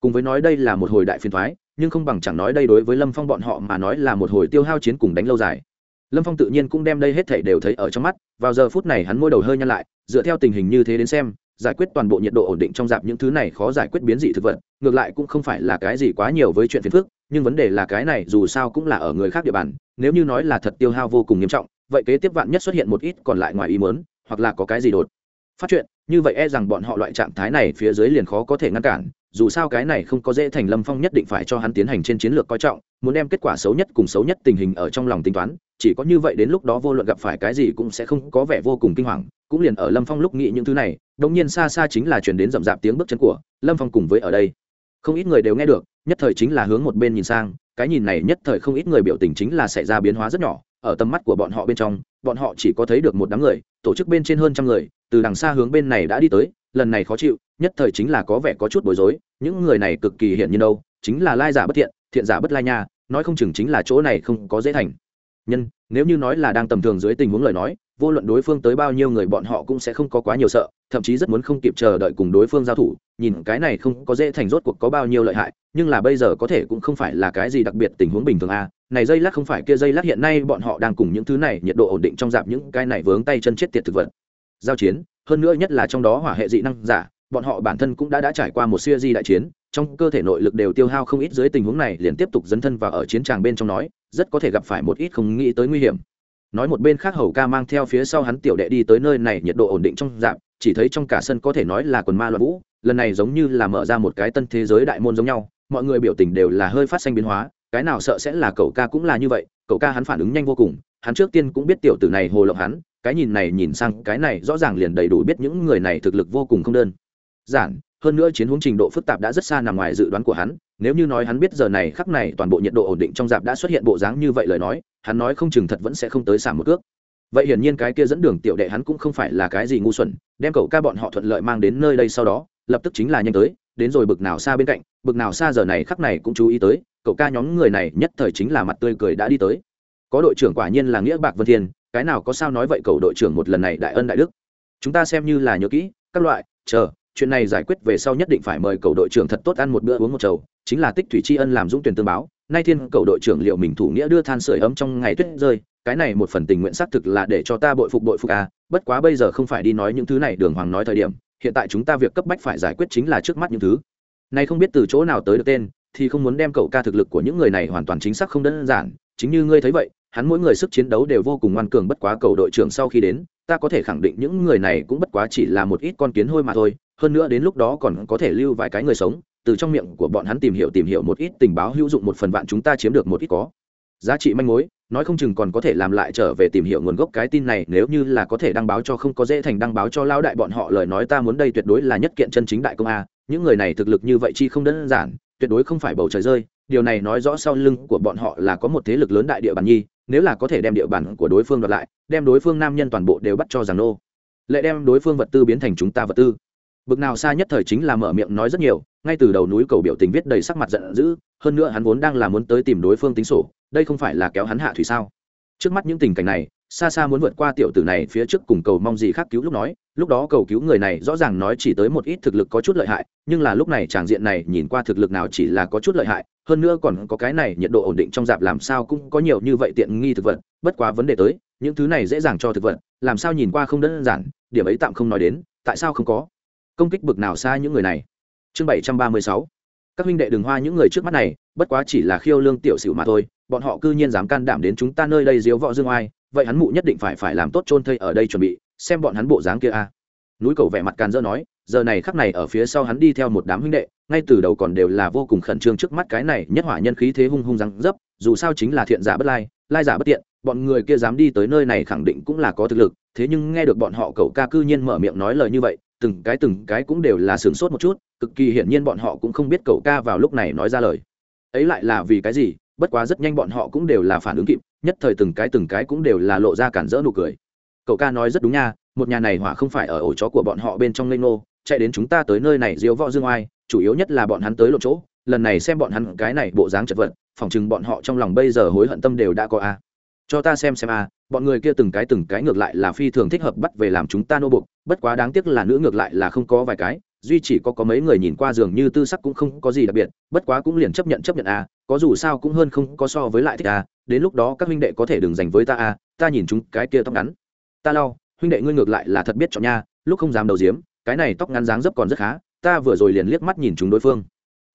Cùng với nói đây là một hồi đại phiền thoái, nhưng không bằng chẳng nói đây đối với lâm phong bọn họ mà nói là một hồi tiêu hao chiến cùng đánh lâu dài. Lâm phong tự nhiên cũng đem đây hết thể đều thấy ở trong mắt, vào giờ phút này hắn môi đầu hơi nhăn lại, dựa theo tình hình như thế đến xem, giải quyết toàn bộ nhiệt độ ổn định trong dạp những thứ này khó giải quyết biến dị thực vật, ngược lại cũng không phải là cái gì quá nhiều với chuyện phiền phức, nhưng vấn đề là cái này dù sao cũng là ở người khác địa bàn, nếu như nói là thật tiêu hao vô cùng nghiêm trọng vậy kế tiếp vạn nhất xuất hiện một ít còn lại ngoài ý muốn, hoặc là có cái gì đột phát chuyện, như vậy e rằng bọn họ loại trạng thái này phía dưới liền khó có thể ngăn cản, dù sao cái này không có dễ thành lâm phong nhất định phải cho hắn tiến hành trên chiến lược coi trọng, muốn đem kết quả xấu nhất cùng xấu nhất tình hình ở trong lòng tính toán, chỉ có như vậy đến lúc đó vô luận gặp phải cái gì cũng sẽ không có vẻ vô cùng kinh hoàng, cũng liền ở lâm phong lúc nghĩ những thứ này đột nhiên xa xa chính là truyền đến rầm rạp tiếng bước chân của lâm phong cùng với ở đây. Không ít người đều nghe được, nhất thời chính là hướng một bên nhìn sang, cái nhìn này nhất thời không ít người biểu tình chính là xảy ra biến hóa rất nhỏ ở tầm mắt của bọn họ bên trong, bọn họ chỉ có thấy được một đám người, tổ chức bên trên hơn trăm người, từ đằng xa hướng bên này đã đi tới, lần này khó chịu, nhất thời chính là có vẻ có chút bối rối, những người này cực kỳ hiển nhiên đâu, chính là lai giả bất thiện thiện giả bất lai nha, nói không chừng chính là chỗ này không có dễ thành nhân, nếu như nói là đang tầm thường dưới tình huống lời nói, vô luận đối phương tới bao nhiêu người bọn họ cũng sẽ không có quá nhiều sợ, thậm chí rất muốn không kịp chờ đợi cùng đối phương giao thủ, nhìn cái này không có dễ thành rốt cuộc có bao nhiêu lợi hại, nhưng là bây giờ có thể cũng không phải là cái gì đặc biệt tình huống bình thường a này dây lát không phải kia dây lát hiện nay bọn họ đang cùng những thứ này nhiệt độ ổn định trong dạp những cái này vướng tay chân chết tiệt thực vật. Giao chiến, hơn nữa nhất là trong đó hỏa hệ dị năng giả, bọn họ bản thân cũng đã đã trải qua một siêu di đại chiến trong cơ thể nội lực đều tiêu hao không ít dưới tình huống này liền tiếp tục dấn thân và ở chiến tràng bên trong nói, rất có thể gặp phải một ít không nghĩ tới nguy hiểm. Nói một bên khác hầu ca mang theo phía sau hắn tiểu đệ đi tới nơi này, nhiệt độ ổn định trong dạp chỉ thấy trong cả sân có thể nói là quần ma loạn vũ, lần này giống như là mở ra một cái tân thế giới đại môn giống nhau, mọi người biểu tình đều là hơi phát sinh biến hóa, cái nào sợ sẽ là cậu ca cũng là như vậy, cậu ca hắn phản ứng nhanh vô cùng, hắn trước tiên cũng biết tiểu tử này hồ lộng hắn, cái nhìn này nhìn sang cái này rõ ràng liền đầy đủ biết những người này thực lực vô cùng không đơn giản hơn nữa chiến hướng trình độ phức tạp đã rất xa nằm ngoài dự đoán của hắn, nếu như nói hắn biết giờ này khắc này toàn bộ nhiệt độ ổn định trong dạp đã xuất hiện bộ dáng như vậy lời nói, hắn nói không chừng thật vẫn sẽ không tới xả một cước vậy hiển nhiên cái kia dẫn đường tiểu đệ hắn cũng không phải là cái gì ngu xuẩn, đem cậu ca bọn họ thuận lợi mang đến nơi đây sau đó, lập tức chính là nhanh tới, đến rồi bực nào xa bên cạnh, bực nào xa giờ này khắc này cũng chú ý tới, cậu ca nhóm người này nhất thời chính là mặt tươi cười đã đi tới. Có đội trưởng quả nhiên là nghĩa bạc vân thiên, cái nào có sao nói vậy cậu đội trưởng một lần này đại ân đại đức. Chúng ta xem như là nhớ kỹ, các loại, chờ chuyện này giải quyết về sau nhất định phải mời cầu đội trưởng thật tốt ăn một bữa uống một chầu, chính là tích thủy tri ân làm dũng tuyển tương báo. Nay thiên cầu đội trưởng liệu mình thủ nghĩa đưa than sửa ấm trong ngày tuyết rơi, cái này một phần tình nguyện xác thực là để cho ta bội phục bội phục à bất quá bây giờ không phải đi nói những thứ này, đường hoàng nói thời điểm, hiện tại chúng ta việc cấp bách phải giải quyết chính là trước mắt những thứ. Này không biết từ chỗ nào tới được tên, thì không muốn đem cậu ca thực lực của những người này hoàn toàn chính xác không đơn giản, chính như ngươi thấy vậy, hắn mỗi người sức chiến đấu đều vô cùng ngoan cường bất quá cầu đội trưởng sau khi đến, ta có thể khẳng định những người này cũng bất quá chỉ là một ít con kiến hôi mà thôi hơn nữa đến lúc đó còn có thể lưu vài cái người sống, từ trong miệng của bọn hắn tìm hiểu tìm hiểu một ít tình báo hữu dụng một phần vạn chúng ta chiếm được một ít có. Giá trị manh mối, nói không chừng còn có thể làm lại trở về tìm hiểu nguồn gốc cái tin này, nếu như là có thể đăng báo cho không có dễ thành đăng báo cho lao đại bọn họ, lời nói ta muốn đây tuyệt đối là nhất kiện chân chính đại công a, những người này thực lực như vậy chi không đơn giản, tuyệt đối không phải bầu trời rơi, điều này nói rõ sau lưng của bọn họ là có một thế lực lớn đại địa bàn nhi, nếu là có thể đem địa bàn của đối phương đoạt lại, đem đối phương nam nhân toàn bộ đều bắt cho giảng nô. Lệ đem đối phương vật tư biến thành chúng ta vật tư bực nào xa nhất thời chính là mở miệng nói rất nhiều, ngay từ đầu núi cầu biểu tình viết đầy sắc mặt giận dữ, hơn nữa hắn vốn đang là muốn tới tìm đối phương tính sổ, đây không phải là kéo hắn hạ thủy sao? Trước mắt những tình cảnh này, xa xa muốn vượt qua tiểu tử này phía trước cùng cầu mong gì khác cứu lúc nói, lúc đó cầu cứu người này rõ ràng nói chỉ tới một ít thực lực có chút lợi hại, nhưng là lúc này tràng diện này nhìn qua thực lực nào chỉ là có chút lợi hại, hơn nữa còn có cái này nhiệt độ ổn định trong dạp làm sao cũng có nhiều như vậy tiện nghi thực vật, bất quá vấn đề tới, những thứ này dễ dàng cho thực vật, làm sao nhìn qua không đơn giản, điểm ấy tạm không nói đến, tại sao không có? Công kích bực nào xa những người này. Chương bảy trăm ba mươi sáu. Các huynh đệ đường hoa những người trước mắt này, bất quá chỉ là khiêu lương tiểu xỉu mà thôi, bọn họ cư nhiên dám can đảm đến chúng ta nơi đây diếu võ dương oai, vậy hắn mụ nhất định phải phải làm tốt chôn thây ở đây chuẩn bị, xem bọn hắn bộ dáng kia a. Núi cầu vẻ mặt càn dỡ nói, giờ này khắc này ở phía sau hắn đi theo một đám huynh đệ, ngay từ đầu còn đều là vô cùng khẩn trương trước mắt cái này nhất hỏa nhân khí thế hung hung răng dấp, dù sao chính là thiện giả bất lai lai giả bất tiện, bọn người kia dám đi tới nơi này khẳng định cũng là có thực lực, thế nhưng nghe được bọn họ cậu ca cư nhiên mở miệng nói lời như vậy từng cái từng cái cũng đều là sửng sốt một chút, cực kỳ hiển nhiên bọn họ cũng không biết cậu ca vào lúc này nói ra lời. Ấy lại là vì cái gì, bất quá rất nhanh bọn họ cũng đều là phản ứng kịp, nhất thời từng cái từng cái cũng đều là lộ ra cản rỡ nụ cười. Cậu ca nói rất đúng nha, một nhà này hỏa không phải ở ổ chó của bọn họ bên trong lênh nô chạy đến chúng ta tới nơi này diếu võ dương oai, chủ yếu nhất là bọn hắn tới lộ chỗ, lần này xem bọn hắn cái này bộ dáng chật vật, phỏng chừng bọn họ trong lòng bây giờ hối hận tâm đều đã có a. Cho ta xem xem a bọn người kia từng cái từng cái ngược lại là phi thường thích hợp bắt về làm chúng ta nô buộc. bất quá đáng tiếc là nữ ngược lại là không có vài cái, duy chỉ có có mấy người nhìn qua dường như tư sắc cũng không có gì đặc biệt, bất quá cũng liền chấp nhận chấp nhận a có dù sao cũng hơn không có so với lại thích a đến lúc đó các huynh đệ có thể đừng dành với ta a ta nhìn chúng cái kia tóc ngắn ta lau huynh đệ ngươi ngược lại là thật biết chọn nha, lúc không dám đầu diếm cái này tóc ngắn dáng dấp còn rất khá, ta vừa rồi liền liếc mắt nhìn chúng đối phương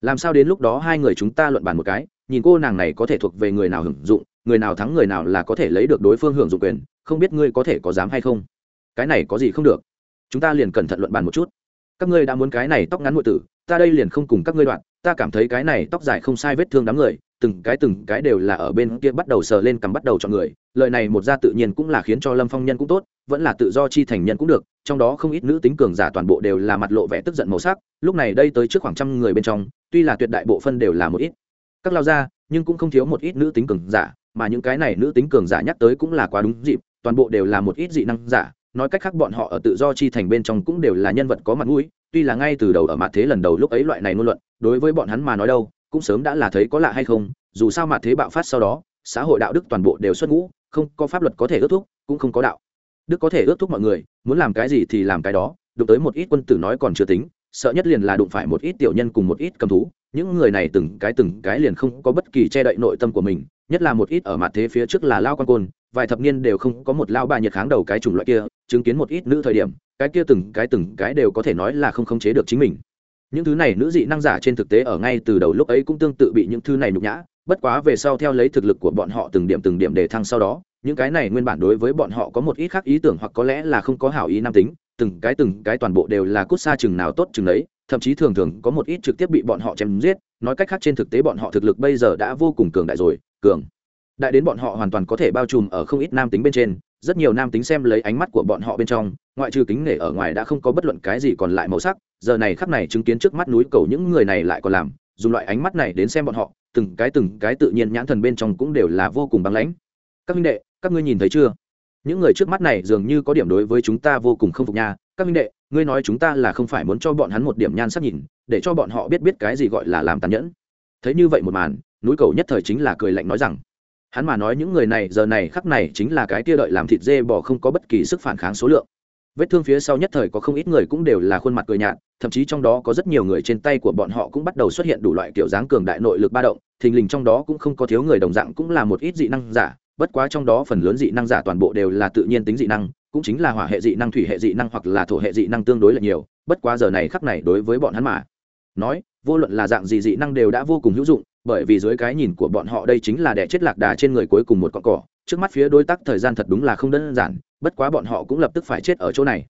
làm sao đến lúc đó hai người chúng ta luận bàn một cái, nhìn cô nàng này có thể thuộc về người nào hưởng dụng người nào thắng người nào là có thể lấy được đối phương hưởng dụng quyền, không biết ngươi có thể có dám hay không? Cái này có gì không được? Chúng ta liền cẩn thận luận bàn một chút. Các ngươi đã muốn cái này tóc ngắn ngụy tử, ta đây liền không cùng các ngươi đoạn, ta cảm thấy cái này tóc dài không sai vết thương đám người, từng cái từng cái đều là ở bên kia bắt đầu sờ lên cằm bắt đầu chọn người, lời này một ra tự nhiên cũng là khiến cho lâm phong nhân cũng tốt, vẫn là tự do chi thành nhân cũng được, trong đó không ít nữ tính cường giả toàn bộ đều là mặt lộ vẻ tức giận màu sắc, lúc này đây tới trước khoảng trăm người bên trong, tuy là tuyệt đại bộ phân đều là một ít. Các lao gia, nhưng cũng không thiếu một ít nữ tính cường giả mà những cái này nữ tính cường giả nhắc tới cũng là quá đúng dịp, toàn bộ đều là một ít dị năng giả, nói cách khác bọn họ ở tự do chi thành bên trong cũng đều là nhân vật có mặt mũi, tuy là ngay từ đầu ở mặt thế lần đầu lúc ấy loại này ngôn luận, đối với bọn hắn mà nói đâu, cũng sớm đã là thấy có lạ hay không, dù sao mặt thế bạo phát sau đó, xã hội đạo đức toàn bộ đều xuất ngũ, không có pháp luật có thể ước thúc, cũng không có đạo đức có thể ước thúc mọi người, muốn làm cái gì thì làm cái đó, đụng tới một ít quân tử nói còn chưa tính, sợ nhất liền là đụng phải một ít tiểu nhân cùng một ít cầm thú, những người này từng cái từng cái liền không có bất kỳ che đậy nội tâm của mình nhất là một ít ở mặt thế phía trước là lao quan côn, vài thập niên đều không có một lao bà nhiệt kháng đầu cái chủng loại kia, chứng kiến một ít nữ thời điểm, cái kia từng cái từng cái đều có thể nói là không khống chế được chính mình. Những thứ này nữ dị năng giả trên thực tế ở ngay từ đầu lúc ấy cũng tương tự bị những thứ này nhục nhã, bất quá về sau theo lấy thực lực của bọn họ từng điểm từng điểm để thăng sau đó những cái này nguyên bản đối với bọn họ có một ít khác ý tưởng hoặc có lẽ là không có hảo ý nam tính, từng cái từng cái toàn bộ đều là cút xa chừng nào tốt chừng đấy, thậm chí thường thường có một ít trực tiếp bị bọn họ chém giết, nói cách khác trên thực tế bọn họ thực lực bây giờ đã vô cùng cường đại rồi, cường. Đại đến bọn họ hoàn toàn có thể bao trùm ở không ít nam tính bên trên, rất nhiều nam tính xem lấy ánh mắt của bọn họ bên trong, ngoại trừ kính nể ở ngoài đã không có bất luận cái gì còn lại màu sắc, giờ này khắc này chứng kiến trước mắt núi cầu những người này lại còn làm, dùng loại ánh mắt này đến xem bọn họ, từng cái từng cái tự nhiên nhãn thần bên trong cũng đều là vô cùng băng lãnh. Các minh đệ các ngươi nhìn thấy chưa? Những người trước mắt này dường như có điểm đối với chúng ta vô cùng không phục nha. Các minh đệ, ngươi nói chúng ta là không phải muốn cho bọn hắn một điểm nhan sắc nhìn, để cho bọn họ biết biết cái gì gọi là làm tàn nhẫn. Thấy như vậy một màn, núi cầu nhất thời chính là cười lạnh nói rằng, hắn mà nói những người này giờ này khắc này chính là cái tia đợi làm thịt dê bò không có bất kỳ sức phản kháng số lượng. Vết thương phía sau nhất thời có không ít người cũng đều là khuôn mặt cười nhạt, thậm chí trong đó có rất nhiều người trên tay của bọn họ cũng bắt đầu xuất hiện đủ loại kiểu dáng cường đại nội lực ba động, thình lình trong đó cũng không có thiếu người đồng dạng cũng là một ít dị năng giả bất quá trong đó phần lớn dị năng giả toàn bộ đều là tự nhiên tính dị năng, cũng chính là hỏa hệ dị năng, thủy hệ dị năng hoặc là thổ hệ dị năng tương đối là nhiều, bất quá giờ này khắc này đối với bọn hắn mà nói, vô luận là dạng gì dị năng đều đã vô cùng hữu dụng, bởi vì dưới cái nhìn của bọn họ đây chính là đẻ chết lạc đà trên người cuối cùng một con cỏ, trước mắt phía đối tác thời gian thật đúng là không đơn giản, bất quá bọn họ cũng lập tức phải chết ở chỗ này.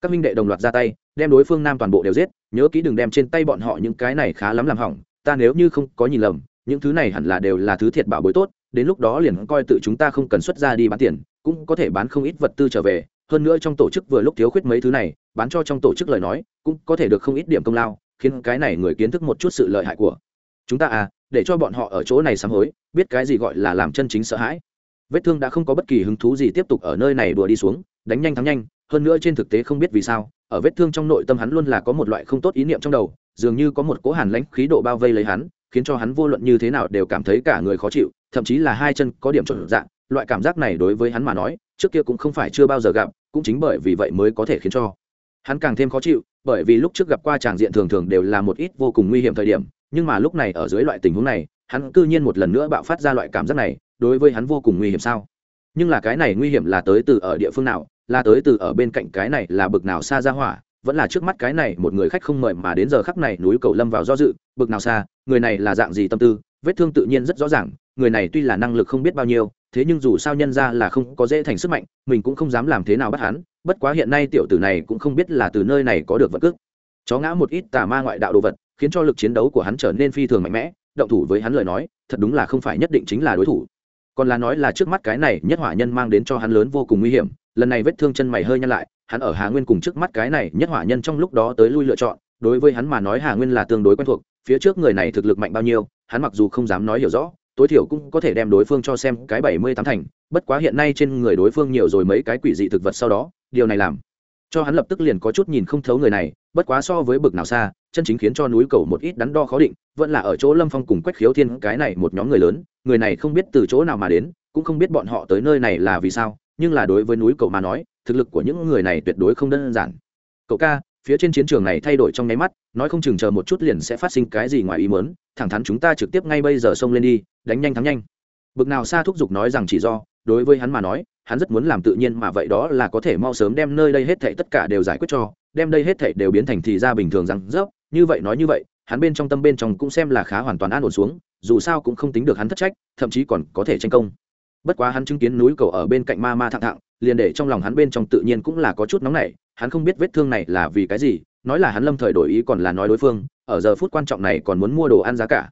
Các minh đệ đồng loạt ra tay, đem đối phương nam toàn bộ đều giết, nhớ kỹ đừng đem trên tay bọn họ những cái này khá lắm làm hỏng, ta nếu như không có nhìn lầm, những thứ này hẳn là đều là thứ thiệt bảo bối tốt đến lúc đó liền coi tự chúng ta không cần xuất ra đi bán tiền, cũng có thể bán không ít vật tư trở về. Hơn nữa trong tổ chức vừa lúc thiếu khuyết mấy thứ này, bán cho trong tổ chức lời nói, cũng có thể được không ít điểm công lao, khiến cái này người kiến thức một chút sự lợi hại của chúng ta à để cho bọn họ ở chỗ này sám hối, biết cái gì gọi là làm chân chính sợ hãi. Vết thương đã không có bất kỳ hứng thú gì tiếp tục ở nơi này đùa đi xuống, đánh nhanh thắng nhanh, hơn nữa trên thực tế không biết vì sao, ở vết thương trong nội tâm hắn luôn là có một loại không tốt ý niệm trong đầu, dường như có một cố hàn lãnh khí độ bao vây lấy hắn, khiến cho hắn vô luận như thế nào đều cảm thấy cả người khó chịu thậm chí là hai chân có điểm trộn dạng, loại cảm giác này đối với hắn mà nói, trước kia cũng không phải chưa bao giờ gặp, cũng chính bởi vì vậy mới có thể khiến cho hắn càng thêm khó chịu, bởi vì lúc trước gặp qua tràng diện thường thường đều là một ít vô cùng nguy hiểm thời điểm, nhưng mà lúc này ở dưới loại tình huống này, hắn cư nhiên một lần nữa bạo phát ra loại cảm giác này, đối với hắn vô cùng nguy hiểm sao? Nhưng là cái này nguy hiểm là tới từ ở địa phương nào, là tới từ ở bên cạnh cái này là bực nào xa ra hỏa, vẫn là trước mắt cái này một người khách không mời mà đến giờ khắc này núi cầu lâm vào do dự, bực nào xa, người này là dạng gì tâm tư, vết thương tự nhiên rất rõ ràng người này tuy là năng lực không biết bao nhiêu, thế nhưng dù sao nhân ra là không có dễ thành sức mạnh, mình cũng không dám làm thế nào bắt hắn, bất quá hiện nay tiểu tử này cũng không biết là từ nơi này có được vật cước. Chó ngã một ít tà ma ngoại đạo đồ vật, khiến cho lực chiến đấu của hắn trở nên phi thường mạnh mẽ, động thủ với hắn lời nói, thật đúng là không phải nhất định chính là đối thủ. Còn là nói là trước mắt cái này nhất hỏa nhân mang đến cho hắn lớn vô cùng nguy hiểm, lần này vết thương chân mày hơi nhăn lại, hắn ở hà nguyên cùng trước mắt cái này nhất hỏa nhân trong lúc đó tới lui lựa chọn, đối với hắn mà nói hà nguyên là tương đối quen thuộc, phía trước người này thực lực mạnh bao nhiêu, hắn mặc dù không dám nói hiểu rõ tối thiểu cũng có thể đem đối phương cho xem cái bảy mươi tám thành, bất quá hiện nay trên người đối phương nhiều rồi mấy cái quỷ dị thực vật sau đó, điều này làm cho hắn lập tức liền có chút nhìn không thấu người này, bất quá so với bực nào xa, chân chính khiến cho núi cầu một ít đắn đo khó định, vẫn là ở chỗ lâm phong cùng quách khiếu thiên, cái này một nhóm người lớn, người này không biết từ chỗ nào mà đến, cũng không biết bọn họ tới nơi này là vì sao, nhưng là đối với núi cầu mà nói, thực lực của những người này tuyệt đối không đơn giản. Cậu ca phía trên chiến trường này thay đổi trong nháy mắt, nói không chừng chờ một chút liền sẽ phát sinh cái gì ngoài ý mớn thẳng thắn chúng ta trực tiếp ngay bây giờ xông lên đi, đánh nhanh thắng nhanh. Bực nào xa thúc giục nói rằng chỉ do, đối với hắn mà nói, hắn rất muốn làm tự nhiên mà vậy đó là có thể mau sớm đem nơi đây hết thảy tất cả đều giải quyết cho, đem đây hết thảy đều biến thành thì ra bình thường rằng, dốc, như vậy nói như vậy, hắn bên trong tâm bên trong cũng xem là khá hoàn toàn an ổn xuống, dù sao cũng không tính được hắn thất trách, thậm chí còn có thể tranh công. Bất quá hắn chứng kiến núi cầu ở bên cạnh ma ma thẳng thẳng liền để trong lòng hắn bên trong tự nhiên cũng là có chút nóng nảy, hắn không biết vết thương này là vì cái gì, nói là hắn lâm thời đổi ý còn là nói đối phương, ở giờ phút quan trọng này còn muốn mua đồ ăn giá cả.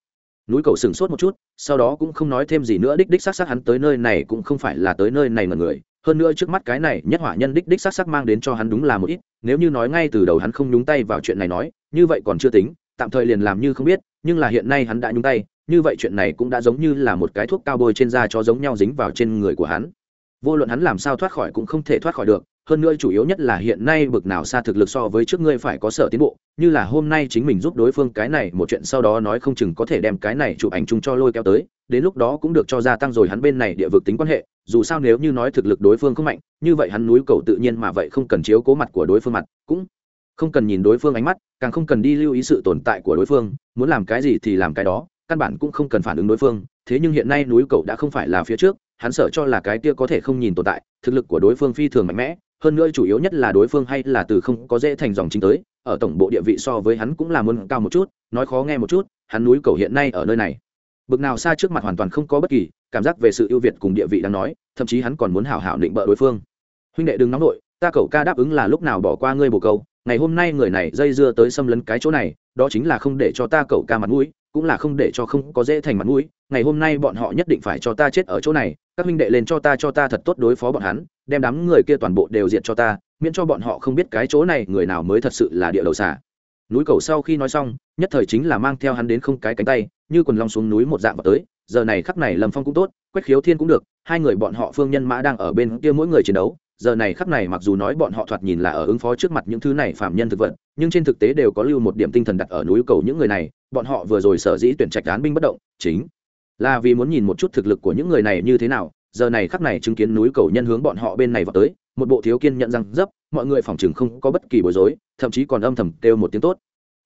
Núi cầu sừng sốt một chút, sau đó cũng không nói thêm gì nữa, đích đích s á c s á c hắn tới nơi này cũng không phải là tới nơi này mà người, hơn nữa trước mắt cái này nhất hỏa nhân đích đích s á c s á c mang đến cho hắn đúng là một ít, nếu như nói ngay từ đầu hắn không nhúng tay vào chuyện này nói, như vậy còn chưa tính, tạm thời liền làm như không biết, nhưng là hiện nay hắn đã nhúng tay, như vậy chuyện này cũng đã giống như là một cái thuốc cao bôi trên da cho giống nhau dính vào trên người của hắn vô luận hắn làm sao thoát khỏi cũng không thể thoát khỏi được, hơn nữa chủ yếu nhất là hiện nay bực nào xa thực lực so với trước ngươi phải có sở tiến bộ, như là hôm nay chính mình giúp đối phương cái này một chuyện sau đó nói không chừng có thể đem cái này chụp ảnh chung cho lôi kéo tới, đến lúc đó cũng được cho gia tăng rồi hắn bên này địa vực tính quan hệ, dù sao nếu như nói thực lực đối phương không mạnh, như vậy hắn núi cầu tự nhiên mà vậy không cần chiếu cố mặt của đối phương mặt, cũng không cần nhìn đối phương ánh mắt, càng không cần đi lưu ý sự tồn tại của đối phương, muốn làm cái gì thì làm cái đó, căn bản cũng không cần phản ứng đối phương, thế nhưng hiện nay núi cầu đã không phải là phía trước hắn sợ cho là cái kia có thể không nhìn tồn tại, thực lực của đối phương phi thường mạnh mẽ, hơn nữa chủ yếu nhất là đối phương hay là từ không có dễ thành dòng chính tới, ở tổng bộ địa vị so với hắn cũng là muốn cao một chút, nói khó nghe một chút, hắn núi cầu hiện nay ở nơi này. Bực nào xa trước mặt hoàn toàn không có bất kỳ cảm giác về sự ưu việt cùng địa vị đang nói, thậm chí hắn còn muốn hảo hảo định bợ đối phương. Huynh đệ đừng nóng nội, ta cậu ca đáp ứng là lúc nào bỏ qua ngươi bồ câu, ngày hôm nay người này dây dưa tới xâm lấn cái chỗ này, đó chính là không để cho ta cậu ca mặt mũi cũng là không để cho không có dễ thành mặt mũi, ngày hôm nay bọn họ nhất định phải cho ta chết ở chỗ này, các huynh đệ lên cho ta cho ta thật tốt đối phó bọn hắn, đem đám người kia toàn bộ đều diệt cho ta, miễn cho bọn họ không biết cái chỗ này người nào mới thật sự là địa đầu xả núi cầu sau khi nói xong, nhất thời chính là mang theo hắn đến không cái cánh tay, như quần long xuống núi một dạng vào tới, giờ này khắc này lâm phong cũng tốt, quách khiếu thiên cũng được, hai người bọn họ phương nhân mã đang ở bên kia mỗi người chiến đấu giờ này khắc này mặc dù nói bọn họ thoạt nhìn là ở ứng phó trước mặt những thứ này phạm nhân thực vật, nhưng trên thực tế đều có lưu một điểm tinh thần đặt ở núi cầu những người này, bọn họ vừa rồi sở dĩ tuyển trạch án binh bất động, chính là vì muốn nhìn một chút thực lực của những người này như thế nào, giờ này khắc này chứng kiến núi cầu nhân hướng bọn họ bên này vào tới, một bộ thiếu kiên nhận rằng dấp, mọi người phòng chừng không có bất kỳ bối rối, thậm chí còn âm thầm kêu một tiếng tốt.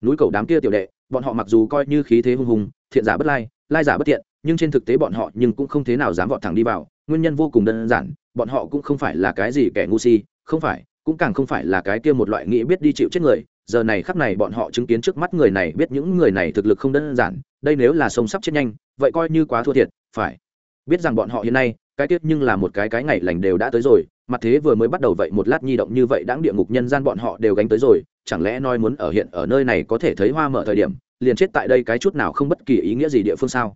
Núi cầu đám kia tiểu đệ, bọn họ mặc dù coi như khí thế hung hùng, thiện giả bất lai lai giả bất thiện, nhưng trên thực tế bọn họ nhưng cũng không thế nào dám vọt thẳng đi vào nguyên nhân vô cùng đơn giản, bọn họ cũng không phải là cái gì kẻ ngu si, không phải, cũng càng không phải là cái kia một loại nghĩ biết đi chịu chết người. Giờ này khắc này bọn họ chứng kiến trước mắt người này, biết những người này thực lực không đơn giản, đây nếu là sông sắp chết nhanh, vậy coi như quá thua thiệt, phải. Biết rằng bọn họ hiện nay, cái tiết nhưng là một cái cái ngày lành đều đã tới rồi, mặt thế vừa mới bắt đầu vậy một lát nhi động như vậy đáng địa ngục nhân gian bọn họ đều gánh tới rồi, chẳng lẽ nói muốn ở hiện ở nơi này có thể thấy hoa mở thời điểm, liền chết tại đây cái chút nào không bất kỳ ý nghĩa gì địa phương sao?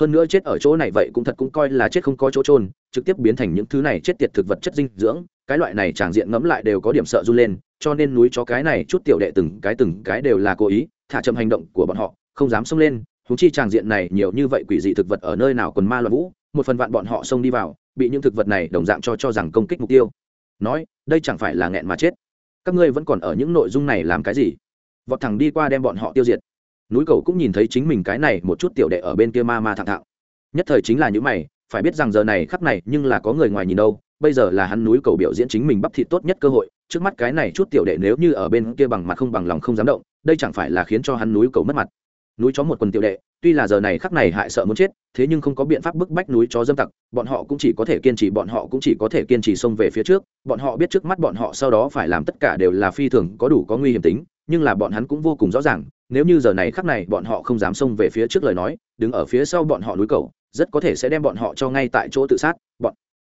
Hơn nữa chết ở chỗ này vậy cũng thật cũng coi là chết không có chỗ trôn trực tiếp biến thành những thứ này chết tiệt thực vật chất dinh dưỡng, cái loại này tràng diện ngẫm lại đều có điểm sợ run lên, cho nên núi chó cái này chút tiểu đệ từng cái từng cái đều là cố ý, thả chậm hành động của bọn họ, không dám xông lên húng chi tràng diện này nhiều như vậy quỷ dị thực vật ở nơi nào còn ma loạn vũ, một phần vạn bọn họ xông đi vào, bị những thực vật này đồng dạng cho cho rằng công kích mục tiêu. Nói, đây chẳng phải là nghẹn mà chết. Các ngươi vẫn còn ở những nội dung này làm cái gì? Vọt thẳng đi qua đem bọn họ tiêu diệt núi cầu cũng nhìn thấy chính mình cái này một chút tiểu đệ ở bên kia ma ma thẳng thạo nhất thời chính là những mày, phải biết rằng giờ này khắc này nhưng là có người ngoài nhìn đâu, bây giờ là hắn núi cầu biểu diễn chính mình bắp thịt tốt nhất cơ hội, trước mắt cái này chút tiểu đệ nếu như ở bên kia bằng mặt không bằng lòng không dám động, đây chẳng phải là khiến cho hắn núi cầu mất mặt. Núi chó một quần tiểu đệ, tuy là giờ này khắc này hại sợ muốn chết, thế nhưng không có biện pháp bức bách núi chó dâm tặc, bọn họ cũng chỉ có thể kiên trì, bọn họ cũng chỉ có thể kiên trì xông về phía trước, bọn họ biết trước mắt bọn họ sau đó phải làm tất cả đều là phi thường, có đủ có nguy hiểm tính, nhưng là bọn hắn cũng vô cùng rõ ràng nếu như giờ này khắc này bọn họ không dám xông về phía trước lời nói, đứng ở phía sau bọn họ núi cầu, rất có thể sẽ đem bọn họ cho ngay tại chỗ tự sát. Bọn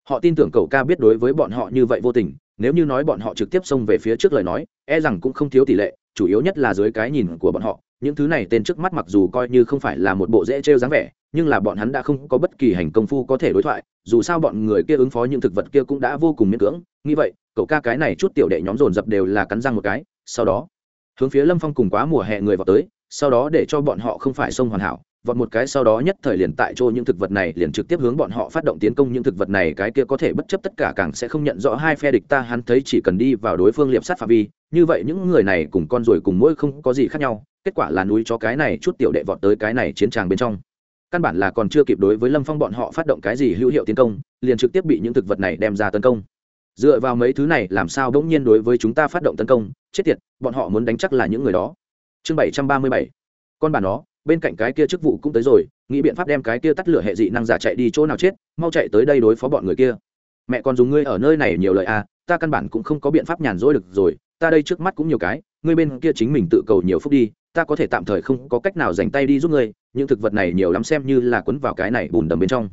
họ tin tưởng cầu ca biết đối với bọn họ như vậy vô tình, nếu như nói bọn họ trực tiếp xông về phía trước lời nói e rằng cũng không thiếu tỷ lệ, chủ yếu nhất là dưới cái nhìn của bọn họ. Những thứ này tên trước mắt mặc dù coi như không phải là một bộ dễ trêu dáng vẻ, nhưng là bọn hắn đã không có bất kỳ hành công phu có thể đối thoại, dù sao bọn người kia ứng phó những thực vật kia cũng đã vô cùng miễn cưỡng. Nghĩ vậy, cậu ca cái này chút tiểu đệ nhóm dồn dập đều là cắn răng một cái, sau đó hướng phía lâm phong cùng quá mùa hè người vào tới, sau đó để cho bọn họ không phải sông hoàn hảo, vọt một cái sau đó nhất thời liền tại chỗ những thực vật này liền trực tiếp hướng bọn họ phát động tiến công. Những thực vật này cái kia có thể bất chấp tất cả càng sẽ không nhận rõ hai phe địch ta, hắn thấy chỉ cần đi vào đối phương liệp sát phạm vi, như vậy những người này cùng con ruồi cùng mỗi không có gì khác nhau. Kết quả là núi cho cái này chút tiểu đệ vọt tới cái này chiến tràng bên trong. Căn bản là còn chưa kịp đối với lâm phong bọn họ phát động cái gì hữu hiệu tiến công, liền trực tiếp bị những thực vật này đem ra tấn công dựa vào mấy thứ này làm sao đ ỗ n g nhiên đối với chúng ta phát động tấn công? Chết tiệt bọn họ muốn đánh chắc là những người đó. Chương bảy trăm ba mươi bảy. Con bà nó, bên cạnh cái kia chức vụ cũng tới rồi nghĩ biện pháp đem cái kia tắt lửa hệ dị năng giả chạy đi chỗ nào chết mau chạy tới đây đối phó bọn người kia. Mẹ còn dùng ngươi ở nơi này nhiều lời à ta căn bản cũng không có biện pháp nhàn rỗi được rồi ta đây trước mắt cũng nhiều cái ngươi bên kia chính mình tự cầu nhiều phút đi ta có thể tạm thời không có cách nào dành tay đi giúp ngươi những thực vật này nhiều lắm xem như là quấn vào cái này bùn đầm bên trong.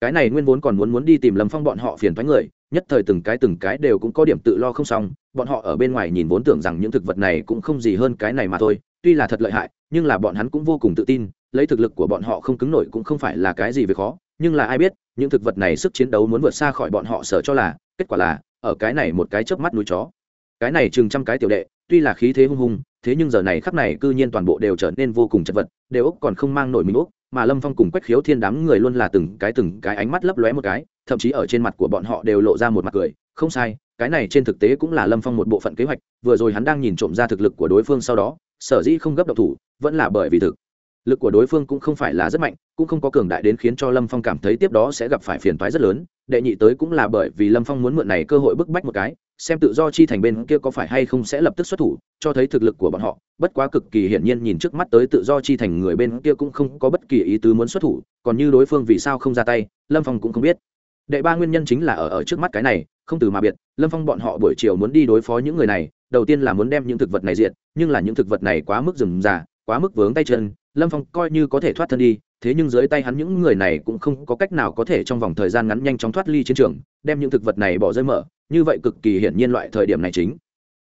Cái này nguyên vốn còn muốn muốn đi tìm lâm phong bọn họ phiền thoái người nhất thời từng cái từng cái đều cũng có điểm tự lo không xong, bọn họ ở bên ngoài nhìn vốn tưởng rằng những thực vật này cũng không gì hơn cái này mà thôi, tuy là thật lợi hại, nhưng là bọn hắn cũng vô cùng tự tin, lấy thực lực của bọn họ không cứng nổi cũng không phải là cái gì về khó, nhưng là ai biết, những thực vật này sức chiến đấu muốn vượt xa khỏi bọn họ sợ cho là, kết quả là, ở cái này một cái chớp mắt núi chó. Cái này chừng trăm cái tiểu đệ, tuy là khí thế hung hùng, thế nhưng giờ này khắp này cư nhiên toàn bộ đều trở nên vô cùng chật vật, đều úc còn không mang nổi mình úc mà lâm phong cùng quách khiếu thiên đám người luôn là từng cái từng cái ánh mắt lấp lóe một cái, thậm chí ở trên mặt của bọn họ đều lộ ra một mặt cười. Không sai, cái này trên thực tế cũng là lâm phong một bộ phận kế hoạch, vừa rồi hắn đang nhìn trộm ra thực lực của đối phương sau đó, sở dĩ không gấp độc thủ, vẫn là bởi vì thực lực của đối phương cũng không phải là rất mạnh, cũng không có cường đại đến khiến cho lâm phong cảm thấy tiếp đó sẽ gặp phải phiền toái rất lớn. Đệ nhị tới cũng là bởi vì lâm phong muốn mượn này cơ hội bức bách một cái xem tự do chi thành bên kia có phải hay không sẽ lập tức xuất thủ, cho thấy thực lực của bọn họ. Bất quá cực kỳ hiển nhiên nhìn trước mắt tới tự do chi thành người bên kia cũng không có bất kỳ ý tứ muốn xuất thủ, còn như đối phương vì sao không ra tay, lâm phong cũng không biết. Đệ ba nguyên nhân chính là ở ở trước mắt cái này, không từ mà biệt, lâm phong bọn họ buổi chiều muốn đi đối phó những người này, đầu tiên là muốn đem những thực vật này diệt, nhưng là những thực vật này quá mức rừng già quá mức vướng tay chân lâm phong coi như có thể thoát thân đi, thế nhưng dưới tay hắn những người này cũng không có cách nào có thể trong vòng thời gian ngắn nhanh chóng thoát ly chiến trường, đem những thực vật này bỏ rơi mở, như vậy cực kỳ hiển nhiên loại thời điểm này chính.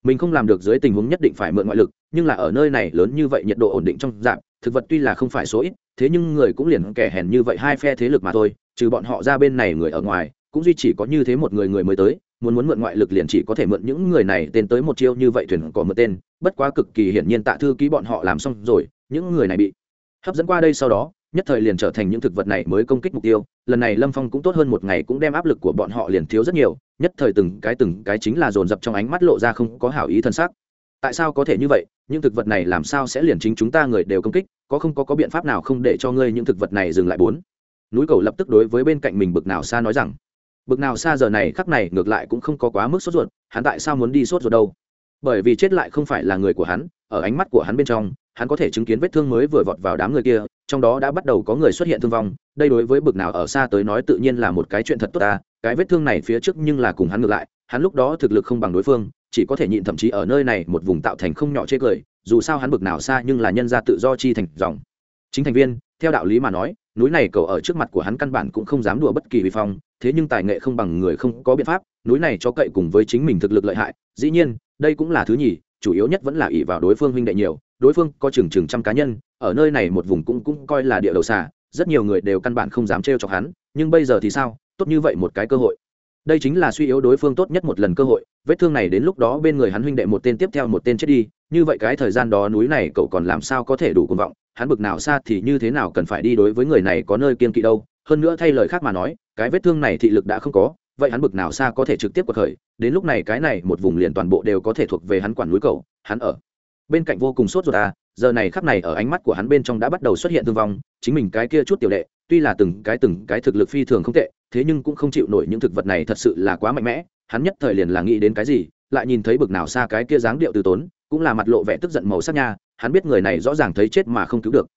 Mình không làm được dưới tình huống nhất định phải mượn ngoại lực, nhưng là ở nơi này lớn như vậy nhiệt độ ổn định trong dạng, thực vật tuy là không phải số ít, thế nhưng người cũng liền kẻ hèn như vậy hai phe thế lực mà thôi, trừ bọn họ ra bên này người ở ngoài, cũng duy chỉ có như thế một người người mới tới, muốn muốn mượn ngoại lực liền chỉ có thể mượn những người này, tên tới một chiêu như vậy thuyền có mượn tên, bất quá cực kỳ hiển nhiên tạ thư ký bọn họ làm xong rồi những người này bị hấp dẫn qua đây sau đó, nhất thời liền trở thành những thực vật này mới công kích mục tiêu. Lần này lâm phong cũng tốt hơn một ngày cũng đem áp lực của bọn họ liền thiếu rất nhiều, nhất thời từng cái từng cái chính là dồn dập trong ánh mắt lộ ra không có hảo ý thân xác. Tại sao có thể như vậy? Những thực vật này làm sao sẽ liền chính chúng ta người đều công kích? Có không có có biện pháp nào không để cho ngươi những thực vật này dừng lại bốn? Núi cầu lập tức đối với bên cạnh mình bực nào xa nói rằng, bực nào xa giờ này khắc này ngược lại cũng không có quá mức sốt ruột, hắn tại sao muốn đi sốt ruột đâu? Bởi vì chết lại không phải là người của hắn, ở ánh mắt của hắn bên trong hắn có thể chứng kiến vết thương mới vừa vọt vào đám người kia, trong đó đã bắt đầu có người xuất hiện thương vong, đây đối với bực nào ở xa tới nói tự nhiên là một cái chuyện thật tốt ta, cái vết thương này phía trước nhưng là cùng hắn ngược lại, hắn lúc đó thực lực không bằng đối phương, chỉ có thể nhịn thậm chí ở nơi này một vùng tạo thành không nhỏ chê cười, dù sao hắn bực nào xa nhưng là nhân gia tự do chi thành dòng. Chính thành viên, theo đạo lý mà nói, núi này cầu ở trước mặt của hắn căn bản cũng không dám đùa bất kỳ vi phong, thế nhưng tài nghệ không bằng người không có biện pháp, núi này cho cậy cùng với chính mình thực lực lợi hại, dĩ nhiên, đây cũng là thứ nhì, chủ yếu nhất vẫn là ỷ vào đối phương huynh đệ nhiều đối phương có chừng chừng trăm cá nhân, ở nơi này một vùng cũng cũng coi là địa đầu xà, rất nhiều người đều căn bản không dám trêu chọc hắn, nhưng bây giờ thì sao? Tốt như vậy một cái cơ hội. Đây chính là suy yếu đối phương tốt nhất một lần cơ hội, vết thương này đến lúc đó bên người hắn huynh đệ một tên tiếp theo một tên chết đi, như vậy cái thời gian đó núi này cậu còn làm sao có thể đủ cuồng vọng, hắn bực nào xa thì như thế nào cần phải đi đối với người này có nơi kiên kỵ đâu? Hơn nữa thay lời khác mà nói, cái vết thương này thị lực đã không có, vậy hắn bực nào xa có thể trực tiếp cuộc khởi, đến lúc này cái này một vùng liền toàn bộ đều có thể thuộc về hắn quản núi cầu hắn ở bên cạnh vô cùng sốt ruột à giờ này khắc này ở ánh mắt của hắn bên trong đã bắt đầu xuất hiện thương vong, chính mình cái kia chút tiểu đệ, tuy là từng cái từng cái thực lực phi thường không tệ, thế nhưng cũng không chịu nổi những thực vật này thật sự là quá mạnh mẽ, hắn nhất thời liền là nghĩ đến cái gì, lại nhìn thấy bực nào xa cái kia dáng điệu từ tốn, cũng là mặt lộ vẻ tức giận màu sắc nha, hắn biết người này rõ ràng thấy chết mà không cứu được.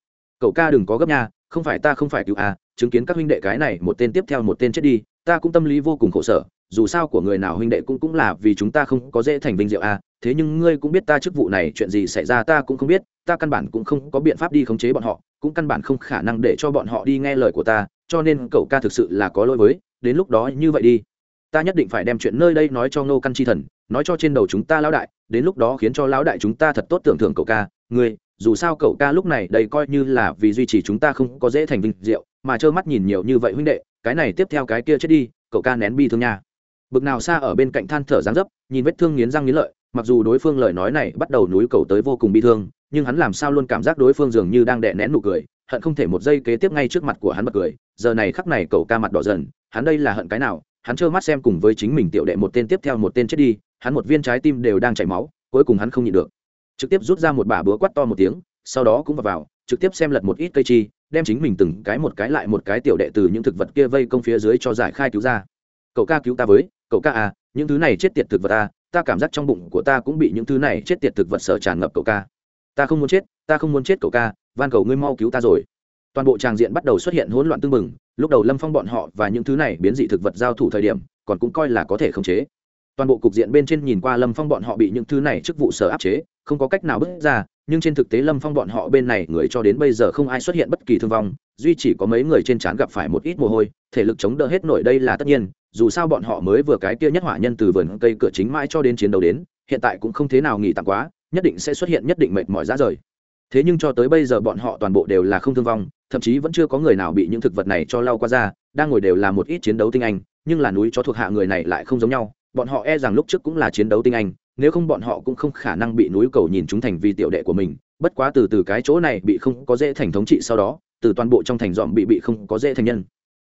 Cậu ca đừng có gấp nha, không phải ta không phải cứu à chứng kiến các huynh đệ cái này, một tên tiếp theo một tên chết đi ta cũng tâm lý vô cùng khổ sở, dù sao của người nào huynh đệ cũng cũng là vì chúng ta không có dễ thành vinh diệu à thế nhưng ngươi cũng biết ta chức vụ này chuyện gì xảy ra ta cũng không biết, ta căn bản cũng không có biện pháp đi khống chế bọn họ, cũng căn bản không khả năng để cho bọn họ đi nghe lời của ta, cho nên cậu ca thực sự là có lỗi với, đến lúc đó như vậy đi. Ta nhất định phải đem chuyện nơi đây nói cho ngô căn chi thần, nói cho trên đầu chúng ta lão đại, đến lúc đó khiến cho lão đại chúng ta thật tốt tưởng thưởng cậu ca, ngươi, dù sao cậu ca lúc này đây coi như là vì duy trì chúng ta không có dễ thành vinh diệu, mà trơ mắt nhìn nhiều như vậy huynh đệ cái này tiếp theo cái kia chết đi cậu ca nén bi thương nha. Bực nào xa ở bên cạnh than thở dáng dấp nhìn vết thương nghiến răng nghiến lợi mặc dù đối phương lời nói này bắt đầu núi cầu tới vô cùng bi thương nhưng hắn làm sao luôn cảm giác đối phương dường như đang đè nén nụ cười hận không thể một giây kế tiếp ngay trước mặt của hắn bật cười giờ này khắc này cậu ca mặt đỏ dần hắn đây là hận cái nào hắn trơ mắt xem cùng với chính mình tiểu đệ một tên tiếp theo một tên chết đi hắn một viên trái tim đều đang chảy máu cuối cùng hắn không nhịn được. Trực tiếp rút ra một bả búa quát to một tiếng sau đó cũng vào, vào trực tiếp xem lật một ít cây chi đem chính mình từng cái một cái lại một cái tiểu đệ từ những thực vật kia vây công phía dưới cho giải khai cứu ra. Cậu ca cứu ta với cậu ca à những thứ này chết tiệt thực vật ta à, ta cảm giác trong bụng của ta cũng bị những thứ này chết tiệt thực vật sợ tràn ngập cậu ca. Ta không muốn chết ta không muốn chết cậu ca van cầu ngươi mau cứu ta rồi. Toàn bộ tràng diện bắt đầu xuất hiện hỗn loạn tương mừng lúc đầu lâm phong bọn họ và những thứ này biến dị thực vật giao thủ thời điểm còn cũng coi là có thể khống chế. Toàn bộ cục diện bên trên nhìn qua lâm phong bọn họ bị những thứ này chức vụ sở áp chế không có cách nào bước ra nhưng trên thực tế lâm phong bọn họ bên này người cho đến bây giờ không ai xuất hiện bất kỳ thương vong, duy chỉ có mấy người trên trán gặp phải một ít mồ hôi, thể lực chống đỡ hết nổi đây là tất nhiên, dù sao bọn họ mới vừa cái kia nhất hỏa nhân từ vườn cây cửa chính mãi cho đến chiến đấu đến, hiện tại cũng không thế nào nghỉ tạm quá, nhất định sẽ xuất hiện nhất định mệt mỏi ra rời. Thế nhưng cho tới bây giờ bọn họ toàn bộ đều là không thương vong, thậm chí vẫn chưa có người nào bị những thực vật này cho lau qua ra đang ngồi đều là một ít chiến đấu tinh anh, nhưng là núi cho thuộc hạ người này lại không giống nhau, bọn họ e rằng lúc trước cũng là chiến đấu tinh anh nếu không bọn họ cũng không khả năng bị núi cầu nhìn chúng thành vì tiểu đệ của mình, bất quá từ từ cái chỗ này bị không có dễ thành thống trị sau đó, từ toàn bộ trong thành dọn bị bị không có dễ thành nhân.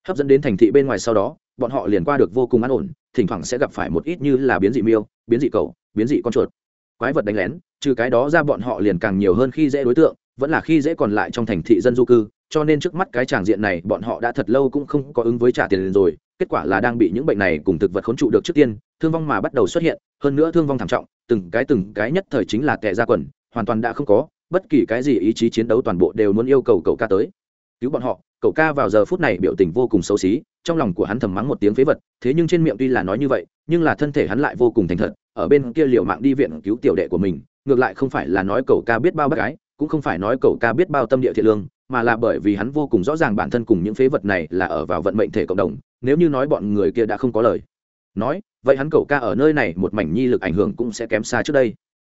Hấp dẫn đến thành thị bên ngoài sau đó, bọn họ liền qua được vô cùng an ổn, thỉnh thoảng sẽ gặp phải một ít như là biến dị miêu, biến dị cầu, biến dị con chuột. Quái vật đánh lén, trừ cái đó ra bọn họ liền càng nhiều hơn khi dễ đối tượng, vẫn là khi dễ còn lại trong thành thị dân du cư cho nên trước mắt cái tràng diện này bọn họ đã thật lâu cũng không có ứng với trả tiền rồi, kết quả là đang bị những bệnh này cùng thực vật khốn trụ được trước tiên, thương vong mà bắt đầu xuất hiện, hơn nữa thương vong thảm trọng, từng cái từng cái nhất thời chính là tệ ra quần, hoàn toàn đã không có, bất kỳ cái gì ý chí chiến đấu toàn bộ đều muốn yêu cầu cậu ca tới. Cứu bọn họ, cậu ca vào giờ phút này biểu tình vô cùng xấu xí, trong lòng của hắn thầm mắng một tiếng phế vật, thế nhưng trên miệng tuy là nói như vậy, nhưng là thân thể hắn lại vô cùng thành thật, ở bên kia liệu mạng đi viện cứu tiểu đệ của mình, ngược lại không phải là nói cậu ca biết bao bác gái, cũng không phải nói cậu ca biết bao tâm địa thiện lương mà là bởi vì hắn vô cùng rõ ràng bản thân cùng những phế vật này là ở vào vận mệnh thể cộng đồng, nếu như nói bọn người kia đã không có lời. Nói, vậy hắn cậu ca ở nơi này một mảnh nhi lực ảnh hưởng cũng sẽ kém xa trước đây.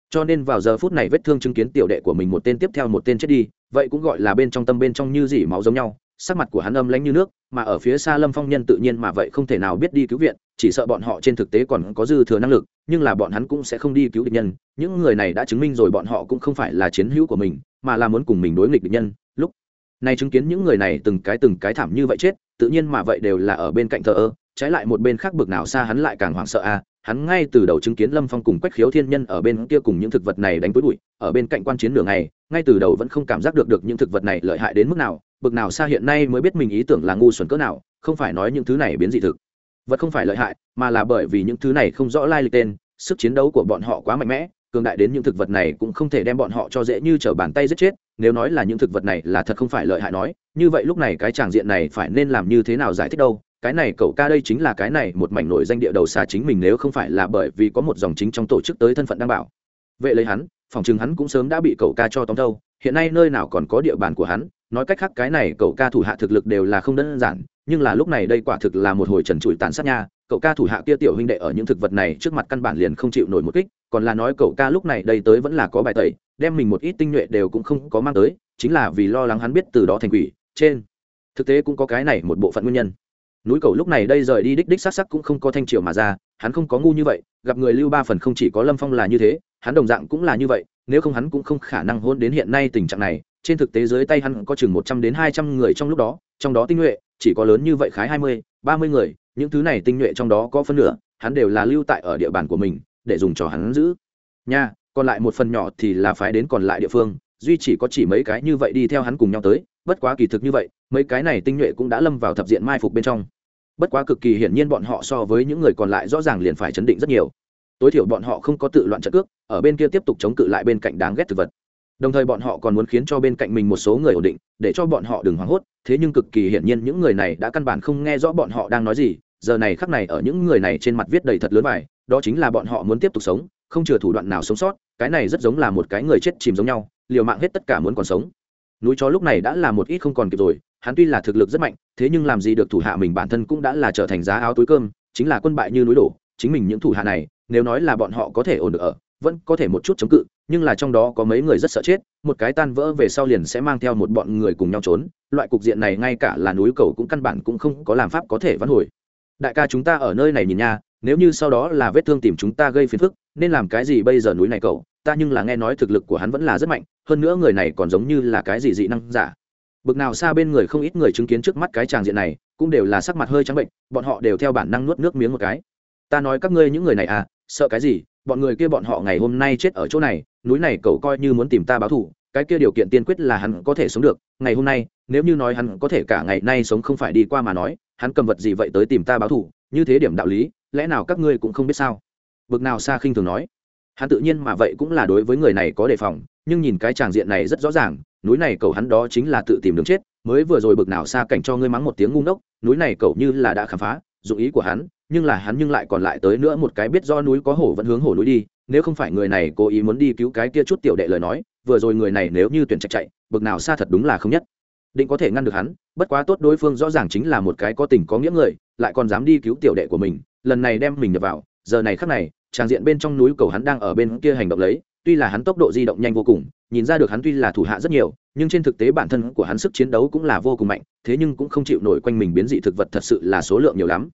Cho nên vào giờ phút này vết thương chứng kiến tiểu đệ của mình một tên tiếp theo một tên chết đi, vậy cũng gọi là bên trong tâm bên trong như dỉ máu giống nhau, sắc mặt của hắn âm lãnh như nước, mà ở phía xa lâm phong nhân tự nhiên mà vậy không thể nào biết đi cứu viện, chỉ sợ bọn họ trên thực tế còn có dư thừa năng lực, nhưng là bọn hắn cũng sẽ không đi cứu địch nhân, những người này đã chứng minh rồi bọn họ cũng không phải là chiến hữu của mình, mà là muốn cùng mình đối nghịch địch nhân nay chứng kiến những người này từng cái từng cái thảm như vậy chết, tự nhiên mà vậy đều là ở bên cạnh thờ ơ, trái lại một bên khác bực nào xa hắn lại càng hoảng sợ a à, hắn ngay từ đầu chứng kiến lâm phong cùng quách khiếu thiên nhân ở bên kia cùng những thực vật này đánh túi bụi, ở bên cạnh quan chiến đường này ngay từ đầu vẫn không cảm giác được được những thực vật này lợi hại đến mức nào, bực nào xa hiện nay mới biết mình ý tưởng là ngu xuẩn cỡ nào, không phải nói những thứ này biến dị thực, vật không phải lợi hại, mà là bởi vì những thứ này không rõ lai lịch tên, sức chiến đấu của bọn họ quá mạnh mẽ cường đại đến những thực vật này cũng không thể đem bọn họ cho dễ như t r ở bàn tay giết chết, nếu nói là những thực vật này là thật không phải lợi hại nói, như vậy lúc này cái tràng diện này phải nên làm như thế nào giải thích đâu? Cái này cậu ca đây chính là cái này một mảnh nổi danh địa đầu xà chính mình nếu không phải là bởi vì có một dòng chính trong tổ chức tới thân phận đảm bảo. Vệ lấy hắn, phòng chừng hắn cũng sớm đã bị cậu ca cho tóm thâu hiện nay nơi nào còn có địa bàn của hắn nói cách khác, cái này cậu ca thủ hạ thực lực đều là không đơn giản, nhưng là lúc này đây quả thực là một hồi trần trụi tàn sát nha. Cậu ca thủ hạ kia tiểu huynh đệ ở những thực vật này trước mặt căn bản liền không chịu nổi một kích, còn là nói cậu ca lúc này đây tới vẫn là có bài tẩy, đem mình một ít tinh nhuệ đều cũng không có mang tới, chính là vì lo lắng hắn biết từ đó thành quỷ, trên. Thực tế cũng có cái này một bộ phận nguyên nhân. Núi cầu lúc này đây rời đi đích đích s á c sắc cũng không có thanh triều mà ra, hắn không có ngu như vậy, gặp người lưu ba phần không chỉ có lâm phong là như thế, hắn đồng dạng cũng là như vậy, nếu không hắn cũng không khả năng hôn đến hiện nay tình trạng này trên thực tế dưới tay hắn có chừng một trăm đến hai trăm người trong lúc đó, trong đó tinh nhuệ chỉ có lớn như vậy khái hai mươi, ba mươi người, những thứ này tinh nhuệ trong đó có phân nửa, hắn đều là lưu tại ở địa bàn của mình, để dùng cho hắn giữ. Nha, còn lại một phần nhỏ thì là phái đến còn lại địa phương, duy chỉ có chỉ mấy cái như vậy đi theo hắn cùng nhau tới, bất quá kỳ thực như vậy, mấy cái này tinh nhuệ cũng đã lâm vào thập diện mai phục bên trong. Bất quá cực kỳ hiển nhiên bọn họ so với những người còn lại rõ ràng liền phải chấn định rất nhiều. Tối thiểu bọn họ không có tự loạn trận cước, ở bên kia tiếp tục chống cự lại bên cạnh đáng ghét thực vật đồng thời bọn họ còn muốn khiến cho bên cạnh mình một số người ổn định, để cho bọn họ đừng hoảng hốt, thế nhưng cực kỳ hiển nhiên những người này đã căn bản không nghe rõ bọn họ đang nói gì, giờ này khắc này ở những người này trên mặt viết đầy thật lớn bài, đó chính là bọn họ muốn tiếp tục sống, không chừa thủ đoạn nào sống sót, cái này rất giống là một cái người chết chìm giống nhau, liều mạng hết tất cả muốn còn sống. Núi chó lúc này đã là một ít không còn kịp rồi, hắn tuy là thực lực rất mạnh, thế nhưng làm gì được thủ hạ mình bản thân cũng đã là trở thành giá áo túi cơm, chính là quân bại như núi đổ, chính mình những thủ hạ này, nếu nói là bọn họ có thể ổn được ở vẫn có thể một chút chống cự, nhưng là trong đó có mấy người rất sợ chết, một cái tan vỡ về sau liền sẽ mang theo một bọn người cùng nhau trốn, loại cục diện này ngay cả là núi cầu cũng căn bản cũng không có làm pháp có thể vãn hồi. Đại ca chúng ta ở nơi này nhìn nha, nếu như sau đó là vết thương tìm chúng ta gây phiền phức, nên làm cái gì bây giờ núi này cậu? Ta nhưng là nghe nói thực lực của hắn vẫn là rất mạnh, hơn nữa người này còn giống như là cái gì dị năng giả. Bực nào xa bên người không ít người chứng kiến trước mắt cái tràng diện này, cũng đều là sắc mặt hơi trắng bệnh, bọn họ đều theo bản năng nuốt nước miếng một cái. Ta nói các ngươi những người này à sợ cái gì? Bọn người kia bọn họ ngày hôm nay chết ở chỗ này, núi này cậu coi như muốn tìm ta báo thù, cái kia điều kiện tiên quyết là hắn có thể sống được. Ngày hôm nay, nếu như nói hắn có thể cả ngày nay sống không phải đi qua mà nói, hắn cầm vật gì vậy tới tìm ta báo thù? Như thế điểm đạo lý, lẽ nào các ngươi cũng không biết sao? Bực nào xa khinh thường nói. Hắn tự nhiên mà vậy cũng là đối với người này có đề phòng, nhưng nhìn cái tràng diện này rất rõ ràng, núi này cầu hắn đó chính là tự tìm đường chết. Mới vừa rồi bực nào xa cảnh cho ngươi mắng một tiếng ngu ngốc, núi này cầu như là đã khám phá, dụng ý của hắn nhưng là hắn nhưng lại còn lại tới nữa một cái biết do núi có hổ vẫn hướng hổ núi đi, nếu không phải người này cố ý muốn đi cứu cái kia chút tiểu đệ lời nói, vừa rồi người này nếu như tuyển chạy chạy, bực nào xa thật đúng là không nhất. Định có thể ngăn được hắn, bất quá tốt đối phương rõ ràng chính là một cái có tình có nghĩa người, lại còn dám đi cứu tiểu đệ của mình, lần này đem mình nhập vào, giờ này khắc này tràng diện bên trong núi cầu hắn đang ở bên kia hành động lấy, tuy là hắn tốc độ di động nhanh vô cùng, nhìn ra được hắn tuy là thủ hạ rất nhiều, nhưng trên thực tế bản thân của hắn sức chiến đấu cũng là vô cùng mạnh, thế nhưng cũng không chịu nổi quanh mình biến dị thực vật thật sự là số lượng nhiều lắm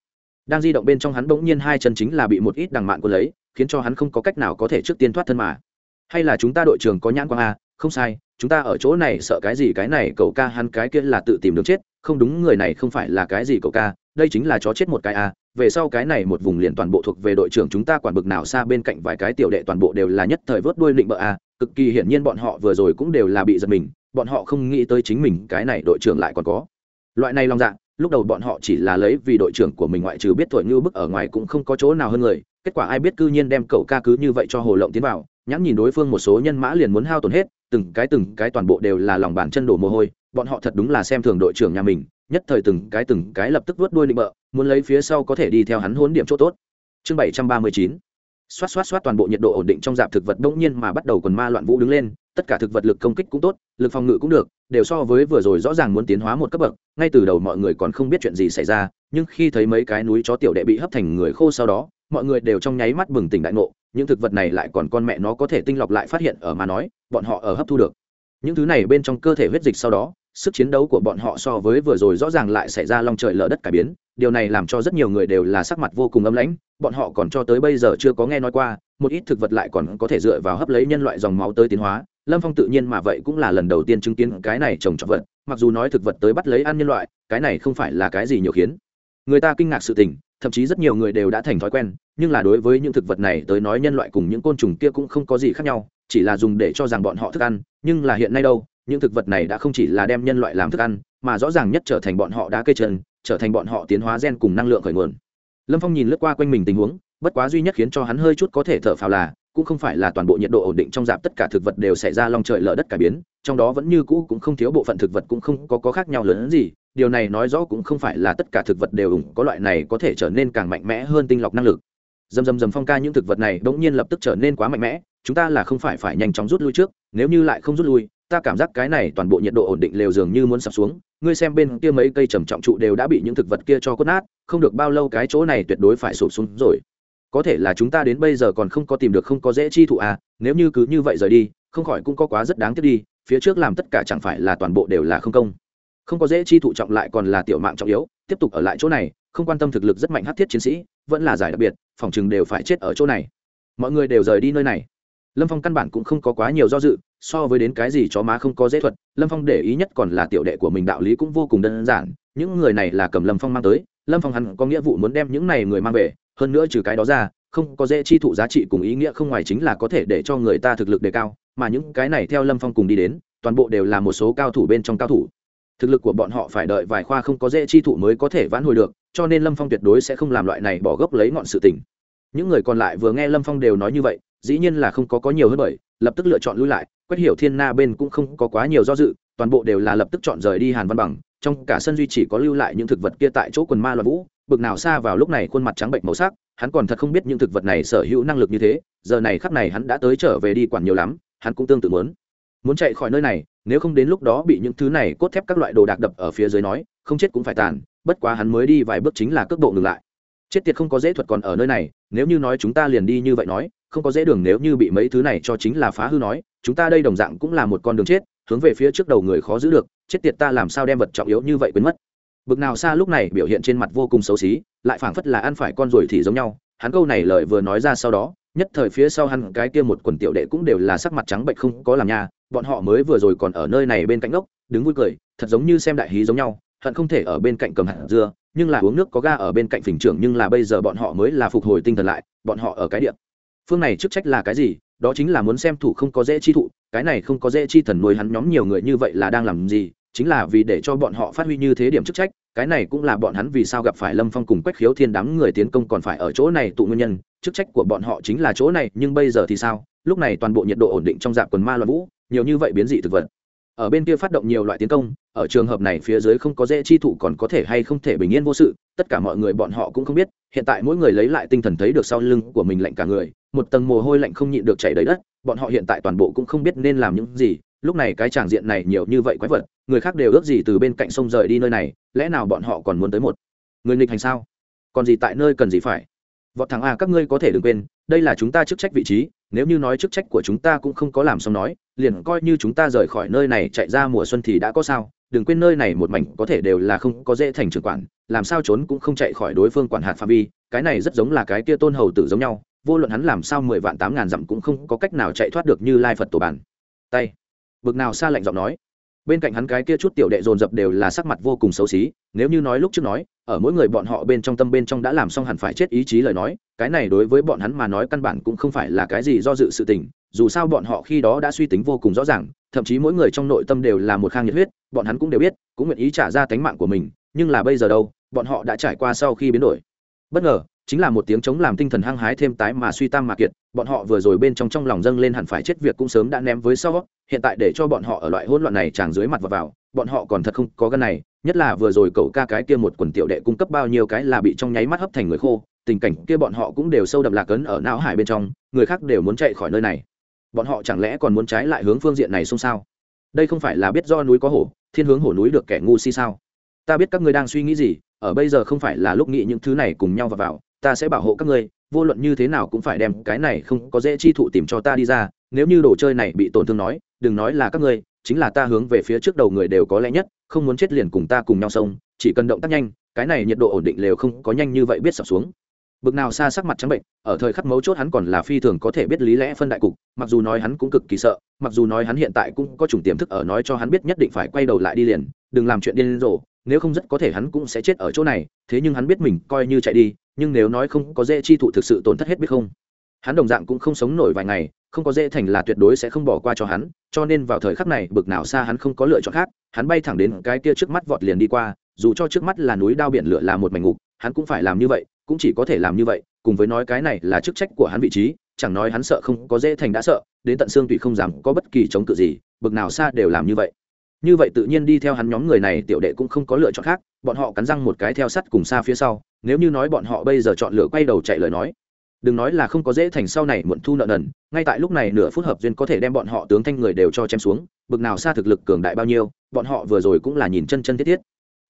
đang di động bên trong hắn bỗng nhiên hai chân chính là bị một ít đằng mạn quân lấy, khiến cho hắn không có cách nào có thể trước tiên thoát thân mà. Hay là chúng ta đội trưởng có nhãn quang a không sai, chúng ta ở chỗ này sợ cái gì cái này, cậu ca hắn cái kia là tự tìm đường chết, không đúng, người này không phải là cái gì cậu ca, đây chính là chó chết một cái a về sau cái này một vùng liền toàn bộ thuộc về đội trưởng chúng ta quản bực nào xa bên cạnh vài cái tiểu đệ toàn bộ đều là nhất thời vớt đuôi định bợ a cực kỳ hiển nhiên bọn họ vừa rồi cũng đều là bị giật mình, bọn họ không nghĩ tới chính mình cái này đội trưởng lại còn có. Loại này long dạ lúc đầu bọn họ chỉ là lấy vì đội trưởng của mình ngoại trừ biết tuổi như bức ở ngoài cũng không có chỗ nào hơn người, kết quả ai biết cư nhiên đem cậu ca cứ như vậy cho hồ lộng tiến vào, nhãn nhìn đối phương một số nhân mã liền muốn hao tổn hết, từng cái từng cái toàn bộ đều là lòng bàn chân đổ mồ hôi, bọn họ thật đúng là xem thường đội trưởng nhà mình, nhất thời từng cái từng cái lập tức vớt đuôi định bợ, muốn lấy phía sau có thể đi theo hắn hốn điểm chỗ tốt. Chương bảy trăm ba mươi chín. Xoát xoát xoát toàn bộ nhiệt độ ổn định trong dạp thực vật bỗng nhiên mà bắt đầu quần ma loạn vũ đứng lên tất cả thực vật lực công kích cũng tốt, lực phòng ngự cũng được, đều so với vừa rồi rõ ràng muốn tiến hóa một cấp bậc, ngay từ đầu mọi người còn không biết chuyện gì xảy ra, nhưng khi thấy mấy cái núi chó tiểu đệ bị hấp thành người khô sau đó, mọi người đều trong nháy mắt bừng tỉnh đại ngộ, những thực vật này lại còn con mẹ nó có thể tinh lọc lại phát hiện ở mà nói, bọn họ ở hấp thu được. Những thứ này bên trong cơ thể huyết dịch sau đó, sức chiến đấu của bọn họ so với vừa rồi rõ ràng lại xảy ra long trời lở đất cải biến, điều này làm cho rất nhiều người đều là sắc mặt vô cùng âm lãnh, bọn họ còn cho tới bây giờ chưa có nghe nói qua, một ít thực vật lại còn có thể dựa vào hấp lấy nhân loại dòng máu tới tiến hóa lâm phong tự nhiên mà vậy cũng là lần đầu tiên chứng kiến cái này trồng trọt vật, mặc dù nói thực vật tới bắt lấy ăn nhân loại, cái này không phải là cái gì nhiều khiến. Người ta kinh ngạc sự tình, thậm chí rất nhiều người đều đã thành thói quen, nhưng là đối với những thực vật này tới nói nhân loại cùng những côn trùng kia cũng không có gì khác nhau, chỉ là dùng để cho rằng bọn họ thức ăn, nhưng là hiện nay đâu, những thực vật này đã không chỉ là đem nhân loại làm thức ăn, mà rõ ràng nhất trở thành bọn họ đá cây chân trở thành bọn họ tiến hóa gen cùng năng lượng khởi nguồn. Lâm phong nhìn lướt qua quanh mình tình huống, bất quá duy nhất khiến cho hắn hơi chút có thể thở phào là cũng không phải là toàn bộ nhiệt độ ổn định trong dạp tất cả thực vật đều xảy ra long trời lở đất cải biến trong đó vẫn như cũ cũng không thiếu bộ phận thực vật cũng không có, có khác nhau lớn hơn gì điều này nói rõ cũng không phải là tất cả thực vật đều ủng có loại này có thể trở nên càng mạnh mẽ hơn tinh lọc năng lực. Dầm dầm dầm phong ca những thực vật này bỗng nhiên lập tức trở nên quá mạnh mẽ chúng ta là không phải phải nhanh chóng rút lui trước nếu như lại không rút lui ta cảm giác cái này toàn bộ nhiệt độ ổn định lều dường như muốn sập xuống ngươi xem bên kia mấy cây trầm trọng trụ đều đã bị những thực vật kia cho cốt nát không được bao lâu cái chỗ này tuyệt đối phải sụp xuống rồi có thể là chúng ta đến bây giờ còn không có tìm được không có dễ chi thụ à nếu như cứ như vậy rời đi, không khỏi cũng có quá rất đáng tiếc đi, phía trước làm tất cả chẳng phải là toàn bộ đều là không công. Không có dễ chi thụ trọng lại còn là tiểu mạng trọng yếu, tiếp tục ở lại chỗ này, không quan tâm thực lực rất mạnh hát thiết chiến sĩ, vẫn là giải đặc biệt, phòng chừng đều phải chết ở chỗ này. Mọi người đều rời đi nơi này. Lâm phong căn bản cũng không có quá nhiều do dự, so với đến cái gì chó má không có dễ thuật, lâm phong để ý nhất còn là tiểu đệ của mình đạo lý cũng vô cùng đơn giản, những người này là cầm lâm phong mang tới, lâm phong hắn có nghĩa vụ muốn đem những này người mang về hơn nữa trừ cái đó ra, không có dễ chi thụ giá trị cùng ý nghĩa không ngoài chính là có thể để cho người ta thực lực đề cao, mà những cái này theo lâm phong cùng đi đến, toàn bộ đều là một số cao thủ bên trong cao thủ. Thực lực của bọn họ phải đợi vài khoa không có dễ chi thụ mới có thể vãn hồi được, cho nên lâm phong tuyệt đối sẽ không làm loại này bỏ gốc lấy ngọn sự tình. Những người còn lại vừa nghe lâm phong đều nói như vậy, dĩ nhiên là không có có nhiều hơn bởi, lập tức lựa chọn lui lại quét hiểu thiên na bên cũng không có quá nhiều do dự, toàn bộ đều là lập tức chọn rời đi hàn văn bằng, trong cả sân duy chỉ có lưu lại những thực vật kia tại chỗ quần ma loạn vũ bực nào xa vào lúc này khuôn mặt trắng bệnh màu sắc, hắn còn thật không biết những thực vật này sở hữu năng lực như thế, giờ này khắp này hắn đã tới trở về đi quản nhiều lắm, hắn cũng tương tự muốn. Muốn chạy khỏi nơi này, nếu không đến lúc đó bị những thứ này cốt thép các loại đồ đạc đập ở phía dưới nói, không chết cũng phải tàn, bất quá hắn mới đi vài bước chính là cước bộ ngừng lại. Chết tiệt không có dễ thuật còn ở nơi này, nếu như nói chúng ta liền đi như vậy nói, không có dễ đường nếu như bị mấy thứ này cho chính là phá hư nói, chúng ta đây đồng dạng cũng là một con đường chết, hướng về phía trước đầu người khó giữ được, chết tiệt ta làm sao đem vật trọng yếu như vậy quên mất bực nào xa lúc này biểu hiện trên mặt vô cùng xấu xí, lại phảng phất là ăn phải con ruồi thì giống nhau. Hắn câu này lời vừa nói ra sau đó, nhất thời phía sau hắn cái kia một quần tiểu đệ cũng đều là sắc mặt trắng bệnh không có làm nha. Bọn họ mới vừa rồi còn ở nơi này bên cạnh ốc, đứng vui cười, thật giống như xem đại hí giống nhau, hận không thể ở bên cạnh cầm hạt dưa, nhưng là uống nước có ga ở bên cạnh phình trưởng, nhưng là bây giờ bọn họ mới là phục hồi tinh thần lại, bọn họ ở cái địa. Phương này chức trách là cái gì? Đó chính là muốn xem thủ không có dễ chi thụ, cái này không có dễ chi thần nuôi hắn nhóm nhiều người như vậy là đang làm gì? Chính là vì để cho bọn họ phát huy như thế điểm chức trách, cái này cũng là bọn hắn vì sao gặp phải lâm phong cùng quách khiếu thiên đám người tiến công còn phải ở chỗ này tụ nguyên nhân, chức trách của bọn họ chính là chỗ này, nhưng bây giờ thì sao? Lúc này toàn bộ nhiệt độ ổn định trong dạp quần ma loạn vũ, nhiều như vậy biến dị thực vật. Ở bên kia phát động nhiều loại tiến công, ở trường hợp này phía dưới không có dễ chi thụ còn có thể hay không thể bình yên vô sự, tất cả mọi người bọn họ cũng không biết, hiện tại mỗi người lấy lại tinh thần thấy được sau lưng của mình lạnh cả người, một tầng mồ hôi lạnh không nhịn được chảy đầy đất, bọn họ hiện tại toàn bộ cũng không biết nên làm những gì lúc này cái tràng diện này nhiều như vậy quái vật, người khác đều ước gì từ bên cạnh sông rời đi nơi này, lẽ nào bọn họ còn muốn tới một? Người nghịch hành sao? Còn gì tại nơi cần gì phải? Vọt thằng a, các ngươi có thể đừng quên, đây là chúng ta chức trách vị trí, nếu như nói chức trách của chúng ta cũng không có làm xong nói, liền coi như chúng ta rời khỏi nơi này chạy ra mùa xuân thì đã có sao, đừng quên nơi này một mảnh có thể đều là không có dễ thành trưởng quản, làm sao trốn cũng không chạy khỏi đối phương quản hạt phạm vi, cái này rất giống là cái kia tôn hầu tử giống nhau, vô luận hắn làm sao mười vạn tám ngàn dặm cũng không có cách nào chạy thoát được như lai phật tổ bản. Tay bực nào xa lạnh giọng nói. Bên cạnh hắn cái kia chút tiểu đệ dồn dập đều là sắc mặt vô cùng xấu xí, nếu như nói lúc trước nói, ở mỗi người bọn họ bên trong tâm bên trong đã làm xong hẳn phải chết ý chí lời nói, cái này đối với bọn hắn mà nói căn bản cũng không phải là cái gì do dự sự tình, dù sao bọn họ khi đó đã suy tính vô cùng rõ ràng, thậm chí mỗi người trong nội tâm đều là một khang nhiệt huyết, bọn hắn cũng đều biết, cũng nguyện ý trả ra tánh mạng của mình, nhưng là bây giờ đâu, bọn họ đã trải qua sau khi biến đổi. Bất ngờ chính là một tiếng chống làm tinh thần hăng hái thêm tái mà suy tam mà kiệt bọn họ vừa rồi bên trong trong lòng dâng lên hẳn phải chết việc cũng sớm đã ném với sau hiện tại để cho bọn họ ở loại hỗn loạn này tràn dưới mặt vào, vào bọn họ còn thật không có gân này nhất là vừa rồi cậu ca cái kia một quần tiểu đệ cung cấp bao nhiêu cái là bị trong nháy mắt hấp thành người khô tình cảnh kia bọn họ cũng đều sâu đậm lạc ấn ở não hải bên trong người khác đều muốn chạy khỏi nơi này. Bọn họ chẳng lẽ còn muốn trái lại hướng phương diện này xông sao? Đây không phải là biết do núi có hổ thiên hướng hổ núi được kẻ ngu si sao? Ta biết các ngươi đang suy nghĩ gì ở bây giờ không phải là lúc nghĩ những thứ này cùng nhau vào vào ta sẽ bảo hộ các ngươi, vô luận như thế nào cũng phải đem cái này không có dễ chi thụ tìm cho ta đi ra, nếu như đồ chơi này bị tổn thương nói, đừng nói là các ngươi, chính là ta hướng về phía trước đầu người đều có lẽ nhất, không muốn chết liền cùng ta cùng nhau sông, chỉ cần động tác nhanh, cái này nhiệt độ ổn định lều không có nhanh như vậy biết sập xuống. Bực nào xa sắc mặt trắng bệnh, ở thời khắc mấu chốt hắn còn là phi thường có thể biết lý lẽ phân đại cục, mặc dù nói hắn cũng cực kỳ sợ, mặc dù nói hắn hiện tại cũng có chủng tiềm thức ở nói cho hắn biết nhất định phải quay đầu lại đi liền, đừng làm chuyện điên rồ nếu không rất có thể hắn cũng sẽ chết ở chỗ này, thế nhưng hắn biết mình coi như chạy đi, nhưng nếu nói không có dễ chi thụ thực sự tổn thất hết biết không? Hắn đồng dạng cũng không sống nổi vài ngày, không có dễ thành là tuyệt đối sẽ không bỏ qua cho hắn, cho nên vào thời khắc này, bực nào xa hắn không có lựa chọn khác, hắn bay thẳng đến cái kia trước mắt vọt liền đi qua, dù cho trước mắt là núi đao biển lửa là một mảnh ngục, hắn cũng phải làm như vậy, cũng chỉ có thể làm như vậy, cùng với nói cái này là chức trách của hắn vị trí, chẳng nói hắn sợ không có dễ thành đã sợ, đến tận xương tùy không dám có bất kỳ chống cự gì, bực nào xa đều làm như vậy như vậy tự nhiên đi theo hắn nhóm người này, tiểu đệ cũng không có lựa chọn khác, bọn họ cắn răng một cái theo sắt cùng xa phía sau, nếu như nói bọn họ bây giờ chọn lựa quay đầu chạy lời nói. Đừng nói là không có dễ thành sau này muộn thu nợ nần, ngay tại lúc này nửa phút hợp duyên có thể đem bọn họ tướng thanh người đều cho chém xuống, bực nào xa thực lực cường đại bao nhiêu, bọn họ vừa rồi cũng là nhìn chân chân thiết thiết.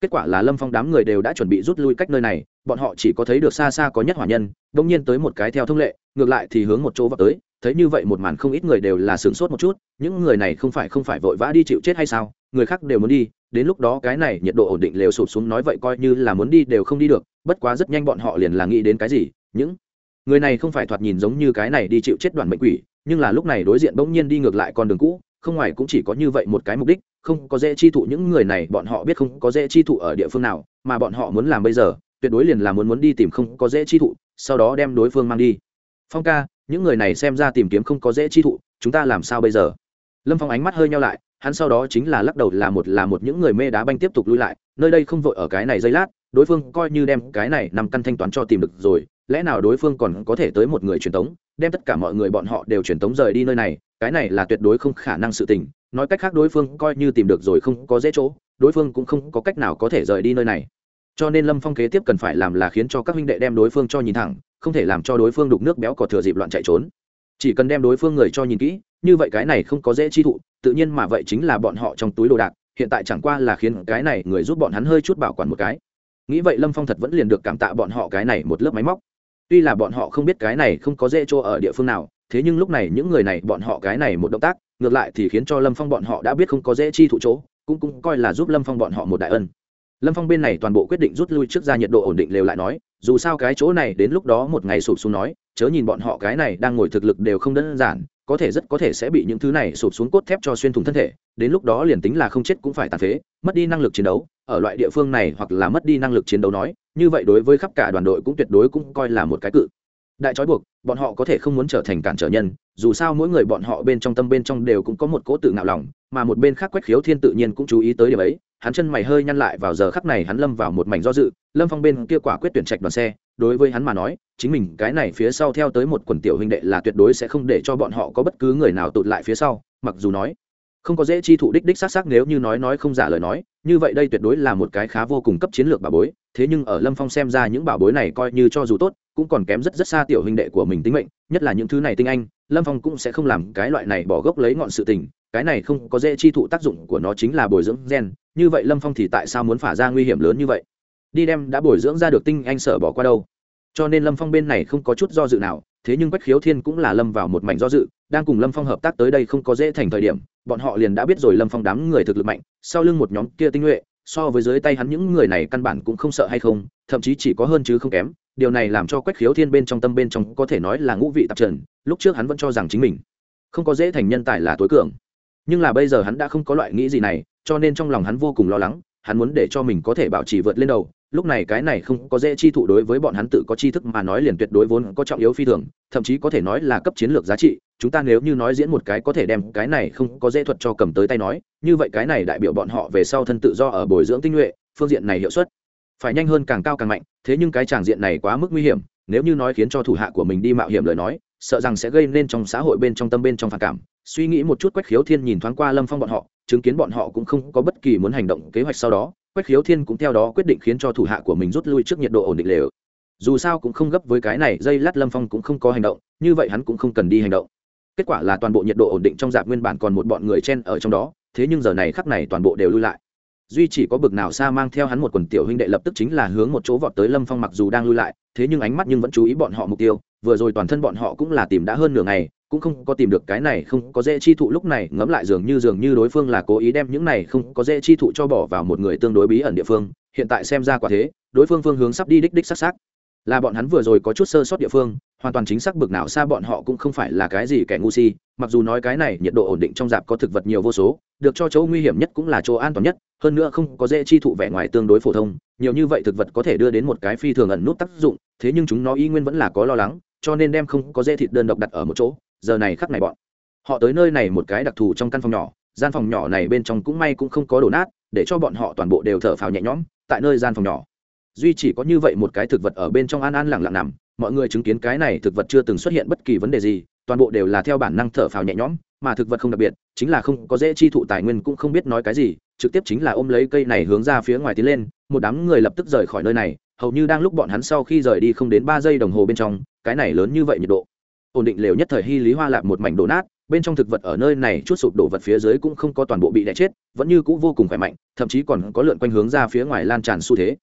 Kết quả là lâm phong đám người đều đã chuẩn bị rút lui cách nơi này, bọn họ chỉ có thấy được xa xa có nhất hỏa nhân, đông nhiên tới một cái theo thông lệ, ngược lại thì hướng một chỗ vào tới, thấy như vậy một màn không ít người đều là sướng sốt một chút, những người này không phải không phải vội vã đi chịu chết hay sao? Người khác đều muốn đi, đến lúc đó cái này nhiệt độ ổn định lều sụp xuống nói vậy coi như là muốn đi đều không đi được, bất quá rất nhanh bọn họ liền là nghĩ đến cái gì, những người này không phải thoạt nhìn giống như cái này đi chịu chết đoàn mệnh quỷ, nhưng là lúc này đối diện bỗng nhiên đi ngược lại con đường cũ, không ngoài cũng chỉ có như vậy một cái mục đích, không có dễ chi thụ những người này, bọn họ biết không có dễ chi thụ ở địa phương nào, mà bọn họ muốn làm bây giờ, tuyệt đối liền là muốn muốn đi tìm không có dễ chi thụ, sau đó đem đối phương mang đi. Phong ca, những người này xem ra tìm kiếm không có dễ chi thụ, chúng ta làm sao bây giờ? Lâm phong ánh mắt hơi nhau lại hắn sau đó chính là lắc đầu là một là một những người mê đá banh tiếp tục lui lại, nơi đây không vội ở cái này giây lát, đối phương coi như đem cái này nằm căn thanh toán cho tìm được rồi, lẽ nào đối phương còn có thể tới một người truyền tống, đem tất cả mọi người bọn họ đều truyền tống rời đi nơi này, cái này là tuyệt đối không khả năng sự tình, nói cách khác đối phương coi như tìm được rồi không có dễ chỗ, đối phương cũng không có cách nào có thể rời đi nơi này. Cho nên lâm phong kế tiếp cần phải làm là khiến cho các huynh đệ đem đối phương cho nhìn thẳng, không thể làm cho đối phương đục nước béo có thừa dịp loạn chạy trốn chỉ cần đem đối phương người cho nhìn kỹ, như vậy cái này không có dễ chi thụ, tự nhiên mà vậy chính là bọn họ trong túi đồ đạc, hiện tại chẳng qua là khiến cái này người giúp bọn hắn hơi chút bảo quản một cái. Nghĩ vậy lâm phong thật vẫn liền được cảm tạ bọn họ cái này một lớp máy móc. Tuy là bọn họ không biết cái này không có dễ chỗ ở địa phương nào, thế nhưng lúc này những người này bọn họ cái này một động tác, ngược lại thì khiến cho lâm phong bọn họ đã biết không có dễ chi thụ chỗ, cũng cũng coi là giúp lâm phong bọn họ một đại ân. Lâm phong bên này toàn bộ quyết định rút lui trước ra nhiệt độ ổn định lều lại nói dù sao cái chỗ này đến lúc đó một ngày sụp xuống nói, chớ nhìn bọn họ cái này đang ngồi thực lực đều không đơn giản, có thể rất có thể sẽ bị những thứ này sụp xuống cốt thép cho xuyên thủng thân thể, đến lúc đó liền tính là không chết cũng phải tàn phế, mất đi năng lực chiến đấu, ở loại địa phương này hoặc là mất đi năng lực chiến đấu nói, như vậy đối với khắp cả đoàn đội cũng tuyệt đối cũng coi là một cái cự đại trói buộc, bọn họ có thể không muốn trở thành cản trở nhân, dù sao mỗi người bọn họ bên trong tâm bên trong đều cũng có một cố tự ngạo lòng, mà một bên khác quách khiếu thiên tự nhiên cũng chú ý tới điểm ấy, hắn chân mày hơi nhăn lại vào giờ khắc này hắn lâm vào một mảnh do dự, lâm phong bên kia quả quyết tuyển trạch đoàn xe, đối với hắn mà nói, chính mình cái này phía sau theo tới một quần tiểu huynh đệ là tuyệt đối sẽ không để cho bọn họ có bất cứ người nào tụt lại phía sau, mặc dù nói không có dễ chi thụ đích đích xác xác nếu như nói nói không giả lời nói, như vậy đây tuyệt đối là một cái khá vô cùng cấp chiến lược bà bối, thế nhưng ở lâm phong xem ra những bảo bối này coi như cho dù tốt, cũng còn kém rất rất xa tiểu huynh đệ của mình tính mệnh, nhất là những thứ này tinh anh, lâm phong cũng sẽ không làm cái loại này bỏ gốc lấy ngọn sự tình, cái này không có dễ chi thụ tác dụng của nó chính là bồi dưỡng gen, như vậy lâm phong thì tại sao muốn phả ra nguy hiểm lớn như vậy? Đi đem đã bồi dưỡng ra được tinh anh sợ bỏ qua đâu? Cho nên lâm phong bên này không có chút do dự nào, thế nhưng quách khiếu thiên cũng là lâm vào một mảnh do dự đang cùng lâm phong hợp tác tới đây không có dễ thành thời điểm, bọn họ liền đã biết rồi lâm phong đám người thực lực mạnh, sau lưng một nhóm kia tinh nhuệ, so với dưới tay hắn những người này căn bản cũng không sợ hay không, thậm chí chỉ có hơn chứ không kém, điều này làm cho quách khiếu thiên bên trong tâm bên trong có thể nói là ngũ vị tạp trần, lúc trước hắn vẫn cho rằng chính mình không có dễ thành nhân tài là tối cường. Nhưng là bây giờ hắn đã không có loại nghĩ gì này, cho nên trong lòng hắn vô cùng lo lắng, hắn muốn để cho mình có thể bảo trì vượt lên đầu, lúc này cái này không có dễ chi thụ đối với bọn hắn tự có tri thức mà nói liền tuyệt đối vốn có trọng yếu phi thường, thậm chí có thể nói là cấp chiến lược giá trị chúng ta nếu như nói diễn một cái có thể đem cái này không có dễ thuật cho cầm tới tay nói, như vậy cái này đại biểu bọn họ về sau thân tự do ở bồi dưỡng tinh nhuệ, phương diện này hiệu suất phải nhanh hơn càng cao càng mạnh, thế nhưng cái tràng diện này quá mức nguy hiểm, nếu như nói khiến cho thủ hạ của mình đi mạo hiểm lời nói, sợ rằng sẽ gây nên trong xã hội bên trong tâm bên trong phản cảm. Suy nghĩ một chút quách khiếu thiên nhìn thoáng qua lâm phong bọn họ, chứng kiến bọn họ cũng không có bất kỳ muốn hành động kế hoạch sau đó, quách khiếu thiên cũng theo đó quyết định khiến cho thủ hạ của mình rút lui trước nhiệt độ ổn định lều. Dù sao cũng không gấp với cái này, dây lát lâm phong cũng không có hành động, như vậy hắn cũng không cần đi hành động kết quả là toàn bộ nhiệt độ ổn định trong dạp nguyên bản còn một bọn người chen ở trong đó, thế nhưng giờ này khắc này toàn bộ đều lui lại. Duy chỉ có bực nào xa mang theo hắn một quần tiểu huynh đệ lập tức chính là hướng một chỗ vọt tới lâm phong mặc dù đang lui lại, thế nhưng ánh mắt nhưng vẫn chú ý bọn họ mục tiêu, vừa rồi toàn thân bọn họ cũng là tìm đã hơn nửa ngày, cũng không có tìm được cái này không có dễ chi thụ lúc này, ngẫm lại dường như dường như đối phương là cố ý đem những này không có dễ chi thụ cho bỏ vào một người tương đối bí ẩn địa phương, hiện tại xem ra quả thế, đối phương phương hướng sắp đi đích đích sắc sắc là bọn hắn vừa rồi có chút sơ sót địa phương, hoàn toàn chính xác bực nào xa bọn họ cũng không phải là cái gì kẻ ngu si, mặc dù nói cái này nhiệt độ ổn định trong dạp có thực vật nhiều vô số, được cho chỗ nguy hiểm nhất cũng là chỗ an toàn nhất, hơn nữa không có dễ chi thụ vẻ ngoài tương đối phổ thông, nhiều như vậy thực vật có thể đưa đến một cái phi thường ẩn nút tác dụng, thế nhưng chúng nó y nguyên vẫn là có lo lắng, cho nên đem không có dễ thịt đơn độc đặt ở một chỗ, giờ này khắc này bọn họ tới nơi này một cái đặc thù trong căn phòng nhỏ, gian phòng nhỏ này bên trong cũng may cũng không có đổ nát, để cho bọn họ toàn bộ đều thở phào nhẹ nhõm, tại nơi gian phòng nhỏ duy chỉ có như vậy một cái thực vật ở bên trong an an lặng lặng nằm, mọi người chứng kiến cái này thực vật chưa từng xuất hiện bất kỳ vấn đề gì, toàn bộ đều là theo bản năng thở phào nhẹ nhõm, mà thực vật không đặc biệt, chính là không có dễ chi thụ tài nguyên cũng không biết nói cái gì, trực tiếp chính là ôm lấy cây này hướng ra phía ngoài tiến lên, một đám người lập tức rời khỏi nơi này, hầu như đang lúc bọn hắn sau khi rời đi không đến ba giây đồng hồ bên trong, cái này lớn như vậy nhiệt độ. Ổn định lều nhất thời hy lý hoa lạp một mảnh đổ nát, bên trong thực vật ở nơi này chút sụp đổ vật phía dưới cũng không có toàn bộ bị đẻ chết, vẫn như c ũ vô cùng khỏe mạnh, thậm chí còn có lượn quanh hướng ra phía ngoài lan tràn xu thế.